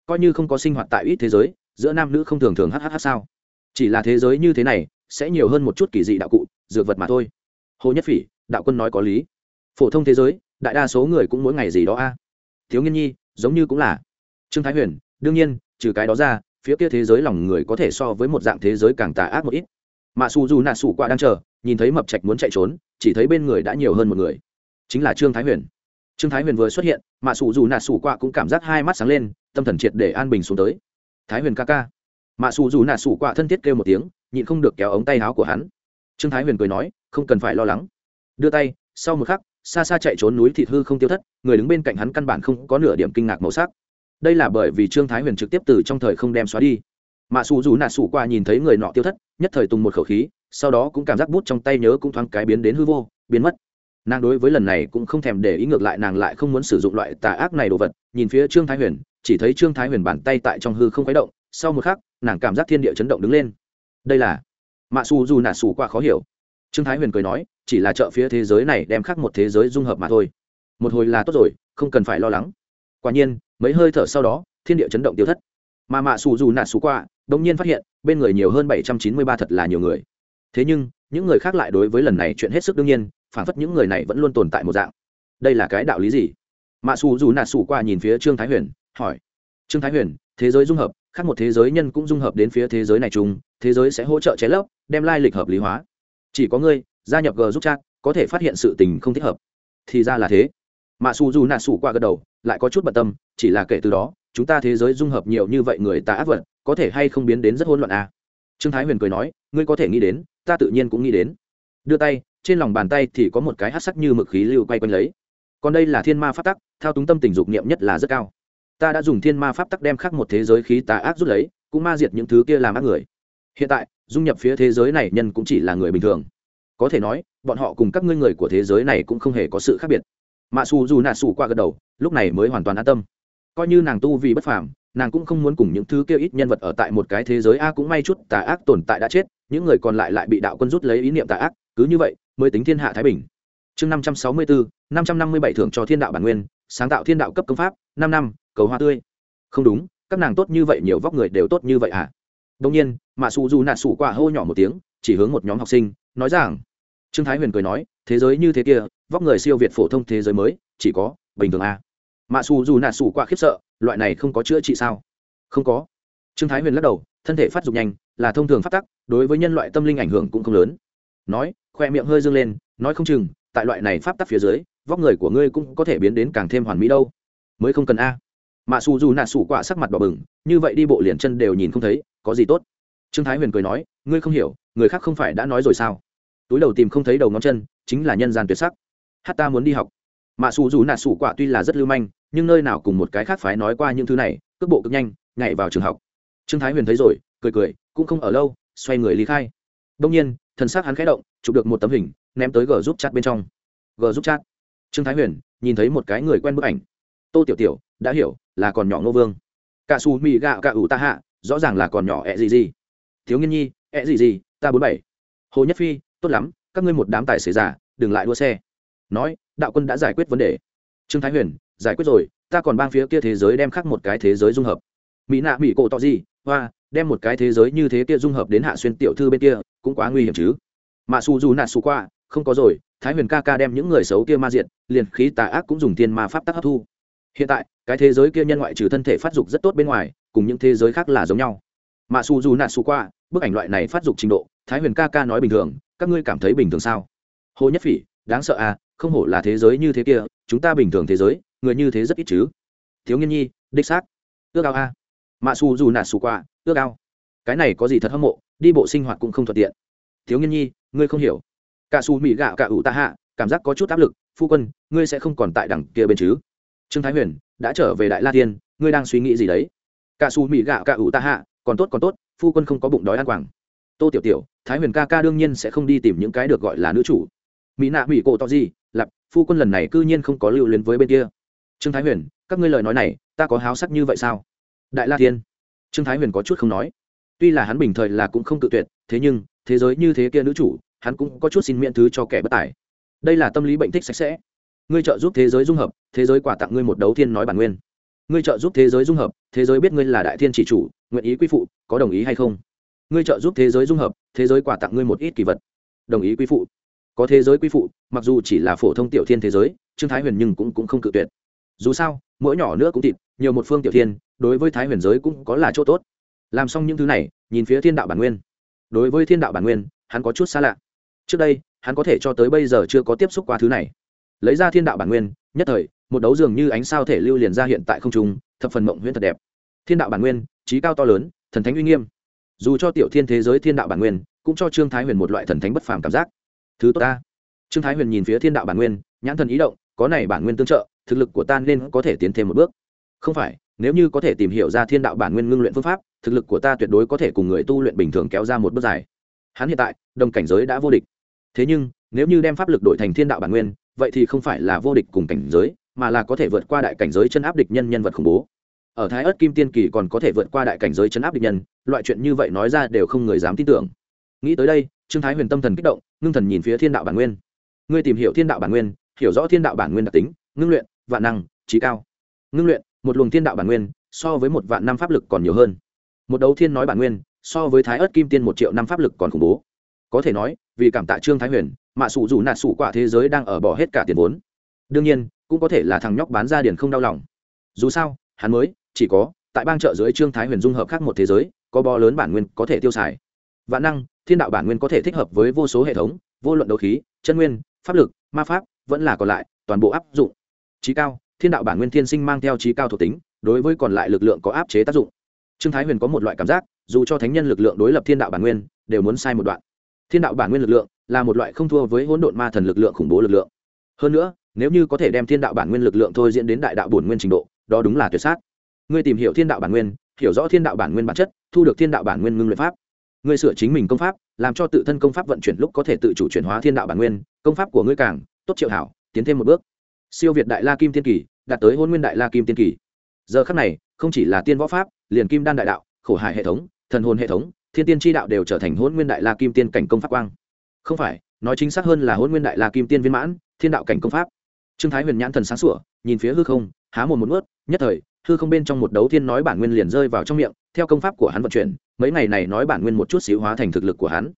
Coi như không có sinh hoạt tại ít thế giới, giữa nam nữ không thường thường hhh sao? Chỉ là thế giới như thế này sẽ nhiều hơn một chút kỳ dị đạo cụ, dược vật mà thôi. Hồ nhất phỉ, đạo quân nói có lý. Phổ thông thế giới, đại đa số người cũng mỗi ngày gì đó a. Thiếu nghiên nhi, giống như cũng là. Trương thái huyền, đương nhiên, trừ cái đó ra, phía kia thế giới lòng người có thể so với một dạng thế giới càng tà ác một ít. Mạ xù dù nạ xù qua đang chờ, nhìn thấy mập trạch muốn chạy trốn, chỉ thấy bên người đã nhiều hơn một người. Chính là trương thái huyền. Trương thái huyền vừa xuất hiện mạ xù dù nạ xù qua cũng cảm giác hai mắt sáng lên, tâm thần triệt để an bình xuống tới. Thái huyền ca ca mạ xù dù nạ xù quạ thân thiết kêu một tiếng, nhịn không được kéo ống tay áo của hắn. Trương thái huyền cười nói, không cần phải lo lắng. Đưa tay, sau một khắc, xa xa chạy trốn núi thịt hư không tiêu thất, người đứng bên cạnh hắn căn bản không có nửa điểm kinh ngạc màu sắc. Đây là bởi vì trương thái huyền trực tiếp từ trong thời không đem xóa đi. Mạ xù dù nạ xù qua nhìn thấy người nọ tiêu thất, nhất thời tùng một khẩu khí, sau đó cũng cảm giác bút trong tay nhớ cũng thoáng cái biến đến hư vô, biến mất. Nàng đối với lần này cũng không thèm để ý ngược lại nàng lại không muốn sử dụng loại tà ác này đồ vật, nhìn phía trương thái huyền, chỉ thấy trương thái huyền bàn tay tại trong hư không khuấy động sau một khắc, nàng cảm giác thiên địa chấn động đứng lên. Đây là mạ xù dù nạ xù qua khó hiểu. Trương thái huyền cười nói, chỉ là chợ phía thế giới này đem khác một thế giới dung hợp mà thôi. Một hồi là tốt rồi, không cần phải lo lắng. Quả nhiên, mấy hơi thở sau đó, thiên địa chấn động tiêu thất. Mà mạ xù dù nạ xù qua đông nhiên phát hiện, bên người nhiều hơn bảy trăm chín mươi ba thật là nhiều người. Thế nhưng, những người khác lại đối với lần này chuyện hết sức đương nhiên, phản phất những người này vẫn luôn tồn tại một dạng. Đây là cái đạo lý gì? Mạ xù dù nạ xù qua nhìn phía trương thái huyền, hỏi. Trương thái huyền, thế giới dung hợp khác một thế giới nhân cũng dung hợp đến phía thế giới này chung, thế giới sẽ hỗ trợ chế lấp, đem lai lịch hợp lý hóa. Chỉ có ngươi, gia nhập g giúp chat, có thể phát hiện sự tình không thích hợp. Thì ra là thế. Mà su dù nạ xù qua gật đầu, lại có chút bận tâm, chỉ là kể từ đó, chúng ta thế giới dung hợp nhiều như vậy người ta ác vật, có thể hay không biến đến rất hỗn loạn à. trương thái huyền cười nói, ngươi có thể nghĩ đến, ta tự nhiên cũng nghĩ đến. Đưa tay, trên lòng bàn tay thì có một cái hát sắc như mực khí lưu quay quanh lấy. Còn đây là thiên ma pháp tắc, thao túng tâm tình dục niệm nhất là rất cao ta đã dùng thiên ma pháp tắc đem khắc một thế giới khí tà ác rút lấy, cũng ma diệt những thứ kia làm ác người. Hiện tại, dung nhập phía thế giới này nhân cũng chỉ là người bình thường. Có thể nói, bọn họ cùng các ngươi người của thế giới này cũng không hề có sự khác biệt. Mạ xù dù nạ xù qua gật đầu, lúc này mới hoàn toàn an tâm. Coi như nàng tu vì bất phàm, nàng cũng không muốn cùng những thứ kia ít nhân vật ở tại một cái thế giới a cũng may chút tà ác tồn tại đã chết, những người còn lại lại bị đạo quân rút lấy ý niệm tà ác, cứ như vậy, mới tính thiên hạ thái bình. Chương năm trăm sáu mươi bốn năm trăm năm mươi bảy thưởng cho thiên đạo bản nguyên, sáng tạo thiên đạo cấp công pháp, năm năm cầu hoa tươi. Không đúng, các nàng tốt như vậy, nhiều vóc người đều tốt như vậy à? Đông nhiên mạ xù dù nạt xù quả hô nhỏ một tiếng, chỉ hướng một nhóm học sinh, nói rằng, trương thái huyền cười nói, thế giới như thế kia, vóc người siêu việt phổ thông thế giới mới, chỉ có bình thường à? Mạ xù dù nạt xù quả khiếp sợ, loại này không có chữa trị sao? Không có. Trương thái huyền lắc đầu, thân thể phát dục nhanh, là thông thường phát tắc, đối với nhân loại tâm linh ảnh hưởng cũng không lớn. Nói, khoe miệng hơi dâng lên, nói không chừng, tại loại này pháp tắc phía dưới, vóc người của ngươi cũng có thể biến đến càng thêm hoàn mỹ đâu. Mới không cần a mạ xù dù nạ xù quả sắc mặt bỏ bừng, như vậy đi bộ liền chân đều nhìn không thấy, có gì tốt? Trương thái huyền cười nói, ngươi không hiểu, người khác không phải đã nói rồi sao? Túi đầu tìm không thấy đầu ngón chân, chính là nhân gian tuyệt sắc. Hát ta muốn đi học. Mạ xù dù nạ xù quả tuy là rất lưu manh, nhưng nơi nào cùng một cái khác phái nói qua những thứ này, cước bộ cực nhanh, nhảy vào trường học. Trương thái huyền thấy rồi, cười cười, cũng không ở lâu, xoay người lý khai. Đông nhiên, thần xác hắn khẽ động, chụp được một tấm hình, ném tới g giúp chat bên trong. G giúp chat. Trương thái huyền nhìn thấy một cái người quen bức ảnh. Tô tiểu tiểu, đã hiểu là còn nhỏ ngô vương. Cả xù mì gạo cả ủ ta hạ, rõ ràng là còn nhỏ ẹ gì gì. Thiếu nghiên nhi, ẹ gì gì, ta bốn bảy. Hồ nhất phi, tốt lắm, các ngươi một đám tài xế giả đừng lại đua xe. Nói, đạo quân đã giải quyết vấn đề. Trương thái huyền, giải quyết rồi, ta còn bang phía kia thế giới đem khác một cái thế giới dung hợp. Mỹ nạ mỹ cổ tỏ gì, hoa, đem một cái thế giới như thế kia dung hợp đến hạ xuyên tiểu thư bên kia, cũng quá nguy hiểm chứ. Mà su dù nạ su qua, không có rồi, thái huyền ca ca đem những người xấu kia ma diện liền khí tà ác cũng dùng tiên ma pháp tắc hấp thu hiện tại, cái thế giới kia nhân ngoại trừ thân thể phát dục rất tốt bên ngoài, cùng những thế giới khác là giống nhau. Mà su dù nạ su qua, bức ảnh loại này phát dục trình độ, thái huyền ca ca nói bình thường, các ngươi cảm thấy bình thường sao? Hồ nhất phỉ, đáng sợ à không hổ là thế giới như thế kia, chúng ta bình thường thế giới, người như thế rất ít chứ. Thiếu nghiên nhi, đích xác. Ước ao a à. mạ su dù nạ su qua, ước ao. Cái này có gì thật hâm mộ, đi bộ sinh hoạt cũng không thuận tiện. Thiếu nghiên nhi, ngươi không hiểu. Cả su mỹ gạo cả ủ ta hạ, cảm giác có chút áp lực, phu quân, ngươi sẽ không còn tại đẳng kia bên chứ? Trương thái huyền đã trở về đại la tiên, ngươi đang suy nghĩ gì đấy? Cả su mỹ gạo cả ủ ta hạ, còn tốt còn tốt, phu quân không có bụng đói ăn quảng. Tô tiểu tiểu, thái huyền ca ca đương nhiên sẽ không đi tìm những cái được gọi là nữ chủ. Mỹ nạ mỹ cổ to gì lặp phu quân lần này cư nhiên không có lưu luyến với bên kia. Trương thái huyền, các ngươi lời nói này, ta có háo sắc như vậy sao? Đại la thiên trương thái huyền có chút không nói. Tuy là hắn bình thời là cũng không tự tuyệt, thế nhưng, thế giới như thế kia nữ chủ, hắn cũng có chút xin miễn thứ cho kẻ bất tài. Đây là tâm lý bệnh thích sạch sẽ ngươi trợ giúp thế giới dung hợp thế giới quà tặng ngươi một đấu thiên nói bản nguyên. Ngươi trợ giúp thế giới dung hợp thế giới biết ngươi là đại thiên chỉ chủ nguyện ý quy phụ có đồng ý hay không? Ngươi trợ giúp thế giới dung hợp thế giới quà tặng ngươi một ít kỳ vật. Đồng ý quy phụ. Có thế giới quy phụ mặc dù chỉ là phổ thông tiểu thiên thế giới trương thái huyền nhưng cũng, cũng không cự tuyệt. Dù sao mỗi nhỏ nữa cũng thịt nhiều một phương tiểu thiên đối với thái huyền giới cũng có là chỗ tốt. Làm xong những thứ này nhìn phía thiên đạo bản nguyên. Đối với thiên đạo bản nguyên hắn có chút xa lạ. Trước đây hắn có thể cho tới bây giờ chưa có tiếp xúc qua thứ này lấy ra thiên đạo bản nguyên, nhất thời, một đấu dường như ánh sao thể lưu liền ra hiện tại không trung, thập phần mộng huyễn thật đẹp. Thiên đạo bản nguyên, trí cao to lớn, thần thánh uy nghiêm. Dù cho tiểu thiên thế giới thiên đạo bản nguyên, cũng cho trương thái huyền một loại thần thánh bất phàm cảm giác. Thứ tốt ta. Trương thái huyền nhìn phía thiên đạo bản nguyên, nhãn thần ý động, có này bản nguyên tương trợ, thực lực của ta nên có thể tiến thêm một bước. Không phải, nếu như có thể tìm hiểu ra thiên đạo bản nguyên ngưng luyện phương pháp, thực lực của ta tuyệt đối có thể cùng người tu luyện bình thường kéo ra một bước dài. Hắn hiện tại, đồng cảnh giới đã vô địch. Thế nhưng, nếu như đem pháp lực đổi thành thiên đạo bản nguyên vậy thì không phải là vô địch cùng cảnh giới, mà là có thể vượt qua đại cảnh giới chân áp địch nhân nhân vật khủng bố. Ở thái ớt kim tiên kỳ còn có thể vượt qua đại cảnh giới chân áp địch nhân, loại chuyện như vậy nói ra đều không người dám tin tưởng. Nghĩ tới đây, trương thái huyền tâm thần kích động, ngưng thần nhìn phía thiên đạo bản nguyên. Ngươi tìm hiểu thiên đạo bản nguyên, hiểu rõ thiên đạo bản nguyên đặc tính, ngưng luyện, vạn năng, trí cao. Ngưng luyện, một luồng thiên đạo bản nguyên, so với một vạn năm pháp lực còn nhiều hơn. Một đấu thiên nói bản nguyên, so với thái ớt kim tiên một triệu năm pháp lực còn khủng bố. Có thể nói, vì cảm tạ trương thái huyền mạ sủ dù nạt sủ quả thế giới đang ở bỏ hết cả tiền vốn. Đương nhiên, cũng có thể là thằng nhóc bán ra điền không đau lòng. Dù sao, hắn mới, chỉ có, tại bang chợ dưới trương thái huyền dung hợp khác một thế giới, có bò lớn bản nguyên có thể tiêu xài. Vạn năng, thiên đạo bản nguyên có thể thích hợp với vô số hệ thống, vô luận đấu khí, chân nguyên, pháp lực, ma pháp, vẫn là còn lại, toàn bộ áp dụng. Trí cao, thiên đạo bản nguyên thiên sinh mang theo trí cao thuộc tính, đối với còn lại lực lượng có áp chế tác dụng. Trương thái huyền có một loại cảm giác, dù cho thánh nhân lực lượng đối lập thiên đạo bản nguyên, đều muốn sai một đoạn. Thiên đạo bản nguyên lực lượng là một loại không thua với hỗn độn ma thần lực lượng khủng bố lực lượng. Hơn nữa, nếu như có thể đem thiên đạo bản nguyên lực lượng thôi diễn đến đại đạo bổn nguyên trình độ, đó đúng là tuyệt sát. Ngươi tìm hiểu thiên đạo bản nguyên, hiểu rõ thiên đạo bản nguyên bản chất, thu được thiên đạo bản nguyên ngưng luyện pháp. Ngươi sửa chính mình công pháp, làm cho tự thân công pháp vận chuyển lúc có thể tự chủ chuyển hóa thiên đạo bản nguyên, công pháp của ngươi càng tốt triệu hảo, tiến thêm một bước. Siêu việt đại la kim tiên kỳ, đạt tới hôn nguyên đại la kim tiên kỳ. Giờ khắc này, không chỉ là tiên võ pháp, liền kim đan đại đạo, khổ hải hệ thống, thần hồn hệ thống, thiên tiên tri đạo đều trở thành hôn nguyên đại la kim tiên cảnh công pháp quang không phải, nói chính xác hơn là hôn nguyên đại la kim tiên viên mãn, thiên đạo cảnh công pháp. Trương thái huyền nhãn thần sáng sủa, nhìn phía hư không, há một một ướt nhất thời, hư không bên trong một đấu thiên nói bản nguyên liền rơi vào trong miệng, theo công pháp của hắn vận chuyển, mấy ngày này nói bản nguyên một chút xíu hóa thành thực lực của hắn.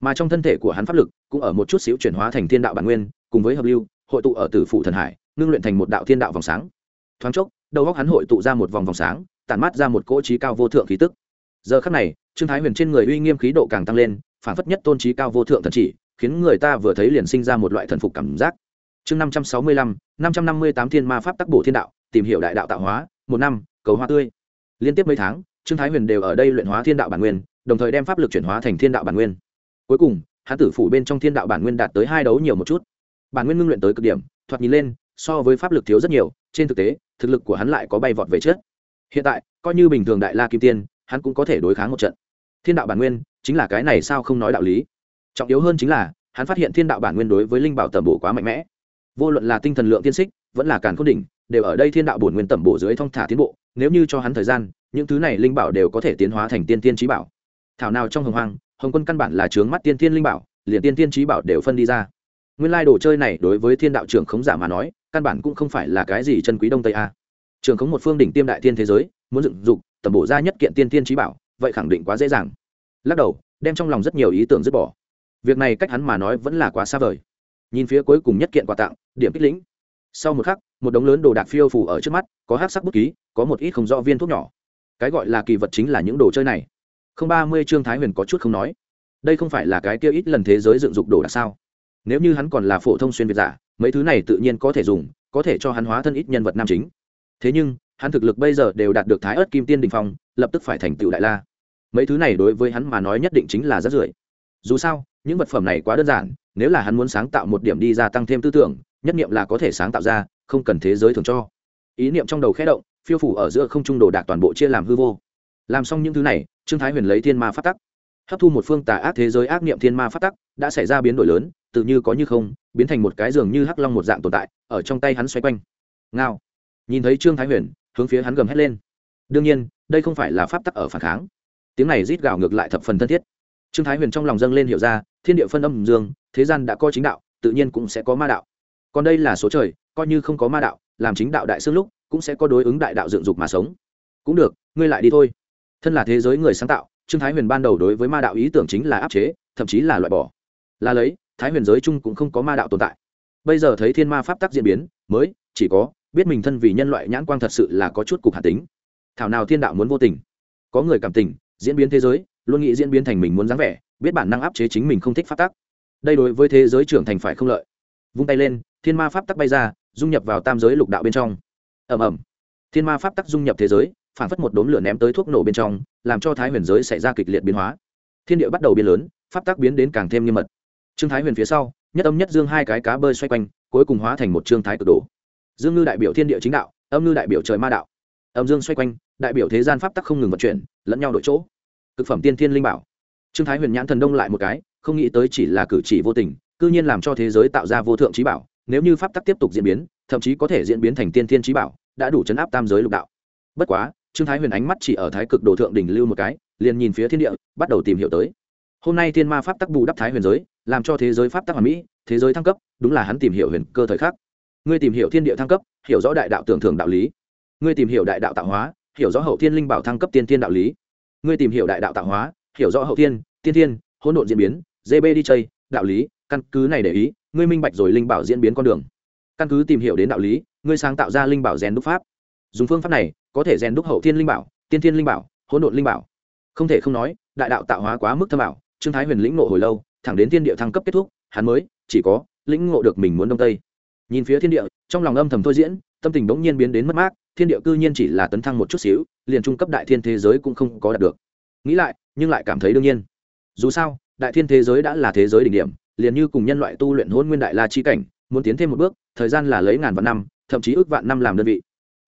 Mà trong thân thể của hắn pháp lực cũng ở một chút xíu chuyển hóa thành thiên đạo bản nguyên, cùng với hợp lưu, hội tụ ở tử phụ thần hải, ngưng luyện thành một đạo thiên đạo vòng sáng. Thoáng chốc, đầu góc hắn hội tụ ra một vòng vòng sáng, tản mát ra một cỗ trí cao vô thượng khí tức. Giờ khắc này, trương thái huyền trên người uy nghiêm khí độ càng tăng lên phản phất nhất tôn trí cao vô thượng thần chỉ, khiến người ta vừa thấy liền sinh ra một loại thần phục cảm giác. Chương năm trăm sáu mươi lăm, năm trăm năm mươi tám thiên ma pháp tắc bổ thiên đạo, tìm hiểu đại đạo tạo hóa, một năm, cầu hoa tươi. Liên tiếp mấy tháng, trương thái huyền đều ở đây luyện hóa thiên đạo bản nguyên, đồng thời đem pháp lực chuyển hóa thành thiên đạo bản nguyên. Cuối cùng, hán tử phủ bên trong thiên đạo bản nguyên đạt tới hai đấu nhiều một chút. Bản nguyên ngưng luyện tới cực điểm, thoạt nhìn lên, so với pháp lực thiếu rất nhiều, trên thực tế, thực lực của hắn lại có bay vọt về trước. Hiện tại, coi như bình thường đại la kim tiên, hắn cũng có thể đối kháng một trận. Thiên đạo bản nguyên chính là cái này sao không nói đạo lý? Trọng yếu hơn chính là, hắn phát hiện thiên đạo bản nguyên đối với linh bảo tầm bổ quá mạnh mẽ. Vô luận là tinh thần lượng tiên xích, vẫn là càn khôn đỉnh, đều ở đây thiên đạo bổn nguyên tầm bổ dưới thong thả tiến bộ. Nếu như cho hắn thời gian, những thứ này linh bảo đều có thể tiến hóa thành tiên tiên trí bảo. Thảo nào trong hồng hoang, hồng quân căn bản là trướng mắt tiên tiên linh bảo, liền tiên tiên trí bảo đều phân đi ra. Nguyên lai đồ chơi này đối với thiên đạo trưởng khống giả mà nói, căn bản cũng không phải là cái gì chân quý đông tây a. Trường khống một phương đỉnh tiêm đại tiên thế giới, muốn dựng dục, tầm bổ ra nhất kiện tiên tiên trí bảo, vậy khẳng định quá dễ dàng lắc đầu, đem trong lòng rất nhiều ý tưởng dứt bỏ. Việc này cách hắn mà nói vẫn là quá xa vời. Nhìn phía cuối cùng nhất kiện quà tặng, điểm kích lĩnh. Sau một khắc, một đống lớn đồ đạc phiêu phủ ở trước mắt, có hát sắc bút ký, có một ít không rõ viên thuốc nhỏ. Cái gọi là kỳ vật chính là những đồ chơi này. Không ba mươi trương thái huyền có chút không nói. Đây không phải là cái kia ít lần thế giới dựng dục đồ đạc sao? Nếu như hắn còn là phổ thông xuyên việt giả, mấy thứ này tự nhiên có thể dùng, có thể cho hắn hóa thân ít nhân vật nam chính. Thế nhưng, hắn thực lực bây giờ đều đạt được thái ớt kim tiên đình phong, lập tức phải thành tựu đại la mấy thứ này đối với hắn mà nói nhất định chính là rất rưởi. Dù sao, những vật phẩm này quá đơn giản, nếu là hắn muốn sáng tạo một điểm đi ra tăng thêm tư tưởng, nhất niệm là có thể sáng tạo ra, không cần thế giới thường cho. Ý niệm trong đầu khẽ động, phiêu phủ ở giữa không trung đồ đạc toàn bộ chia làm hư vô. Làm xong những thứ này, trương thái huyền lấy thiên ma phát tắc, hấp thu một phương tà ác thế giới ác niệm thiên ma phát tắc, đã xảy ra biến đổi lớn, tự như có như không, biến thành một cái giường như hắc long một dạng tồn tại, ở trong tay hắn xoay quanh. Ngao. Nhìn thấy trương thái huyền, hướng phía hắn gầm hét lên. Đương nhiên, đây không phải là pháp tắc ở phản kháng tiếng này rít gào ngược lại thập phần thân thiết. Trương thái huyền trong lòng dâng lên hiểu ra, thiên địa phân âm dương, thế gian đã có chính đạo, tự nhiên cũng sẽ có ma đạo. Còn đây là số trời, coi như không có ma đạo, làm chính đạo đại xương lúc, cũng sẽ có đối ứng đại đạo dựng dục mà sống. Cũng được, ngươi lại đi thôi. Thân là thế giới người sáng tạo, trương thái huyền ban đầu đối với ma đạo ý tưởng chính là áp chế, thậm chí là loại bỏ. Là lấy, thái huyền giới chung cũng không có ma đạo tồn tại. Bây giờ thấy thiên ma pháp tắc diễn biến, mới, chỉ có, biết mình thân vì nhân loại nhãn quang thật sự là có chút cục hạt tính. Thảo nào thiên đạo muốn vô tình, có người cảm tình diễn biến thế giới, luôn nghĩ diễn biến thành mình muốn dáng vẻ, biết bản năng áp chế chính mình không thích pháp tắc. Đây đối với thế giới trưởng thành phải không lợi. Vung tay lên, thiên ma pháp tắc bay ra, dung nhập vào tam giới lục đạo bên trong. Ẩm ẩm thiên ma pháp tắc dung nhập thế giới, phản phất một đốm lửa ném tới thuốc nổ bên trong, làm cho thái huyền giới xảy ra kịch liệt biến hóa. Thiên địa bắt đầu biến lớn, pháp tắc biến đến càng thêm nghiêm mật. Trương thái huyền phía sau, nhất âm nhất dương hai cái cá bơi xoay quanh, cuối cùng hóa thành một trương thái cực đồ dương ngư đại biểu thiên địa chính đạo, âm ngư đại biểu trời ma đạo âm dương xoay quanh, đại biểu thế gian pháp tắc không ngừng vận chuyển, lẫn nhau đổi chỗ. Thực phẩm tiên thiên linh bảo. Trương thái huyền nhãn thần đông lại một cái, không nghĩ tới chỉ là cử chỉ vô tình, cư nhiên làm cho thế giới tạo ra vô thượng trí bảo, nếu như pháp tắc tiếp tục diễn biến, thậm chí có thể diễn biến thành tiên thiên trí bảo, đã đủ chấn áp tam giới lục đạo. Bất quá, trương thái huyền ánh mắt chỉ ở thái cực đồ thượng đỉnh lưu một cái, liền nhìn phía thiên địa, bắt đầu tìm hiểu tới. Hôm nay thiên ma pháp tắc bù đắp thái huyền giới, làm cho thế giới pháp tắc hoàn mỹ, thế giới thăng cấp, đúng là hắn tìm hiểu huyền cơ thời khắc. Ngươi tìm hiểu thiên địa thăng cấp, hiểu rõ đại đạo tưởng thưởng đạo lý ngươi tìm hiểu đại đạo tạo hóa, hiểu rõ hậu thiên linh bảo thăng cấp tiên thiên đạo lý. Ngươi tìm hiểu đại đạo tạo hóa, hiểu rõ hậu thiên, tiên thiên, hỗn độn diễn biến gb đi chơi, đạo lý, căn cứ này để ý, ngươi minh bạch rồi linh bảo diễn biến con đường. Căn cứ tìm hiểu đến đạo lý, ngươi sáng tạo ra linh bảo rèn đúc pháp. Dùng phương pháp này, có thể rèn đúc hậu thiên linh bảo, tiên thiên linh bảo, hỗn độn linh bảo. Không thể không nói, đại đạo tạo hóa quá mức thâm bảo trương thái huyền lĩnh ngộ hồi lâu, thẳng đến thiên địa thăng cấp kết thúc, hắn mới, chỉ có, lĩnh ngộ được mình muốn đông tây. Nhìn phía thiên địa, trong lòng âm thầm thôi diễn, tâm tình bỗng nhiên biến đến mất mát thiên địa cư nhiên chỉ là tấn thăng một chút xíu, liền trung cấp đại thiên thế giới cũng không có đạt được. Nghĩ lại, nhưng lại cảm thấy đương nhiên. Dù sao, đại thiên thế giới đã là thế giới đỉnh điểm, liền như cùng nhân loại tu luyện hôn nguyên đại la chi cảnh, muốn tiến thêm một bước, thời gian là lấy ngàn vạn năm, thậm chí ước vạn năm làm đơn vị.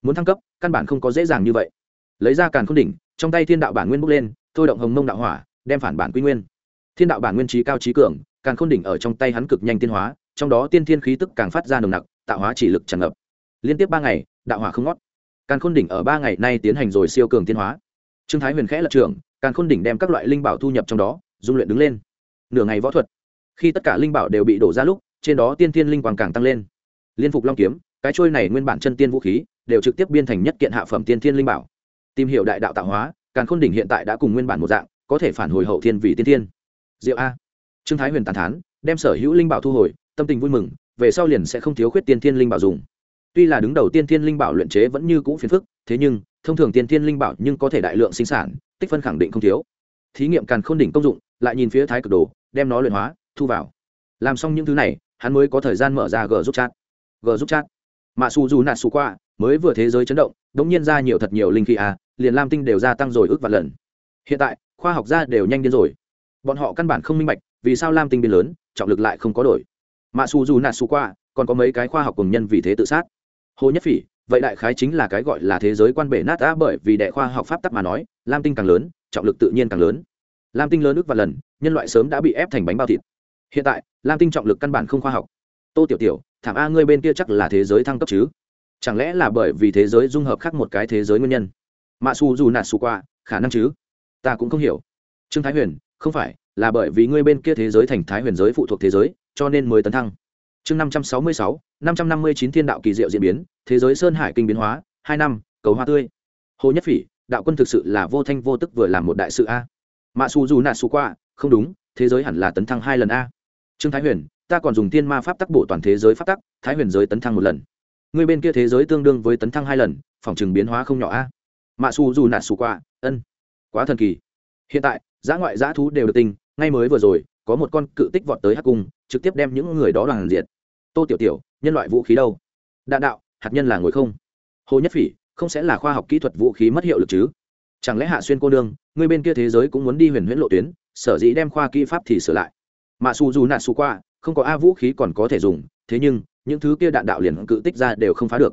Muốn thăng cấp, căn bản không có dễ dàng như vậy. Lấy ra càn khôn đỉnh, trong tay thiên đạo bản nguyên bốc lên, thôi động hồng mông đạo hỏa, đem phản bản quy nguyên. Thiên đạo bản nguyên trí cao trí cường, càn khôn đỉnh ở trong tay hắn cực nhanh tiên hóa, trong đó tiên thiên khí tức càng phát ra nồng nặc, tạo hóa chỉ lực tràn ngập. Liên tiếp ba ngày, đạo hỏa không ngót càn khôn đỉnh ở ba ngày nay tiến hành rồi siêu cường tiên hóa. Trương thái huyền khẽ lật trưởng, càn khôn đỉnh đem các loại linh bảo thu nhập trong đó, dung luyện đứng lên. Nửa ngày võ thuật, khi tất cả linh bảo đều bị đổ ra lúc, trên đó tiên thiên linh quang càng tăng lên. Liên phục long kiếm, cái trôi này nguyên bản chân tiên vũ khí, đều trực tiếp biên thành nhất kiện hạ phẩm tiên thiên linh bảo. Tìm hiểu đại đạo tạo hóa, càn khôn đỉnh hiện tại đã cùng nguyên bản một dạng, có thể phản hồi hậu thiên vì tiên thiên. Diệu a. Trương thái huyền tàn thán, đem sở hữu linh bảo thu hồi, tâm tình vui mừng, về sau liền sẽ không thiếu khuyết tiên thiên linh bảo dùng tuy là đứng đầu tiên thiên linh bảo luyện chế vẫn như cũ phiền phức, thế nhưng, thông thường tiên thiên linh bảo nhưng có thể đại lượng sinh sản, tích phân khẳng định không thiếu. Thí nghiệm càn n đỉnh công dụng, lại nhìn phía thái cực đồ, đem nó luyện hóa, thu vào. Làm xong những thứ này, hắn mới có thời gian mở ra g giúp chat. G giúp chat. Mạ su dù nạt su qua, mới vừa thế giới chấn động, đống nhiên ra nhiều thật nhiều linh khí à liền lam tinh đều gia tăng rồi ước vạn lần. Hiện tại, khoa học gia đều nhanh điên rồi. Bọn họ căn bản không minh bạch, vì sao lam tinh biến lớn, trọng lực lại không có đổi. Mạ su dù nạt su qua, còn có mấy cái khoa học cùng nhân vì thế tự sát hồ nhất phỉ, vậy đại khái chính là cái gọi là thế giới quan bể nát đã bởi vì đệ khoa học pháp tắc mà nói, lam tinh càng lớn, trọng lực tự nhiên càng lớn. Lam tinh lớn ước và lần, nhân loại sớm đã bị ép thành bánh bao thịt. Hiện tại, lam tinh trọng lực căn bản không khoa học. Tô tiểu tiểu, thảm a ngươi bên kia chắc là thế giới thăng cấp chứ? Chẳng lẽ là bởi vì thế giới dung hợp khác một cái thế giới nguyên nhân? Mạ su dù nạt su qua, khả năng chứ? Ta cũng không hiểu. Trương thái huyền, không phải, là bởi vì ngươi bên kia thế giới thành thái huyền giới phụ thuộc thế giới, cho nên mới tấn thăng. Chương năm trăm sáu mươi sáu năm trăm năm mươi chín thiên đạo kỳ diệu diễn biến, thế giới sơn hải kinh biến hóa, hai năm, cầu hoa tươi. Hồ nhất phỉ, đạo quân thực sự là vô thanh vô tức vừa làm một đại sự a. Mã su dù nạt su qua, không đúng, thế giới hẳn là tấn thăng hai lần a. Trương thái huyền, ta còn dùng tiên ma pháp tắc bổ toàn thế giới pháp tắc, thái huyền giới tấn thăng một lần. Người bên kia thế giới tương đương với tấn thăng hai lần, phòng trường biến hóa không nhỏ a. Mã su dù nạt su qua, ân, quá thần kỳ. Hiện tại, giã ngoại giã thú đều được tinh, ngay mới vừa rồi, có một con cự tích vọt tới hắc cung, trực tiếp đem những người đó đoàn diệt. Tô tiểu tiểu nhân loại vũ khí đâu? Đạn đạo, hạt nhân là ngồi không? Hồ nhất phỉ, không sẽ là khoa học kỹ thuật vũ khí mất hiệu lực chứ? Chẳng lẽ hạ xuyên cô nương, người bên kia thế giới cũng muốn đi huyền huyễn lộ tuyến, sở dĩ đem khoa kỹ pháp thì sửa lại? Mà su dù nạ su qua, không có a vũ khí còn có thể dùng, thế nhưng, những thứ kia đạn đạo liền cự tích ra đều không phá được.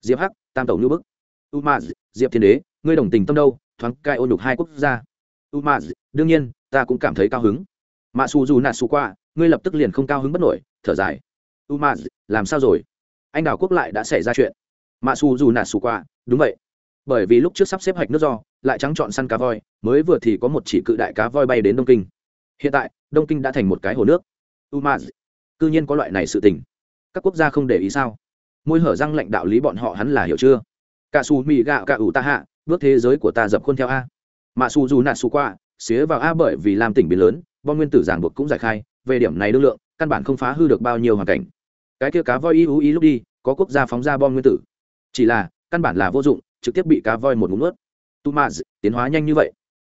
Diệp hắc, tam tẩu như bức. U ma diệp thiên đế, ngươi đồng tình tâm đâu? Thoáng cai ôn nhục hai quốc gia. U ma đương nhiên, ta cũng cảm thấy cao hứng. Mà su dù nạ su qua, ngươi lập tức liền không cao hứng bất nổi, thở dài u ma làm sao rồi? Anh đào quốc lại đã xảy ra chuyện. Mạ su dù nạt su qua đúng vậy. Bởi vì lúc trước sắp xếp hạch nước do, lại trắng chọn săn cá voi, mới vừa thì có một chỉ cự đại cá voi bay đến đông kinh. Hiện tại, đông kinh đã thành một cái hồ nước. U ma cư nhiên có loại này sự tình. Các quốc gia không để ý sao? Môi hở răng lệnh đạo lý bọn họ hắn là hiểu chưa? Cả su mì gạo cả ủ ta hạ bước thế giới của ta dập khuôn theo a. Mạ su dù nạt su qua xía vào a bởi vì làm tỉnh biến lớn, bom nguyên tử giảng buộc cũng giải khai, về điểm này đương lượng, căn bản không phá hư được bao nhiêu hoàn cảnh cái kia cá voi y ú ý lúc đi, có quốc gia phóng ra bom nguyên tử. Chỉ là, căn bản là vô dụng, trực tiếp bị cá voi một ngụm ướt tu ma tiến hóa nhanh như vậy.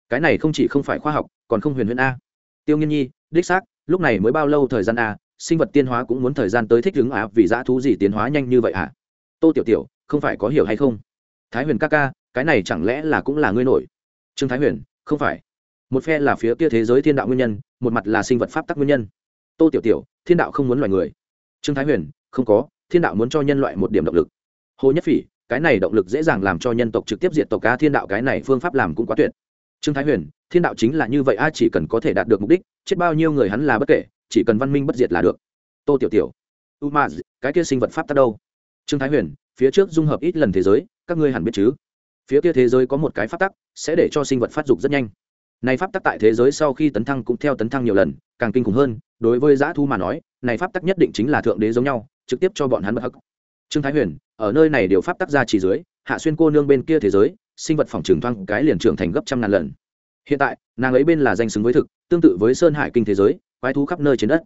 Cái này không chỉ không phải khoa học, còn không huyền huyền a. Tiêu nghiên nhi, đích xác, lúc này mới bao lâu thời gian a, sinh vật tiến hóa cũng muốn thời gian tới thích ứng á vì dã thú gì tiến hóa nhanh như vậy hả tô tiểu tiểu, không phải có hiểu hay không? Thái huyền ca ca, cái này chẳng lẽ là cũng là ngươi nổi? Trương thái huyền, không phải. Một phe là phía kia thế giới thiên đạo nguyên nhân, một mặt là sinh vật pháp tắc nguyên nhân. Tô tiểu tiểu, thiên đạo không muốn loài người trương thái huyền, không có, thiên đạo muốn cho nhân loại một điểm động lực. Hồ nhất phỉ, cái này động lực dễ dàng làm cho nhân tộc trực tiếp diệt tộc ca thiên đạo, cái này phương pháp làm cũng quá tuyệt. Trương thái huyền, thiên đạo chính là như vậy a chỉ cần có thể đạt được mục đích, chết bao nhiêu người hắn là bất kể, chỉ cần văn minh bất diệt là được. Tô tiểu tiểu u ma cái kia sinh vật pháp tắc đâu? Trương thái huyền, phía trước dung hợp ít lần thế giới, các ngươi hẳn biết chứ? Phía kia thế giới có một cái pháp tắc, sẽ để cho sinh vật phát dục rất nhanh này pháp tắc tại thế giới sau khi tấn thăng cũng theo tấn thăng nhiều lần, càng kinh khủng hơn, đối với giã thu mà nói, này pháp tắc nhất định chính là thượng đế giống nhau, trực tiếp cho bọn hắn bất hắc. Trương thái huyền, ở nơi này điều pháp tắc ra chỉ dưới, hạ xuyên cô nương bên kia thế giới, sinh vật phòng trường thoang cái liền trưởng thành gấp trăm ngàn lần. Hiện tại, nàng ấy bên là danh xứng với thực, tương tự với sơn hải kinh thế giới, quái thú khắp nơi trên đất.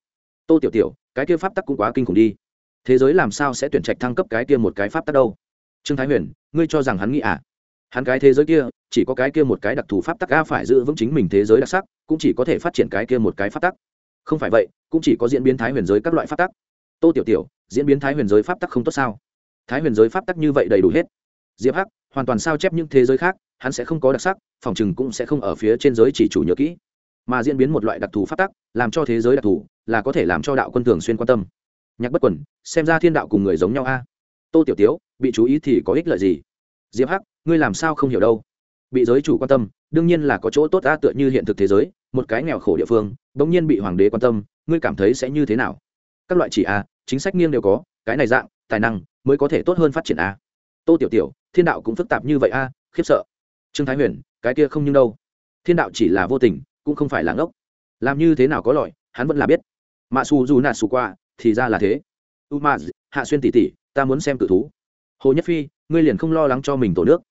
Tô tiểu tiểu, cái kia pháp tắc cũng quá kinh khủng đi. Thế giới làm sao sẽ tuyển trạch thăng cấp cái kia một cái pháp tắc đâu? Trương thái huyền, ngươi cho rằng hắn nghĩ à? Hắn cái thế giới kia, chỉ có cái kia một cái đặc thù pháp tắc a phải giữ vững chính mình thế giới đặc sắc, cũng chỉ có thể phát triển cái kia một cái pháp tắc. Không phải vậy, cũng chỉ có diễn biến thái huyền giới các loại pháp tắc. Tô tiểu tiểu, diễn biến thái huyền giới pháp tắc không tốt sao? Thái huyền giới pháp tắc như vậy đầy đủ hết. Diệp hắc, hoàn toàn sao chép những thế giới khác, hắn sẽ không có đặc sắc, phòng chừng cũng sẽ không ở phía trên giới chỉ chủ nhớ kỹ. Mà diễn biến một loại đặc thù pháp tắc, làm cho thế giới đặc thù, là có thể làm cho đạo quân thường xuyên quan tâm. Nhạc bất quần xem ra thiên đạo cùng người giống nhau a. Tô tiểu tiếu bị chú ý thì có ích lợi gì? Diệp hắc ngươi làm sao không hiểu đâu? Bị giới chủ quan tâm, đương nhiên là có chỗ tốt ta. tựa như hiện thực thế giới, một cái nghèo khổ địa phương, bỗng nhiên bị hoàng đế quan tâm, ngươi cảm thấy sẽ như thế nào? Các loại chỉ a, chính sách nghiêng đều có, cái này dạng, tài năng mới có thể tốt hơn phát triển a. Tô tiểu tiểu, thiên đạo cũng phức tạp như vậy a, khiếp sợ. Trương thái huyền, cái kia không nhưng đâu. Thiên đạo chỉ là vô tình, cũng không phải là ngốc. Làm như thế nào có lỗi, hắn vẫn là biết. Mạ xù dù nạt xù qua, thì ra là thế. U ma hạ xuyên tỉ tỉ ta muốn xem cự thú. Hồ nhất phi, ngươi liền không lo lắng cho mình tổ nước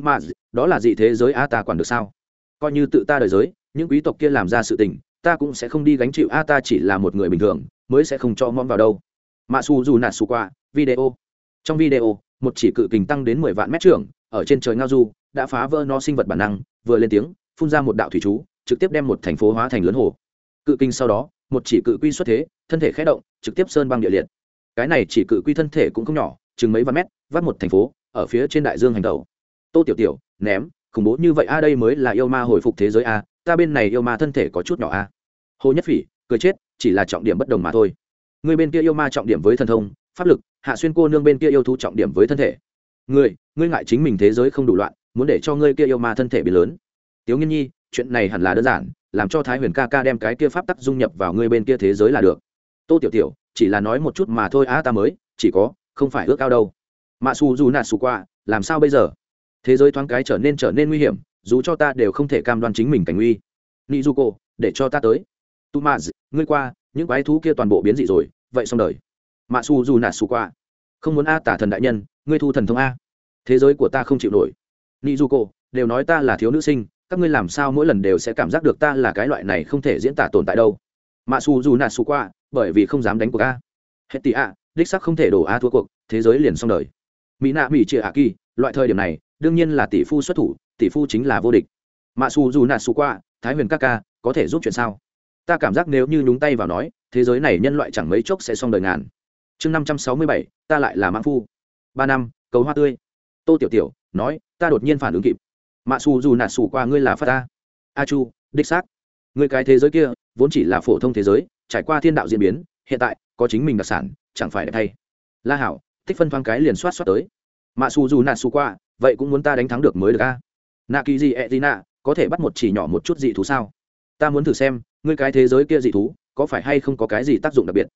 umaz đó là gì thế giới a ta quản được sao? Coi như tự ta đời giới, những quý tộc kia làm ra sự tình, ta cũng sẽ không đi gánh chịu a ta chỉ là một người bình thường, mới sẽ không cho món vào đâu. Mạ su dù nạt su qua, video. Trong video, một chỉ cự kình tăng đến mười vạn mét trưởng, ở trên trời ngao du, đã phá vỡ no sinh vật bản năng, vừa lên tiếng, phun ra một đạo thủy chú, trực tiếp đem một thành phố hóa thành lớn hồ. Cự kinh sau đó, một chỉ cự quy xuất thế, thân thể khé động, trực tiếp sơn băng địa liệt. Cái này chỉ cự quy thân thể cũng không nhỏ, chừng mấy vạn mét, vắt một thành phố, ở phía trên đại dương hành tàu tô tiểu tiểu, ném, khủng bố như vậy a, đây mới là yêu ma hồi phục thế giới a, ta bên này yêu ma thân thể có chút nhỏ a. Hồ nhất phỉ, cười chết, chỉ là trọng điểm bất đồng mà thôi. Người bên kia yêu ma trọng điểm với thần thông, pháp lực, hạ xuyên cô nương bên kia yêu thú trọng điểm với thân thể. Người, ngươi ngại chính mình thế giới không đủ loạn, muốn để cho ngươi kia yêu ma thân thể bị lớn. Tiếu nghiên nhi, chuyện này hẳn là đơn giản, làm cho thái huyền ca ca đem cái kia pháp tắc dung nhập vào ngươi bên kia thế giới là được. Tô tiểu tiểu, chỉ là nói một chút mà thôi á ta mới, chỉ có, không phải ước ao đâu. Mạ su dù nạt xù qua, làm sao bây giờ? Thế giới thoáng cái trở nên trở nên nguy hiểm, dù cho ta đều không thể cam đoan chính mình cảnh nguy. Ni du cô để cho ta tới. Tu ma ngươi qua, những quái thú kia toàn bộ biến dị rồi, vậy xong đời. Mạ su dù nạt su qua không muốn a tả thần đại nhân, ngươi thu thần thông a. Thế giới của ta không chịu nổi. Ni du cô đều nói ta là thiếu nữ sinh, các ngươi làm sao mỗi lần đều sẽ cảm giác được ta là cái loại này không thể diễn tả tồn tại đâu? Mạ su dù nạt su qua bởi vì không dám đánh cuộc a. Hết tỷ a, đích sắc không thể đổ a thua cuộc, thế giới liền xong đời. Mỹ nạ mỹ trịa a kỳ loại thời điểm này đương nhiên là tỷ phu xuất thủ, tỷ phu chính là vô địch. Mạ xù dù nạt xù qua, thái huyền các ca, có thể giúp chuyện sao? Ta cảm giác nếu như nhúng tay vào nói, thế giới này nhân loại chẳng mấy chốc sẽ xong đời ngàn. Chương năm trăm sáu mươi bảy, ta lại là mãn phu. Ba năm, cầu hoa tươi. Tô tiểu tiểu, nói, ta đột nhiên phản ứng kịp. Mạ xù dù nạt xù qua, ngươi là phát ta a chu, đích xác. Người cái thế giới kia, vốn chỉ là phổ thông thế giới, trải qua thiên đạo diễn biến, hiện tại, có chính mình đặc sản, chẳng phải đẹp thay. La hảo, thích phân thoáng cái liền soát soát tới. Mạ xù dù nạt xù qua vậy cũng muốn ta đánh thắng được mới được a? Nạ kỳ gì ẹ tí nạ, có thể bắt một chỉ nhỏ một chút dị thú sao? Ta muốn thử xem, ngươi cái thế giới kia dị thú, có phải hay không có cái gì tác dụng đặc biệt?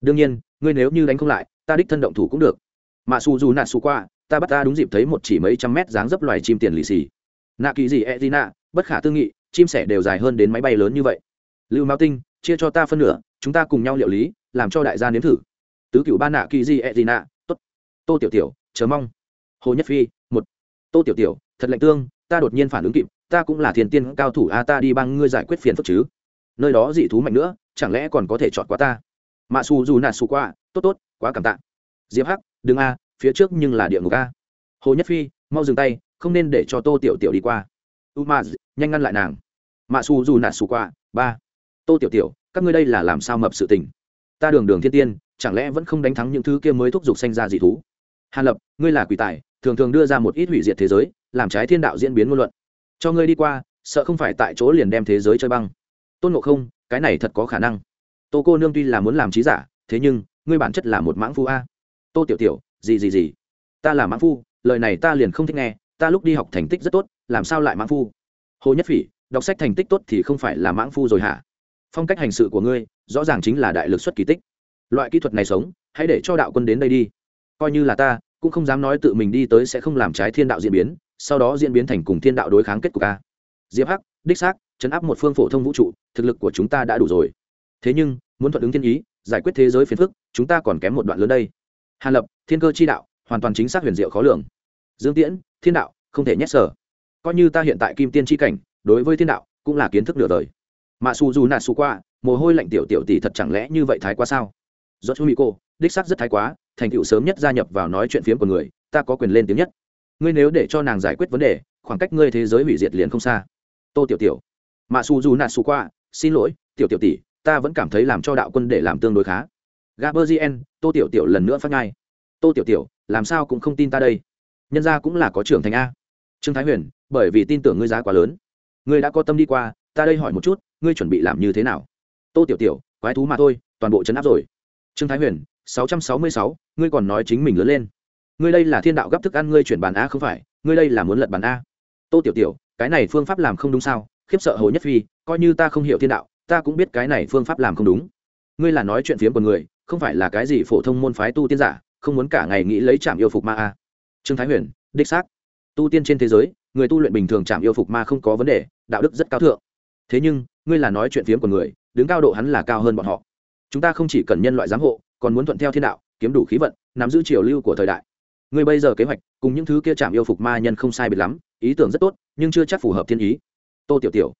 Đương nhiên, ngươi nếu như đánh không lại, ta đích thân động thủ cũng được. Mà su dù nạ su qua, ta bắt ta đúng dịp thấy một chỉ mấy trăm mét dáng dấp loài chim tiền lì xì. Nạ kỳ gì e d i bất khả tư nghị, chim sẻ đều dài hơn đến máy bay lớn như vậy. Lưu mao tinh, chia cho ta phân nửa, chúng ta cùng nhau liệu lý, làm cho đại gia nếm thử. Tứ cựu ba nạ kỳ di e d i tốt. Tô tiểu tiểu, chờ mong. Hồ nhất phi tô tiểu tiểu, thật lạnh tương, ta đột nhiên phản ứng kịp, ta cũng là thiên tiên cao thủ a, ta đi băng ngươi giải quyết phiền phức chứ. Nơi đó dị thú mạnh nữa, chẳng lẽ còn có thể chọn quá ta? Mạ su dù nà su qua, tốt tốt, quá cảm tạ. Diệp hắc, đừng a, phía trước nhưng là địa ngục a. Hồ nhất phi, mau dừng tay, không nên để cho tô tiểu tiểu đi qua. U ma nhanh ngăn lại nàng. Mạ su dù nạt su qua, ba. Tô tiểu tiểu, các ngươi đây là làm sao mập sự tình? Ta đường đường thiên tiên, chẳng lẽ vẫn không đánh thắng những thứ kia mới thúc giục sanh ra dị thú? Hàn lập, ngươi là quỷ tài thường thường đưa ra một ít hủy diệt thế giới, làm trái thiên đạo diễn biến ngôn luận. Cho ngươi đi qua, sợ không phải tại chỗ liền đem thế giới chơi băng. Tôn ngộ không, cái này thật có khả năng. Tô cô nương tuy là muốn làm trí giả, thế nhưng, ngươi bản chất là một mãng phu a. Tô tiểu tiểu, gì gì gì? Ta là mãng phu, lời này ta liền không thích nghe, ta lúc đi học thành tích rất tốt, làm sao lại mãng phu? Hồ nhất phỉ, đọc sách thành tích tốt thì không phải là mãng phu rồi hả? Phong cách hành sự của ngươi, rõ ràng chính là đại lực xuất kỳ tích. Loại kỹ thuật này sống, hãy để cho đạo quân đến đây đi. Coi như là ta cũng không dám nói tự mình đi tới sẽ không làm trái thiên đạo diễn biến, sau đó diễn biến thành cùng thiên đạo đối kháng kết cục a. Diệp hắc, đích xác, chấn áp một phương phổ thông vũ trụ, thực lực của chúng ta đã đủ rồi. Thế nhưng, muốn thuận ứng thiên ý, giải quyết thế giới phiền phức, chúng ta còn kém một đoạn lớn đây. Hàn lập, thiên cơ chi đạo, hoàn toàn chính xác huyền diệu khó lường. Dương tiễn, thiên đạo, không thể nhét sở. Coi như ta hiện tại kim tiên tri cảnh, đối với thiên đạo, cũng là kiến thức nửa đời. Mà su dù nạt su qua, mồ hôi lạnh tiểu tiểu tỷ thật chẳng lẽ như vậy thái quá sao? Do chú mỹ cô đích xác rất thái quá thành tựu sớm nhất gia nhập vào nói chuyện phiếm của người, ta có quyền lên tiếng nhất. Ngươi nếu để cho nàng giải quyết vấn đề, khoảng cách ngươi thế giới hủy diệt liền không xa. Tô tiểu tiểu mạ su dù nạt su qua, xin lỗi, tiểu tiểu tỷ, ta vẫn cảm thấy làm cho đạo quân để làm tương đối khá. Gaberzien tô tiểu tiểu lần nữa phát ngay. Tô tiểu tiểu, làm sao cũng không tin ta đây. Nhân ra cũng là có trưởng thành a. Trương thái huyền, bởi vì tin tưởng ngươi giá quá lớn. Ngươi đã có tâm đi qua, ta đây hỏi một chút, ngươi chuẩn bị làm như thế nào? Tô tiểu tiểu, quái thú mà thôi, toàn bộ chấn áp rồi. Trương thái huyền sáu trăm sáu mươi sáu, ngươi còn nói chính mình lớn lên. Ngươi đây là thiên đạo gấp thức ăn, ngươi chuyển bàn a không phải, ngươi đây là muốn lật bàn a. Tô tiểu tiểu, cái này phương pháp làm không đúng sao? Khiếp sợ hồ nhất phi, coi như ta không hiểu thiên đạo, ta cũng biết cái này phương pháp làm không đúng. Ngươi là nói chuyện phiếm của người, không phải là cái gì phổ thông môn phái tu tiên giả, không muốn cả ngày nghĩ lấy trạm yêu phục ma a. Trương thái huyền, đích xác. Tu tiên trên thế giới, người tu luyện bình thường chạm yêu phục ma không có vấn đề, đạo đức rất cao thượng. Thế nhưng, ngươi là nói chuyện phiếm của người, đứng cao độ hắn là cao hơn bọn họ. Chúng ta không chỉ cần nhân loại giám hộ còn muốn thuận theo thiên đạo, kiếm đủ khí vận, nắm giữ triều lưu của thời đại. Ngươi bây giờ kế hoạch, cùng những thứ kia chạm yêu phục ma nhân không sai biệt lắm, ý tưởng rất tốt, nhưng chưa chắc phù hợp thiên ý. Tô tiểu tiểu,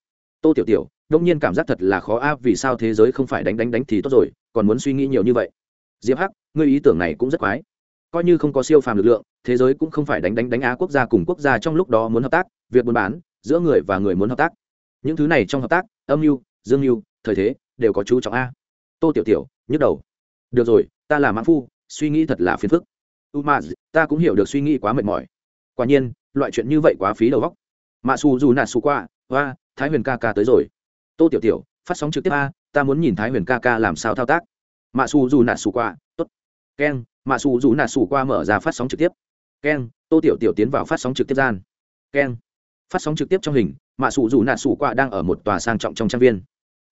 tô tiểu tiểu, đông nhiên cảm giác thật là khó áp vì sao thế giới không phải đánh đánh đánh thì tốt rồi, còn muốn suy nghĩ nhiều như vậy. Diệp hắc, ngươi ý tưởng này cũng rất quái. Coi như không có siêu phàm lực lượng, thế giới cũng không phải đánh đánh đánh á quốc gia cùng quốc gia trong lúc đó muốn hợp tác, việc buôn bán, giữa người và người muốn hợp tác. Những thứ này trong hợp tác, âm mưu, dương mưu, thời thế, đều có chú trọng a tô tiểu tiểu, nhức đầu được rồi, ta là mãn phu, suy nghĩ thật là phiền phức. U ma ta cũng hiểu được suy nghĩ quá mệt mỏi. Quả nhiên, loại chuyện như vậy quá phí đầu góc mạ su dù nạt su qua và thái huyền ca ca tới rồi. Tô tiểu tiểu, phát sóng trực tiếp a, ta muốn nhìn thái huyền ca ca làm sao thao tác. Mạ su dù nạt su qua t ố t keng, mạ su dù nạt su qua mở ra phát sóng trực tiếp. Keng, tô tiểu tiểu tiến vào phát sóng trực tiếp gian. Keng, phát sóng trực tiếp trong hình, mạ su dù nạt su qua đang ở một tòa sang trọng trong trang viên.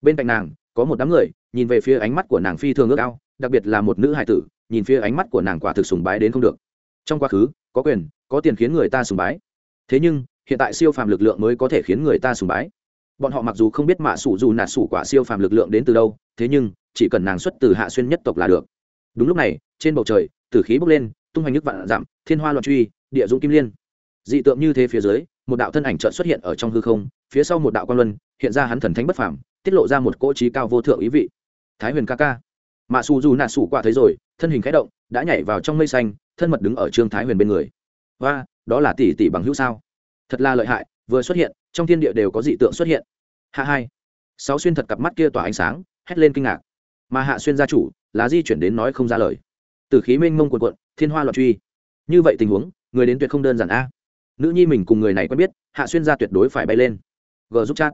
Bên cạnh nàng, có một đám người, nhìn về phía ánh mắt của nàng phi thường ước ao đặc biệt là một nữ hải tử, nhìn phía ánh mắt của nàng quả thực sùng bái đến không được. Trong quá khứ, có quyền, có tiền khiến người ta sùng bái. Thế nhưng, hiện tại siêu phàm lực lượng mới có thể khiến người ta sùng bái. Bọn họ mặc dù không biết mạ sủ dù nạt sủ quả siêu phàm lực lượng đến từ đâu, thế nhưng, chỉ cần nàng xuất từ hạ xuyên nhất tộc là được. Đúng lúc này, trên bầu trời, tử khí bốc lên, tung hoành nước vạn giảm, thiên hoa loạn truy, địa dũng kim liên. Dị tượng như thế phía dưới, một đạo thân ảnh trợn xuất hiện ở trong hư không, phía sau một đạo quan luân, hiện ra hắn thần thánh bất phàm, tiết lộ ra một cỗ trí cao vô thượng ý vị. Thái huyền ca ca mạ xù dù nạt sủ quả thấy rồi, thân hình khẽ động, đã nhảy vào trong mây xanh, thân mật đứng ở trương thái huyền bên người. Và đó là tỷ tỷ bằng hữu sao? Thật là lợi hại, vừa xuất hiện, trong thiên địa đều có dị tượng xuất hiện. Hạ hai. Sáu xuyên thật cặp mắt kia tỏa ánh sáng, hét lên kinh ngạc. Mà hạ xuyên gia chủ, là di chuyển đến nói không ra lời. Từ khí mênh mông quần quận thiên hoa loạn truy. Như vậy tình huống, người đến tuyệt không đơn giản a. Nữ nhi mình cùng người này quen biết, hạ xuyên gia tuyệt đối phải bay lên. G giúp chat.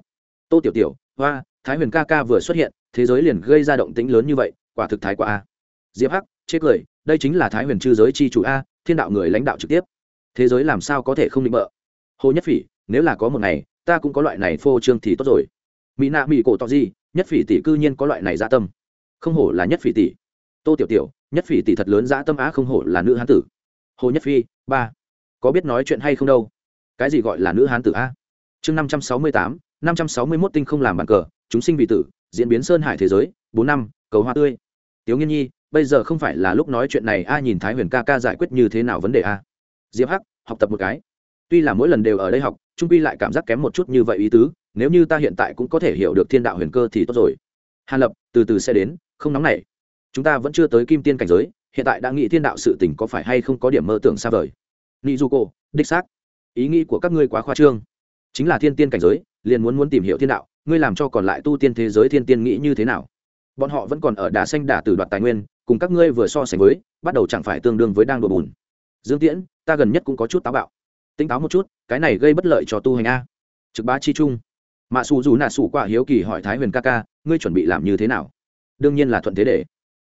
Tô tiểu tiểu hoa thái huyền ca ca vừa xuất hiện, thế giới liền gây ra động tĩnh lớn như vậy quả thực thái quá a. Diệp hắc, chê cười, đây chính là thái huyền chư giới chi chủ a, thiên đạo người lãnh đạo trực tiếp. Thế giới làm sao có thể không định bợ? Hồ nhất phỉ, nếu là có một ngày, ta cũng có loại này phô trương thì tốt rồi. Mỹ nạ mỹ cổ to gì nhất phỉ tỷ cư nhiên có loại này gia tâm. Không hổ là nhất phỉ tỷ. Tô tiểu tiểu, nhất phỉ tỷ thật lớn dã tâm á, không hổ là nữ hán tử. Hồ nhất phi, ba, có biết nói chuyện hay không đâu? Cái gì gọi là nữ hán tử a chương năm trăm sáu mươi tám, năm trăm sáu mươi mốt tinh không làm bàn cờ, chúng sinh vị tử, diễn biến sơn hải thế giới, bốn năm, cầu hoa tươi tiếu nghiên nhi, bây giờ không phải là lúc nói chuyện này, a nhìn thái huyền ca ca giải quyết như thế nào vấn đề a? Diệp hắc, học tập một cái. Tuy là mỗi lần đều ở đây học, trung pi lại cảm giác kém một chút như vậy ý tứ, nếu như ta hiện tại cũng có thể hiểu được thiên đạo huyền cơ thì tốt rồi. Hàn lập, từ từ sẽ đến, không nóng nảy. Chúng ta vẫn chưa tới kim tiên cảnh giới, hiện tại đã nghĩ thiên đạo sự tình có phải hay không có điểm mơ tưởng xa vời. Ni du cô đích xác. Ý nghĩ của các ngươi quá khoa trương. Chính là thiên tiên cảnh giới, liền muốn muốn tìm hiểu thiên đạo, ngươi làm cho còn lại tu tiên thế giới thiên tiên nghĩ như thế nào? Bọn họ vẫn còn ở đà xanh đà tử đoạt tài nguyên, cùng các ngươi vừa so sánh với, bắt đầu chẳng phải tương đương với đang đổ bùn. Dương tiễn, ta gần nhất cũng có chút táo bạo. Tỉnh táo một chút, cái này gây bất lợi cho tu hành a. Trực ba chi trung. Mạ xù dù nạ xù quả hiếu kỳ hỏi thái huyền ca ca, ngươi chuẩn bị làm như thế nào? Đương nhiên là thuận thế để.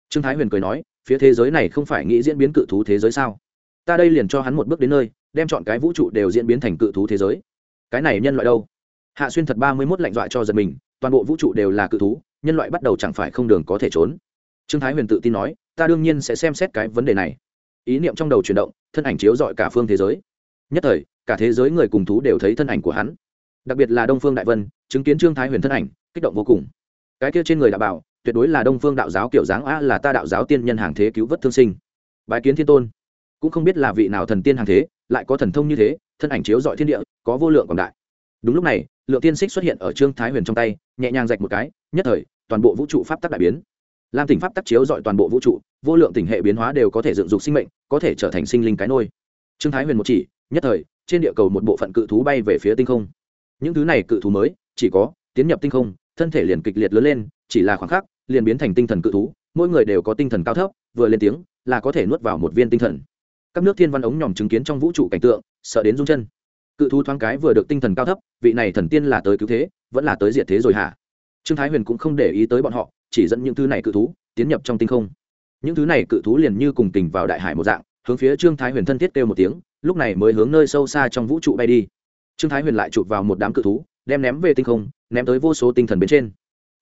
Trương thái huyền cười nói, phía thế giới này không phải nghĩ diễn biến cự thú thế giới sao? Ta đây liền cho hắn một bước đến nơi, đem chọn cái vũ trụ đều diễn biến thành cự thú thế giới. Cái này nhân loại đâu? Hạ xuyên thật ba mươi mốt lạnh dọa cho giật mình, toàn bộ vũ trụ đều là cự thú nhân loại bắt đầu chẳng phải không đường có thể trốn. Trương thái huyền tự tin nói, ta đương nhiên sẽ xem xét cái vấn đề này. Ý niệm trong đầu chuyển động, thân ảnh chiếu dọi cả phương thế giới. Nhất thời, cả thế giới người cùng thú đều thấy thân ảnh của hắn. Đặc biệt là đông phương đại vân, chứng kiến trương thái huyền thân ảnh, kích động vô cùng. Cái kia trên người đạo bảo, tuyệt đối là đông phương đạo giáo kiểu dáng a, là ta đạo giáo tiên nhân hàng thế cứu vớt thương sinh. Bái kiến thiên tôn. Cũng không biết là vị nào thần tiên hàng thế, lại có thần thông như thế, thân ảnh chiếu dọi thiên địa, có vô lượng quảng đại. Đúng lúc này lượng tiên xích xuất hiện ở trương thái huyền trong tay, nhẹ nhàng rạch một cái, nhất thời, toàn bộ vũ trụ pháp tắc đại biến. Lam tỉnh pháp tắc chiếu dọi toàn bộ vũ trụ, vô lượng tỉnh hệ biến hóa đều có thể dựng dục sinh mệnh, có thể trở thành sinh linh cái nôi. Trương thái huyền một chỉ, nhất thời, trên địa cầu một bộ phận cự thú bay về phía tinh không. Những thứ này cự thú mới, chỉ có tiến nhập tinh không, thân thể liền kịch liệt lớn lên, chỉ là khoảng khắc, liền biến thành tinh thần cự thú, mỗi người đều có tinh thần cao thấp, vừa lên tiếng, là có thể nuốt vào một viên tinh thần. Các nước thiên văn ống nhòm chứng kiến trong vũ trụ cảnh tượng, sợ đến rung chân cự thú thoáng cái vừa được tinh thần cao thấp, vị này thần tiên là tới cứu thế, vẫn là tới diệt thế rồi hả? Trương thái huyền cũng không để ý tới bọn họ, chỉ dẫn những thứ này cự thú tiến nhập trong tinh không. Những thứ này cự thú liền như cùng tình vào đại hải một dạng, hướng phía trương thái huyền thân thiết kêu một tiếng, lúc này mới hướng nơi sâu xa trong vũ trụ bay đi. Trương thái huyền lại chụp vào một đám cự thú, đem ném về tinh không, ném tới vô số tinh thần bên trên.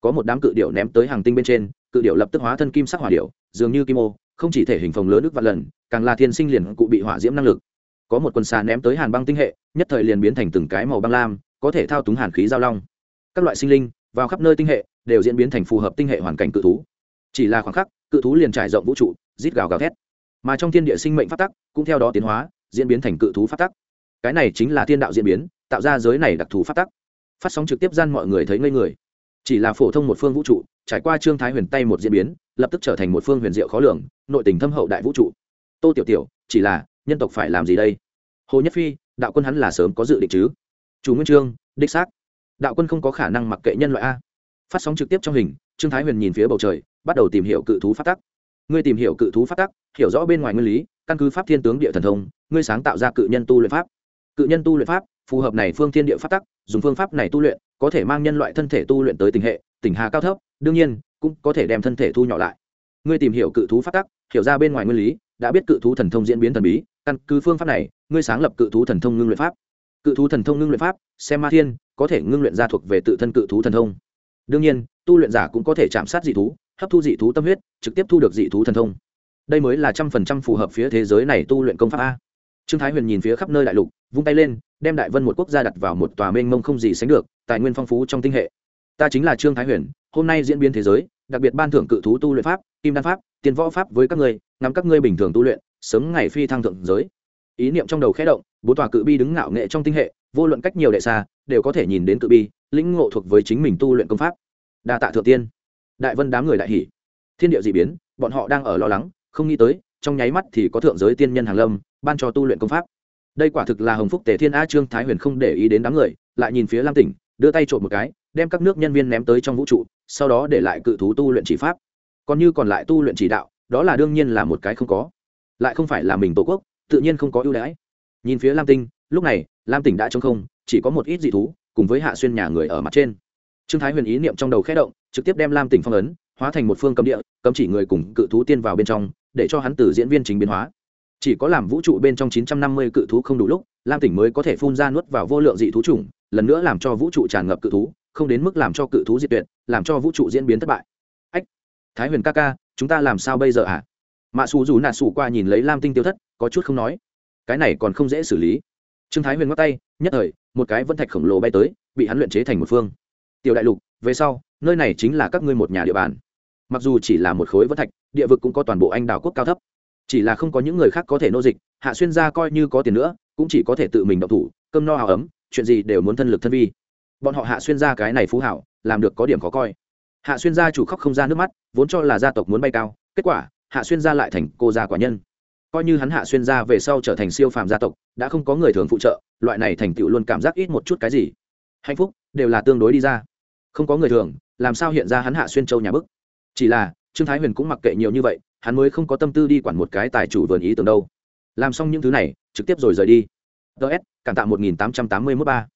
Có một đám cự điệu ném tới hàng tinh bên trên, cự điệu lập tức hóa thân kim sắc hỏa điệu dường như kim ô, không chỉ thể hình phồng lớn nước vạn lần, càng là thiên sinh liền cụ bị hỏa diễm năng lực có một quần xà ném tới hàn băng tinh hệ, nhất thời liền biến thành từng cái màu băng lam, có thể thao túng hàn khí giao long. Các loại sinh linh vào khắp nơi tinh hệ đều diễn biến thành phù hợp tinh hệ hoàn cảnh cự thú. Chỉ là khoảng khắc, cự thú liền trải rộng vũ trụ, rít gào gào thét. Mà trong thiên địa sinh mệnh phát tắc cũng theo đó tiến hóa, diễn biến thành cự thú phát tắc. Cái này chính là thiên đạo diễn biến, tạo ra giới này đặc thù phát tắc. Phát sóng trực tiếp gian mọi người thấy ngây người. Chỉ là phổ thông một phương vũ trụ, trải qua trương thái huyền tay một diễn biến, lập tức trở thành một phương huyền diệu khó lường, nội tình thâm hậu đại vũ trụ. Tô tiểu tiểu, chỉ là nhân tộc phải làm gì đây? Hồ nhất phi, đạo quân hắn là sớm có dự định chứ? Chủ nguyên trương, đích xác. Đạo quân không có khả năng mặc kệ nhân loại a. Phát sóng trực tiếp trong hình, trương thái huyền nhìn phía bầu trời, bắt đầu tìm hiểu cự thú phát tắc. Ngươi tìm hiểu cự thú phát tắc, hiểu rõ bên ngoài nguyên lý, căn cứ pháp thiên tướng địa thần thông, ngươi sáng tạo ra cự nhân tu luyện pháp. Cự nhân tu luyện pháp, phù hợp này phương thiên địa phát tắc, dùng phương pháp này tu luyện, có thể mang nhân loại thân thể tu luyện tới tình hệ, tình hà cao thấp, đương nhiên, cũng có thể đem thân thể thu nhỏ lại ngươi tìm hiểu cự thú phát tắc, hiểu ra bên ngoài nguyên lý, đã biết cự thú thần thông diễn biến thần bí, căn cứ phương pháp này, ngươi sáng lập cự thú thần thông ngưng luyện pháp. Cự thú thần thông ngưng luyện pháp, xem ma thiên, có thể ngưng luyện ra thuộc về tự thân cự thú thần thông. Đương nhiên, tu luyện giả cũng có thể chạm sát dị thú, hấp thu dị thú tâm huyết, trực tiếp thu được dị thú thần thông. Đây mới là trăm phần trăm phù hợp phía thế giới này tu luyện công pháp a. Trương thái huyền nhìn phía khắp nơi đại lục, vung tay lên, đem đại vân một quốc gia đặt vào một tòa mênh mông không gì sánh được, tài nguyên phong phú trong tinh hệ. Ta chính là trương thái huyền, hôm nay diễn biến thế giới đặc biệt ban thưởng cự thú tu luyện pháp, kim đan pháp tiền võ pháp với các ngươi, ngắm các ngươi bình thường tu luyện, sớm ngày phi thăng thượng giới. Ý niệm trong đầu khẽ động bố tòa cự bi đứng ngạo nghệ trong tinh hệ, vô luận cách nhiều đệ xa, đều có thể nhìn đến cự bi, lĩnh ngộ thuộc với chính mình tu luyện công pháp. Đa tạ thượng tiên. Đại vân đám người đại hỉ. Thiên địa d ị biến, bọn họ đang ở lo lắng, không nghĩ tới, trong nháy mắt thì có thượng giới tiên nhân hàng lâm, ban cho tu luyện công pháp. Đây quả thực là hồng phúc tề thiên a trương thái huyền không để ý đến đám người, lại nhìn phía lam tỉnh, đưa tay trộm một cái, đem các nước nhân viên ném tới trong vũ trụ sau đó để lại cự thú tu luyện chỉ pháp. Còn như còn lại tu luyện chỉ đạo, đó là đương nhiên là một cái không có. Lại không phải là mình tổ quốc, tự nhiên không có ưu đãi. Nhìn phía lam tinh, lúc này, lam tỉnh đã trống không, chỉ có một ít dị thú, cùng với hạ xuyên nhà người ở mặt trên. Trương thái huyền ý niệm trong đầu khẽ động, trực tiếp đem lam tỉnh phong ấn, hóa thành một phương cấm địa, cấm chỉ người cùng cự thú tiên vào bên trong, để cho hắn từ diễn viên chính biến hóa. Chỉ có làm vũ trụ bên trong 950 cự thú không đủ lúc, lam tỉnh mới có thể phun ra nuốt vào vô lượng dị thú chủng, lần nữa làm cho vũ trụ tràn ngập cự thú không đến mức làm cho cự thú diệt tuyệt, làm cho vũ trụ diễn biến thất bại. Ách, thái huyền ca ca, chúng ta làm sao bây giờ à? mạ xù dù nạt xù qua nhìn lấy lam tinh tiêu thất, có chút không nói. Cái này còn không dễ xử lý. Trương thái huyền ngắt tay, nhất thời, một cái vân thạch khổng lồ bay tới, bị hắn luyện chế thành một phương. Tiểu đại lục, về sau, nơi này chính là các ngươi một nhà địa bàn. Mặc dù chỉ là một khối vân thạch, địa vực cũng có toàn bộ anh đảo quốc cao thấp. Chỉ là không có những người khác có thể nô dịch, hạ xuyên gia coi như có tiền nữa, cũng chỉ có thể tự mình động thủ, cơm no hào ấm, chuyện gì đều muốn thân lực thân vi bọn họ hạ xuyên ra cái này phú hảo, làm được có điểm khó coi. Hạ xuyên gia chủ khóc không ra nước mắt, vốn cho là gia tộc muốn bay cao, kết quả, hạ xuyên gia lại thành cô gia quả nhân. Coi như hắn hạ xuyên gia về sau trở thành siêu phàm gia tộc, đã không có người thường phụ trợ, loại này thành tựu luôn cảm giác ít một chút cái gì. Hạnh phúc, đều là tương đối đi ra. Không có người thường, làm sao hiện ra hắn hạ xuyên châu nhà bức? Chỉ là, trương thái huyền cũng mặc kệ nhiều như vậy, hắn mới không có tâm tư đi quản một cái tài chủ vườn ý tưởng đâu. Làm xong những thứ này, trực tiếp rồi rời đi. Ts cảm tạ một nghìn tám trăm tám mươi mốt ba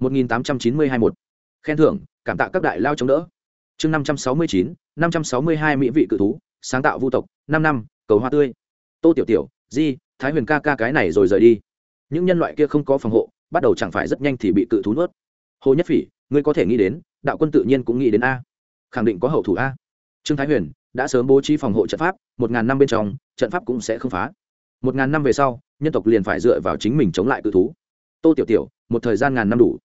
một nghìn tám trăm chín mươi hai một. Khen thưởng, cảm tạ các đại lao chống đỡ. Chương năm trăm sáu mươi chín, năm trăm sáu mươi hai mỹ vị cự thú, sáng tạo vu tộc, năm năm, cầu hoa tươi. Tô tiểu tiểu, di, thái huyền ca ca cái này rồi rời đi. Những nhân loại kia không có phòng hộ, bắt đầu chẳng phải rất nhanh thì bị cự thú nuốt. Hồ nhất phỉ, ngươi có thể nghĩ đến, đạo quân tự nhiên cũng nghĩ đến a. Khẳng định có hậu thủ a. Trương thái huyền, đã sớm bố trí phòng hộ trận pháp, một ngàn năm bên trong, trận pháp cũng sẽ không phá. Một ngàn năm về sau, nhân tộc liền phải dựa vào chính mình chống lại cự thú. Tô tiểu tiểu, một thời gian ngàn năm đủ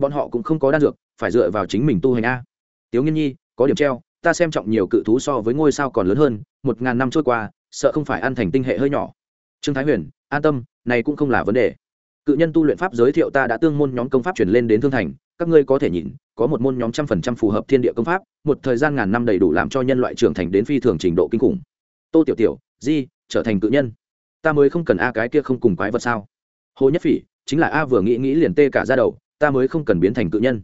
bọn họ cũng không có đan dược, phải dựa vào chính mình tu hành a. Tiếu nghiên nhi, có điểm treo, ta xem trọng nhiều cự thú so với ngôi sao còn lớn hơn, một ngàn năm trôi qua, sợ không phải ăn thành tinh hệ hơi nhỏ. Trương thái huyền, an tâm, này cũng không là vấn đề. Cự nhân tu luyện pháp giới thiệu ta đã tương môn nhóm công pháp chuyển lên đến thương thành, các ngươi có thể nhìn, có một môn nhóm trăm phần trăm phù hợp thiên địa công pháp, một thời gian ngàn năm đầy đủ làm cho nhân loại trưởng thành đến phi thường trình độ kinh khủng. Tô tiểu tiểu, di, trở thành cự nhân. Ta mới không cần a cái kia không cùng quái vật sao? Hồ nhất phỉ, chính là a vừa nghĩ nghĩ liền tê cả ra đầu ta mới không cần biến thành cự nhân.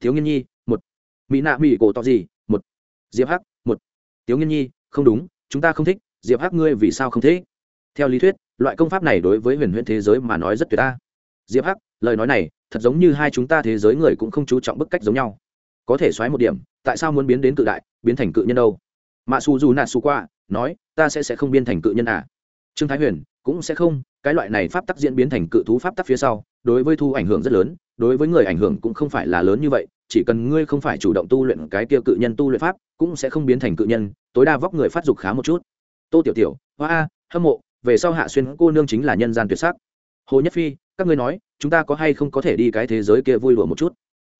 Thiếu nghiên nhi, một. Mỹ nạ mỹ cổ to gì, một. Diệp hắc, một. Thiếu nghiên nhi, không đúng, chúng ta không thích, diệp hắc ngươi vì sao không thế? theo lý thuyết, loại công pháp này đối với huyền huyễn thế giới mà nói rất tuyệt ta. Diệp hắc, lời nói này, thật giống như hai chúng ta thế giới người cũng không chú trọng bức cách giống nhau. Có thể xoáy một điểm, tại sao muốn biến đến cự đại, biến thành cự nhân đâu? Mạ su dù nạt su qua, nói, ta sẽ sẽ không biến thành cự nhân à? Trương thái huyền cũng sẽ không, cái loại này pháp tắc diễn biến thành cự thú pháp tắc phía sau, đối với thu ảnh hưởng rất lớn, đối với người ảnh hưởng cũng không phải là lớn như vậy, chỉ cần ngươi không phải chủ động tu luyện cái kia cự nhân tu luyện pháp, cũng sẽ không biến thành cự nhân, tối đa vóc người phát dục khá một chút. Tô tiểu tiểu, hoa a, hâm mộ, về sau hạ xuyên cô nương chính là nhân gian tuyệt sắc. Hồ nhất phi, các ngươi nói, chúng ta có hay không có thể đi cái thế giới kia vui lùa một chút?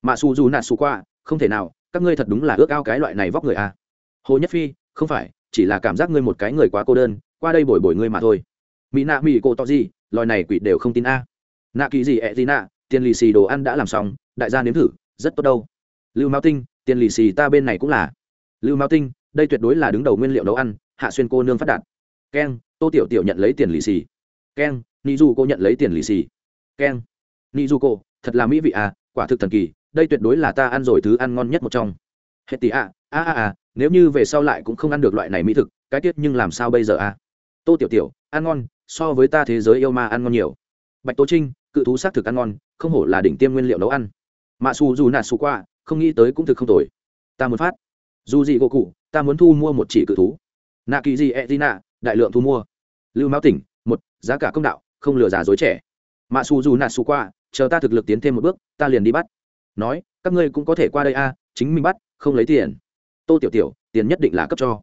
Mà su dù nạt su qua, không thể nào, các ngươi thật đúng là ước ao cái loại này vóc người à. hồ nhất phi, không phải, chỉ là cảm giác ngươi một cái người quá cô đơn, qua đây bồi bồi ngươi mà thôi mỹ nạ mỹ cô tỏ gì, loài này quỷ đều không tin a. Nạ kỳ gì ẹ gì nạ, tiền lì xì đồ ăn đã làm xong, đại gia nếm thử, rất tốt đâu. Lưu mao tinh, tiền lì xì ta bên này cũng là. Lưu mao tinh, đây tuyệt đối là đứng đầu nguyên liệu nấu ăn, hạ xuyên cô nương phát đạt. Keng tô tiểu tiểu nhận lấy tiền lì xì. Keng ni du cô nhận lấy tiền lì xì. Keng ni du cô, thật là mỹ vị à quả thực thần kỳ, đây tuyệt đối là ta ăn rồi thứ ăn ngon nhất một trong. Hết tỷ à a a a, nếu như về sau lại cũng không ăn được loại này mỹ thực, cái tiết nhưng làm sao bây giờ à? Tô tiểu tiểu, ăn ngon so với ta thế giới yêu ma ăn ngon nhiều. Bạch tố trinh, cự thú xác thực ăn ngon, không hổ là đỉnh tiêm nguyên liệu nấu ăn. Mạ su dù nạt su qua, không nghĩ tới cũng thực không tồi. Ta muốn phát. Dù gì gỗ cụ, ta muốn thu mua một chỉ cự thú. Nạ kỳ gì e nạ đại lượng thu mua. Lưu mão tỉnh, một, giá cả công đạo, không lừa giả dối trẻ. Mạ su dù nạt su qua, chờ ta thực lực tiến thêm một bước, ta liền đi bắt. Nói, các ngươi cũng có thể qua đây a, chính mình bắt, không lấy tiền. Tô tiểu tiểu, tiền nhất định là cấp cho.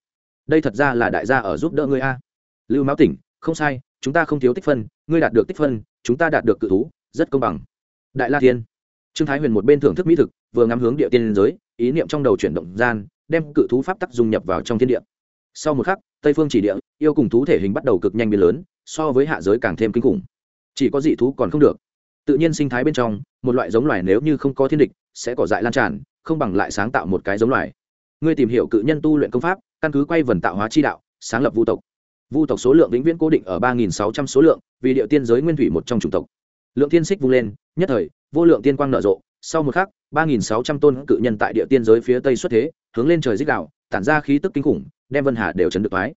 Đây thật ra là đại gia ở giúp đỡ ngươi a. Lưu mão tỉnh, không sai chúng ta không thiếu tích phân, ngươi đạt được tích phân, chúng ta đạt được cự thú, rất công bằng. Đại la thiên. Trương thái huyền một bên thưởng thức mỹ thực, vừa ngắm hướng địa tiên giới, ý niệm trong đầu chuyển động gian, đem cự thú pháp tắc dung nhập vào trong thiên địa. Sau một khắc, tây phương chỉ địa, yêu cùng thú thể hình bắt đầu cực nhanh biến lớn, so với hạ giới càng thêm kinh khủng. Chỉ có dị thú còn không được. Tự nhiên sinh thái bên trong, một loại giống loài nếu như không có thiên địch, sẽ cỏ dại lan tràn, không bằng lại sáng tạo một cái giống loài. Ngươi tìm hiểu cự nhân tu luyện công pháp, căn cứ quay vần tạo hóa chi đạo, sáng lập vũ tộc vu tộc số lượng vĩnh viễn cố định ở ba nghìn sáu trăm số lượng, vì địa tiên giới nguyên thủy một trong chủng tộc. Lượng tiên xích vung lên, nhất thời, vô lượng tiên quang nở rộ. Sau một khắc, ba nghìn sáu trăm tôn cự nhân tại địa tiên giới phía tây xuất thế, hướng lên trời dích đạo tản ra khí tức kinh khủng, đem vân hà đều chấn được thoái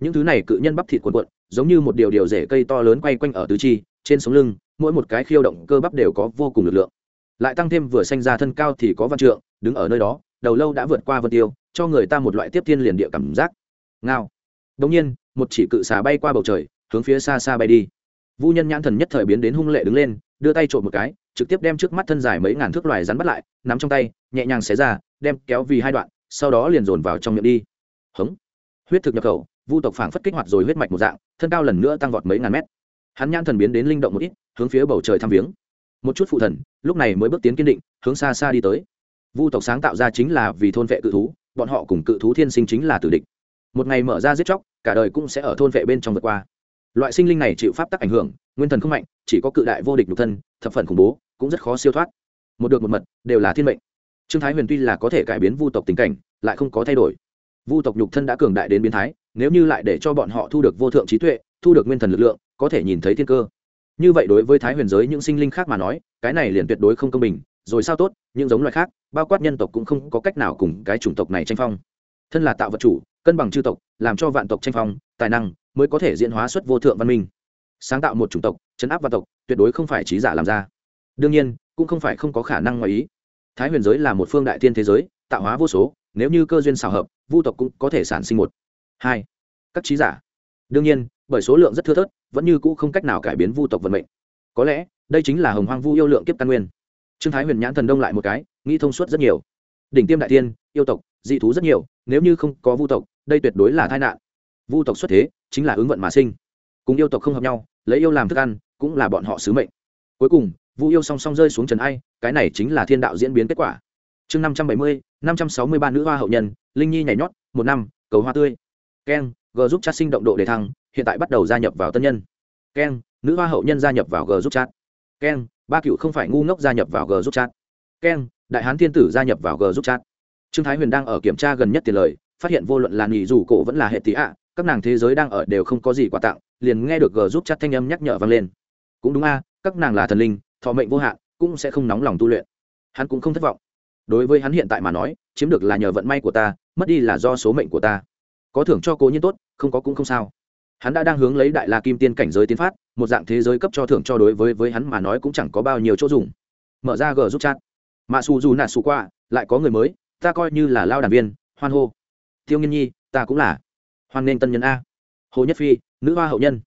những thứ này cự nhân bắp thịt cuộn cuộn, giống như một điều điều rễ cây to lớn quay quanh ở tứ chi, trên sống lưng, mỗi một cái khiêu động cơ bắp đều có vô cùng lực lượng. Lại tăng thêm vừa sanh ra thân cao thì có văn trượng, đứng ở nơi đó, đầu lâu đã vượt qua vân tiêu, cho người ta một loại tiếp thiên liền địa cảm giác. Ngao. Đông nhiên một chỉ cự xà bay qua bầu trời, hướng phía xa xa bay đi. Vu nhân nhãn thần nhất thời biến đến hung lệ đứng lên, đưa tay trộm một cái, trực tiếp đem trước mắt thân dài mấy ngàn thước loài rắn bắt lại, nắm trong tay, nhẹ nhàng xé ra, đem kéo vì hai đoạn, sau đó liền dồn vào trong miệng đi. Hống. Huyết thực nhập khẩu, vu tộc phảng phất kích hoạt rồi huyết mạch một dạng, thân cao lần nữa tăng vọt mấy ngàn mét. Hắn nhãn thần biến đến linh động một ít, hướng phía bầu trời thăm viếng. Một chút phụ thần, lúc này mới bước tiến kiên định, hướng xa xa đi tới. Vu tộc sáng tạo ra chính là vì thôn vệ cự thú, bọn họ cùng cự thú thiên sinh chính là tử địch. Một ngày mở ra giết chóc cả đời cũng sẽ ở thôn vệ bên trong vượt qua. Loại sinh linh này chịu pháp tắc ảnh hưởng, nguyên thần không mạnh, chỉ có cự đại vô địch nhục thân, thập phần khủng bố, cũng rất khó siêu thoát. Một được một mật, đều là thiên mệnh. Trương thái huyền tuy là có thể cải biến vu tộc tình cảnh, lại không có thay đổi. Vu tộc nhục thân đã cường đại đến biến thái, nếu như lại để cho bọn họ thu được vô thượng trí tuệ, thu được nguyên thần lực lượng, có thể nhìn thấy thiên cơ. Như vậy đối với thái huyền giới những sinh linh khác mà nói, cái này liền tuyệt đối không công bình, rồi sao tốt, những giống loài khác, bao quát nhân tộc cũng không có cách nào cùng cái chủng tộc này tranh phong. Thân là tạo vật chủ cân bằng chư tộc, làm cho vạn tộc tranh phong, tài năng mới có thể diễn hóa xuất vô thượng văn minh. Sáng tạo một chủng tộc, chấn áp vạn tộc, tuyệt đối không phải trí giả làm ra. Đương nhiên, cũng không phải không có khả năng ngoài ý. Thái huyền giới là một phương đại tiên thế giới, tạo hóa vô số, nếu như cơ duyên xào hợp, vu tộc cũng có thể sản sinh một. Hai, các trí giả. Đương nhiên, bởi số lượng rất thưa thớt, vẫn như cũ không cách nào cải biến vu tộc vận mệnh. Có lẽ, đây chính là hồng hoang vu yêu lượng kiếp căn nguyên. Trương thái huyền nhãn thần đông lại một cái, nghĩ thông suốt rất nhiều. Đỉnh tiêm đại tiên yêu tộc, dị thú rất nhiều, nếu như không có vu tộc đây tuyệt đối là tai nạn. Vu tộc xuất thế, chính là ứng vận mà sinh. Cùng yêu tộc không hợp nhau, lấy yêu làm thức ăn, cũng là bọn họ sứ mệnh. Cuối cùng, vu yêu song song rơi xuống trần ai, cái này chính là thiên đạo diễn biến kết quả. Chương năm trăm bảy mươi, năm trăm sáu mươi ba nữ hoa hậu nhân, linh nhi nhảy nhót, một năm, cầu hoa tươi. Keng, g giúp chat sinh động độ đề thăng, hiện tại bắt đầu gia nhập vào tân nhân. Keng, nữ hoa hậu nhân gia nhập vào g giúp chat. Keng, ba cựu không phải ngu ngốc gia nhập vào g giúp chat. Keng, đại hán thiên tử gia nhập vào g giúp chat. Trương thái huyền đang ở kiểm tra gần nhất tiền lời phát hiện vô luận là nghỉ dù cổ vẫn là hệ tí ạ, các nàng thế giới đang ở đều không có gì quà tặng, liền nghe được g giúp chat thanh âm nhắc nhở vang lên. Cũng đúng a, các nàng là thần linh, thọ mệnh vô hạn, cũng sẽ không nóng lòng tu luyện. Hắn cũng không thất vọng. Đối với hắn hiện tại mà nói, chiếm được là nhờ vận may của ta, mất đi là do số mệnh của ta. Có thưởng cho cố nhiên tốt, không có cũng không sao. Hắn đã đang hướng lấy đại la kim tiên cảnh giới tiến phát, một dạng thế giới cấp cho thưởng cho đối với với hắn mà nói cũng chẳng có bao nhiêu chỗ dùng. Mở ra g giúp chat. Mà su dù nạt su qua, lại có người mới, ta coi như là lao đàn viên, hoan hô tiêu nghiên nhi, ta cũng là. Hoan nghênh tân nhân a. Hồ nhất phi, nữ hoa hậu nhân.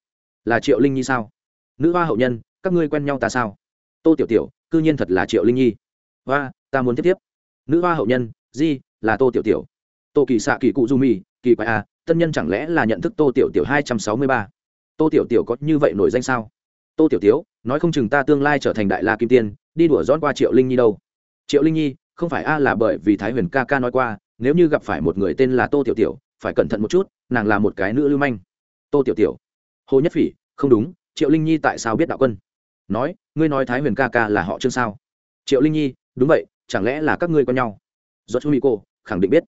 Là triệu linh nhi sao? Nữ hoa hậu nhân, các ngươi quen nhau ta sao? Tô tiểu tiểu, cư nhiên thật là triệu linh nhi. Hoa, ta muốn tiếp tiếp. Nữ hoa hậu nhân, di, là tô tiểu tiểu. Tô kỳ xạ kỳ cụ du mì, kỳ quái a, tân nhân chẳng lẽ là nhận thức tô tiểu tiểu hai trăm sáu mươi ba? Tô tiểu tiểu có như vậy nổi danh sao? Tô tiểu tiểu, nói không chừng ta tương lai trở thành đại la kim tiên, đi đùa dón qua triệu linh nhi đâu. Triệu linh nhi, không phải a là bởi vì thái huyền ca ca nói qua nếu như gặp phải một người tên là tô tiểu tiểu, phải cẩn thận một chút, nàng là một cái nữ lưu manh. Tô tiểu tiểu. Hồ nhất phỉ, không đúng, triệu linh nhi tại sao biết đạo quân? Nói, ngươi nói thái huyền ca ca là họ trương sao? Triệu linh nhi, đúng vậy, chẳng lẽ là các ngươi có nhau? Do chú mỹ cô, khẳng định biết.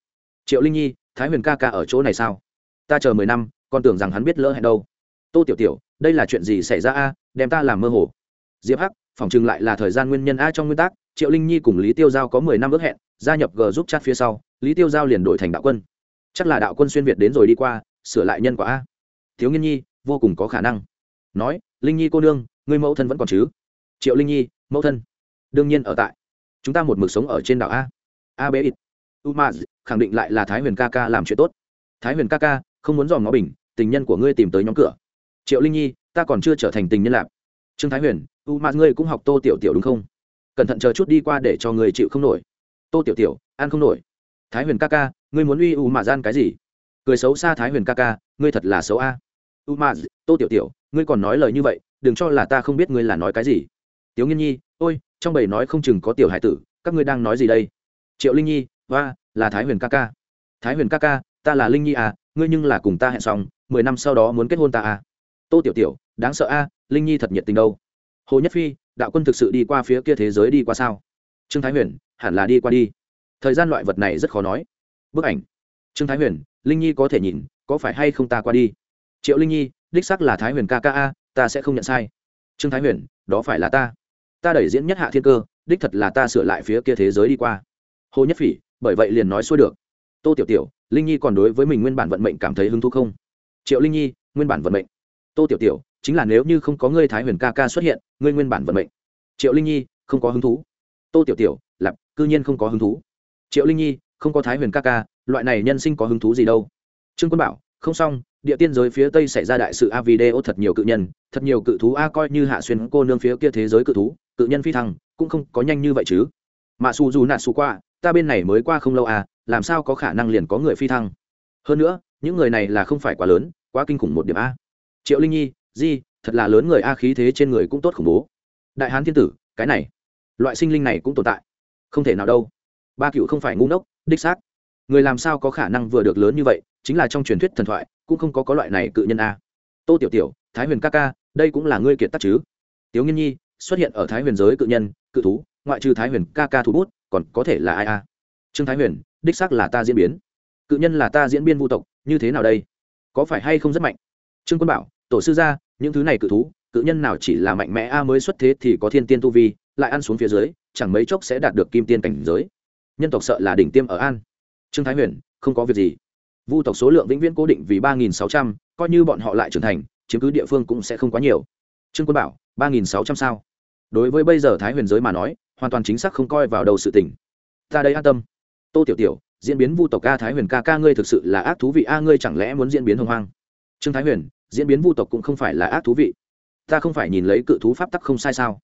Triệu linh nhi, thái huyền ca ca ở chỗ này sao? Ta chờ mười năm, còn tưởng rằng hắn biết lỡ hẹn đâu. Tô tiểu tiểu, đây là chuyện gì xảy ra a? Đem ta làm mơ hồ. Diệp hắc, phỏng chừng lại là thời gian nguyên nhân a trong nguyên tắc, triệu linh nhi cùng lý tiêu giao có mười năm ước hẹn gia nhập g giúp chat phía sau, lý tiêu giao liền đổi thành đạo quân. Chắc là đạo quân xuyên việt đến rồi đi qua, sửa lại nhân quả a. Thiếu nghiên nhi, vô cùng có khả năng. Nói, linh nhi cô nương người mẫu thân vẫn còn chứ? Triệu linh nhi, mẫu thân. Đương nhiên ở tại. Chúng ta một mực sống ở trên đảo a. A bé ít u ma khẳng định lại là thái huyền ca ca làm chuyện tốt. Thái huyền ca ca, không muốn dòm ngó bình, tình nhân của ngươi tìm tới nhóm cửa. Triệu linh nhi, ta còn chưa trở thành tình nhân lạp. Trương thái huyền u ma ngươi cũng học tô tiểu tiểu đúng không? Cẩn thận chờ chút đi qua để cho người chịu không nổi tô tiểu tiểu ăn không nổi. Thái huyền ca ca ngươi muốn uy u mà gian cái gì? Cười xấu xa thái huyền ca ca ngươi thật là xấu a. U mà tô tiểu tiểu ngươi còn nói lời như vậy đừng cho là ta không biết ngươi là nói cái gì. Tiếu nghiên nhi ôi trong bầy nói không chừng có tiểu hải tử các ngươi đang nói gì đây? Triệu linh nhi và là thái huyền ca ca. Thái huyền ca ca ta là linh nhi à ngươi nhưng là cùng ta hẹn xong mười năm sau đó muốn kết hôn ta à. Tô tiểu tiểu đáng sợ a à, linh nhi thật nhiệt tình đâu. Hồ nhất phi đạo quân thực sự đi qua phía kia thế giới đi qua sao? Trương thái huyền hẳn là đi qua đi. Thời gian loại vật này rất khó nói. Bức ảnh. Trương thái huyền, linh nhi có thể nhìn, có phải hay không ta qua đi? Triệu linh nhi, đích sắc là thái huyền kka a, ta sẽ không nhận sai. Trương thái huyền, đó phải là ta. Ta đẩy diễn nhất hạ thiên cơ, đích thật là ta sửa lại phía kia thế giới đi qua. Hồ nhất phỉ, bởi vậy liền nói xuôi được. Tô tiểu tiểu, linh nhi còn đối với mình nguyên bản vận mệnh cảm thấy hứng thú không? Triệu linh nhi, nguyên bản vận mệnh. Tô tiểu tiểu, chính là nếu như không có ngươi thái huyền ca ca xuất hiện, ngươi nguyên bản vận mệnh. Triệu linh nhi, không có hứng thú. Tô tiểu tiểu cư nhiên không có hứng thú. Triệu linh nhi, không có thái huyền ca ca, loại này nhân sinh có hứng thú gì đâu? Trương quân bảo, không xong, địa tiên giới phía tây xảy ra đại sự a video thật nhiều cự nhân, thật nhiều cự thú a coi như hạ xuyên cô nương phía kia thế giới cự thú, cự nhân phi thăng, cũng không có nhanh như vậy chứ. Mà su dù nạt su qua, ta bên này mới qua không lâu à làm sao có khả năng liền có người phi thăng? Hơn nữa, những người này là không phải quá lớn, quá kinh khủng một điểm a. Triệu linh nhi, di, thật là lớn người a khí thế trên người cũng tốt khủng bố. Đại hán thiên tử, cái này, loại sinh linh này cũng tồn tại không thể nào đâu. Ba cựu không phải ngu ngốc, đích xác. Người làm sao có khả năng vừa được lớn như vậy, chính là trong truyền thuyết thần thoại, cũng không có có loại này cự nhân a. Tô tiểu tiểu, thái huyền ca ca, đây cũng là ngươi kiệt tắc chứ? Tiếu nghiên nhi, xuất hiện ở thái huyền giới cự nhân, cự thú, ngoại trừ thái huyền ca ca thủ bút, còn có thể là ai a? Trương thái huyền, đích xác là ta diễn biến. Cự nhân là ta diễn biên vũ tộc, như thế nào đây? Có phải hay không rất mạnh? Trương quân bảo, tổ sư gia, những thứ này cự thú, cự nhân nào chỉ là mạnh mẽ a mới xuất thế thì có thiên tiên tu vi lại ăn xuống phía dưới, chẳng mấy chốc sẽ đạt được kim tiên cảnh giới. Nhân tộc sợ là đỉnh tiêm ở an. Trương thái huyền, không có việc gì. Vu tộc số lượng vĩnh viễn cố định vì ba nghìn sáu trăm, coi như bọn họ lại trưởng thành, chiếm cứ địa phương cũng sẽ không quá nhiều. Trương quân bảo, ba nghìn sáu trăm sao? Đối với bây giờ thái huyền giới mà nói, hoàn toàn chính xác không coi vào đầu sự tình. Ta đây an tâm. Tô tiểu tiểu, diễn biến vu tộc ca thái huyền ca ca ngươi thực sự là ác thú vị a, ngươi chẳng lẽ muốn diễn biến hồng hoang? Trương thái huyền, diễn biến vu tộc cũng không phải là ác thú vị. Ta không phải nhìn lấy cự thú pháp tắc không sai sao?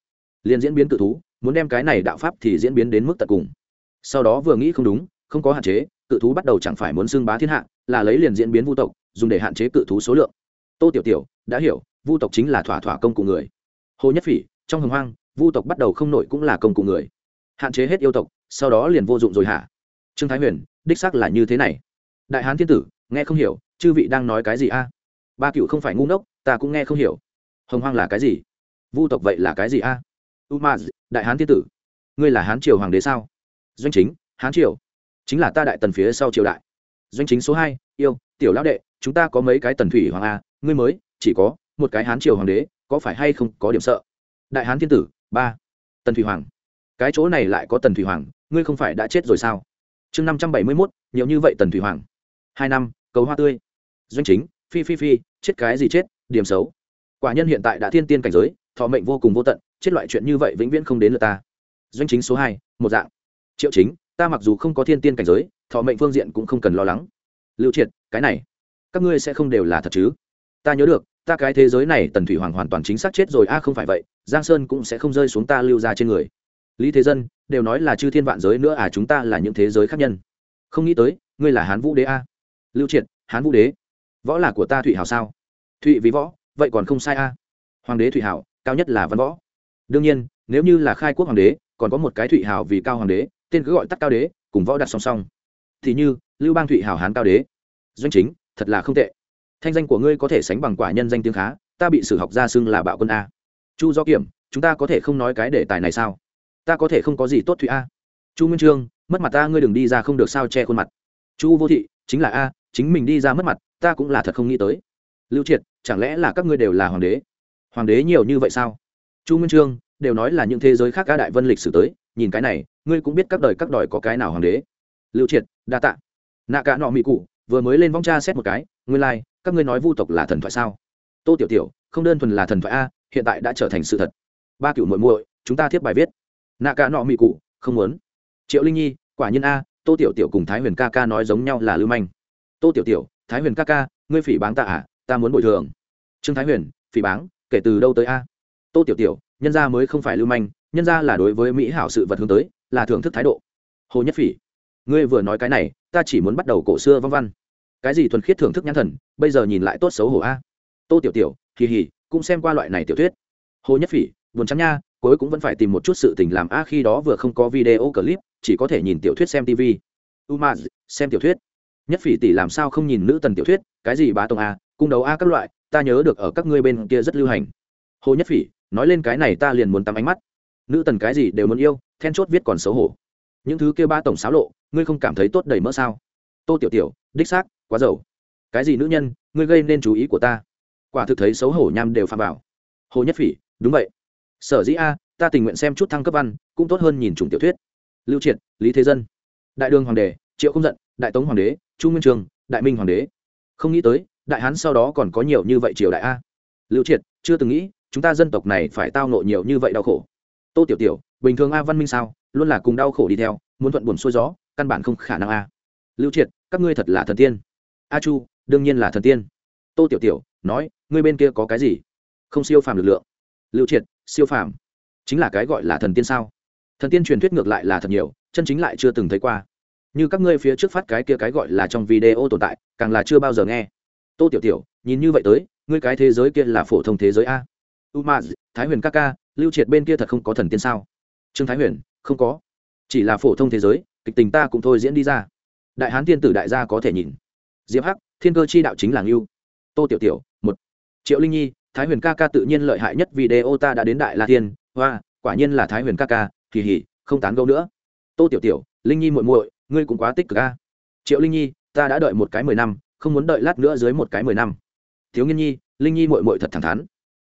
Liền diễn biến cự thú, muốn đem cái này đạo pháp thì diễn biến đến mức tận cùng. Sau đó vừa nghĩ không đúng, không có hạn chế, cự thú bắt đầu chẳng phải muốn xưng bá thiên hạ, là lấy liền diễn biến vu tộc, dùng để hạn chế cự thú số lượng. Tô tiểu tiểu, đã hiểu, vu tộc chính là thỏa thỏa công cụ người. Hồ nhất phỉ, trong hồng hoang, vu tộc bắt đầu không nổi cũng là công cụ người. Hạn chế hết yêu tộc, sau đó liền vô dụng rồi hả? Trương thái huyền, đích xác là như thế này. Đại hán thiên tử, nghe không hiểu, chư vị đang nói cái gì a? Ba cựu không phải ngu ngốc, ta cũng nghe không hiểu. Hồng hoang là cái gì? Vu tộc vậy là cái gì a? Umaz, đại hán thiên tử. Ngươi là hán triều hoàng đế sao? Doanh chính, hán triều. Chính là ta đại tần phía sau triều đại. Doanh chính số hai, yêu, tiểu lão đệ, chúng ta có mấy cái tần thủy hoàng a, ngươi mới, chỉ có một cái hán triều hoàng đế, có phải hay không có điểm sợ? Đại hán thiên tử, ba, tần thủy hoàng. Cái chỗ này lại có tần thủy hoàng, ngươi không phải đã chết rồi sao? Chương năm trăm bảy mươi mốt, nhiều như vậy tần thủy hoàng. Hai năm, cầu hoa tươi. Doanh chính, phi phi phi, chết cái gì chết, điểm xấu. Quả nhân hiện tại đã thiên tiên cảnh giới, thọ mệnh vô cùng vô tận chết loại chuyện như vậy vĩnh viễn không đến lượt ta. Doanh chính số hai, một dạng. Triệu chính, ta mặc dù không có thiên tiên cảnh giới, thọ mệnh phương diện cũng không cần lo lắng. Lưu triệt, cái này, các ngươi sẽ không đều là thật chứ? Ta nhớ được, ta cái thế giới này tần thủy hoàng hoàn toàn chính xác chết rồi, a, không phải vậy, giang sơn cũng sẽ không rơi xuống ta lưu ra trên người. Lý thế dân, đều nói là chư thiên vạn giới nữa à chúng ta là những thế giới khác nhân. Không nghĩ tới, ngươi là hán vũ đế a. Lưu triệt, hán vũ đế. Võ là của ta thụy hào sao? Thụy vì võ, vậy còn không sai a. Hoàng đế thụy hào cao nhất là văn võ đương nhiên, nếu như là khai quốc hoàng đế, còn có một cái thụy hào vì cao hoàng đế, tên cứ gọi tắt cao đế, cùng võ đặt song song. Thì như, lưu bang thụy hào hán cao đế. Doanh chính, thật là không tệ. Thanh danh của ngươi có thể sánh bằng quả nhân danh tiếng khá, ta bị sử học gia xưng là bạo quân a. Chu do kiểm, chúng ta có thể không nói cái đề tài này sao? Ta có thể không có gì tốt thụy a. Chu nguyên trương, mất mặt ta, ngươi đừng đi ra không được sao che khuôn mặt. Chu vô thị, chính là a, chính mình đi ra mất mặt, ta cũng là thật không nghĩ tới. Lưu triệt, chẳng lẽ là các ngươi đều là hoàng đế? Hoàng đế nhiều như vậy sao? Chu nguyên trương đều nói là những thế giới khác ca đại vân lịch sử tới nhìn cái này ngươi cũng biết các đời các đòi có cái nào hoàng đế. Lưu triệt đa tạ. Nạ cả nọ mỹ cụ vừa mới lên vong cha xét một cái nguyên lai、like, các ngươi nói vu tộc là thần thoại sao? Tô tiểu tiểu không đơn thuần là thần thoại a hiện tại đã trở thành sự thật. Ba cựu muội muội chúng ta thiếp bài viết. Nạ cả nọ mỹ cụ không muốn. Triệu linh nhi quả nhiên a tô tiểu tiểu cùng thái huyền ca ca nói giống nhau là lưu manh. Tô tiểu tiểu thái huyền ca ca ngươi phỉ báng ta à ta muốn bồi thường. Trương thái huyền phỉ báng kể từ đâu tới a? Tô tiểu tiểu, nhân gia mới không phải lưu manh, nhân gia là đối với mỹ hảo sự vật hướng tới, là thưởng thức thái độ. Hồ nhất phỉ, ngươi vừa nói cái này, ta chỉ muốn bắt đầu cổ xưa vong văn. Cái gì thuần khiết thưởng thức nhãn thần, bây giờ nhìn lại tốt xấu hổ a. Tô tiểu tiểu kỳ hỉ cũng xem qua loại này tiểu thuyết. Hồ nhất phỉ, buồn chán nha, cuối cũng vẫn phải tìm một chút sự tình làm a, khi đó vừa không có video clip, chỉ có thể nhìn tiểu thuyết xem tv umaz, xem tiểu thuyết. Nhất phỉ tỷ làm sao không nhìn nữ tần tiểu thuyết, cái gì bá tông a, cung đấu a các loại, ta nhớ được ở các ngươi bên kia rất lưu hành. Hồ nhất phỉ nói lên cái này ta liền muốn tắm ánh mắt. Nữ tần cái gì đều muốn yêu, then chốt viết còn xấu hổ. Những thứ kia ba tổng xáo lộ, ngươi không cảm thấy tốt đầy mỡ sao? Tô tiểu tiểu, đích xác, quá giàu. Cái gì nữ nhân, ngươi gây nên chú ý của ta? Quả thực thấy xấu hổ nham đều phạm vào. Hồ nhất phỉ, đúng vậy. Sở dĩ a, ta tình nguyện xem chút thăng cấp văn, cũng tốt hơn nhìn chủng tiểu thuyết. Lưu triệt, lý thế dân. Đại đường hoàng đế, triệu không giận, đại tống hoàng đế, chu nguyên trường, đại minh hoàng đế. Không nghĩ tới, đại hán sau đó còn có nhiều như vậy triều đại a. Lưu triệt, chưa từng nghĩ chúng ta dân tộc này phải tao nộ nhiều như vậy đau khổ. Tô tiểu tiểu, bình thường a văn minh sao? Luôn là cùng đau khổ đi theo, muốn thuận buồn xuôi gió, căn bản không khả năng a. Lưu triệt, các ngươi thật là thần tiên. A chu, đương nhiên là thần tiên. Tô tiểu tiểu, nói, ngươi bên kia có cái gì? Không siêu phàm lực lượng. Lưu triệt, siêu phàm. Chính là cái gọi là thần tiên sao? Thần tiên truyền thuyết ngược lại là thật nhiều, chân chính lại chưa từng thấy qua. Như các ngươi phía trước phát cái kia cái gọi là trong video tồn tại, càng là chưa bao giờ nghe. Tô tiểu tiểu, nhìn như vậy tới, ngươi cái thế giới kia là phổ thông thế giới a umaz, thái huyền ca ca, lưu triệt bên kia thật không có thần tiên sao? Trương thái huyền, không có. Chỉ là phổ thông thế giới, kịch tình ta cũng thôi diễn đi ra. Đại hán thiên tử đại gia có thể nhìn. Diệp hắc, thiên cơ chi đạo chính là ngưu. Tô tiểu tiểu, một. Triệu linh nhi, thái huyền ca ca tự nhiên lợi hại nhất video ta đã đến đại la thiên, hoa, quả nhiên là thái huyền ca ca, kỳ hỉ, không tán gẫu nữa. Tô tiểu tiểu, linh nhi muội muội, ngươi cũng quá tích cực a. Triệu linh nhi, ta đã đợi một cái mười năm, không muốn đợi lát nữa dưới một cái mười năm. Thiếu nghiên nhi, linh nhi muội muội thật thẳng thắn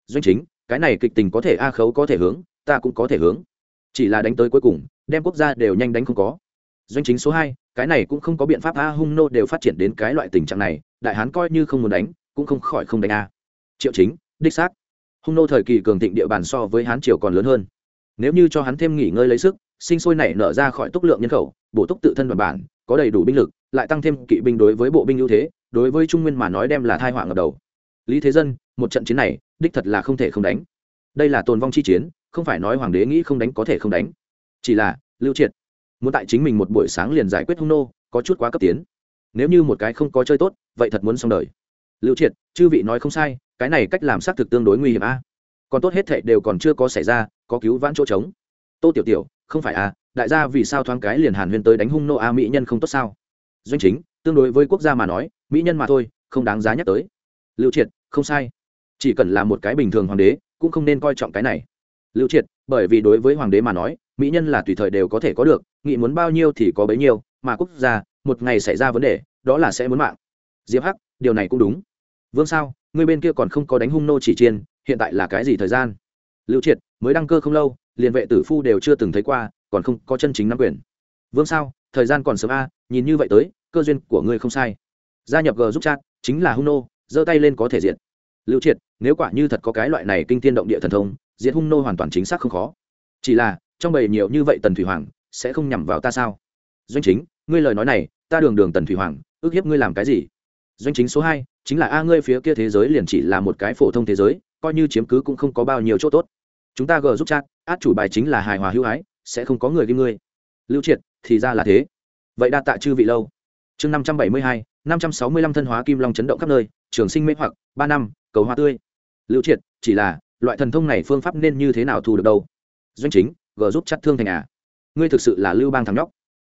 doanh chính, cái này kịch tình có thể a khấu có thể hướng, ta cũng có thể hướng. Chỉ là đánh tới cuối cùng, đem quốc gia đều nhanh đánh không có. Doanh chính số hai, cái này cũng không có biện pháp a hung nô đều phát triển đến cái loại tình trạng này, đại hán coi như không muốn đánh, cũng không khỏi không đánh a. Triệu chính, đích xác. Hung nô thời kỳ cường thịnh địa bàn so với hán triều còn lớn hơn. Nếu như cho hắn thêm nghỉ ngơi lấy sức, sinh sôi nảy nở ra khỏi túc lượng nhân khẩu, bổ túc tự thân đoàn bản, có đầy đủ binh lực, lại tăng thêm kỵ binh đối với bộ binh ưu thế, đối với trung nguyên mà nói đem là thai họa ngập đầu. Lý thế dân, một trận chiến này đích thật là không thể không đánh. Đây là tồn vong chi chiến, không phải nói hoàng đế nghĩ không đánh có thể không đánh. Chỉ là, lưu triệt muốn tại chính mình một buổi sáng liền giải quyết hung nô, có chút quá cấp tiến. Nếu như một cái không có chơi tốt, vậy thật muốn xong đời. Lưu triệt, chư vị nói không sai, cái này cách làm xác thực tương đối nguy hiểm a. Còn tốt hết thệ đều còn chưa có xảy ra, có cứu vãn chỗ trống. Tô tiểu tiểu, không phải a đại gia vì sao thoáng cái liền hàn huyên tới đánh hung nô a, mỹ nhân không tốt sao? Doanh chính, tương đối với quốc gia mà nói, mỹ nhân mà thôi, không đáng giá nhắc tới. Lưu triệt, không sai chỉ cần là một cái bình thường hoàng đế, cũng không nên coi trọng cái này. Lưu triệt, bởi vì đối với hoàng đế mà nói, mỹ nhân là tùy thời đều có thể có được nghĩ muốn bao nhiêu thì có bấy nhiêu, mà quốc gia, một ngày xảy ra vấn đề, đó là sẽ muốn mạng. Diệp hắc, điều này cũng đúng. Vương sao, người bên kia còn không có đánh hung nô chỉ chiên, hiện tại là cái gì thời gian? Lưu triệt, mới đăng cơ không lâu, liền vệ tử phu đều chưa từng thấy qua, còn không có chân chính nắm quyền. Vương sao, thời gian còn sớm a, nhìn như vậy tới, cơ duyên của ngươi không sai. Gia nhập g giúp chat, chính là hung nô, giơ tay lên có thể diện lưu triệt, nếu quả như thật có cái loại này kinh tiên động địa thần thông, diệt hung nô hoàn toàn chính xác không khó. Chỉ là, trong bầy nhiều như vậy tần thủy hoàng, sẽ không nhằm vào ta sao? Doanh chính, ngươi lời nói này, ta đường đường tần thủy hoàng, ước hiếp ngươi làm cái gì? Doanh chính số hai, chính là a ngươi phía kia thế giới liền chỉ là một cái phổ thông thế giới, coi như chiếm cứ cũng không có bao nhiêu chỗ tốt. Chúng ta gờ giúp chat, át chủ bài chính là hài hòa hữu ái, sẽ không có người ghim ngươi. Lưu triệt, thì ra là thế. Vậy đa tạ chư vị lâu. Chương năm trăm bảy mươi hai, năm trăm sáu mươi lăm thân hóa kim long chấn động khắp nơi, trường sinh mê hoặc, ba năm cầu hoa tươi. Lưu triệt, chỉ là, loại thần thông này phương pháp nên như thế nào thu được đâu? Doanh chính, gờ giúp chắc thương thành à? Ngươi thực sự là lưu bang thằng nhóc.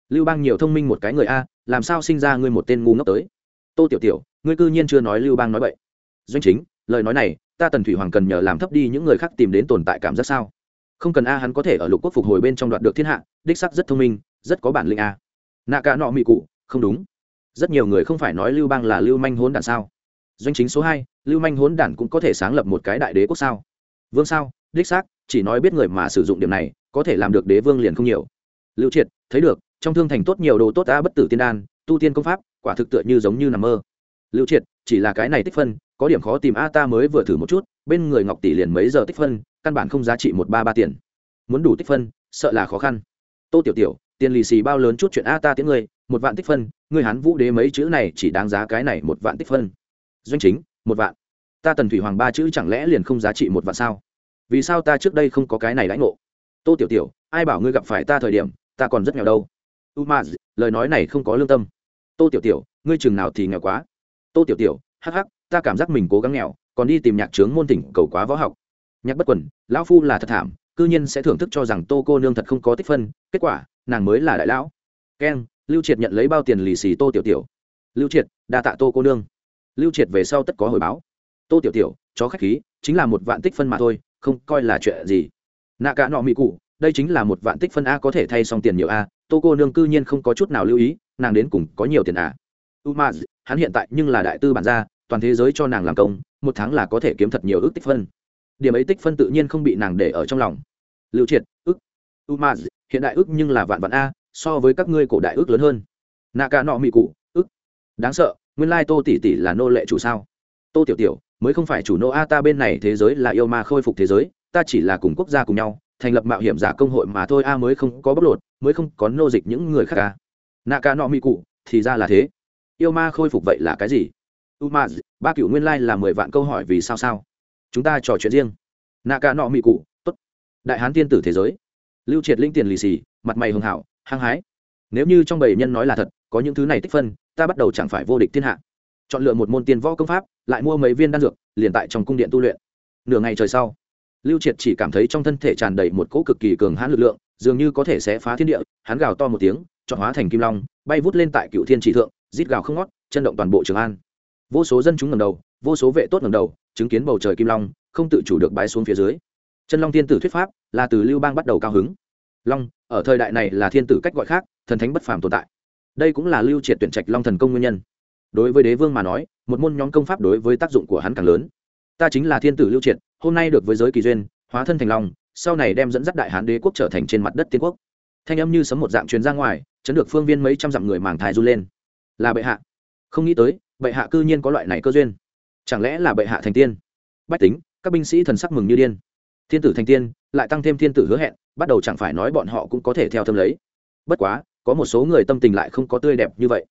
Lưu bang nhiều thông minh một cái người a, làm sao sinh ra ngươi một tên ngu ngốc tới? Tô tiểu tiểu, ngươi cư nhiên chưa nói lưu bang nói vậy doanh chính, lời nói này, ta tần thủy hoàng cần nhờ làm thấp đi những người khác tìm đến tồn tại cảm giác sao? Không cần a, hắn có thể ở lục quốc phục hồi bên trong đoạt được thiên hạ, đích sắc rất thông minh, rất có bản lĩnh a. Nạ cả nọ mị cụ, không đúng. Rất nhiều người không phải nói lưu bang là lưu manh hốn đản sao? Doanh chính số hai, lưu manh hốn đản cũng có thể sáng lập một cái đại đế quốc sao? Vương sao? Đích xác, chỉ nói biết người mà sử dụng điểm này, có thể làm được đế vương liền không nhiều. Lưu triệt, thấy được, trong thương thành tốt nhiều đồ tốt ta bất tử tiên đan, tu tiên công pháp, quả thực tựa như giống như nằm mơ. Lưu triệt, chỉ là cái này tích phân, có điểm khó tìm a ta mới vừa thử một chút, bên người ngọc tỷ liền mấy giờ tích phân, căn bản không giá trị một ba ba tiền. Muốn đủ tích phân, sợ là khó khăn. Tô tiểu tiểu, tiền lì xì bao lớn chút chuyện a ta tiếng người một vạn tích phân người hán vũ đế mấy chữ này chỉ đáng giá cái này một vạn tích phân doanh chính, một vạn. Ta tần thủy hoàng ba chữ chẳng lẽ liền không giá trị một vạn sao? Vì sao ta trước đây không có cái này lãnh ngộ? Tô tiểu tiểu, ai bảo ngươi gặp phải ta thời điểm, ta còn rất nghèo đâu? U ma lời nói này không có lương tâm. Tô tiểu tiểu, ngươi chừng nào thì nghèo quá? Tô tiểu tiểu, hắc hắc, ta cảm giác mình cố gắng nghèo, còn đi tìm nhạc trướng môn tỉnh cầu quá võ học. Nhạc bất quần, lão phu là thật thảm, cư nhiên sẽ thưởng thức cho rằng tô cô nương thật không có tích phân, kết quả, nàng mới là đại lão. Keng, lưu triệt nhận lấy bao tiền lì xì tô tiểu tiểu. Lưu triệt, đa tạ tô cô nương lưu triệt về sau tất có hồi báo. Tô tiểu tiểu, chó khách khí, chính là một vạn tích phân mà thôi, không coi là chuyện gì. Nạ cả nọ mỹ cụ, đây chính là một vạn tích phân a có thể thay xong tiền nhiều a, tô cô nương cư nhiên không có chút nào lưu ý, nàng đến cùng có nhiều tiền à u ma hắn hiện tại nhưng là đại tư bản gia, toàn thế giới cho nàng làm công, một tháng là có thể kiếm thật nhiều ước tích phân. Điểm ấy tích phân tự nhiên không bị nàng để ở trong lòng. Lưu triệt, ước. U ma hiện đại ước nhưng là vạn vạn a, so với các ngươi cổ đại ước lớn hơn. Nạ cả nọ mỹ cụ, ước. Đáng sợ nguyên lai tô tỷ tỷ là nô lệ chủ sao? Tô tiểu tiểu, mới không phải chủ nô a, ta bên này thế giới là yêu ma khôi phục thế giới, ta chỉ là cùng quốc gia cùng nhau, thành lập mạo hiểm giả công hội mà thôi a, mới không có bóc lột, mới không có nô dịch những người khác a. Nạ ca nọ mỹ cụ, thì ra là thế. Yêu ma khôi phục vậy là cái gì? U ma ba cựu nguyên lai là mười vạn câu hỏi vì sao sao? Chúng ta trò chuyện riêng. Nạ ca nọ mỹ cụ, tốt. Đại hán tiên tử thế giới. Lưu triệt linh tiền lì xì, mặt mày hưng hảo, hăng hái. Nếu như trong bảy nhân nói là thật, có những thứ này tích phân ta bắt đầu chẳng phải vô địch thiên hạ. Chọn lựa một môn tiền võ công pháp, lại mua mấy viên đan dược, liền tại trong cung điện tu luyện. Nửa ngày trời sau, lưu triệt chỉ cảm thấy trong thân thể tràn đầy một cỗ cực kỳ cường hãn lực lượng, dường như có thể sẽ phá thiên địa, hắn gào to một tiếng, chọn hóa thành kim long, bay vút lên tại cựu thiên chỉ thượng, rít gào không ngót, chân động toàn bộ trường an. Vô số dân chúng ngầm đầu, vô số vệ tốt ngầm đầu, chứng kiến bầu trời kim long, không tự chủ được bái xuống phía dưới. Chân long thiên tử thuyết pháp là từ lưu bang bắt đầu cao hứng. Long, ở thời đại này là thiên tử cách gọi khác, thần thánh bất phàm tồn tại đây cũng là lưu triệt tuyển trạch long thần công nguyên nhân. Đối với đế vương mà nói, một môn nhóm công pháp đối với tác dụng của hắn càng lớn. Ta chính là thiên tử lưu triệt, hôm nay được với giới kỳ duyên, hóa thân thành long, sau này đem dẫn dắt đại hán đế quốc trở thành trên mặt đất tiên quốc. Thanh âm như sấm một dạng truyền ra ngoài, chấn được phương viên mấy trăm dặm người màng thai du lên. Là bệ hạ. Không nghĩ tới, bệ hạ cư nhiên có loại này cơ duyên. Chẳng lẽ là bệ hạ thành tiên? Bách tính, các binh sĩ thần sắc mừng như điên. Thiên tử thành tiên, lại tăng thêm thiên tử hứa hẹn, bắt đầu chẳng phải nói bọn họ cũng có thể theo thâm lấy. Bất quá có một số người tâm tình lại không có tươi đẹp như vậy.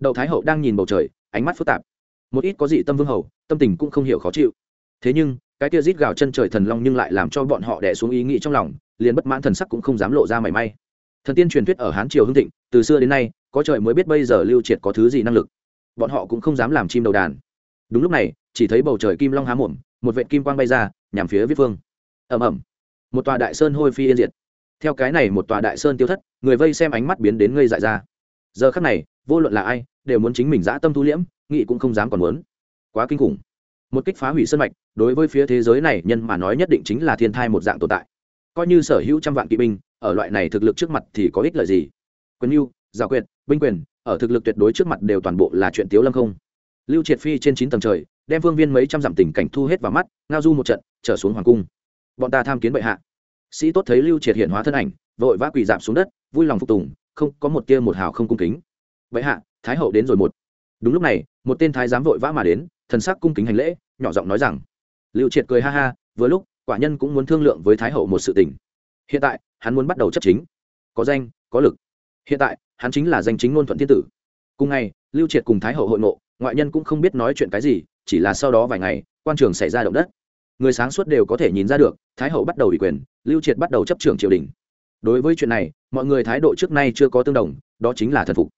Đậu thái hậu đang nhìn bầu trời, ánh mắt phức tạp. Một ít có dị tâm vương hầu, tâm tình cũng không hiểu khó chịu. Thế nhưng, cái kia rít gào chân trời thần long nhưng lại làm cho bọn họ đẻ xuống ý nghĩ trong lòng, liền bất mãn thần sắc cũng không dám lộ ra mảy may. Thần tiên truyền thuyết ở hán triều hưng thịnh, từ xưa đến nay, có trời mới biết bây giờ lưu triệt có thứ gì năng lực. Bọn họ cũng không dám làm chim đầu đàn. Đúng lúc này, chỉ thấy bầu trời kim long há mồm, một vệ kim quang bay ra, nhằm phía viết phương. Ẩm ẩm một tòa đại sơn hôi phi yên diệt theo cái này một tòa đại sơn tiêu thất, người vây xem ánh mắt biến đến ngây dại ra. Giờ khắc này, vô luận là ai, đều muốn chính mình dã tâm thu liễm nghị cũng không dám còn muốn. Quá kinh khủng. Một kích phá hủy sân mạch, đối với phía thế giới này nhân mà nói nhất định chính là thiên thai một dạng tồn tại. Coi như sở hữu trăm vạn kỵ binh, ở loại này thực lực trước mặt thì có ích lợi gì? Quân yêu giả quyền binh quyền, ở thực lực tuyệt đối trước mặt đều toàn bộ là chuyện tiếu lâm không? Lưu triệt phi trên chín tầng trời, đem vương viên mấy trăm dặm tình cảnh thu hết vào mắt, ngao du một trận, trở xuống hoàng cung. Bọn ta tham kiến bệ hạ sĩ tốt thấy lưu triệt hiện hóa thân ảnh, vội vã quỳ dạp xuống đất, vui lòng phục tùng, không, có một tia một hào không cung kính. Bệ hạ, thái hậu đến rồi một. Đúng lúc này, một tên thái giám vội vã mà đến, thần sắc cung kính hành lễ, nhỏ giọng nói rằng, lưu triệt cười ha ha, vừa lúc, quả nhân cũng muốn thương lượng với thái hậu một sự tình. Hiện tại, hắn muốn bắt đầu chấp chính. Có danh, có lực. Hiện tại, hắn chính là danh chính ngôn thuận thiên tử. Cùng ngày, lưu triệt cùng thái hậu hội ngộ, ngoại nhân cũng không biết nói chuyện cái gì, chỉ là sau đó vài ngày, quan trường xảy ra động đất người sáng suốt đều có thể nhìn ra được, thái hậu bắt đầu ủy quyền, lưu triệt bắt đầu chấp trưởng triều đình. Đối với chuyện này, mọi người thái độ trước nay chưa có tương đồng, đó chính là thần phục.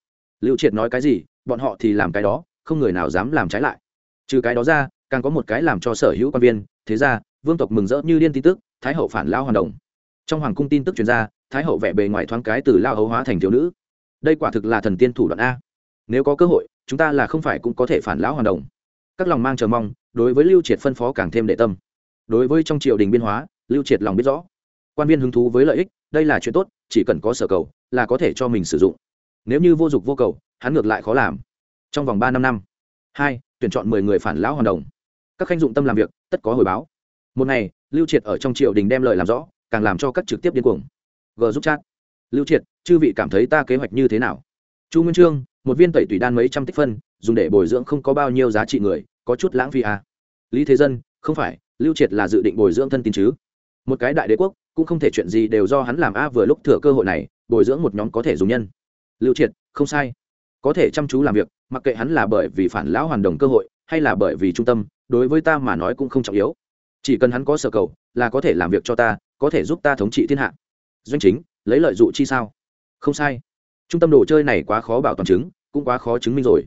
Lưu triệt nói cái gì, bọn họ thì làm cái đó, không người nào dám làm trái lại. Trừ cái đó ra, càng có một cái làm cho sở hữu quan viên, thế ra, vương tộc mừng rỡ như điên tin tức, thái hậu phản lao hoàn đồng. Trong hoàng cung tin tức chuyên gia thái hậu vẻ bề ngoài thoáng cái từ lao hấu hóa thành thiếu nữ. Đây quả thực là thần tiên thủ đoạn a. Nếu có cơ hội, chúng ta là không phải cũng có thể phản lão hoàn đồng. Các lòng mang chờ mong, đối với lưu triệt phân phó càng thêm đệ tâm đối với trong triều đình biên hóa, lưu triệt lòng biết rõ. Quan viên hứng thú với lợi ích, đây là chuyện tốt, chỉ cần có sở cầu, là có thể cho mình sử dụng. Nếu như vô dụng vô cầu, hắn ngược lại khó làm. Trong vòng ba năm năm. Hai, tuyển chọn mười người phản lão hoàn đồng. Các khanh dụng tâm làm việc, tất có hồi báo. Một ngày, lưu triệt ở trong triều đình đem lời làm rõ, càng làm cho các trực tiếp điên cuồng. G giúp chat. Lưu triệt, chư vị cảm thấy ta kế hoạch như thế nào? Chu nguyên trương, một viên tẩy tùy đan mấy trăm tích phân, dùng để bồi dưỡng không có bao nhiêu giá trị người, có chút lãng phí à. lý thế dân, không phải lưu triệt là dự định bồi dưỡng thân tín chứ? Một cái đại đế quốc, cũng không thể chuyện gì đều do hắn làm a vừa lúc thừa cơ hội này, bồi dưỡng một nhóm có thể dùng nhân. Lưu triệt, không sai. Có thể chăm chú làm việc, mặc kệ hắn là bởi vì phản lão hoàn đồng cơ hội, hay là bởi vì trung tâm, đối với ta mà nói cũng không trọng yếu. Chỉ cần hắn có sở cầu, là có thể làm việc cho ta, có thể giúp ta thống trị thiên hạ. Doanh chính, lấy lợi dụ chi sao? Không sai. Trung tâm đồ chơi này quá khó bảo toàn chứng, cũng quá khó chứng minh rồi.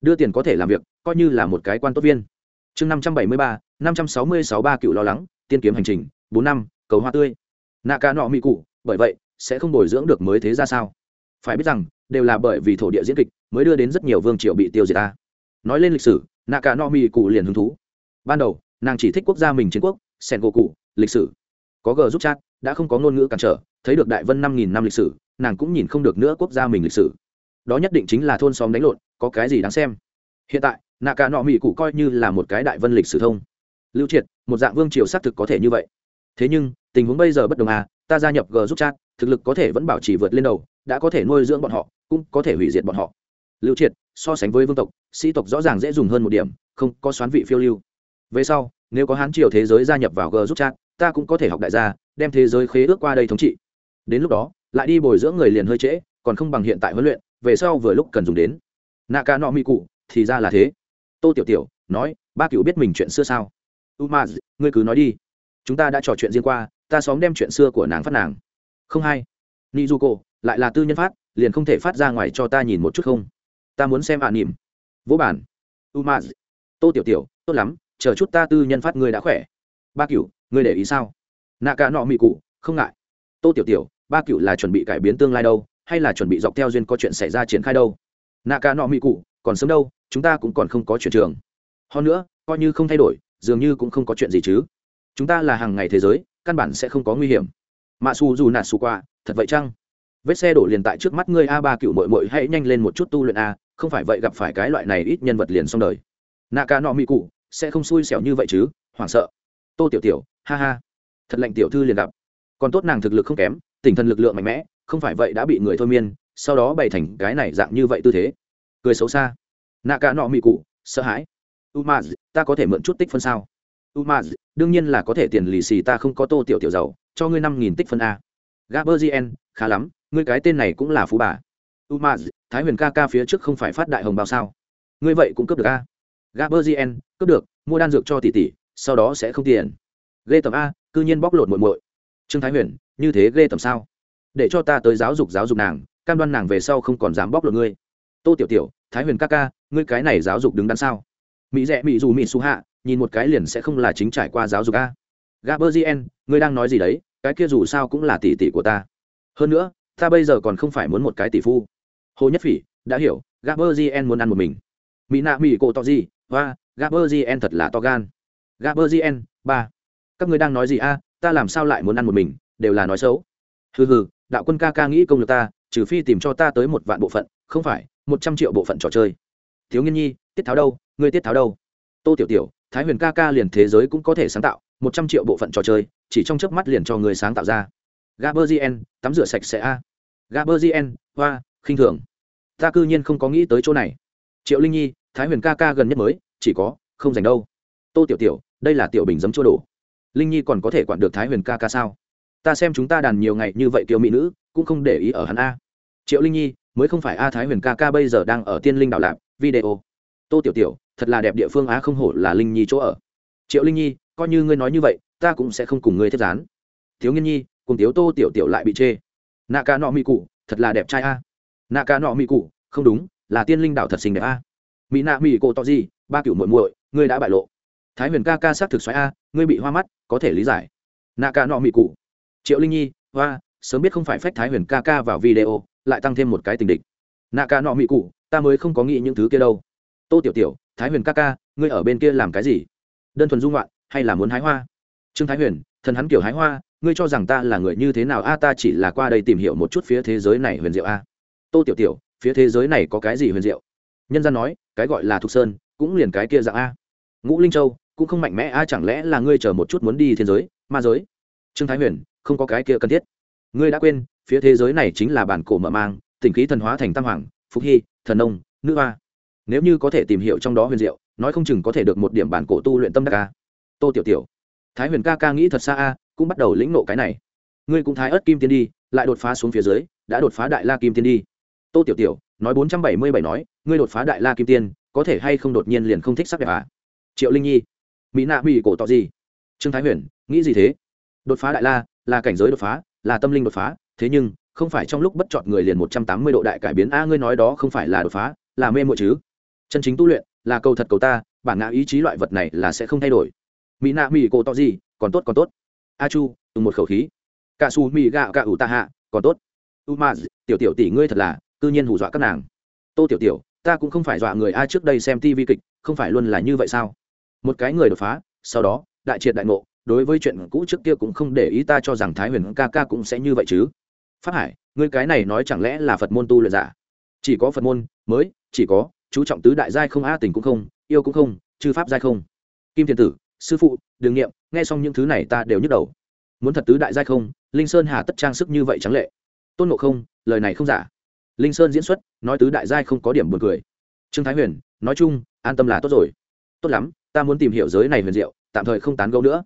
Đưa tiền có thể làm việc, coi như là một cái quan tốt viên chương năm trăm bảy mươi ba, năm trăm sáu mươi sáu ba cựu lo lắng, tiên kiếm hành trình, bốn năm, cầu hoa tươi. Nạ ca nọ mỹ cụ, bởi vậy, sẽ không bồi dưỡng được mới thế ra sao? Phải biết rằng, đều là bởi vì thổ địa diễn kịch mới đưa đến rất nhiều vương triều bị tiêu diệt ta. Nói lên lịch sử, nạ cả no mi cụ liền hứng thú. Ban đầu, nàng chỉ thích quốc gia mình chiến quốc, sen gỗ cụ, lịch sử. Có g giúp chat, đã không có ngôn ngữ cản trở, thấy được đại vân năm nghìn năm lịch sử, nàng cũng nhìn không được nữa quốc gia mình lịch sử. Đó nhất định chính là thôn xóm đánh lộn, có cái gì đáng xem? Hiện tại nạ cả nọ mỹ cụ coi như là một cái đại vân lịch sử thông. Lưu triệt, một dạng vương triều xác thực có thể như vậy. Thế nhưng, tình huống bây giờ bất đồng à ta gia nhập g giúp chat, thực lực có thể vẫn bảo trì vượt lên đầu, đã có thể nuôi dưỡng bọn họ, cũng có thể hủy diệt bọn họ. Lưu triệt, so sánh với vương tộc, sĩ tộc rõ ràng dễ dùng hơn một điểm, không có xoán vị phiêu lưu. Về sau, nếu có hán triều thế giới gia nhập vào g giúp chat, ta cũng có thể học đại gia, đem thế giới khế ước qua đây thống trị. Đến lúc đó, lại đi bồi dưỡng người liền hơi trễ, còn không bằng hiện tại huấn luyện, về sau vừa lúc cần dùng đến. Nạ ca nọ mỹ cụ thì ra là thế tô tiểu tiểu nói, ba cựu biết mình chuyện xưa sao? Umaz, ngươi cứ nói đi. Chúng ta đã trò chuyện riêng qua, ta xóm đem chuyện xưa của nàng phát nàng. Không hay. Nizuko, lại là tư nhân phát, liền không thể phát ra ngoài cho ta nhìn một chút không? Ta muốn xem ạ à nỉm. Vỗ bản. Umaz. Tô tiểu tiểu, tốt lắm, chờ chút ta tư nhân phát ngươi đã khỏe. Ba cựu, ngươi để ý sao? Nạ cả nọ mị cụ, không ngại. Tô tiểu tiểu, ba cựu là chuẩn bị cải biến tương lai đâu, hay là chuẩn bị dọc theo duyên có chuyện xảy ra triển khai đâu? Nạ cả nọ mị cụ, còn sớm đâu chúng ta cũng còn không có chuyện trường. Hơn nữa, coi như không thay đổi, dường như cũng không có chuyện gì chứ. Chúng ta là hàng ngày thế giới, căn bản sẽ không có nguy hiểm. Mạ su dù nạt xù qua thật vậy chăng? Vết xe đổ liền tại trước mắt ngươi a ba cựu mội mội hãy nhanh lên một chút tu luyện a, không phải vậy gặp phải cái loại này ít nhân vật liền xong đời. Nạ ca nọ mỹ cụ, sẽ không xui xẻo như vậy chứ, hoảng sợ. Tô tiểu tiểu, ha ha. Thật lạnh tiểu thư liền gặp. Còn tốt nàng thực lực không kém, tinh thần lực lượng mạnh mẽ, không phải vậy đã bị người thôi miên, sau đó bày thành cái này dạng như vậy tư thế. Cười xấu xa nạ ca nọ mỹ cụ, sợ hãi. U ta có thể mượn chút tích phân sao? U đương nhiên là có thể tiền lì xì, ta không có tô tiểu tiểu giàu, cho ngươi năm nghìn tích phân a. Gaberzien khá lắm, ngươi cái tên này cũng là phú bà. U thái huyền ca ca phía trước không phải phát đại hồng bao sao? Ngươi vậy cũng cướp được a. Gaberzien cướp được, mua đan dược cho tỷ tỷ, sau đó sẽ không tiền. Ghê tầm a, cư nhiên bóc lột muội muội. Trương thái huyền, như thế ghê tầm sao? Để cho ta tới giáo dục giáo dục nàng, cam đoan nàng về sau không còn dám bóc lột ngươi. Tô tiểu tiểu thái huyền ca ca, ngươi cái này giáo dục đứng đắn sao? Mỹ rẽ mỹ dù mỹ su hạ, nhìn một cái liền sẽ không là chính trải qua giáo dục a. Gaberzien ngươi đang nói gì đấy? Cái kia dù sao cũng là tỷ tỷ của ta. Hơn nữa, ta bây giờ còn không phải muốn một cái tỷ phu. Hồ nhất phỉ, đã hiểu gaberzien muốn ăn một mình. Mỹ nạ mỹ cổ to gì? Và gaberzien thật là to gan. Gaberzien ba. Các ngươi đang nói gì a? Ta làm sao lại muốn ăn một mình? Đều là nói xấu. Hừ hừ, đạo quân ca ca nghĩ công lực ta, trừ phi tìm cho ta tới một vạn bộ phận, không phải một trăm triệu bộ phận trò chơi. Thiếu nghiên nhi, tiết tháo đâu? Ngươi tiết tháo đâu? Tô tiểu tiểu, thái huyền ca ca liền thế giới cũng có thể sáng tạo, một trăm triệu bộ phận trò chơi, chỉ trong chớp mắt liền cho người sáng tạo ra. Gaberzien, tắm rửa sạch sẽ a. À. gaberzien, hoa, khinh thường. Ta cư nhiên không có nghĩ tới chỗ này. Triệu linh nhi, thái huyền ca ca gần nhất mới, chỉ có, không dành đâu. Tô tiểu tiểu, đây là tiểu bình giấm chỗ đổ. Linh nhi còn có thể quản được thái huyền ca ca sao? Ta xem chúng ta đàn nhiều ngày như vậy kiểu mỹ nữ, cũng không để ý ở hắn a. Triệu linh nhi mới không phải a thái huyền ca ca bây giờ đang ở tiên linh đạo lạp, video. Tô tiểu tiểu, thật là đẹp địa phương á, không hổ là linh nhi chỗ ở. Triệu linh nhi, coi như ngươi nói như vậy, ta cũng sẽ không cùng ngươi thiết gián. Thiếu nghiên nhi, cùng tiếu tô tiểu tiểu lại bị chê. Nạ ca nọ mỹ cụ, thật là đẹp trai a. Nạ ca nọ mỹ cụ, không đúng, là tiên linh đạo thật xinh đẹp a. Mỹ nạ mỹ cổ to gì ba cựu muội muội, ngươi đã bại lộ. Thái huyền ca ca xác thực xoáy a, ngươi bị hoa mắt, có thể lý giải. Nạ ca nọ mỹ cụ. Triệu linh nhi, hoa, sớm biết không phải phách thái huyền ca ca vào video lại tăng thêm một cái tình địch. Nạ ca nọ mỹ cụ, ta mới không có nghĩ những thứ kia đâu. Tô tiểu tiểu, thái huyền ca ca, ngươi ở bên kia làm cái gì? Đơn thuần dung loạn hay là muốn hái hoa? Trương thái huyền, thần hắn kiểu hái hoa, ngươi cho rằng ta là người như thế nào? A, ta chỉ là qua đây tìm hiểu một chút phía thế giới này huyền diệu a. Tô tiểu tiểu, phía thế giới này có cái gì huyền diệu? Nhân gian nói, cái gọi là thục sơn, cũng liền cái kia dạng a. Ngũ linh châu, cũng không mạnh mẽ a, chẳng lẽ là ngươi chờ một chút muốn đi thiên giới, ma giới? Trương thái huyền, không có cái kia cần thiết. Ngươi đã quên phía thế giới này chính là bản cổ mở mang, tình khí thần hóa thành tam hoàng phúc hy, thần nông, nữ hoa. Nếu như có thể tìm hiểu trong đó huyền diệu, nói không chừng có thể được một điểm bản cổ tu luyện tâm đắc ca tô tiểu tiểu, thái huyền ca ca nghĩ thật xa a, cũng bắt đầu lĩnh nộ cái này. Ngươi cũng thái ớt kim tiên đi, lại đột phá xuống phía dưới, đã đột phá đại la kim tiên đi. Tô tiểu tiểu, nói bốn trăm bảy mươi bảy nói, ngươi đột phá đại la kim tiên, có thể hay không đột nhiên liền không thích sắc đẹp à? Triệu linh nhi, mỹ nạ mỹ cổ tỏ gì? Trương thái huyền, nghĩ gì thế? Đột phá đại la, là cảnh giới đột phá, là tâm linh đột phá thế nhưng, không phải trong lúc bất chọn người liền một trăm tám mươi độ đại cải biến. A, ngươi nói đó không phải là đột phá, là mê mội chứ? Chân chính tu luyện, là cầu thật cầu ta, bản ngã ý chí loại vật này là sẽ không thay đổi. Mỹ nạ mỹ cổ to gì, còn tốt còn tốt. A chu từng một khẩu khí. Cả su mỹ gạo cả ủ ta hạ, còn tốt. U ma tiểu tiểu tỷ ngươi thật là tự nhiên hù dọa các nàng. Tô tiểu tiểu, ta cũng không phải dọa người ai trước đây xem tivi kịch, không phải luôn là như vậy sao? Một cái người đột phá, sau đó, đại triệt đại ngộ, đối với chuyện cũ trước kia cũng không để ý ta cho rằng thái huyền ca ca cũng sẽ như vậy chứ pháp hải, ngươi cái này nói chẳng lẽ là phật môn tu luyện giả? Chỉ có phật môn mới, chỉ có chú trọng tứ đại giai không a tình cũng không, yêu cũng không, chư pháp giai không. Kim thiền tử, sư phụ đường nghiệm, nghe xong những thứ này ta đều nhức đầu. Muốn thật tứ đại giai không, linh sơn hà tất trang sức như vậy trắng lệ. Tôn ngộ không, lời này không giả. Linh sơn diễn xuất, nói tứ đại giai không có điểm buồn cười. Trương thái huyền, nói chung, an tâm là tốt rồi. Tốt lắm, ta muốn tìm hiểu giới này huyền diệu, tạm thời không tán gẫu nữa.